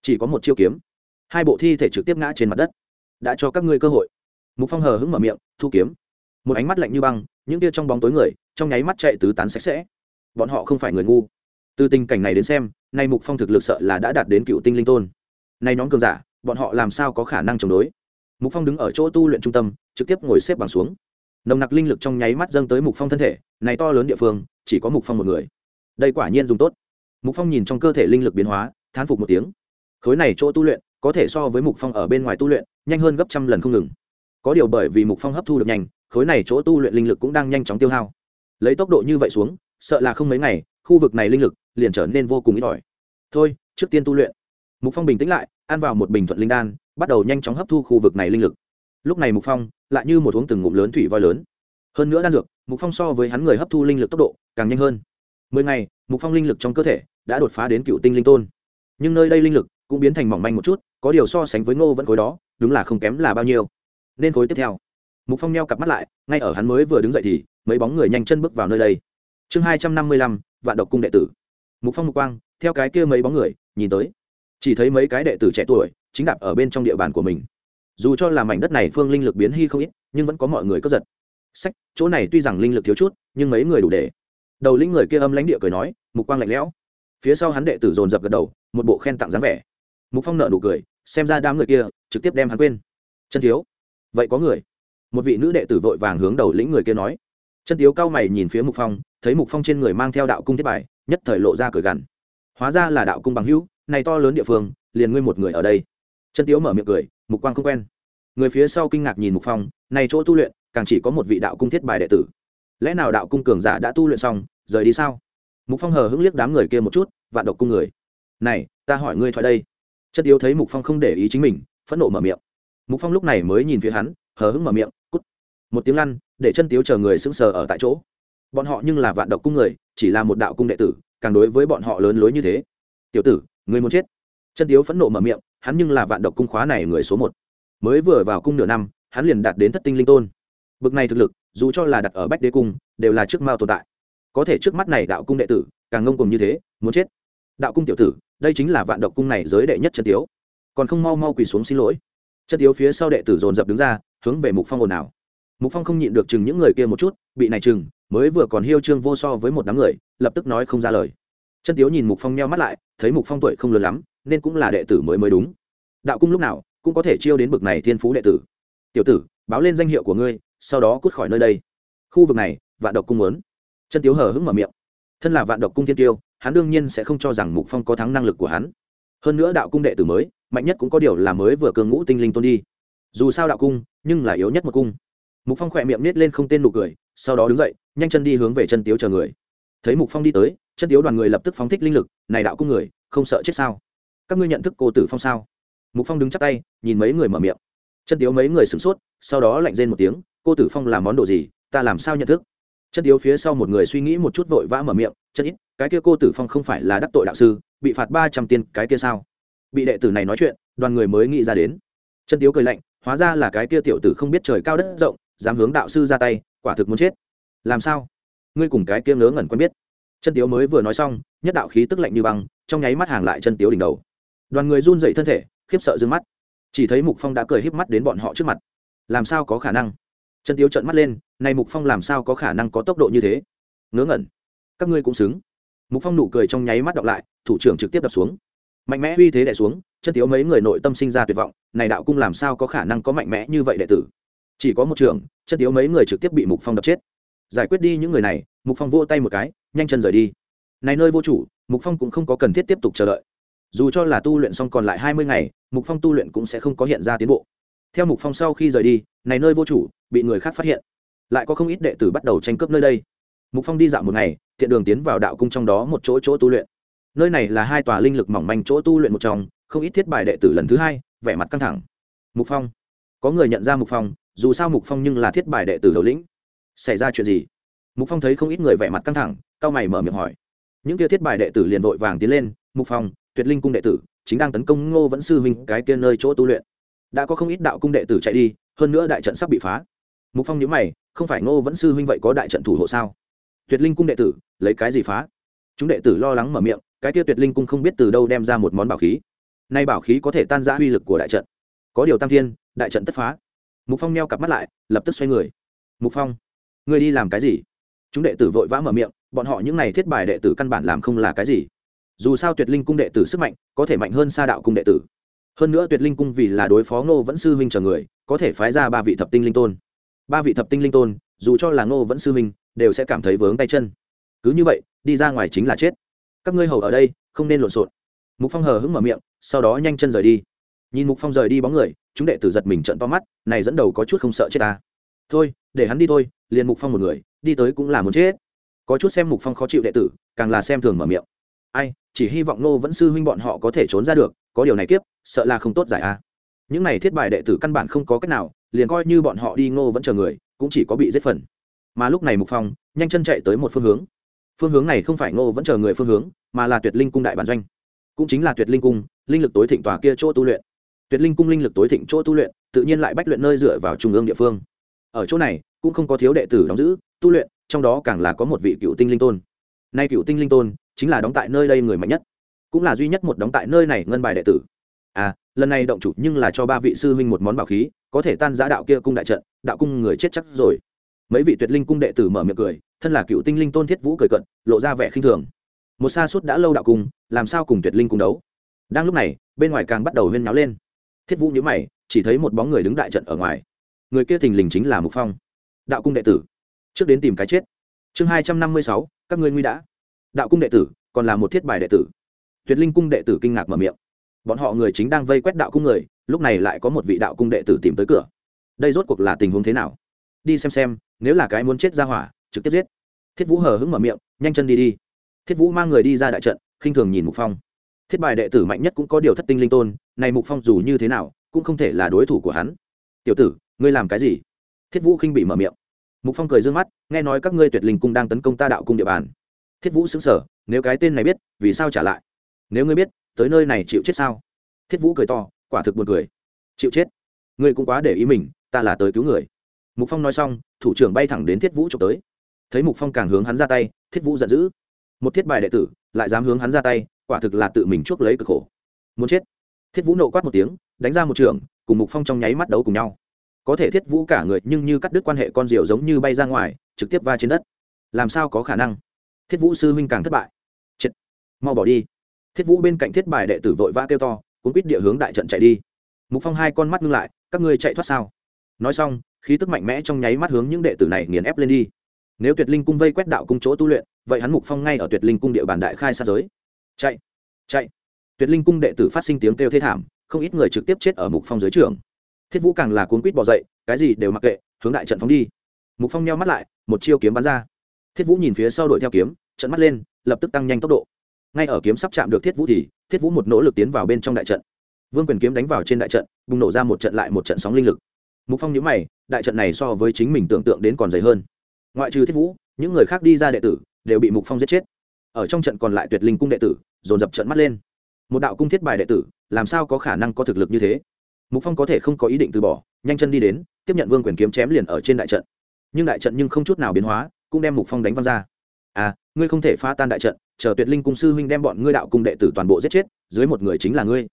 Chỉ có một chiêu kiếm. Hai bộ thi thể trực tiếp ngã trên mặt đất. Đã cho các ngươi cơ hội. Mục phong hờ hững mở miệng, thu kiếm. Một ánh mắt lạnh như băng, những tia trong bóng tối người, trong nháy mắt chạy tứ tán sạch sẽ. Bọn họ không phải người ngu. Từ tình cảnh này đến xem, nay mục phong thực lực sợ là đã đạt đến cựu tinh linh tôn. Nay nhóm cường giả, bọn họ làm sao có khả năng chống đối? Mục phong đứng ở chỗ tu luyện trung tâm, trực tiếp ngồi xếp bằng xuống. Nồng nặc linh lực trong nháy mắt dâng tới mục phong thân thể, này to lớn địa phương, chỉ có mục phong một người. Đây quả nhiên dùng tốt. Mục phong nhìn trong cơ thể linh lực biến hóa thán phục một tiếng. Khối này chỗ tu luyện, có thể so với mục phong ở bên ngoài tu luyện, nhanh hơn gấp trăm lần không ngừng. Có điều bởi vì mục phong hấp thu được nhanh, khối này chỗ tu luyện linh lực cũng đang nhanh chóng tiêu hao. Lấy tốc độ như vậy xuống, sợ là không mấy ngày, khu vực này linh lực liền trở nên vô cùng ít ỏi. Thôi, trước tiên tu luyện. Mục phong bình tĩnh lại, ăn vào một bình thuận linh đan, bắt đầu nhanh chóng hấp thu khu vực này linh lực. Lúc này mục phong lại như một uống từng ngụm lớn thủy voi lớn. Hơn nữa đan dược, mục phong so với hắn người hấp thu linh lực tốc độ càng nhanh hơn. Mười ngày, mục phong linh lực trong cơ thể đã đột phá đến cựu tinh linh tôn nhưng nơi đây linh lực cũng biến thành mỏng manh một chút, có điều so sánh với ngô vẫn khối đó, đúng là không kém là bao nhiêu. Nên khối tiếp theo. Mục phong neo cặp mắt lại, ngay ở hắn mới vừa đứng dậy thì mấy bóng người nhanh chân bước vào nơi đây. Chương hai trăm năm mươi lăm, vạn độc cung đệ tử. Mục phong mục quang, theo cái kia mấy bóng người, nhìn tới. Chỉ thấy mấy cái đệ tử trẻ tuổi chính đạp ở bên trong địa bàn của mình. Dù cho là mảnh đất này phương linh lực biến hy không ít, nhưng vẫn có mọi người cướp giật. Sách, chỗ này tuy rằng linh lực thiếu chút, nhưng mấy người đủ để. Đầu linh người kia âm lãnh địa cười nói, mục quang lạnh lẽo. Phía sau hắn đệ tử dồn dập gật đầu một bộ khen tặng dáng vẻ. Mục phong nợ nụ cười, xem ra đám người kia trực tiếp đem hắn quên. Chân thiếu, vậy có người? Một vị nữ đệ tử vội vàng hướng đầu lĩnh người kia nói. Chân thiếu cao mày nhìn phía mục phong, thấy mục phong trên người mang theo đạo cung thiết bài, nhất thời lộ ra cười gằn. Hóa ra là đạo cung bằng hữu, này to lớn địa phương, liền ngươi một người ở đây. Chân tiếu mở miệng cười, mục quang không quen. Người phía sau kinh ngạc nhìn mục phong, này chỗ tu luyện, càng chỉ có một vị đạo cung thiết bài đệ tử. Lẽ nào đạo cung cường giả đã tu luyện xong, rời đi sao? Mục phong hờ hững liếc đám người kia một chút, vạn độc cung người này, ta hỏi ngươi thoại đây. Chân tiếu thấy mục phong không để ý chính mình, phẫn nộ mở miệng. Mục phong lúc này mới nhìn phía hắn, hờ hững mở miệng, cút. Một tiếng lăn, để chân tiếu chờ người sững sờ ở tại chỗ. Bọn họ nhưng là vạn độc cung người, chỉ là một đạo cung đệ tử, càng đối với bọn họ lớn lối như thế. Tiểu tử người muốn chết? Chân tiếu phẫn nộ mở miệng, hắn nhưng là vạn độc cung khóa này người số một. Mới vừa vào cung nửa năm, hắn liền đạt đến thất tinh linh tôn. Bực này thực lực, dù cho là đặt ở bách đế cung, đều là trước mao tồn tại. Có thể trước mắt này đạo cung đệ tử, càng ngông cùng như thế, muốn chết đạo cung tiểu tử, đây chính là vạn độc cung này giới đệ nhất chân tiếu. Còn không mau mau quỳ xuống xin lỗi. Chân tiếu phía sau đệ tử dồn dập đứng ra, hướng về mục phong ồn ào. Mục phong không nhịn được chừng những người kia một chút, bị này chừng, mới vừa còn hiêu trương vô so với một đám người, lập tức nói không ra lời. Chân tiếu nhìn mục phong neo mắt lại, thấy mục phong tuổi không lớn lắm, nên cũng là đệ tử mới mới đúng. Đạo cung lúc nào cũng có thể chiêu đến bực này thiên phú đệ tử. Tiểu tử, báo lên danh hiệu của ngươi, sau đó cút khỏi nơi đây. Khu vực này, vạn độc cung muốn. Chân tiếu hờ hững mở miệng. Thân là vạn độc cung thiên tiêu hắn đương nhiên sẽ không cho rằng mục phong có thắng năng lực của hắn. Hơn nữa đạo cung đệ tử mới, mạnh nhất cũng có điều là mới vừa cường ngũ tinh linh tôn đi. Dù sao đạo cung, nhưng là yếu nhất một cung. Mục phong khỏe miệng nết lên không tên nụ cười, sau đó đứng dậy, nhanh chân đi hướng về chân tiếu chờ người. Thấy mục phong đi tới, chân tiếu đoàn người lập tức phóng thích linh lực, này đạo cung người, không sợ chết sao? Các ngươi nhận thức cô tử phong sao? Mục phong đứng chắp tay, nhìn mấy người mở miệng. Chân tiếu mấy người sửng sốt, sau đó lạnh rên một tiếng, cô tử phong làm món đồ gì, ta làm sao nhận thức? Chân tiếu phía sau một người suy nghĩ một chút vội vã mở miệng, chân ít, cái kia cô tử phong không phải là đắc tội đạo sư, bị phạt ba trăm tiền cái kia sao? Bị đệ tử này nói chuyện, đoàn người mới nghĩ ra đến. Chân tiếu cười lạnh, hóa ra là cái kia tiểu tử không biết trời cao đất rộng, dám hướng đạo sư ra tay, quả thực muốn chết. Làm sao? Ngươi cùng cái kia ngớ ngẩn quen biết. Chân tiếu mới vừa nói xong, nhất đạo khí tức lạnh như băng, trong nháy mắt hàng lại chân tiếu đỉnh đầu. Đoàn người run dậy thân thể, khiếp sợ d ư ơ n g mắt. Chỉ thấy mục phong đã cười híp mắt đến bọn họ trước mặt. Làm sao có khả năng? Chân tiếu trợn mắt lên, này mục phong làm sao có khả năng có tốc độ như thế? Ngớ ngẩn. Các ngươi cũng xứng. Mục phong nụ cười trong nháy mắt đọc lại, thủ trưởng trực tiếp đập xuống. Mạnh mẽ uy thế đẻ xuống, chân tiếu mấy người nội tâm sinh ra tuyệt vọng, này đạo cung làm sao có khả năng có mạnh mẽ như vậy đệ tử? Chỉ có một trường, chân tiếu mấy người trực tiếp bị mục phong đập chết. Giải quyết đi những người này, mục phong vỗ tay một cái, nhanh chân rời đi. Này nơi vô chủ, mục phong cũng không có cần thiết tiếp tục chờ đợi. Dù cho là tu luyện xong còn lại hai mươi ngày, mục phong tu luyện cũng sẽ không có hiện ra tiến bộ theo mục phong sau khi rời đi, này nơi vô chủ, bị người khác phát hiện. Lại có không ít đệ tử bắt đầu tranh cướp nơi đây. Mục phong đi dạo một ngày, tiện đường tiến vào đạo cung trong đó một chỗ chỗ tu luyện. Nơi này là hai tòa linh lực mỏng manh chỗ tu luyện một trong, không ít thiết bài đệ tử lần thứ hai, vẻ mặt căng thẳng. Mục phong, có người nhận ra mục phong, dù sao mục phong nhưng là thiết bài đệ tử đầu lĩnh. Xảy ra chuyện gì? Mục phong thấy không ít người vẻ mặt căng thẳng cao mày mở miệng hỏi. Những kia thiết bài đệ tử liền vội vàng tiến lên, mục phong, tuyệt linh cung đệ tử, chính đang tấn công ngô vẫn sư huynh cái kia nơi chỗ tu luyện đã có không ít đạo cung đệ tử chạy đi, hơn nữa đại trận sắp bị phá. Mục phong nhớ mày, không phải ngô vẫn sư huynh vậy có đại trận thủ hộ sao? Tuyệt linh cung đệ tử, lấy cái gì phá? Chúng đệ tử lo lắng mở miệng, cái kia tuyệt linh cung không biết từ đâu đem ra một món bảo khí. Nay bảo khí có thể tan ra uy lực của đại trận. Có điều tam thiên, đại trận tất phá. Mục phong neo cặp mắt lại, lập tức xoay người. Mục phong, ngươi đi làm cái gì? Chúng đệ tử vội vã mở miệng, bọn họ những n à y thiết bài đệ tử căn bản làm không là cái gì. Dù sao tuyệt linh cung đệ tử sức mạnh có thể mạnh hơn xa đạo cung đệ tử hơn nữa tuyệt linh cung vì là đối phó ngô vẫn sư huynh chờ người, có thể phái ra ba vị thập tinh linh tôn. Ba vị thập tinh linh tôn, dù cho là ngô vẫn sư huynh đều sẽ cảm thấy vướng tay chân. Cứ như vậy, đi ra ngoài chính là chết. Các ngươi hầu ở đây, không nên lộn xộn. Mục phong hờ hững mở miệng, sau đó nhanh chân rời đi. Nhìn mục phong rời đi bóng người, chúng đệ tử giật mình trận to mắt, này dẫn đầu có chút không sợ chết ta. Thôi, để hắn đi thôi, liền mục phong một người, đi tới cũng là muốn chết. Có chút xem mục phong khó chịu đệ tử, càng là xem thường mở miệng ai, chỉ hy vọng nô vẫn sư huynh bọn họ có thể trốn ra được, có điều này kiếp, sợ là không tốt giải a. Những này thiết bài đệ tử căn bản không có cách nào, liền coi như bọn họ đi ngô vẫn chờ người, cũng chỉ có bị giết phần. Mà lúc này mục phong, nhanh chân chạy tới một phương hướng. Phương hướng này không phải ngô vẫn chờ người phương hướng, mà là tuyệt linh cung đại bản doanh. Cũng chính là tuyệt linh cung, linh lực tối thịnh tòa kia chỗ tu luyện. Tuyệt linh cung linh lực tối thịnh chỗ tu luyện, tự nhiên lại bách luyện nơi dựa vào trung ương địa phương. Ở chỗ này, cũng không có thiếu đệ tử đóng giữ, tu luyện, trong đó càng là có một vị cựu tinh linh tôn. Nay cựu tinh linh tôn chính là đóng tại nơi đây người mạnh nhất, cũng là duy nhất một đóng tại nơi này ngân bài đệ tử. À lần này động chủ nhưng là cho ba vị sư huynh một món bảo khí, có thể tan giã đạo kia cung đại trận, đạo cung người chết chắc rồi. Mấy vị tuyệt linh cung đệ tử mở miệng cười, thân là cựu tinh linh tôn thiết vũ cười cận, lộ ra vẻ khinh thường. Một xa suốt đã lâu đạo cung, làm sao cùng tuyệt linh cung đấu? Đang lúc này, bên ngoài càng bắt đầu huyên náo lên. Thiết vũ nhớ mày, chỉ thấy một bóng người đứng đại trận ở ngoài. Người kia thình lình chính là mục phong. Đạo cung đệ tử, trước đến tìm cái chết. Chương hai trăm năm mươi sáu, các ngươi nguy đã đạo cung đệ tử, còn là một thiết bài đệ tử. Tuyệt linh cung đệ tử kinh ngạc mở miệng. Bọn họ người chính đang vây quét đạo cung người, lúc này lại có một vị đạo cung đệ tử tìm tới cửa. Đây rốt cuộc là tình huống thế nào? Đi xem xem, nếu là cái muốn chết ra hỏa, trực tiếp giết. Thiết vũ hờ hững mở miệng, nhanh chân đi đi. Thiết vũ mang người đi ra đại trận, khinh thường nhìn mục phong. Thiết bài đệ tử mạnh nhất cũng có điều thất tinh linh tôn, này mục phong dù như thế nào, cũng không thể là đối thủ của hắn. Tiểu tử, ngươi làm cái gì? Thiết vũ khinh bị mở miệng. Mục phong cười d ư ơ n g mắt, nghe nói các ngươi tuyệt linh cung đang tấn công ta đạo cung địa bàn thiết vũ xứng sở nếu cái tên này biết, vì sao trả lại? Nếu ngươi biết, tới nơi này chịu chết sao? Thiết vũ cười to, quả thực buồn cười. Chịu chết? Ngươi cũng quá để ý mình, ta là tới cứu người. Mục phong nói xong, thủ trưởng bay thẳng đến thiết vũ trộm tới. Thấy mục phong càng hướng hắn ra tay, thiết vũ giận dữ. Một thiết bài đệ tử, lại dám hướng hắn ra tay, quả thực là tự mình chuốc lấy cực khổ. Muốn chết? Thiết vũ nộ quát một tiếng, đánh ra một trường, cùng mục phong trong nháy mắt đấu cùng nhau. Có thể thiết vũ cả người nhưng như cắt đứt quan hệ con diều giống như bay ra ngoài, trực tiếp va trên đất. Làm sao có khả năng? Thiết vũ sư huynh càng thất bại. Chết. Mau bỏ đi. Thiết vũ bên cạnh thiết bài đệ tử vội vã kêu to, cuốn quýt địa hướng đại trận chạy đi. Mục phong hai con mắt ngưng lại, các ngươi chạy thoát sao? Nói xong, khí tức mạnh mẽ trong nháy mắt hướng những đệ tử này nghiền ép lên đi. Nếu tuyệt linh cung vây quét đạo cung chỗ tu luyện, vậy hắn mục phong ngay ở tuyệt linh cung địa bàn đại khai xa giới. Chạy chạy. Tuyệt linh cung đệ tử phát sinh tiếng kêu thê thảm, không ít người trực tiếp chết ở mục phong dưới trường. Thiết vũ càng là cuốn quýt bỏ dậy, cái gì đều mặc kệ, hướng đại trận phóng đi. Mục phong nheo mắt lại, một chiêu kiếm bắn ra thiết vũ nhìn phía sau đuổi theo kiếm, trận mắt lên, lập tức tăng nhanh tốc độ. Ngay ở kiếm sắp chạm được thiết vũ thì, thiết vũ một nỗ lực tiến vào bên trong đại trận. Vương quyền kiếm đánh vào trên đại trận, bùng nổ ra một trận lại một trận sóng linh lực. Mục phong nhớ mày, đại trận này so với chính mình tưởng tượng đến còn dày hơn. Ngoại trừ thiết vũ, những người khác đi ra đệ tử đều bị mục phong giết chết. Ở trong trận còn lại tuyệt linh cung đệ tử, dồn dập trận mắt lên. Một đạo cung thiết bài đệ tử, làm sao có khả năng có thực lực như thế? Mục phong có thể không có ý định từ bỏ, nhanh chân đi đến, tiếp nhận vương quyền kiếm chém liền ở trên đại trận. Nhưng đại trận nhưng không chút nào biến hóa cũng đem mục phong đánh văng ra. À ngươi không thể phá tan đại trận, chờ tuyệt linh cung sư huynh đem bọn ngươi đạo cung đệ tử toàn bộ giết chết, dưới một người chính là ngươi.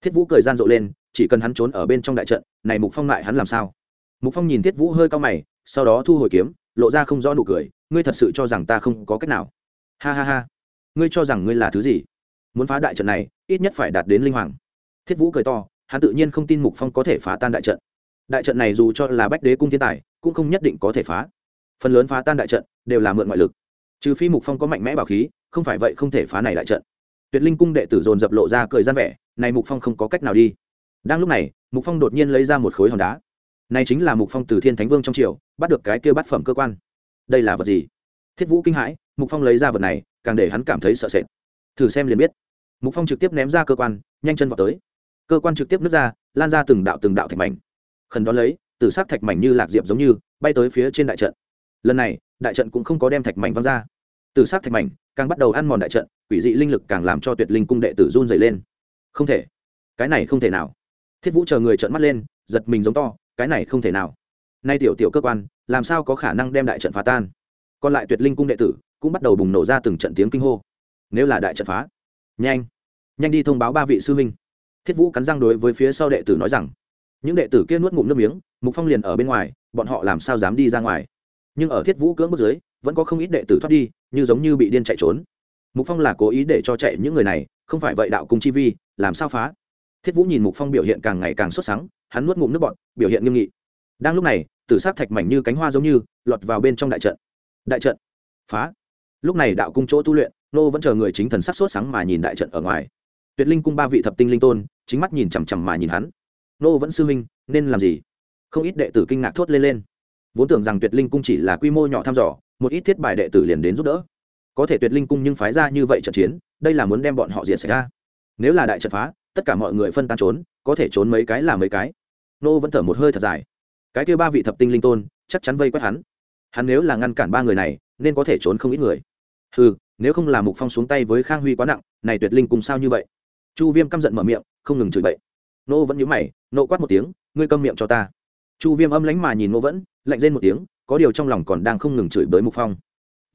Thiết vũ cười gian rộ lên, chỉ cần hắn trốn ở bên trong đại trận, này mục phong lại hắn làm sao? Mục phong nhìn thiết vũ hơi cao mày, sau đó thu hồi kiếm, lộ ra không rõ nụ cười, ngươi thật sự cho rằng ta không có cách nào? Ha ha ha. Ngươi cho rằng ngươi là thứ gì? Muốn phá đại trận này, ít nhất phải đạt đến linh hoàng. Thiết vũ cười to, hắn tự nhiên không tin mục phong có thể phá tan đại trận. Đại trận này dù cho là bách đế cung thiên tài, cũng không nhất định có thể phá phần lớn phá tan đại trận đều là mượn ngoại lực. Trừ phi mục phong có mạnh mẽ bảo khí, không phải vậy không thể phá này đại trận. Tuyệt linh cung đệ tử dồn dập lộ ra cười gian vẻ, này mục phong không có cách nào đi. Đang lúc này, mục phong đột nhiên lấy ra một khối hòn đá. Này chính là mục phong từ thiên thánh vương trong triều, bắt được cái kia bát phẩm cơ quan. Đây là vật gì? Thiết vũ kinh hãi, mục phong lấy ra vật này, càng để hắn cảm thấy sợ sệt. Thử xem liền biết. Mục phong trực tiếp ném ra cơ quan, nhanh chân vào tới. Cơ quan trực tiếp nứt ra, lan ra từng đạo từng đạo thạch mảnh. Khẩn đón lấy từ sát thạch mảnh như lạc diệp giống như, bay tới phía trên đại trận lần này, đại trận cũng không có đem thạch mảnh văng ra. Từ sát thạch mảnh, càng bắt đầu ăn mòn đại trận, quỷ dị linh lực càng làm cho tuyệt linh cung đệ tử run dày lên. Không thể. Cái này không thể nào. Thiết vũ chờ người trợn mắt lên, giật mình giống to, cái này không thể nào. Nay tiểu tiểu cơ quan, làm sao có khả năng đem đại trận phá tan? Còn lại tuyệt linh cung đệ tử, cũng bắt đầu bùng nổ ra từng trận tiếng kinh hô. Nếu là đại trận phá, nhanh nhanh đi thông báo ba vị sư huynh. Thiết vũ cắn răng đối với phía sau đệ tử nói rằng, những đệ tử kia nuốt ngụm nước miếng, mục phong liền ở bên ngoài, bọn họ làm sao dám đi ra ngoài? Nhưng ở thiết vũ cưỡng bước dưới, vẫn có không ít đệ tử thoát đi, như giống như bị điên chạy trốn. Mục phong là cố ý để cho chạy những người này, không phải vậy đạo cung chi vi, làm sao phá? Thiết vũ nhìn mục phong biểu hiện càng ngày càng xuất sáng hắn nuốt ngụm nước bọt, biểu hiện nghiêm nghị. Đang lúc này, tử sát thạch mảnh như cánh hoa giống như, lọt vào bên trong đại trận. Đại trận. Phá. Lúc này đạo cung chỗ tu luyện, nô vẫn chờ người chính thần sắc sốt sáng mà nhìn đại trận ở ngoài. Tuyệt linh cung ba vị thập tinh linh tôn, chính mắt nhìn chằm chằm mà nhìn hắn. Nô vẫn sư huynh, nên làm gì? Không ít đệ tử kinh ngạc thốt lên lên vốn tưởng rằng tuyệt linh cung chỉ là quy mô nhỏ thăm dò, một ít thiết bài đệ tử liền đến giúp đỡ. Có thể tuyệt linh cung nhưng phái ra như vậy trận chiến, đây là muốn đem bọn họ diệt xảy ra. Nếu là đại trận phá, tất cả mọi người phân tan trốn, có thể trốn mấy cái là mấy cái. Nô vẫn thở một hơi thật dài. Cái kia ba vị thập tinh linh tôn, chắc chắn vây quét hắn. Hắn nếu là ngăn cản ba người này, nên có thể trốn không ít người. Ừ nếu không là mục phong xuống tay với khang huy quá nặng, này tuyệt linh cùng sao như vậy? Chu viêm căm giận mở miệng, không ngừng chửi bậy. Nô vẫn nhíu mày, nộ quát một tiếng, ngươi câm miệng cho ta chu viêm âm lánh mà nhìn nô vẫn, lạnh lên một tiếng, có điều trong lòng còn đang không ngừng chửi bới mục phong.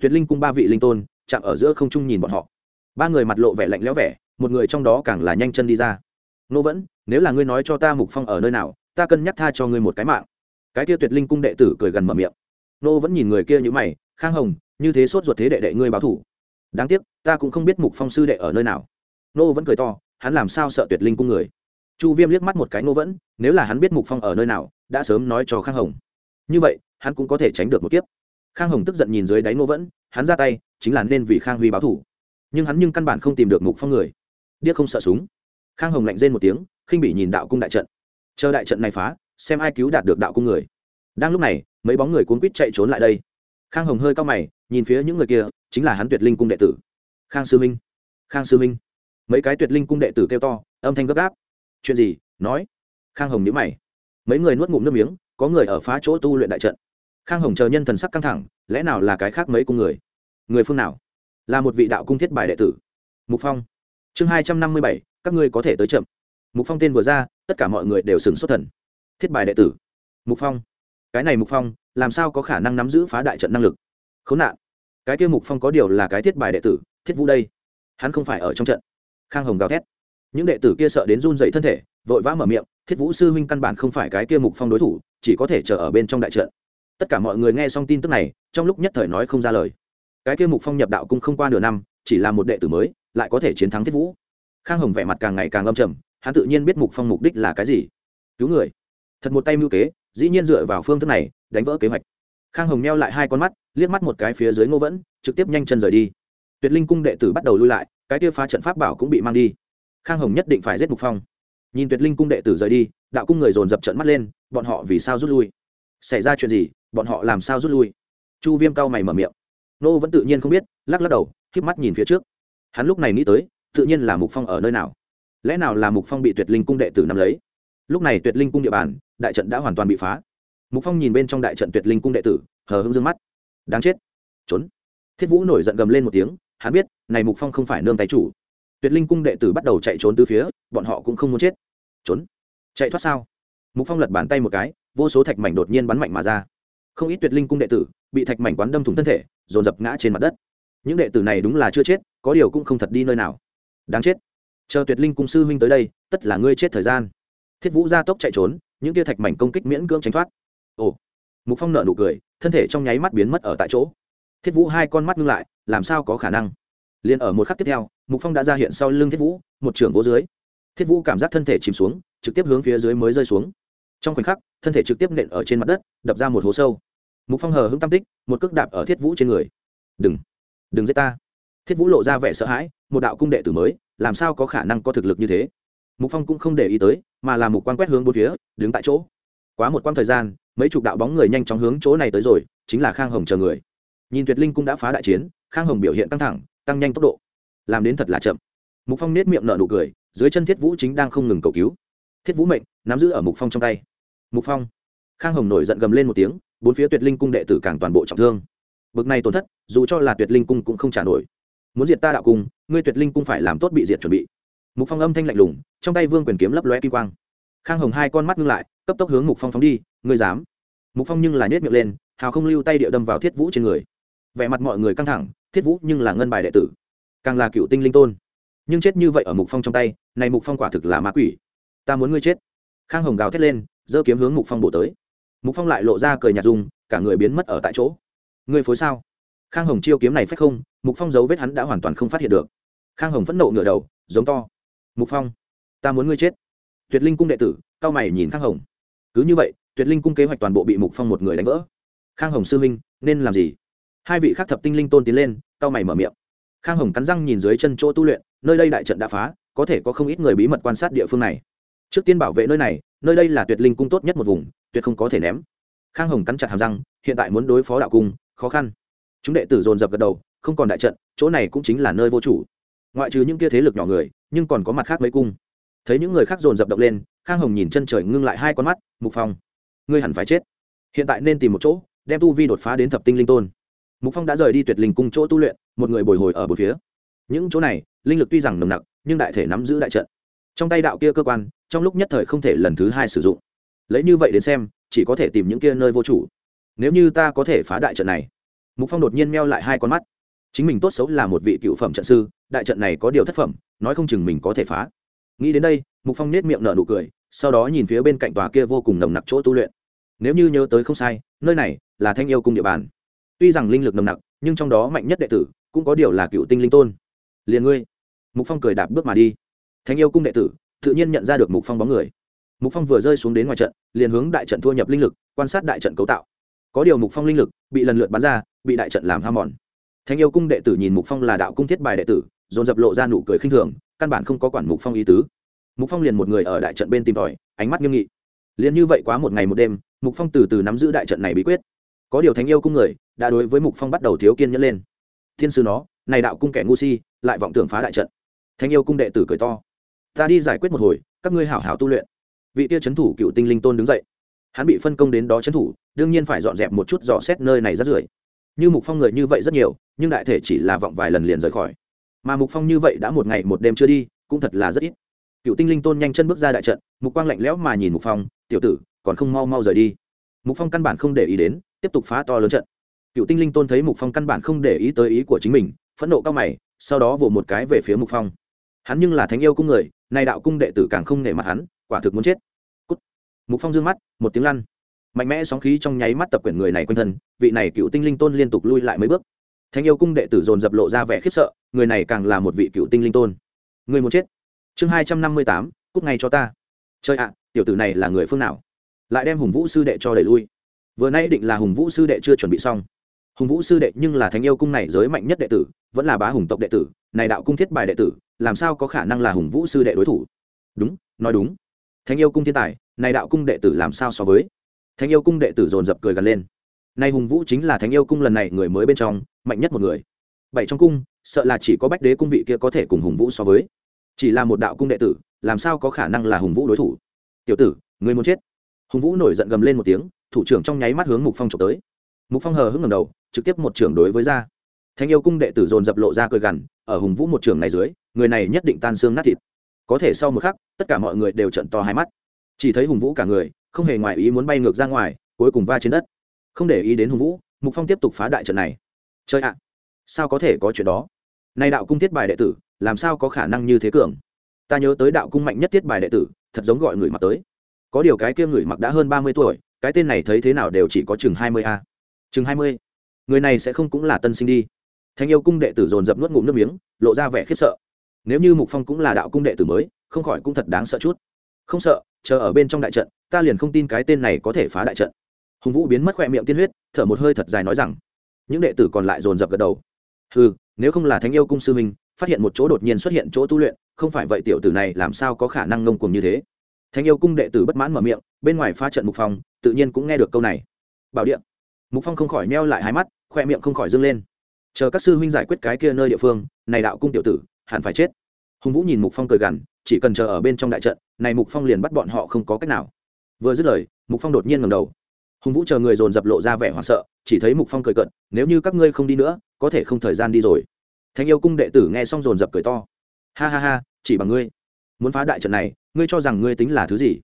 Tuyệt linh cung ba vị linh tôn, chạm ở giữa không trung nhìn bọn họ. Ba người mặt lộ vẻ lạnh lẽo vẻ, một người trong đó càng là nhanh chân đi ra. Nô vẫn, nếu là ngươi nói cho ta mục phong ở nơi nào, ta cân nhắc tha cho ngươi một cái mạng. Cái kia tuyệt linh cung đệ tử cười gần mở miệng. Nô vẫn nhìn người kia như mày, khang hồng, như thế sốt ruột thế đệ đệ ngươi báo thủ. Đáng tiếc, ta cũng không biết mục phong sư đệ ở nơi nào. Nô vẫn cười to, hắn làm sao sợ tuyệt linh cung người? Chu viêm liếc mắt một cái nô vẫn, nếu là hắn biết mục phong ở nơi nào, đã sớm nói cho khang hồng. Như vậy, hắn cũng có thể tránh được một kiếp. Khang hồng tức giận nhìn dưới đáy nô vẫn, hắn ra tay, chính là nên vì khang huy báo thủ nhưng hắn nhưng căn bản không tìm được mục phong người. Điếc không sợ súng. Khang hồng lạnh rên một tiếng, khinh bị nhìn đạo cung đại trận. Chờ đại trận này phá, xem ai cứu đạt được đạo cung người. Đang lúc này, mấy bóng người cuốn quýt chạy trốn lại đây. Khang hồng hơi cao mày, nhìn phía những người kia, chính là hắn tuyệt linh cung đệ tử. Khang sư minh. Khang sư minh. Mấy cái tuyệt linh cung đệ tử kêu to, âm thanh gấp gáp chuyện gì? nói. Khang hồng nhữ mày. Mấy người nuốt ngụm nước miếng, có người ở phá chỗ tu luyện đại trận. Khang hồng chờ nhân thần sắc căng thẳng, lẽ nào là cái khác mấy cung người? Người phương nào? Là một vị đạo cung thiết bài đệ tử. Mục phong. Chương hai trăm năm mươi bảy, các ngươi có thể tới chậm. Mục phong tên vừa ra, tất cả mọi người đều sừng xuất thần. Thiết bài đệ tử. Mục phong. Cái này mục phong, làm sao có khả năng nắm giữ phá đại trận năng lực? Khốn nạn. Cái kia mục phong có điều là cái thiết bài đệ tử, thiết vũ đây. Hắn không phải ở trong trận. Khang hồng gào thét những đệ tử kia sợ đến run dậy thân thể, vội vã mở miệng, thiết vũ sư huynh căn bản không phải cái kia mục phong đối thủ, chỉ có thể chờ ở bên trong đại trận. Tất cả mọi người nghe xong tin tức này, trong lúc nhất thời nói không ra lời. Cái kia mục phong nhập đạo cung không qua nửa năm, chỉ là một đệ tử mới, lại có thể chiến thắng thiết vũ. Khang hồng vẻ mặt càng ngày càng âm trầm, hắn tự nhiên biết mục phong mục đích là cái gì. Cứu người. Thật một tay mưu kế, dĩ nhiên dựa vào phương thức này, đánh vỡ kế hoạch. Khang hồng neo lại hai con mắt, liếc mắt một cái phía dưới ngô vẫn, trực tiếp nhanh chân rời đi. Tuyệt linh cung đệ tử bắt đầu lui lại, cái kia phá trận pháp bảo cũng bị mang đi khang hồng nhất định phải giết mục phong. Nhìn tuyệt linh cung đệ tử rời đi, đạo cung người dồn dập trận mắt lên, bọn họ vì sao rút lui? Xảy ra chuyện gì, bọn họ làm sao rút lui? Chu viêm cao mày mở miệng. Nô vẫn tự nhiên không biết, lắc lắc đầu k mắt nhìn phía trước. Hắn lúc này nghĩ tới, tự nhiên là mục phong ở nơi nào? Lẽ nào là mục phong bị tuyệt linh cung đệ tử nắm lấy? Lúc này tuyệt linh cung địa bàn, đại trận đã hoàn toàn bị phá. Mục phong nhìn bên trong đại trận tuyệt linh cung đệ tử, hờ hưng dương mắt. Đáng chết. Trốn. Thiết vũ nổi giận gầm lên một tiếng, hắn biết, này mục phong không phải nương tay chủ tuyệt linh cung đệ tử bắt đầu chạy trốn từ phía, bọn họ cũng không muốn chết. Trốn? Chạy thoát sao? Mục phong lật bàn tay một cái, vô số thạch mảnh đột nhiên bắn mạnh mà ra. Không ít tuyệt linh cung đệ tử bị thạch mảnh quán đâm thủng thân thể, dồn dập ngã trên mặt đất. Những đệ tử này đúng là chưa chết, có điều cũng không thật đi nơi nào. Đáng chết. Chờ tuyệt linh cung sư huynh tới đây, tất là ngươi chết thời gian. Thiết vũ ra tốc chạy trốn, những tia thạch mảnh công kích miễn cưỡng tránh thoát. Ồ. Mục phong nợ nụ cười, thân thể trong nháy mắt biến mất ở tại chỗ. Thiết vũ hai con mắt ngưng lại, làm sao có khả năng? Liền ở một khắc tiếp theo, mục phong đã ra hiện sau lưng thiết vũ, một trưởng vô dưới. Thiết vũ cảm giác thân thể chìm xuống, trực tiếp hướng phía dưới mới rơi xuống. Trong khoảnh khắc, thân thể trực tiếp nện ở trên mặt đất, đập ra một hố sâu. Mục phong hờ hững tam tích, một cước đạp ở thiết vũ trên người. Đừng đừng giết ta. Thiết vũ lộ ra vẻ sợ hãi, một đạo cung đệ tử mới, làm sao có khả năng có thực lực như thế? Mục phong cũng không để ý tới, mà là một quan quét hướng bốn phía, đứng tại chỗ. Quá một quãng thời gian, mấy chục đạo bóng người nhanh chóng hướng chỗ này tới rồi, chính là khang hồng chờ người. Nhìn tuyệt linh cũng đã phá đại chiến, khang hồng biểu hiện căng thẳng tăng nhanh tốc độ. Làm đến thật là chậm. Mục phong nết miệng nở nụ cười, dưới chân thiết vũ chính đang không ngừng cầu cứu. Thiết vũ mệnh, nắm giữ ở mục phong trong tay. Mục phong. Khang hồng nổi giận gầm lên một tiếng, bốn phía tuyệt linh cung đệ tử càng toàn bộ trọng thương. Bực này tổn thất, dù cho là tuyệt linh cung cũng không trả nổi. Muốn diệt ta đạo cung, ngươi tuyệt linh cung phải làm tốt bị diệt chuẩn bị. Mục phong âm thanh lạnh lùng, trong tay vương quyền kiếm lấp lóe kim quang. Khang hồng hai con mắt ngưng lại, cấp tốc hướng mục phong phóng đi, ngươi dám? Mục phong nhưng là nết miệng lên, hào không lưu tay địa đâm vào thiết vũ trên người. Vẻ mặt mọi người căng thẳng thiết vũ nhưng là ngân bài đệ tử, càng là cựu tinh linh tôn. Nhưng chết như vậy ở mục phong trong tay, này mục phong quả thực là ma quỷ. Ta muốn ngươi chết. Khang hồng gào thét lên, giơ kiếm hướng mục phong bổ tới. Mục phong lại lộ ra cười nhạt dùng cả người biến mất ở tại chỗ. Ngươi phối sao? Khang hồng chiêu kiếm này phách không, mục phong dấu vết hắn đã hoàn toàn không phát hiện được. Khang hồng phẫn nộ ngửa đầu, giống to. Mục phong, ta muốn ngươi chết. Tuyệt linh cung đệ tử, cao mày nhìn khang hồng. Cứ như vậy, tuyệt linh cung kế hoạch toàn bộ bị mục phong một người đánh vỡ. Khang hồng sư huynh, nên làm gì? Hai vị khác thập tinh linh tôn tiến lên cao mày mở miệng. Khang hồng cắn răng nhìn dưới chân chỗ tu luyện, nơi đây đại trận đã phá, có thể có không ít người bí mật quan sát địa phương này. Trước tiên bảo vệ nơi này, nơi đây là tuyệt linh cung tốt nhất một vùng, tuyệt không có thể ném. Khang hồng cắn chặt hàm răng, hiện tại muốn đối phó đạo cung, khó khăn. Chúng đệ tử dồn dập gật đầu, không còn đại trận, chỗ này cũng chính là nơi vô chủ. Ngoại trừ những kia thế lực nhỏ người, nhưng còn có mặt khác mấy cung. Thấy những người khác dồn dập động lên, khang hồng nhìn chân trời ngưng lại hai con mắt, mục phong, ngươi hẳn phải chết. Hiện tại nên tìm một chỗ, đem tu vi đột phá đến thập tinh linh tôn mục phong đã rời đi tuyệt linh cung chỗ tu luyện, một người bồi hồi ở bốn phía. Những chỗ này, linh lực tuy rằng nồng nặc, nhưng đại thể nắm giữ đại trận. Trong tay đạo kia cơ quan, trong lúc nhất thời không thể lần thứ hai sử dụng. Lấy như vậy đến xem, chỉ có thể tìm những kia nơi vô chủ. Nếu như ta có thể phá đại trận này, mục phong đột nhiên meo lại hai con mắt. Chính mình tốt xấu là một vị cựu phẩm trận sư, đại trận này có điều thất phẩm, nói không chừng mình có thể phá. Nghĩ đến đây, mục phong nết miệng nở nụ cười, sau đó nhìn phía bên cạnh tòa kia vô cùng nồng nặc chỗ tu luyện. Nếu như nhớ tới không sai, nơi này là thanh yêu cung địa bàn tuy rằng linh lực nồng nặc, nhưng trong đó mạnh nhất đệ tử cũng có điều là cựu tinh linh tôn. Liền ngươi. Mục phong cười đạp bước mà đi. Thanh yêu cung đệ tử tự nhiên nhận ra được mục phong bóng người. Mục phong vừa rơi xuống đến ngoài trận, liền hướng đại trận thua nhập linh lực, quan sát đại trận cấu tạo. Có điều mục phong linh lực bị lần lượt bắn ra, bị đại trận làm ham mòn. Thanh yêu cung đệ tử nhìn mục phong là đạo cung thiết bài đệ tử, dồn dập lộ ra nụ cười khinh thường, căn bản không có quản mục phong ý tứ. Mục phong liền một người ở đại trận bên tìm tòi, ánh mắt nghiêm nghị. Liền như vậy quá một ngày một đêm, mục phong từ từ nắm giữ đại trận này bí quyết có điều thánh yêu cung người đã đối với mục phong bắt đầu thiếu kiên nhẫn lên. Thiên sư nó, này đạo cung kẻ ngu si, lại vọng tưởng phá đại trận. Thánh yêu cung đệ tử cười to. Ta đi giải quyết một hồi, các ngươi hảo hảo tu luyện. Vị tia trấn thủ cựu tinh linh tôn đứng dậy. Hắn bị phân công đến đó trấn thủ, đương nhiên phải dọn dẹp một chút dò xét nơi này rất rưởi như mục phong người như vậy rất nhiều, nhưng đại thể chỉ là vọng vài lần liền rời khỏi. Mà mục phong như vậy đã một ngày một đêm chưa đi, cũng thật là rất ít. Cựu tinh linh tôn nhanh chân bước ra đại trận, mục quang lạnh lẽo mà nhìn mục phong, tiểu tử, còn không mau mau rời đi. Mục phong căn bản không để ý đến tiếp tục phá to lớn trận. Cựu tinh linh tôn thấy mục phong căn bản không để ý tới ý của chính mình, phẫn nộ cao mày, sau đó vồ một cái về phía mục phong. Hắn nhưng là thánh yêu cung người nay đạo cung đệ tử càng không nể mặt hắn, quả thực muốn chết. Cút. mục phong dương mắt, một tiếng lăn. Mạnh mẽ sóng khí trong nháy mắt tập quyển người này quanh thân, vị này cựu tinh linh tôn liên tục lui lại mấy bước. Thánh yêu cung đệ tử dồn dập lộ ra vẻ khiếp sợ, người này càng là một vị cựu tinh linh tôn. Người muốn chết. Chương hai trăm năm mươi tám, cút ngay cho ta. Chơi ạ, tiểu tử này là người phương nào? Lại đem hùng vũ sư đệ cho đẩy lui vừa nay định là hùng vũ sư đệ chưa chuẩn bị xong. Hùng vũ sư đệ nhưng là thánh yêu cung này giới mạnh nhất đệ tử, vẫn là bá hùng tộc đệ tử, này đạo cung thiết bài đệ tử, làm sao có khả năng là hùng vũ sư đệ đối thủ? Đúng, nói đúng. Thánh yêu cung thiên tài, này đạo cung đệ tử làm sao so với? Thánh yêu cung đệ tử dồn dập cười gần lên. Nay hùng vũ chính là thánh yêu cung lần này người mới bên trong, mạnh nhất một người. Bảy trong cung, sợ là chỉ có bách đế cung vị kia có thể cùng hùng vũ so với. Chỉ là một đạo cung đệ tử, làm sao có khả năng là hùng vũ đối thủ? Tiểu tử người muốn chết. Hùng vũ nổi giận gầm lên một tiếng thủ trưởng trong nháy mắt hướng mục phong trộm tới. Mục phong hờ hững ngầm đầu, trực tiếp một trưởng đối với ra. Thanh yêu cung đệ tử dồn dập lộ ra cười gằn, ở hùng vũ một trưởng này dưới, người này nhất định tan xương nát thịt. Có thể sau một khắc, tất cả mọi người đều trận to hai mắt. Chỉ thấy hùng vũ cả người, không hề ngoài ý muốn bay ngược ra ngoài, cuối cùng va trên đất. Không để ý đến hùng vũ, mục phong tiếp tục phá đại trận này. Chơi ạ, sao có thể có chuyện đó? Nay đạo cung thiết bài đệ tử, làm sao có khả năng như thế cường? Ta nhớ tới đạo cung mạnh nhất thiết bài đệ tử, thật giống gọi người mặc tới. Có điều cái kia người mặc đã hơn ba mươi tuổi cái tên này thấy thế nào đều chỉ có chừng hai mươi a. Chừng hai mươi? Người này sẽ không cũng là tân sinh đi. Thanh yêu cung đệ tử dồn dập nuốt ngụm nước miếng, lộ ra vẻ khiếp sợ. Nếu như mục phong cũng là đạo cung đệ tử mới, không khỏi cũng thật đáng sợ chút. Không sợ, chờ ở bên trong đại trận, ta liền không tin cái tên này có thể phá đại trận. Hùng vũ biến mất khoe miệng tiên huyết, thở một hơi thật dài nói rằng, những đệ tử còn lại dồn dập gật đầu. Ừ nếu không là thánh yêu cung sư minh phát hiện một chỗ đột nhiên xuất hiện chỗ tu luyện, không phải vậy tiểu tử này làm sao có khả năng ngông cuồng như thế? Thánh yêu cung đệ tử bất mãn mở miệng, bên ngoài pha trận mục phong, tự nhiên cũng nghe được câu này. Bảo điện mục phong không khỏi meo lại hai mắt, khoe miệng không khỏi dâng lên. Chờ các sư huynh giải quyết cái kia nơi địa phương, này đạo cung tiểu tử, hẳn phải chết. Hùng vũ nhìn mục phong cười gằn, chỉ cần chờ ở bên trong đại trận, này mục phong liền bắt bọn họ không có cách nào. Vừa dứt lời, mục phong đột nhiên ngầm đầu. Hùng vũ chờ người dồn dập lộ ra vẻ hoảng sợ, chỉ thấy mục phong cười cận nếu như các ngươi không đi nữa, có thể không thời gian đi rồi. Thanh yêu cung đệ tử nghe xong dồn dập cười to. Ha ha ha, chỉ bằng ngươi muốn phá đại trận này, ngươi cho rằng ngươi tính là thứ gì?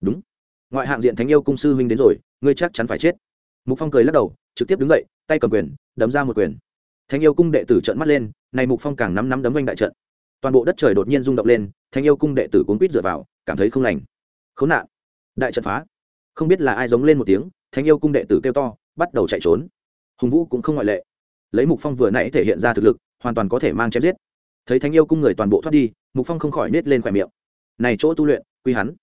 Đúng. Ngoại hạng diện thánh yêu cung sư huynh đến rồi, ngươi chắc chắn phải chết. Mục phong cười lắc đầu, trực tiếp đứng dậy, tay cầm quyền, đấm ra một quyền. Thánh yêu cung đệ tử trợn mắt lên, này mục phong càng nắm nắm đấm quanh đại trận. Toàn bộ đất trời đột nhiên rung động lên, thánh yêu cung đệ tử cuốn quýt dựa vào, cảm thấy không lành. Khốn nạn. Đại trận phá. Không biết là ai giống lên một tiếng, thánh yêu cung đệ tử kêu to, bắt đầu chạy trốn. Hùng vũ cũng không ngoại lệ. Lấy mục phong vừa nãy thể hiện ra thực lực, hoàn toàn có thể mang chém giết. Thấy thánh yêu cung người toàn bộ thoát đi mục phong không khỏi nết lên khỏe miệng. Này chỗ tu luyện, quy hắn.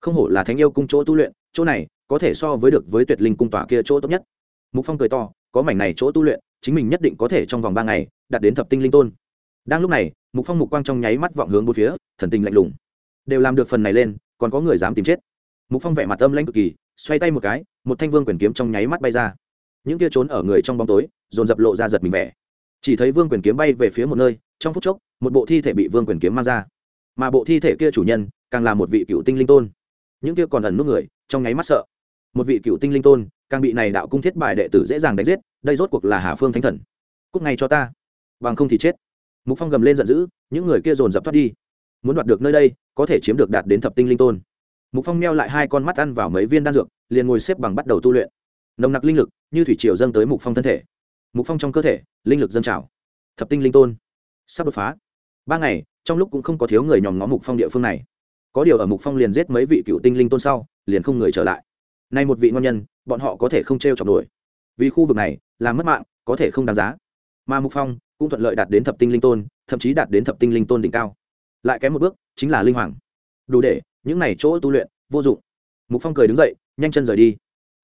Không hổ là thánh yêu cung chỗ tu luyện, chỗ này có thể so với được với tuyệt linh cung tòa kia chỗ tốt nhất. Mục phong cười to, có mảnh này chỗ tu luyện, chính mình nhất định có thể trong vòng ba ngày đạt đến thập tinh linh tôn. Đang lúc này, mục phong mục quang trong nháy mắt vọng hướng bốn phía, thần tình lạnh lùng. Đều làm được phần này lên, còn có người dám tìm chết. Mục phong vẻ mặt âm lãnh cực kỳ, xoay tay một cái, một thanh vương quyền kiếm trong nháy mắt bay ra. Những kia trốn ở người trong bóng tối, dồn dập lộ ra giật mình vẻ. Chỉ thấy vương quyền kiếm bay về phía một nơi trong phút chốc, một bộ thi thể bị vương quyền kiếm mang ra. Mà bộ thi thể kia chủ nhân càng là một vị cựu tinh linh tôn. Những kia còn ẩn nút người, trong nháy mắt sợ. Một vị cựu tinh linh tôn, càng bị này đạo cung thiết bài đệ tử dễ dàng đánh giết, đây rốt cuộc là hà phương thánh thần. Cúc ngay cho ta. Bằng không thì chết. Mục phong gầm lên giận dữ, những người kia dồn dập thoát đi. Muốn đoạt được nơi đây, có thể chiếm được đạt đến thập tinh linh tôn. Mục phong meo lại hai con mắt ăn vào mấy viên đan dược, liền ngồi xếp bằng bắt đầu tu luyện. Nồng nặc linh lực như thủy triều dâng tới mục phong thân thể. Mục phong trong cơ thể, linh lực dâng trào. Thập tinh linh tôn sắp đột phá. Ba ngày, trong lúc cũng không có thiếu người nhòm ngó mục phong địa phương này. Có điều ở mục phong liền giết mấy vị cựu tinh linh tôn sau, liền không người trở lại. Nay một vị ngon nhân, bọn họ có thể không t r e o chọc nổi. Vì khu vực này làm mất mạng, có thể không đáng giá. Mà mục phong cũng thuận lợi đạt đến thập tinh linh tôn, thậm chí đạt đến thập tinh linh tôn đỉnh cao. Lại kém một bước, chính là linh hoàng. Đủ để, những này chỗ tu luyện, vô dụng. Mục phong cười đứng dậy, nhanh chân rời đi.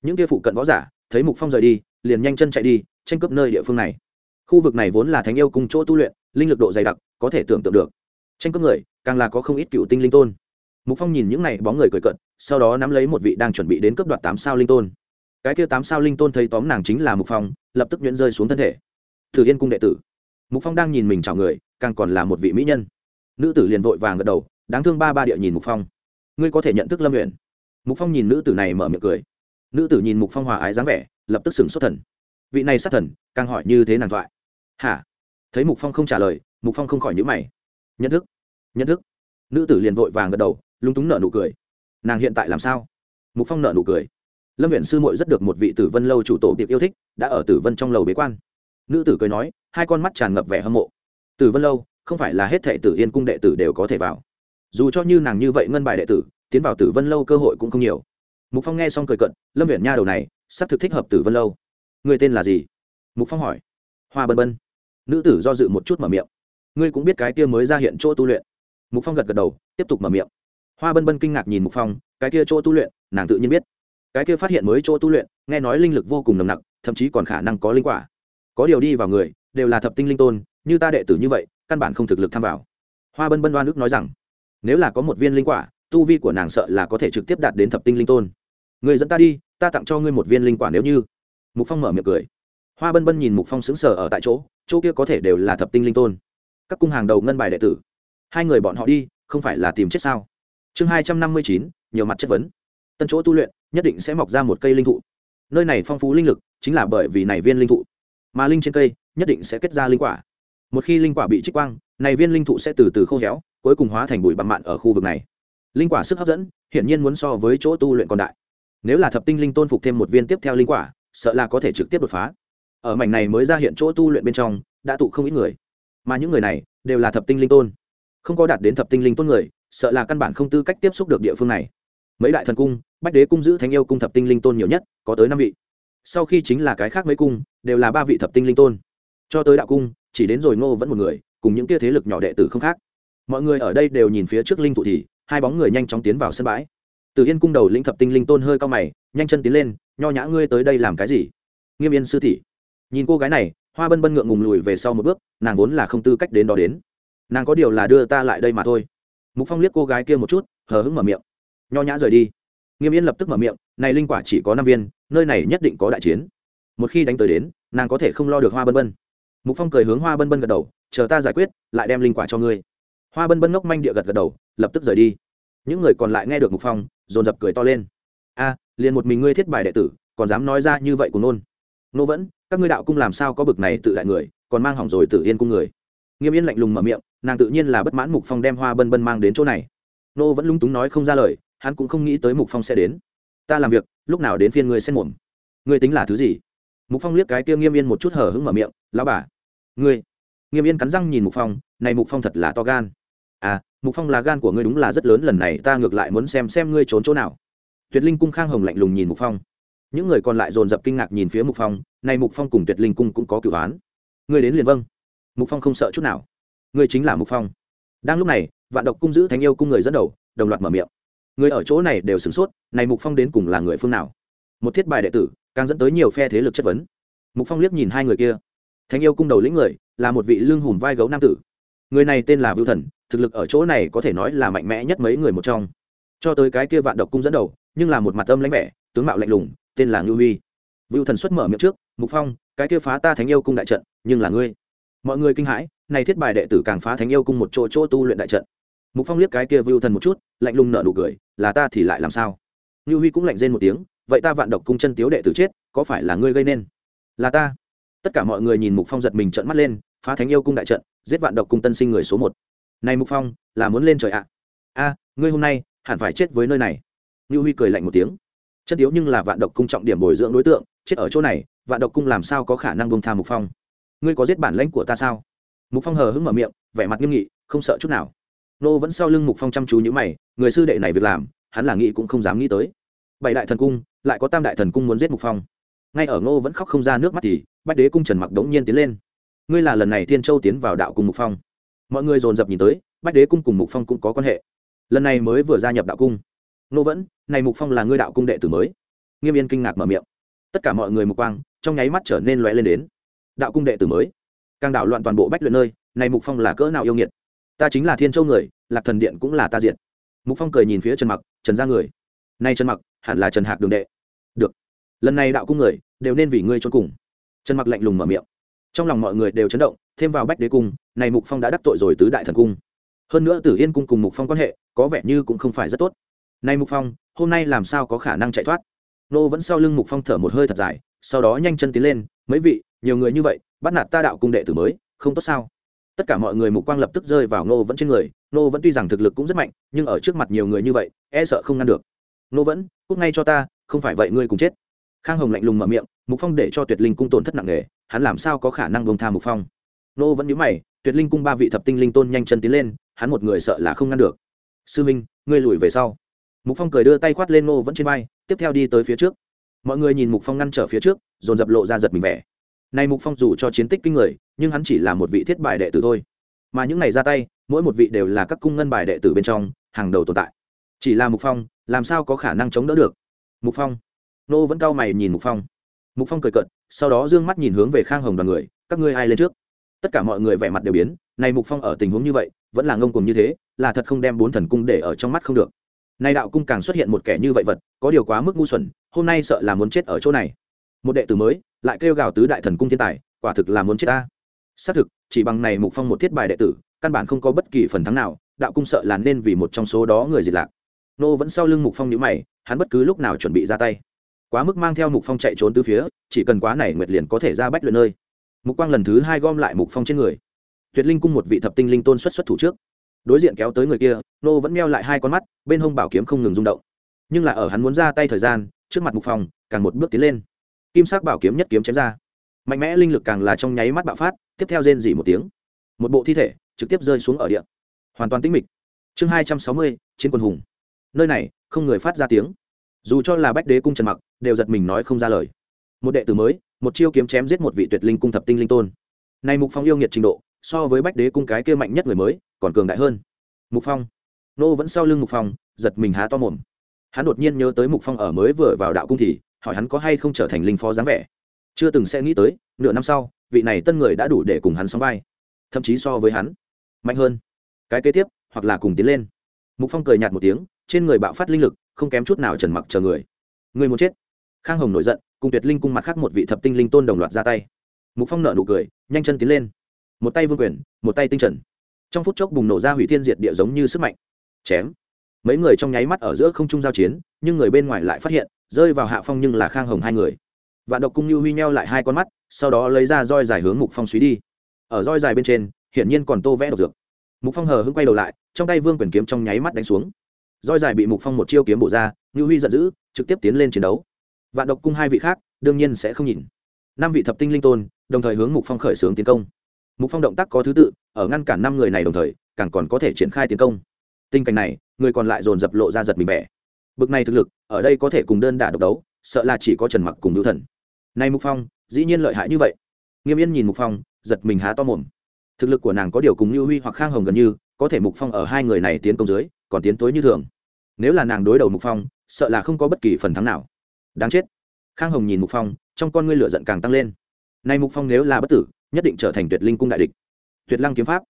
Những kia phụ cận võ giả, thấy mục phong rời đi, liền nhanh chân chạy đi, tranh cướp nơi địa phương này. Khu vực này vốn là thánh yêu cùng chỗ tu luyện linh lực độ dày đặc có thể tưởng tượng được. Tranh cướp người, càng là có không ít cựu tinh linh tôn. Mục phong nhìn những này bóng người cười cận sau đó nắm lấy một vị đang chuẩn bị đến cướp đoạt tám sao linh tôn. Cái kia tám sao linh tôn thấy tóm nàng chính là mục phong, lập tức nhuyễn rơi xuống thân thể. Thử yên cung đệ tử. Mục phong đang nhìn mình chào người, càng còn là một vị mỹ nhân. Nữ tử liền vội vàng gật đầu, đáng thương ba ba địa nhìn mục phong. Ngươi có thể nhận thức lâm nguyện mục phong nhìn nữ tử này mở miệng cười. Nữ tử nhìn mục phong hòa ái dáng vẻ, lập tức sừng xuất thần. Vị này sát thần, càng hỏi như thế nàng thoại. Hả? Thấy mục phong không trả lời, mục phong không khỏi nhữ mày. Nhận thức nhận thức. Nữ tử liền vội vàng gật đầu, lúng túng nợ nụ cười. Nàng hiện tại làm sao? Mục phong nợ nụ cười. Lâm huyện sư muội rất được một vị tử vân lâu chủ tổ tiệc yêu thích, đã ở tử vân trong lầu bế quan. Nữ tử cười nói, hai con mắt tràn ngập vẻ hâm mộ. Tử vân lâu, không phải là hết thệ tử yên cung đệ tử đều có thể vào. Dù cho như nàng như vậy ngân bài đệ tử, tiến vào tử vân lâu cơ hội cũng không nhiều. Mục phong nghe xong cười cận, lâm huyện nha đầu này, sắp thực thích hợp tử vân lâu. Người tên là gì? Mục phong hỏi. Hoa bân bân nữ tử do dự một chút mở miệng. Ngươi cũng biết cái kia mới ra hiện chỗ tu luyện. Mục phong gật gật đầu, tiếp tục mở miệng. Hoa bân bân kinh ngạc nhìn mục phong, cái kia chỗ tu luyện, nàng tự nhiên biết. Cái kia phát hiện mới chỗ tu luyện, nghe nói linh lực vô cùng nồng nặc, thậm chí còn khả năng có linh quả. Có điều đi vào người, đều là thập tinh linh tôn, như ta đệ tử như vậy, căn bản không thực lực tham vào. Hoa bân bân đoan ước nói rằng, nếu là có một viên linh quả, tu vi của nàng sợ là có thể trực tiếp đạt đến thập tinh linh tôn. Người dẫn ta đi, ta tặng cho ngươi một viên linh quả nếu như. Mục phong mở miệng cười hoa bân bân nhìn mục phong xứng sở ở tại chỗ chỗ kia có thể đều là thập tinh linh tôn. Các cung hàng đầu ngân bài đệ tử. Hai người bọn họ đi, không phải là tìm chết sao? Chương hai trăm năm mươi chín, nhiều mặt chất vấn. Tân chỗ tu luyện, nhất định sẽ mọc ra một cây linh thụ. Nơi này phong phú linh lực, chính là bởi vì này viên linh thụ. Mà linh trên cây, nhất định sẽ kết ra linh quả. Một khi linh quả bị trích quang, này viên linh thụ sẽ từ từ khô héo, cuối cùng hóa thành bụi bặm mạn ở khu vực này. Linh quả sức hấp dẫn, hiển nhiên muốn so với chỗ tu luyện còn đại. Nếu là thập tinh linh tôn phục thêm một viên tiếp theo linh quả, sợ là có thể trực tiếp đột phá ở mảnh này mới ra hiện chỗ tu luyện bên trong, đã tụ không ít người. Mà những người này đều là thập tinh linh tôn. Không có đạt đến thập tinh linh tôn người, sợ là căn bản không tư cách tiếp xúc được địa phương này. Mấy đại thần cung, bách đế cung giữ thánh yêu cung thập tinh linh tôn nhiều nhất, có tới năm vị. Sau khi chính là cái khác mấy cung, đều là ba vị thập tinh linh tôn. Cho tới đạo cung, chỉ đến rồi ngô vẫn một người, cùng những tia thế lực nhỏ đệ tử không khác. Mọi người ở đây đều nhìn phía trước linh thụ thì, hai bóng người nhanh chóng tiến vào sân bãi. Từ yên cung đầu lĩnh thập tinh linh tôn hơi cao mày, nhanh chân tiến lên, nho nhã ngươi tới đây làm cái gì? Nghiêm yên sư thị nhìn cô gái này, hoa bân bân ngượng ngùng lùi về sau một bước, nàng vốn là không tư cách đến đó đến. Nàng có điều là đưa ta lại đây mà thôi. Mục phong liếc cô gái kia một chút, hờ hững mở miệng. Nho nhã rời đi. Nghiêm yên lập tức mở miệng, này linh quả chỉ có năm viên, nơi này nhất định có đại chiến. Một khi đánh tới đến, nàng có thể không lo được hoa bân bân. Mục phong cười hướng hoa bân bân gật đầu, chờ ta giải quyết, lại đem linh quả cho ngươi. Hoa bân bân ngốc manh địa gật gật đầu, lập tức rời đi. Những người còn lại nghe được mục phong, dồn dập cười to lên. A, liền một mình ngươi thiết bài đệ tử, còn dám nói ra như vậy của nôn. Nô vẫn các ngươi đạo cung làm sao có bực này tự đại người, còn mang hỏng rồi tự yên cung người. Nghiêm yên lạnh lùng mở miệng, nàng tự nhiên là bất mãn mục phong đem hoa bân bân mang đến chỗ này. Nô vẫn lung túng nói không ra lời, hắn cũng không nghĩ tới mục phong sẽ đến. Ta làm việc, lúc nào đến phiên ngươi xen mồm ngươi tính là thứ gì? Mục phong liếc cái kia nghiêm yên một chút hở hững mở miệng, lão bà, ngươi. Nghiêm yên cắn răng nhìn mục phong, này mục phong thật là to gan. À mục phong là gan của ngươi đúng là rất lớn, lần này ta ngược lại muốn xem xem ngươi trốn chỗ nào. Tuyệt linh cung khang hồng lạnh lùng nhìn mục phong những người còn lại dồn dập kinh ngạc nhìn phía mục phong này mục phong cùng tuyệt linh cung cũng có cửu án ngươi đến liền vâng. Mục phong không sợ chút nào. Ngươi chính là mục phong. Đang lúc này, vạn độc cung giữ thánh yêu cung người dẫn đầu, đồng loạt mở miệng. Người ở chỗ này đều sửng sốt này mục phong đến cùng là người phương nào? Một thiết bài đệ tử, càng dẫn tới nhiều phe thế lực chất vấn. Mục phong liếc nhìn hai người kia. Thánh yêu cung đầu lĩnh người, là một vị lương hùm vai gấu nam tử. Người này tên là vưu thần, thực lực ở chỗ này có thể nói là mạnh mẽ nhất mấy người một trong. Cho tới cái kia vạn độc cung dẫn đầu, nhưng là một mặt âm lãnh vẻ, tướng mạo lạnh lùng tên là ngưu huy. Vưu thần xuất mở miệng trước, mục phong, cái kia phá ta thánh yêu cung đại trận, nhưng là ngươi. Mọi người kinh hãi, này thiết bài đệ tử càng phá thánh yêu cung một chỗ chỗ tu luyện đại trận. Mục phong liếc cái kia vưu thần một chút, lạnh lùng nở nụ cười, là ta thì lại làm sao? Ngưu huy cũng lạnh rên một tiếng, vậy ta vạn độc cung chân tiếu đệ tử chết, có phải là ngươi gây nên? Là ta. Tất cả mọi người nhìn mục phong giật mình trợn mắt lên, phá thánh yêu cung đại trận, giết vạn độc cung tân sinh người số một. Này mục phong, là muốn lên trời ạ. A, ngươi hôm nay hẳn phải chết với nơi này. Ngưu huy cười lạnh một tiếng chân tiếu nhưng là vạn độc cung trọng điểm bồi dưỡng đối tượng, chết ở chỗ này, vạn độc cung làm sao có khả năng bông tha mục phong? Ngươi có giết bản lãnh của ta sao? Mục phong hờ hững mở miệng, vẻ mặt nghiêm nghị, không sợ chút nào. Nô vẫn sau lưng mục phong chăm chú như mày, người sư đệ này việc làm, hắn là nghĩ cũng không dám nghĩ tới. Bảy đại thần cung, lại có tam đại thần cung muốn giết mục phong. Ngay ở ngô vẫn khóc không ra nước mắt thì, bách đế cung trần mặc đống nhiên tiến lên. Ngươi là lần này thiên châu tiến vào đạo cùng mục phong. Mọi người dồn dập nhìn tới, bách đế cung cùng mục phong cũng có quan hệ. Lần này mới vừa gia nhập đạo cung nô vẫn, này mục phong là ngươi đạo cung đệ tử mới. Nghiêm yên kinh ngạc mở miệng. Tất cả mọi người mục quang, trong nháy mắt trở nên loé lên đến. Đạo cung đệ tử mới. Càng đảo loạn toàn bộ bách luyện nơi, này mục phong là cỡ nào yêu nghiệt. Ta chính là thiên châu người, lạc thần điện cũng là ta diện mục phong cười nhìn phía trần mặc, trần ra người. Nay trần mặc, hẳn là trần hạc đường đệ. Được. Lần này đạo cung người, đều nên vì ngươi cho cùng. Trần mặc lạnh lùng mở miệng. Trong lòng mọi người đều chấn động, thêm vào bách đế cung, này mục phong đã đắc tội rồi tứ đại thần cung. Hơn nữa tử yên cung cùng mục phong quan hệ, có vẻ như cũng không phải rất tốt này mục phong, hôm nay làm sao có khả năng chạy thoát? Nô vẫn sau lưng mục phong thở một hơi thật dài, sau đó nhanh chân tiến lên, mấy vị, nhiều người như vậy, bắt nạt ta đạo cung đệ tử mới, không tốt sao? Tất cả mọi người mục quang lập tức rơi vào nô vẫn trên người, nô vẫn tuy rằng thực lực cũng rất mạnh, nhưng ở trước mặt nhiều người như vậy e sợ không ngăn được. Nô vẫn, cút ngay cho ta, không phải vậy ngươi cùng chết. Khang hồng lạnh lùng mở miệng, mục phong để cho tuyệt linh cung tổn thất nặng nề, hắn làm sao có khả năng bông tha mục phong? Nô vẫn nhíu mày, tuyệt linh cung ba vị thập tinh linh tôn nhanh chân tiến lên, hắn một người sợ là không ngăn được. Sư minh, ngươi lùi về sau mục phong cười đưa tay khoát lên nô vẫn trên vai, tiếp theo đi tới phía trước. Mọi người nhìn mục phong ngăn trở phía trước, dồn dập lộ ra giật mình vẻ. Nay mục phong dù cho chiến tích kinh người, nhưng hắn chỉ là một vị thiết bài đệ tử thôi. Mà những này ra tay, mỗi một vị đều là các cung ngân bài đệ tử bên trong, hàng đầu tồn tại. Chỉ là mục phong, làm sao có khả năng chống đỡ được? Mục phong. Nô vẫn cau mày nhìn mục phong. Mục phong cười cợt, sau đó d ư ơ n g mắt nhìn hướng về khang hồng đoàn người, các ngươi ai lên trước? Tất cả mọi người vẻ mặt đều biến này mục phong ở tình huống như vậy, vẫn là ngông cùng như thế, là thật không đem bốn thần cung để ở trong mắt không được nay đạo cung càng xuất hiện một kẻ như vậy vật, có điều quá mức ngu xuẩn, hôm nay sợ là muốn chết ở chỗ này. Một đệ tử mới, lại kêu gào tứ đại thần cung thiên tài, quả thực là muốn chết ta. Xác thực, chỉ bằng này mục phong một thiết bài đệ tử, căn bản không có bất kỳ phần thắng nào, đạo cung sợ là nên vì một trong số đó người diệt lạc. Nô vẫn sau lưng mục phong nhữ mày, hắn bất cứ lúc nào chuẩn bị ra tay. Quá mức mang theo mục phong chạy trốn từ phía, chỉ cần quá này nguyệt liền có thể ra bách luyện nơi. Mục quang lần thứ hai gom lại mục phong trên người. Tuyệt linh cung một vị thập tinh linh tôn xuất xuất thủ trước đối diện kéo tới người kia, nô vẫn meo lại hai con mắt, bên hông bảo kiếm không ngừng rung động. Nhưng là ở hắn muốn ra tay thời gian, trước mặt mục phong càng một bước tiến lên. Kim sắc bảo kiếm nhất kiếm chém ra. Mạnh mẽ linh lực càng là trong nháy mắt bạo phát, tiếp theo rên dỉ một tiếng. Một bộ thi thể trực tiếp rơi xuống ở địa. Hoàn toàn tĩnh mịch. Chương hai trăm sáu mươi, chiến quân hùng. Nơi này, không người phát ra tiếng. Dù cho là bách đế cung trần mặc, đều giật mình nói không ra lời. Một đệ tử mới, một chiêu kiếm chém giết một vị tuyệt linh cung thập tinh linh tôn. Này mục phong yêu nghiệt trình độ so với bách đế cung cái kia mạnh nhất người mới, còn cường đại hơn. Mục phong. Nô vẫn sau lưng mục phong, giật mình há to mồm. Hắn đột nhiên nhớ tới mục phong ở mới vừa vào đạo cung thì, hỏi hắn có hay không trở thành linh phó dáng vẻ. Chưa từng sẽ nghĩ tới, nửa năm sau, vị này tân người đã đủ để cùng hắn sóng vai. Thậm chí so với hắn, mạnh hơn. Cái kế tiếp, hoặc là cùng tiến lên. Mục phong cười nhạt một tiếng, trên người bạo phát linh lực, không kém chút nào trần mặc chờ người. Người muốn chết. Khang hồng nổi giận, cùng tuyệt linh cung mặt khác một vị thập tinh linh tôn đồng loạt ra tay. Mục phong nợ nụ cười, nhanh chân tiến lên một tay vương quyền, một tay tinh trần. Trong phút chốc bùng nổ ra hủy thiên diệt địa giống như sức mạnh. Chém. Mấy người trong nháy mắt ở giữa không trung giao chiến, nhưng người bên ngoài lại phát hiện, rơi vào hạ phong nhưng là khang hồng hai người. Vạn độc cung như huy nheo lại hai con mắt, sau đó lấy ra roi dài hướng mục phong suý đi. Ở roi dài bên trên, hiển nhiên còn tô vẽ độc dược. Mục phong hờ hưng quay đầu lại, trong tay vương quyền kiếm trong nháy mắt đánh xuống. Roi dài bị mục phong một chiêu kiếm bổ ra như huy giận dữ, trực tiếp tiến lên chiến đấu. Vạn độc cung hai vị khác, đương nhiên sẽ không nhìn. Năm vị thập tinh linh tôn, đồng thời hướng mục phong khởi xướng tiến công mục phong động tác có thứ tự, ở ngăn cản năm người này đồng thời, càng còn có thể triển khai tiến công. Tình cảnh này, người còn lại dồn dập lộ ra giật mình vẻ. Bực này thực lực, ở đây có thể cùng đơn đả độc đấu, sợ là chỉ có trần mặc cùng hữu thần. Nay mục phong, dĩ nhiên lợi hại như vậy. Nghiêm yên nhìn mục phong, giật mình há to mồm. Thực lực của nàng có điều cùng như huy hoặc khang hồng gần như, có thể mục phong ở hai người này tiến công dưới, còn tiến tối như thường. Nếu là nàng đối đầu mục phong, sợ là không có bất kỳ phần thắng nào. Đáng chết. Khang hồng nhìn mục phong, trong con ngươi lửa giận càng tăng lên. Nay mục phong nếu là bất tử nhất định trở thành tuyệt linh cung đại địch. Tuyệt lăng kiếm pháp.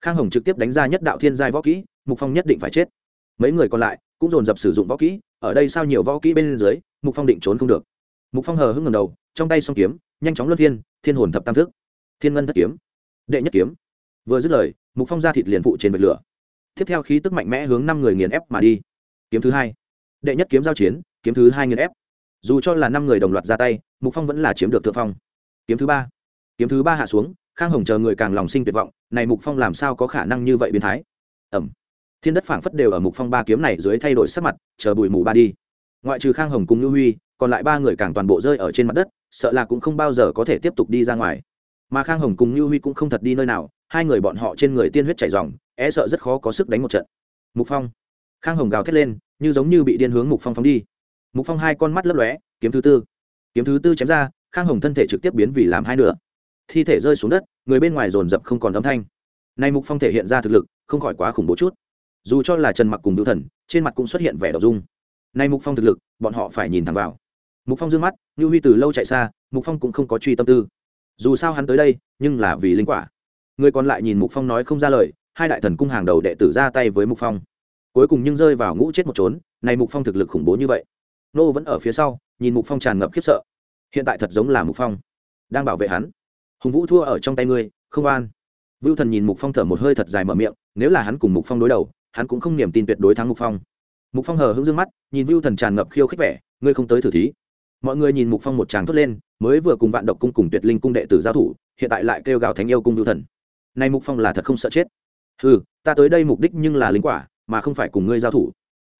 Khang hồng trực tiếp đánh ra nhất đạo thiên giai võ kỹ, mục phong nhất định phải chết. Mấy người còn lại cũng dồn dập sử dụng võ kỹ, ở đây sao nhiều võ kỹ bên dưới, mục phong định trốn không được. Mục phong hờ hưng ngầm đầu, trong tay song kiếm, nhanh chóng luân thiên thiên hồn thập tam thức. Thiên ngân thất kiếm. Đệ nhất kiếm. Vừa dứt lời, mục phong ra thịt liền phụ trên vệt lửa. Tiếp theo khí tức mạnh mẽ hướng năm người nghiền ép mà đi. Kiếm thứ hai. Đệ nhất kiếm giao chiến, kiếm thứ hai nghiền ép. Dù cho là năm người đồng loạt ra tay, mục phong vẫn là chiếm được thượng phong. Kiếm thứ ba kiếm thứ ba hạ xuống, khang hồng chờ người càng lòng sinh tuyệt vọng, này mục phong làm sao có khả năng như vậy biến thái? Ẩm thiên đất phảng phất đều ở mục phong ba kiếm này dưới thay đổi sắc mặt, chờ bụi mù ba đi. Ngoại trừ khang hồng cùng ngư huy, còn lại ba người càng toàn bộ rơi ở trên mặt đất, sợ là cũng không bao giờ có thể tiếp tục đi ra ngoài. Mà khang hồng cùng ngư huy cũng không thật đi nơi nào, hai người bọn họ trên người tiên huyết chảy dòng é e sợ rất khó có sức đánh một trận. Mục phong. Khang hồng gào thét lên, như giống như bị điên hướng mục phong phóng đi. Mục phong hai con mắt lấp lóe, kiếm thứ tư. Kiếm thứ tư chém ra, khang hồng thân thể trực tiếp biến vì làm hai nửa thi thể rơi xuống đất, người bên ngoài dồn dập không còn âm thanh. Nay mục phong thể hiện ra thực lực, không khỏi quá khủng bố chút. Dù cho là trần mặc cùng hữu thần, trên mặt cũng xuất hiện vẻ đ dung. Nay mục phong thực lực, bọn họ phải nhìn thẳng vào. Mục phong d ư ơ n g mắt như huy từ lâu chạy xa, mục phong cũng không có truy tâm tư. Dù sao hắn tới đây, nhưng là vì linh quả. Người còn lại nhìn mục phong nói không ra lời, hai đại thần cung hàng đầu đệ tử ra tay với mục phong. Cuối cùng nhưng rơi vào ngũ chết một trốn này mục phong thực lực khủng bố như vậy. Nô vẫn ở phía sau, nhìn mục phong tràn ngập khiếp sợ. Hiện tại thật giống là mục phong, đang bảo vệ hắn hùng vũ thua ở trong tay ngươi, không an vưu thần nhìn mục phong thở một hơi thật dài mở miệng, nếu là hắn cùng mục phong đối đầu, hắn cũng không niềm tin tuyệt đối thắng mục phong. Mục phong hờ hững dương mắt, nhìn vưu thần tràn ngập khiêu khích vẻ, ngươi không tới thử thí. Mọi người nhìn mục phong một tràng thốt lên, mới vừa cùng vạn độc cung cùng tuyệt linh cung đệ tử giao thủ, hiện tại lại kêu gào thánh yêu cung vưu thần. Nay mục phong là thật không sợ chết. Ừ ta tới đây mục đích nhưng là linh quả, mà không phải cùng ngươi giao thủ.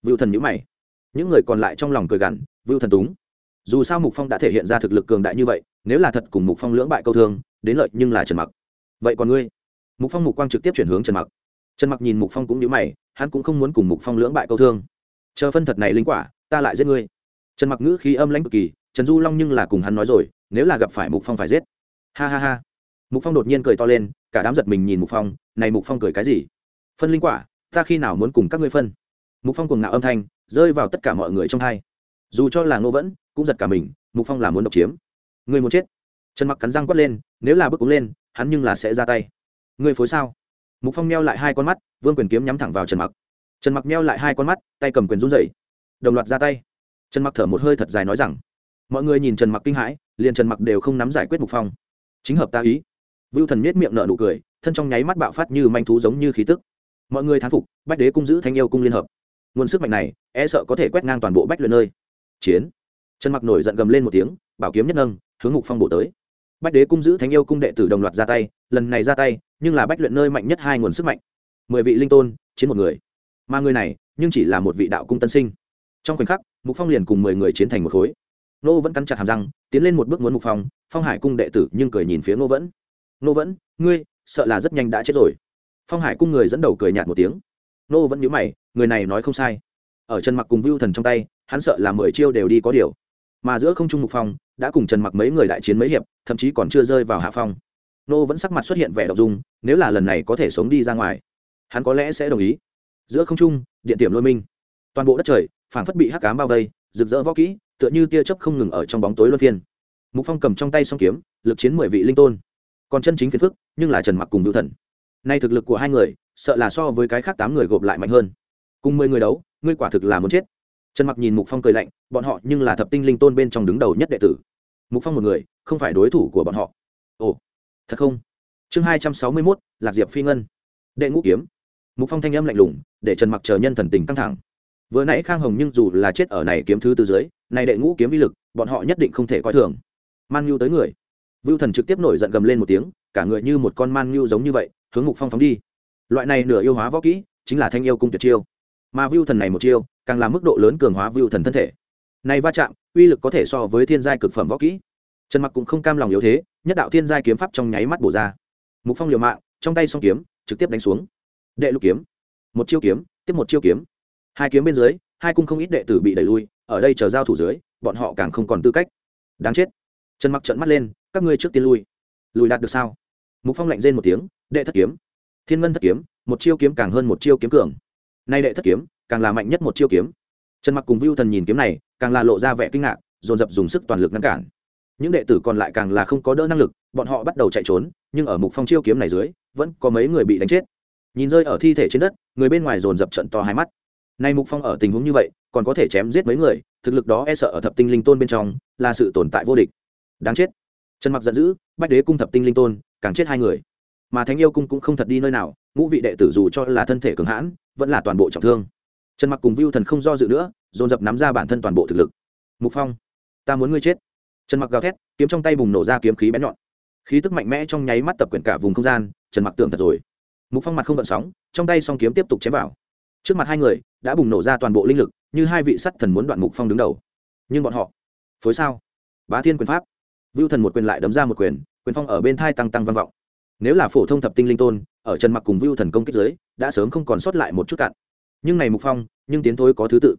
Vưu thần nhữ mày. Những người còn lại trong lòng cười gằn, vưu thần túng. Dù sao mục phong đã thể hiện ra thực lực cường đại như vậy nếu là thật cùng mục phong lưỡng bại câu thương, đến lợi nhưng là trần mặc. Vậy còn ngươi? Mục phong mục quang trực tiếp chuyển hướng trần mặc. Trần mặc nhìn mục phong cũng nhíu mày, hắn cũng không muốn cùng mục phong lưỡng bại câu thương. Chờ phân thật này linh quả, ta lại giết ngươi. Trần mặc ngữ khí âm lãnh cực kỳ, trần du long nhưng là cùng hắn nói rồi, nếu là gặp phải mục phong phải giết. Ha ha ha. Mục phong đột nhiên cười to lên, cả đám giật mình nhìn mục phong, này mục phong cười cái gì? Phân linh quả, ta khi nào muốn cùng các ngươi phân? Mục phong cùng ngạo âm thanh, rơi vào tất cả mọi người trong hai. Dù cho là ngô vẫn, cũng giật cả mình, mục phong là muốn độc chiếm ngươi muốn chết. Trần mặc cắn răng quát lên, nếu là bước cúng lên, hắn nhưng là sẽ ra tay. Ngươi phối sao? Mục phong meo lại hai con mắt, vương quyền kiếm nhắm thẳng vào trần mặc. Trần mặc meo lại hai con mắt, tay cầm quyền run rẩy. Đồng loạt ra tay. Trần mặc thở một hơi thật dài nói rằng, mọi người nhìn trần mặc kinh hãi, liền trần mặc đều không nắm giải quyết mục phong. Chính hợp ta ý. Vưu thần miết miệng nở nụ cười, thân trong nháy mắt bạo phát như manh thú giống như khí tức. Mọi người thán phục, bách đế cung giữ thanh yêu cung liên hợp. Nguồn sức mạnh này e sợ có thể quét ngang toàn bộ bách luyện nơi. Chiến. Trần mặc nổi giận gầm lên một tiếng, bảo kiếm nhất nâng hướng ngục phong bổ tới. Bách đế cung giữ thánh yêu cung đệ tử đồng loạt ra tay, lần này ra tay, nhưng là bách luyện nơi mạnh nhất hai nguồn sức mạnh. Mười vị linh tôn, chiến một người. Mà người này, nhưng chỉ là một vị đạo cung tân sinh. Trong khoảnh khắc mục phong liền cùng mười người chiến thành một khối. Nô vẫn cắn chặt hàm răng, tiến lên một bước muốn mục phong phong hải cung đệ tử nhưng cười nhìn phía nô vẫn. Nô vẫn, ngươi sợ là rất nhanh đã chết rồi. Phong hải cung người dẫn đầu cười nhạt một tiếng. Nô vẫn nhớ mày, người này nói không sai. Ở chân mặc cùng vưu thần trong tay, hắn sợ là mười chiêu đều đi có điều mà giữa không trung mục phong đã cùng trần mặc mấy người đại chiến mấy hiệp, thậm chí còn chưa rơi vào hạ phong. Nô vẫn sắc mặt xuất hiện vẻ đ ộ n g dung, nếu là lần này có thể sống đi ra ngoài, hắn có lẽ sẽ đồng ý. Giữa không trung, điện tiệm lôi minh. Toàn bộ đất trời, phảng phất bị hắc cám bao vây, rực rỡ võ kỹ, tựa như tia chớp không ngừng ở trong bóng tối luân phiên. Mục phong cầm trong tay song kiếm, lực chiến mười vị linh tôn. Còn chân chính phiền phức, nhưng là trần mặc cùng vưu thần. Nay thực lực của hai người, sợ là so với cái khác tám người gộp lại mạnh hơn. Cùng mười người đấu, ngươi quả thực là muốn chết trần mặc nhìn mục phong cười lạnh, bọn họ nhưng là thập tinh linh tôn bên trong đứng đầu nhất đệ tử. Mục phong một người, không phải đối thủ của bọn họ. Ồ, thật không? Chương hai trăm sáu mươi mốt, lạc diệp phi ngân. Đệ ngũ kiếm. Mục phong thanh âm lạnh lùng, để trần mặc chờ nhân thần tình căng thẳng. Vừa nãy khang hồng nhưng dù là chết ở này kiếm thứ từ dưới, này đệ ngũ kiếm vi lực, bọn họ nhất định không thể coi thường. Man nhu tới người. Vưu thần trực tiếp nổi giận gầm lên một tiếng, cả người như một con man nhu giống như vậy, hướng mục phong phóng đi. Loại này nửa yêu hóa võ kỹ, chính là thanh yêu cung tuyệt chiêu mà view thần này một chiêu, càng làm mức độ lớn cường hóa view thần thân thể. Này va chạm, uy lực có thể so với thiên giai cực phẩm võ kỹ. Trần mặc cũng không cam lòng yếu thế, nhất đạo thiên giai kiếm pháp trong nháy mắt bổ ra. Mục phong liều mạng, trong tay song kiếm, trực tiếp đánh xuống. Đệ lục kiếm. Một chiêu kiếm, tiếp một chiêu kiếm. Hai kiếm bên dưới, hai cung không ít đệ tử bị đẩy lui, ở đây chờ giao thủ dưới, bọn họ càng không còn tư cách. Đáng chết. Trần mặc trợn mắt lên, các ngươi trước tiên lui. Lùi đạt được sao? Mục phong lạnh rên một tiếng, đệ thất kiếm. Thiên ngân thất kiếm, một chiêu kiếm càng hơn một chiêu kiếm cường nay đệ thất kiếm, càng là mạnh nhất một chiêu kiếm. Trần mặc cùng vưu thần nhìn kiếm này, càng là lộ ra vẻ kinh ngạc, dồn dập dùng sức toàn lực ngăn cản. Những đệ tử còn lại càng là không có đỡ năng lực, bọn họ bắt đầu chạy trốn, nhưng ở mục phong chiêu kiếm này dưới, vẫn có mấy người bị đánh chết. Nhìn rơi ở thi thể trên đất, người bên ngoài dồn dập trận to hai mắt. Nay mục phong ở tình huống như vậy, còn có thể chém giết mấy người, thực lực đó e sợ ở thập tinh linh tôn bên trong, là sự tồn tại vô địch. Đáng chết. Trần mặc giận dữ, bách đế cung thập tinh linh tôn, càng chết hai người mà thánh yêu cung cũng không thật đi nơi nào, ngũ vị đệ tử dù cho là thân thể cường hãn, vẫn là toàn bộ trọng thương. Trần mặc cùng viu thần không do dự nữa, dồn dập nắm ra bản thân toàn bộ thực lực. Mục phong, ta muốn ngươi chết. Trần mặc gào thét, kiếm trong tay bùng nổ ra kiếm khí bén nhọn. Khí tức mạnh mẽ trong nháy mắt tập quyển cả vùng không gian, trần mặc tưởng thật rồi. Mục phong mặt không gợn sóng, trong tay song kiếm tiếp tục chém vào. Trước mặt hai người, đã bùng nổ ra toàn bộ linh lực, như hai vị sắt thần muốn đoạn mục phong đứng đầu. Nhưng bọn họ, phối sao? Bá thiên quyền pháp. Vưu thần một quyền lại đấm ra một quyền quyền phong ở bên thai tăng tăng vang vọng nếu là phổ thông thập tinh linh tôn, ở trần mặc cùng vưu thần công kích giới đã sớm không còn sót lại một chút cạn. Nhưng này mục phong, nhưng tiến thối có thứ tự.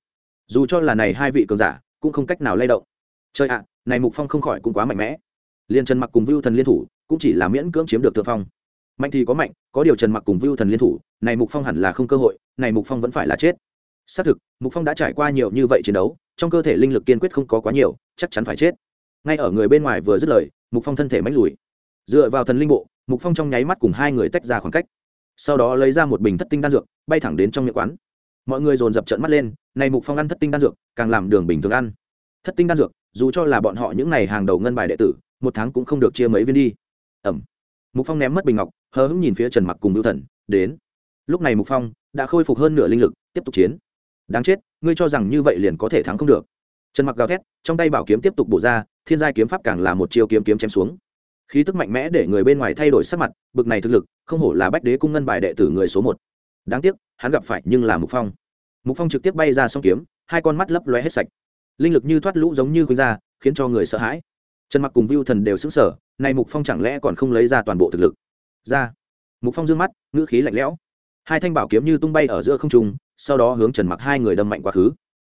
Dù cho là này hai vị cường giả, cũng không cách nào lay động. Chơi ạ, này mục phong không khỏi cũng quá mạnh mẽ. Liên trần mặc cùng vưu thần liên thủ, cũng chỉ là miễn cưỡng chiếm được thượng phong. Mạnh thì có mạnh, có điều trần mặc cùng vưu thần liên thủ, này mục phong hẳn là không cơ hội, này mục phong vẫn phải là chết. Xác thực, mục phong đã trải qua nhiều như vậy chiến đấu, trong cơ thể linh lực kiên quyết không có quá nhiều, chắc chắn phải chết. Ngay ở người bên ngoài vừa dứt lời, mục phong thân thể mách lùi. Dựa vào thần linh bộ mục phong trong nháy mắt cùng hai người tách ra khoảng cách sau đó lấy ra một bình thất tinh đan dược bay thẳng đến trong miệng quán mọi người dồn dập trận mắt lên này mục phong ăn thất tinh đan dược càng làm đường bình thường ăn thất tinh đan dược dù cho là bọn họ những ngày hàng đầu ngân bài đệ tử một tháng cũng không được chia mấy viên đi ẩm mục phong ném mất bình ngọc hờ hững nhìn phía trần mặc cùng lưu thần đến lúc này mục phong đã khôi phục hơn nửa linh lực tiếp tục chiến đáng chết ngươi cho rằng như vậy liền có thể thắng không được trần mặc gào thét trong tay bảo kiếm tiếp tục bổ ra thiên giai kiếm pháp càng là một chiêu kiếm kiếm chém xuống khí tức mạnh mẽ để người bên ngoài thay đổi sắc mặt, bực này thực lực, không hổ là bách đế cung ngân bài đệ tử người số một. Đáng tiếc, hắn gặp phải nhưng là mục phong. Mục phong trực tiếp bay ra song kiếm, hai con mắt lấp lóe hết sạch. Linh lực như thoát lũ giống như khuynh ra, khiến cho người sợ hãi. Trần mặc cùng Viu thần đều sững sờ này mục phong chẳng lẽ còn không lấy ra toàn bộ thực lực? Ra. Mục phong dương mắt, ngữ khí lạnh lẽo. Hai thanh bảo kiếm như tung bay ở giữa không trung, sau đó hướng trần mặc hai người đâm mạnh quá khứ.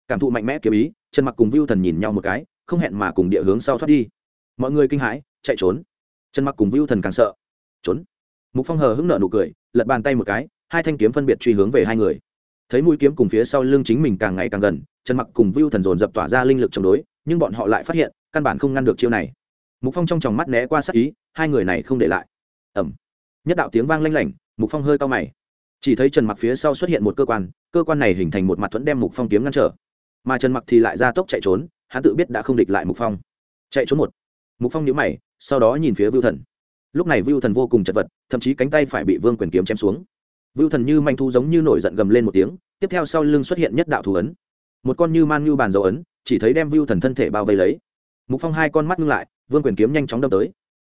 Cảm thụ mạnh mẽ kiếm ý, trần mặc cùng Viu thần nhìn nhau một cái, không hẹn mà cùng địa hướng sau thoát đi. Mọi người kinh hãi, chạy trốn trần mặc cùng vưu thần càng sợ. Trốn. Mục phong hờ hững nợ nụ cười, lật bàn tay một cái, hai thanh kiếm phân biệt truy hướng về hai người. Thấy mũi kiếm cùng phía sau lưng chính mình càng ngày càng gần, trần mặc cùng vưu thần dồn dập tỏa ra linh lực chống đối, nhưng bọn họ lại phát hiện, căn bản không ngăn được chiêu này. Mục phong trong tròng mắt né qua sát ý, hai người này không để lại. Ẩm nhất đạo tiếng vang lanh lảnh, mục phong hơi cao mày. Chỉ thấy trần mặc phía sau xuất hiện một cơ quan cơ quan này hình thành một mặt thuẫn đem mục phong kiếm ngăn trở. Mà trần mặc thì lại ra tốc chạy trốn, hắn tự biết đã không địch lại mục phong. Chạy trốn một mục phong nhíu mày, sau đó nhìn phía vưu thần. Lúc này vưu thần vô cùng chật vật, thậm chí cánh tay phải bị vương quyền kiếm chém xuống. Vưu thần như manh thu giống như nổi giận gầm lên một tiếng, tiếp theo sau lưng xuất hiện nhất đạo thủ ấn. Một con như man như bàn dấu ấn, chỉ thấy đem vưu thần thân thể bao vây lấy. Mục phong hai con mắt ngưng lại, vương quyền kiếm nhanh chóng đâm tới.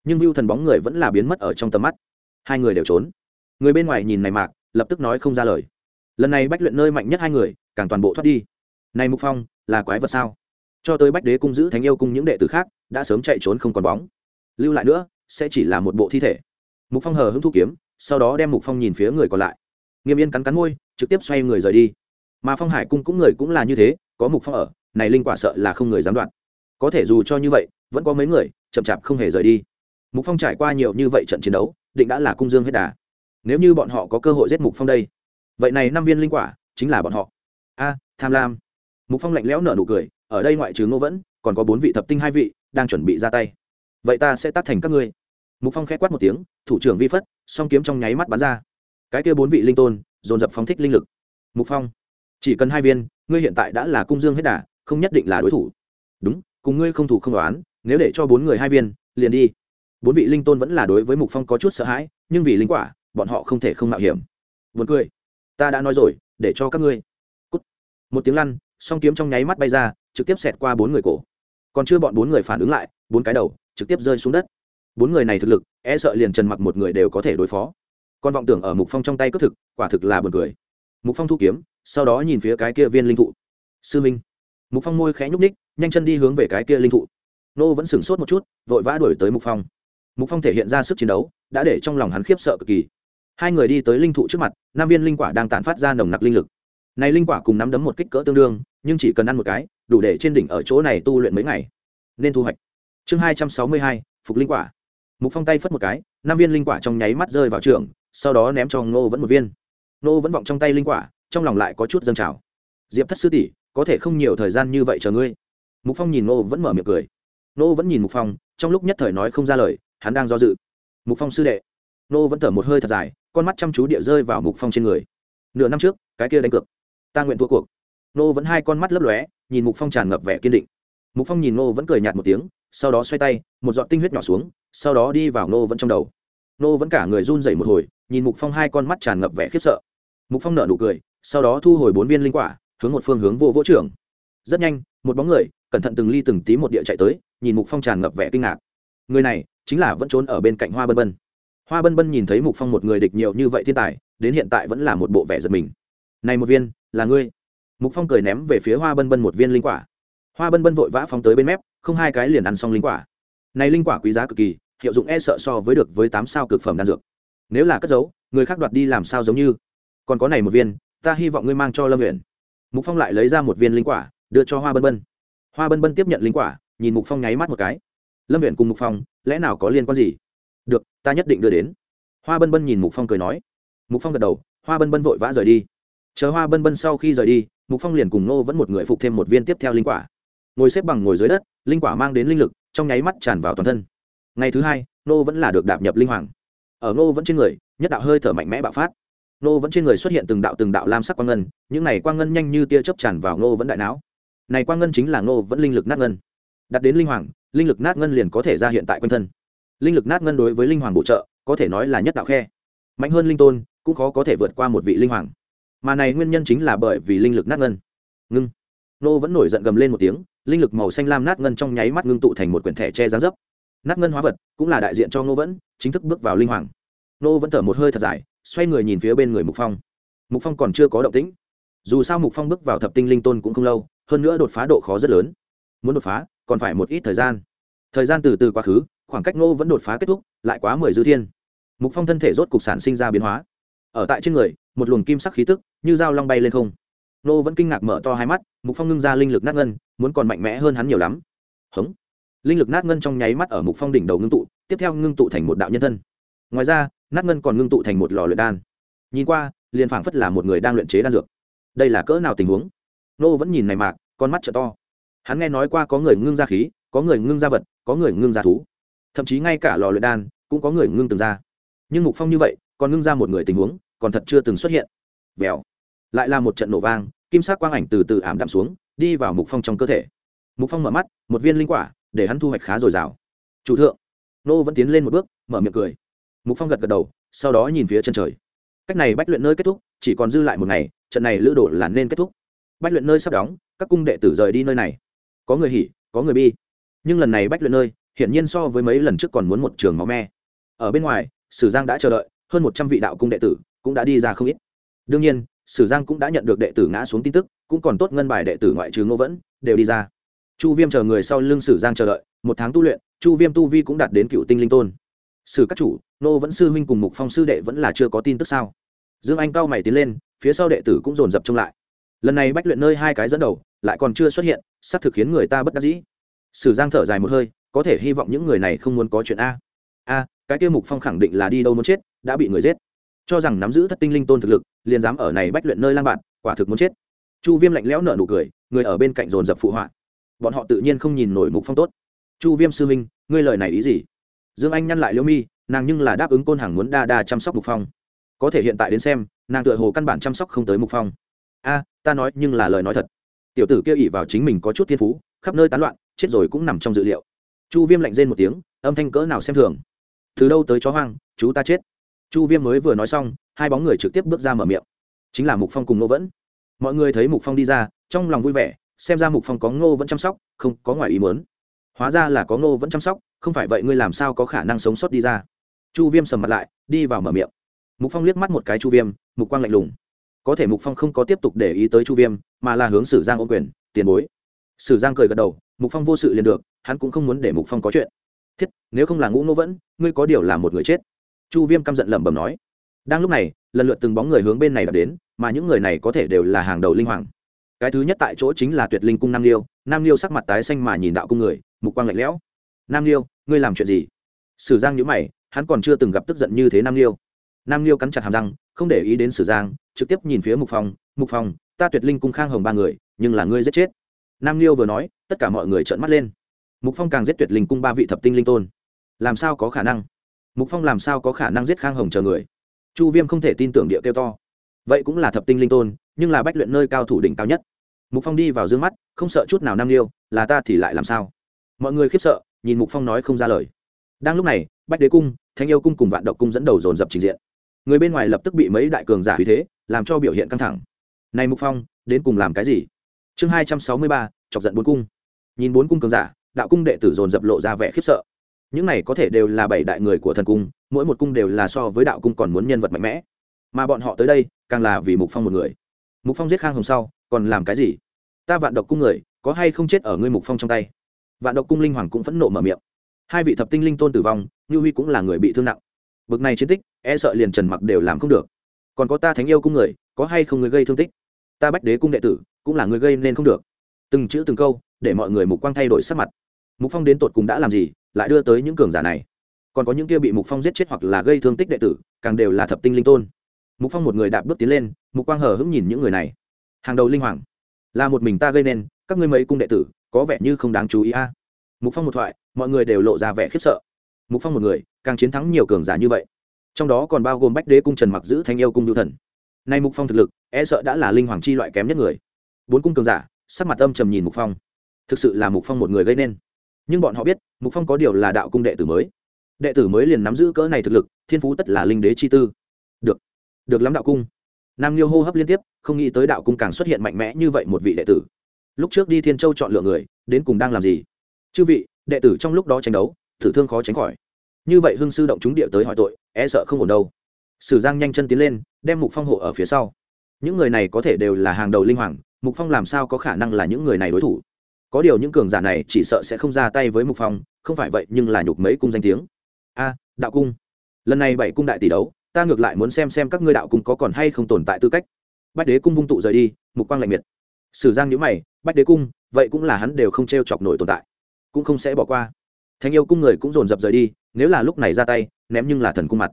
Nhưng vưu thần bóng người vẫn là biến mất ở trong tầm mắt. Hai người đều trốn. Người bên ngoài nhìn này mạc lập tức nói không ra lời. Lần này bách luyện nơi mạnh nhất hai người, càng toàn bộ thoát đi. Này mục phong, là quái vật sao? Cho tới bách đế cung giữ thánh yêu cung những đệ tử khác, đã sớm chạy trốn không còn bóng. Lưu lại nữa, sẽ chỉ là một bộ thi thể. Mục phong hờ hứng thu kiếm, sau đó đem mục phong nhìn phía người còn lại. Nghiêm yên cắn cắn môi, trực tiếp xoay người rời đi. Mà phong hải cung cũng người cũng là như thế, có mục phong ở, này linh quả sợ là không người dám đoạn. Có thể dù cho như vậy, vẫn có mấy người, chậm chạp không hề rời đi. Mục phong trải qua nhiều như vậy trận chiến đấu, định đã là cung dương hết đà. Nếu như bọn họ có cơ hội giết mục phong đây, vậy này năm viên linh quả chính là bọn họ. A, tham lam mục phong lạnh lẽo nở nụ cười, ở đây ngoại trừ ngô vẫn, còn có bốn vị thập tinh hai vị đang chuẩn bị ra tay. Vậy ta sẽ tắt thành các ngươi. Mục phong khẽ quát một tiếng, thủ trưởng vi phất, song kiếm trong nháy mắt bắn ra. Cái kia bốn vị linh tôn, dồn dập phóng thích linh lực. Mục phong, chỉ cần hai viên, ngươi hiện tại đã là cung dương hết đà, không nhất định là đối thủ. Đúng, cùng ngươi không thủ không đoán, nếu để cho bốn người hai viên, liền đi. Bốn vị linh tôn vẫn là đối với mục phong có chút sợ hãi, nhưng vì linh quả, bọn họ không thể không mạo hiểm. Vượt cười, ta đã nói rồi, để cho các ngươi. Cút. một tiếng lăn song kiếm trong nháy mắt bay ra, trực tiếp xẹt qua bốn người cổ. Còn chưa bọn bốn người phản ứng lại, bốn cái đầu trực tiếp rơi xuống đất. Bốn người này thực lực e sợ liền trần mặc một người đều có thể đối phó. Con vọng tưởng ở mục phong trong tay cất thực, quả thực là buồn cười. Mục phong thu kiếm, sau đó nhìn phía cái kia viên linh thụ. Sư minh. Mục phong môi khẽ nhúc ních nhanh chân đi hướng về cái kia linh thụ. Nô vẫn sửng sốt một chút, vội vã đuổi tới mục phong. Mục phong thể hiện ra sức chiến đấu, đã để trong lòng hắn khiếp sợ cực kỳ. Hai người đi tới linh thụ trước mặt nam viên linh quả đang tản phát ra nồng nặc linh lực này linh quả cùng nắm đấm một kích cỡ tương đương, nhưng chỉ cần ăn một cái, đủ để trên đỉnh ở chỗ này tu luyện mấy ngày. Nên thu hoạch. Chương hai trăm sáu mươi hai, phục linh quả. Mục phong tay phất một cái, năm viên linh quả trong nháy mắt rơi vào trường, sau đó ném cho ngô vẫn một viên. Ngô vẫn vọng trong tay linh quả, trong lòng lại có chút dâng trào. Diệp thất sư tỷ, có thể không nhiều thời gian như vậy chờ ngươi. Mục phong nhìn ngô vẫn mở miệng cười. Ngô vẫn nhìn mục phong, trong lúc nhất thời nói không ra lời, hắn đang do dự. Mục phong sư đệ. Ngô vẫn thở một hơi thật dài, con mắt chăm chú địa rơi vào mục phong trên người. Nửa năm trước, cái kia đánh cược ta nguyện thua cuộc. Nô vẫn hai con mắt lấp lóe, nhìn mục phong tràn ngập vẻ kiên định. Mục phong nhìn nô vẫn cười nhạt một tiếng, sau đó xoay tay, một giọt tinh huyết nhỏ xuống, sau đó đi vào nô vẫn trong đầu. Nô vẫn cả người run rẩy một hồi, nhìn mục phong hai con mắt tràn ngập vẻ khiếp sợ. Mục phong nở nụ cười, sau đó thu hồi bốn viên linh quả, hướng một phương hướng vô vỗ trưởng. Rất nhanh, một bóng người, cẩn thận từng ly từng tí một địa chạy tới, nhìn mục phong tràn ngập vẻ kinh ngạc. Người này, chính là vẫn trốn ở bên cạnh hoa bân bân. Hoa bân bân nhìn thấy mục phong một người địch nhiều như vậy thiên tài, đến hiện tại vẫn là một bộ vẻ giật mình. Này một viên là ngươi. Mục phong cười ném về phía hoa bân bân một viên linh quả. Hoa bân bân vội vã phóng tới bên mép, không hai cái liền ăn xong linh quả. Này linh quả quý giá cực kỳ, hiệu dụng e sợ so với được với tám sao cực phẩm đan dược. Nếu là cất giấu, người khác đoạt đi làm sao giống như? Còn có này một viên, ta hy vọng ngươi mang cho lâm nguyện mục phong lại lấy ra một viên linh quả, đưa cho hoa bân bân. Hoa bân bân tiếp nhận linh quả, nhìn mục phong nháy mắt một cái. Lâm nguyện cùng mục phong, lẽ nào có liên quan gì? Được, ta nhất định đưa đến. Hoa bân bân nhìn mục phong cười nói. Mục phong gật đầu, hoa bân bân vội vã rời đi chờ hoa bân bân sau khi rời đi, mục phong liền cùng nô vẫn một người phục thêm một viên tiếp theo linh quả. Ngồi xếp bằng ngồi dưới đất, linh quả mang đến linh lực, trong nháy mắt tràn vào toàn thân. Ngày thứ hai nô vẫn là được đạp nhập linh hoàng. Ở nô vẫn trên người, nhất đạo hơi thở mạnh mẽ bạo phát. Nô vẫn trên người xuất hiện từng đạo từng đạo lam sắc quang ngân, những này quang ngân nhanh như tia chớp tràn vào nô vẫn đại não. Này quang ngân chính là nô vẫn linh lực nát ngân. Đặt đến linh hoàng, linh lực nát ngân liền có thể ra hiện tại quanh thân. Linh lực nát ngân đối với linh hoàng bổ trợ, có thể nói là nhất đạo khe. Mạnh hơn linh tôn, cũng khó có thể vượt qua một vị linh hoàng mà này nguyên nhân chính là bởi vì linh lực nát ngân. Ngưng. Nô vẫn nổi giận gầm lên một tiếng, linh lực màu xanh lam nát ngân trong nháy mắt ngưng tụ thành một quyển thẻ che gián dấp. Nát ngân hóa vật cũng là đại diện cho nô vẫn, chính thức bước vào linh hoàng. Nô vẫn thở một hơi thật dài, xoay người nhìn phía bên người mục phong. Mục phong còn chưa có động tĩnh. Dù sao mục phong bước vào thập tinh linh tôn cũng không lâu, hơn nữa đột phá độ khó rất lớn. Muốn đột phá, còn phải một ít thời gian. Thời gian từ từ quá khứ, khoảng cách nô vẫn đột phá kết thúc, lại quá mười dư thiên. Mục phong thân thể rốt cục sản sinh ra biến hóa. Ở tại trên người một luồng kim sắc khí tức như dao long bay lên không. Nô vẫn kinh ngạc mở to hai mắt, mục phong ngưng ra linh lực nát ngân, muốn còn mạnh mẽ hơn hắn nhiều lắm. Hống. Linh lực nát ngân trong nháy mắt ở mục phong đỉnh đầu ngưng tụ, tiếp theo ngưng tụ thành một đạo nhân thân. Ngoài ra, nát ngân còn ngưng tụ thành một lò luyện đan. Nhìn qua, liền phảng phất là một người đang luyện chế đan dược. Đây là cỡ nào tình huống? Nô vẫn nhìn này mạc con mắt t to. Hắn nghe nói qua có người ngưng ra khí, có người ngưng ra vật, có người ngưng ra thú. Thậm chí ngay cả lò luyện đan cũng có người ngưng từng ra. Nhưng mục phong như vậy, còn ngưng ra một người tình huống còn thật chưa từng xuất hiện. Vèo. Lại là một trận nổ vang, kim sắc quang ảnh từ từ ảm đạm xuống, đi vào mục phong trong cơ thể. Mục phong mở mắt, một viên linh quả, để hắn thu hoạch khá dồi dào. Chủ thượng. Nô vẫn tiến lên một bước, mở miệng cười. Mục phong gật gật đầu, sau đó nhìn phía chân trời. Cách này bách luyện nơi kết thúc, chỉ còn dư lại một ngày, trận này lữ đổ là nên kết thúc. Bách luyện nơi sắp đóng, các cung đệ tử rời đi nơi này. Có người hỉ, có người bi. Nhưng lần này bách luyện nơi, hiển nhiên so với mấy lần trước còn muốn một trường máu me. Ở bên ngoài, sử giang đã chờ đợi hơn một trăm vị đạo cung đệ tử cũng đã đi ra không ít. Đương nhiên, sử giang cũng đã nhận được đệ tử ngã xuống tin tức, cũng còn tốt ngân bài đệ tử ngoại trừ ngô vẫn, đều đi ra. Chu viêm chờ người sau lưng sử giang chờ đợi, một tháng tu luyện, chu viêm tu vi cũng đạt đến cựu tinh linh tôn. Sử các chủ nô vẫn sư huynh cùng mục phong sư đệ vẫn là chưa có tin tức sao? Dương anh cao mày tiến lên, phía sau đệ tử cũng dồn dập trông lại. Lần này bách luyện nơi hai cái dẫn đầu, lại còn chưa xuất hiện, sắp thực khiến người ta bất đắc dĩ. Sử giang thở dài một hơi, có thể hy vọng những người này không muốn có chuyện a. A, cái kia mục phong khẳng định là đi đâu muốn chết, đã bị người giết cho rằng nắm giữ thất tinh linh tôn thực lực, liền dám ở này bách luyện nơi lang bạn, quả thực muốn chết. Chu viêm lạnh lẽo nở nụ cười, người ở bên cạnh dồn dập phụ họa. Bọn họ tự nhiên không nhìn nổi mục phong tốt. Chu viêm sư minh ngươi lời này ý gì? Dương anh nhăn lại liễu mi, nàng nhưng là đáp ứng côn hàng muốn đa đa chăm sóc mục phong. Có thể hiện tại đến xem, nàng tựa hồ căn bản chăm sóc không tới mục phong. A, ta nói, nhưng là lời nói thật. Tiểu tử kia ỉ vào chính mình có chút thiên phú, khắp nơi tán loạn, chết rồi cũng nằm trong dự liệu. Chu viêm lạnh rên một tiếng, âm thanh cỡ nào xem thường. Từ đâu tới chó hoang, chú ta chết chu viêm mới vừa nói xong, hai bóng người trực tiếp bước ra mở miệng. Chính là mục phong cùng ngô vẫn. Mọi người thấy mục phong đi ra, trong lòng vui vẻ, xem ra mục phong có ngô vẫn chăm sóc, không có ngoài ý muốn. Hóa ra là có ngô vẫn chăm sóc, không phải vậy ngươi làm sao có khả năng sống sót đi ra? Chu viêm sầm mặt lại, đi vào mở miệng. Mục phong liếc mắt một cái chu viêm, mục quang lạnh lùng. Có thể mục phong không có tiếp tục để ý tới chu viêm, mà là hướng sử giang ôm quyền, tiền bối. Sử giang cười gật đầu, mục phong vô sự liền được, hắn cũng không muốn để mục phong có chuyện. Thiết, nếu không là ngũ ngô vẫn, ngươi có điều là một người chết chu viêm căm giận lẩm bẩm nói. Đang lúc này, lần lượt từng bóng người hướng bên này đã đến, mà những người này có thể đều là hàng đầu linh hoàng. Cái thứ nhất tại chỗ chính là tuyệt linh cung nam liêu. Nam liêu sắc mặt tái xanh mà nhìn đạo cung người, mục quang lạnh lẽo. Nam liêu, ngươi làm chuyện gì? Sử giang nhữ mày, hắn còn chưa từng gặp tức giận như thế nam liêu. Nam liêu cắn chặt hàm răng, không để ý đến sử giang, trực tiếp nhìn phía mục phong. Mục phong, ta tuyệt linh cung khang hồng ba người, nhưng là ngươi giết chết. Nam liêu vừa nói, tất cả mọi người trợn mắt lên. Mục phong càng giết tuyệt linh cung ba vị thập tinh linh tôn. Làm sao có khả năng? Mục phong làm sao có khả năng giết khang hồng chờ người? Chu viêm không thể tin tưởng địa kêu to. Vậy cũng là thập tinh linh tôn, nhưng là bách luyện nơi cao thủ đỉnh cao nhất. Mục phong đi vào d ư ơ n g mắt, không sợ chút nào nam liêu, là ta thì lại làm sao? Mọi người khiếp sợ, nhìn mục phong nói không ra lời. Đang lúc này, bách đế cung thanh yêu cung cùng vạn độc cung dẫn đầu dồn dập trình diện. Người bên ngoài lập tức bị mấy đại cường giả vì thế, làm cho biểu hiện căng thẳng. Này mục phong, đến cùng làm cái gì? Chương hai trăm sáu mươi ba, chọc giận bốn cung. Nhìn bốn cung cường giả, đạo cung đệ tử dồn dập lộ ra vẻ khiếp sợ những này có thể đều là bảy đại người của thần cung, mỗi một cung đều là so với đạo cung còn muốn nhân vật mạnh mẽ. Mà bọn họ tới đây, càng là vì mục phong một người. Mục phong giết khang hồng sau, còn làm cái gì? Ta vạn độc cung người, có hay không chết ở ngươi mục phong trong tay? Vạn độc cung linh hoàng cũng phẫn nộ mở miệng. Hai vị thập tinh linh tôn tử vong như huy cũng là người bị thương nặng. Bực này chiến tích e sợ liền trần mặc đều làm không được. Còn có ta thánh yêu cung người, có hay không người gây thương tích? Ta bách đế cung đệ tử, cũng là người gây nên không được. Từng chữ từng câu, để mọi người mục quang thay đổi sắc mặt. Mục phong đến tột cùng đã làm gì? Lại đưa tới những cường giả này. Còn có những kia bị mục phong giết chết hoặc là gây thương tích đệ tử, càng đều là thập tinh linh tôn. Mục phong một người đạp bước tiến lên, mục quang hờ hững nhìn những người này. Hàng đầu linh hoàng, là một mình ta gây nên, các ngươi mấy cung đệ tử, có vẻ như không đáng chú ý a. Mục phong một thoại, mọi người đều lộ ra vẻ khiếp sợ. Mục phong một người, càng chiến thắng nhiều cường giả như vậy. Trong đó còn bao gồm bách đế cung trần mặc giữ thanh yêu cung lưu thần. Nay mục phong thực lực e sợ đã là linh hoàng chi loại kém nhất người. Bốn cung cường giả, sắc mặt âm trầm nhìn mục phong. Thực sự là mục phong một người gây nên nhưng bọn họ biết, mục phong có điều là đạo cung đệ tử mới. Đệ tử mới liền nắm giữ cỡ này thực lực, thiên phú tất là linh đế chi tư. Được được lắm đạo cung. Nam liêu hô hấp liên tiếp, không nghĩ tới đạo cung càng xuất hiện mạnh mẽ như vậy một vị đệ tử. Lúc trước đi thiên châu chọn lựa người, đến cùng đang làm gì? Chư vị, đệ tử trong lúc đó tranh đấu, thử thương khó tránh khỏi. Như vậy hương sư động chúng địa tới hỏi tội e sợ không ổn đâu. Sử giang nhanh chân tiến lên, đem mục phong hộ ở phía sau. Những người này có thể đều là hàng đầu linh hoàng, mục phong làm sao có khả năng là những người này đối thủ? Có điều những cường giả này chỉ sợ sẽ không ra tay với mục phong, không phải vậy nhưng là nhục mấy cung danh tiếng. A à, đạo cung. Lần này bảy cung đại tỷ đấu, ta ngược lại muốn xem xem các ngươi đạo cung có còn hay không tồn tại tư cách. Bách đế cung vung tụ rời đi, mục quang lạnh miệt. Sử giang nhữ mày, bách đế cung, vậy cũng là hắn đều không t r e o chọc nổi tồn tại. Cũng không sẽ bỏ qua. Thanh yêu cung người cũng dồn dập rời đi, nếu là lúc này ra tay, ném nhưng là thần cung mặt.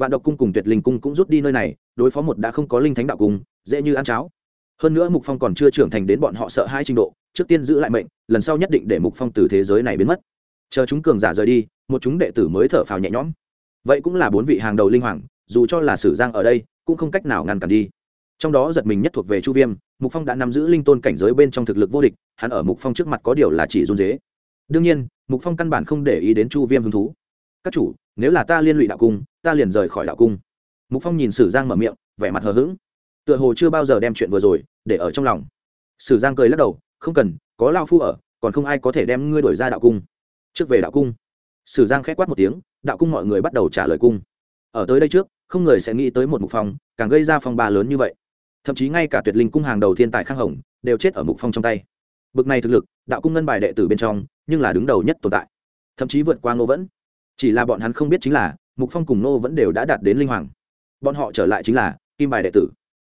Vạn độc cung cùng tuyệt linh cung cũng rút đi nơi này, đối phó một đã không có linh thánh đạo cung, dễ như ăn cháo hơn nữa mục phong còn chưa trưởng thành đến bọn họ sợ hai trình độ, trước tiên giữ lại mệnh, lần sau nhất định để mục phong từ thế giới này biến mất. Chờ chúng cường giả rời đi, một chúng đệ tử mới thở phào nhẹ nhõm. Vậy cũng là bốn vị hàng đầu linh hoàng, dù cho là sử giang ở đây, cũng không cách nào ngăn cản đi. Trong đó giật mình nhất thuộc về chu viêm, mục phong đã nắm giữ linh tôn cảnh giới bên trong thực lực vô địch, hắn ở mục phong trước mặt có điều là chỉ run dế đương nhiên, mục phong căn bản không để ý đến chu viêm hứng thú. Các chủ, nếu là ta liên lụy đạo cung, ta liền rời khỏi đạo cung. Mục phong nhìn sử giang mở miệng, vẻ mặt hờ hững. Tựa hồ chưa bao giờ đem chuyện vừa rồi để ở trong lòng. Sử giang cười lắc đầu, không cần, có lao phu ở, còn không ai có thể đem ngươi đổi ra đạo cung. Trước về đạo cung. Sử giang k h é quát một tiếng, đạo cung mọi người bắt đầu trả lời cung. Ở tới đây trước, không người sẽ nghĩ tới một mục phong, càng gây ra phong ba lớn như vậy. Thậm chí ngay cả tuyệt linh cung hàng đầu thiên tài khang hồng, đều chết ở mục phong trong tay. Bực này thực lực, đạo cung ngân bài đệ tử bên trong, nhưng là đứng đầu nhất tồn tại. Thậm chí vượt qua ngô vẫn. Chỉ là bọn hắn không biết chính là, mục phong cùng nô vẫn đều đã đạt đến linh hoàng. Bọn họ trở lại chính là, kim bài đệ tử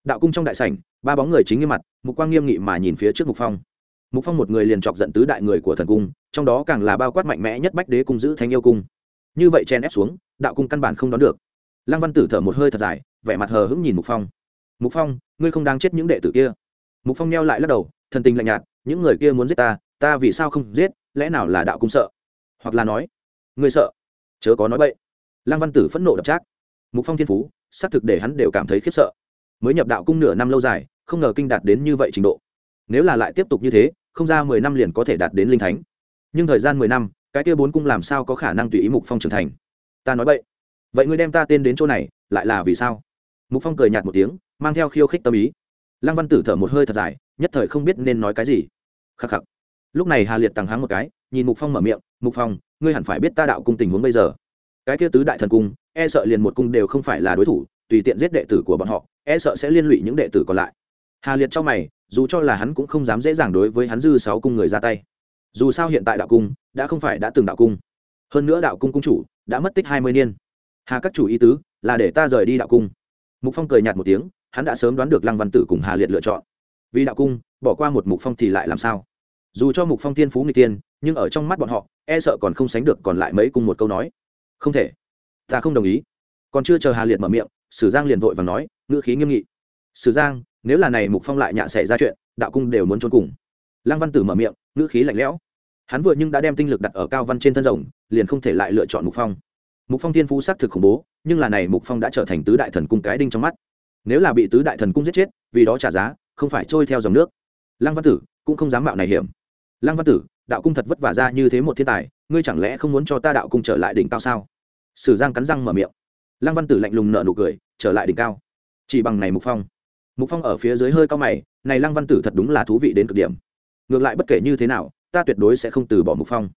đạo cung trong đại sảnh, ba bóng người chính nghiêm mặt, mục quang nghiêm nghị mà nhìn phía trước mục phong. Mục phong một người liền chọc giận tứ đại người của thần cung, trong đó càng là bao quát mạnh mẽ nhất bách đế cung giữ thánh yêu cung. Như vậy chen ép xuống, đạo cung căn bản không đón được. Lăng văn tử thở một hơi thật dài, vẻ mặt hờ hững nhìn mục phong. Mục phong, ngươi không đang chết những đệ tử kia. Mục phong neo lại lắc đầu, thần tình lạnh nhạt, những người kia muốn giết ta ta vì sao không giết, lẽ nào là đạo cung sợ? Hoặc là nói, ngươi sợ? Chớ có nói bậy. Lăng văn tử phẫn nộ đập trác mục phong thiên phú, xác thực để hắn đều cảm thấy khiếp sợ mới nhập đạo cung nửa năm lâu dài, không ngờ kinh đạt đến như vậy trình độ. Nếu là lại tiếp tục như thế, không ra mười năm liền có thể đạt đến linh thánh. Nhưng thời gian mười năm, cái kia bốn cung làm sao có khả năng tùy ý mục phong trưởng thành? Ta nói vậy vậy ngươi đem ta tên đến chỗ này, lại là vì sao? Mục phong cười nhạt một tiếng, mang theo khiêu khích tâm ý. Lăng văn tử thở một hơi thật dài, nhất thời không biết nên nói cái gì. Khắc khắc. Lúc này hà liệt tăng háng một cái, nhìn mục phong mở miệng, mục phong, ngươi hẳn phải biết ta đạo cung tình huống bây giờ. Cái kia tứ đại thần cung e sợ liền một cung đều không phải là đối thủ tùy tiện giết đệ tử của bọn họ e sợ sẽ liên lụy những đệ tử còn lại. Hà liệt cho mày, dù cho là hắn cũng không dám dễ dàng đối với hắn dư sáu cung người ra tay. Dù sao hiện tại đạo cung đã không phải đã từng đạo cung. Hơn nữa đạo cung cung chủ đã mất tích hai mươi niên. Hà các chủ ý tứ là để ta rời đi đạo cung. Mục phong cười nhạt một tiếng, hắn đã sớm đoán được lăng văn tử cùng hà liệt lựa chọn. Vì đạo cung, bỏ qua một mục phong thì lại làm sao? Dù cho mục phong tiên phú người tiên, nhưng ở trong mắt bọn họ e sợ còn không sánh được còn lại mấy cung một câu nói. Không thể. Ta không đồng ý. Còn chưa chờ hà liệt mở miệng sử giang liền vội và nói, ngữ khí nghiêm nghị. Sử giang, nếu là này mục phong lại nhạ xảy ra chuyện, đạo cung đều muốn trốn cùng. Lăng văn tử mở miệng, ngữ khí lạnh lẽo. Hắn vừa nhưng đã đem tinh lực đặt ở cao văn trên thân rồng, liền không thể lại lựa chọn mục phong. Mục phong thiên phú xác thực khủng bố, nhưng là này mục phong đã trở thành tứ đại thần cung cái đinh trong mắt. Nếu là bị tứ đại thần cung giết chết, vì đó trả giá, không phải trôi theo dòng nước. Lăng văn tử cũng không dám mạo này hiểm. Lăng văn tử, đạo cung thật vất vả ra như thế một thiên tài, ngươi chẳng lẽ không muốn cho ta đạo cung trở lại đỉnh cao sao? Sử giang cắn răng mở miệng lăng văn tử lạnh lùng nợ nụ cười, trở lại đỉnh cao. Chỉ bằng này mục phong. Mục phong ở phía dưới hơi cao mày, này lăng văn tử thật đúng là thú vị đến cực điểm. Ngược lại bất kể như thế nào, ta tuyệt đối sẽ không từ bỏ mục phong.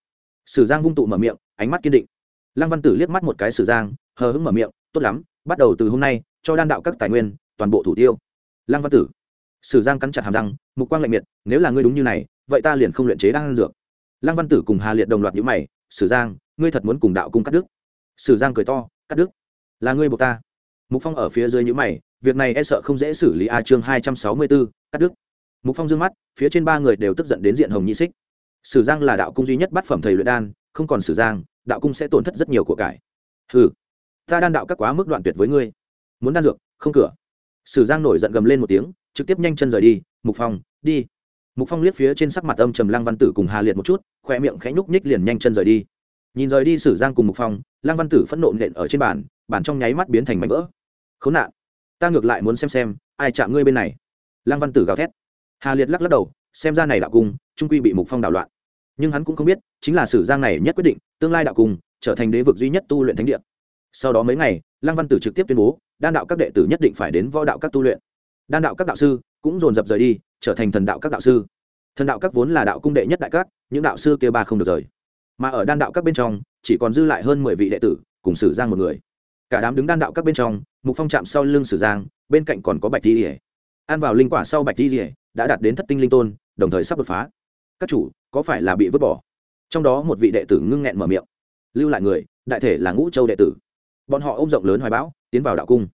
Sử giang vung tụ mở miệng, ánh mắt kiên định. Lăng văn tử liếc mắt một cái sử giang, hờ hững mở miệng, tốt lắm, bắt đầu từ hôm nay, cho đan đạo các tài nguyên, toàn bộ thủ tiêu. Lăng văn tử. Sử giang cắn chặt hàm răng, mục quang lạnh miệt, nếu là ngươi đúng như này, vậy ta liền không luyện chế đan dược. Lăng văn tử cùng hà liệt đồng loạt nhữ mày, sử giang, ngươi thật muốn cùng đạo cung cắt đức sử giang cười to, cắt đức là ngươi buộc ta. Mục phong ở phía dưới những mày, việc này e sợ không dễ xử lý a chương hai trăm sáu mươi bốn cắt đức mục phong d mắt, phía trên ba người đều tức giận đến diện hồng nhị xích. Sử giang là đạo cung duy nhất bắt phẩm thầy luyện đan, không còn sử giang, đạo cung sẽ tổn thất rất nhiều của cải. Ừ ta đan đạo các quá mức đoạn tuyệt với ngươi. Muốn đan dược, không cửa. Sử giang nổi giận gầm lên một tiếng, trực tiếp nhanh chân rời đi. Mục phong, đi. Mục phong liếc phía trên sắc mặt âm trầm lăng văn tử cùng hà liệt một chút, khoe miệng khẽ nhúc nhích liền nhanh chân rời đi. Nhìn rời đi sử giang cùng mục phong, lăng văn tử phẫn nộ nện ở trên bàn bản trong nháy mắt biến thành mảnh vỡ. Khốn nạn. Ta ngược lại muốn xem xem, ai chạm ngươi bên này. Lăng văn tử gào thét. Hà liệt lắc lắc đầu, xem ra này đạo cung, trung quy bị mục phong đảo loạn. Nhưng hắn cũng không biết, chính là sử giang này nhất quyết định, tương lai đạo cung, trở thành đế vực duy nhất tu luyện thánh địa. Sau đó mấy ngày, lăng văn tử trực tiếp tuyên bố, đan đạo các đệ tử nhất định phải đến võ đạo các tu luyện. Đan đạo các đạo sư cũng dồn dập rời đi, trở thành thần đạo các đạo sư. Thần đạo các vốn là đạo cung đệ nhất đại các, những đạo sư kia ba không được rời. Mà ở đan đạo các bên trong, chỉ còn dư lại hơn mười vị đệ tử, cùng sử giang một người cả đám đứng đan đạo các bên trong, mục phong chạm sau lưng sử giang, bên cạnh còn có bạch di rỉa ăn vào linh quả sau bạch di rỉa đã đạt đến thất tinh linh tôn, đồng thời sắp đột phá. Các chủ, có phải là bị vứt bỏ? Trong đó một vị đệ tử ngưng nghẹn mở miệng. Lưu lại người, đại thể là ngũ châu đệ tử. Bọn họ ôm rộng lớn hoài bão, tiến vào đạo cung.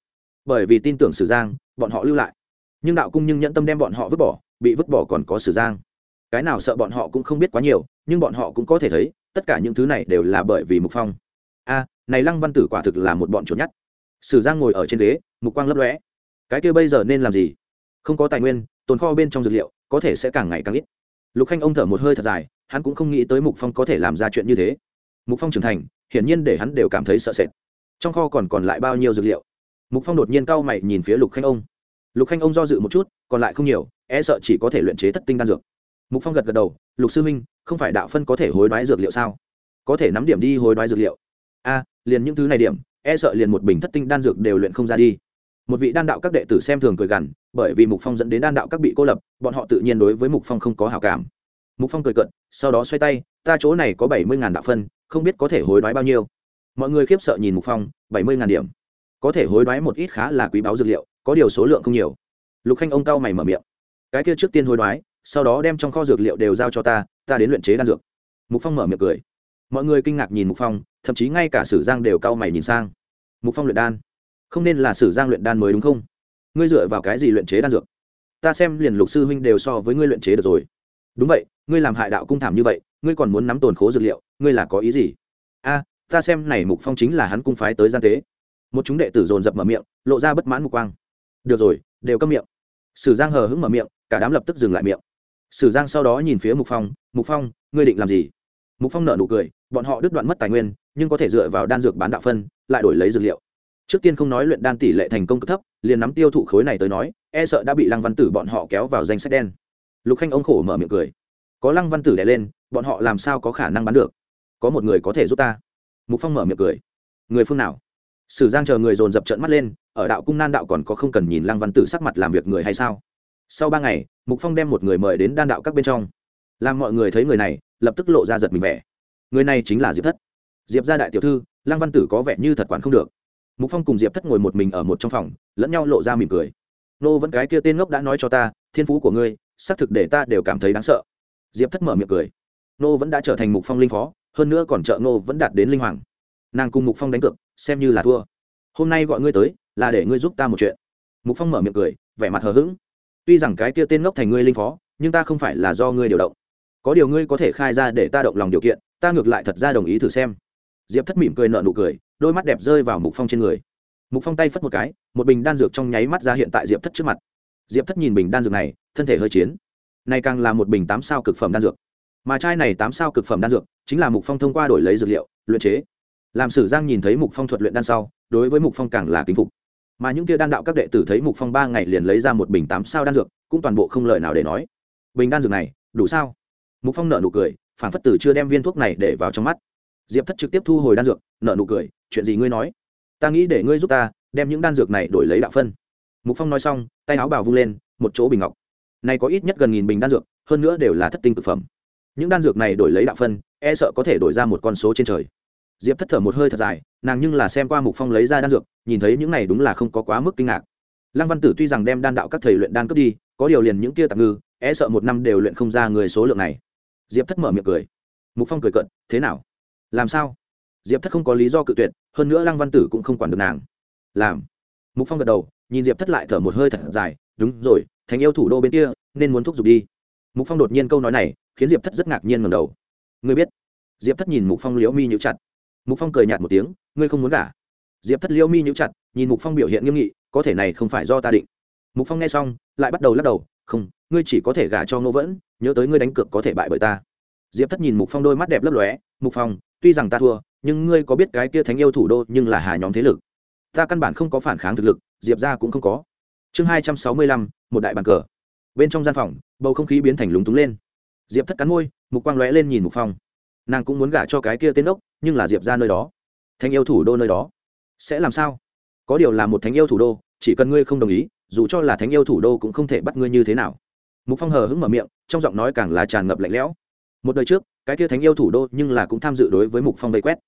Bởi vì tin tưởng sử giang, bọn họ lưu lại. Nhưng đạo cung nhưng nhẫn tâm đem bọn họ vứt bỏ, bị vứt bỏ còn có sử giang. Cái nào sợ bọn họ cũng không biết quá nhiều, nhưng bọn họ cũng có thể thấy, tất cả những thứ này đều là bởi vì mục phong. A này lăng văn tử quả thực là một bọn chuột nhắt. Sử giang ngồi ở trên ghế, mục quang lấp lóe. Cái kia bây giờ nên làm gì? Không có tài nguyên, tồn kho bên trong dược liệu, có thể sẽ càng ngày càng ít. Lục khanh ông thở một hơi thật dài, hắn cũng không nghĩ tới mục phong có thể làm ra chuyện như thế. Mục phong trưởng thành, hiển nhiên để hắn đều cảm thấy sợ sệt. Trong kho còn còn lại bao nhiêu dược liệu? Mục phong đột nhiên cau mày nhìn phía lục khanh ông. Lục khanh ông do dự một chút, còn lại không nhiều e sợ chỉ có thể luyện chế thất tinh đan dược. Mục phong gật gật đầu, lục sư minh không phải đạo phân có thể hối đoái dược liệu sao? Có thể nắm điểm đi hối đoái dược liệu. A liền những thứ này điểm e sợ liền một bình thất tinh đan dược đều luyện không ra đi. Một vị đan đạo các đệ tử xem thường cười gằn, bởi vì mục phong dẫn đến đan đạo các bị cô lập, bọn họ tự nhiên đối với mục phong không có hảo cảm. Mục phong cười cận sau đó xoay tay, ta chỗ này có bảy mươi ngàn đạo phân, không biết có thể hối đoái bao nhiêu? Mọi người khiếp sợ nhìn mục phong, bảy mươi ngàn điểm. Có thể hối đoái một ít khá là quý báu dược liệu, có điều số lượng không nhiều. Lục khanh ông cao mày mở miệng, cái kia trước tiên hối đoái, sau đó đem trong kho dược liệu đều giao cho ta ta đến luyện chế đan dược. Mục phong mở miệng cười mọi người kinh ngạc nhìn mục phong, thậm chí ngay cả sử giang đều cau mày nhìn sang. Mục phong luyện đan. Không nên là sử giang luyện đan mới đúng không? Ngươi dựa vào cái gì luyện chế đan dược? Ta xem liền lục sư huynh đều so với ngươi luyện chế được rồi. Đúng vậy, ngươi làm hại đạo cung thảm như vậy, ngươi còn muốn nắm tồn khố dược liệu, ngươi là có ý gì? A, ta xem này mục phong chính là hắn cung phái tới gian tế. Một chúng đệ tử dồn dập mở miệng, lộ ra bất mãn mục quang. Được rồi, đều câm miệng. Sử giang hờ hững mở miệng, cả đám lập tức dừng lại miệng. Sử giang sau đó nhìn phía mục phong mục phong, ngươi định làm gì? Mục phong nợ nụ cười bọn họ đứt đoạn mất tài nguyên, nhưng có thể dựa vào đan dược bán đạo phân, lại đổi lấy dược liệu. Trước tiên không nói luyện đan tỷ lệ thành công cực thấp, liền nắm tiêu thụ khối này tới nói e sợ đã bị lăng văn tử bọn họ kéo vào danh sách đen. Lục khanh ông khổ mở miệng cười. Có lăng văn tử đẻ lên, bọn họ làm sao có khả năng bán được? Có một người có thể giúp ta. Mục phong mở miệng cười. Người phương nào? Sử giang chờ người dồn dập trận mắt lên, ở đạo cung nan đạo còn có không cần nhìn lăng văn tử sắc mặt làm việc người hay sao? Sau ba ngày, mục phong đem một người mời đến đan đạo các bên trong. Làm mọi người thấy người này, lập tức lộ ra giật mình vẻ người này chính là diệp thất diệp gia đại tiểu thư lăng văn tử có vẻ như thật quản không được mục phong cùng diệp thất ngồi một mình ở một trong phòng lẫn nhau lộ ra mỉm cười nô vẫn cái kia tên ngốc đã nói cho ta thiên phú của ngươi xác thực để ta đều cảm thấy đáng sợ diệp thất mở miệng cười nô vẫn đã trở thành mục phong linh phó hơn nữa còn trợ nô vẫn đạt đến linh hoàng nàng cùng mục phong đánh cược xem như là thua hôm nay gọi ngươi tới là để ngươi giúp ta một chuyện mục phong mở miệng cười vẻ mặt hờ hững tuy rằng cái kia tên ngốc thành ngươi linh phó nhưng ta không phải là do ngươi điều động có điều ngươi có thể khai ra để ta động lòng điều kiện ta ngược lại thật ra đồng ý thử xem. Diệp thất mỉm cười nợ nụ cười, đôi mắt đẹp rơi vào mục phong trên người. Mục phong tay phất một cái, một bình đan dược trong nháy mắt ra hiện tại diệp thất trước mặt. Diệp thất nhìn bình đan dược này, thân thể hơi chiến. Này càng là một bình tám sao cực phẩm đan dược. Mà chai này tám sao cực phẩm đan dược, chính là mục phong thông qua đổi lấy dược liệu, luyện chế. Làm sử giang nhìn thấy mục phong thuật luyện đan sau, đối với mục phong càng là kính phục. Mà những kia đan đạo các đệ tử thấy mục phong ba ngày liền lấy ra một bình tám sao đan dược, cũng toàn bộ không lời nào để nói. Bình đan dược này, đủ sao? Mục phong nợ nụ cười phản phất tử chưa đem viên thuốc này để vào trong mắt. Diệp thất trực tiếp thu hồi đan dược nợ nụ cười, chuyện gì ngươi nói? Ta nghĩ để ngươi giúp ta, đem những đan dược này đổi lấy đạo phân. Mục phong nói xong, tay áo bào vung lên, một chỗ bình ngọc. Này có ít nhất gần nghìn bình đan dược, hơn nữa đều là thất tinh cực phẩm. Những đan dược này đổi lấy đạo phân e sợ có thể đổi ra một con số trên trời. Diệp thất thở một hơi thật dài, nàng nhưng là xem qua mục phong lấy ra đan dược, nhìn thấy những này đúng là không có quá mức kinh ngạc. Lăng văn tử tuy rằng đem đan đạo các thầy luyện đan cướp đi, có điều liền những kia tạm ngư e sợ một năm đều luyện không ra người số lượng này diệp thất mở miệng cười. Mục phong cười cận thế nào? Làm sao? Diệp thất không có lý do cự tuyệt, hơn nữa lăng văn tử cũng không quản được nàng. Làm. Mục phong gật đầu, nhìn diệp thất lại thở một hơi thật dài, đúng rồi thành yêu thủ đô bên kia, nên muốn thúc giục đi. Mục phong đột nhiên câu nói này, khiến diệp thất rất ngạc nhiên ngầm đầu. Ngươi biết? Diệp thất nhìn mục phong liễu mi nhíu chặt. Mục phong cười nhạt một tiếng, ngươi không muốn gả? Diệp thất liễu mi nhíu chặt, nhìn mục phong biểu hiện nghiêm nghị, có thể này không phải do ta định. Mục phong nghe xong, lại bắt đầu lắc đầu, không, ngươi chỉ có thể gả cho ngô vẫn nhớ tới ngươi đánh cược có thể bại bởi ta. Diệp thất nhìn mục phong đôi mắt đẹp lấp lóe, mục phong, tuy rằng ta thua, nhưng ngươi có biết cái kia thánh yêu thủ đô nhưng là hà nhóm thế lực? Ta căn bản không có phản kháng thực lực, diệp ra cũng không có. Chương hai trăm sáu mươi lăm, một đại bàn cờ. Bên trong gian phòng, bầu không khí biến thành lúng túng lên. Diệp thất cắn môi, mục quang lóe lên nhìn mục phong. Nàng cũng muốn gả cho cái kia tên ốc nhưng là diệp ra nơi đó. Thánh yêu thủ đô nơi đó. Sẽ làm sao? Có điều là một thánh yêu thủ đô, chỉ cần ngươi không đồng ý, dù cho là thánh yêu thủ đô cũng không thể bắt ngươi như thế nào mục phong hờ hững mở miệng, trong giọng nói càng là tràn ngập lạnh lẽo. Một đời trước, cái kia thánh yêu thủ đô nhưng là cũng tham dự đối với mục phong vây quét.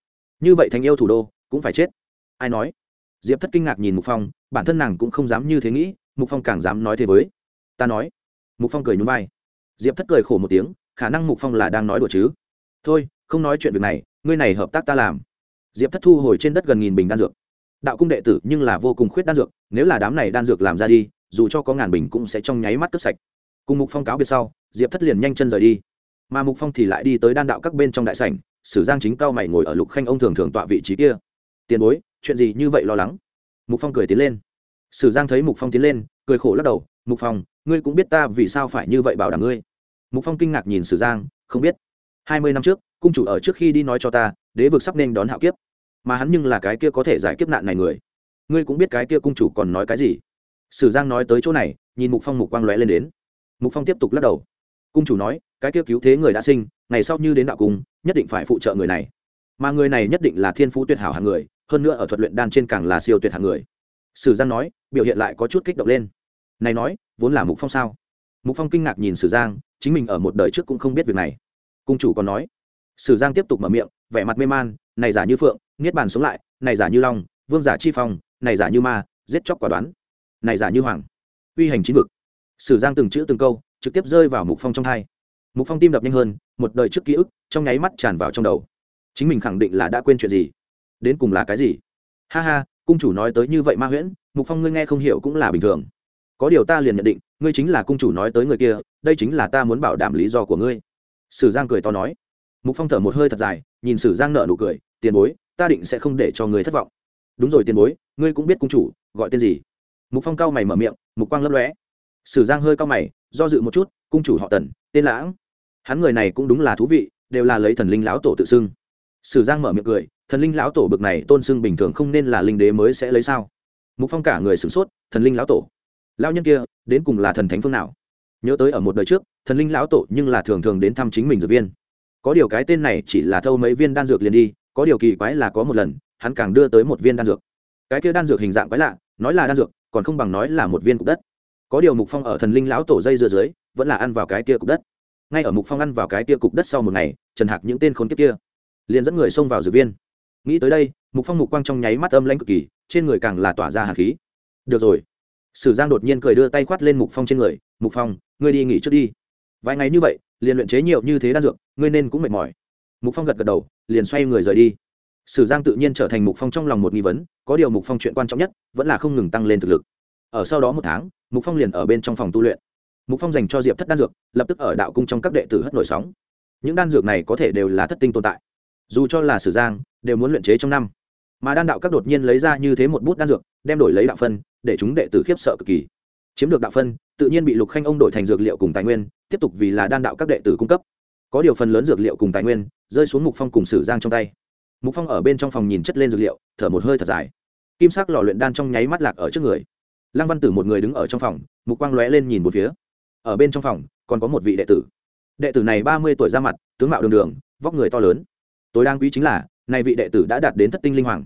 Như vậy thánh yêu thủ đô cũng phải chết. Ai nói? Diệp thất kinh ngạc nhìn mục phong, bản thân nàng cũng không dám như thế nghĩ, mục phong càng dám nói thế với. Ta nói. Mục phong cười nhún vai. Diệp thất cười khổ một tiếng, khả năng mục phong là đang nói đùa chứ. Thôi, không nói chuyện việc này, ngươi này hợp tác ta làm. Diệp thất thu hồi trên đất gần nghìn bình đan dược. Đạo cung đệ tử nhưng là vô cùng khuyết đan dược, nếu là đám này đan dược làm ra đi, dù cho có ngàn bình cũng sẽ trong nháy mắt cướp sạch cùng mục phong cáo biệt sau, diệp thất liền nhanh chân rời đi. Mà mục phong thì lại đi tới đan đạo các bên trong đại sảnh, sử giang chính cao mày ngồi ở lục khanh ông thường thường tọa vị trí kia. Tiền bối, chuyện gì như vậy lo lắng? Mục phong cười tiến lên. Sử giang thấy mục phong tiến lên, cười khổ lắc đầu, mục phong, ngươi cũng biết ta vì sao phải như vậy bảo đảm ngươi? Mục phong kinh ngạc nhìn sử giang, không biết. Hai mươi năm trước, cung chủ ở trước khi đi nói cho ta, đế vực sắp nên đón hạo kiếp. Mà hắn nhưng là cái kia có thể giải kiếp nạn này người. Ngươi cũng biết cái kia cung chủ còn nói cái gì? Sử giang nói tới chỗ này, nhìn mục phong mục quang lóe lên đến mục phong tiếp tục lắc đầu. Cung chủ nói, cái kia cứu thế người đã sinh, ngày sau như đến đạo cung, nhất định phải phụ trợ người này. Mà người này nhất định là thiên phú tuyệt hảo hạng người, hơn nữa ở thuật luyện đan trên càng là siêu tuyệt hàng người. Sử giang nói, biểu hiện lại có chút kích động lên. Này nói, vốn là mục phong sao? Mục phong kinh ngạc nhìn sử giang, chính mình ở một đời trước cũng không biết việc này. Cung chủ còn nói. Sử giang tiếp tục mở miệng, vẻ mặt mê man, này giả như phượng, niết bàn sống lại, này giả như long, vương giả chi phong, này giả như ma, giết chóc quả đoán, này giả như hoàng. Uy hành chín vực sử giang từng chữ từng câu, trực tiếp rơi vào mục phong trong hai mục phong tim đập nhanh hơn, một đời trước ký ức, trong nháy mắt tràn vào trong đầu. Chính mình khẳng định là đã quên chuyện gì? Đến cùng là cái gì? Ha ha, cung chủ nói tới như vậy ma huyễn, mục phong ngươi nghe không hiểu cũng là bình thường. Có điều ta liền nhận định, ngươi chính là cung chủ nói tới người kia, đây chính là ta muốn bảo đảm lý do của ngươi. Sử giang cười to nói. Mục phong thở một hơi thật dài, nhìn sử giang nợ nụ cười, tiền bối, ta định sẽ không để cho người thất vọng. Đúng rồi, tiền bối, ngươi cũng biết cung chủ, gọi tên gì? Mục phong cao mày mở miệng, mục quang lấp lóe sử giang hơi cao mày, do dự một chút, cung chủ họ tần, tên lãng. Hắn người này cũng đúng là thú vị, đều là lấy thần linh lão tổ tự xưng. Sử giang mở miệng cười, thần linh lão tổ bực này, tôn xưng bình thường không nên là linh đế mới sẽ lấy sao? Mục phong cả người sửng sốt, thần linh lão tổ. Lao nhân kia, đến cùng là thần thánh phương nào? Nhớ tới ở một đời trước, thần linh lão tổ nhưng là thường thường đến thăm chính mình dược viên. Có điều cái tên này chỉ là thâu mấy viên đan dược liền đi, có điều kỳ quái là có một lần, hắn càng đưa tới một viên đan dược. Cái kia đan dược hình dạng quái lạ, nói là đan dược, còn không bằng nói là một viên cục đất có điều mục phong ở thần linh lão tổ dây dưa dưới, vẫn là ăn vào cái kia cục đất. Ngay ở mục phong ăn vào cái kia cục đất sau một ngày, trần hạc những tên khốn kiếp kia liền dẫn người xông vào dược viên. Nghĩ tới đây, mục phong mục quang trong nháy mắt âm lãnh cực kỳ, trên người càng là tỏa ra hạt khí. Được rồi. Sử giang đột nhiên cười đưa tay khoát lên mục phong trên người, mục phong, ngươi đi nghỉ trước đi. Vài ngày như vậy, liền luyện chế nhiều như thế đan dược, ngươi nên cũng mệt mỏi. Mục phong gật gật đầu, liền xoay người rời đi. Sử giang tự nhiên trở thành mục phong trong lòng một nghi vấn, có điều mục phong chuyện quan trọng nhất, vẫn là không ngừng tăng lên thực lực ở sau đó một tháng, mục phong liền ở bên trong phòng tu luyện. Mục phong dành cho diệp thất đan dược, lập tức ở đạo cung trong các đệ tử hất nổi sóng. Những đan dược này có thể đều là thất tinh tồn tại. Dù cho là sử giang, đều muốn luyện chế trong năm. Mà đan đạo các đột nhiên lấy ra như thế một bút đan dược, đem đổi lấy đạo phân, để chúng đệ tử khiếp sợ cực kỳ. Chiếm được đạo phân, tự nhiên bị lục khanh ông đổi thành dược liệu cùng tài nguyên, tiếp tục vì là đan đạo các đệ tử cung cấp. Có điều phần lớn dược liệu cùng tài nguyên, rơi xuống mục phong cùng sử giang trong tay. Mục phong ở bên trong phòng nhìn chất lên dược liệu, thở một hơi thật dài. Kim sắc lò luyện đan trong nháy mắt lạc ở trước người lăng văn tử một người đứng ở trong phòng, mục quang lóe lên nhìn một phía. Ở bên trong phòng, còn có một vị đệ tử. Đệ tử này ba mươi tuổi ra mặt, tướng mạo đường đường, vóc người to lớn. Tối đáng quý chính là này vị đệ tử đã đạt đến thất tinh linh hoàng.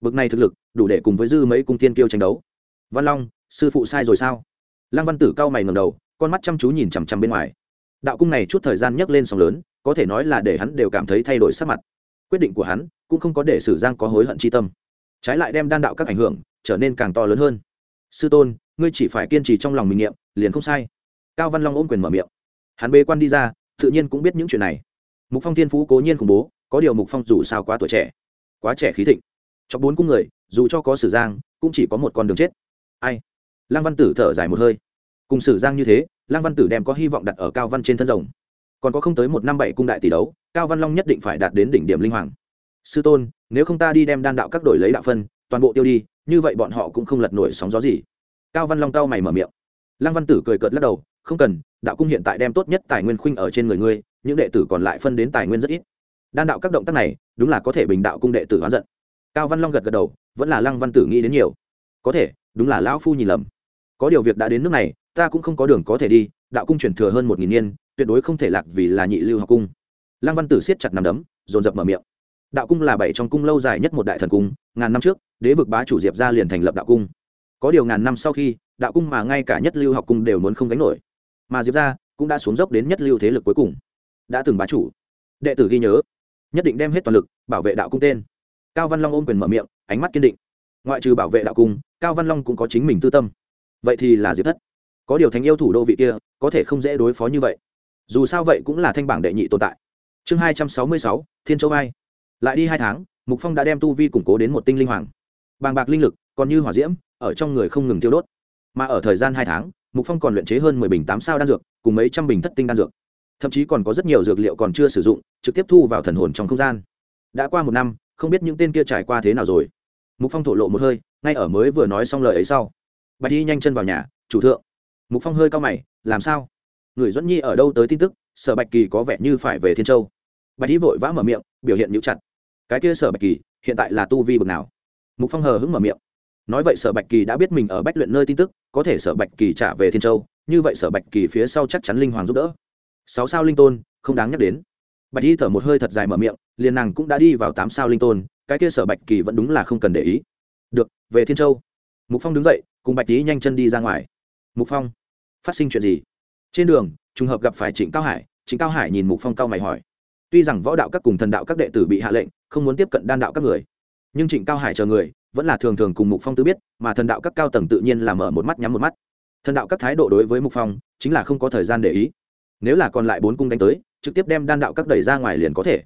Bực này thực lực, đủ để cùng với dư mấy cung tiên kiêu tranh đấu. Văn long, sư phụ sai rồi sao? Lăng văn tử cao mày ngầm đầu, con mắt chăm chú nhìn chằm chằm bên ngoài. Đạo cung này chút thời gian nhấc lên sóng lớn, có thể nói là để hắn đều cảm thấy thay đổi sắc mặt. Quyết định của hắn, cũng không có để sử giang có hối hận chi tâm. Trái lại đem đan đạo các ảnh hưởng, trở nên càng to lớn hơn sư tôn, ngươi chỉ phải kiên trì trong lòng mình nghiệm liền không sai. Cao văn long ôm quyền mở miệng. Hắn bê quan đi ra, tự nhiên cũng biết những chuyện này. Mục phong thiên phú cố nhiên khủng bố, có điều mục phong dù sao quá tuổi trẻ, quá trẻ khí thịnh. Cho bốn cung người, dù cho có sử giang, cũng chỉ có một con đường chết. Ai? Lăng văn tử thở dài một hơi. Cùng sử giang như thế, lăng văn tử đem có hy vọng đặt ở cao văn trên thân rồng. Còn có không tới một năm bảy cung đại tỷ đấu, cao văn long nhất định phải đạt đến đỉnh điểm linh hoàng. Sư tôn, nếu không ta đi đem đan đạo các đổi lấy đạo phân, toàn bộ tiêu đi như vậy bọn họ cũng không lật nổi sóng gió gì. Cao văn long cao mày mở miệng. Lăng văn tử cười cợt lắc đầu, không cần, đạo cung hiện tại đem tốt nhất tài nguyên khuynh ở trên người ngươi, những đệ tử còn lại phân đến tài nguyên rất ít. Đan đạo các động tác này, đúng là có thể bình đạo cung đệ tử oán giận. Cao văn long gật gật đầu, vẫn là lăng văn tử nghĩ đến nhiều. Có thể, đúng là lão phu nhìn lầm. Có điều việc đã đến nước này, ta cũng không có đường có thể đi, đạo cung chuyển thừa hơn một nghìn niên, tuyệt đối không thể lạc vì là nhị lưu học cung. Lăng văn tử siết chặt nằm đấm, dồn dập mở miệng đạo cung là bảy trong cung lâu dài nhất một đại thần cung, ngàn năm trước, đế vực bá chủ diệp ra liền thành lập đạo cung. Có điều ngàn năm sau khi, đạo cung mà ngay cả nhất lưu học cung đều muốn không gánh nổi. Mà diệp ra cũng đã xuống dốc đến nhất lưu thế lực cuối cùng. Đã từng bá chủ. Đệ tử ghi nhớ. Nhất định đem hết toàn lực, bảo vệ đạo cung tên. Cao văn long ôm quyền mở miệng, ánh mắt kiên định. Ngoại trừ bảo vệ đạo cung, cao văn long cũng có chính mình tư tâm. Vậy thì là diệp thất. Có điều thánh yêu thủ đô vị kia, có thể không dễ đối phó như vậy. Dù sao vậy cũng là thanh bảng đệ nhị tồn tại. Chương hai trăm sáu mươi sáu, thiên châu vai lại đi hai tháng, mục phong đã đem tu vi củng cố đến một tinh linh hoàng. Bàng bạc linh lực, còn như hỏa diễm, ở trong người không ngừng tiêu đốt. Mà ở thời gian hai tháng, mục phong còn luyện chế hơn mười bình tám sao đan dược, cùng mấy trăm bình thất tinh đan dược. Thậm chí còn có rất nhiều dược liệu còn chưa sử dụng, trực tiếp thu vào thần hồn trong không gian. Đã qua một năm, không biết những tên kia trải qua thế nào rồi. Mục phong thổ lộ một hơi, ngay ở mới vừa nói xong lời ấy sau. Bạch y nhanh chân vào nhà, chủ thượng. Mục phong hơi cao mày, làm sao? Người dẫn nhi ở đâu tới tin tức? Sở bạch kỳ có vẻ như phải về thiên châu. Bạch y vội vã mở miệng, biểu hiện nhũ chặt cái kia sở bạch kỳ hiện tại là tu vi bực nào? Mục phong hờ hững mở miệng. Nói vậy sở bạch kỳ đã biết mình ở bách luyện nơi tin tức, có thể sở bạch kỳ trả về thiên châu, như vậy sở bạch kỳ phía sau chắc chắn linh hoàng giúp đỡ. Sáu sao linh tôn, không đáng nhắc đến. Bạch y thở một hơi thật dài mở miệng, liền nàng cũng đã đi vào tám sao linh tôn, cái kia sở bạch kỳ vẫn đúng là không cần để ý. Được, về thiên châu. Mục phong đứng dậy, cùng bạch y nhanh chân đi ra ngoài. Mục phong, phát sinh chuyện gì? Trên đường, trùng hợp gặp phải trịnh cao hải, trịnh cao hải nhìn mục phong cao mày hỏi. Tuy rằng võ đạo các cùng thần đạo các đệ tử bị hạ lệnh không muốn tiếp cận đan đạo các người. Nhưng trịnh cao hải chờ người, vẫn là thường thường cùng mục phong tư biết, mà thần đạo các cao tầng tự nhiên là mở một mắt nhắm một mắt. Thần đạo các thái độ đối với mục phong, chính là không có thời gian để ý. Nếu là còn lại bốn cung đánh tới, trực tiếp đem đan đạo các đẩy ra ngoài liền có thể.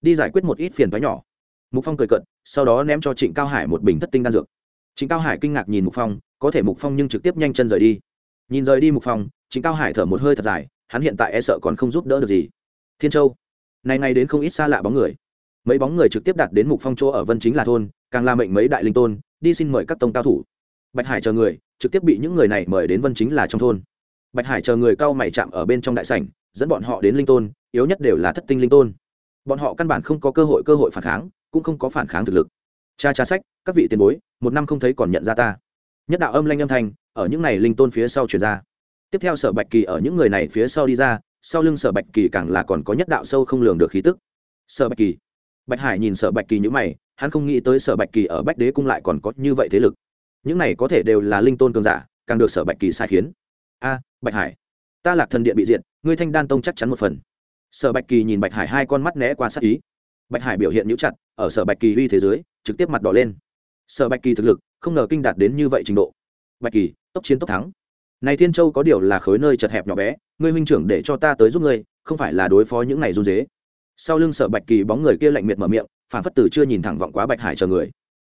Đi giải quyết một ít phiền thoái nhỏ. Mục phong cười cận sau đó ném cho trịnh cao hải một bình thất tinh đan dược. Trịnh cao hải kinh ngạc nhìn mục phong, có thể mục phong nhưng trực tiếp nhanh chân rời đi. Nhìn rời đi mục phong, trịnh cao hải thở một hơi thật dài, hắn hiện tại e sợ còn không giúp đỡ được gì. Thiên châu, này ngày đến không ít xa lạ bóng người mấy bóng người trực tiếp đặt đến mục phong chỗ ở vân chính là thôn, càng la mệnh mấy đại linh tôn, đi xin mời các tông cao thủ. Bạch hải chờ người, trực tiếp bị những người này mời đến vân chính là trong thôn. Bạch hải chờ người cao mày chạm ở bên trong đại sảnh, dẫn bọn họ đến linh tôn, yếu nhất đều là thất tinh linh tôn. Bọn họ căn bản không có cơ hội cơ hội phản kháng, cũng không có phản kháng thực lực. Cha cha sách, các vị tiền bối, một năm không thấy còn nhận ra ta. Nhất đạo âm lanh âm thanh, ở những này linh tôn phía sau truyền ra. Tiếp theo sở bạch kỳ ở những người này phía sau đi ra, sau lưng sở bạch kỳ càng là còn có nhất đạo sâu không lường được khí tức. Sở bạch kỳ bạch hải nhìn sở bạch kỳ như mày, hắn không nghĩ tới sở bạch kỳ ở bách đế cung lại còn có như vậy thế lực. Những này có thể đều là linh tôn cường giả, càng được sở bạch kỳ sai khiến. A, bạch hải, ta lạc thần điện bị diệt, ngươi thanh đan tông chắc chắn một phần. Sở bạch kỳ nhìn bạch hải hai con mắt né qua sát ý. Bạch hải biểu hiện nhũ chặt, ở sở bạch kỳ uy thế giới trực tiếp mặt đỏ lên. Sở bạch kỳ thực lực, không ngờ kinh đạt đến như vậy trình độ. Bạch kỳ, tốc chiến tốc thắng. Này thiên châu có điều là khối nơi chật hẹp nhỏ bé, ngươi huynh trưởng để cho ta tới giúp ngươi, không phải là đối phó những này run dế sau lưng sở bạch kỳ bóng người kia lạnh miệt mở miệng phản phất tử chưa nhìn thẳng vọng quá bạch hải chờ người.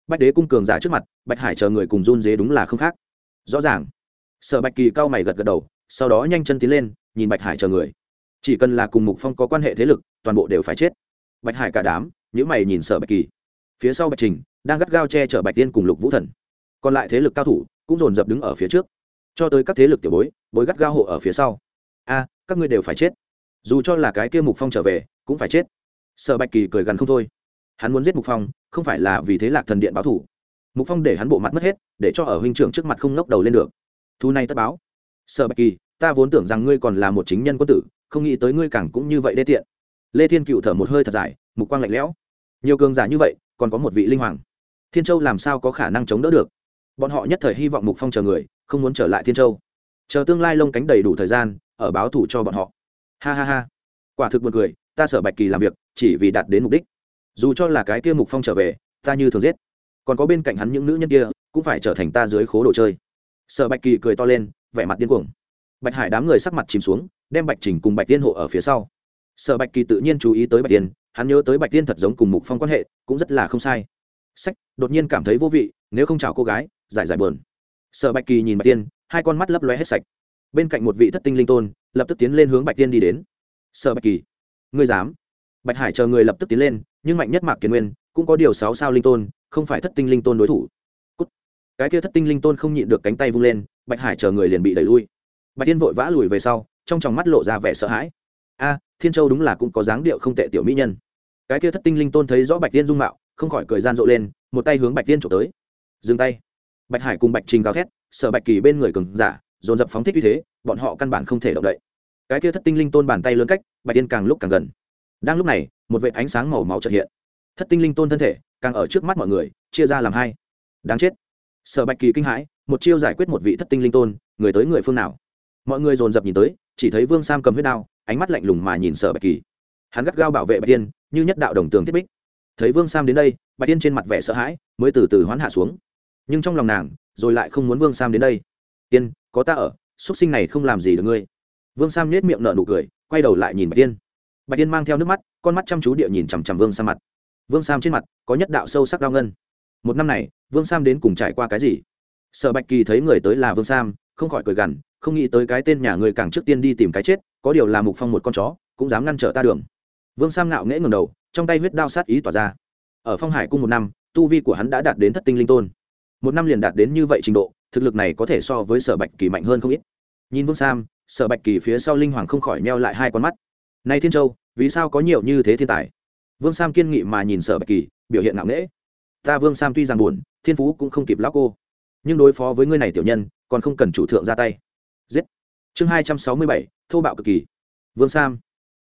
Bạch đế cung cường giả trước mặt, bạch hải chờ người cùng run dế đúng là không khác. Rõ ràng. Sở bạch kỳ cao mày gật gật đầu, sau đó nhanh chân tiến lên, nhìn bạch hải chờ người. Chỉ cần là cùng mục phong có quan hệ thế lực, toàn bộ đều phải chết. Bạch hải cả đám những mày nhìn sở bạch kỳ. Phía sau bạch trình, đang gắt gao che chở bạch tiên cùng lục vũ thần. Còn lại thế lực cao thủ, cũng dồn dập đứng ở phía trước. Cho tới các thế lực tiểu bối bối gắt gao hộ ở phía sau. A, các ngươi đều phải chết. Dù cho là cái kia mục phong trở về cũng phải chết. Sở bạch kỳ cười gần không thôi. Hắn muốn giết mục phong, không phải là vì thế lạc thần điện báo thủ. Mục phong để hắn bộ mặt mất hết, để cho ở huynh trưởng trước mặt không ngóc đầu lên được. Thu này tất báo. Sở bạch kỳ, ta vốn tưởng rằng ngươi còn là một chính nhân quân tử, không nghĩ tới ngươi càng cũng như vậy đê tiện. Lê thiên cựu thở một hơi thật dài, mục quang lạnh lẽo. Nhiều cường giả như vậy, còn có một vị linh hoàng. Thiên châu làm sao có khả năng chống đỡ được? Bọn họ nhất thời hy vọng mục phong chờ người, không muốn trở lại thiên châu. Chờ tương lai lông cánh đầy đủ thời gian, ở báo thủ cho bọn họ. Ha ha ha. Quả thực buồn cười ta sở bạch kỳ làm việc, chỉ vì đạt đến mục đích. Dù cho là cái kia mục phong trở về, ta như thường giết. Còn có bên cạnh hắn những nữ nhân kia, cũng phải trở thành ta dưới khố đồ chơi. Sở bạch kỳ cười to lên, vẻ mặt điên cuồng. Bạch hải đám người sắc mặt chìm xuống, đem bạch trình cùng bạch tiên hộ ở phía sau. Sở bạch kỳ tự nhiên chú ý tới bạch tiên, hắn nhớ tới bạch tiên thật giống cùng mục phong quan hệ, cũng rất là không sai. Sách, đột nhiên cảm thấy vô vị, nếu không chào cô gái, giải giải bờn sở bạch kỳ nhìn bạch tiên, hai con mắt lấp lóe hết sạch. Bên cạnh một vị thất tinh linh tôn, lập tức tiến lên hướng bạch tiên đi đến. Sở bạch kỳ ngươi dám. Bạch hải chờ người lập tức tiến lên, nhưng mạnh nhất mạc kiên nguyên cũng có điều sáu sao linh tôn, không phải thất tinh linh tôn đối thủ. Cút. cái kia thất tinh linh tôn không nhịn được cánh tay vung lên, bạch hải chờ người liền bị đẩy lui. Bạch tiên vội vã lùi về sau, trong tròng mắt lộ ra vẻ sợ hãi. A, thiên châu đúng là cũng có dáng điệu không tệ tiểu mỹ nhân. Cái kia thất tinh linh tôn thấy rõ bạch tiên dung mạo, không khỏi cười gian rộ lên, một tay hướng bạch tiên trộm tới. Dừng tay. Bạch hải cùng bạch trình gào thét, sợ bạch kỳ bên người cường giả, dồn dập phóng thích như thế, bọn họ căn bản không thể động đậy cái kia thất tinh linh tôn bàn tay lớn cách, bạch tiên càng lúc càng gần. Đang lúc này, một vệ ánh sáng màu máu trật hiện. Thất tinh linh tôn thân thể, càng ở trước mắt mọi người, chia ra làm hai. Đáng chết. Sở bạch kỳ kinh hãi, một chiêu giải quyết một vị thất tinh linh tôn, người tới người phương nào? Mọi người dồn dập nhìn tới, chỉ thấy vương sam cầm huyết đao, ánh mắt lạnh lùng mà nhìn sở bạch kỳ. Hắn gắt gao bảo vệ bạch tiên như nhất đạo đồng tường thiết bích. Thấy vương sam đến đây, bạch tiên trên mặt vẻ sợ hãi, mới từ từ hoán hạ xuống. Nhưng trong lòng nàng, rồi lại không muốn vương sam đến đây. Tiên có ta ở x sinh này không làm gì được ngươi vương sam nhét miệng nở nụ cười, quay đầu lại nhìn bạch tiên bạch tiên mang theo nước mắt, con mắt chăm chú địa nhìn chằm chằm vương sam mặt. Vương sam trên mặt có nhất đạo sâu sắc đau ngân. Một năm này, vương sam đến cùng trải qua cái gì? Sở bạch kỳ thấy người tới là vương sam, không khỏi cười gằn, không nghĩ tới cái tên nhà người càng trước tiên đi tìm cái chết, có điều là mục phong một con chó, cũng dám ngăn trở ta đường. Vương sam ngạo nghễ ngầm đầu, trong tay huyết đao sát ý tỏa ra. Ở phong hải cung một năm, tu vi của hắn đã đạt đến thất tinh linh tôn. Một năm liền đạt đến như vậy trình độ, thực lực này có thể so với sở bạch kỳ mạnh hơn không ít. Nhìn vương sam sở bạch kỳ phía sau linh hoàng không khỏi neo lại hai con mắt. Nay thiên châu, vì sao có nhiều như thế thiên tài? Vương sam kiên nghị mà nhìn sở bạch kỳ, biểu hiện ngạo nghễ. Ta vương sam tuy rằng buồn, thiên phú cũng không kịp lão cô. Nhưng đối phó với ngươi này tiểu nhân, còn không cần chủ thượng ra tay. Giết. Chương hai trăm sáu mươi bảy, thô bạo cực kỳ. Vương sam,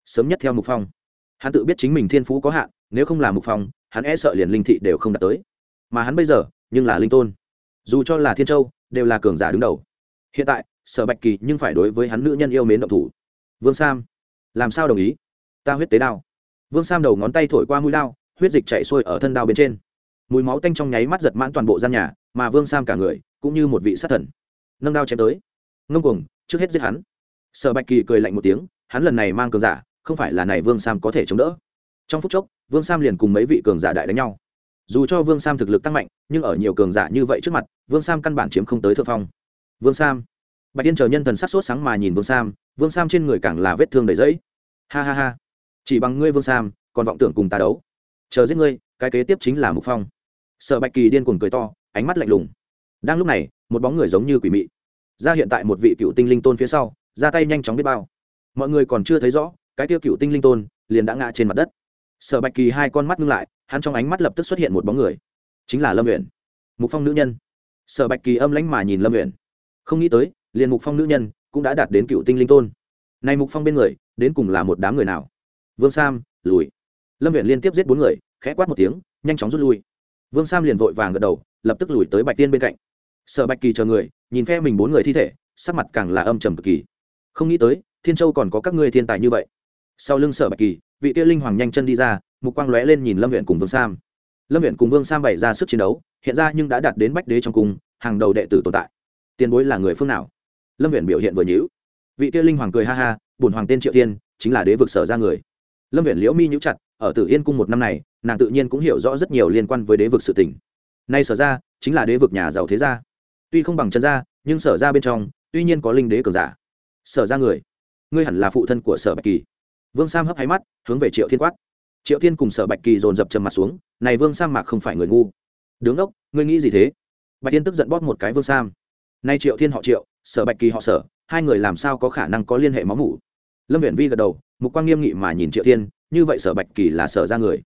sớm nhất theo mục phong. Hắn tự biết chính mình thiên phú có hạn, nếu không là mục phong, hắn e sợ liền linh thị đều không đạt tới. Mà hắn bây giờ, nhưng là linh tôn. Dù cho là thiên châu, đều là cường giả đứng đầu. Hiện tại sở bạch kỳ nhưng phải đối với hắn nữ nhân yêu mến động thủ. Vương sam, làm sao đồng ý? Ta huyết tế đao. Vương sam đầu ngón tay thổi qua mũi đao, huyết dịch chạy xuôi ở thân đao bên trên. Mùi máu tanh trong nháy mắt giật mãn toàn bộ gian nhà, mà vương sam cả người cũng như một vị sát thần. Nâng đao chém tới. Ngông cuồng, trước hết giết hắn. Sở bạch kỳ cười lạnh một tiếng, hắn lần này mang cường giả, không phải là này vương sam có thể chống đỡ. Trong phút chốc, vương sam liền cùng mấy vị cường giả đại đánh nhau. Dù cho vương sam thực lực tăng mạnh, nhưng ở nhiều cường giả như vậy trước mặt, vương sam căn bản chiếm không tới thượng phong. Vương sam bạch tiên chờ nhân thần sắc sốt sáng mà nhìn vương sam vương sam trên người càng là vết thương đầy dẫy ha ha ha, chỉ bằng ngươi vương sam, còn vọng tưởng cùng ta đấu. Chờ giết ngươi, cái kế tiếp chính là mục phong. Sợ bạch kỳ điên cuồng cười to, ánh mắt lạnh lùng. Đang lúc này, một bóng người giống như quỷ mị, ra hiện tại một vị cựu tinh linh tôn phía sau, ra tay nhanh chóng biết bao. Mọi người còn chưa thấy rõ, cái tiêu cựu tinh linh tôn liền đã ngã trên mặt đất. Sở bạch kỳ hai con mắt ngưng lại, hắn trong ánh mắt lập tức xuất hiện một bóng người, chính là lâm nguyện mục phong nữ nhân. Sở bạch kỳ âm lãnh mà nhìn lâm nguyện không nghĩ tới liền mục phong nữ nhân cũng đã đạt đến cựu tinh linh tôn. Này mục phong bên người, đến cùng là một đám người nào? Vương sam, lùi. Lâm viện liên tiếp giết bốn người, khẽ quát một tiếng, nhanh chóng rút lui. Vương sam liền vội vàng gật đầu, lập tức lùi tới bạch tiên bên cạnh. Sở bạch kỳ chờ người, nhìn phe mình bốn người thi thể, sắc mặt càng là âm trầm cực kỳ. Không nghĩ tới, thiên châu còn có các ngươi thiên tài như vậy. Sau lưng sở bạch kỳ, vị tia linh hoàng nhanh chân đi ra, mục quang lóe lên nhìn lâm huyện cùng vương sam. Lâm huyện cùng vương sam bày ra sức chiến đấu, hiện ra nhưng đã đạt đến bách đế trong cung, hàng đầu đệ tử tồn tại. Tiền bối là người phương nào? Lâm viện biểu hiện vừa nhữ vị tia linh hoàng cười ha ha bùn hoàng tên triệu tiên chính là đế vực sở ra người. Lâm viện liễu mi nhũ chặt, ở tử yên cung một năm này, nàng tự nhiên cũng hiểu rõ rất nhiều liên quan với đế vực sự tỉnh nay sở ra, chính là đế vực nhà giàu thế gia. Tuy không bằng chân gia, nhưng sở ra bên trong, tuy nhiên có linh đế cường giả. Sở ra người, ngươi hẳn là phụ thân của sở bạch kỳ. Vương sam hấp hay mắt, hướng về triệu thiên quát. Triệu thiên cùng sở bạch kỳ dồn dập trầm mặt xuống, này vương sam mạc không phải người ngu. Đứng ốc, ngươi nghĩ gì thế? Bạch tiên tức giận bóp một cái vương sam. Nay triệu thiên họ triệu sở bạch kỳ họ sở, hai người làm sao có khả năng có liên hệ máu mủ? Lâm viện vi gật đầu, mục quang nghiêm nghị mà nhìn triệu thiên, như vậy sở bạch kỳ là sở ra người.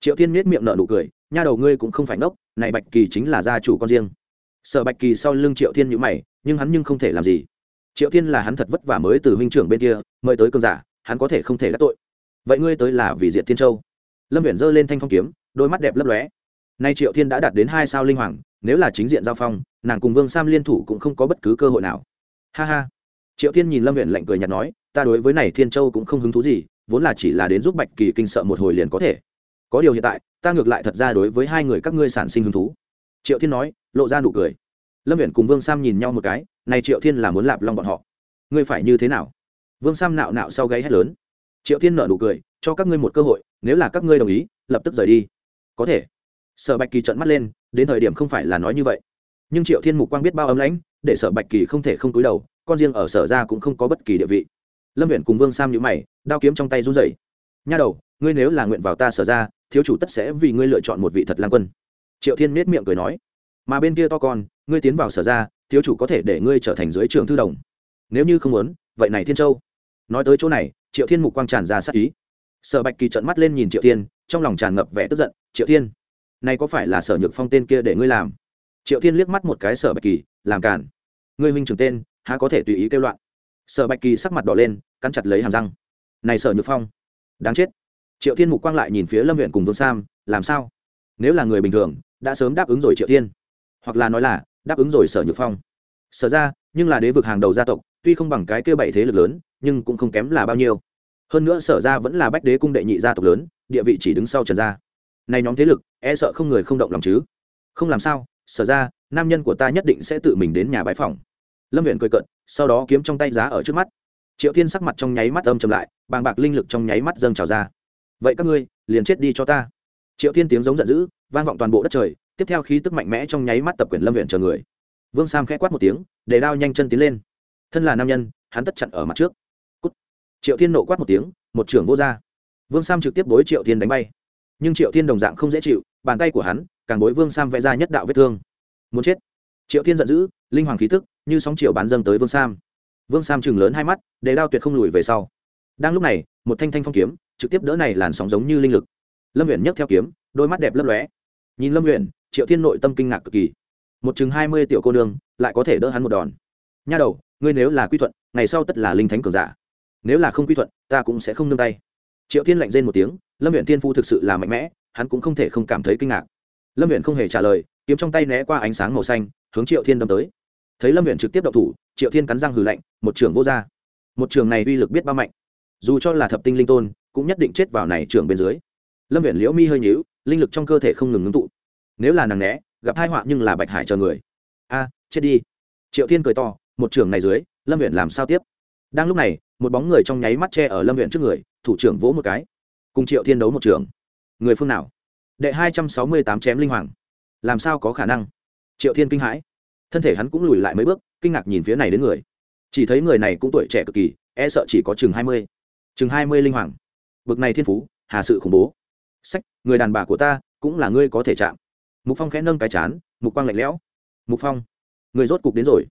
Triệu thiên miết miệng nợ nụ cười, nha đầu ngươi cũng không phải ngốc, này bạch kỳ chính là gia chủ con riêng. Sở bạch kỳ sau lưng triệu thiên nhữ mày, nhưng hắn nhưng không thể làm gì. Triệu thiên là hắn thật vất vả mới từ huynh trưởng bên kia, mời tới cơn giả, hắn có thể không thể đắc tội. Vậy ngươi tới là vì diện thiên châu. Lâm viện giơ lên thanh phong kiếm, đôi mắt đẹp lấp lóe. Nay triệu thiên đã đạt đến hai sao linh hoàng nếu là chính diện giao phong, nàng cùng vương sam liên thủ cũng không có bất cứ cơ hội nào. Ha ha. Triệu thiên nhìn lâm huyện lạnh cười nhạt nói, ta đối với này thiên châu cũng không hứng thú gì, vốn là chỉ là đến giúp bạch kỳ kinh sợ một hồi liền có thể. Có điều hiện tại, ta ngược lại thật ra đối với hai người các ngươi sản sinh hứng thú. Triệu thiên nói, lộ ra nụ cười. Lâm huyện cùng vương sam nhìn nhau một cái, này triệu thiên là muốn lạp long bọn họ. Ngươi phải như thế nào? Vương sam nạo nạo sau gáy hét lớn. Triệu thiên nở nụ cười, cho các ngươi một cơ hội, nếu là các ngươi đồng ý, lập tức rời đi. Có thể. Sở bạch kỳ trợn mắt lên đến thời điểm không phải là nói như vậy. Nhưng triệu thiên mục quang biết bao ấm lãnh, để sở bạch kỳ không thể không túi đầu, con riêng ở sở ra cũng không có bất kỳ địa vị. Lâm huyện cùng vương sam nhữ mày, đao kiếm trong tay run rẩy. Nha đầu, ngươi nếu là nguyện vào ta sở ra, thiếu chủ tất sẽ vì ngươi lựa chọn một vị thật lang quân. Triệu thiên nết miệng cười nói. Mà bên kia to con, ngươi tiến vào sở ra, thiếu chủ có thể để ngươi trở thành dưới trường thư đồng. Nếu như không muốn, vậy này thiên châu. Nói tới chỗ này, triệu thiên mục quang tràn ra sát ý. Sở bạch kỳ trận mắt lên nhìn triệu thiên, trong lòng tràn ngập vẻ tức giận. Triệu thiên này có phải là sở nhược phong tên kia để ngươi làm? Triệu thiên liếc mắt một cái sở bạch kỳ, làm cản. Ngươi huynh trưởng tên, há có thể tùy ý kêu loạn? Sở bạch kỳ sắc mặt đỏ lên, cắn chặt lấy hàm răng. Này sở nhược phong, đáng chết. Triệu thiên mục quang lại nhìn phía lâm huyện cùng vương sam, làm sao? Nếu là người bình thường, đã sớm đáp ứng rồi triệu thiên. Hoặc là nói là, đáp ứng rồi sở nhược phong. Sở ra, nhưng là đế vực hàng đầu gia tộc, tuy không bằng cái kêu bảy thế lực lớn, nhưng cũng không kém là bao nhiêu. Hơn nữa sở ra vẫn là bách đế cung đệ nhị gia tộc lớn, địa vị chỉ đứng sau trần gia này nhóm thế lực e sợ không người không động lòng chứ. Không làm sao, sở ra, nam nhân của ta nhất định sẽ tự mình đến nhà bãi phòng lâm huyện cười cận sau đó kiếm trong tay giá ở trước mắt. Triệu thiên sắc mặt trong nháy mắt âm chầm lại, bàng bạc linh lực trong nháy mắt dâng trào ra. Vậy các ngươi, liền chết đi cho ta. Triệu thiên tiếng giống giận dữ, vang vọng toàn bộ đất trời, tiếp theo khí tức mạnh mẽ trong nháy mắt tập quyền lâm huyện chờ người. Vương sam khẽ quát một tiếng, để đao nhanh chân tiến lên. Thân là nam nhân, hắn tất chặn ở mặt trước. Cút. triệu thiên nộ quát một tiếng, một trưởng vô r vương sam trực tiếp đối triệu thiên đánh bay nhưng triệu thiên đồng dạng không dễ chịu bàn tay của hắn càng bối vương sam vẽ ra nhất đạo vết thương muốn chết triệu thiên giận dữ linh hoàng khí tức như sóng triệu bán dâng tới vương sam vương sam chừng lớn hai mắt để đao tuyệt không lùi về sau đang lúc này một thanh thanh phong kiếm trực tiếp đỡ này làn sóng giống như linh lực lâm nguyện nhấc theo kiếm đôi mắt đẹp lấp lóe nhìn lâm nguyện triệu thiên nội tâm kinh ngạc cực kỳ một chừng hai mươi tiểu cô nương lại có thể đỡ hắn một đòn nha đầu ngươi nếu là quy thuận ngày sau tất là linh thánh cường giả nếu là không quy thuận ta cũng sẽ không nương tay triệu thiên lạnh rên một tiếng, lâm huyện Thiên phu thực sự là mạnh mẽ, hắn cũng không thể không cảm thấy kinh ngạc. Lâm huyện không hề trả lời, kiếm trong tay né qua ánh sáng màu xanh, hướng triệu thiên đâm tới. Thấy lâm huyện trực tiếp đậu thủ, triệu thiên cắn răng hừ lạnh, một trường vô r một trường này uy lực biết bao mạnh. Dù cho là thập tinh linh tôn, cũng nhất định chết vào này trường bên dưới. Lâm huyện liễu mi hơi nhíu, linh lực trong cơ thể không ngừng ngưng tụ. Nếu là nàng né, gặp hai họa nhưng là bạch hải chờ người. A, chết đi. Triệu thiên cười to, một trường này dưới, lâm huyện làm sao tiếp? Đang lúc này, một bóng người trong nháy mắt che ở lâm huyện trước người thủ trưởng vỗ một cái. Cùng triệu thiên đấu một trường. Người phương nào? Đệ hai trăm sáu mươi tám chém linh hoàng. Làm sao có khả năng? Triệu thiên kinh hãi. Thân thể hắn cũng lùi lại mấy bước, kinh ngạc nhìn phía này đến người. Chỉ thấy người này cũng tuổi trẻ cực kỳ e sợ chỉ có chừng hai mươi. Chừng hai mươi linh hoàng. Bực này thiên phú, hà sự khủng bố. Sách, người đàn bà của ta, cũng là ngươi có thể chạm. Mục phong khẽ nâng cái chán, mục quang lạnh lẽo. Mục phong, người rốt cục đến rồi.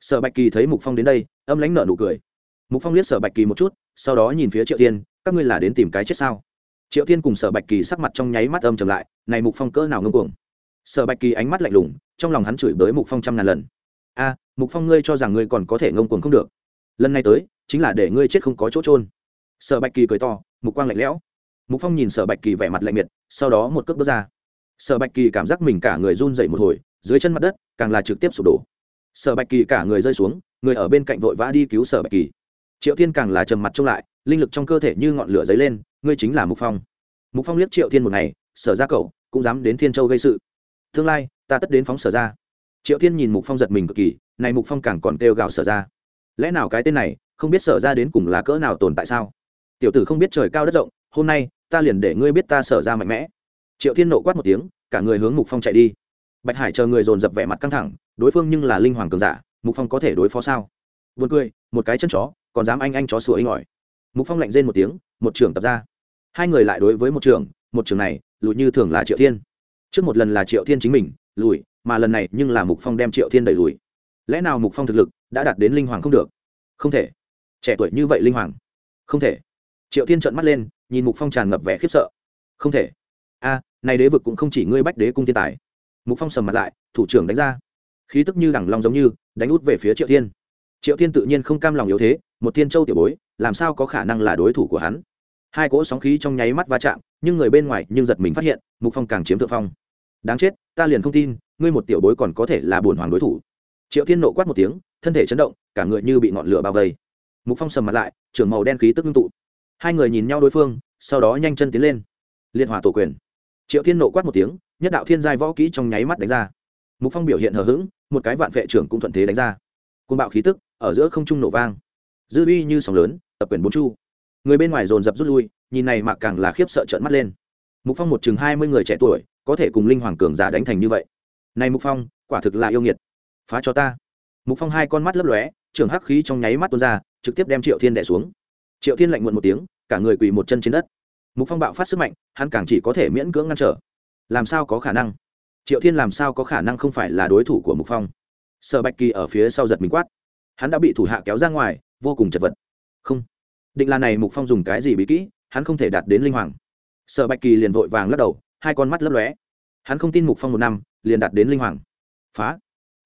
Sở bạch kỳ thấy mục phong đến đây, âm lãnh nợ nụ cười. Mục phong liếc sở bạch kỳ một chút, sau đó nhìn phía triệu tiên các ngươi là đến tìm cái chết sao? Triệu Thiên cùng sở bạch kỳ sắc mặt trong nháy mắt âm trầm lại, này mục phong cỡ nào ngưng cuồng? Sở bạch kỳ ánh mắt lạnh lùng, trong lòng hắn chửi bới mục phong trăm ngàn lần. A, mục phong ngươi cho rằng ngươi còn có thể ngông cuồng không được. Lần này tới, chính là để ngươi chết không có chỗ trôn sở bạch kỳ cười to, mục quang lạnh lẽo. Mục phong nhìn sở bạch kỳ vẻ mặt lạnh miệt, sau đó một cước bước ra. Sở bạch kỳ cảm giác mình cả người run dậy một hồi, dưới chân mặt đất, càng là trực tiếp sụp đổ. Sở bạch kỳ cả người rơi xuống, người ở bên cạnh vội vã đi cứu sở bạch kỳ triệu thiên càng là trầm mặt trông lại, linh lực trong cơ thể như ngọn lửa dấy lên, ngươi chính là mục phong. Mục phong liếc triệu thiên một ngày, sở ra cậu, cũng dám đến thiên châu gây sự. Tương lai, ta tất đến phóng sở ra. Triệu thiên nhìn mục phong giật mình cực kỳ, này mục phong càng còn kêu gào sở ra. Lẽ nào cái tên này, không biết sở ra đến cùng là cỡ nào tồn tại sao? Tiểu tử không biết trời cao đất rộng, hôm nay, ta liền để ngươi biết ta sở ra mạnh mẽ. Triệu thiên nộ quát một tiếng, cả người hướng mục phong chạy đi. Bạch hải chờ người dồn dập vẻ mặt căng thẳng, đối phương nhưng là linh hoàng cường giả, mục phong có thể đối phó sao? Vượt cười, một cái chân chó còn dám anh anh chó sủa inh ỏi mục phong lạnh rên một tiếng, một trường tập ra. Hai người lại đối với một trường một trường này, lùi như thường là triệu thiên. Trước một lần là triệu thiên chính mình, lùi, mà lần này nhưng là mục phong đem triệu thiên đẩy lùi. Lẽ nào mục phong thực lực đã đạt đến linh hoàng không được? Không thể. Trẻ tuổi như vậy linh hoàng. Không thể. Triệu thiên trợn mắt lên, nhìn mục phong tràn ngập vẻ khiếp sợ. Không thể. A, này đế vực cũng không chỉ ngươi bách đế cung thiên tài. Mục phong sầm mặt lại, thủ trưởng đánh ra. Khí tức như đẳng long giống như, đánh út về phía triệu thiên. Triệu thiên tự nhiên không cam lòng yếu thế một thiên châu tiểu bối, làm sao có khả năng là đối thủ của hắn? Hai cỗ sóng khí trong nháy mắt va chạm, nhưng người bên ngoài nhưng giật mình phát hiện, mục phong càng chiếm thượng phong. Đáng chết, ta liền không tin, ngươi một tiểu bối còn có thể là bổn hoàng đối thủ. Triệu thiên nộ quát một tiếng, thân thể chấn động, cả người như bị ngọn lửa bao vây. Mục phong sầm mặt lại, trưởng màu đen khí tức ngưng tụ. Hai người nhìn nhau đối phương, sau đó nhanh chân tiến lên. Liên hòa tổ quyền. Triệu thiên nộ quát một tiếng, nhất đạo thiên giai võ kỹ trong nháy mắt đánh ra. Mục phong biểu hiện hờ hững, một cái vạn vệ trưởng cũng thuận thế đánh ra. Côn bạo khí tức, ở giữa không trung nổ vang dư uy như sóng lớn, tập quyền bốn chu. Người bên ngoài dồn dập rút lui, nhìn này mà càng là khiếp sợ trợn mắt lên. Mục phong một chừng hai mươi người trẻ tuổi, có thể cùng linh hoàng cường giả đánh thành như vậy. Này mục phong, quả thực là yêu nghiệt. Phá cho ta. Mục phong hai con mắt lấp lóe trường hắc khí trong nháy mắt tuôn ra, trực tiếp đem triệu thiên đẻ xuống. Triệu thiên lạnh muộn một tiếng, cả người quỳ một chân trên đất. Mục phong bạo phát sức mạnh, hắn càng chỉ có thể miễn cưỡng ngăn trở. Làm sao có khả năng? Triệu thiên làm sao có khả năng không phải là đối thủ của mục phong? Sở bạch kỳ ở phía sau giật mình quát. Hắn đã bị thủ hạ kéo ra ngoài vô cùng chật vật. Không. Định là này mục phong dùng cái gì bí kỹ, hắn không thể đạt đến linh hoàng. Sở bạch kỳ liền vội vàng lắc đầu, hai con mắt lấp lóe. Hắn không tin mục phong một năm, liền đạt đến linh hoàng. Phá.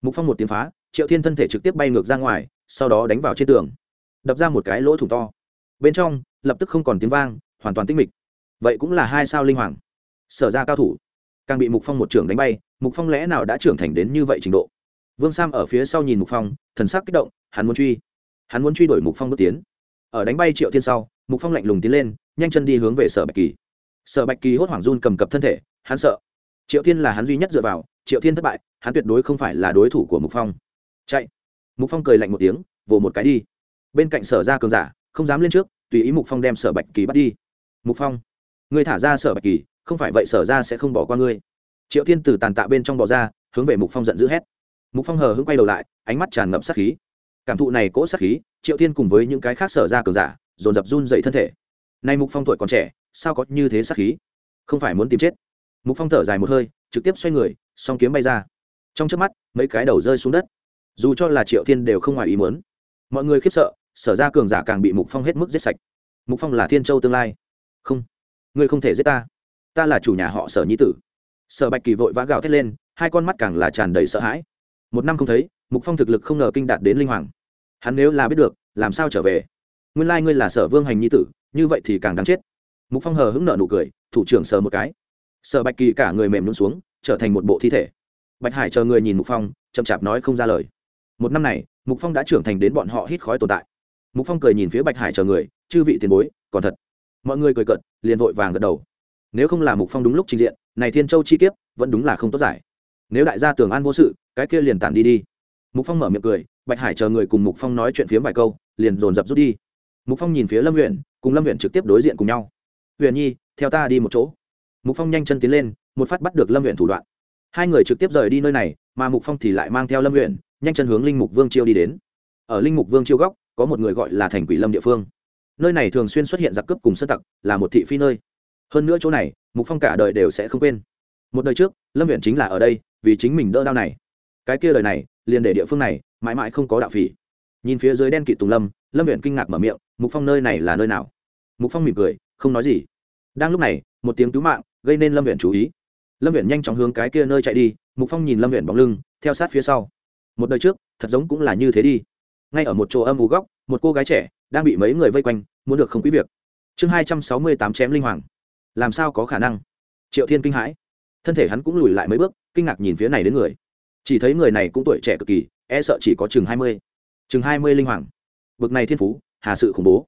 Mục phong một tiếng phá, triệu thiên thân thể trực tiếp bay ngược ra ngoài, sau đó đánh vào trên tường. Đập ra một cái lỗ thủng to. Bên trong, lập tức không còn tiếng vang, hoàn toàn tinh mịch. Vậy cũng là hai sao linh hoàng. Sở ra cao thủ. Càng bị mục phong một trưởng đánh bay, mục phong lẽ nào đã trưởng thành đến như vậy trình độ? Vương sam ở phía sau nhìn mục phong, thần sắc kích động, hắn muốn truy hắn muốn truy đuổi mục phong bước tiến. Ở đánh bay triệu thiên sau, mục phong lạnh lùng tiến lên, nhanh chân đi hướng về sở bạch kỳ. Sở bạch kỳ hốt hoảng run cầm cập thân thể, hắn sợ. Triệu thiên là hắn duy nhất dựa vào, triệu thiên thất bại, hắn tuyệt đối không phải là đối thủ của mục phong. Chạy. Mục phong cười lạnh một tiếng, vồ một cái đi. Bên cạnh sở ra cường giả, không dám lên trước, tùy ý mục phong đem sở bạch kỳ bắt đi. Mục phong người thả ra sở bạch kỳ, không phải vậy sở ra sẽ không bỏ qua ngươi. Triệu thiên từ tàn tạ bên trong bỏ ra, hướng về mục phong giận dữ hét. Mục phong hờ hững quay đầu lại, ánh mắt tràn ngập sát khí cảm thụ này cỗ sát khí, triệu thiên cùng với những cái khác sở ra cường giả, dồn dập run dậy thân thể. Nay mục phong tuổi còn trẻ, sao có như thế sát khí? Không phải muốn tìm chết. Mục phong thở dài một hơi, trực tiếp xoay người, song kiếm bay ra. Trong trước mắt, mấy cái đầu rơi xuống đất. Dù cho là triệu thiên đều không ngoài ý muốn. Mọi người khiếp sợ, sở ra cường giả càng bị mục phong hết mức giết sạch. Mục phong là thiên châu tương lai. Không, ngươi không thể giết ta. Ta là chủ nhà họ sở nhi tử. Sở bạch kỳ vội vã gào thét lên, hai con mắt càng là tràn đầy sợ hãi. Một năm không thấy mục phong thực lực không ngờ kinh đạt đến linh hoàng. Hắn nếu là biết được, làm sao trở về? Nguyên lai ngươi là sở vương hành nhi tử, như vậy thì càng đáng chết. Mục phong hờ hững nợ nụ cười, thủ trưởng sờ một cái. Sở bạch kỳ cả người mềm luôn xuống, trở thành một bộ thi thể. Bạch hải chờ người nhìn mục phong, chậm chạp nói không ra lời. Một năm này, mục phong đã trưởng thành đến bọn họ hít khói tồn tại. Mục phong cười nhìn phía bạch hải chờ người, chư vị tiền bối, còn thật. Mọi người cười cợt, liền vội vàng gật đầu. Nếu không là mục phong đúng lúc trình diện, này thiên châu chi kiếp, vẫn đúng là không tốt giải. Nếu đại gia tưởng an vô sự, cái kia liền tản đi đi mục phong mở miệng cười, bạch hải chờ người cùng mục phong nói chuyện phía vài câu, liền dồn dập rút đi. Mục phong nhìn phía lâm huyện cùng lâm huyện trực tiếp đối diện cùng nhau. Huyền nhi, theo ta đi một chỗ. Mục phong nhanh chân tiến lên, một phát bắt được lâm huyện thủ đoạn. Hai người trực tiếp rời đi nơi này, mà mục phong thì lại mang theo lâm huyện nhanh chân hướng linh mục vương chiêu đi đến. Ở linh mục vương chiêu góc, có một người gọi là thành quỷ lâm địa phương. Nơi này thường xuyên xuất hiện giặc cướp cùng sơ tặc, là một thị phi nơi. Hơn nữa chỗ này, mục phong cả đời đều sẽ không quên. Một đời trước, lâm huyện chính là ở đây, vì chính mình đỡ đau này cái kia đời này, liền để địa phương này mãi mãi không có đạo phỉ. Nhìn phía dưới đen kịt tùng lâm lâm huyện kinh ngạc mở miệng, mục phong nơi này là nơi nào? Mục phong mỉm cười, không nói gì. Đang lúc này, một tiếng cứu mạng gây nên lâm huyện chú ý. Lâm huyện nhanh chóng hướng cái kia nơi chạy đi, mục phong nhìn lâm huyện bóng lưng, theo sát phía sau. Một đời trước, thật giống cũng là như thế đi. Ngay ở một chỗ âm u góc, một cô gái trẻ đang bị mấy người vây quanh, muốn được không quý việc. Chương hai trăm sáu mươi tám chém linh hoàng. Làm sao có khả năng? Triệu thiên kinh hãi. Thân thể hắn cũng lùi lại mấy bước, kinh ngạc nhìn phía này đến người chỉ thấy người này cũng tuổi trẻ cực kỳ e sợ chỉ có chừng hai mươi. Chừng hai mươi linh hoàng. Bực này thiên phú, hà sự khủng bố.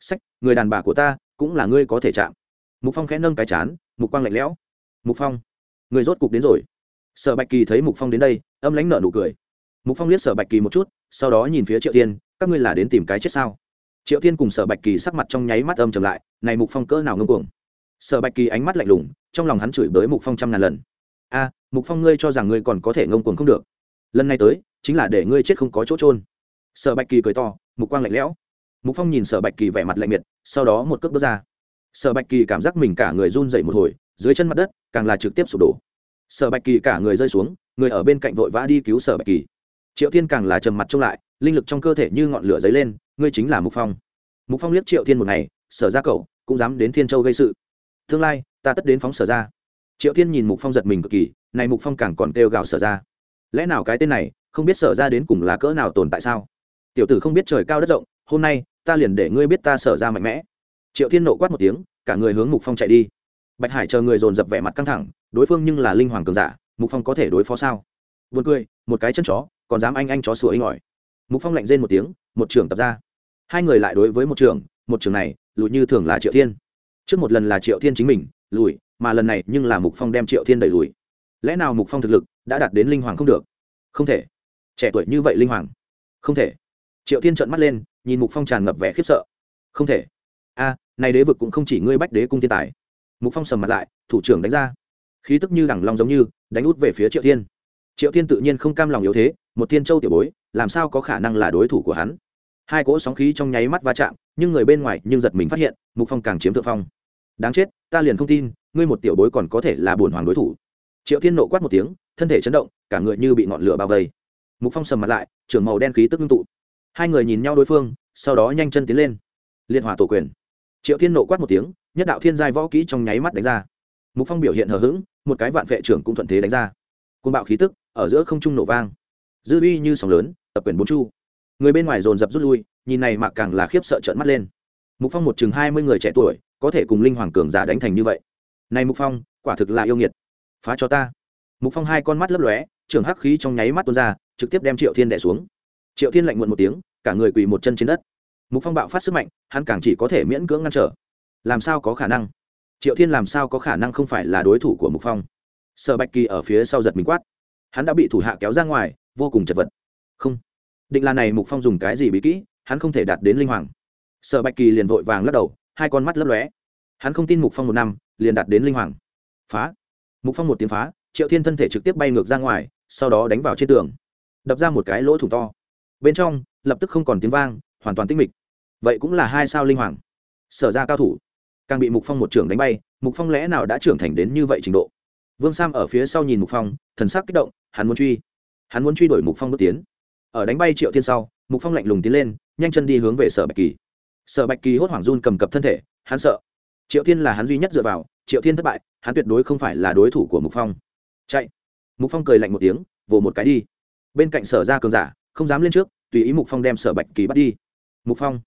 Sách, người đàn bà của ta, cũng là ngươi có thể chạm. Mục phong khẽ nâng cái chán, mục quang lạnh lẽo. Mục phong, người rốt cục đến rồi. Sở bạch kỳ thấy mục phong đến đây, âm lãnh nợ nụ cười. Mục phong liếc sở bạch kỳ một chút, sau đó nhìn phía triệu tiên các ngươi là đến tìm cái chết sao? Triệu tiên cùng sở bạch kỳ sắc mặt trong nháy mắt âm trầm lại, này mục phong cỡ nào ngưng cuồng. Sở bạch kỳ ánh mắt lạnh lùng, trong lòng hắn chửi bới mục phong trăm ngàn lần a, mục phong ngươi cho rằng ngươi còn có thể ngông cuồng không được. Lần này tới, chính là để ngươi chết không có chỗ trôn sở bạch kỳ cười to, mục quang lạnh lẽo. Mục phong nhìn sở bạch kỳ vẻ mặt lạnh miệt, sau đó một cước bước ra. Sở bạch kỳ cảm giác mình cả người run dậy một hồi, dưới chân mặt đất, càng là trực tiếp sụp đổ. Sở bạch kỳ cả người rơi xuống, người ở bên cạnh vội vã đi cứu sở bạch kỳ. Triệu thiên càng là trầm mặt trông lại, linh lực trong cơ thể như ngọn lửa dấy lên, ngươi chính là mục phong. Mục phong liếc triệu thiên một ngày, sở ra cậu cũng dám đến thiên châu gây sự. Tương lai, ta tất đến phóng sở ra triệu thiên nhìn mục phong giật mình cực kỳ, này mục phong càng còn kêu gào sở ra. Lẽ nào cái tên này không biết sở ra đến cùng là cỡ nào tồn tại sao? Tiểu tử không biết trời cao đất rộng, hôm nay ta liền để ngươi biết ta sở ra mạnh mẽ. Triệu thiên nộ quát một tiếng, cả người hướng mục phong chạy đi. Bạch hải chờ người dồn dập vẻ mặt căng thẳng, đối phương nhưng là linh hoàng cường giả, mục phong có thể đối phó sao? Vượt cười, một cái chân chó, còn dám anh anh chó sủa inh ỏi. Mục phong lạnh rên một tiếng, một trưởng tập ra. Hai người lại đối với một trưởng một trưởng này, lùi như thường là triệu thiên. Trước một lần là triệu thiên chính mình, lùi mà lần này nhưng là mục phong đem triệu thiên đẩy lùi. Lẽ nào mục phong thực lực đã đạt đến linh hoàng không được? Không thể. Trẻ tuổi như vậy linh hoàng. Không thể. Triệu thiên trợn mắt lên, nhìn mục phong tràn ngập vẻ khiếp sợ. Không thể. A, này đế vực cũng không chỉ ngươi bách đế cung thiên tài. Mục phong sầm mặt lại, thủ trưởng đánh ra. Khí tức như đẳng long giống như, đánh út về phía triệu thiên. Triệu thiên tự nhiên không cam lòng yếu thế, một thiên châu tiểu bối, làm sao có khả năng là đối thủ của hắn? Hai cỗ sóng khí trong nháy mắt va chạm, nhưng người bên ngoài nhưng giật mình phát hiện, mục phong càng chiếm thượng phong. Đáng chết, ta liền không tin ngươi một tiểu bối còn có thể là bổn hoàng đối thủ. Triệu thiên nộ quát một tiếng, thân thể chấn động, cả người như bị ngọn lửa bao vây. Mục phong sầm mặt lại, trưởng màu đen khí tức ngưng tụ. Hai người nhìn nhau đối phương, sau đó nhanh chân tiến lên. Liên hòa tổ quyền. Triệu thiên nộ quát một tiếng, nhất đạo thiên giai võ kỹ trong nháy mắt đánh ra. Mục phong biểu hiện hờ hững, một cái vạn vệ trưởng cũng thuận thế đánh ra. Côn bạo khí tức, ở giữa không trung nổ vang. Dư uy như sóng lớn, tập quyền bốn chu. Người bên ngoài dồn dập rút lui, nhìn này mà càng là khiếp sợ trợn mắt lên. Mục phong một chừng hai mươi người trẻ tuổi, có thể cùng linh hoàng cường giả đánh thành như vậy này mục phong, quả thực là yêu nghiệt. Phá cho ta. Mục phong hai con mắt lấp lóe trường hắc khí trong nháy mắt tuôn ra, trực tiếp đem triệu thiên đẻ xuống. Triệu thiên lạnh muộn một tiếng, cả người quỳ một chân trên đất. Mục phong bạo phát sức mạnh, hắn càng chỉ có thể miễn cưỡng ngăn trở. Làm sao có khả năng? Triệu thiên làm sao có khả năng không phải là đối thủ của mục phong? Sở bạch kỳ ở phía sau giật mình quát. Hắn đã bị thủ hạ kéo ra ngoài, vô cùng chật vật. Không. Định là này mục phong dùng cái gì bí kỹ, hắn không thể đạt đến linh hoàng. Sở bạch kỳ liền vội vàng lắc đầu, hai con mắt lấp lóe hắn không tin mục phong một năm, liền đạt đến linh hoàng. Phá. Mục phong một tiếng phá, triệu thiên thân thể trực tiếp bay ngược ra ngoài, sau đó đánh vào trên tường. Đập ra một cái lỗ thủng to. Bên trong, lập tức không còn tiếng vang, hoàn toàn tinh mịch. Vậy cũng là hai sao linh hoàng. Sở ra cao thủ. Càng bị mục phong một trưởng đánh bay, mục phong lẽ nào đã trưởng thành đến như vậy trình độ? Vương sam ở phía sau nhìn mục phong, thần sắc kích động, hắn muốn truy. Hắn muốn truy đuổi mục phong bước tiến. Ở đánh bay triệu thiên sau, mục phong lạnh lùng tiến lên, nhanh chân đi hướng về sở bạch kỳ. Sở bạch kỳ hốt hoảng run cầm cập thân thể, hắn sợ triệu thiên là hắn duy nhất dựa vào, triệu thiên thất bại, hắn tuyệt đối không phải là đối thủ của mục phong. Chạy. Mục phong cười lạnh một tiếng, vồ một cái đi. Bên cạnh sở ra cường giả, không dám lên trước, tùy ý mục phong đem sở bạch kỳ bắt đi. Mục phong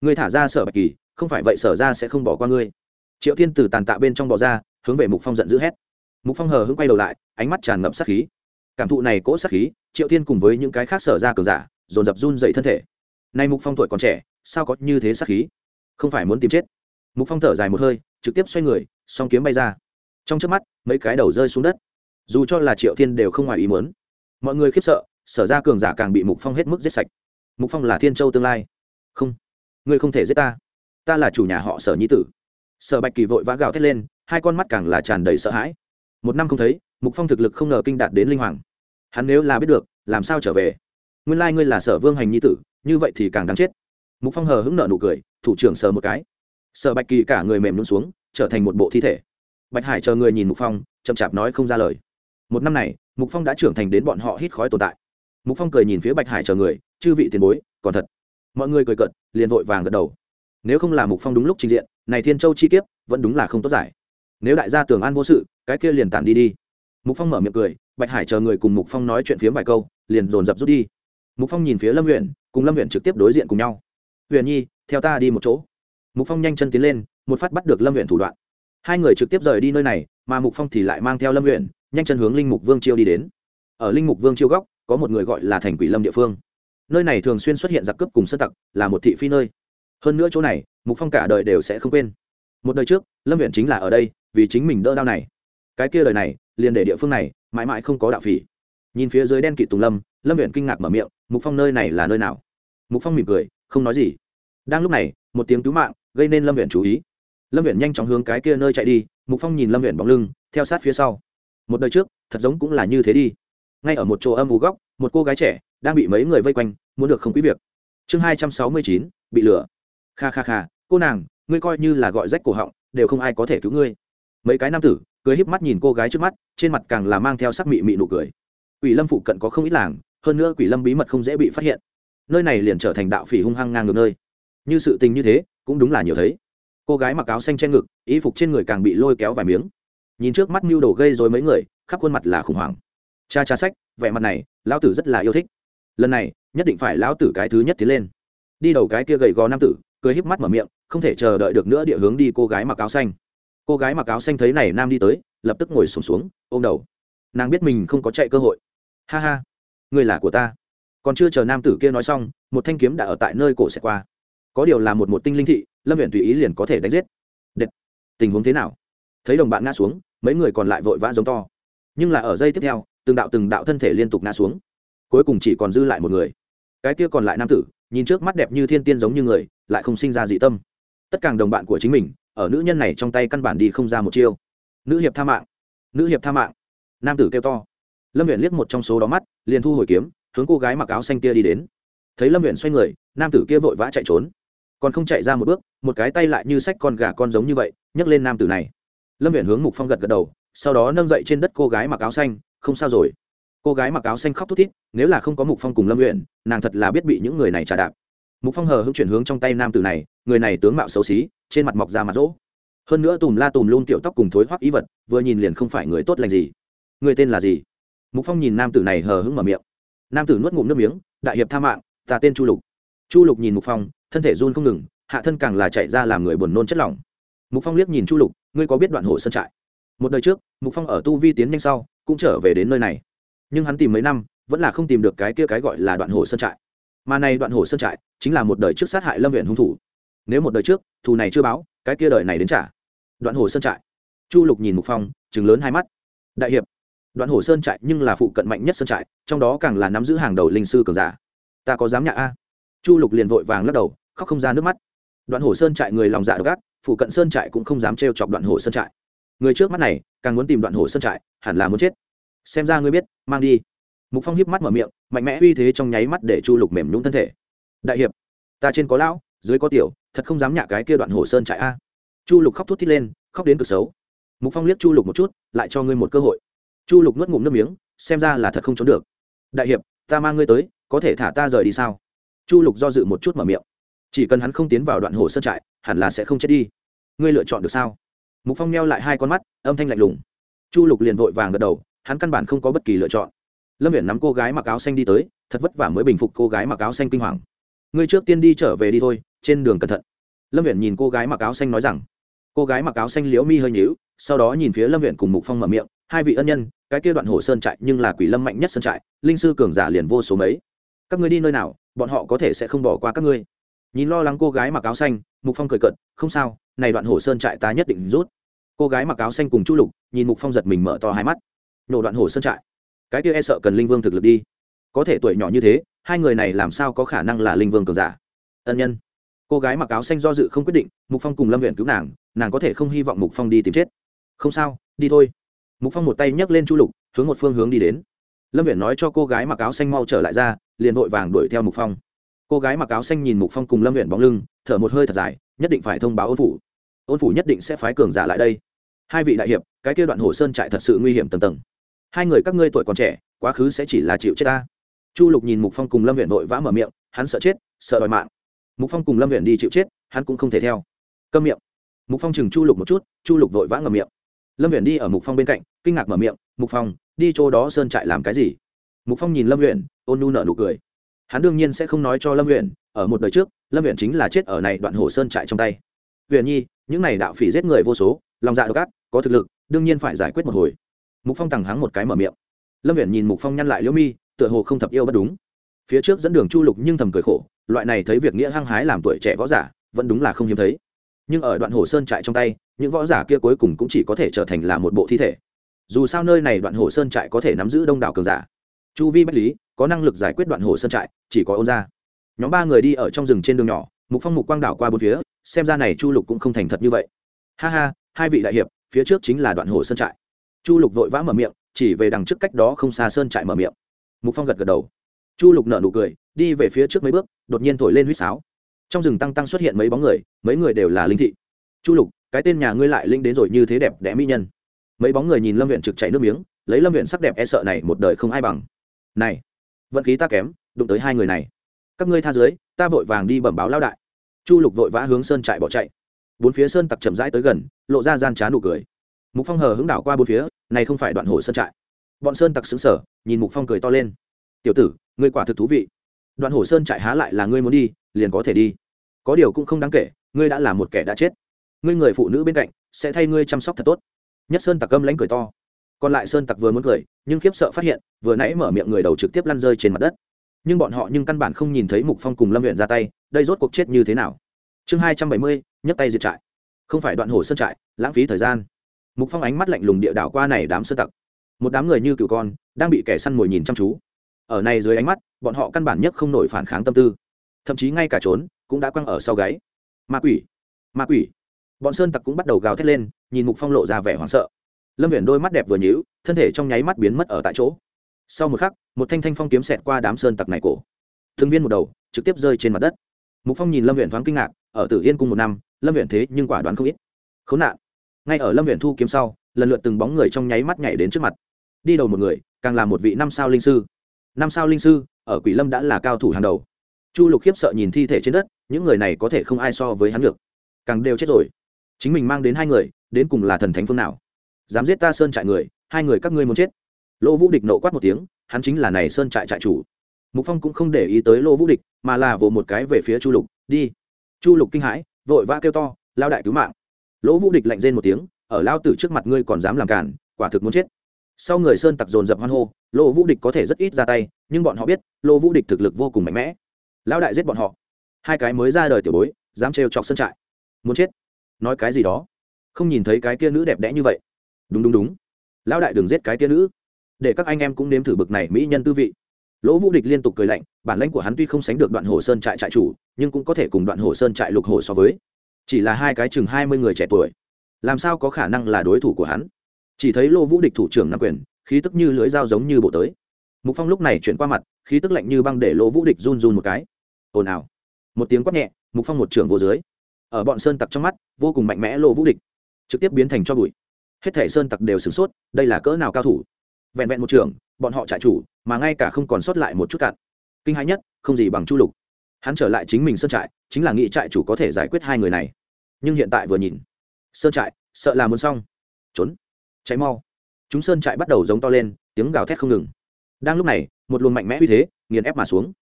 người thả ra sở bạch kỳ, không phải vậy sở ra sẽ không bỏ qua ngươi. Triệu thiên từ tàn tạ bên trong bỏ ra, hướng về mục phong giận dữ hét. Mục phong hờ hững quay đầu lại, ánh mắt tràn ngập sát khí. Cảm thụ này cỗ sát khí, triệu thiên cùng với những cái khác sở ra cường giả, dồn dập run dậy thân thể. Nay mục phong tuổi còn trẻ, sao có như thế sát khí? Không phải muốn tìm chết mục phong thở dài một hơi, trực tiếp xoay người, song kiếm bay ra. Trong trước mắt, mấy cái đầu rơi xuống đất. Dù cho là triệu thiên đều không ngoài ý muốn. Mọi người khiếp sợ, sở ra cường giả càng bị mục phong hết mức giết sạch. Mục phong là thiên châu tương lai. Không, ngươi không thể giết ta. Ta là chủ nhà họ sở nhi tử. Sở bạch kỳ vội vã gào thét lên, hai con mắt càng là tràn đầy sợ hãi. Một năm không thấy, mục phong thực lực không ngờ kinh đạt đến linh hoàng. Hắn nếu là biết được, làm sao trở về? Nguyên lai ngươi là sở vương hành nhi tử, như vậy thì càng đáng chết. Mục phong hờ hững nợ nụ cười, thủ trưởng sờ một cái sở bạch kỳ cả người mềm luôn xuống, trở thành một bộ thi thể. Bạch hải chờ người nhìn mục phong, chậm chạp nói không ra lời. Một năm này, mục phong đã trưởng thành đến bọn họ hít khói tồn tại. Mục phong cười nhìn phía bạch hải chờ người, chư vị tiền bối, còn thật. Mọi người cười cợt, liền vội vàng gật đầu. Nếu không là mục phong đúng lúc trình diện, này thiên châu chi kiếp vẫn đúng là không tốt giải. Nếu đại gia tưởng an vô sự, cái kia liền tản đi đi. Mục phong mở miệng cười, bạch hải chờ người cùng mục phong nói chuyện phiếm vài câu, liền dồn dập rút đi. Mục phong nhìn phía lâm huyện cùng lâm huyện trực tiếp đối diện cùng nhau. Huyền nhi, theo ta đi một chỗ mục phong nhanh chân tiến lên, một phát bắt được lâm huyện thủ đoạn. Hai người trực tiếp rời đi nơi này, mà mục phong thì lại mang theo lâm huyện nhanh chân hướng linh mục vương chiêu đi đến. Ở linh mục vương chiêu góc, có một người gọi là thành quỷ lâm địa phương. Nơi này thường xuyên xuất hiện giặc cướp cùng sơ tặc, là một thị phi nơi. Hơn nữa chỗ này, mục phong cả đời đều sẽ không quên. Một đời trước, lâm huyện chính là ở đây, vì chính mình đỡ đau này. Cái kia đời này, liền để địa phương này, mãi mãi không có đạo phỉ. Nhìn phía dưới đen kịt tùng lâm lâm huyện kinh ngạc mở miệng, mục phong nơi này là nơi nào? Mục phong mỉm cười, không nói gì. Đang lúc này, một tiếng cứu mạng gây nên lâm huyện chú ý. Lâm huyện nhanh chóng hướng cái kia nơi chạy đi, mục phong nhìn lâm huyện bóng lưng, theo sát phía sau. Một đời trước, thật giống cũng là như thế đi. Ngay ở một chỗ âm u góc, một cô gái trẻ đang bị mấy người vây quanh, muốn được không quý việc. Chương hai trăm sáu mươi chín, bị lửa kha kha kha, cô nàng, ngươi coi như là gọi rách cổ họng, đều không ai có thể cứu ngươi. Mấy cái nam tử, cười híp mắt nhìn cô gái trước mắt, trên mặt càng là mang theo sắc mị mị nụ cười. Quỷ lâm phụ cận có không ít làng, hơn nữa quỷ lâm bí mật không dễ bị phát hiện. Nơi này liền trở thành đạo phỉ hung hăng ngang ngược nơi. Như sự tình như thế cũng đúng là nhiều thấy. Cô gái mặc áo xanh trên ngực y phục trên người càng bị lôi kéo vài miếng. Nhìn trước mắt mưu đồ gây dối mấy người khắp khuôn mặt là khủng hoảng. Cha cha sách vẻ mặt này lão tử rất là yêu thích. Lần này nhất định phải lão tử cái thứ nhất tiến lên. Đi đầu cái kia gầy gò nam tử cười híp mắt mở miệng không thể chờ đợi được nữa địa hướng đi cô gái mặc áo xanh. Cô gái mặc áo xanh thấy này nam đi tới lập tức ngồi sùng xuống, xuống ôm đầu. Nàng biết mình không có chạy cơ hội. Ha ha người là của ta. Còn chưa chờ nam tử kia nói xong một thanh kiếm đã ở tại nơi cổ sẽ qua có điều là một một tinh linh thị, lâm huyện tùy ý liền có thể đánh giết. Đệt. tình huống thế nào? Thấy đồng bạn ngã xuống, mấy người còn lại vội vã giống to. Nhưng là ở giây tiếp theo, từng đạo từng đạo thân thể liên tục ngã xuống. Cuối cùng chỉ còn dư lại một người. Cái kia còn lại nam tử, nhìn trước mắt đẹp như thiên tiên giống như người, lại không sinh ra dị tâm. Tất cả đồng bạn của chính mình, ở nữ nhân này trong tay căn bản đi không ra một chiêu. Nữ hiệp tha mạng. Nữ hiệp tha mạng. Nam tử kêu to. Lâm huyện liếc một trong số đó mắt, liền thu hồi kiếm, hướng cô gái mặc áo xanh kia đi đến. Thấy lâm huyện xoay người, nam tử kia vội vã chạy trốn còn không chạy ra một bước một cái tay lại như sách con gà con giống như vậy nhấc lên nam tử này. Lâm viện hướng mục phong gật gật đầu sau đó nâng dậy trên đất cô gái mặc áo xanh không sao rồi. Cô gái mặc áo xanh khóc thút thít nếu là không có mục phong cùng lâm luyện, nàng thật là biết bị những người này trả đạp. Mục phong hờ hững chuyển hướng trong tay nam tử này người này tướng mạo xấu xí trên mặt mọc ra mặt rỗ. Hơn nữa tùm la tùm luôn kiểu tóc cùng thối hoắc ý vật vừa nhìn liền không phải người tốt lành gì. Người tên là gì? Mục phong nhìn nam tử này hờ hững mở miệng. Nam tử nuốt ngụm nước miếng đại hiệp tha mạng ta tên chu lục chu lục nhìn mục phong, thân thể run không ngừng, hạ thân càng là chạy ra làm người buồn nôn chất lỏng. Mục phong liếc nhìn chu lục, ngươi có biết đoạn hồ sơn trại? Một đời trước, mục phong ở tu vi tiến nhanh sau, cũng trở về đến nơi này. Nhưng hắn tìm mấy năm, vẫn là không tìm được cái kia cái gọi là đoạn hồ sơn trại. Mà này đoạn hồ sơn trại, chính là một đời trước sát hại lâm huyện hung thủ. Nếu một đời trước, thù này chưa báo, cái kia đời này đến trả. Đoạn hồ sơn trại. Chu lục nhìn mục phong chừng lớn hai mắt. Đại hiệp, đoạn hồ sơn trại nhưng là phụ cận mạnh nhất sơn trại, trong đó càng là nắm giữ hàng đầu linh sư cường giả. Ta có dám nhạ a? Chu lục liền vội vàng lắc đầu, khóc không ra nước mắt. Đoạn hồ sơn trại người lòng dạ gác phụ cận sơn trại cũng không dám trêu chọc đoạn hồ sơn trại. Người trước mắt này, càng muốn tìm đoạn hồ sơn trại, hẳn là muốn chết. Xem ra ngươi biết, mang đi. Mục phong hiếp mắt mở miệng, mạnh mẽ uy thế trong nháy mắt để chu lục mềm nhũng thân thể. Đại hiệp, ta trên có lão, dưới có tiểu, thật không dám nhạ cái kia đoạn hồ sơn trại a. Chu lục khóc thút thít lên, khóc đến cực xấu. Mục phong liếc chu lục một chút, lại cho ngươi một cơ hội. Chu lục nuốt ngụm nước miếng, xem ra là thật không trốn được. Đại hiệp, ta mang ngươi tới, có thể thả ta rời đi sao? Chu lục do dự một chút mở miệng. Chỉ cần hắn không tiến vào đoạn hồ sơn trại, hẳn là sẽ không chết đi. Ngươi lựa chọn được sao? Mục phong neo lại hai con mắt, âm thanh lạnh lùng. Chu lục liền vội vàng gật đầu, hắn căn bản không có bất kỳ lựa chọn. Lâm viễn nắm cô gái mặc áo xanh đi tới, thật vất vả mới bình phục cô gái mặc áo xanh kinh hoàng. Ngươi trước tiên đi trở về đi thôi, trên đường cẩn thận. Lâm viễn nhìn cô gái mặc áo xanh nói rằng. Cô gái mặc áo xanh liễu mi hơi nhíu, sau đó nhìn phía lâm viễn cùng mục phong mở miệng. Hai vị ân nhân, cái kia đoạn hồ sơn trại nhưng là quỷ lâm mạnh nhất sơn trại, linh sư cường giả liền vô số mấy các ngươi đi nơi nào, bọn họ có thể sẽ không bỏ qua các ngươi. Nhìn lo lắng cô gái mặc áo xanh, mục phong cười cận không sao, này đoạn hồ sơn trại ta nhất định rút. Cô gái mặc áo xanh cùng chu lục, nhìn mục phong giật mình mở to hai mắt. Nổ đoạn hồ sơn trại. Cái kia e sợ cần linh vương thực lực đi. Có thể tuổi nhỏ như thế, hai người này làm sao có khả năng là linh vương cường giả? Ân nhân. Cô gái mặc áo xanh do dự không quyết định, mục phong cùng lâm huyện cứu nàng nàng có thể không hy vọng mục phong đi tìm chết. Không sao, đi thôi. Mục phong một tay nhấc lên chu lục, hướng một phương hướng đi đến lâm viện nói cho cô gái mặc áo xanh mau trở lại ra, liền vội vàng đuổi theo mục phong. Cô gái mặc áo xanh nhìn mục phong cùng lâm viện bóng lưng, thở một hơi thật dài, nhất định phải thông báo ôn phủ. Ôn phủ nhất định sẽ phái cường giả lại đây. Hai vị đại hiệp, cái kia đoạn hồ sơn trại thật sự nguy hiểm tầng tầng. Hai người các ngươi tuổi còn trẻ, quá khứ sẽ chỉ là chịu chết ta. Chu lục nhìn mục phong cùng lâm huyện vội vã mở miệng, hắn sợ chết, sợ đòi mạng. Mục phong cùng lâm huyện đi chịu chết, hắn cũng không thể theo. Câm miệng. Mục phong chừng chu lục một chút, chu lục vội vã ngầm miệng. Lâm huyện đi ở mục phong bên cạnh, kinh ngạc mở miệng, mục phong đi chỗ đó sơn trại làm cái gì? Mục phong nhìn lâm huyện ôn nu nở nụ cười. Hắn đương nhiên sẽ không nói cho lâm huyện ở một đời trước, lâm huyện chính là chết ở này đoạn hồ sơn trại trong tay. Huyện nhi, những này đạo phỉ giết người vô số, lòng dạ độc ác, có thực lực, đương nhiên phải giải quyết một hồi. Mục phong tằng hắng một cái mở miệng. Lâm huyện nhìn mục phong nhăn lại liễu mi, tựa hồ không thập yêu bất đúng. Phía trước dẫn đường chu lục nhưng thầm cười khổ, loại này thấy việc nghĩa hăng hái làm tuổi trẻ võ giả, vẫn đúng là không hiếm thấy. Nhưng ở đoạn hồ sơn trại trong tay, những võ giả kia cuối cùng cũng chỉ có thể trở thành là một bộ thi thể dù sao nơi này đoạn hồ sơn trại có thể nắm giữ đông đảo cường giả. Chu vi bách lý, có năng lực giải quyết đoạn hồ sơn trại, chỉ có ôn ra nhóm ba người đi ở trong rừng trên đường nhỏ, mục phong mục quang đảo qua bốn phía, xem ra này chu lục cũng không thành thật như vậy. Ha ha, hai vị đại hiệp, phía trước chính là đoạn hồ sơn trại. Chu lục vội vã mở miệng, chỉ về đằng trước cách đó không xa sơn trại mở miệng. Mục phong gật gật đầu. Chu lục nở nụ cười, đi về phía trước mấy bước, đột nhiên thổi lên huýt sáo. Trong rừng tăng tăng xuất hiện mấy bóng người, mấy người đều là linh thị. Chu lục, cái tên nhà ngươi lại linh đến rồi như thế đẹp đẽ mỹ nhân mấy bóng người nhìn lâm huyện trực chạy nước miếng, lấy lâm huyện sắc đẹp e sợ này một đời không ai bằng. Này, vận khí ta kém, đụng tới hai người này. Các ngươi tha dưới, ta vội vàng đi bẩm báo lao đại. Chu lục vội vã hướng sơn trại bỏ chạy. Bốn phía sơn tặc chậm rãi tới gần, lộ ra gian trá nụ cười. Mục phong hờ hứng đảo qua bốn phía, này không phải đoạn hồ sơn trại. Bọn sơn tặc xứng sở nhìn mục phong cười to lên. Tiểu tử, ngươi quả thực thú vị. Đoạn hồ sơn trại há lại là ngươi muốn đi, liền có thể đi. Có điều cũng không đáng kể, ngươi đã là một kẻ đã chết. Ngươi người phụ nữ bên cạnh, sẽ thay ngươi chăm sóc thật tốt nhất sơn tặc âm lãnh cười to. Còn lại sơn tặc vừa muốn cười, nhưng khiếp sợ phát hiện, vừa nãy mở miệng người đầu trực tiếp lăn rơi trên mặt đất. Nhưng bọn họ nhưng căn bản không nhìn thấy mục phong cùng lâm huyện ra tay, đây rốt cuộc chết như thế nào? Chương hai trăm bảy mươi, nhấc tay diệt trại. Không phải đoạn hồ sơn trại, lãng phí thời gian. Mục phong ánh mắt lạnh lùng địa đảo qua này đám sơn tặc. Một đám người như cựu con, đang bị kẻ săn mồi nhìn chăm chú. Ở này dưới ánh mắt, bọn họ căn bản nhất không nổi phản kháng tâm tư. Thậm chí ngay cả trốn, cũng đã quăng ở sau gáy. Ma quỷ! Ma quỷ! Bọn sơn tặc cũng bắt đầu gào thét lên, nhìn mục phong lộ ra vẻ hoảng sợ. Lâm viện đôi mắt đẹp vừa nhíu, thân thể trong nháy mắt biến mất ở tại chỗ. Sau một khắc, một thanh thanh phong kiếm xẹt qua đám sơn tặc này cổ. Thương viên một đầu, trực tiếp rơi trên mặt đất. Mục phong nhìn lâm viện thoáng kinh ngạc, ở tử yên cung một năm, lâm viện thế nhưng quả đoán không ít. Khốn nạn. Ngay ở lâm viện thu kiếm sau, lần lượt từng bóng người trong nháy mắt nhảy đến trước mặt. Đi đầu một người, càng là một vị năm sao linh sư. Năm sao linh sư, ở quỷ lâm đã là cao thủ hàng đầu. Chu lục khiếp sợ nhìn thi thể trên đất, những người này có thể không ai so với hắn được. Càng đều chết rồi chính mình mang đến hai người, đến cùng là thần thánh phương nào? Dám giết ta sơn trại người, hai người các ngươi muốn chết. Lỗ vũ địch nộ quát một tiếng, hắn chính là này sơn trại trại chủ. Mục phong cũng không để ý tới lỗ vũ địch, mà là vỗ một cái về phía chu lục, đi. Chu lục kinh hãi, vội vã kêu to, lao đại cứu mạng. Lỗ vũ địch lạnh rên một tiếng, ở lao tử trước mặt ngươi còn dám làm cản quả thực muốn chết. Sau người sơn tặc dồn dập hoan hô lỗ vũ địch có thể rất ít ra tay, nhưng bọn họ biết lỗ vũ địch thực lực vô cùng mạnh mẽ. Lão đại giết bọn họ. Hai cái mới ra đời tiểu bối, dám trêu chọc sơn trại. Muốn chết nói cái gì đó. Không nhìn thấy cái kia nữ đẹp đẽ như vậy. Đúng đúng đúng. Lão đại đừng giết cái kia nữ. Để các anh em cũng nếm thử bực này mỹ nhân tư vị. Lỗ vũ địch liên tục cười lạnh, bản lãnh của hắn tuy không sánh được đoạn hồ sơn trại trại chủ, nhưng cũng có thể cùng đoạn hồ sơn trại lục hồ so với. Chỉ là hai cái chừng hai mươi người trẻ tuổi. Làm sao có khả năng là đối thủ của hắn? Chỉ thấy lỗ vũ địch thủ trưởng nắm quyền, khí tức như lưỡi dao giống như bộ tới. Mục phong lúc này chuyển qua mặt, khí tức lạnh như băng để lỗ vũ địch run run một cái. Ồn ào. Một tiếng quát nhẹ, mục phong một trưởng vô dưới ở bọn sơn tặc trong mắt, vô cùng mạnh mẽ lộ vũ địch, trực tiếp biến thành cho bụi. Hết thể sơn tặc đều sửng sốt, đây là cỡ nào cao thủ? Vẹn vẹn một trường, bọn họ trại chủ, mà ngay cả không còn sót lại một chút cạn. Kinh hãi nhất, không gì bằng chu lục. Hắn trở lại chính mình sơn trại, chính là nghĩ trại chủ có thể giải quyết hai người này. Nhưng hiện tại vừa nhìn, sơn trại, sợ là muốn xong. Trốn. Cháy mau. Chúng sơn trại bắt đầu giống to lên, tiếng gào thét không ngừng. Đang lúc này, một luồng mạnh mẽ uy thế nghiền ép mà xuống.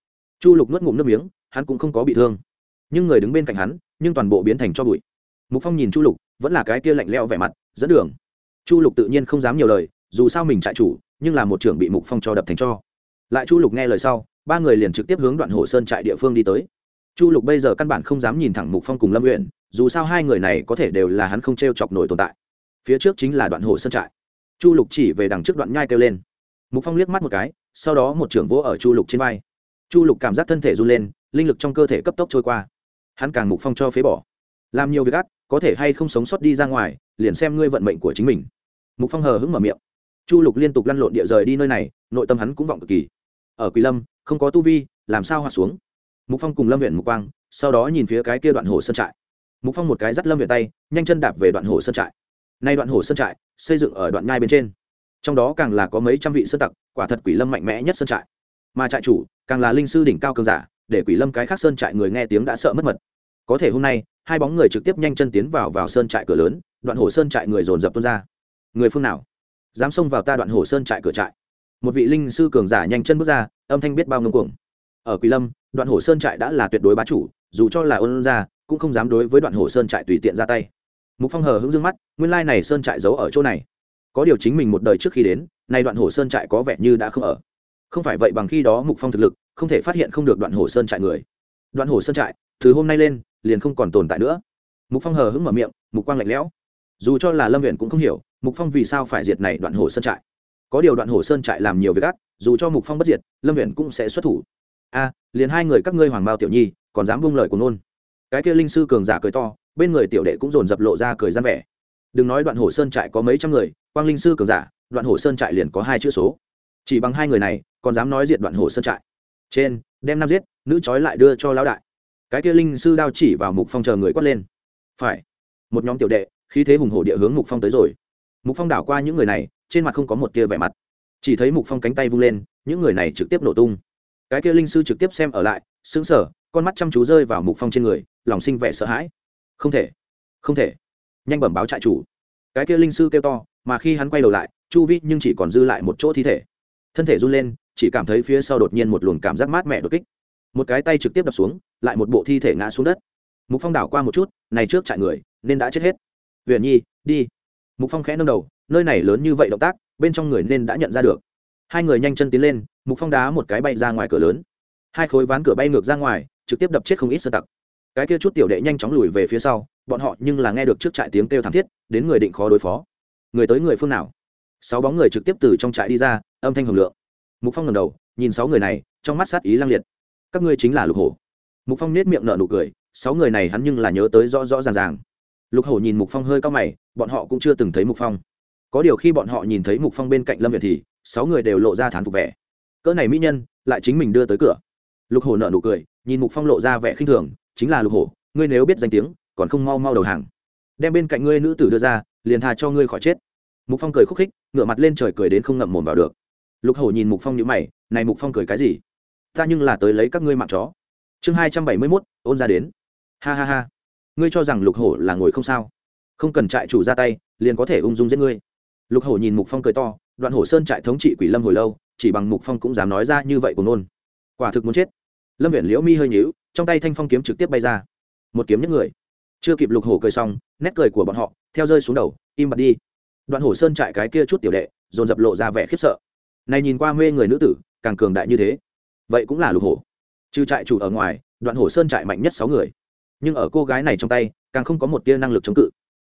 Chu lục nuốt ngụm nước miếng, hắn cũng không có bị thương. Nhưng người đứng bên cạnh hắn nhưng toàn bộ biến thành cho bụi. Mục phong nhìn chu lục, vẫn là cái kia lạnh leo vẻ mặt, dẫn đường. Chu lục tự nhiên không dám nhiều lời, dù sao mình trại chủ, nhưng là một trưởng bị mục phong cho đập thành cho. Lại chu lục nghe lời sau, ba người liền trực tiếp hướng đoạn hồ sơn trại địa phương đi tới. Chu lục bây giờ căn bản không dám nhìn thẳng mục phong cùng lâm nguyện dù sao hai người này có thể đều là hắn không t r e o chọc nổi tồn tại. Phía trước chính là đoạn hồ sơn trại. Chu lục chỉ về đằng trước đoạn nhai kêu lên. Mục phong liếc mắt một cái, sau đó một trưởng vỗ ở chu lục trên vai. Chu lục cảm giác thân thể run lên, linh lực trong cơ thể cấp tốc trôi qua hắn càng mục phong cho phế bỏ. Làm nhiều việc ác, có thể hay không sống sót đi ra ngoài, liền xem ngươi vận mệnh của chính mình. Mục phong hờ hững mở miệng. Chu lục liên tục lăn lộn địa rời đi nơi này, nội tâm hắn cũng vọng cực kỳ. Ở quỳ lâm, không có tu vi, làm sao hạ xuống? Mục phong cùng lâm huyện mục quang, sau đó nhìn phía cái kia đoạn hồ sơn trại. Mục phong một cái dắt lâm huyện tay, nhanh chân đạp về đoạn hồ sơn trại. Nay đoạn hồ sơn trại, xây dựng ở đoạn nhai bên trên. Trong đó càng là có mấy trăm vị sơn tặc, quả thật quỷ lâm mạnh mẽ nhất sơn trại. Mà trại chủ, càng là linh sư đỉnh cao cường giả để quỷ lâm cái khác sơn trại người nghe tiếng đã sợ mất mật. Có thể hôm nay, hai bóng người trực tiếp nhanh chân tiến vào vào sơn trại cửa lớn, đoạn hồ sơn trại người dồn dập tuôn ra. Người phương nào? Dám xông vào ta đoạn hồ sơn trại cửa trại. Một vị linh sư cường giả nhanh chân bước ra, âm thanh biết bao ngông cuồng. Ở quỷ lâm, đoạn hồ sơn trại đã là tuyệt đối bá chủ, dù cho là ôn ra, cũng không dám đối với đoạn hồ sơn trại tùy tiện ra tay. Mục phong hờ hững dương mắt, nguyên lai này sơn trại giấu ở chỗ này. Có điều chính mình một đời trước khi đến, nay đoạn hồ sơn trại có vẻ như đã không ở. Không phải vậy bằng khi đó mục phong thực lực không thể phát hiện không được đoạn hồ sơn trại người. Đoạn hồ sơn trại, từ hôm nay lên, liền không còn tồn tại nữa. Mục phong hờ hững mở miệng, mục quang lạnh lẽo. Dù cho là lâm huyện cũng không hiểu, mục phong vì sao phải diệt này đoạn hồ sơn trại. Có điều đoạn hồ sơn trại làm nhiều việc ác, dù cho mục phong bất diệt, lâm huyện cũng sẽ xuất thủ. A, liền hai người các ngươi hoàng bao tiểu nhi, còn dám buông lời của nôn cái kia linh sư cường giả cười to, bên người tiểu đệ cũng dồn dập lộ ra cười gian vẻ. Đừng nói đoạn hồ sơn trại có mấy trăm người, quang linh sư cường giả, đoạn hồ sơn trại liền có hai chữ số. Chỉ bằng hai người này, còn dám nói diệt đoạn hồ sơn trại trên, đem nam giết, nữ trói lại đưa cho lão đại. Cái kia linh sư đao chỉ vào mục phong chờ người quát lên. Phải. Một nhóm tiểu đệ, khí thế hùng hổ địa hướng mục phong tới rồi. Mục phong đảo qua những người này, trên mặt không có một tia vẻ mặt. Chỉ thấy mục phong cánh tay vung lên, những người này trực tiếp nổ tung. Cái kia linh sư trực tiếp xem ở lại xứng sở con mắt chăm chú rơi vào mục phong trên người, lòng sinh vẻ sợ hãi. Không thể. Không thể. Nhanh bẩm báo trại chủ. Cái kia linh sư kêu to, mà khi hắn quay đầu lại, chu vi nhưng chỉ còn dư lại một chỗ thi thể. Thân thể run lên chỉ cảm thấy phía sau đột nhiên một luồng cảm giác mát mẻ đột kích. Một cái tay trực tiếp đập xuống, lại một bộ thi thể ngã xuống đất. Mục phong đảo qua một chút, này trước trại người, nên đã chết hết. Huyền nhi, đi. Mục phong khẽ nâng đầu, nơi này lớn như vậy động tác, bên trong người nên đã nhận ra được. Hai người nhanh chân tiến lên, mục phong đá một cái bay ra ngoài cửa lớn. Hai khối ván cửa bay ngược ra ngoài, trực tiếp đập chết không ít sơ tặc. Cái kia chút tiểu đệ nhanh chóng lùi về phía sau, bọn họ nhưng là nghe được trước trại tiếng kêu thảm thiết, đến người định khó đối phó. Người tới người phương nào? Sáu bóng người trực tiếp từ trong trại đi ra, âm thanh hưởng lượng mục phong ngầm đầu, nhìn sáu người này, trong mắt sát ý lang liệt. Các ngươi chính là lục hổ. Mục phong nết miệng nở nụ cười, sáu người này hắn nhưng là nhớ tới rõ rõ ràng ràng. Lục hổ nhìn mục phong hơi cao mày, bọn họ cũng chưa từng thấy mục phong. Có điều khi bọn họ nhìn thấy mục phong bên cạnh lâm việt thì, sáu người đều lộ ra thán phục vẻ. Cỡ này mỹ nhân, lại chính mình đưa tới cửa. Lục hổ nở nụ cười, nhìn mục phong lộ ra vẻ khinh thường, chính là lục hổ, ngươi nếu biết danh tiếng, còn không mau mau đầu hàng. Đem bên cạnh ngươi nữ tử đưa ra, liền thà cho ngươi khỏi chết. Mục phong cười khúc khích, ngửa mặt lên trời cười đến không ngậm mồm vào được lục hổ nhìn mục phong nhíu mày, này mục phong cười cái gì? Ta nhưng là tới lấy các ngươi mạng chó. Chương hai trăm bảy mươi mốt, ôn ra đến. Ha ha ha. Ngươi cho rằng lục hổ là ngồi không sao? Không cần trại chủ ra tay, liền có thể ung dung giết ngươi. Lục hổ nhìn mục phong cười to, đoạn hổ sơn trại thống trị quỷ lâm hồi lâu, chỉ bằng mục phong cũng dám nói ra như vậy của nôn quả thực muốn chết. Lâm viện liễu mi hơi nhíu, trong tay thanh phong kiếm trực tiếp bay ra. Một kiếm nhất người. Chưa kịp lục hổ cười xong, nét cười của bọn họ theo rơi xuống đầu, im bặt đi. Đoạn hổ sơn trại cái kia chút tiểu đệ, dồn dập lộ ra vẻ khiếp sợ này nhìn qua mê người nữ tử, càng cường đại như thế. Vậy cũng là lục hổ. Trừ trại chủ ở ngoài, đoạn hổ sơn trại mạnh nhất sáu người. Nhưng ở cô gái này trong tay, càng không có một tia năng lực chống cự.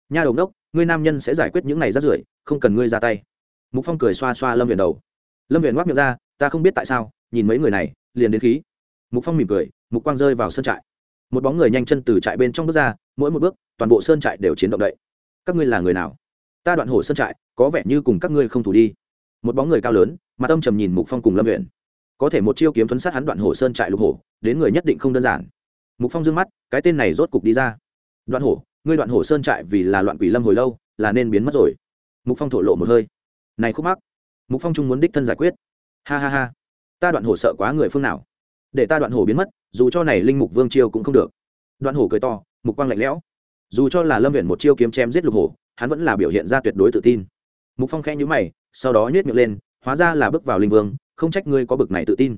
Nha đầu đốc ngươi nam nhân sẽ giải quyết những này rát rưởi, không cần ngươi ra tay. Mục phong cười xoa xoa lâm viện đầu. Lâm viện ngoác miệng ra, ta không biết tại sao, nhìn mấy người này, liền đến khí. Mục phong mỉm cười, mục quang rơi vào sơn trại. Một bóng người nhanh chân từ trại bên trong bước ra, mỗi một bước, toàn bộ sơn trại đều chiến động đậy. Các ngươi là người nào? Ta đoạn hổ sơn trại, có vẻ như cùng các ngươi không thủ đi một bóng người cao lớn mà tâm trầm nhìn mục phong cùng lâm viện có thể một chiêu kiếm thuấn sát hắn đoạn hổ sơn trại lục hổ, đến người nhất định không đơn giản. Mục phong dương mắt, cái tên này rốt cục đi ra. Đoạn hổ, ngươi đoạn hổ sơn trại vì là loạn quỷ lâm hồi lâu, là nên biến mất rồi. Mục phong thổ lộ một hơi. Này khúc mắc. Mục phong trung muốn đích thân giải quyết. Ha ha ha. Ta đoạn hổ sợ quá người phương nào? Để ta đoạn hổ biến mất, dù cho này linh mục vương chiêu cũng không được. Đoạn hổ cười to, mục quang lạnh lẽo. Dù cho là lâm viện một chiêu kiếm chém giết lục hổ, hắn vẫn là biểu hiện ra tuyệt đối tự tin. Mục phong khẽ nhíu mày sau đó nhếch miệng lên, hóa ra là bước vào linh vương, không trách ngươi có bực này tự tin.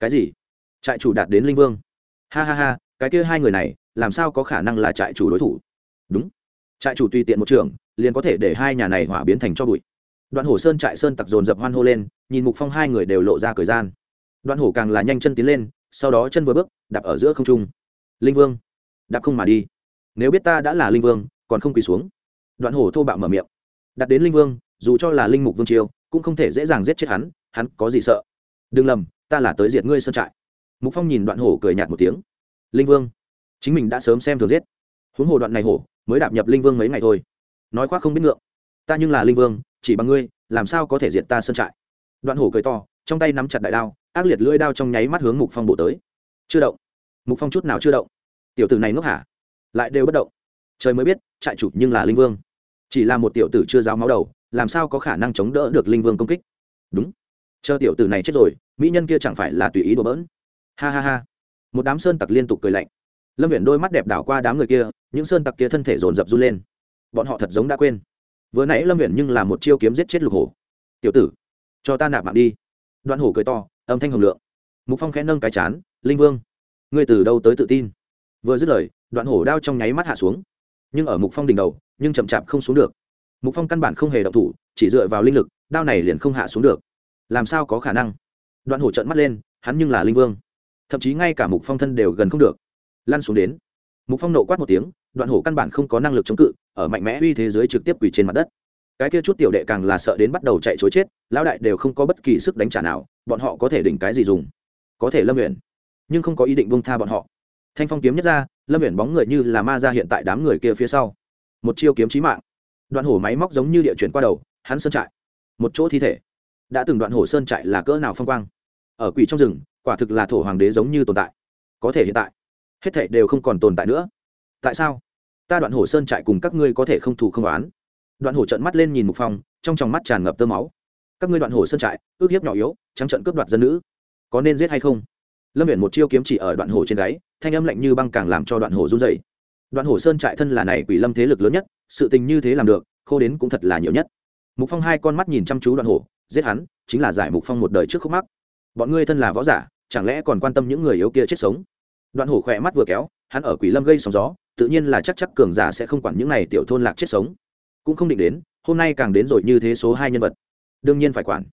Cái gì? Trại chủ đạt đến linh vương. Ha ha ha, cái kia hai người này, làm sao có khả năng là trại chủ đối thủ? Đúng. Trại chủ tùy tiện một trường liền có thể để hai nhà này hỏa biến thành cho bụi. Đoạn hổ sơn trại sơn tặc dồn dập hoan hô lên, nhìn mục phong hai người đều lộ ra cười gian. Đoạn hổ càng là nhanh chân tiến lên, sau đó chân vừa bước, đạp ở giữa không trung. Linh vương, đạp không mà đi. Nếu biết ta đã là linh vương, còn không quỳ xuống. Đoạn hổ thô bạo mở miệng. Đặt đến linh vương dù cho là linh mục vương triều, cũng không thể dễ dàng giết chết hắn hắn có gì sợ? Đừng lầm, ta là tới diệt ngươi sơn trại. Mục phong nhìn đoạn hổ cười nhạt một tiếng. Linh vương, chính mình đã sớm xem thường giết. Huống hồ đoạn này hổ, mới đạp nhập linh vương mấy ngày thôi. Nói khoác không biết ngượng. Ta nhưng là linh vương, chỉ bằng ngươi, làm sao có thể diệt ta sơn trại? Đoạn hổ cười to, trong tay nắm chặt đại đao, ác liệt lưỡi đao trong nháy mắt hướng mục phong bổ tới. Chưa động. Mục phong chút nào chưa động. Tiểu tử này ngốc hả? Lại đều bất động. Trời mới biết, trại chủ nhưng là linh vương. Chỉ là một tiểu tử chưa giáo máu đầu làm sao có khả năng chống đỡ được linh vương công kích? Đúng. Chờ tiểu tử này chết rồi, mỹ nhân kia chẳng phải là tùy ý đùa bỡn. Ha ha ha. Một đám sơn tặc liên tục cười lạnh. Lâm viện đôi mắt đẹp đảo qua đám người kia, những sơn tặc kia thân thể dồn dập run lên. Bọn họ thật giống đã quên. Vừa nãy lâm viện nhưng là một chiêu kiếm giết chết lục hổ. Tiểu tử, cho ta nạp mạng đi. Đoạn hổ cười to, âm thanh hồng lượng. Mục phong khẽ nâng cái chán, linh vương, ngươi từ đâu tới tự tin? Vừa dứt lời, đoạn hổ đao trong nháy mắt hạ xuống. Nhưng ở mục phong đỉnh đầu, nhưng chậm chạp không xuống được mục phong căn bản không hề động thủ, chỉ dựa vào linh lực, đao này liền không hạ xuống được. Làm sao có khả năng? Đoạn hổ trận mắt lên, hắn nhưng là linh vương. Thậm chí ngay cả mục phong thân đều gần không được. Lăn xuống đến. Mục phong nộ quát một tiếng, đoạn hổ căn bản không có năng lực chống cự, ở mạnh mẽ uy thế giới trực tiếp quỳ trên mặt đất. Cái kia chút tiểu đệ càng là sợ đến bắt đầu chạy chối chết, lão đại đều không có bất kỳ sức đánh trả nào, bọn họ có thể đỉnh cái gì dùng? Có thể lâm nguyện nhưng không có ý định bông tha bọn họ. Thanh phong kiếm nhất ra, lâm nguyện bóng người như là ma ra hiện tại đám người kia phía sau. Một chiêu kiếm chí mạng đoạn hổ máy móc giống như địa chuyển qua đầu, hắn sơn trại. Một chỗ thi thể. Đã từng đoạn hổ sơn trại là cỡ nào phong quang. Ở quỷ trong rừng, quả thực là thổ hoàng đế giống như tồn tại. Có thể hiện tại, hết thể đều không còn tồn tại nữa. Tại sao? Ta đoạn hổ sơn trại cùng các ngươi có thể không thù không oán. Đoạn hổ trợn mắt lên nhìn mục phong, trong tròng mắt tràn ngập tơ máu. Các ngươi đoạn hổ sơn trại, ước hiếp nhỏ yếu, trắng trận cướp đoạt dân nữ. Có nên giết hay không? Lâm viện một chiêu kiếm chỉ ở đoạn hổ trên gáy, thanh âm lạnh như băng càng làm cho đoạn hổ run dày đoạn hổ sơn trại thân là này quỷ lâm thế lực lớn nhất sự tình như thế làm được, khô đến cũng thật là nhiều nhất. Mục phong hai con mắt nhìn chăm chú đoạn hổ, giết hắn, chính là giải mục phong một đời trước khúc mắc. Bọn ngươi thân là võ giả, chẳng lẽ còn quan tâm những người yếu kia chết sống? Đoạn hổ khỏe mắt vừa kéo, hắn ở quỷ lâm gây sóng gió, tự nhiên là chắc chắc cường giả sẽ không quản những này tiểu thôn lạc chết sống. Cũng không định đến, hôm nay càng đến rồi như thế số hai nhân vật. Đương nhiên phải quản.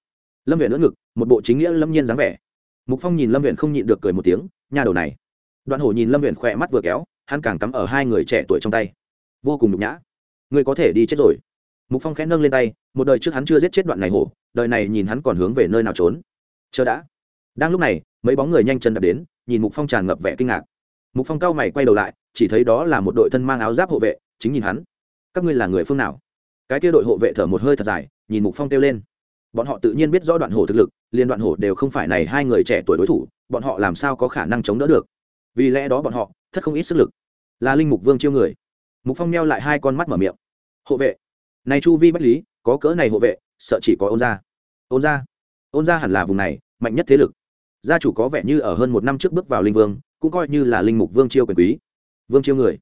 Lâm viện ưỡn ngực, một bộ chính nghĩa lâm nhiên dáng vẻ. Mục phong nhìn lâm viện không nhịn được cười một tiếng nhà đầu này. Đoạn hổ nhìn lâm viện khỏe mắt vừa kéo, hắn càng cắm ở hai người trẻ tuổi trong tay. Vô cùng nhục nhã. Ngươi có thể đi chết rồi. Mục phong khẽ nâng lên tay, một đời trước hắn chưa giết chết đoạn này hổ, đời này nhìn hắn còn hướng về nơi nào trốn. Chờ đã. Đang lúc này, mấy bóng người nhanh chân đập đến, nhìn mục phong tràn ngập vẻ kinh ngạc. Mục phong cao mày quay đầu lại, chỉ thấy đó là một đội thân mang áo giáp hộ vệ, chính nhìn hắn. Các ngươi là người phương nào? Cái kia đội hộ vệ thở một hơi thật dài, nhìn mục phong kêu lên. Bọn họ tự nhiên biết rõ đoạn hổ thực lực, liên đoạn hổ đều không phải này hai người trẻ tuổi đối thủ, bọn họ làm sao có khả năng chống đỡ được? Vì lẽ đó bọn họ, thất không ít sức lực. Là linh mục vương chiêu người mục phong neo lại hai con mắt mở miệng. Hộ vệ. Này chu vi bách lý, có cỡ này hộ vệ, sợ chỉ có ôn gia. Ôn gia? Ôn gia hẳn là vùng này, mạnh nhất thế lực. Gia chủ có vẻ như ở hơn một năm trước bước vào linh vương, cũng coi như là linh mục vương chiêu quyền quý. Vương chiêu người.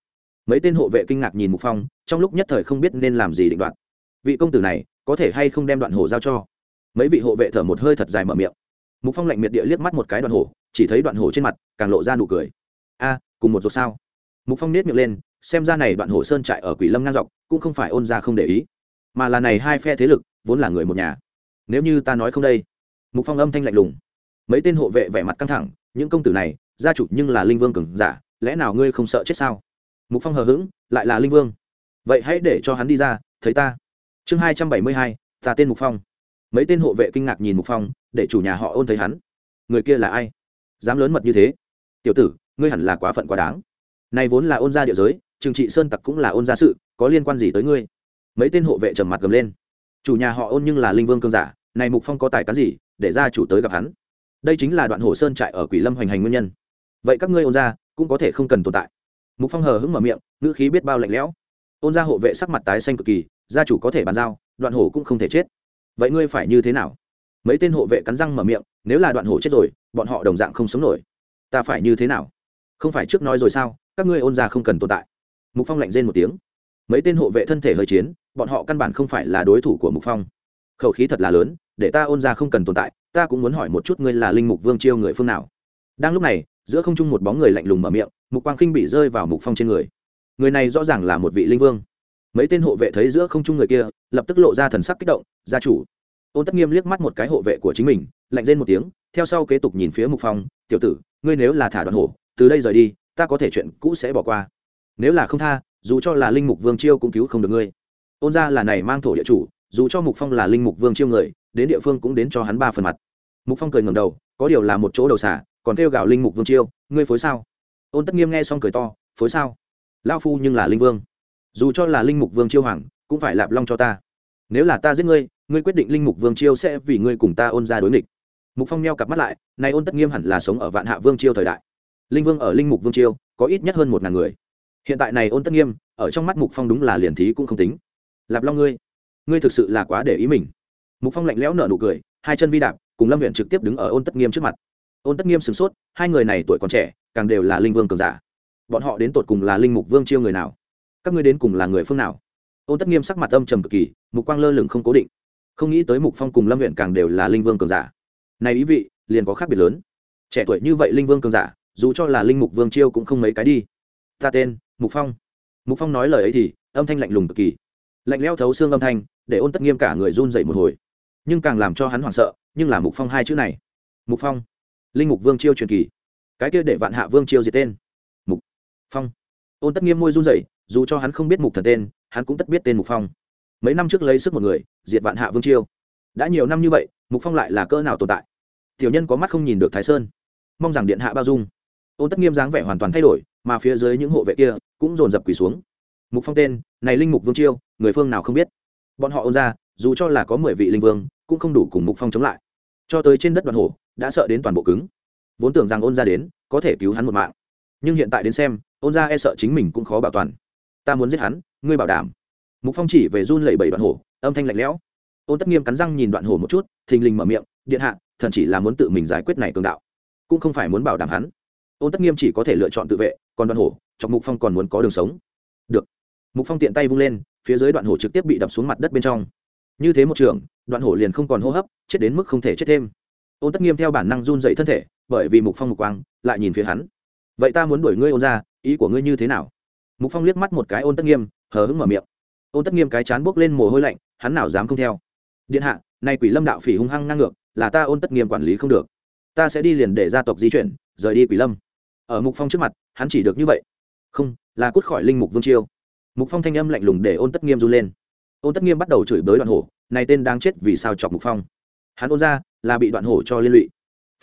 Mấy tên hộ vệ kinh ngạc nhìn mục phong, trong lúc nhất thời không biết nên làm gì định đoạn. vị công tử này, có thể hay không đem đoạn hổ giao cho? Mấy vị hộ vệ thở một hơi thật dài mở miệng. Mục phong lạnh miệt địa liếc mắt một cái đoạn hổ, chỉ thấy đoạn hổ trên mặt, càng lộ ra nụ cười. A, cùng một ruột sao? Mục phong nết miệng lên xem ra này đoạn hồ sơn trại ở quỷ lâm ngang dọc cũng không phải ôn ra không để ý. Mà là này hai phe thế lực, vốn là người một nhà. Nếu như ta nói không đây, mục phong âm thanh lạnh lùng. Mấy tên hộ vệ vẻ mặt căng thẳng, những công tử này, gia chủ nhưng là linh vương cường giả, lẽ nào ngươi không sợ chết sao? Mục phong hờ hững, lại là linh vương. Vậy hãy để cho hắn đi ra, thấy ta. Chương hai trăm bảy mươi hai, ta tên mục phong. Mấy tên hộ vệ kinh ngạc nhìn mục phong, để chủ nhà họ ôn thấy hắn. Người kia là ai? Dám lớn mật như thế. Tiểu tử, ngươi hẳn là quá phận quá đáng. Nay vốn là ôn gia địa giới trừng trị sơn tặc cũng là ôn gia sự, có liên quan gì tới ngươi? Mấy tên hộ vệ trầm mặt gầm lên. Chủ nhà họ ôn nhưng là linh vương cương giả, này mục phong có tài cán gì, để ra chủ tới gặp hắn? Đây chính là đoạn hồ sơn trại ở quỷ lâm hoành hành nguyên nhân. Vậy các ngươi ôn gia cũng có thể không cần tồn tại. Mục phong hờ hững mở miệng, ngữ khí biết bao lạnh lẽo. Ôn gia hộ vệ sắc mặt tái xanh cực kỳ, gia chủ có thể bàn giao, đoạn hổ cũng không thể chết. Vậy ngươi phải như thế nào? Mấy tên hộ vệ cắn răng mở miệng, nếu là đoạn hổ chết rồi, bọn họ đồng dạng không sống nổi. Ta phải như thế nào? Không phải trước nói rồi sao, các ngươi ôn gia không cần tồn tại mục phong lạnh rên một tiếng. Mấy tên hộ vệ thân thể hơi chiến, bọn họ căn bản không phải là đối thủ của mục phong. Khẩu khí thật là lớn, để ta ôn gia không cần tồn tại, ta cũng muốn hỏi một chút ngươi là linh mục vương chiêu người phương nào. Đang lúc này, giữa không trung một bóng người lạnh lùng mở miệng, mục quang khinh bị rơi vào mục phong trên người. Người này rõ ràng là một vị linh vương. Mấy tên hộ vệ thấy giữa không trung người kia, lập tức lộ ra thần sắc kích động, gia chủ. Ôn tất nghiêm liếc mắt một cái hộ vệ của chính mình, lạnh rên một tiếng, theo sau kế tục nhìn phía mục phong, tiểu tử, ngươi nếu là thả đoạn hổ, từ đây rời đi, ta có thể chuyện cũ sẽ bỏ qua nếu là không tha, dù cho là linh mục vương chiêu cũng cứu không được ngươi. Ôn ra là này mang thổ địa chủ, dù cho mục phong là linh mục vương chiêu người, đến địa phương cũng đến cho hắn ba phần mặt. Mục phong cười ngầm đầu, có điều là một chỗ đầu xả còn kêu gào linh mục vương chiêu, ngươi phối sao? Ôn tất nghiêm nghe xong cười to, phối sao? Lao phu nhưng là linh vương. Dù cho là linh mục vương chiêu hoàng, cũng phải lạp long cho ta. Nếu là ta giết ngươi ngươi quyết định linh mục vương chiêu sẽ vì ngươi cùng ta ôn ra đối nghịch. Mục phong neo cặp mắt lại nay ôn tất nghiêm hẳn là sống ở vạn hạ vương chiêu thời đại. Linh vương ở linh mục vương chiêu, có ít nhất hơn một ngàn người hiện tại này ôn tất nghiêm, ở trong mắt mục phong đúng là liền thí cũng không tính. Lạp long ngươi ngươi thực sự là quá để ý mình. Mục phong lạnh lẽo nở nụ cười, hai chân vi đạp, cùng lâm huyện trực tiếp đứng ở ôn tất nghiêm trước mặt. Ôn tất nghiêm sửng sốt, hai người này tuổi còn trẻ, càng đều là linh vương cường giả. Bọn họ đến tột cùng là linh mục vương chiêu người nào? Các ngươi đến cùng là người phương nào? Ôn tất nghiêm sắc mặt âm trầm cực kỳ, mục quang lơ lửng không cố định. Không nghĩ tới mục phong cùng lâm huyện càng đều là linh vương cường giả. Này ý vị, liền có khác biệt lớn. Trẻ tuổi như vậy linh vương cường giả, dù cho là linh mục vương chiêu cũng không mấy cái đi. Ta tên mục phong. Mục phong nói lời ấy thì, âm thanh lạnh lùng cực kỳ. Lạnh leo thấu xương âm thanh, để ôn tất nghiêm cả người run dậy một hồi. Nhưng càng làm cho hắn hoảng sợ, nhưng là mục phong hai chữ này. Mục phong. Linh mục vương chiêu truyền kỳ. Cái kia để vạn hạ vương chiêu diệt tên. Mục phong. Ôn tất nghiêm môi run dậy dù cho hắn không biết mục thần tên, hắn cũng tất biết tên mục phong. Mấy năm trước lấy sức một người, diệt vạn hạ vương chiêu. Đã nhiều năm như vậy, mục phong lại là cỡ nào tồn tại? Tiểu nhân có mắt không nhìn được thái sơn. Mong rằng điện hạ bao dung ôn tất nghiêm dáng vẻ hoàn toàn thay đổi, mà phía dưới những hộ vệ kia cũng dồn dập quỳ xuống. Mục phong tên, này linh mục vương chiêu, người phương nào không biết? Bọn họ ôn ra, dù cho là có mười vị linh vương, cũng không đủ cùng mục phong chống lại. Cho tới trên đất đoàn hổ, đã sợ đến toàn bộ cứng. Vốn tưởng rằng ôn ra đến, có thể cứu hắn một mạng. Nhưng hiện tại đến xem, ôn ra e sợ chính mình cũng khó bảo toàn. Ta muốn giết hắn, ngươi bảo đảm. Mục phong chỉ về run lẩy bẩy đoạn hổ, âm thanh lạnh lẽo. Ôn tất nghiêm cắn răng nhìn đoạn hổ một chút, thình lình mở miệng, điện hạ, thần chỉ là muốn tự mình giải quyết này cường đạo, cũng không phải muốn bảo đảm hắn ôn tất nghiêm chỉ có thể lựa chọn tự vệ, còn đoạn hổ, chọc mục phong còn muốn có đường sống. Được. Mục phong tiện tay vung lên, phía dưới đoạn hổ trực tiếp bị đập xuống mặt đất bên trong. Như thế một trường, đoạn hổ liền không còn hô hấp, chết đến mức không thể chết thêm. Ôn tất nghiêm theo bản năng run dậy thân thể, bởi vì mục phong mục quang, lại nhìn phía hắn. Vậy ta muốn đuổi ngươi, ôn ra ý của ngươi như thế nào? Mục phong liếc mắt một cái ôn tất nghiêm, hờ hững mở miệng. Ôn tất nghiêm cái chán bốc lên mồ hôi lạnh, hắn nào dám không theo. Điện hạ, nay quỷ lâm đạo phỉ hung hăng ngang ngược, là ta ôn tất nghiêm quản lý không được. Ta sẽ đi liền để gia tộc di chuyển, rời đi quỷ lâm ở mục phong trước mặt, hắn chỉ được như vậy. Không, là cút khỏi linh mục vương chiêu mục phong thanh âm lạnh lùng để ôn tất nghiêm run lên. Ôn tất nghiêm bắt đầu chửi bới đoạn hổ, này tên đang chết vì sao chọc mục phong? Hắn ôn ra, là bị đoạn hổ cho liên lụy.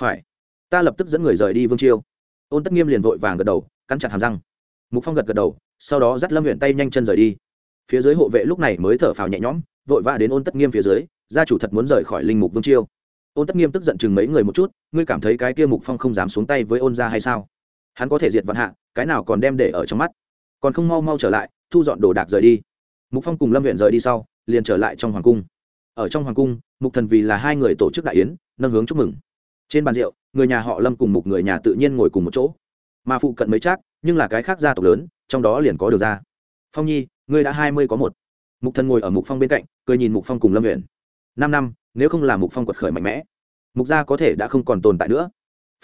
Phải, ta lập tức dẫn người rời đi vương chiêu ôn tất nghiêm liền vội vàng gật đầu, cắn chặt hàm răng. Mục phong gật gật đầu, sau đó dắt lâm huyện tay nhanh chân rời đi. Phía dưới hộ vệ lúc này mới thở phào nhẹ nhõm, vội vã đến ôn tất nghiêm phía dưới, gia chủ thật muốn rời khỏi linh mục vương chiêu ôn tất nghiêm tức giận chừng mấy người một chút, ngươi cảm thấy cái kia mục phong không dám xuống tay với ôn ra hay sao? Hắn có thể diệt vạn hạ cái nào còn đem để ở trong mắt. Còn không mau mau trở lại thu dọn đồ đạc rời đi. Mục phong cùng lâm huyện rời đi sau liền trở lại trong hoàng cung. Ở trong hoàng cung mục thần vì là hai người tổ chức đại yến nâng hướng chúc mừng. Trên bàn rượu người nhà họ lâm cùng một người nhà tự nhiên ngồi cùng một chỗ. Mà phụ cận mấy trác, nhưng là cái khác gia tộc lớn trong đó liền có được ra phong nhi ngươi đã hai mươi có một. Mục thần ngồi ở mục phong bên cạnh cười nhìn mục phong cùng lâm huyện năm năm nếu không làm mục phong quật khởi mạnh mẽ mục gia có thể đã không còn tồn tại nữa.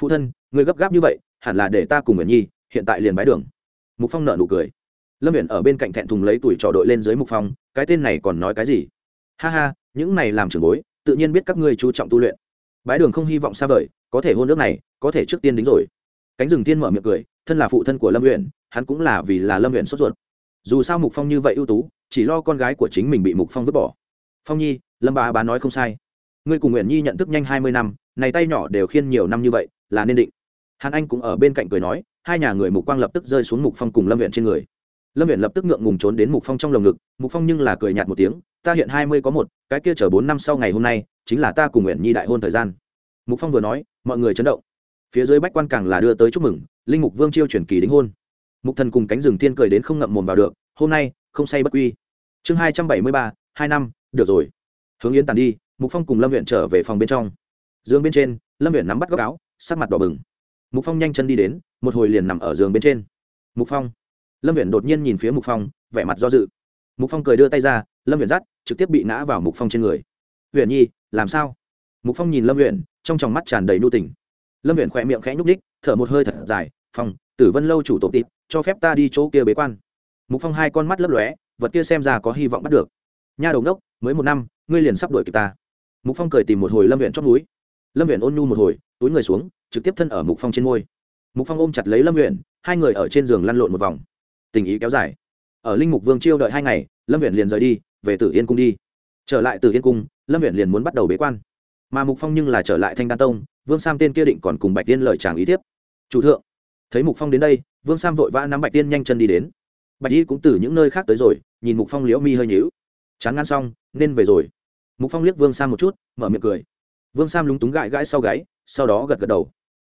Phụ thân ngươi gấp gáp như vậy hẳn là để ta cùng nguyện nhi, hiện tại liền bái đường. Mục phong nợ nụ cười. Lâm huyện ở bên cạnh thẹn thùng lấy tuổi trò đội lên dưới mục phong, cái tên này còn nói cái gì? Ha ha, những này làm trưởng bối, tự nhiên biết các ngươi chú trọng tu luyện. Bái đường không hy vọng xa vời, có thể hôn nước này, có thể trước tiên đính rồi. Cánh rừng tiên mở miệng cười, thân là phụ thân của lâm huyện hắn cũng là vì là lâm huyện sốt ruột. Dù sao mục phong như vậy ưu tú, chỉ lo con gái của chính mình bị mục phong vứt bỏ. Phong nhi, lâm bà bà nói không sai. Ngươi cùng nguyện nhi nhận thức nhanh hai mươi năm, này tay nhỏ đều khiên nhiều năm như vậy, là nên định hàn anh cũng ở bên cạnh cười nói, hai nhà người mục quang lập tức rơi xuống mục phong cùng lâm viện trên người. Lâm viện lập tức ngượng ngùng trốn đến mục phong trong lồng ngực, mục phong nhưng là cười nhạt một tiếng, ta hiện hai mươi có một, cái kia chờ bốn năm sau ngày hôm nay, chính là ta cùng nguyện nhi đại hôn thời gian. Mục phong vừa nói, mọi người chấn động. Phía dưới bách quan càng là đưa tới chúc mừng, linh mục vương chiêu chuyển kỳ đính hôn. Mục thần cùng cánh rừng thiên cười đến không ngậm mồm vào được, hôm nay, không say bất quy. Chương hai trăm bảy mươi ba, hai năm, được rồi. Hướng yến tàn đi, mục phong cùng lâm huyện trở về phòng bên trong. Dương bên trên, lâm huyện nắm bắt góc áo, sắc mặt đỏ bừng mục phong nhanh chân đi đến, một hồi liền nằm ở giường bên trên. Mục phong. Lâm viện đột nhiên nhìn phía mục phong, vẻ mặt do dự. Mục phong cười đưa tay ra, lâm viện dắt, trực tiếp bị ngã vào mục phong trên người. Huyện nhi, làm sao? Mục phong nhìn lâm huyện trong tròng mắt tràn đầy nu tình lâm huyện khỏe miệng khẽ nhúc ních thở một hơi thật dài, phong, tử vân lâu chủ tổ tịp, cho phép ta đi chỗ kia bế quan. Mục phong hai con mắt lấp lóe, vật kia xem ra có hy vọng bắt được. Nha đầu đốc mới một năm, ngươi liền sắp đuổi kịp ta. Mục phong cười tìm một hồi lâm huyện chót núi lâm huyện ôn nhu một hồi, túi người xuống trực tiếp thân ở mục phong trên môi mục phong ôm chặt lấy lâm nguyện hai người ở trên giường lăn lộn một vòng. Tình ý kéo dài. Ở linh mục vương chiêu đợi hai ngày, lâm nguyện liền rời đi, về tử yên cung đi. Trở lại tử yên cung, lâm nguyện liền muốn bắt đầu bế quan. Mà mục phong nhưng là trở lại thanh đan tông, vương sam tên kia định còn cùng bạch tiên lời chàng ý tiếp. Chủ thượng. Thấy mục phong đến đây, vương sam vội vã nắm bạch tiên nhanh chân đi đến. Bạch y cũng từ những nơi khác tới rồi, nhìn mục phong liễu mi hơi nhíu. Chán ngăn xong, nên về rồi. Mục phong liếc vương sam một chút, mở miệng cười. Vương sam lúng túng gãi gãi sau gáy, sau đó gật gật đầu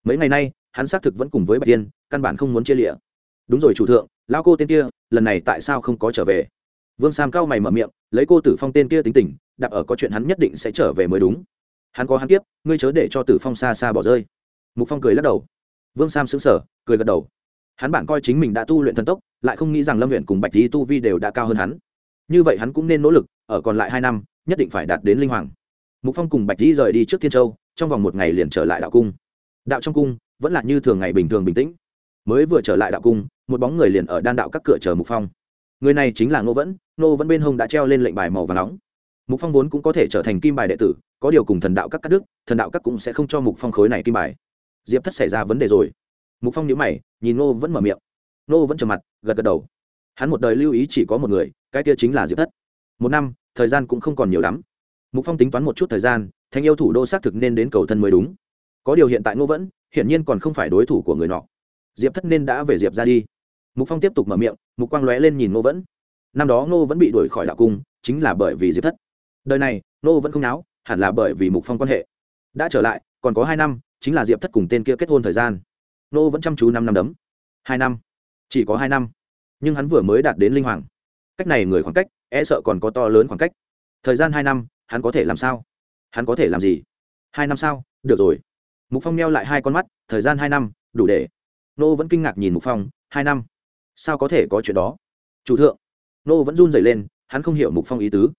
mấy ngày nay, hắn xác thực vẫn cùng với bạch tiên căn bản không muốn chia lịa đúng rồi, chủ thượng lao cô tên kia, lần này tại sao không có trở về? Vương sam cao mày mở miệng, lấy cô tử phong tên kia tính tình, đạp ở có chuyện hắn nhất định sẽ trở về mới đúng. Hắn có hắn tiếp ngươi chớ để cho tử phong xa xa bỏ rơi. Mục phong cười lắc đầu. Vương sam xứng sở cười gật đầu. Hắn bản coi chính mình đã tu luyện thần tốc, lại không nghĩ rằng lâm luyện cùng bạch lý tu vi đều đã cao hơn hắn. Như vậy hắn cũng nên nỗ lực, ở còn lại hai năm, nhất định phải đạt đến linh hoàng. Mục phong cùng bạch lý rời đi trước thiên châu, trong vòng một ngày liền trở lại đạo cung đạo trong cung vẫn là như thường ngày bình thường bình tĩnh. Mới vừa trở lại đạo cung, một bóng người liền ở đan đạo các cửa chờ mục phong. Người này chính là ngô vẫn ngô vẫn bên hông đã treo lên lệnh bài màu và nóng. Mục phong vốn cũng có thể trở thành kim bài đệ tử, có điều cùng thần đạo các cắt đức thần đạo các cũng sẽ không cho mục phong khối này kim bài. Diệp thất xảy ra vấn đề rồi. Mục phong nhíu mày, nhìn ngô vẫn mở miệng. Ngô vẫn trầm mặt, gật gật đầu. Hắn một đời lưu ý chỉ có một người, cái kia chính là diệp thất. Một năm, thời gian cũng không còn nhiều lắm. Mục phong tính toán một chút thời gian, thanh yêu thủ đô xác thực nên đến cầu thân mới đúng có điều hiện tại ngô vẫn, hiển nhiên còn không phải đối thủ của người nọ. Diệp thất nên đã về diệp ra đi. Mục phong tiếp tục mở miệng, mục quang lóe lên nhìn ngô vẫn. Năm đó ngô vẫn bị đuổi khỏi đạo cung, chính là bởi vì diệp thất. Đời này, ngô vẫn không náo, hẳn là bởi vì mục phong quan hệ. Đã trở lại, còn có hai năm, chính là diệp thất cùng tên kia kết hôn thời gian. Ngô vẫn chăm chú năm năm đấm. Hai năm. Chỉ có hai năm. Nhưng hắn vừa mới đạt đến linh hoàng. Cách này người khoảng cách e sợ còn có to lớn khoảng cách. Thời gian hai năm, hắn có thể làm sao? Hắn có thể làm gì? Hai năm sao? Được rồi mục phong neo lại hai con mắt thời gian hai năm đủ để nô vẫn kinh ngạc nhìn mục phong hai năm sao có thể có chuyện đó chủ thượng nô vẫn run rẩy lên hắn không hiểu mục phong ý tứ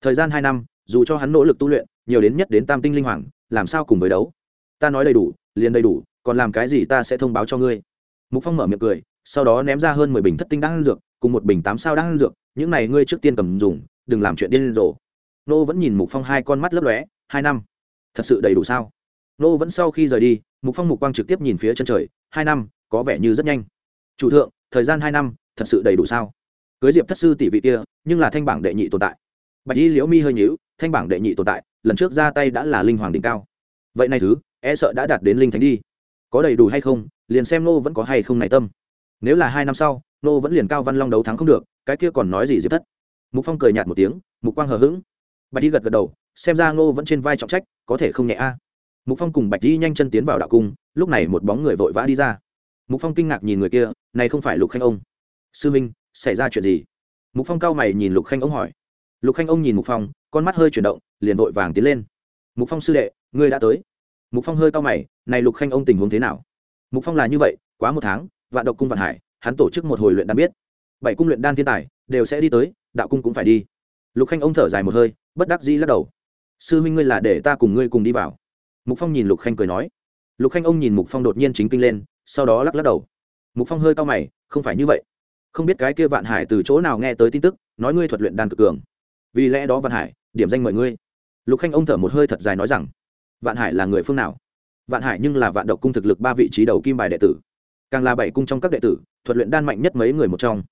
thời gian hai năm dù cho hắn nỗ lực tu luyện nhiều đến nhất đến tam tinh linh hoàng làm sao cùng với đấu ta nói đầy đủ liền đầy đủ còn làm cái gì ta sẽ thông báo cho ngươi mục phong mở miệng cười sau đó ném ra hơn mười bình thất tinh đang ăn dược cùng một bình tám sao đang ăn dược những này ngươi trước tiên cầm dùng đừng làm chuyện điên rồ nô vẫn nhìn mục phong hai con mắt lấp lóe hai năm thật sự đầy đủ sao nô vẫn sau khi rời đi, mục phong mục quang trực tiếp nhìn phía chân trời, hai năm, có vẻ như rất nhanh. Chủ thượng, thời gian hai năm, thật sự đầy đủ sao? Cưới diệp thất sư tỷ vị kia, nhưng là thanh bảng đệ nhị tồn tại. Bạch y liễu mi hơi nhíu, thanh bảng đệ nhị tồn tại, lần trước ra tay đã là linh hoàng đỉnh cao. Vậy này thứ e sợ đã đạt đến linh thánh đi. Có đầy đủ hay không, liền xem nô vẫn có hay không nảy tâm. Nếu là hai năm sau, nô vẫn liền cao văn long đấu thắng không được, cái kia còn nói gì diệp thất? Mục phong cười nhạt một tiếng, mục quang hờ hững. Bạch y gật gật đầu, xem ra nô vẫn trên vai trọng trách, có thể không nhẹ a mục phong cùng bạch y nhanh chân tiến vào đạo cung, lúc này một bóng người vội vã đi ra. Mục phong kinh ngạc nhìn người kia, này không phải lục khanh ông. Sư minh, xảy ra chuyện gì? Mục phong cao mày nhìn lục khanh ông hỏi. Lục khanh ông nhìn mục phong, con mắt hơi chuyển động, liền vội vàng tiến lên. Mục phong sư đệ, ngươi đã tới. Mục phong hơi cao mày, này lục khanh ông tình huống thế nào? Mục phong là như vậy, quá một tháng, vạn độc cung vạn hải, hắn tổ chức một hồi luyện đan biết. Bảy cung luyện đan thiên tài, đều sẽ đi tới, đạo cung cũng phải đi. Lục khanh ông thở dài một hơi, bất đắc dĩ lắc đầu. Sư huynh ngươi là để ta cùng ngươi cùng đi vào mục phong nhìn lục khanh cười nói. Lục khanh ông nhìn mục phong đột nhiên chính kinh lên, sau đó lắc lắc đầu. Mục phong hơi cao mày, không phải như vậy. Không biết cái kia vạn hải từ chỗ nào nghe tới tin tức, nói ngươi thuật luyện đan cực cường. Vì lẽ đó vạn hải, điểm danh mời ngươi. Lục khanh ông thở một hơi thật dài nói rằng, vạn hải là người phương nào? Vạn hải nhưng là vạn độc cung thực lực ba vị trí đầu kim bài đệ tử. Càng là bảy cung trong các đệ tử, thuật luyện đan mạnh nhất mấy người một trong.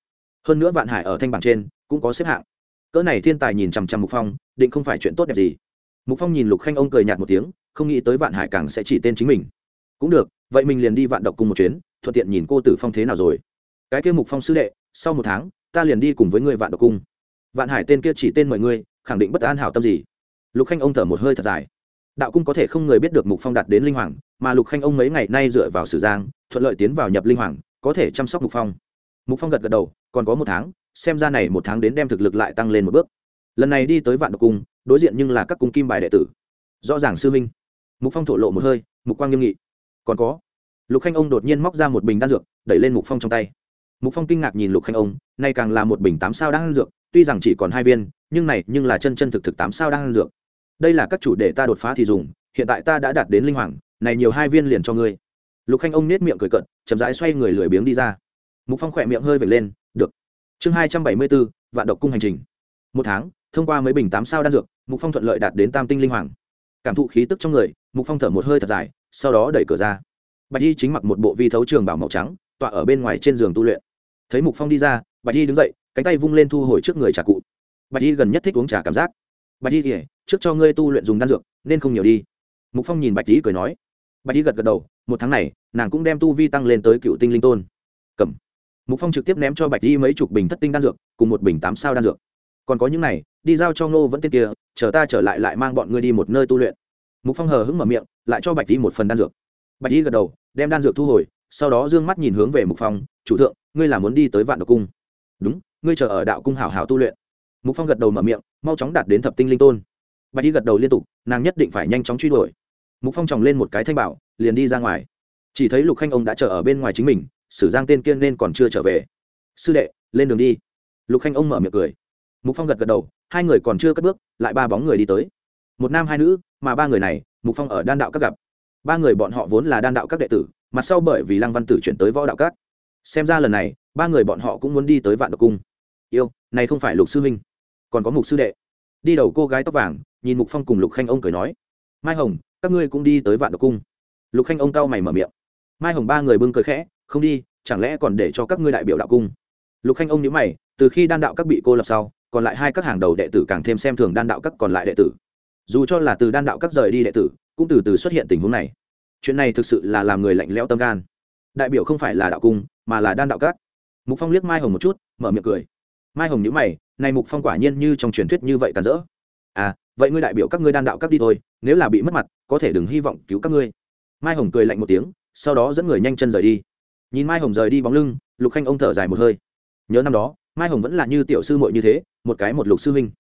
Hơn nữa vạn hải ở thanh bảng trên, cũng có xếp hạng. Cỡ này thiên tài nhìn chằm chằm mục phong, định không phải chuyện tốt đẹp gì. Mục phong nhìn lục khanh ông cười nhạt một tiếng không nghĩ tới vạn hải càng sẽ chỉ tên chính mình. Cũng được, vậy mình liền đi vạn độc cùng một chuyến, thuận tiện nhìn cô tử phong thế nào rồi. Cái kia mục phong sư đệ, sau một tháng, ta liền đi cùng với người vạn độc cung. Vạn hải tên kia chỉ tên mọi người, khẳng định bất an hảo tâm gì. Lục khanh ông thở một hơi thật dài. Đạo cung có thể không người biết được mục phong đạt đến linh hoàng, mà lục khanh ông mấy ngày nay dựa vào sử giang, thuận lợi tiến vào nhập linh hoàng, có thể chăm sóc mục phong. Mục phong gật gật đầu, còn có một tháng, xem ra này một tháng đến đem thực lực lại tăng lên một bước. Lần này đi tới vạn độc cung, đối diện nhưng là các cung kim bài đệ tử. Rõ ràng sư minh mục phong thổ lộ một hơi, mục quang nghiêm nghị. Còn có, lục khanh ông đột nhiên móc ra một bình đan dược, đẩy lên mục phong trong tay. Mục phong kinh ngạc nhìn lục khanh ông, nay càng là một bình tám sao đan dược, tuy rằng chỉ còn hai viên, nhưng này nhưng là chân chân thực thực tám sao đan dược. Đây là các chủ để ta đột phá thì dùng, hiện tại ta đã đạt đến linh hoàng, này nhiều hai viên liền cho ngươi. Lục khanh ông nết miệng cười cận chậm rãi xoay người lười biếng đi ra. Mục phong khỏe miệng hơi vệt lên, được. Chương hai trăm bảy mươi bốn, vạn độc cung hành trình. Một tháng, thông qua mấy bình tám sao đan dược, mục phong thuận lợi đạt đến tam tinh linh hoàng cảm thụ khí tức trong người, mục phong thở một hơi thật dài, sau đó đẩy cửa ra. Bạch y chính mặc một bộ vi thấu trường bảo màu trắng, tọa ở bên ngoài trên giường tu luyện. Thấy mục phong đi ra, bạch y đứng dậy, cánh tay vung lên thu hồi trước người trà cụ. Bạch y gần nhất thích uống trà cảm giác. Bạch y kể trước cho ngươi tu luyện dùng đan dược, nên không nhiều đi. Mục phong nhìn bạch y cười nói. Bạch y gật gật đầu, một tháng này, nàng cũng đem tu vi tăng lên tới cựu tinh linh tôn. Cầm. Mục phong trực tiếp ném cho bạch y mấy chục bình thất tinh đan dược, cùng một bình tám sao đan dược. Còn có những này, đi giao cho ngô vẫn tên kia chờ ta trở lại lại mang bọn ngươi đi một nơi tu luyện. Mục phong hờ hững mở miệng, lại cho bạch y một phần đan dược. Bạch y gật đầu, đem đan dược thu hồi, sau đó d ư ơ n g mắt nhìn hướng về mục phong, chủ thượng, ngươi là muốn đi tới vạn độc cung? Đúng, ngươi chờ ở đạo cung hảo hảo tu luyện. Mục phong gật đầu mở miệng, mau chóng đạt đến thập tinh linh tôn. Bạch y gật đầu liên tục, nàng nhất định phải nhanh chóng truy đuổi. Mục phong tròng lên một cái thanh bảo, liền đi ra ngoài. Chỉ thấy lục khanh ông đã chờ ở bên ngoài chính mình, sử giang tên kiên nên còn chưa trở về. Sư đệ, lên đường đi. Lục khanh ông mở miệng cười. Mục phong gật gật đầu hai người còn chưa cất bước, lại ba bóng người đi tới. Một nam hai nữ, mà ba người này, mục phong ở đan đạo các gặp. Ba người bọn họ vốn là đan đạo các đệ tử mặt sau bởi vì lăng văn tử chuyển tới võ đạo các. Xem ra lần này, ba người bọn họ cũng muốn đi tới vạn độc cung. Yêu, này không phải lục sư huynh còn có mục sư đệ. Đi đầu cô gái tóc vàng, nhìn mục phong cùng lục khanh ông cười nói, mai hồng, các ngươi cũng đi tới vạn độc cung. Lục khanh ông cao mày mở miệng. Mai hồng ba người bưng cười khẽ, không đi, chẳng lẽ còn để cho các ngươi đại biểu đạo cung? Lục khanh ông nhớ mày, từ khi đan đạo các bị cô lập sau còn lại hai các hàng đầu đệ tử càng thêm xem thường đan đạo các còn lại đệ tử. Dù cho là từ đan đạo các rời đi đệ tử, cũng từ từ xuất hiện tình huống này. Chuyện này thực sự là làm người lạnh lẽo tâm gan. Đại biểu không phải là đạo cung, mà là đan đạo các. Mục phong liếc mai hồng một chút, mở miệng cười. Mai hồng nhữ mày, này mục phong quả nhiên như trong truyền thuyết như vậy cản rỡ. À vậy ngươi đại biểu các ngươi đan đạo các đi thôi, nếu là bị mất mặt, có thể đừng hy vọng cứu các ngươi. Mai hồng cười lạnh một tiếng, sau đó dẫn người nhanh chân rời đi. Nhìn mai hồng rời đi bóng lưng, lục khanh ông thở dài một hơi. Nhớ năm đó mai hồng vẫn là như tiểu sư muội như thế, một cái một lục sư huynh.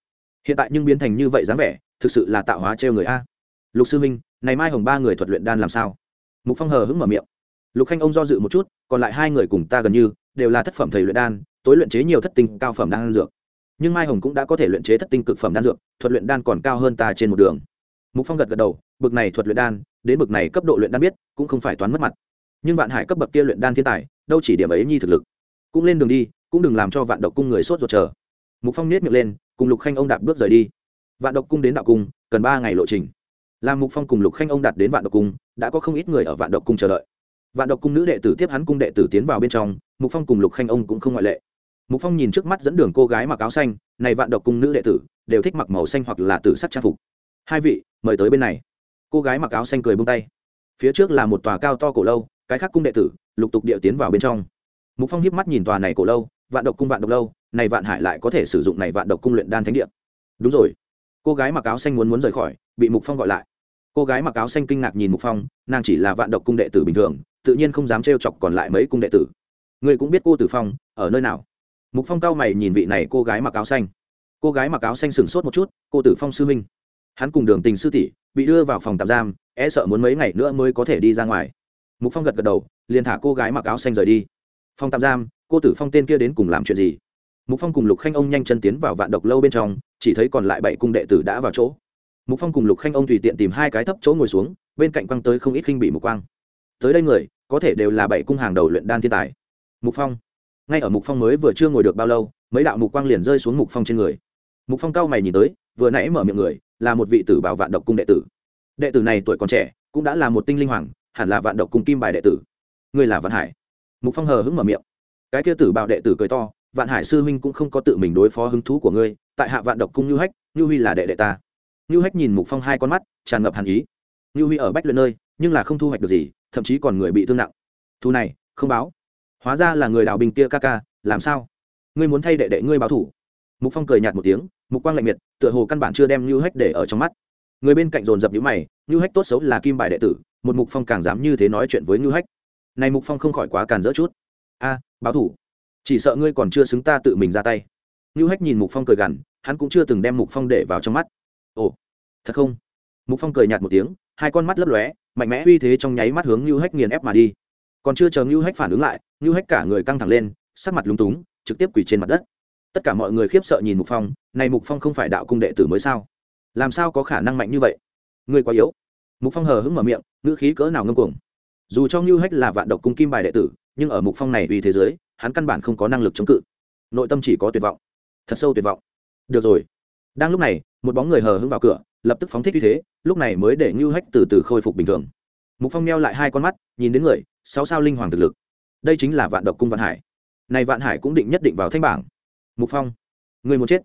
Hiện tại nhưng biến thành như vậy dáng vẻ, thực sự là tạo hóa trêu người a. Lục sư huynh, này mai hồng ba người thuật luyện đan làm sao? Mục phong hờ hững mở miệng. Lục khanh ông do dự một chút, còn lại hai người cùng ta gần như, đều là thất phẩm thầy luyện đan, tối luyện chế nhiều thất tinh cao phẩm đan dược. Nhưng mai hồng cũng đã có thể luyện chế thất tinh cực phẩm đan dược, thuật luyện đan còn cao hơn ta trên một đường. Mục phong gật gật đầu, bực này thuật luyện đan, đến bực này cấp độ luyện đan biết, cũng không phải toán mất mặt. Nhưng vạn hải cấp bậc kia luyện đan thiên tài, đâu chỉ điểm ấy nhi thực lực. Cũng lên đường đi cũng đừng làm cho vạn độc cung người sốt ruột chờ. Mục phong nết miệng lên, cùng lục khanh ông đạp bước rời đi. Vạn độc cung đến đạo cung, cần ba ngày lộ trình. Làm mục phong cùng lục khanh ông đạt đến vạn độc cung, đã có không ít người ở vạn độc cung chờ đợi. Vạn độc cung nữ đệ tử tiếp hắn cung đệ tử tiến vào bên trong, mục phong cùng lục khanh ông cũng không ngoại lệ. Mục phong nhìn trước mắt dẫn đường cô gái mặc áo xanh, này vạn độc cung nữ đệ tử, đều thích mặc màu xanh hoặc là tử sắc trang phục. Hai vị, mời tới bên này. Cô gái mặc áo xanh cười bông tay. Phía trước là một tòa cao to cổ lâu, cái khác cung đệ tử, lục tục địa tiến vào bên trong. Mục phong hiếp mắt nhìn tòa này cổ lâu vạn độc cung vạn độc lâu, này vạn hải lại có thể sử dụng này vạn độc cung luyện đan thánh địa. Đúng rồi. Cô gái mặc áo xanh muốn muốn rời khỏi, bị mục phong gọi lại. Cô gái mặc áo xanh kinh ngạc nhìn mục phong, nàng chỉ là vạn độc cung đệ tử bình thường, tự nhiên không dám trêu chọc còn lại mấy cung đệ tử. Người cũng biết cô tử phong ở nơi nào? Mục phong cao mày nhìn vị này cô gái mặc áo xanh. Cô gái mặc áo xanh sừng sốt một chút, cô tử phong sư minh hắn cùng đường tình sư tỷ bị đưa vào phòng tạm giam e sợ muốn mấy ngày nữa mới có thể đi ra ngoài. Mục phong gật gật đầu, liền thả cô gái mặc áo xanh rời đi. Phòng tạm giam cô tử phong tên kia đến cùng làm chuyện gì? Mục phong cùng lục khanh ông nhanh chân tiến vào vạn độc lâu bên trong, chỉ thấy còn lại bảy cung đệ tử đã vào chỗ. Mục phong cùng lục khanh ông tùy tiện tìm hai cái thấp chỗ ngồi xuống, bên cạnh quăng tới không ít khinh bị mục quang. Tới đây người, có thể đều là bảy cung hàng đầu luyện đan thiên tài. Mục phong. Ngay ở mục phong mới vừa chưa ngồi được bao lâu, mấy đạo mục quang liền rơi xuống mục phong trên người. Mục phong cao mày nhìn tới, vừa nãy mở miệng người, là một vị tử bảo vạn độc cung đệ tử. Đệ tử này tuổi còn trẻ, cũng đã là một tinh linh hoàng, hẳn là vạn độc cung kim bài đệ tử. Người là vạn hải. Mục phong hờ hững mở miệng cái kia tử bảo đệ tử cười to, vạn hải sư huynh cũng không có tự mình đối phó hứng thú của ngươi, tại hạ vạn độc cung như hách như huy là đệ đệ ta. Như hách nhìn mục phong hai con mắt, tràn ngập hàn ý. Như huy ở bách luyện nơi, nhưng là không thu hoạch được gì, thậm chí còn người bị thương nặng. Thu này, không báo. Hóa ra là người đào bình kia ca ca, làm sao? Ngươi muốn thay đệ đệ ngươi báo thủ? Mục phong cười nhạt một tiếng, mục quang lạnh miệt, tựa hồ căn bản chưa đem như hách để ở trong mắt. Người bên cạnh dồn dập nhữ mày như hách tốt xấu là kim bài đệ tử, một mục phong càng dám như thế nói chuyện với như hách. Này mục phong không khỏi quá càn dỡ chút a, báo thủ. Chỉ sợ ngươi còn chưa xứng ta tự mình ra tay. Như hách nhìn mục phong cười gằn, hắn cũng chưa từng đem mục phong để vào trong mắt. Ồ, thật không? Mục phong cười nhạt một tiếng, hai con mắt lấp lóe, mạnh mẽ uy thế trong nháy mắt hướng như hách nghiền ép mà đi. Còn chưa chờ như hách phản ứng lại như hách cả người căng thẳng lên, sắc mặt lúng túng, trực tiếp quỳ trên mặt đất. Tất cả mọi người khiếp sợ nhìn mục phong, này mục phong không phải đạo cung đệ tử mới sao? Làm sao có khả năng mạnh như vậy? Ngươi quá yếu. Mục phong hờ hững mở miệng, ngữ khí cỡ nào ngâm cuồng. Dù cho như hách là vạn độc cung kim bài đệ tử nhưng ở mục phong này uy thế giới, hắn căn bản không có năng lực chống cự. Nội tâm chỉ có tuyệt vọng. Thật sâu tuyệt vọng. Được rồi. Đang lúc này, một bóng người hờ hững vào cửa, lập tức phóng thích uy thế, lúc này mới để ngưu hách từ từ khôi phục bình thường. Mục phong neo lại hai con mắt, nhìn đến người, sáu sao linh hoàng thực lực. Đây chính là vạn độc cung vạn hải. Này vạn hải cũng định nhất định vào thanh bảng. Mục phong, người muốn chết.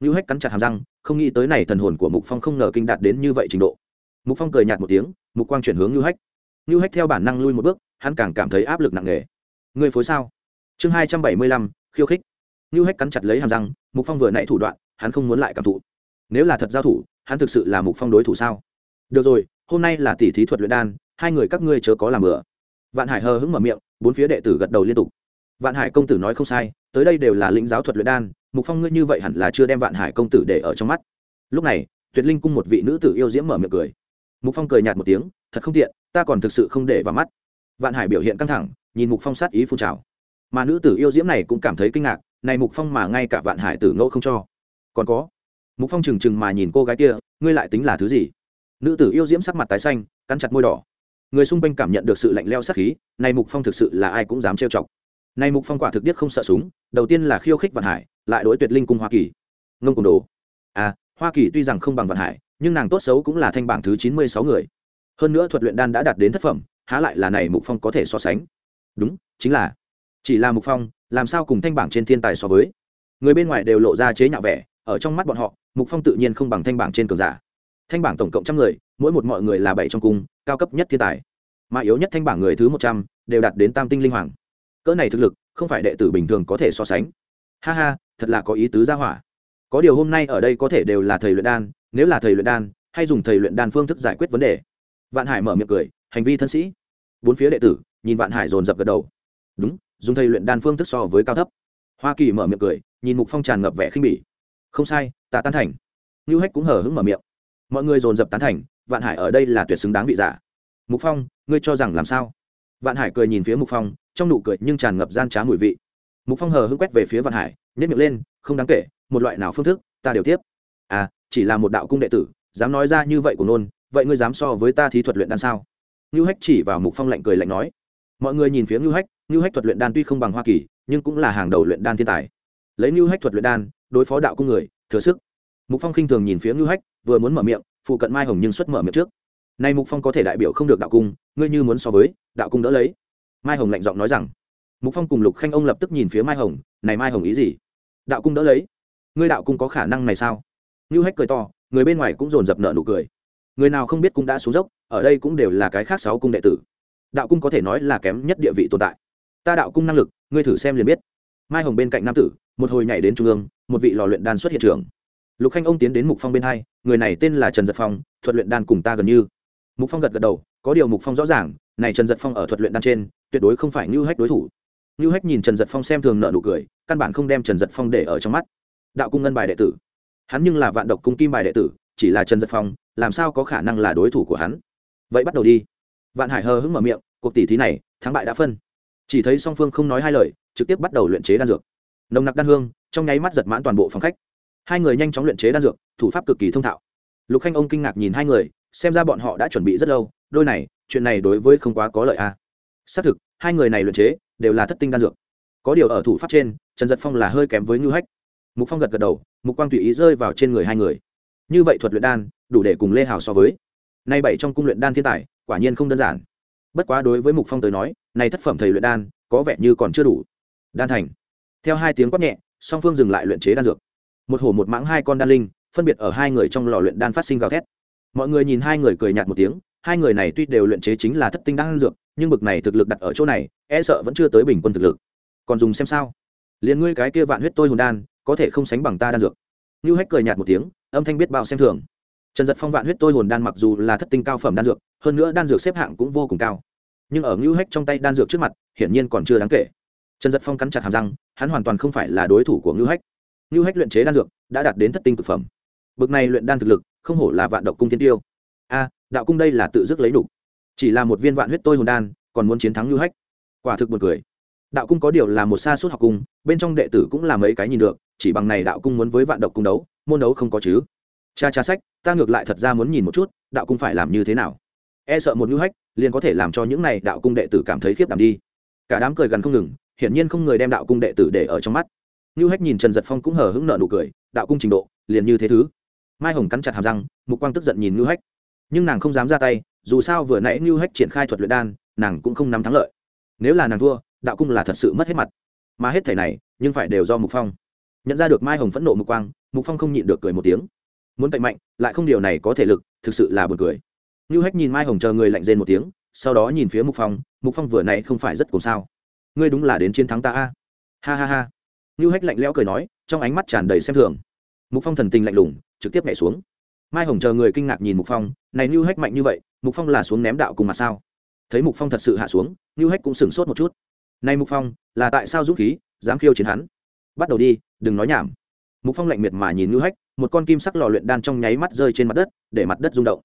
Ngưu hách cắn chặt hàm răng, không nghĩ tới này thần hồn của mục phong không ngờ kinh đạt đến như vậy trình độ. Mục phong cười nhạt một tiếng, mục quang chuyển hướng ngưu hách ngưu hách theo bản năng lui một bước, hắn càng cảm thấy áp lực nặng nề. Ngươi phối sao? Chương hai trăm bảy mươi lăm, khiêu khích. Ngưu hách cắn chặt lấy hàm răng, mục phong vừa nãy thủ đoạn, hắn không muốn lại cảm thụ. Nếu là thật giao thủ, hắn thực sự là mục phong đối thủ sao? Được rồi, hôm nay là tỷ thí thuật luyện đan, hai người các ngươi chớ có làm bừa. Vạn hải hờ hững mở miệng, bốn phía đệ tử gật đầu liên tục. Vạn hải công tử nói không sai, tới đây đều là lĩnh giáo thuật luyện đan, mục phong ngươi như vậy hẳn là chưa đem vạn hải công tử để ở trong mắt. Lúc này, tuyệt linh cung một vị nữ tử yêu diễm mở miệng cười. Mục phong cười nhạt một tiếng, thật không tiện ta còn thực sự không để vào mắt. Vạn hải biểu hiện căng thẳng, nhìn mục phong sát ý phun trào. Mà nữ tử yêu diễm này cũng cảm thấy kinh ngạc, này mục phong mà ngay cả vạn hải tử ngẫu không cho. Còn có, mục phong trừng trừng mà nhìn cô gái kia, ngươi lại tính là thứ gì? Nữ tử yêu diễm sắc mặt tái xanh, cắn chặt môi đỏ. Người xung quanh cảm nhận được sự lạnh leo sát khí, này mục phong thực sự là ai cũng dám trêu chọc. Này mục phong quả thực biết không sợ súng, đầu tiên là khiêu khích vạn hải, lại đối tuyệt linh cung hoa kỳ. Ngông cùng đồ. À hoa kỳ tuy rằng không bằng vạn hải, nhưng nàng tốt xấu cũng là thanh bảng thứ chín mươi sáu người hơn nữa thuật luyện đan đã đạt đến thất phẩm, há lại là này mục phong có thể so sánh. Đúng, chính là. Chỉ là mục phong, làm sao cùng thanh bảng trên thiên tài so với? Người bên ngoài đều lộ ra chế nhạo vẻ, ở trong mắt bọn họ, mục phong tự nhiên không bằng thanh bảng trên cường giả. Thanh bảng tổng cộng trăm người, mỗi một mọi người là bảy trong cung cao cấp nhất thiên tài. Mà yếu nhất thanh bảng người thứ một trăm, đều đạt đến tam tinh linh hoàng. Cỡ này thực lực, không phải đệ tử bình thường có thể so sánh. Ha ha, thật là có ý tứ gia hỏa. Có điều hôm nay ở đây có thể đều là thầy luyện đan, nếu là thầy luyện đan, hay dùng thầy luyện đan phương thức giải quyết vấn đề vạn hải mở miệng cười, hành vi thân sĩ. Bốn phía đệ tử nhìn vạn hải dồn dập gật đầu. Đúng, dùng thầy luyện đan phương thức so với cao thấp. Hoa kỳ mở miệng cười, nhìn mục phong tràn ngập vẻ khinh bỉ. Không sai tạ tán thành. Ngưu hách cũng hở hứng mở miệng. Mọi người dồn dập tán thành, vạn hải ở đây là tuyệt xứng đáng vị giả. Mục phong, ngươi cho rằng làm sao? Vạn hải cười nhìn phía mục phong, trong nụ cười nhưng tràn ngập gian trá mùi vị. Mục phong hờ hững quét về phía vạn hải nhét miệng lên, không đáng kể, một loại nào phương thức, ta đều tiếp. À chỉ là một đạo cung đệ tử, dám nói ra như vậy của nôn vậy ngươi dám so với ta thí thuật luyện đan sao? Ngưu hách chỉ vào mục phong lạnh cười lạnh nói. Mọi người nhìn phía ngưu hách ngưu hách thuật luyện đan tuy không bằng hoa kỳ, nhưng cũng là hàng đầu luyện đan thiên tài. Lấy ngưu hách thuật luyện đan, đối phó đạo cung người, thừa sức. Mục phong khinh thường nhìn phía ngưu hách, vừa muốn mở miệng, phụ cận mai hồng nhưng xuất mở miệng trước. Nay mục phong có thể đại biểu không được đạo cung, ngươi như muốn so với, đạo cung đỡ lấy. Mai hồng lạnh giọng nói rằng. Mục phong cùng lục khanh ông lập tức nhìn phía mai hồng, này mai hồng ý gì? Đạo cung đỡ lấy. Ngươi đạo cung có khả năng này sao? Ngưu hách cười to, người bên ngoài cũng dồn dập nợ nụ cười người nào không biết cũng đã xuống dốc, ở đây cũng đều là cái khác sáu cung đệ tử. Đạo cung có thể nói là kém nhất địa vị tồn tại. Ta đạo cung năng lực, ngươi thử xem liền biết. Mai hồng bên cạnh nam tử, một hồi nhảy đến trung ương, một vị lò luyện đan xuất hiện trường. Lục khanh ông tiến đến mục phong bên hai, người này tên là trần giật phong, thuật luyện đan cùng ta gần như. Mục phong gật gật đầu, có điều mục phong rõ ràng, này trần giật phong ở thuật luyện đan trên, tuyệt đối không phải như hách đối thủ. Như hách nhìn trần giật phong xem thường nợ nụ cười, căn bản không đem trần giật phong để ở trong mắt. Đạo cung ngân bài đệ tử. Hắn nhưng là vạn độc cung kim bài đệ tử chỉ là trần giật phong, làm sao có khả năng là đối thủ của hắn? Vậy bắt đầu đi. Vạn hải hờ hững mở miệng, cuộc tỷ thí này, thắng bại đã phân. Chỉ thấy song phương không nói hai lời, trực tiếp bắt đầu luyện chế đan dược. Nồng nặc đan hương, trong nháy mắt giật mãn toàn bộ phòng khách. Hai người nhanh chóng luyện chế đan dược, thủ pháp cực kỳ thông thạo. Lục khanh ông kinh ngạc nhìn hai người, xem ra bọn họ đã chuẩn bị rất lâu, đôi này, chuyện này đối với không quá có lợi a à. xác thực, hai người này luyện chế, đều là thất tinh đan dược. Có điều ở thủ pháp trên, trần giật phong là hơi kém với ngư hách. Mục phong gật gật đầu, mục quang tùy ý rơi vào trên người hai người như vậy thuật luyện đan, đủ để cùng lê hào so với. Nay bảy trong cung luyện đan thiên tài, quả nhiên không đơn giản. Bất quá đối với mục phong tới nói, nay thất phẩm thầy luyện đan, có vẻ như còn chưa đủ. Đan thành. Theo hai tiếng quát nhẹ, song phương dừng lại luyện chế đan dược. Một hổ một mãng hai con đan linh, phân biệt ở hai người trong lò luyện đan phát sinh gào thét. Mọi người nhìn hai người cười nhạt một tiếng, hai người này tuy đều luyện chế chính là thất tinh đan dược, nhưng bực này thực lực đặt ở chỗ này e sợ vẫn chưa tới bình quân thực lực. Còn dùng xem sao? Liền ngươi cái kia vạn huyết tôi hồn đan, có thể không sánh bằng ta đan dược. Như hách cười nhạt một tiếng âm thanh biết bao xem thường. Trần giật phong vạn huyết tôi hồn đan mặc dù là thất tinh cao phẩm đan dược, hơn nữa đan dược xếp hạng cũng vô cùng cao. Nhưng ở ngưu hách trong tay đan dược trước mặt, hiển nhiên còn chưa đáng kể. Trần giật phong cắn chặt hàm răng, hắn hoàn toàn không phải là đối thủ của ngưu hách. Ngưu hách luyện chế đan dược, đã đạt đến thất tinh thực phẩm. Bực này luyện đan thực lực, không hổ là vạn độc cung thiên tiêu. A, đạo cung đây là tự dứt lấy đủ. Chỉ là một viên vạn huyết tôi hồn đan, còn muốn chiến thắng ngưu hách. Quả thực một cười. Đạo cung có điều là một xa suốt học cung, bên trong đệ tử cũng là mấy cái nhìn được chỉ bằng này đạo cung muốn với vạn độc cung đấu, môn đấu không có chứ. Cha cha sách, ta ngược lại thật ra muốn nhìn một chút, đạo cung phải làm như thế nào. E sợ một ngữ hách, liền có thể làm cho những này đạo cung đệ tử cảm thấy khiếp đảm đi. Cả đám cười gần không ngừng, hiển nhiên không người đem đạo cung đệ tử để ở trong mắt. Ngữ hách nhìn trần giật phong cũng hờ hững nợ nụ cười, đạo cung trình độ, liền như thế thứ. Mai hồng cắn chặt hàm răng, mục quang tức giận nhìn ngữ hách. Nhưng nàng không dám ra tay, dù sao vừa nãy ngữ hách triển khai thuật luyện đan, nàng cũng không nắm thắng lợi. Nếu là nàng thua, đạo cung là thật sự mất hết mặt. Mà hết thể này, nhưng phải đều do mục phong nhận ra được mai hồng phẫn nộ mục quang, mục phong không nhịn được cười một tiếng. Muốn cậy mạnh, lại không điều này có thể lực, thực sự là buồn cười. Như hách nhìn mai hồng chờ người lạnh rên một tiếng, sau đó nhìn phía mục phong mục phong vừa nãy không phải rất cùng sao. Ngươi đúng là đến chiến thắng ta a. Ha ha ha. Như hách lạnh lẽo cười nói, trong ánh mắt tràn đầy xem thường. Mục phong thần tình lạnh lùng, trực tiếp nhảy xuống. Mai hồng chờ người kinh ngạc nhìn mục phong, này như hách mạnh như vậy, mục phong là xuống ném đạo cùng mặt sao? Thấy mục phong thật sự hạ xuống, như hách cũng sửng sốt một chút. Nay mục phong, là tại sao dũng khí, dám khiêu chiến hắn? Bắt đầu đi đừng nói nhảm. Mục phong lạnh miệt mà nhìn như hách, một con kim sắc lò luyện đan trong nháy mắt rơi trên mặt đất, để mặt đất rung động.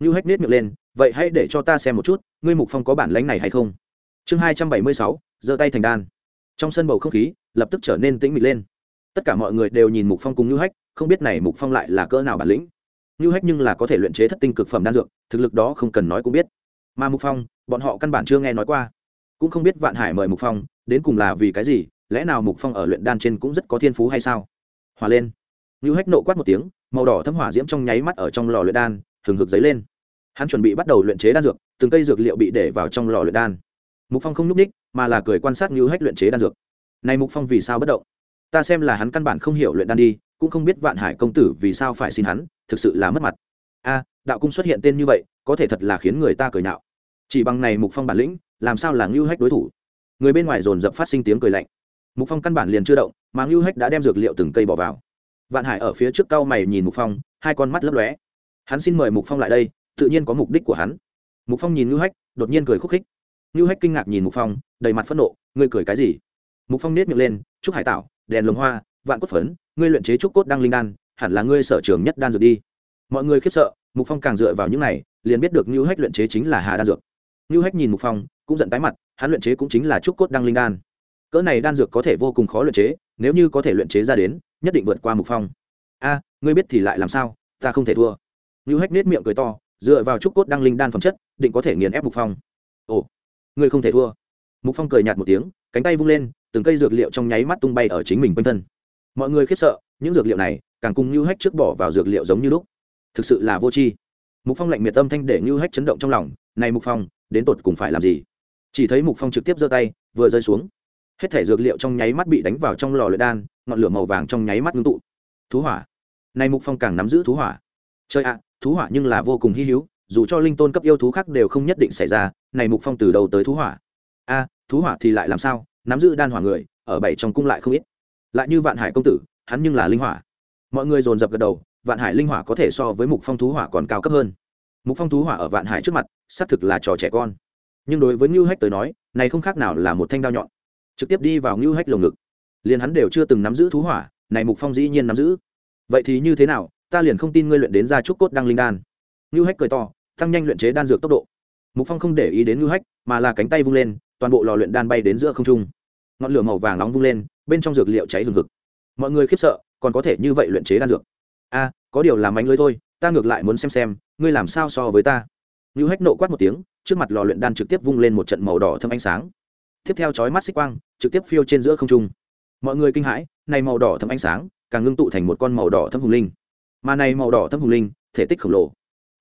Ngưu hách nết miệng lên, vậy hãy để cho ta xem một chút, ngươi mục phong có bản lánh này hay không? Chương hai trăm bảy mươi sáu, giơ tay thành đan. Trong sân bầu không khí, lập tức trở nên tĩnh mịch lên. Tất cả mọi người đều nhìn mục phong cùng ngưu hách, không biết này mục phong lại là cỡ nào bản lĩnh. Ngưu hách nhưng là có thể luyện chế thất tinh cực phẩm đan dược, thực lực đó không cần nói cũng biết. Mà mục phong, bọn họ căn bản chưa nghe nói qua. Cũng không biết vạn hải mời mục phong, đến cùng là vì cái gì lẽ nào mục phong ở luyện đan trên cũng rất có thiên phú hay sao? Hòa lên. Lưu hách nộ quát một tiếng, màu đỏ thấm hỏa diễm trong nháy mắt ở trong lò luyện đan, hừng hực dấy lên. Hắn chuẩn bị bắt đầu luyện chế đan dược, từng cây dược liệu bị để vào trong lò luyện đan. Mục phong không n ú c ních mà là cười quan sát Lưu hách luyện chế đan dược. Này mục phong vì sao bất động? Ta xem là hắn căn bản không hiểu luyện đan đi, cũng không biết vạn hải công tử vì sao phải xin hắn, thực sự là mất mặt. A, đạo cung xuất hiện tên như vậy, có thể thật là khiến người ta cười nạo chỉ bằng này mục phong bản lĩnh, làm sao là ngưu hách đối thủ? Người bên ngoài dồn dập phát sinh tiếng cười lạnh mục phong căn bản liền chưa động, mà ngưu hách đã đem dược liệu từng cây bỏ vào. Vạn hải ở phía trước cao mày nhìn mục phong, hai con mắt lấp lóe. Hắn xin mời mục phong lại đây, tự nhiên có mục đích của hắn. Mục phong nhìn ngưu hách, đột nhiên cười khúc khích. Ngưu hách kinh ngạc nhìn mục phong, đầy mặt phẫn nộ, ngươi cười cái gì? Mục phong nết miệng lên, trúc hải tảo, đèn lồng hoa, vạn cốt phấn, ngươi luyện chế trúc cốt đăng linh đan, hẳn là ngươi sở trường nhất đan dược đi. Mọi người khiếp sợ, mục phong càng dựa vào những này, liền biết được ngưu hách luyện chế chính là hà đan dược. Ngưu hách nhìn mục phong, cũng giận tái mặt, hắn luyện chế cũng chính là trúc cốt đăng linh đan cỡ này đan dược có thể vô cùng khó luyện chế, nếu như có thể luyện chế ra đến, nhất định vượt qua mục phong. A, ngươi biết thì lại làm sao, ta không thể thua. Lưu hách nết miệng cười to, dựa vào trúc cốt đăng linh đan phẩm chất, định có thể nghiền ép mục phong. Ồ, ngươi không thể thua. Mục phong cười nhạt một tiếng, cánh tay vung lên, từng cây dược liệu trong nháy mắt tung bay ở chính mình quanh thân. Mọi người khiếp sợ, những dược liệu này, càng cùng lưu hách trước bỏ vào dược liệu giống như lúc. Thực sự là vô tri. Mục phong lạnh miệt tâm thanh để lưu hách chấn động trong lòng, này mục phong, đến tột cùng phải làm gì? Chỉ thấy mục phong trực tiếp giơ tay, vừa rơi xuống hết thể dược liệu trong nháy mắt bị đánh vào trong lò luyện đan, ngọn lửa màu vàng trong nháy mắt ngưng tụ. Thú hỏa. Này mục phong càng nắm giữ thú hỏa. Chơi ạ, thú hỏa nhưng là vô cùng hy hữu, dù cho linh tôn cấp yêu thú khác đều không nhất định xảy ra này mục phong từ đầu tới thú hỏa. A, thú hỏa thì lại làm sao? Nắm giữ đan hỏa người, ở bảy trong cung lại không ít. Lại như vạn hải công tử, hắn nhưng là linh hỏa. Mọi người dồn dập gật đầu, vạn hải linh hỏa có thể so với mục phong thú hỏa còn cao cấp hơn. Mục phong thú hỏa ở vạn hải trước mặt, xác thực là trò trẻ con. Nhưng đối với ngưu hách tới nói, này không khác nào là một thanh đao nhọn trực tiếp đi vào ngưu hách lồng ngực. Liền hắn đều chưa từng nắm giữ thú hỏa, này mục phong dĩ nhiên nắm giữ. Vậy thì như thế nào, ta liền không tin ngươi luyện đến ra trúc cốt đăng linh đan. Ngưu hách cười to, tăng nhanh luyện chế đan dược tốc độ. Mục phong không để ý đến ngưu hách, mà là cánh tay vung lên, toàn bộ lò luyện đan bay đến giữa không trung. Ngọn lửa màu vàng nóng vung lên, bên trong dược liệu cháy hừng hực. Mọi người khiếp sợ, còn có thể như vậy luyện chế đan dược? A, có điều làm mánh lưới thôi, ta ngược lại muốn xem xem, ngươi làm sao so với ta? Ngưu hách nộ quát một tiếng, trước mặt lò luyện đan trực tiếp vung lên một trận màu đỏ thâm ánh sáng. Tiếp theo chói mắt xích quang trực tiếp phiêu trên giữa không trung. Mọi người kinh hãi này màu đỏ thâm ánh sáng càng ngưng tụ thành một con màu đỏ thâm hùng linh. Mà này màu đỏ thâm hùng linh thể tích khổng lồ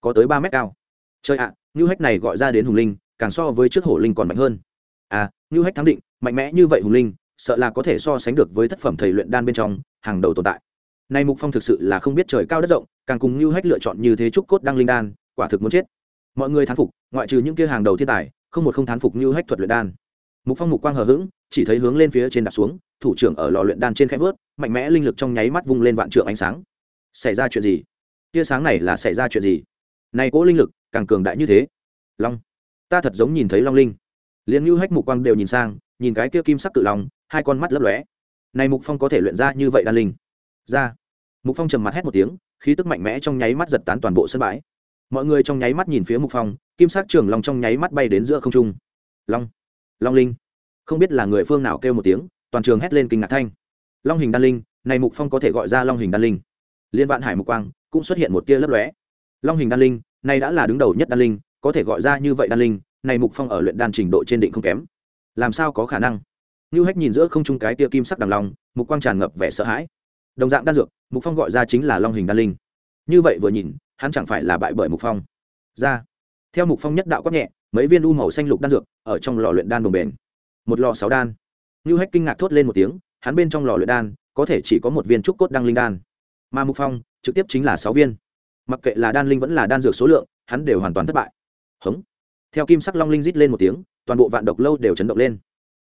có tới ba mét cao. Chơi ạ à, ngưu hách này gọi ra đến hùng linh càng so với trước hổ linh còn mạnh hơn. À ngưu hách thắng định mạnh mẽ như vậy hùng linh sợ là có thể so sánh được với thất phẩm thầy luyện đan bên trong hàng đầu tồn tại. Nay mục phong thực sự là không biết trời cao đất rộng càng cùng ngưu hách lựa chọn như thế trúc cốt đăng linh đan quả thực muốn chết. Mọi người thán phục ngoại trừ những kia hàng đầu thiên tài không một không thán phục ngưu hách thuật luyện đan mục phong mục quang hờ hững, chỉ thấy hướng lên phía trên đạp xuống, thủ trưởng ở lò luyện đan trên khẽ vớt, mạnh mẽ linh lực trong nháy mắt vung lên vạn trượng ánh sáng. Xảy ra chuyện gì? Tia sáng này là xảy ra chuyện gì? Này cỗ linh lực, càng cường đại như thế. Long. Ta thật giống nhìn thấy long linh. Liền như hách mục quang đều nhìn sang, nhìn cái kia kim sắc cự long, hai con mắt lấp lóe. Này mục phong có thể luyện ra như vậy đan linh? Ra. Mục phong trầm mặt hét một tiếng, khí tức mạnh mẽ trong nháy mắt giật tán toàn bộ sân bãi. Mọi người trong nháy mắt nhìn phía mục phong, kim sắc trường long trong nháy mắt bay đến giữa không trung. Long long linh. Không biết là người phương nào kêu một tiếng toàn trường hét lên kinh ngạc thanh. Long hình đan linh này mục phong có thể gọi ra long hình đan linh. Liên vạn hải mục quang cũng xuất hiện một tia lấp lóe. Long hình đan linh này đã là đứng đầu nhất đan linh có thể gọi ra như vậy đan linh này mục phong ở luyện đan trình độ trên định không kém. Làm sao có khả năng? Như hách nhìn giữa không trung cái tia kim sắc đằng lòng, mục quang tràn ngập vẻ sợ hãi. Đồng dạng đan dược mục phong gọi ra chính là long hình đan linh. Như vậy vừa nhìn hắn chẳng phải là bại bởi mục phong. Ra. Theo mục phong nhất đạo quát nhẹ mấy viên u màu xanh lục đan dược ở trong lò luyện đan đồng bền một lò sáu đan. Như hách kinh ngạc thốt lên một tiếng, hắn bên trong lò luyện đan, có thể chỉ có một viên trúc cốt đăng linh đan. Mà mục phong, trực tiếp chính là sáu viên. Mặc kệ là đan linh vẫn là đan dược số lượng, hắn đều hoàn toàn thất bại. Hống. Theo kim sắc long linh rít lên một tiếng, toàn bộ vạn độc lâu đều chấn động lên.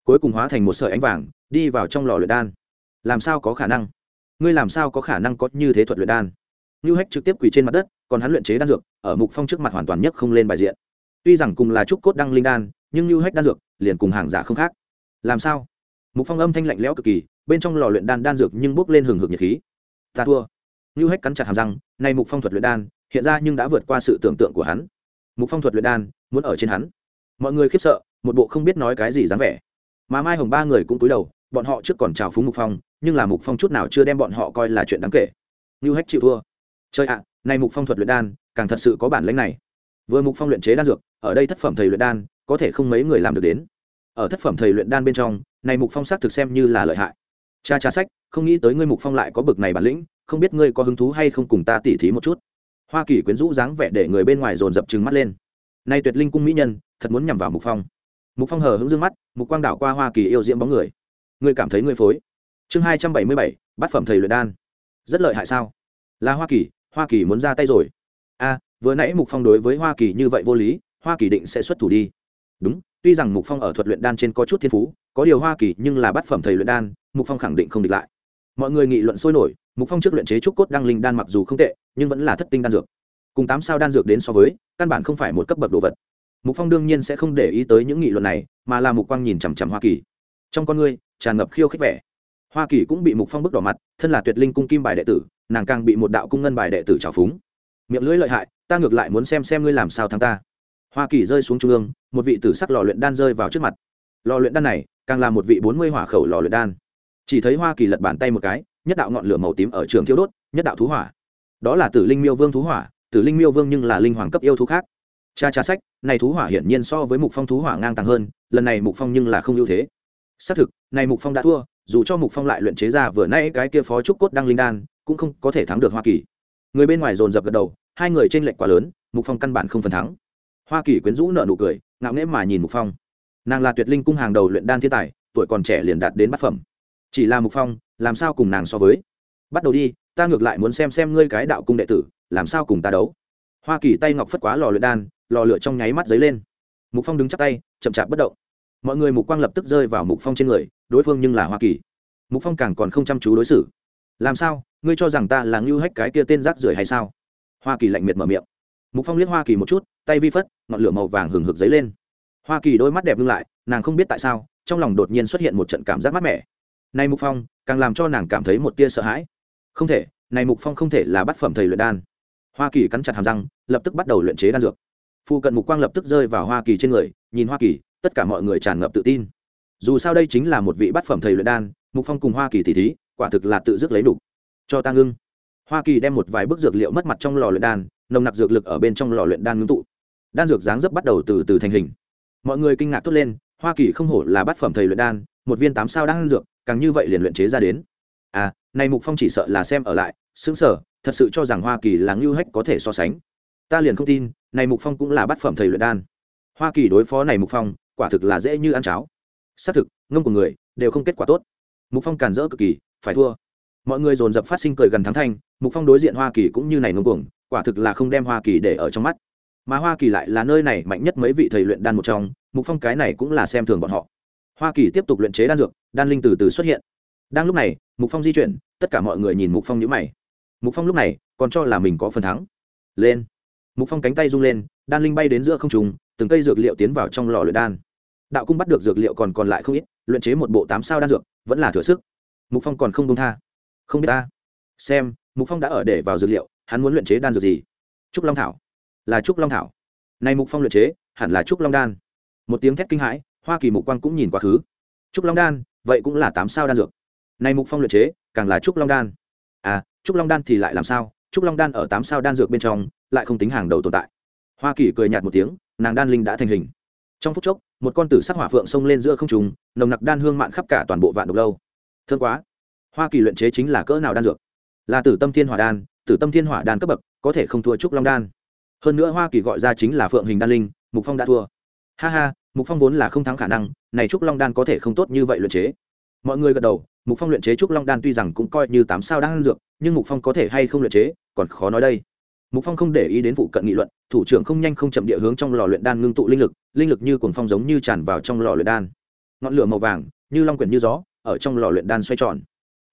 Cuối cùng hóa thành một sợi ánh vàng, đi vào trong lò luyện đan. Làm sao có khả năng? Ngươi làm sao có khả năng có như thế thuật luyện đan? Như hách trực tiếp quỳ trên mặt đất, còn hắn luyện chế đan dược, ở mục phong trước mặt hoàn toàn nhất không lên bài diện tuy rằng cùng là trúc cốt đăng linh đan, nhưng như hách đan dược, liền cùng hàng giả không khác. Làm sao? Mục phong âm thanh lạnh lẽo cực kỳ, bên trong lò luyện đan đan dược nhưng bốc lên hừng hực nhiệt khí. Ta thua. Như hách cắn chặt hàm răng, nay mục phong thuật luyện đan, hiện ra nhưng đã vượt qua sự tưởng tượng của hắn. Mục phong thuật luyện đan, muốn ở trên hắn. Mọi người khiếp sợ, một bộ không biết nói cái gì dáng vẻ. Mà mai hồng ba người cũng cúi đầu, bọn họ trước còn chào phúng mục phong, nhưng là mục phong chút nào chưa đem bọn họ coi là chuyện đáng kể. Như hách chịu thua. Chơi ạ này mục phong thuật luyện đan, càng thật sự có bản lĩnh này vừa mục phong luyện chế đan dược, ở đây thất phẩm thầy luyện đan, có thể không mấy người làm được đến. Ở thất phẩm thầy luyện đan bên trong, này mục phong xác thực xem như là lợi hại. Cha cha sách, không nghĩ tới ngươi mục phong lại có bực này bản lĩnh, không biết ngươi có hứng thú hay không cùng ta tỉ thí một chút. Hoa kỳ quyến rũ dáng vẻ để người bên ngoài dồn dập trừng mắt lên. Nay tuyệt linh cung mỹ nhân, thật muốn nhằm vào mục phong. Mục phong hờ hững dương mắt, mục quang đảo qua hoa kỳ yêu diễm bóng người. Ngươi cảm thấy ngươi phối. Chương hai trăm bảy mươi bảy, bát phẩm thầy luyện đan. Rất lợi hại sao? Là hoa kỳ hoa kỳ muốn ra tay rồi. A vừa nãy mục phong đối với hoa kỳ như vậy vô lý, hoa kỳ định sẽ xuất thủ đi. Đúng, tuy rằng mục phong ở thuật luyện đan trên có chút thiên phú, có điều hoa kỳ nhưng là bát phẩm thầy luyện đan, mục phong khẳng định không địch lại. Mọi người nghị luận sôi nổi, mục phong trước luyện chế trúc cốt đăng linh đan mặc dù không tệ, nhưng vẫn là thất tinh đan dược. Cùng tám sao đan dược đến so với, căn bản không phải một cấp bậc đồ vật. Mục phong đương nhiên sẽ không để ý tới những nghị luận này, mà là mục quang nhìn chằm chằm hoa kỳ. Trong con ngươi, tràn ngập khiêu khích vẻ. Hoa kỳ cũng bị mục phong bức đỏ mặt, thân là tuyệt linh cung kim bài đệ tử, nàng càng bị một đạo cung ngân bài đệ tử trào phúng. Miệng lưỡi lợi hại ta ngược lại muốn xem xem ngươi làm sao thắng ta. Hoa kỳ rơi xuống trung ương, một vị tử sắc lò luyện đan rơi vào trước mặt. Lò luyện đan này, càng là một vị bốn mươi hỏa khẩu lò luyện đan. Chỉ thấy hoa kỳ lật bàn tay một cái, nhất đạo ngọn lửa màu tím ở trường thiêu đốt, nhất đạo thú hỏa. Đó là tử linh miêu vương thú hỏa, tử linh miêu vương nhưng là linh hoàng cấp yêu thú khác. Cha cha sách, này thú hỏa hiển nhiên so với mục phong thú hỏa ngang tàng hơn, lần này mục phong nhưng là không ưu thế. Xác thực, này mục phong đã thua, dù cho mục phong lại luyện chế ra vừa nay cái kia phó trúc cốt đăng linh đan, cũng không có thể thắng được hoa kỳ. Người bên ngoài dồn dập gật đầu hai người trên lệnh quá lớn, mục phong căn bản không phần thắng. Hoa kỳ quyến rũ nợ nụ cười, ngạo nghễ mà nhìn mục phong. Nàng là tuyệt linh cung hàng đầu luyện đan thiên tài, tuổi còn trẻ liền đạt đến bát phẩm. Chỉ là mục phong, làm sao cùng nàng so với? Bắt đầu đi, ta ngược lại muốn xem xem ngươi cái đạo cung đệ tử, làm sao cùng ta đấu? Hoa kỳ tay ngọc phất quá lò luyện đan, lò lửa trong nháy mắt dấy lên. Mục phong đứng chắp tay, chậm chạp bất động. Mọi người mục quang lập tức rơi vào mục phong trên người, đối phương nhưng là hoa kỳ. Mục phong càng còn không chăm chú đối xử. Làm sao? Ngươi cho rằng ta là ngưu hách cái kia tên rác rưởi hay sao? Hoa kỳ lạnh miệt mở miệng. Mục phong liếc hoa kỳ một chút, tay vi phất, ngọn lửa màu vàng hừng hực dấy lên. Hoa kỳ đôi mắt đẹp ngưng lại, nàng không biết tại sao, trong lòng đột nhiên xuất hiện một trận cảm giác mát mẻ. Nay mục phong, càng làm cho nàng cảm thấy một tia sợ hãi. Không thể, này mục phong không thể là bát phẩm thầy luyện đan. Hoa kỳ cắn chặt hàm răng, lập tức bắt đầu luyện chế đan dược. Phu cận mục quang lập tức rơi vào hoa kỳ trên người, nhìn hoa kỳ, tất cả mọi người tràn ngập tự tin. Dù sao đây chính là một vị bát phẩm thầy luyện đan, mục phong cùng hoa kỳ tỷ thí, quả thực là tự dứt lấy đủ. Cho ta ngưng hoa kỳ đem một vài bức dược liệu mất mặt trong lò luyện đan, nồng nặc dược lực ở bên trong lò luyện đan ngưng tụ. Đan dược dáng dấp bắt đầu từ từ thành hình. Mọi người kinh ngạc thốt lên, hoa kỳ không hổ là bát phẩm thầy luyện đan, một viên tám sao đan dược, càng như vậy liền luyện chế ra đến. À này mục phong chỉ sợ là xem ở lại xứng sở thật sự cho rằng hoa kỳ là ngưu hách có thể so sánh. Ta liền không tin, này mục phong cũng là bát phẩm thầy luyện đan. Hoa kỳ đối phó này mục phong, quả thực là dễ như ăn cháo. Xác thực, ngông của người đều không kết quả tốt. Mục phong càn rỡ cực kỳ, phải thua mọi người dồn dập phát sinh cười gần thắng thanh, mục phong đối diện hoa kỳ cũng như này ngông cuồng, quả thực là không đem hoa kỳ để ở trong mắt. Mà hoa kỳ lại là nơi này mạnh nhất mấy vị thầy luyện đan một trong, mục phong cái này cũng là xem thường bọn họ. Hoa kỳ tiếp tục luyện chế đan dược, đan linh từ từ xuất hiện. Đang lúc này, mục phong di chuyển, tất cả mọi người nhìn mục phong nhữ mày. Mục phong lúc này còn cho là mình có phần thắng. Lên. Mục phong cánh tay rung lên, đan linh bay đến giữa không trùng từng cây dược liệu tiến vào trong lò luyện đan. Đạo cung bắt được dược liệu còn còn lại không ít, luyện chế một bộ tám sao đan dược, vẫn là thừa sức. Mục phong còn không công tha không biết ta. Xem, mục phong đã ở để vào dược liệu, hắn muốn luyện chế đan dược gì? Trúc long thảo. Là trúc long thảo. Này mục phong luyện chế, hẳn là trúc long đan. Một tiếng thét kinh hãi, hoa kỳ mục quang cũng nhìn quá khứ. Trúc long đan, vậy cũng là tám sao đan dược. Này mục phong luyện chế, càng là trúc long đan. À trúc long đan thì lại làm sao? Trúc long đan ở tám sao đan dược bên trong, lại không tính hàng đầu tồn tại. Hoa kỳ cười nhạt một tiếng, nàng đan linh đã thành hình. Trong phút chốc, một con tử sắc hỏa phượng xông lên giữa không trùng nồng nặc đan hương mạn khắp cả toàn bộ vạn độc lâu. Thương quá hoa kỳ luyện chế chính là cỡ nào đan dược? Là tử tâm thiên hỏa đan, tử tâm thiên hỏa đan cấp bậc, có thể không thua trúc long đan. Hơn nữa hoa kỳ gọi ra chính là phượng hình đan linh, mục phong đã thua. Ha ha, mục phong vốn là không thắng khả năng, này trúc long đan có thể không tốt như vậy luyện chế. Mọi người gật đầu, mục phong luyện chế trúc long đan tuy rằng cũng coi như tám sao đan dược, nhưng mục phong có thể hay không luyện chế, còn khó nói đây. Mục phong không để ý đến vụ cận nghị luận, thủ trưởng không nhanh không chậm địa hướng trong lò luyện đan ngưng tụ linh lực linh lực như cuồng phong giống như tràn vào trong lò luyện đan. Ngọn lửa màu vàng, như long quyển như gió, ở trong lò luyện đan xoay tròn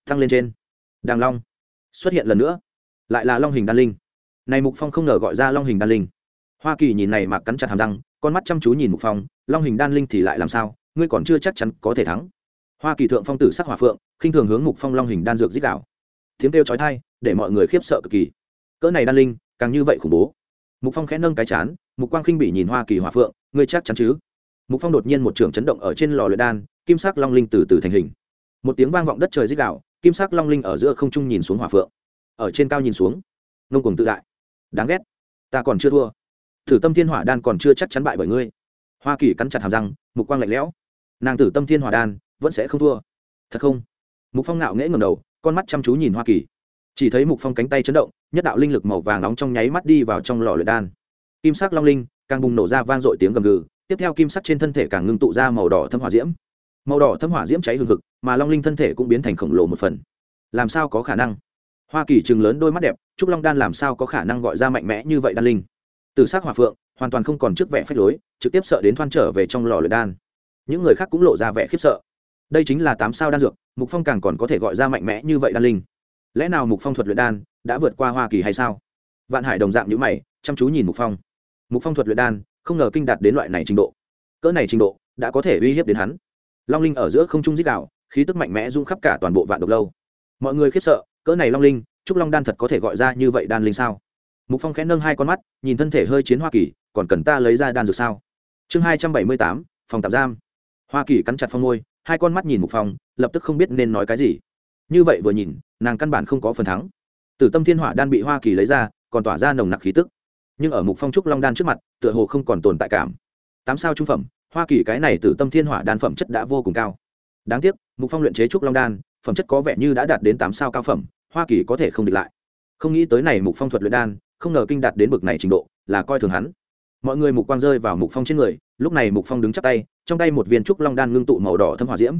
thăng lên trên. Đàng long xuất hiện lần nữa, lại là long hình đan linh. Này mục phong không ngờ gọi ra long hình đan linh. Hoa kỳ nhìn này mà cắn chặt hàm răng, con mắt chăm chú nhìn mục phong, long hình đan linh thì lại làm sao, ngươi còn chưa chắc chắn có thể thắng. Hoa kỳ thượng phong tử sắc hỏa phượng, khinh thường hướng mục phong long hình đan dược dích đạo. Tiếng kêu chói tai, để mọi người khiếp sợ cực kỳ. Cỡ này đan linh, càng như vậy khủng bố. Mục phong khẽ nâng cái chán, mục quang khinh bị nhìn hoa kỳ hòa phượng, ngươi chắc chắn chứ? Mục phong đột nhiên một trường chấn động ở trên lò luyện đan, kim sắc long linh từ từ thành hình. Một tiếng vang vọng đất trời dích đạo kim sắc long linh ở giữa không trung nhìn xuống hỏa phượng, ở trên cao nhìn xuống, ngông cuồng tự đại. Đáng ghét, ta còn chưa thua. Thử tâm thiên hỏa đan còn chưa chắc chắn bại bởi ngươi. Hoa kỳ cắn chặt hàm răng, mục quang lạnh lẽo. Nàng tử tâm thiên hỏa đan vẫn sẽ không thua. Thật không? Mục phong ngạo nghễ ngầm đầu, con mắt chăm chú nhìn hoa kỳ. Chỉ thấy mục phong cánh tay chấn động, nhất đạo linh lực màu vàng nóng trong nháy mắt đi vào trong lò luyện đan. Kim sắc long linh càng bùng nổ ra vang dội tiếng gầm gừ, tiếp theo kim sắc trên thân thể càng ngưng tụ ra màu đỏ thâm hỏa diễm màu đỏ thâm hỏa diễm cháy hừng hực, mà long linh thân thể cũng biến thành khổng lồ một phần. Làm sao có khả năng? Hoa kỳ chừng lớn đôi mắt đẹp, trúc long đan làm sao có khả năng gọi ra mạnh mẽ như vậy đan linh? Từ s ắ c hỏa phượng, hoàn toàn không còn trước vẻ phách lối, trực tiếp sợ đến thoan trở về trong lò luyện đan. Những người khác cũng lộ ra vẻ khiếp sợ. Đây chính là tám sao đan dược, mục phong càng còn có thể gọi ra mạnh mẽ như vậy đan linh. Lẽ nào mục phong thuật luyện đan đã vượt qua hoa kỳ hay sao? Vạn hải đồng dạng nhữ mày, chăm chú nhìn mục phong. Mục phong thuật luyện đan, không ngờ kinh đạt đến loại này trình độ. Cỡ này trình độ, đã có thể uy hiếp đến hắn long linh ở giữa không trung dích đạo khí tức mạnh mẽ rung khắp cả toàn bộ vạn độc lâu. Mọi người khiếp sợ, cỡ này long linh, trúc long đan thật có thể gọi ra như vậy đan linh sao? Mục phong khẽ nâng hai con mắt, nhìn thân thể hơi chiến hoa kỳ, còn cần ta lấy ra đan dược sao? Chương hai trăm bảy mươi tám, phòng tạm giam. Hoa kỳ cắn chặt phong môi, hai con mắt nhìn mục phong, lập tức không biết nên nói cái gì. Như vậy vừa nhìn, nàng căn bản không có phần thắng. Tử tâm thiên hỏa đan bị hoa kỳ lấy ra, còn tỏa ra nồng nặc khí tức. Nhưng ở mục phong trúc long đan trước mặt, tựa hồ không còn tồn tại cảm. Tám sao trung phẩm hoa kỳ cái này từ tâm thiên hỏa đan phẩm chất đã vô cùng cao. Đáng tiếc mục phong luyện chế trúc long đan phẩm chất có vẻ như đã đạt đến tám sao cao phẩm hoa kỳ có thể không địch lại. Không nghĩ tới này mục phong thuật luyện đan không ngờ kinh đạt đến bực này trình độ là coi thường hắn. Mọi người mục quang rơi vào mục phong trên người lúc này mục phong đứng chắp tay trong tay một viên trúc long đan ngưng tụ màu đỏ thâm hỏa diễm.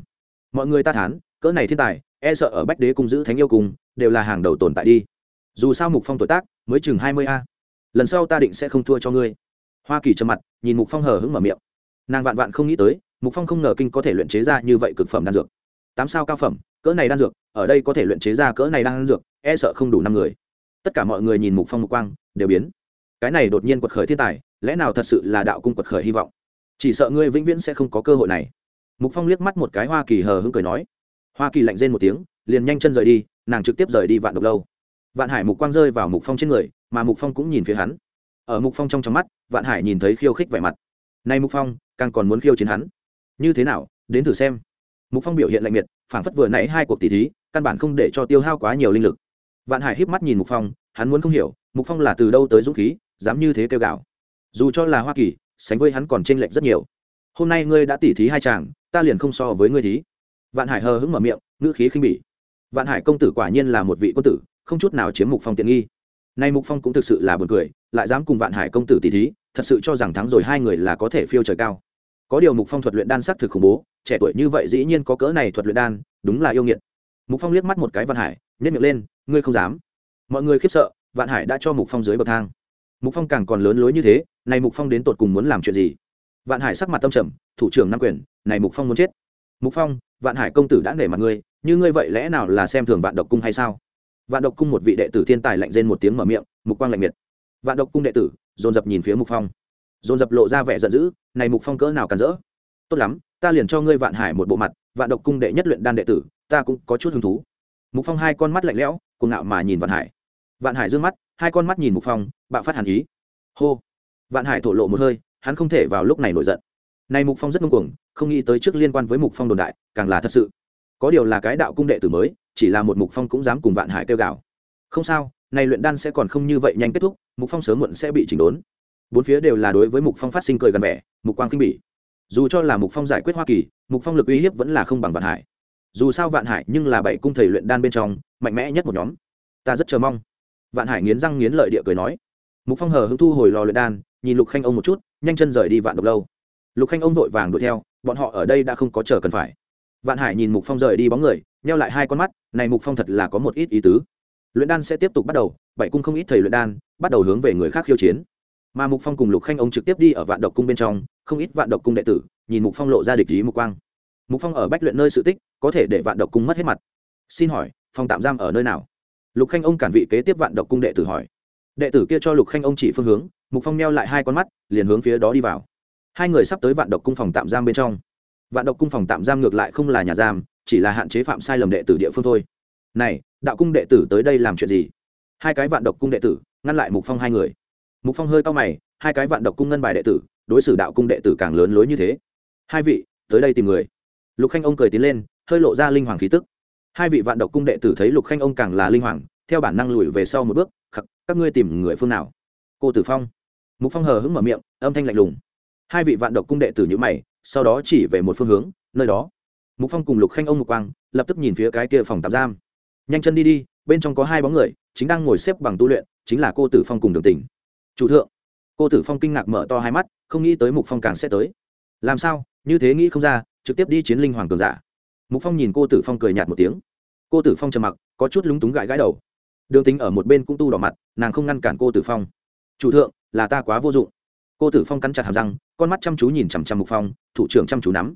Mọi người ta thán cỡ này thiên tài e sợ ở bách đế cung giữ thánh yêu cùng, đều là hàng đầu tồn tại đi. Dù sao mục phong tuổi tác mới chừng hai mươi a. Lần sau ta định sẽ không thua cho ngươi. Hoa kỳ trầm mặt nhìn mục phong hờ hững mở miệng nàng vạn vạn không nghĩ tới, mục phong không ngờ kinh có thể luyện chế ra như vậy cực phẩm đan dược. Tám sao cao phẩm, cỡ này đan dược, ở đây có thể luyện chế ra cỡ này đan dược e sợ không đủ năm người. Tất cả mọi người nhìn mục phong mục quang, đều biến. Cái này đột nhiên quật khởi thiên tài, lẽ nào thật sự là đạo cung quật khởi hy vọng? Chỉ sợ ngươi vĩnh viễn sẽ không có cơ hội này. Mục phong liếc mắt một cái hoa kỳ hờ hững cười nói. Hoa kỳ lạnh rên một tiếng, liền nhanh chân rời đi, nàng trực tiếp rời đi vạn độc lâu. Vạn hải mục quang rơi vào mục phong trên người, mà mục phong cũng nhìn phía hắn. Ở mục phong trong trong mắt, vạn hải nhìn thấy khiêu khích vẻ mặt nay mục phong, càng còn muốn khiêu chiến hắn. Như thế nào, đến thử xem. Mục phong biểu hiện lạnh miệt, phảng phất vừa nãy hai cuộc tỷ thí, căn bản không để cho tiêu hao quá nhiều linh lực. Vạn hải híp mắt nhìn mục phong, hắn muốn không hiểu, mục phong là từ đâu tới dũng khí, dám như thế kêu gạo dù cho là hoa kỳ, sánh với hắn còn t lệch rất nhiều. Hôm nay ngươi đã tỉ thí hai chàng, ta liền không so với ngươi thí. Vạn hải hờ hững mở miệng, ngữ khí khinh bỉ. Vạn hải công tử quả nhiên là một vị quân tử, không chút nào chiếm mục phong tiện nghi. Nay mục phong cũng thực sự là buồn cười, lại dám cùng vạn hải công tử tỉ thí thật sự cho rằng thắng rồi hai người là có thể phiêu trời cao. Có điều mục phong thuật luyện đan sắc thực khủng bố, trẻ tuổi như vậy dĩ nhiên có cỡ này thuật luyện đan, đúng là yêu nghiệt. Mục phong liếc mắt một cái vạn hải nhét miệng lên, ngươi không dám. Mọi người khiếp sợ, vạn hải đã cho mục phong dưới bậc thang. Mục phong càng còn lớn lối như thế, này mục phong đến tột cùng muốn làm chuyện gì? Vạn hải sắc mặt tâm trầm, thủ trưởng nam quyền, này mục phong muốn chết. Mục phong, vạn hải công tử đã nể mặt ngươi, như ngươi vậy lẽ nào là xem thường vạn độc cung hay sao? Vạn độc cung một vị đệ tử thiên tài lạnh rên một tiếng mở miệng, mục quang lạnh miệt. Vạn độc cung đệ tử dồn dập nhìn phía mục phong. Dồn dập lộ ra vẻ giận dữ, này mục phong cỡ nào cản rỡ? Tốt lắm, ta liền cho ngươi vạn hải một bộ mặt, vạn độc cung đệ nhất luyện đan đệ tử, ta cũng có chút hứng thú. Mục phong hai con mắt lạnh lẽo, cuồng ngạo mà nhìn vạn hải. Vạn hải dương mắt, hai con mắt nhìn mục phong, bạo phát hàn ý. Hô! Vạn hải thổ lộ một hơi, hắn không thể vào lúc này nổi giận. Này mục phong rất ngông cuồng, không nghĩ tới trước liên quan với mục phong đồn đại, càng là thật sự. Có điều là cái đạo cung đệ tử mới, chỉ là một mục phong cũng dám cùng vạn hải kêu gào. Không sao này luyện đan sẽ còn không như vậy nhanh kết thúc, mục phong sớm muộn sẽ bị chỉnh đốn. Bốn phía đều là đối với mục phong phát sinh cười gần vẻ, mục quang kinh bỉ. Dù cho là mục phong giải quyết hoa kỳ, mục phong lực uy hiếp vẫn là không bằng vạn hải. Dù sao vạn hải nhưng là bảy cung thầy luyện đan bên trong, mạnh mẽ nhất một nhóm. Ta rất chờ mong. Vạn hải nghiến răng nghiến lợi địa cười nói. Mục phong hờ hứng thu hồi lò luyện đan, nhìn lục khanh ông một chút, nhanh chân rời đi vạn độc lâu. Lục khanh ông vội vàng đuổi theo, bọn họ ở đây đã không có chờ cần phải. Vạn hải nhìn mục phong rời đi bóng người neo lại hai con mắt, này mục phong thật là có một ít ý tứ luyện đan sẽ tiếp tục bắt đầu, bảy cung không ít thầy luyện đan bắt đầu hướng về người khác khiêu chiến. Mà mục phong cùng lục khanh ông trực tiếp đi ở vạn độc cung bên trong, không ít vạn độc cung đệ tử nhìn mục phong lộ ra địch ý mục quang. Mục phong ở bách luyện nơi sự tích, có thể để vạn độc cung mất hết mặt. Xin hỏi phòng tạm giam ở nơi nào? Lục khanh ông cản vị kế tiếp vạn độc cung đệ tử hỏi. Đệ tử kia cho lục khanh ông chỉ phương hướng, mục phong neo lại hai con mắt, liền hướng phía đó đi vào. Hai người sắp tới vạn độc cung phòng tạm giam bên trong. Vạn độc cung phòng tạm giam ngược lại không là nhà giam, chỉ là hạn chế phạm sai lầm đệ tử địa phương thôi này, đạo cung đệ tử tới đây làm chuyện gì? Hai cái vạn độc cung đệ tử, ngăn lại mục phong hai người. Mục phong hơi cao mày, hai cái vạn độc cung ngân bài đệ tử, đối xử đạo cung đệ tử càng lớn lối như thế. Hai vị, tới đây tìm người. Lục khanh ông cười tiến lên, hơi lộ ra linh hoàng khí tức. Hai vị vạn độc cung đệ tử thấy lục khanh ông càng là linh hoàng, theo bản năng lùi về sau một bước, khắc, các ngươi tìm người phương nào? Cô tử phong. Mục phong hờ hững mở miệng, âm thanh lạnh lùng. Hai vị vạn độc cung đệ tử nhữ mày, sau đó chỉ về một phương hướng, nơi đó. Mục phong cùng lục khanh ông mục quang, lập tức nhìn phía cái kia phòng tạm giam nhanh chân đi đi, bên trong có hai bóng người, chính đang ngồi xếp bằng tu luyện, chính là cô tử phong cùng đường tình. Chủ thượng. Cô tử phong kinh ngạc mở to hai mắt, không nghĩ tới mục phong càng sẽ tới. Làm sao? Như thế nghĩ không ra, trực tiếp đi chiến linh hoàng cường giả. Mục phong nhìn cô tử phong cười nhạt một tiếng. Cô tử phong trầm mặc, có chút lúng túng gãi gãi đầu. Đường tính ở một bên cũng tu đỏ mặt, nàng không ngăn cản cô tử phong. Chủ thượng, là ta quá vô dụng. Cô tử phong cắn chặt hàm răng, con mắt chăm chú nhìn chằm chằm mục phong, thủ trưởng chăm chú nắm.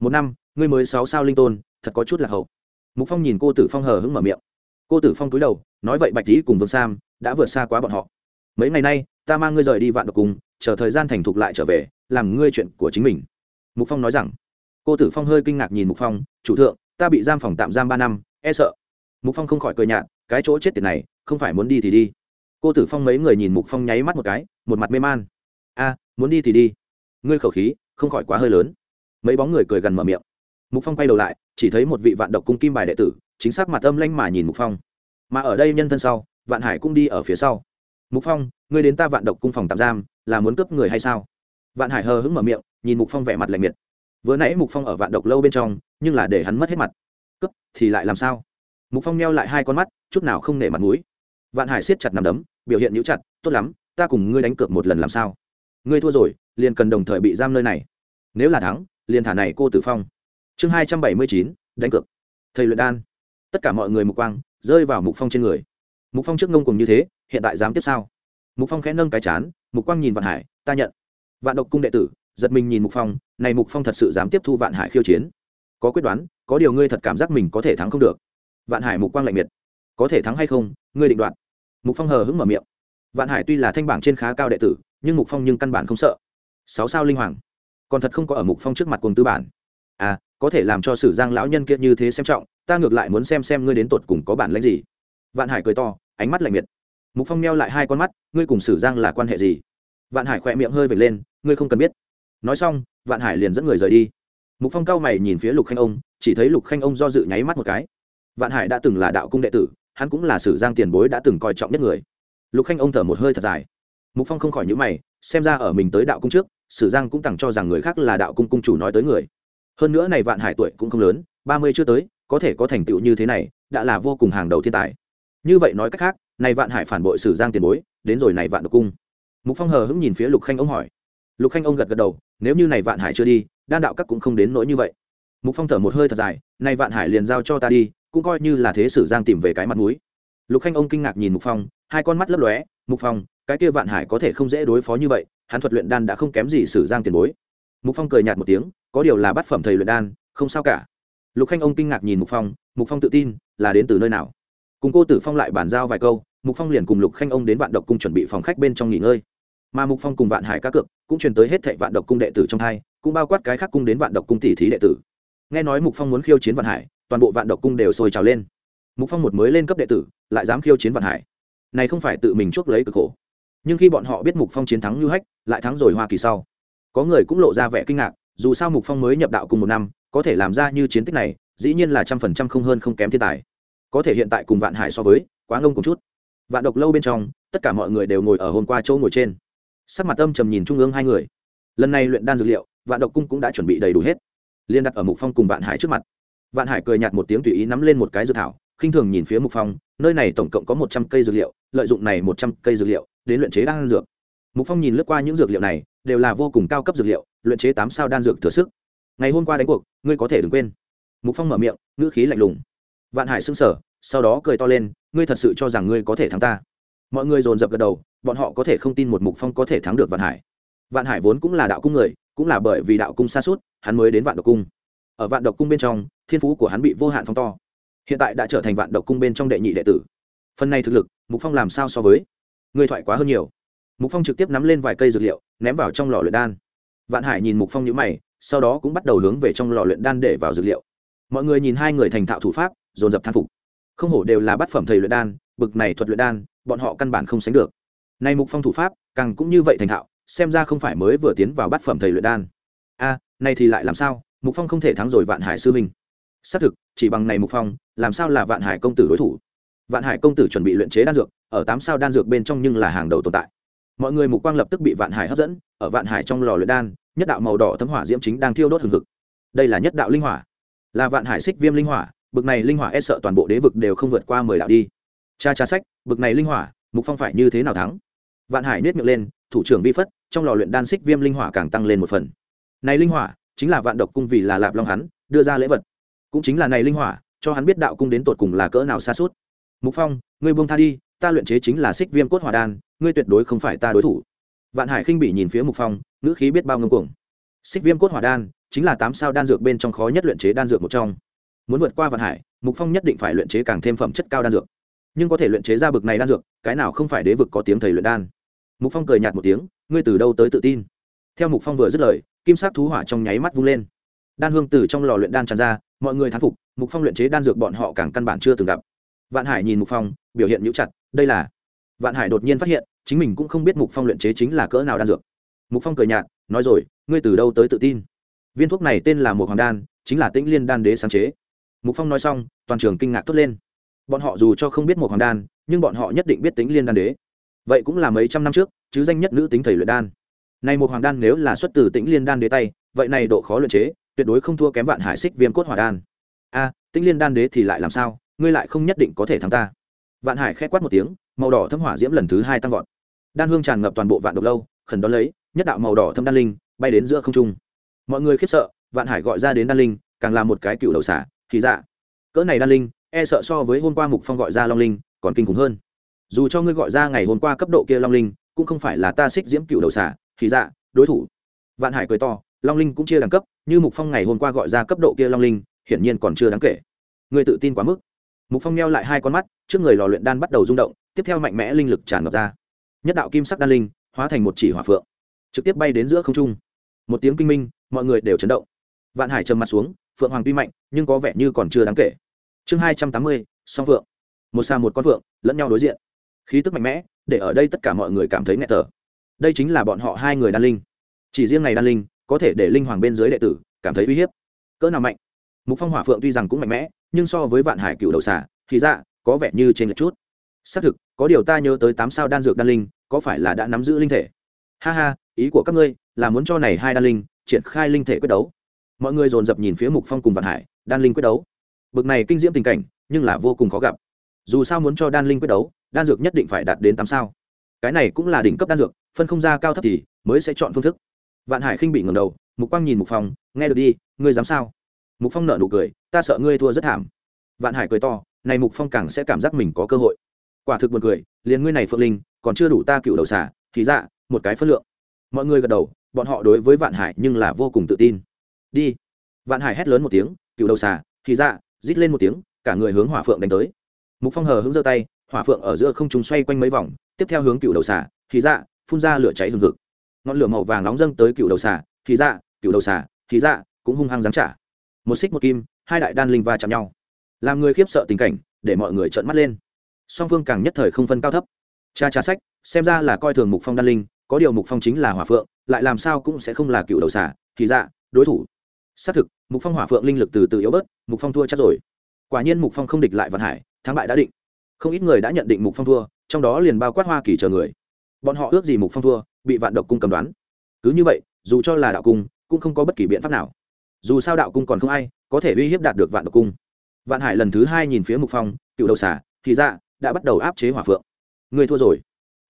Một năm, ngươi mới sáu sao linh tôn, thật có chút là hậu mục phong nhìn cô tử phong hờ hững mở miệng. Cô tử phong cúi đầu, nói vậy bạch lý cùng vương sam đã vượt xa quá bọn họ. Mấy ngày nay, ta mang ngươi rời đi vạn độc cùng chờ thời gian thành thục lại trở về, làm ngươi chuyện của chính mình. Mục phong nói rằng. Cô tử phong hơi kinh ngạc nhìn mục phong, chủ thượng, ta bị giam phòng tạm giam ba năm e sợ. Mục phong không khỏi cười nhạt, cái chỗ chết tiệt này, không phải muốn đi thì đi. Cô tử phong mấy người nhìn mục phong nháy mắt một cái, một mặt mê man. A, muốn đi thì đi. Ngươi khẩu khí, không khỏi quá hơi lớn. Mấy bóng người cười gần mở miệng. Mục phong quay đầu lại chỉ thấy một vị vạn độc cung kim bài đệ tử, chính xác mặt âm lanh mà nhìn mục phong. Mà ở đây nhân thân sau, vạn hải cũng đi ở phía sau. Mục phong, ngươi đến ta vạn độc cung phòng tạm giam, là muốn cướp người hay sao? Vạn hải hờ hững mở miệng, nhìn mục phong vẻ mặt lạnh miệt. Vừa nãy mục phong ở vạn độc lâu bên trong, nhưng là để hắn mất hết mặt. Cướp, thì lại làm sao? Mục phong neo lại hai con mắt, chút nào không nể mặt mũi. Vạn hải siết chặt nằm đấm, biểu hiện nhũ chặt, tốt lắm, ta cùng ngươi đánh cược một lần làm sao? Ngươi thua rồi, liền cần đồng thời bị giam nơi này. Nếu là thắng, liền thả này cô tử phong chương hai trăm bảy mươi chín, đánh cược. Thầy luyện đan. Tất cả mọi người mục quang rơi vào mục phong trên người. Mục phong trước ngông cùng như thế, hiện tại dám tiếp sao? Mục phong khẽ nâng cái chán, mục quang nhìn vạn hải, ta nhận. Vạn độc cung đệ tử, giật mình nhìn mục phong, này mục phong thật sự dám tiếp thu vạn hải khiêu chiến. Có quyết đoán, có điều ngươi thật cảm giác mình có thể thắng không được. Vạn hải mục quang lạnh miệt. Có thể thắng hay không, ngươi định đoạt. Mục phong hờ hững mở miệng. Vạn hải tuy là thanh bảng trên khá cao đệ tử, nhưng mục phong nhưng căn bản không sợ. Sáu sao linh hoàng. Còn thật không có ở mục phong trước mặt cùng tư bản à có thể làm cho sử giang lão nhân kia như thế xem trọng, ta ngược lại muốn xem xem ngươi đến tột cùng có bản lãnh gì. Vạn hải cười to, ánh mắt lạnh miệt. Mục phong neo lại hai con mắt, ngươi cùng sử giang là quan hệ gì? Vạn hải khỏe miệng hơi vệt lên, ngươi không cần biết. Nói xong, vạn hải liền dẫn người rời đi. Mục phong cao mày nhìn phía lục khanh ông, chỉ thấy lục khanh ông do dự nháy mắt một cái. Vạn hải đã từng là đạo cung đệ tử, hắn cũng là sử giang tiền bối đã từng coi trọng nhất người. Lục khanh ông thở một hơi thật dài. Mục phong không khỏi nhữ mày, xem ra ở mình tới đạo cung trước, sử giang cũng tặng cho rằng người khác là đạo cung cung chủ nói tới người hơn nữa này vạn hải tuổi cũng không lớn, ba mươi chưa tới, có thể có thành tựu như thế này, đã là vô cùng hàng đầu thiên tài. Như vậy nói cách khác, này vạn hải phản bội sử giang tiền bối, đến rồi này vạn độc cung. Mục phong hờ hững nhìn phía lục khanh ông hỏi. Lục khanh ông gật gật đầu, nếu như này vạn hải chưa đi, đan đạo các cũng không đến nỗi như vậy. Mục phong thở một hơi thật dài, này vạn hải liền giao cho ta đi, cũng coi như là thế sử giang tìm về cái mặt mũi. Lục khanh ông kinh ngạc nhìn mục phong, hai con mắt lấp lóe, mục phong, cái kia vạn hải có thể không dễ đối phó như vậy, hắn thuật luyện đan đã không kém gì sử giang tiền bối mục phong cười nhạt một tiếng, có điều là bát phẩm thầy luyện đan, không sao cả. Lục khanh ông kinh ngạc nhìn mục phong mục phong tự tin, là đến từ nơi nào? Cùng cô tử phong lại bàn giao vài câu, mục phong liền cùng lục khanh ông đến vạn độc cung chuẩn bị phòng khách bên trong nghỉ ngơi. Mà mục phong cùng vạn hải cá cược cũng truyền tới hết thệ vạn độc cung đệ tử trong hai, cũng bao quát cái khác cung đến vạn độc cung tỷ thí đệ tử. Nghe nói mục phong muốn khiêu chiến vạn hải, toàn bộ vạn độc cung đều sôi trào lên. Mục phong một mới lên cấp đệ tử, lại dám khiêu chiến vạn hải. Này không phải tự mình chuốc lấy cực khổ. Nhưng khi bọn họ biết mục phong chiến thắng như hách, lại thắng rồi hoa kỳ sau có người cũng lộ ra vẻ kinh ngạc, dù sao mục phong mới nhập đạo cùng một năm, có thể làm ra như chiến tích này, dĩ nhiên là trăm phần trăm không hơn không kém thiên tài. Có thể hiện tại cùng vạn hải so với, quá ngông cùng chút. Vạn độc lâu bên trong, tất cả mọi người đều ngồi ở hôm qua chỗ ngồi trên. Sắc mặt âm trầm nhìn trung ương hai người. Lần này luyện đan dược liệu, vạn độc cung cũng đã chuẩn bị đầy đủ hết. Liên đặt ở mục phong cùng vạn hải trước mặt. Vạn hải cười nhạt một tiếng tùy ý nắm lên một cái dược thảo, khinh thường nhìn phía mục phong, nơi này tổng cộng có một trăm cây dược liệu, lợi dụng này một trăm cây dược liệu, đến luyện chế đan dược mục phong nhìn lướt qua những dược liệu này, đều là vô cùng cao cấp dược liệu, luyện chế tám sao đan dược thừa sức. Ngày hôm qua đánh cuộc, ngươi có thể đừng quên. Mục phong mở miệng, ngữ khí lạnh lùng. Vạn hải sững sờ, sau đó cười to lên, ngươi thật sự cho rằng ngươi có thể thắng ta. Mọi người dồn dập gật đầu, bọn họ có thể không tin một mục phong có thể thắng được vạn hải. Vạn hải vốn cũng là đạo cung người, cũng là bởi vì đạo cung xa suốt, hắn mới đến vạn độc cung. Ở vạn độc cung bên trong, thiên phú của hắn bị vô hạn phong to. Hiện tại đã trở thành vạn độc cung bên trong đệ nhị đệ tử. Phần này thực lực, mục phong làm sao so với? Người thoại quá hơn nhiều mục phong trực tiếp nắm lên vài cây dược liệu ném vào trong lò luyện đan. Vạn hải nhìn mục phong nhữ mày sau đó cũng bắt đầu hướng về trong lò luyện đan để vào dược liệu. Mọi người nhìn hai người thành thạo thủ pháp dồn dập thán phục. Không hổ đều là bát phẩm thầy luyện đan bực này thuật luyện đan bọn họ căn bản không sánh được. Nay mục phong thủ pháp càng cũng như vậy thành thạo xem ra không phải mới vừa tiến vào bát phẩm thầy luyện đan. A à, này thì lại làm sao? Mục phong không thể thắng rồi vạn hải sư minh xác thực chỉ bằng này mục phong làm sao là vạn hải công tử đối thủ? Vạn hải công tử chuẩn bị luyện chế đan dược ở tám sao đan dược bên trong nhưng là hàng đầu tồn tại mọi người mục quang lập tức bị vạn hải hấp dẫn, ở vạn hải trong lò luyện đan, nhất đạo màu đỏ thấm hỏa diễm chính đang thiêu đốt hừng hực. Đây là nhất đạo linh hỏa. Là vạn hải xích viêm linh hỏa, bực này linh hỏa e sợ toàn bộ đế vực đều không vượt qua mười đạo đi. Cha cha sách, bực này linh hỏa, mục phong phải như thế nào thắng? Vạn hải nết miệng lên, thủ trưởng vi phất, trong lò luyện đan xích viêm linh hỏa càng tăng lên một phần. Này linh hỏa, chính là vạn độc cung vì là lạp long hắn, đưa ra lễ vật. Cũng chính là này linh hỏa, cho hắn biết đạo cung đến tột cùng là cỡ nào xa suốt. Mục phong, ngươi buông tha đi ta luyện chế chính là xích viêm cốt hỏa đan, ngươi tuyệt đối không phải ta đối thủ. Vạn hải khinh bị nhìn phía mục phong, ngữ khí biết bao ngưng cuồng. Xích viêm cốt hỏa đan chính là tám sao đan dược bên trong khó nhất luyện chế đan dược một trong. Muốn vượt qua vạn hải, mục phong nhất định phải luyện chế càng thêm phẩm chất cao đan dược. Nhưng có thể luyện chế ra bực này đan dược, cái nào không phải đế vực có tiếng thầy luyện đan? Mục phong cười nhạt một tiếng, ngươi từ đâu tới tự tin? Theo mục phong vừa dứt lời, kim sắc thú hỏa trong nháy mắt vung lên. Đan hương từ trong lò luyện đan tràn ra, mọi người thán phục, mục phong luyện chế đan dược bọn họ càng căn bản chưa từng gặp vạn hải nhìn mục phong, biểu hiện nhũ chặt, đây là vạn hải đột nhiên phát hiện, chính mình cũng không biết mục phong luyện chế chính là cỡ nào đan dược. Mục phong cười nhạt, nói rồi, ngươi từ đâu tới tự tin? Viên thuốc này tên là một hoàng đan, chính là tĩnh liên đan đế sáng chế. Mục phong nói xong, toàn trường kinh ngạc tốt lên. Bọn họ dù cho không biết một hoàng đan, nhưng bọn họ nhất định biết tĩnh liên đan đế. Vậy cũng là mấy trăm năm trước, chứ danh nhất nữ tính thầy luyện đan. Này một hoàng đan nếu là xuất từ tĩnh liên đan đế tay, vậy này độ khó luyện chế, tuyệt đối không thua kém vạn hải xích viêm cốt hỏa đan. A, tĩnh liên đan đế thì lại làm sao? Ngươi lại không nhất định có thể thắng ta. Vạn hải khét quát một tiếng, màu đỏ thâm hỏa diễm lần thứ hai tăng vọt. Đan hương tràn ngập toàn bộ vạn độc lâu, khẩn đón lấy, nhất đạo màu đỏ thâm đan linh bay đến giữa không trung. Mọi người khiếp sợ, vạn hải gọi ra đến đan linh, càng là một cái cựu đầu xả thì dạ. Cỡ này đan linh e sợ so với hôm qua mục phong gọi ra long linh, còn kinh khủng hơn. Dù cho ngươi gọi ra ngày hôm qua cấp độ kia long linh, cũng không phải là ta xích diễm cựu đầu xả thì dạ đối thủ. Vạn hải cười to, long linh cũng chia đẳng cấp, như mục phong ngày hôm qua gọi ra cấp độ kia long linh, hiển nhiên còn chưa đáng kể. Người tự tin quá mức mục phong neo lại hai con mắt, trước người lò luyện đan bắt đầu rung động, tiếp theo mạnh mẽ linh lực tràn ngập ra. Nhất đạo kim sắc đan linh hóa thành một chỉ hỏa phượng, trực tiếp bay đến giữa không trung. Một tiếng kinh minh, mọi người đều chấn động. Vạn hải trầm mặt xuống, phượng hoàng tuy mạnh, nhưng có vẻ như còn chưa đáng kể. Chương hai trăm tám mươi, song phượng. Một xa một con phượng, lẫn nhau đối diện. Khí tức mạnh mẽ, để ở đây tất cả mọi người cảm thấy nghẹt thở. Đây chính là bọn họ hai người đan linh. Chỉ riêng này đan linh, có thể để linh hoàng bên dưới đệ tử cảm thấy uy hiếp. Cỡ nào mạnh? Mục phong hỏa phượng tuy rằng cũng mạnh mẽ nhưng so với vạn hải cựu đầu xả thì dạ có vẻ như trên lệch chút. Xác thực, có điều ta nhớ tới tám sao đan dược đan linh, có phải là đã nắm giữ linh thể? Ha ha, ý của các ngươi là muốn cho này hai đan linh triển khai linh thể quyết đấu. Mọi người dồn dập nhìn phía mục phong cùng vạn hải, đan linh quyết đấu. Bực này kinh diễm tình cảnh, nhưng là vô cùng khó gặp. Dù sao muốn cho đan linh quyết đấu, đan dược nhất định phải đạt đến tám sao. Cái này cũng là đỉnh cấp đan dược, phân không ra cao thấp thì mới sẽ chọn phương thức. Vạn hải khinh bị ngầm đầu, mục quang nhìn mục phong, nghe được đi, ngươi dám sao? Mục phong nợ nụ cười, ta sợ ngươi thua rất thảm. Vạn hải cười to, này mục phong càng sẽ cảm giác mình có cơ hội. Quả thực buồn cười, liền ngươi này phượng linh, còn chưa đủ ta cựu đầu xả thì dạ một cái phân lượng. Mọi người gật đầu, bọn họ đối với vạn hải nhưng là vô cùng tự tin. Đi. Vạn hải hét lớn một tiếng, cựu đầu xả thì dạ rít lên một tiếng, cả người hướng hỏa phượng đánh tới. Mục phong hờ hướng giơ tay, hỏa phượng ở giữa không trung xoay quanh mấy vòng, tiếp theo hướng cựu đầu xả thì dạ phun ra lửa cháy hừng hực. Ngọn lửa màu vàng nóng dâng tới cựu đầu xả thì dạ cựu đầu xả thì dạ cũng hung hăng giáng trả một xích một kim, hai đại đan linh va chạm nhau. Làm người khiếp sợ tình cảnh, để mọi người trợn mắt lên. Song phương càng nhất thời không phân cao thấp. Cha cha sách, xem ra là coi thường mục phong đan linh, có điều mục phong chính là hỏa phượng, lại làm sao cũng sẽ không là cựu đầu xả thì dạ đối thủ. Xác thực, mục phong hỏa phượng linh lực từ từ yếu bớt, mục phong thua chắc rồi. Quả nhiên mục phong không địch lại vạn hải, thắng bại đã định. Không ít người đã nhận định mục phong thua, trong đó liền bao quát hoa kỳ chờ người. Bọn họ ước gì mục phong thua, bị vạn độc cung cầm đoán. Cứ như vậy, dù cho là đạo cung, cũng không có bất kỳ biện pháp nào dù sao đạo cung còn không ai có thể uy hiếp đạt được vạn độc cung. Vạn hải lần thứ hai nhìn phía mục phong, cựu đầu xả thì ra, đã bắt đầu áp chế hỏa phượng. Người thua rồi.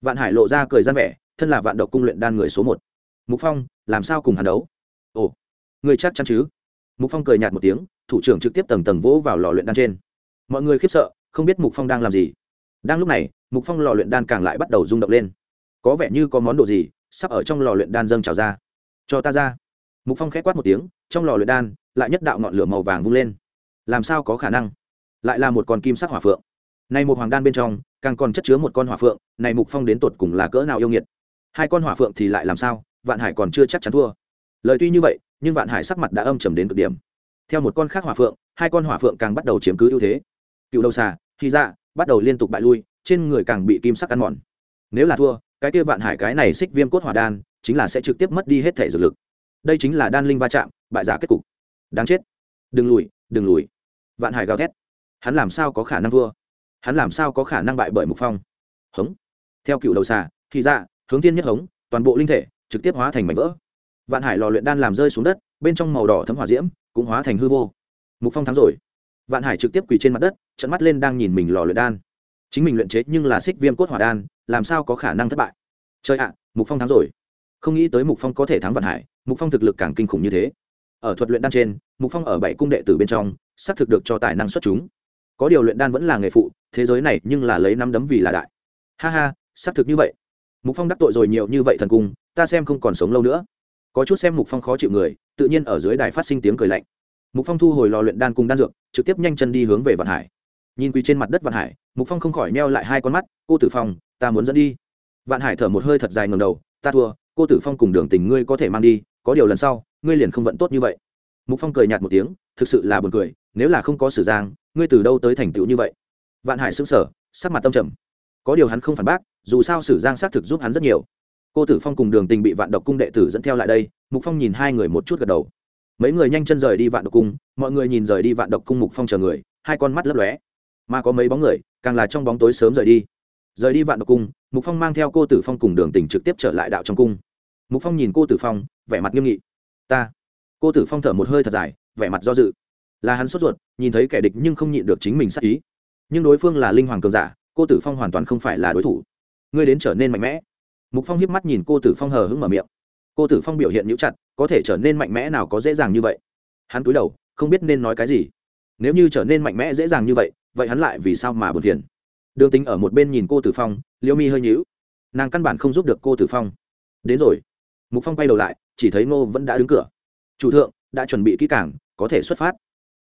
Vạn hải lộ ra cười gian vẻ, thân là vạn độc cung luyện đan người số một. Mục phong, làm sao cùng hắn đấu? Ồ, người chắc chắn chứ? Mục phong cười nhạt một tiếng, thủ trưởng trực tiếp tầng tầng vỗ vào lò luyện đan trên. Mọi người khiếp sợ, không biết mục phong đang làm gì. Đang lúc này, mục phong lò luyện đan càng lại bắt đầu rung động lên. Có vẻ như có món đồ gì sắp ở trong lò luyện đan dâng trào ra. Cho ta ra. Mục phong khẽ quát một tiếng trong lò luyện đan, lại nhất đạo ngọn lửa màu vàng vung lên. Làm sao có khả năng? Lại là một con kim sắc hỏa phượng. Này một hoàng đan bên trong, càng còn chất chứa một con hỏa phượng, này mục phong đến tột cùng là cỡ nào yêu nghiệt? Hai con hỏa phượng thì lại làm sao? Vạn hải còn chưa chắc chắn thua. Lời tuy như vậy, nhưng vạn hải sắc mặt đã âm trầm đến cực điểm. Theo một con khác hỏa phượng, hai con hỏa phượng càng bắt đầu chiếm cứ ưu thế. Cựu đầu xà khi ra dạ bắt đầu liên tục bại lui, trên người càng bị kim sắc ăn mòn. Nếu là thua, cái kia vạn hải cái này xích viêm cốt hỏa đan, chính là sẽ trực tiếp mất đi hết thể dược lực đây chính là đan linh va chạm, bại giả kết cục. Đáng chết. Đừng lùi đừng lùi. Vạn hải gào thét. Hắn làm sao có khả năng thua? Hắn làm sao có khả năng bại bởi mục phong? Hống. Theo cựu đầu xà, thì ra, hướng tiên nhất hống, toàn bộ linh thể trực tiếp hóa thành mảnh vỡ. Vạn hải lò luyện đan làm rơi xuống đất, bên trong màu đỏ thấm hỏa diễm cũng hóa thành hư vô. Mục phong thắng rồi. Vạn hải trực tiếp quỳ trên mặt đất trận mắt lên đang nhìn mình lò luyện đan. Chính mình luyện chế nhưng là xích viêm cốt hỏa đan, làm sao có khả năng thất bại? Chơi ạ, mục phong thắng rồi không nghĩ tới mục phong có thể thắng vạn hải, mục phong thực lực càng kinh khủng như thế. Ở thuật luyện đan trên, mục phong ở bảy cung đệ tử bên trong, xác thực được cho tài năng xuất chúng. Có điều luyện đan vẫn là nghề phụ, thế giới này nhưng là lấy năm đấm vì là đại. Ha ha, xác thực như vậy. Mục phong đắc tội rồi nhiều như vậy thần cung, ta xem không còn sống lâu nữa. Có chút xem mục phong khó chịu người, tự nhiên ở dưới đài phát sinh tiếng cười lạnh. Mục phong thu hồi lò luyện đan cùng đan dược, trực tiếp nhanh chân đi hướng về vạn hải. Nhìn quỳ trên mặt đất vạn hải, mục phong không khỏi neo lại hai con mắt, cô tử phong, ta muốn dẫn đi. Vạn hải thở một hơi thật dài ngầm đầu, ta thua cô tử phong cùng đường tình ngươi có thể mang đi, có điều lần sau, ngươi liền không vận tốt như vậy. Mục phong cười nhạt một tiếng, thực sự là buồn cười, nếu là không có sử giang, ngươi từ đâu tới thành tựu như vậy? Vạn hải sững sờ, sắc mặt tâm trầm. Có điều hắn không phản bác, dù sao sử giang xác thực giúp hắn rất nhiều. Cô tử phong cùng đường tình bị vạn độc cung đệ tử dẫn theo lại đây, mục phong nhìn hai người một chút gật đầu. Mấy người nhanh chân rời đi vạn độc cung, mọi người nhìn rời đi vạn độc cung mục phong chờ người, hai con mắt lấp lóe. Mà có mấy bóng người, càng là trong bóng tối sớm rời đi rời đi vạn độc cung, mục phong mang theo cô tử phong cùng đường tình trực tiếp trở lại đạo trong cung. Mục phong nhìn cô tử phong, vẻ mặt nghiêm nghị. Ta. Cô tử phong thở một hơi thật dài, vẻ mặt do dự. Là hắn sốt ruột, nhìn thấy kẻ địch nhưng không nhịn được chính mình sắc ý. Nhưng đối phương là linh hoàng cường giả, cô tử phong hoàn toàn không phải là đối thủ. Ngươi đến trở nên mạnh mẽ. Mục phong hiếp mắt nhìn cô tử phong hờ hững mở miệng. Cô tử phong biểu hiện nhũ chặt, có thể trở nên mạnh mẽ nào có dễ dàng như vậy? Hắn cúi đầu, không biết nên nói cái gì. Nếu như trở nên mạnh mẽ dễ dàng như vậy vậy hắn lại vì sao mà buồn phiền? Đường tính ở một bên nhìn cô tử phong liêu mi hơi nhíu. Nàng căn bản không giúp được cô tử phong. Đến rồi. Mục phong quay đầu lại, chỉ thấy ngô vẫn đã đứng cửa. Chủ thượng, đã chuẩn bị kỹ cảng có thể xuất phát.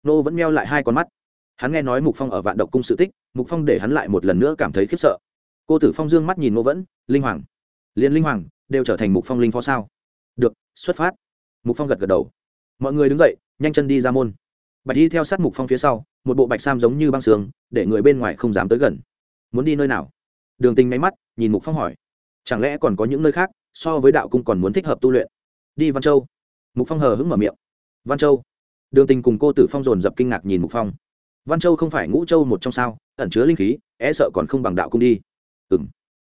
Ngô vẫn meo lại hai con mắt. Hắn nghe nói mục phong ở vạn độc cung sự tích, mục phong để hắn lại một lần nữa cảm thấy khiếp sợ. Cô tử phong dương mắt nhìn ngô vẫn, linh hoàng, liền linh hoàng, đều trở thành mục phong linh phó sao? Được, xuất phát. Mục phong gật gật đầu. Mọi người đứng dậy, nhanh chân đi ra môn. Bạch đi theo sát mục phong phía sau, một bộ bạch sam giống như băng sương, để người bên ngoài không dám tới gần muốn đi nơi nào? Đường tình máy mắt, nhìn mục phong hỏi. Chẳng lẽ còn có những nơi khác, so với đạo cung còn muốn thích hợp tu luyện? Đi văn châu. Mục phong hờ hững mở miệng. Văn châu. Đường tình cùng cô tử phong dồn dập kinh ngạc nhìn mục phong. Văn châu không phải ngũ châu một trong sao, ẩn chứa linh khí e sợ còn không bằng đạo cung đi. Ừ m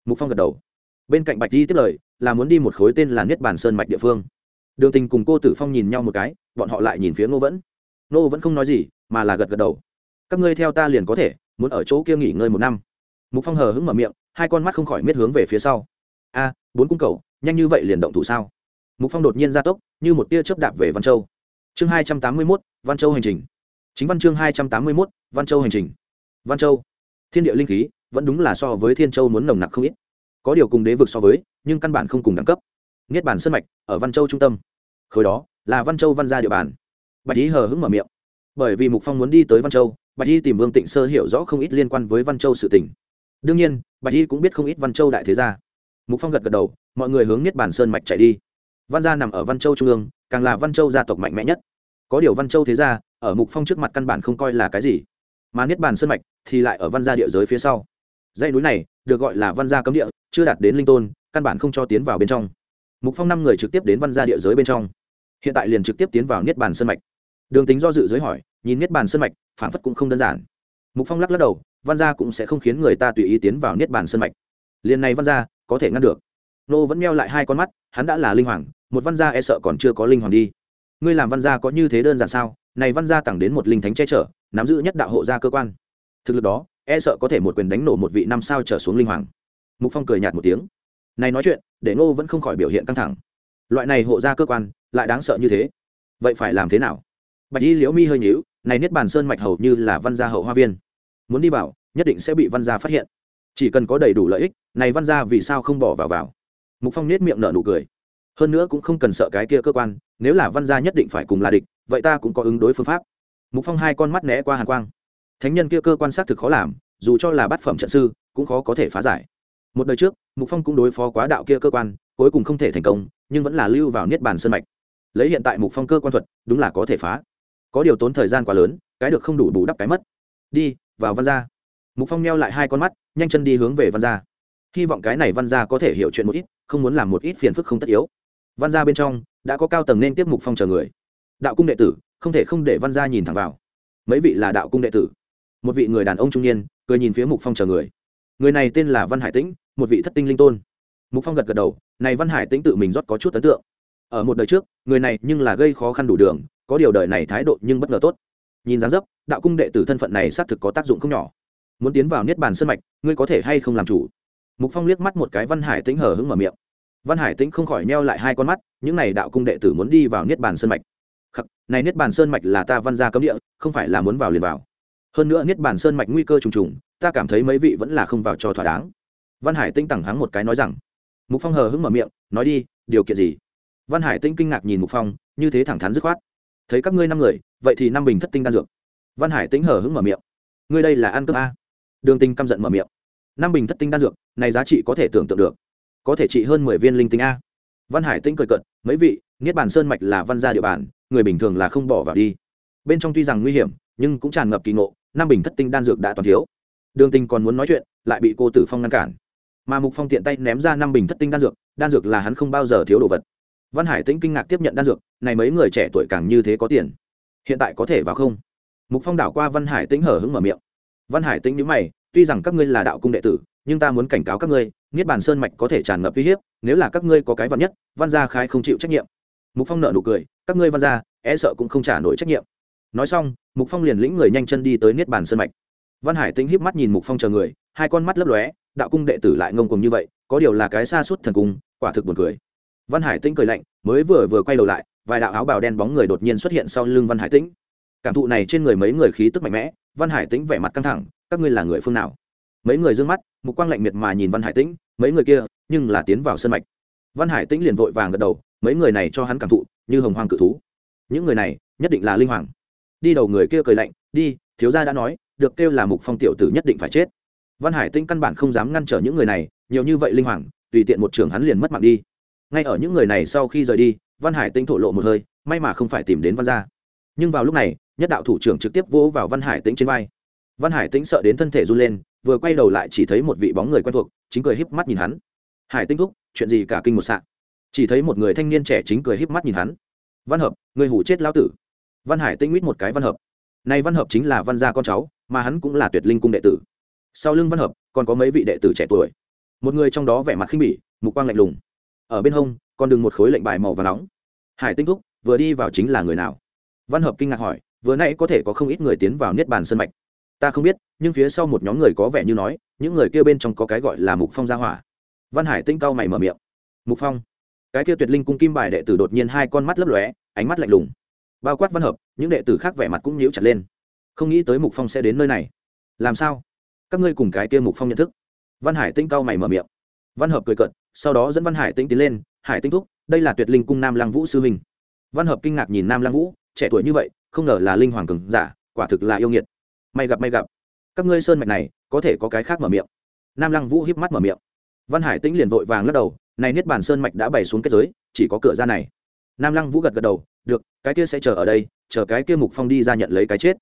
mục phong gật đầu. Bên cạnh bạch di tiếp lời, là muốn đi một khối tên là niết bàn sơn mạch địa phương. Đường tình cùng cô tử phong nhìn nhau một cái, bọn họ lại nhìn phía ngô vẫn. Ngô vẫn không nói gì, mà là gật gật đầu. Các ngươi theo ta liền có thể, muốn ở chỗ kia nghỉ ngơi một năm mục phong hờ hững mở miệng, hai con mắt không khỏi miết hướng về phía sau. A, bốn cung cầu, nhanh như vậy liền động thủ sao? Mục phong đột nhiên ra tốc, như một tia chớp đạp về văn châu. Chương hai trăm tám mươi mốt, văn châu hành trình. Chính văn chương hai trăm tám mươi mốt, văn châu hành trình. Văn châu. Thiên địa linh khí, vẫn đúng là so với thiên châu muốn nồng nặc không ít. Có điều cùng đế vực so với, nhưng căn bản không cùng đẳng cấp. Niết bản sân mạch, ở văn châu trung tâm. Khối đó, là văn châu văn gia địa bàn. Bạch Y hờ hững mở miệng. Bởi vì mục phong muốn đi tới văn châu, bạch y tìm vương tịnh sơ hiểu rõ không ít liên quan với văn châu sự tỉnh đương nhiên, bạch y cũng biết không ít văn châu đại thế gia. Mục phong gật gật đầu, mọi người hướng niết bàn sơn mạch chạy đi. Văn gia nằm ở văn châu trung ương, càng là văn châu gia tộc mạnh mẽ nhất. Có điều văn châu thế gia, ở mục phong trước mặt căn bản không coi là cái gì. Mà niết bàn sơn mạch thì lại ở văn gia địa giới phía sau. Dãy núi này được gọi là văn gia cấm địa, chưa đạt đến linh tôn, căn bản không cho tiến vào bên trong. Mục phong năm người trực tiếp đến văn gia địa giới bên trong. Hiện tại liền trực tiếp tiến vào niết bàn sơn mạch. Đường tính do dự giới hỏi, nhìn niết bàn sơn mạch phản phất cũng không đơn giản mục phong lắc lắc đầu, văn gia cũng sẽ không khiến người ta tùy ý tiến vào niết bàn sân mạch. Liền này văn gia, có thể ngăn được. Nô vẫn meo lại hai con mắt, hắn đã là linh hoàng, một văn gia e sợ còn chưa có linh hoàng đi. Ngươi làm văn gia có như thế đơn giản sao? Này văn gia tặng đến một linh thánh che chở, nắm giữ nhất đạo hộ gia cơ quan. Thực lực đó e sợ có thể một quyền đánh nổ một vị năm sao trở xuống linh hoàng. Mục phong cười nhạt một tiếng. Này nói chuyện, để ngô vẫn không khỏi biểu hiện căng thẳng. Loại này hộ gia cơ quan, lại đáng sợ như thế. Vậy phải làm thế nào? Bạch y liễu mi hơi nhíu này niết bàn sơn mạch hầu như là văn gia hậu hoa viên. Muốn đi vào, nhất định sẽ bị văn gia phát hiện. Chỉ cần có đầy đủ lợi ích, này văn gia vì sao không bỏ vào vào? Mục phong nết miệng nở nụ cười. Hơn nữa cũng không cần sợ cái kia cơ quan, nếu là văn gia nhất định phải cùng là địch, vậy ta cũng có ứng đối phương pháp. Mục phong hai con mắt né qua hàn quang. Thánh nhân kia cơ quan xác thực khó làm, dù cho là bát phẩm trận sư, cũng khó có thể phá giải. Một đời trước, mục phong cũng đối phó quá đạo kia cơ quan, cuối cùng không thể thành công, nhưng vẫn là lưu vào niết bàn sơn mạch. Lấy hiện tại mục phong cơ quan thuật, đúng là có thể phá có điều tốn thời gian quá lớn, cái được không đủ bù đắp cái mất. Đi, vào văn gia. Mục phong neo lại hai con mắt, nhanh chân đi hướng về văn gia. Hy vọng cái này văn gia có thể hiểu chuyện một ít, không muốn làm một ít phiền phức không tất yếu. Văn gia bên trong, đã có cao tầng nên tiếp mục phong chờ người. Đạo cung đệ tử, không thể không để văn gia nhìn thẳng vào. Mấy vị là đạo cung đệ tử. Một vị người đàn ông trung niên, cười nhìn phía mục phong chờ người. Người này tên là văn hải tĩnh, một vị thất tinh linh tôn. Mục phong gật gật đầu, này văn hải tĩnh tự mình rót có chút ấn tượng. Ở một đời trước, người này nhưng là gây khó khăn đủ đường có điều đời này thái độ nhưng bất ngờ tốt. Nhìn dáng dấp, đạo cung đệ tử thân phận này xác thực có tác dụng không nhỏ. Muốn tiến vào niết bàn sân mạch, ngươi có thể hay không làm chủ? Mục phong liếc mắt một cái văn hải tĩnh hở hứng mở miệng. Văn hải tĩnh không khỏi neo lại hai con mắt, những này đạo cung đệ tử muốn đi vào niết bàn sơn mạch. Khắc, này niết bàn sơn mạch là ta văn gia cấm địa, không phải là muốn vào liền vào. Hơn nữa niết bàn sơn mạch nguy cơ trùng trùng, ta cảm thấy mấy vị vẫn là không vào cho thỏa đáng. Văn hải tĩnh tẳng hắng một cái nói rằng. Mục phong hờ hững mở miệng, nói đi, điều kiện gì? Văn hải tĩnh kinh ngạc nhìn mục phong, như thế thẳng thắn dứt khoát thấy các ngươi năm người, vậy thì năm bình thất tinh đan dược. Văn hải tĩnh hờ hững mở miệng. Ngươi đây là ăn cơm a? Đường tinh căm giận mở miệng. Năm bình thất tinh đan dược, này giá trị có thể tưởng tượng được. Có thể trị hơn mười viên linh tinh a. Văn hải tĩnh cười cận mấy vị, niết bàn sơn mạch là văn gia địa bàn, người bình thường là không bỏ vào đi. Bên trong tuy rằng nguy hiểm, nhưng cũng tràn ngập kỳ ngộ, năm bình thất tinh đan dược đã toàn thiếu. Đường tinh còn muốn nói chuyện, lại bị cô tử phong ngăn cản. Mà mục phong tiện tay ném ra năm bình thất tinh đan dược đan dược là hắn không bao giờ thiếu đồ vật. Văn hải tĩnh kinh ngạc tiếp nhận đan dược này mấy người trẻ tuổi càng như thế có tiền. Hiện tại có thể vào không? Mục phong đảo qua văn hải tĩnh hở hứng mở miệng. Văn hải tĩnh nhữ mày, tuy rằng các ngươi là đạo cung đệ tử, nhưng ta muốn cảnh cáo các ngươi, niết bàn sơn mạch có thể tràn ngập uy hiếp, nếu là các ngươi có cái vật nhất, văn gia khai không chịu trách nhiệm. Mục phong nợ nụ cười, các ngươi văn gia e sợ cũng không trả nổi trách nhiệm. Nói xong, mục phong liền lĩnh người nhanh chân đi tới niết bàn sơn mạch. Văn hải tĩnh híp mắt nhìn mục phong chờ người, hai con mắt lấp lóe, đạo cung đệ tử lại ngông cùng như vậy, có điều là cái xa suốt thần cung, quả thực buồn cười. Văn hải tĩnh cười lạnh, mới vừa vừa quay đầu lại vài đạo áo bào đen bóng người đột nhiên xuất hiện sau lưng văn hải tĩnh. Cảm thụ này trên người mấy người khí tức mạnh mẽ, văn hải tĩnh vẻ mặt căng thẳng, các ngươi là người phương nào? Mấy người d ư ơ n g mắt, mục quang lạnh miệt mà nhìn văn hải tĩnh, mấy người kia, nhưng là tiến vào sân mạch. Văn hải tĩnh liền vội vàng gật đầu, mấy người này cho hắn cảm thụ, như hồng hoàng cự thú. Những người này, nhất định là linh hoàng. Đi đầu người kia cười lạnh, đi, thiếu gia đã nói, được kêu là mục phong tiểu tử nhất định phải chết. Văn hải tĩnh căn bản không dám ngăn trở những người này, nhiều như vậy linh hoàng, tùy tiện một trường hắn liền mất mạng đi. Ngay ở những người này sau khi rời đi văn hải tĩnh thổ lộ một hơi, may mà không phải tìm đến văn gia. Nhưng vào lúc này, nhất đạo thủ trưởng trực tiếp vỗ vào văn hải tĩnh trên vai. Văn hải tĩnh sợ đến thân thể run lên, vừa quay đầu lại chỉ thấy một vị bóng người quen thuộc, chính cười híp mắt nhìn hắn. Hải tĩnh thúc, chuyện gì cả kinh một sạn chỉ thấy một người thanh niên trẻ chính cười híp mắt nhìn hắn. Văn hợp, người hủ chết lão tử. Văn hải tĩnh mít một cái văn hợp. Này văn hợp chính là văn gia con cháu, mà hắn cũng là tuyệt linh cung đệ tử. Sau lưng văn hợp, còn có mấy vị đệ tử trẻ tuổi. Một người trong đó vẻ mặt khinh bỉ, mục quang lạnh lùng. Ở bên hông còn đừng một khối lệnh bài màu và nóng. Hải tinh thúc, vừa đi vào chính là người nào? Văn hợp kinh ngạc hỏi, vừa nãy có thể có không ít người tiến vào niết bàn sân mạch. Ta không biết, nhưng phía sau một nhóm người có vẻ như nói, những người kia bên trong có cái gọi là mục phong gia hỏa. Văn hải tinh cao mày mở miệng. Mục phong? Cái kia tuyệt linh cung kim bài đệ tử đột nhiên hai con mắt lấp lóe, ánh mắt lạnh lùng. Bao quát văn hợp, những đệ tử khác vẻ mặt cũng nhíu chặt lên. Không nghĩ tới mục phong sẽ đến nơi này. Làm sao? Các ngươi cùng cái kia mục phong nhận thức. Văn hải tinh cao mày mở miệng. Văn hợp cười cận sau đó dẫn văn hải tinh tiến lên hải tinh thúc, đây là tuyệt linh cung nam lăng vũ sư huynh. Văn hợp kinh ngạc nhìn nam lăng vũ, trẻ tuổi như vậy, không ngờ là linh hoàng cường giả, quả thực là yêu nghiệt. May gặp may gặp. Các ngươi sơn mạch này, có thể có cái khác mở miệng. Nam lăng vũ híp mắt mở miệng. Văn hải tĩnh liền vội vàng lắc đầu, này niết bàn sơn mạch đã bày xuống kết giới, chỉ có cửa ra này. Nam lăng vũ gật gật đầu, được, cái kia sẽ chờ ở đây, chờ cái kia mục phong đi ra nhận lấy cái chết.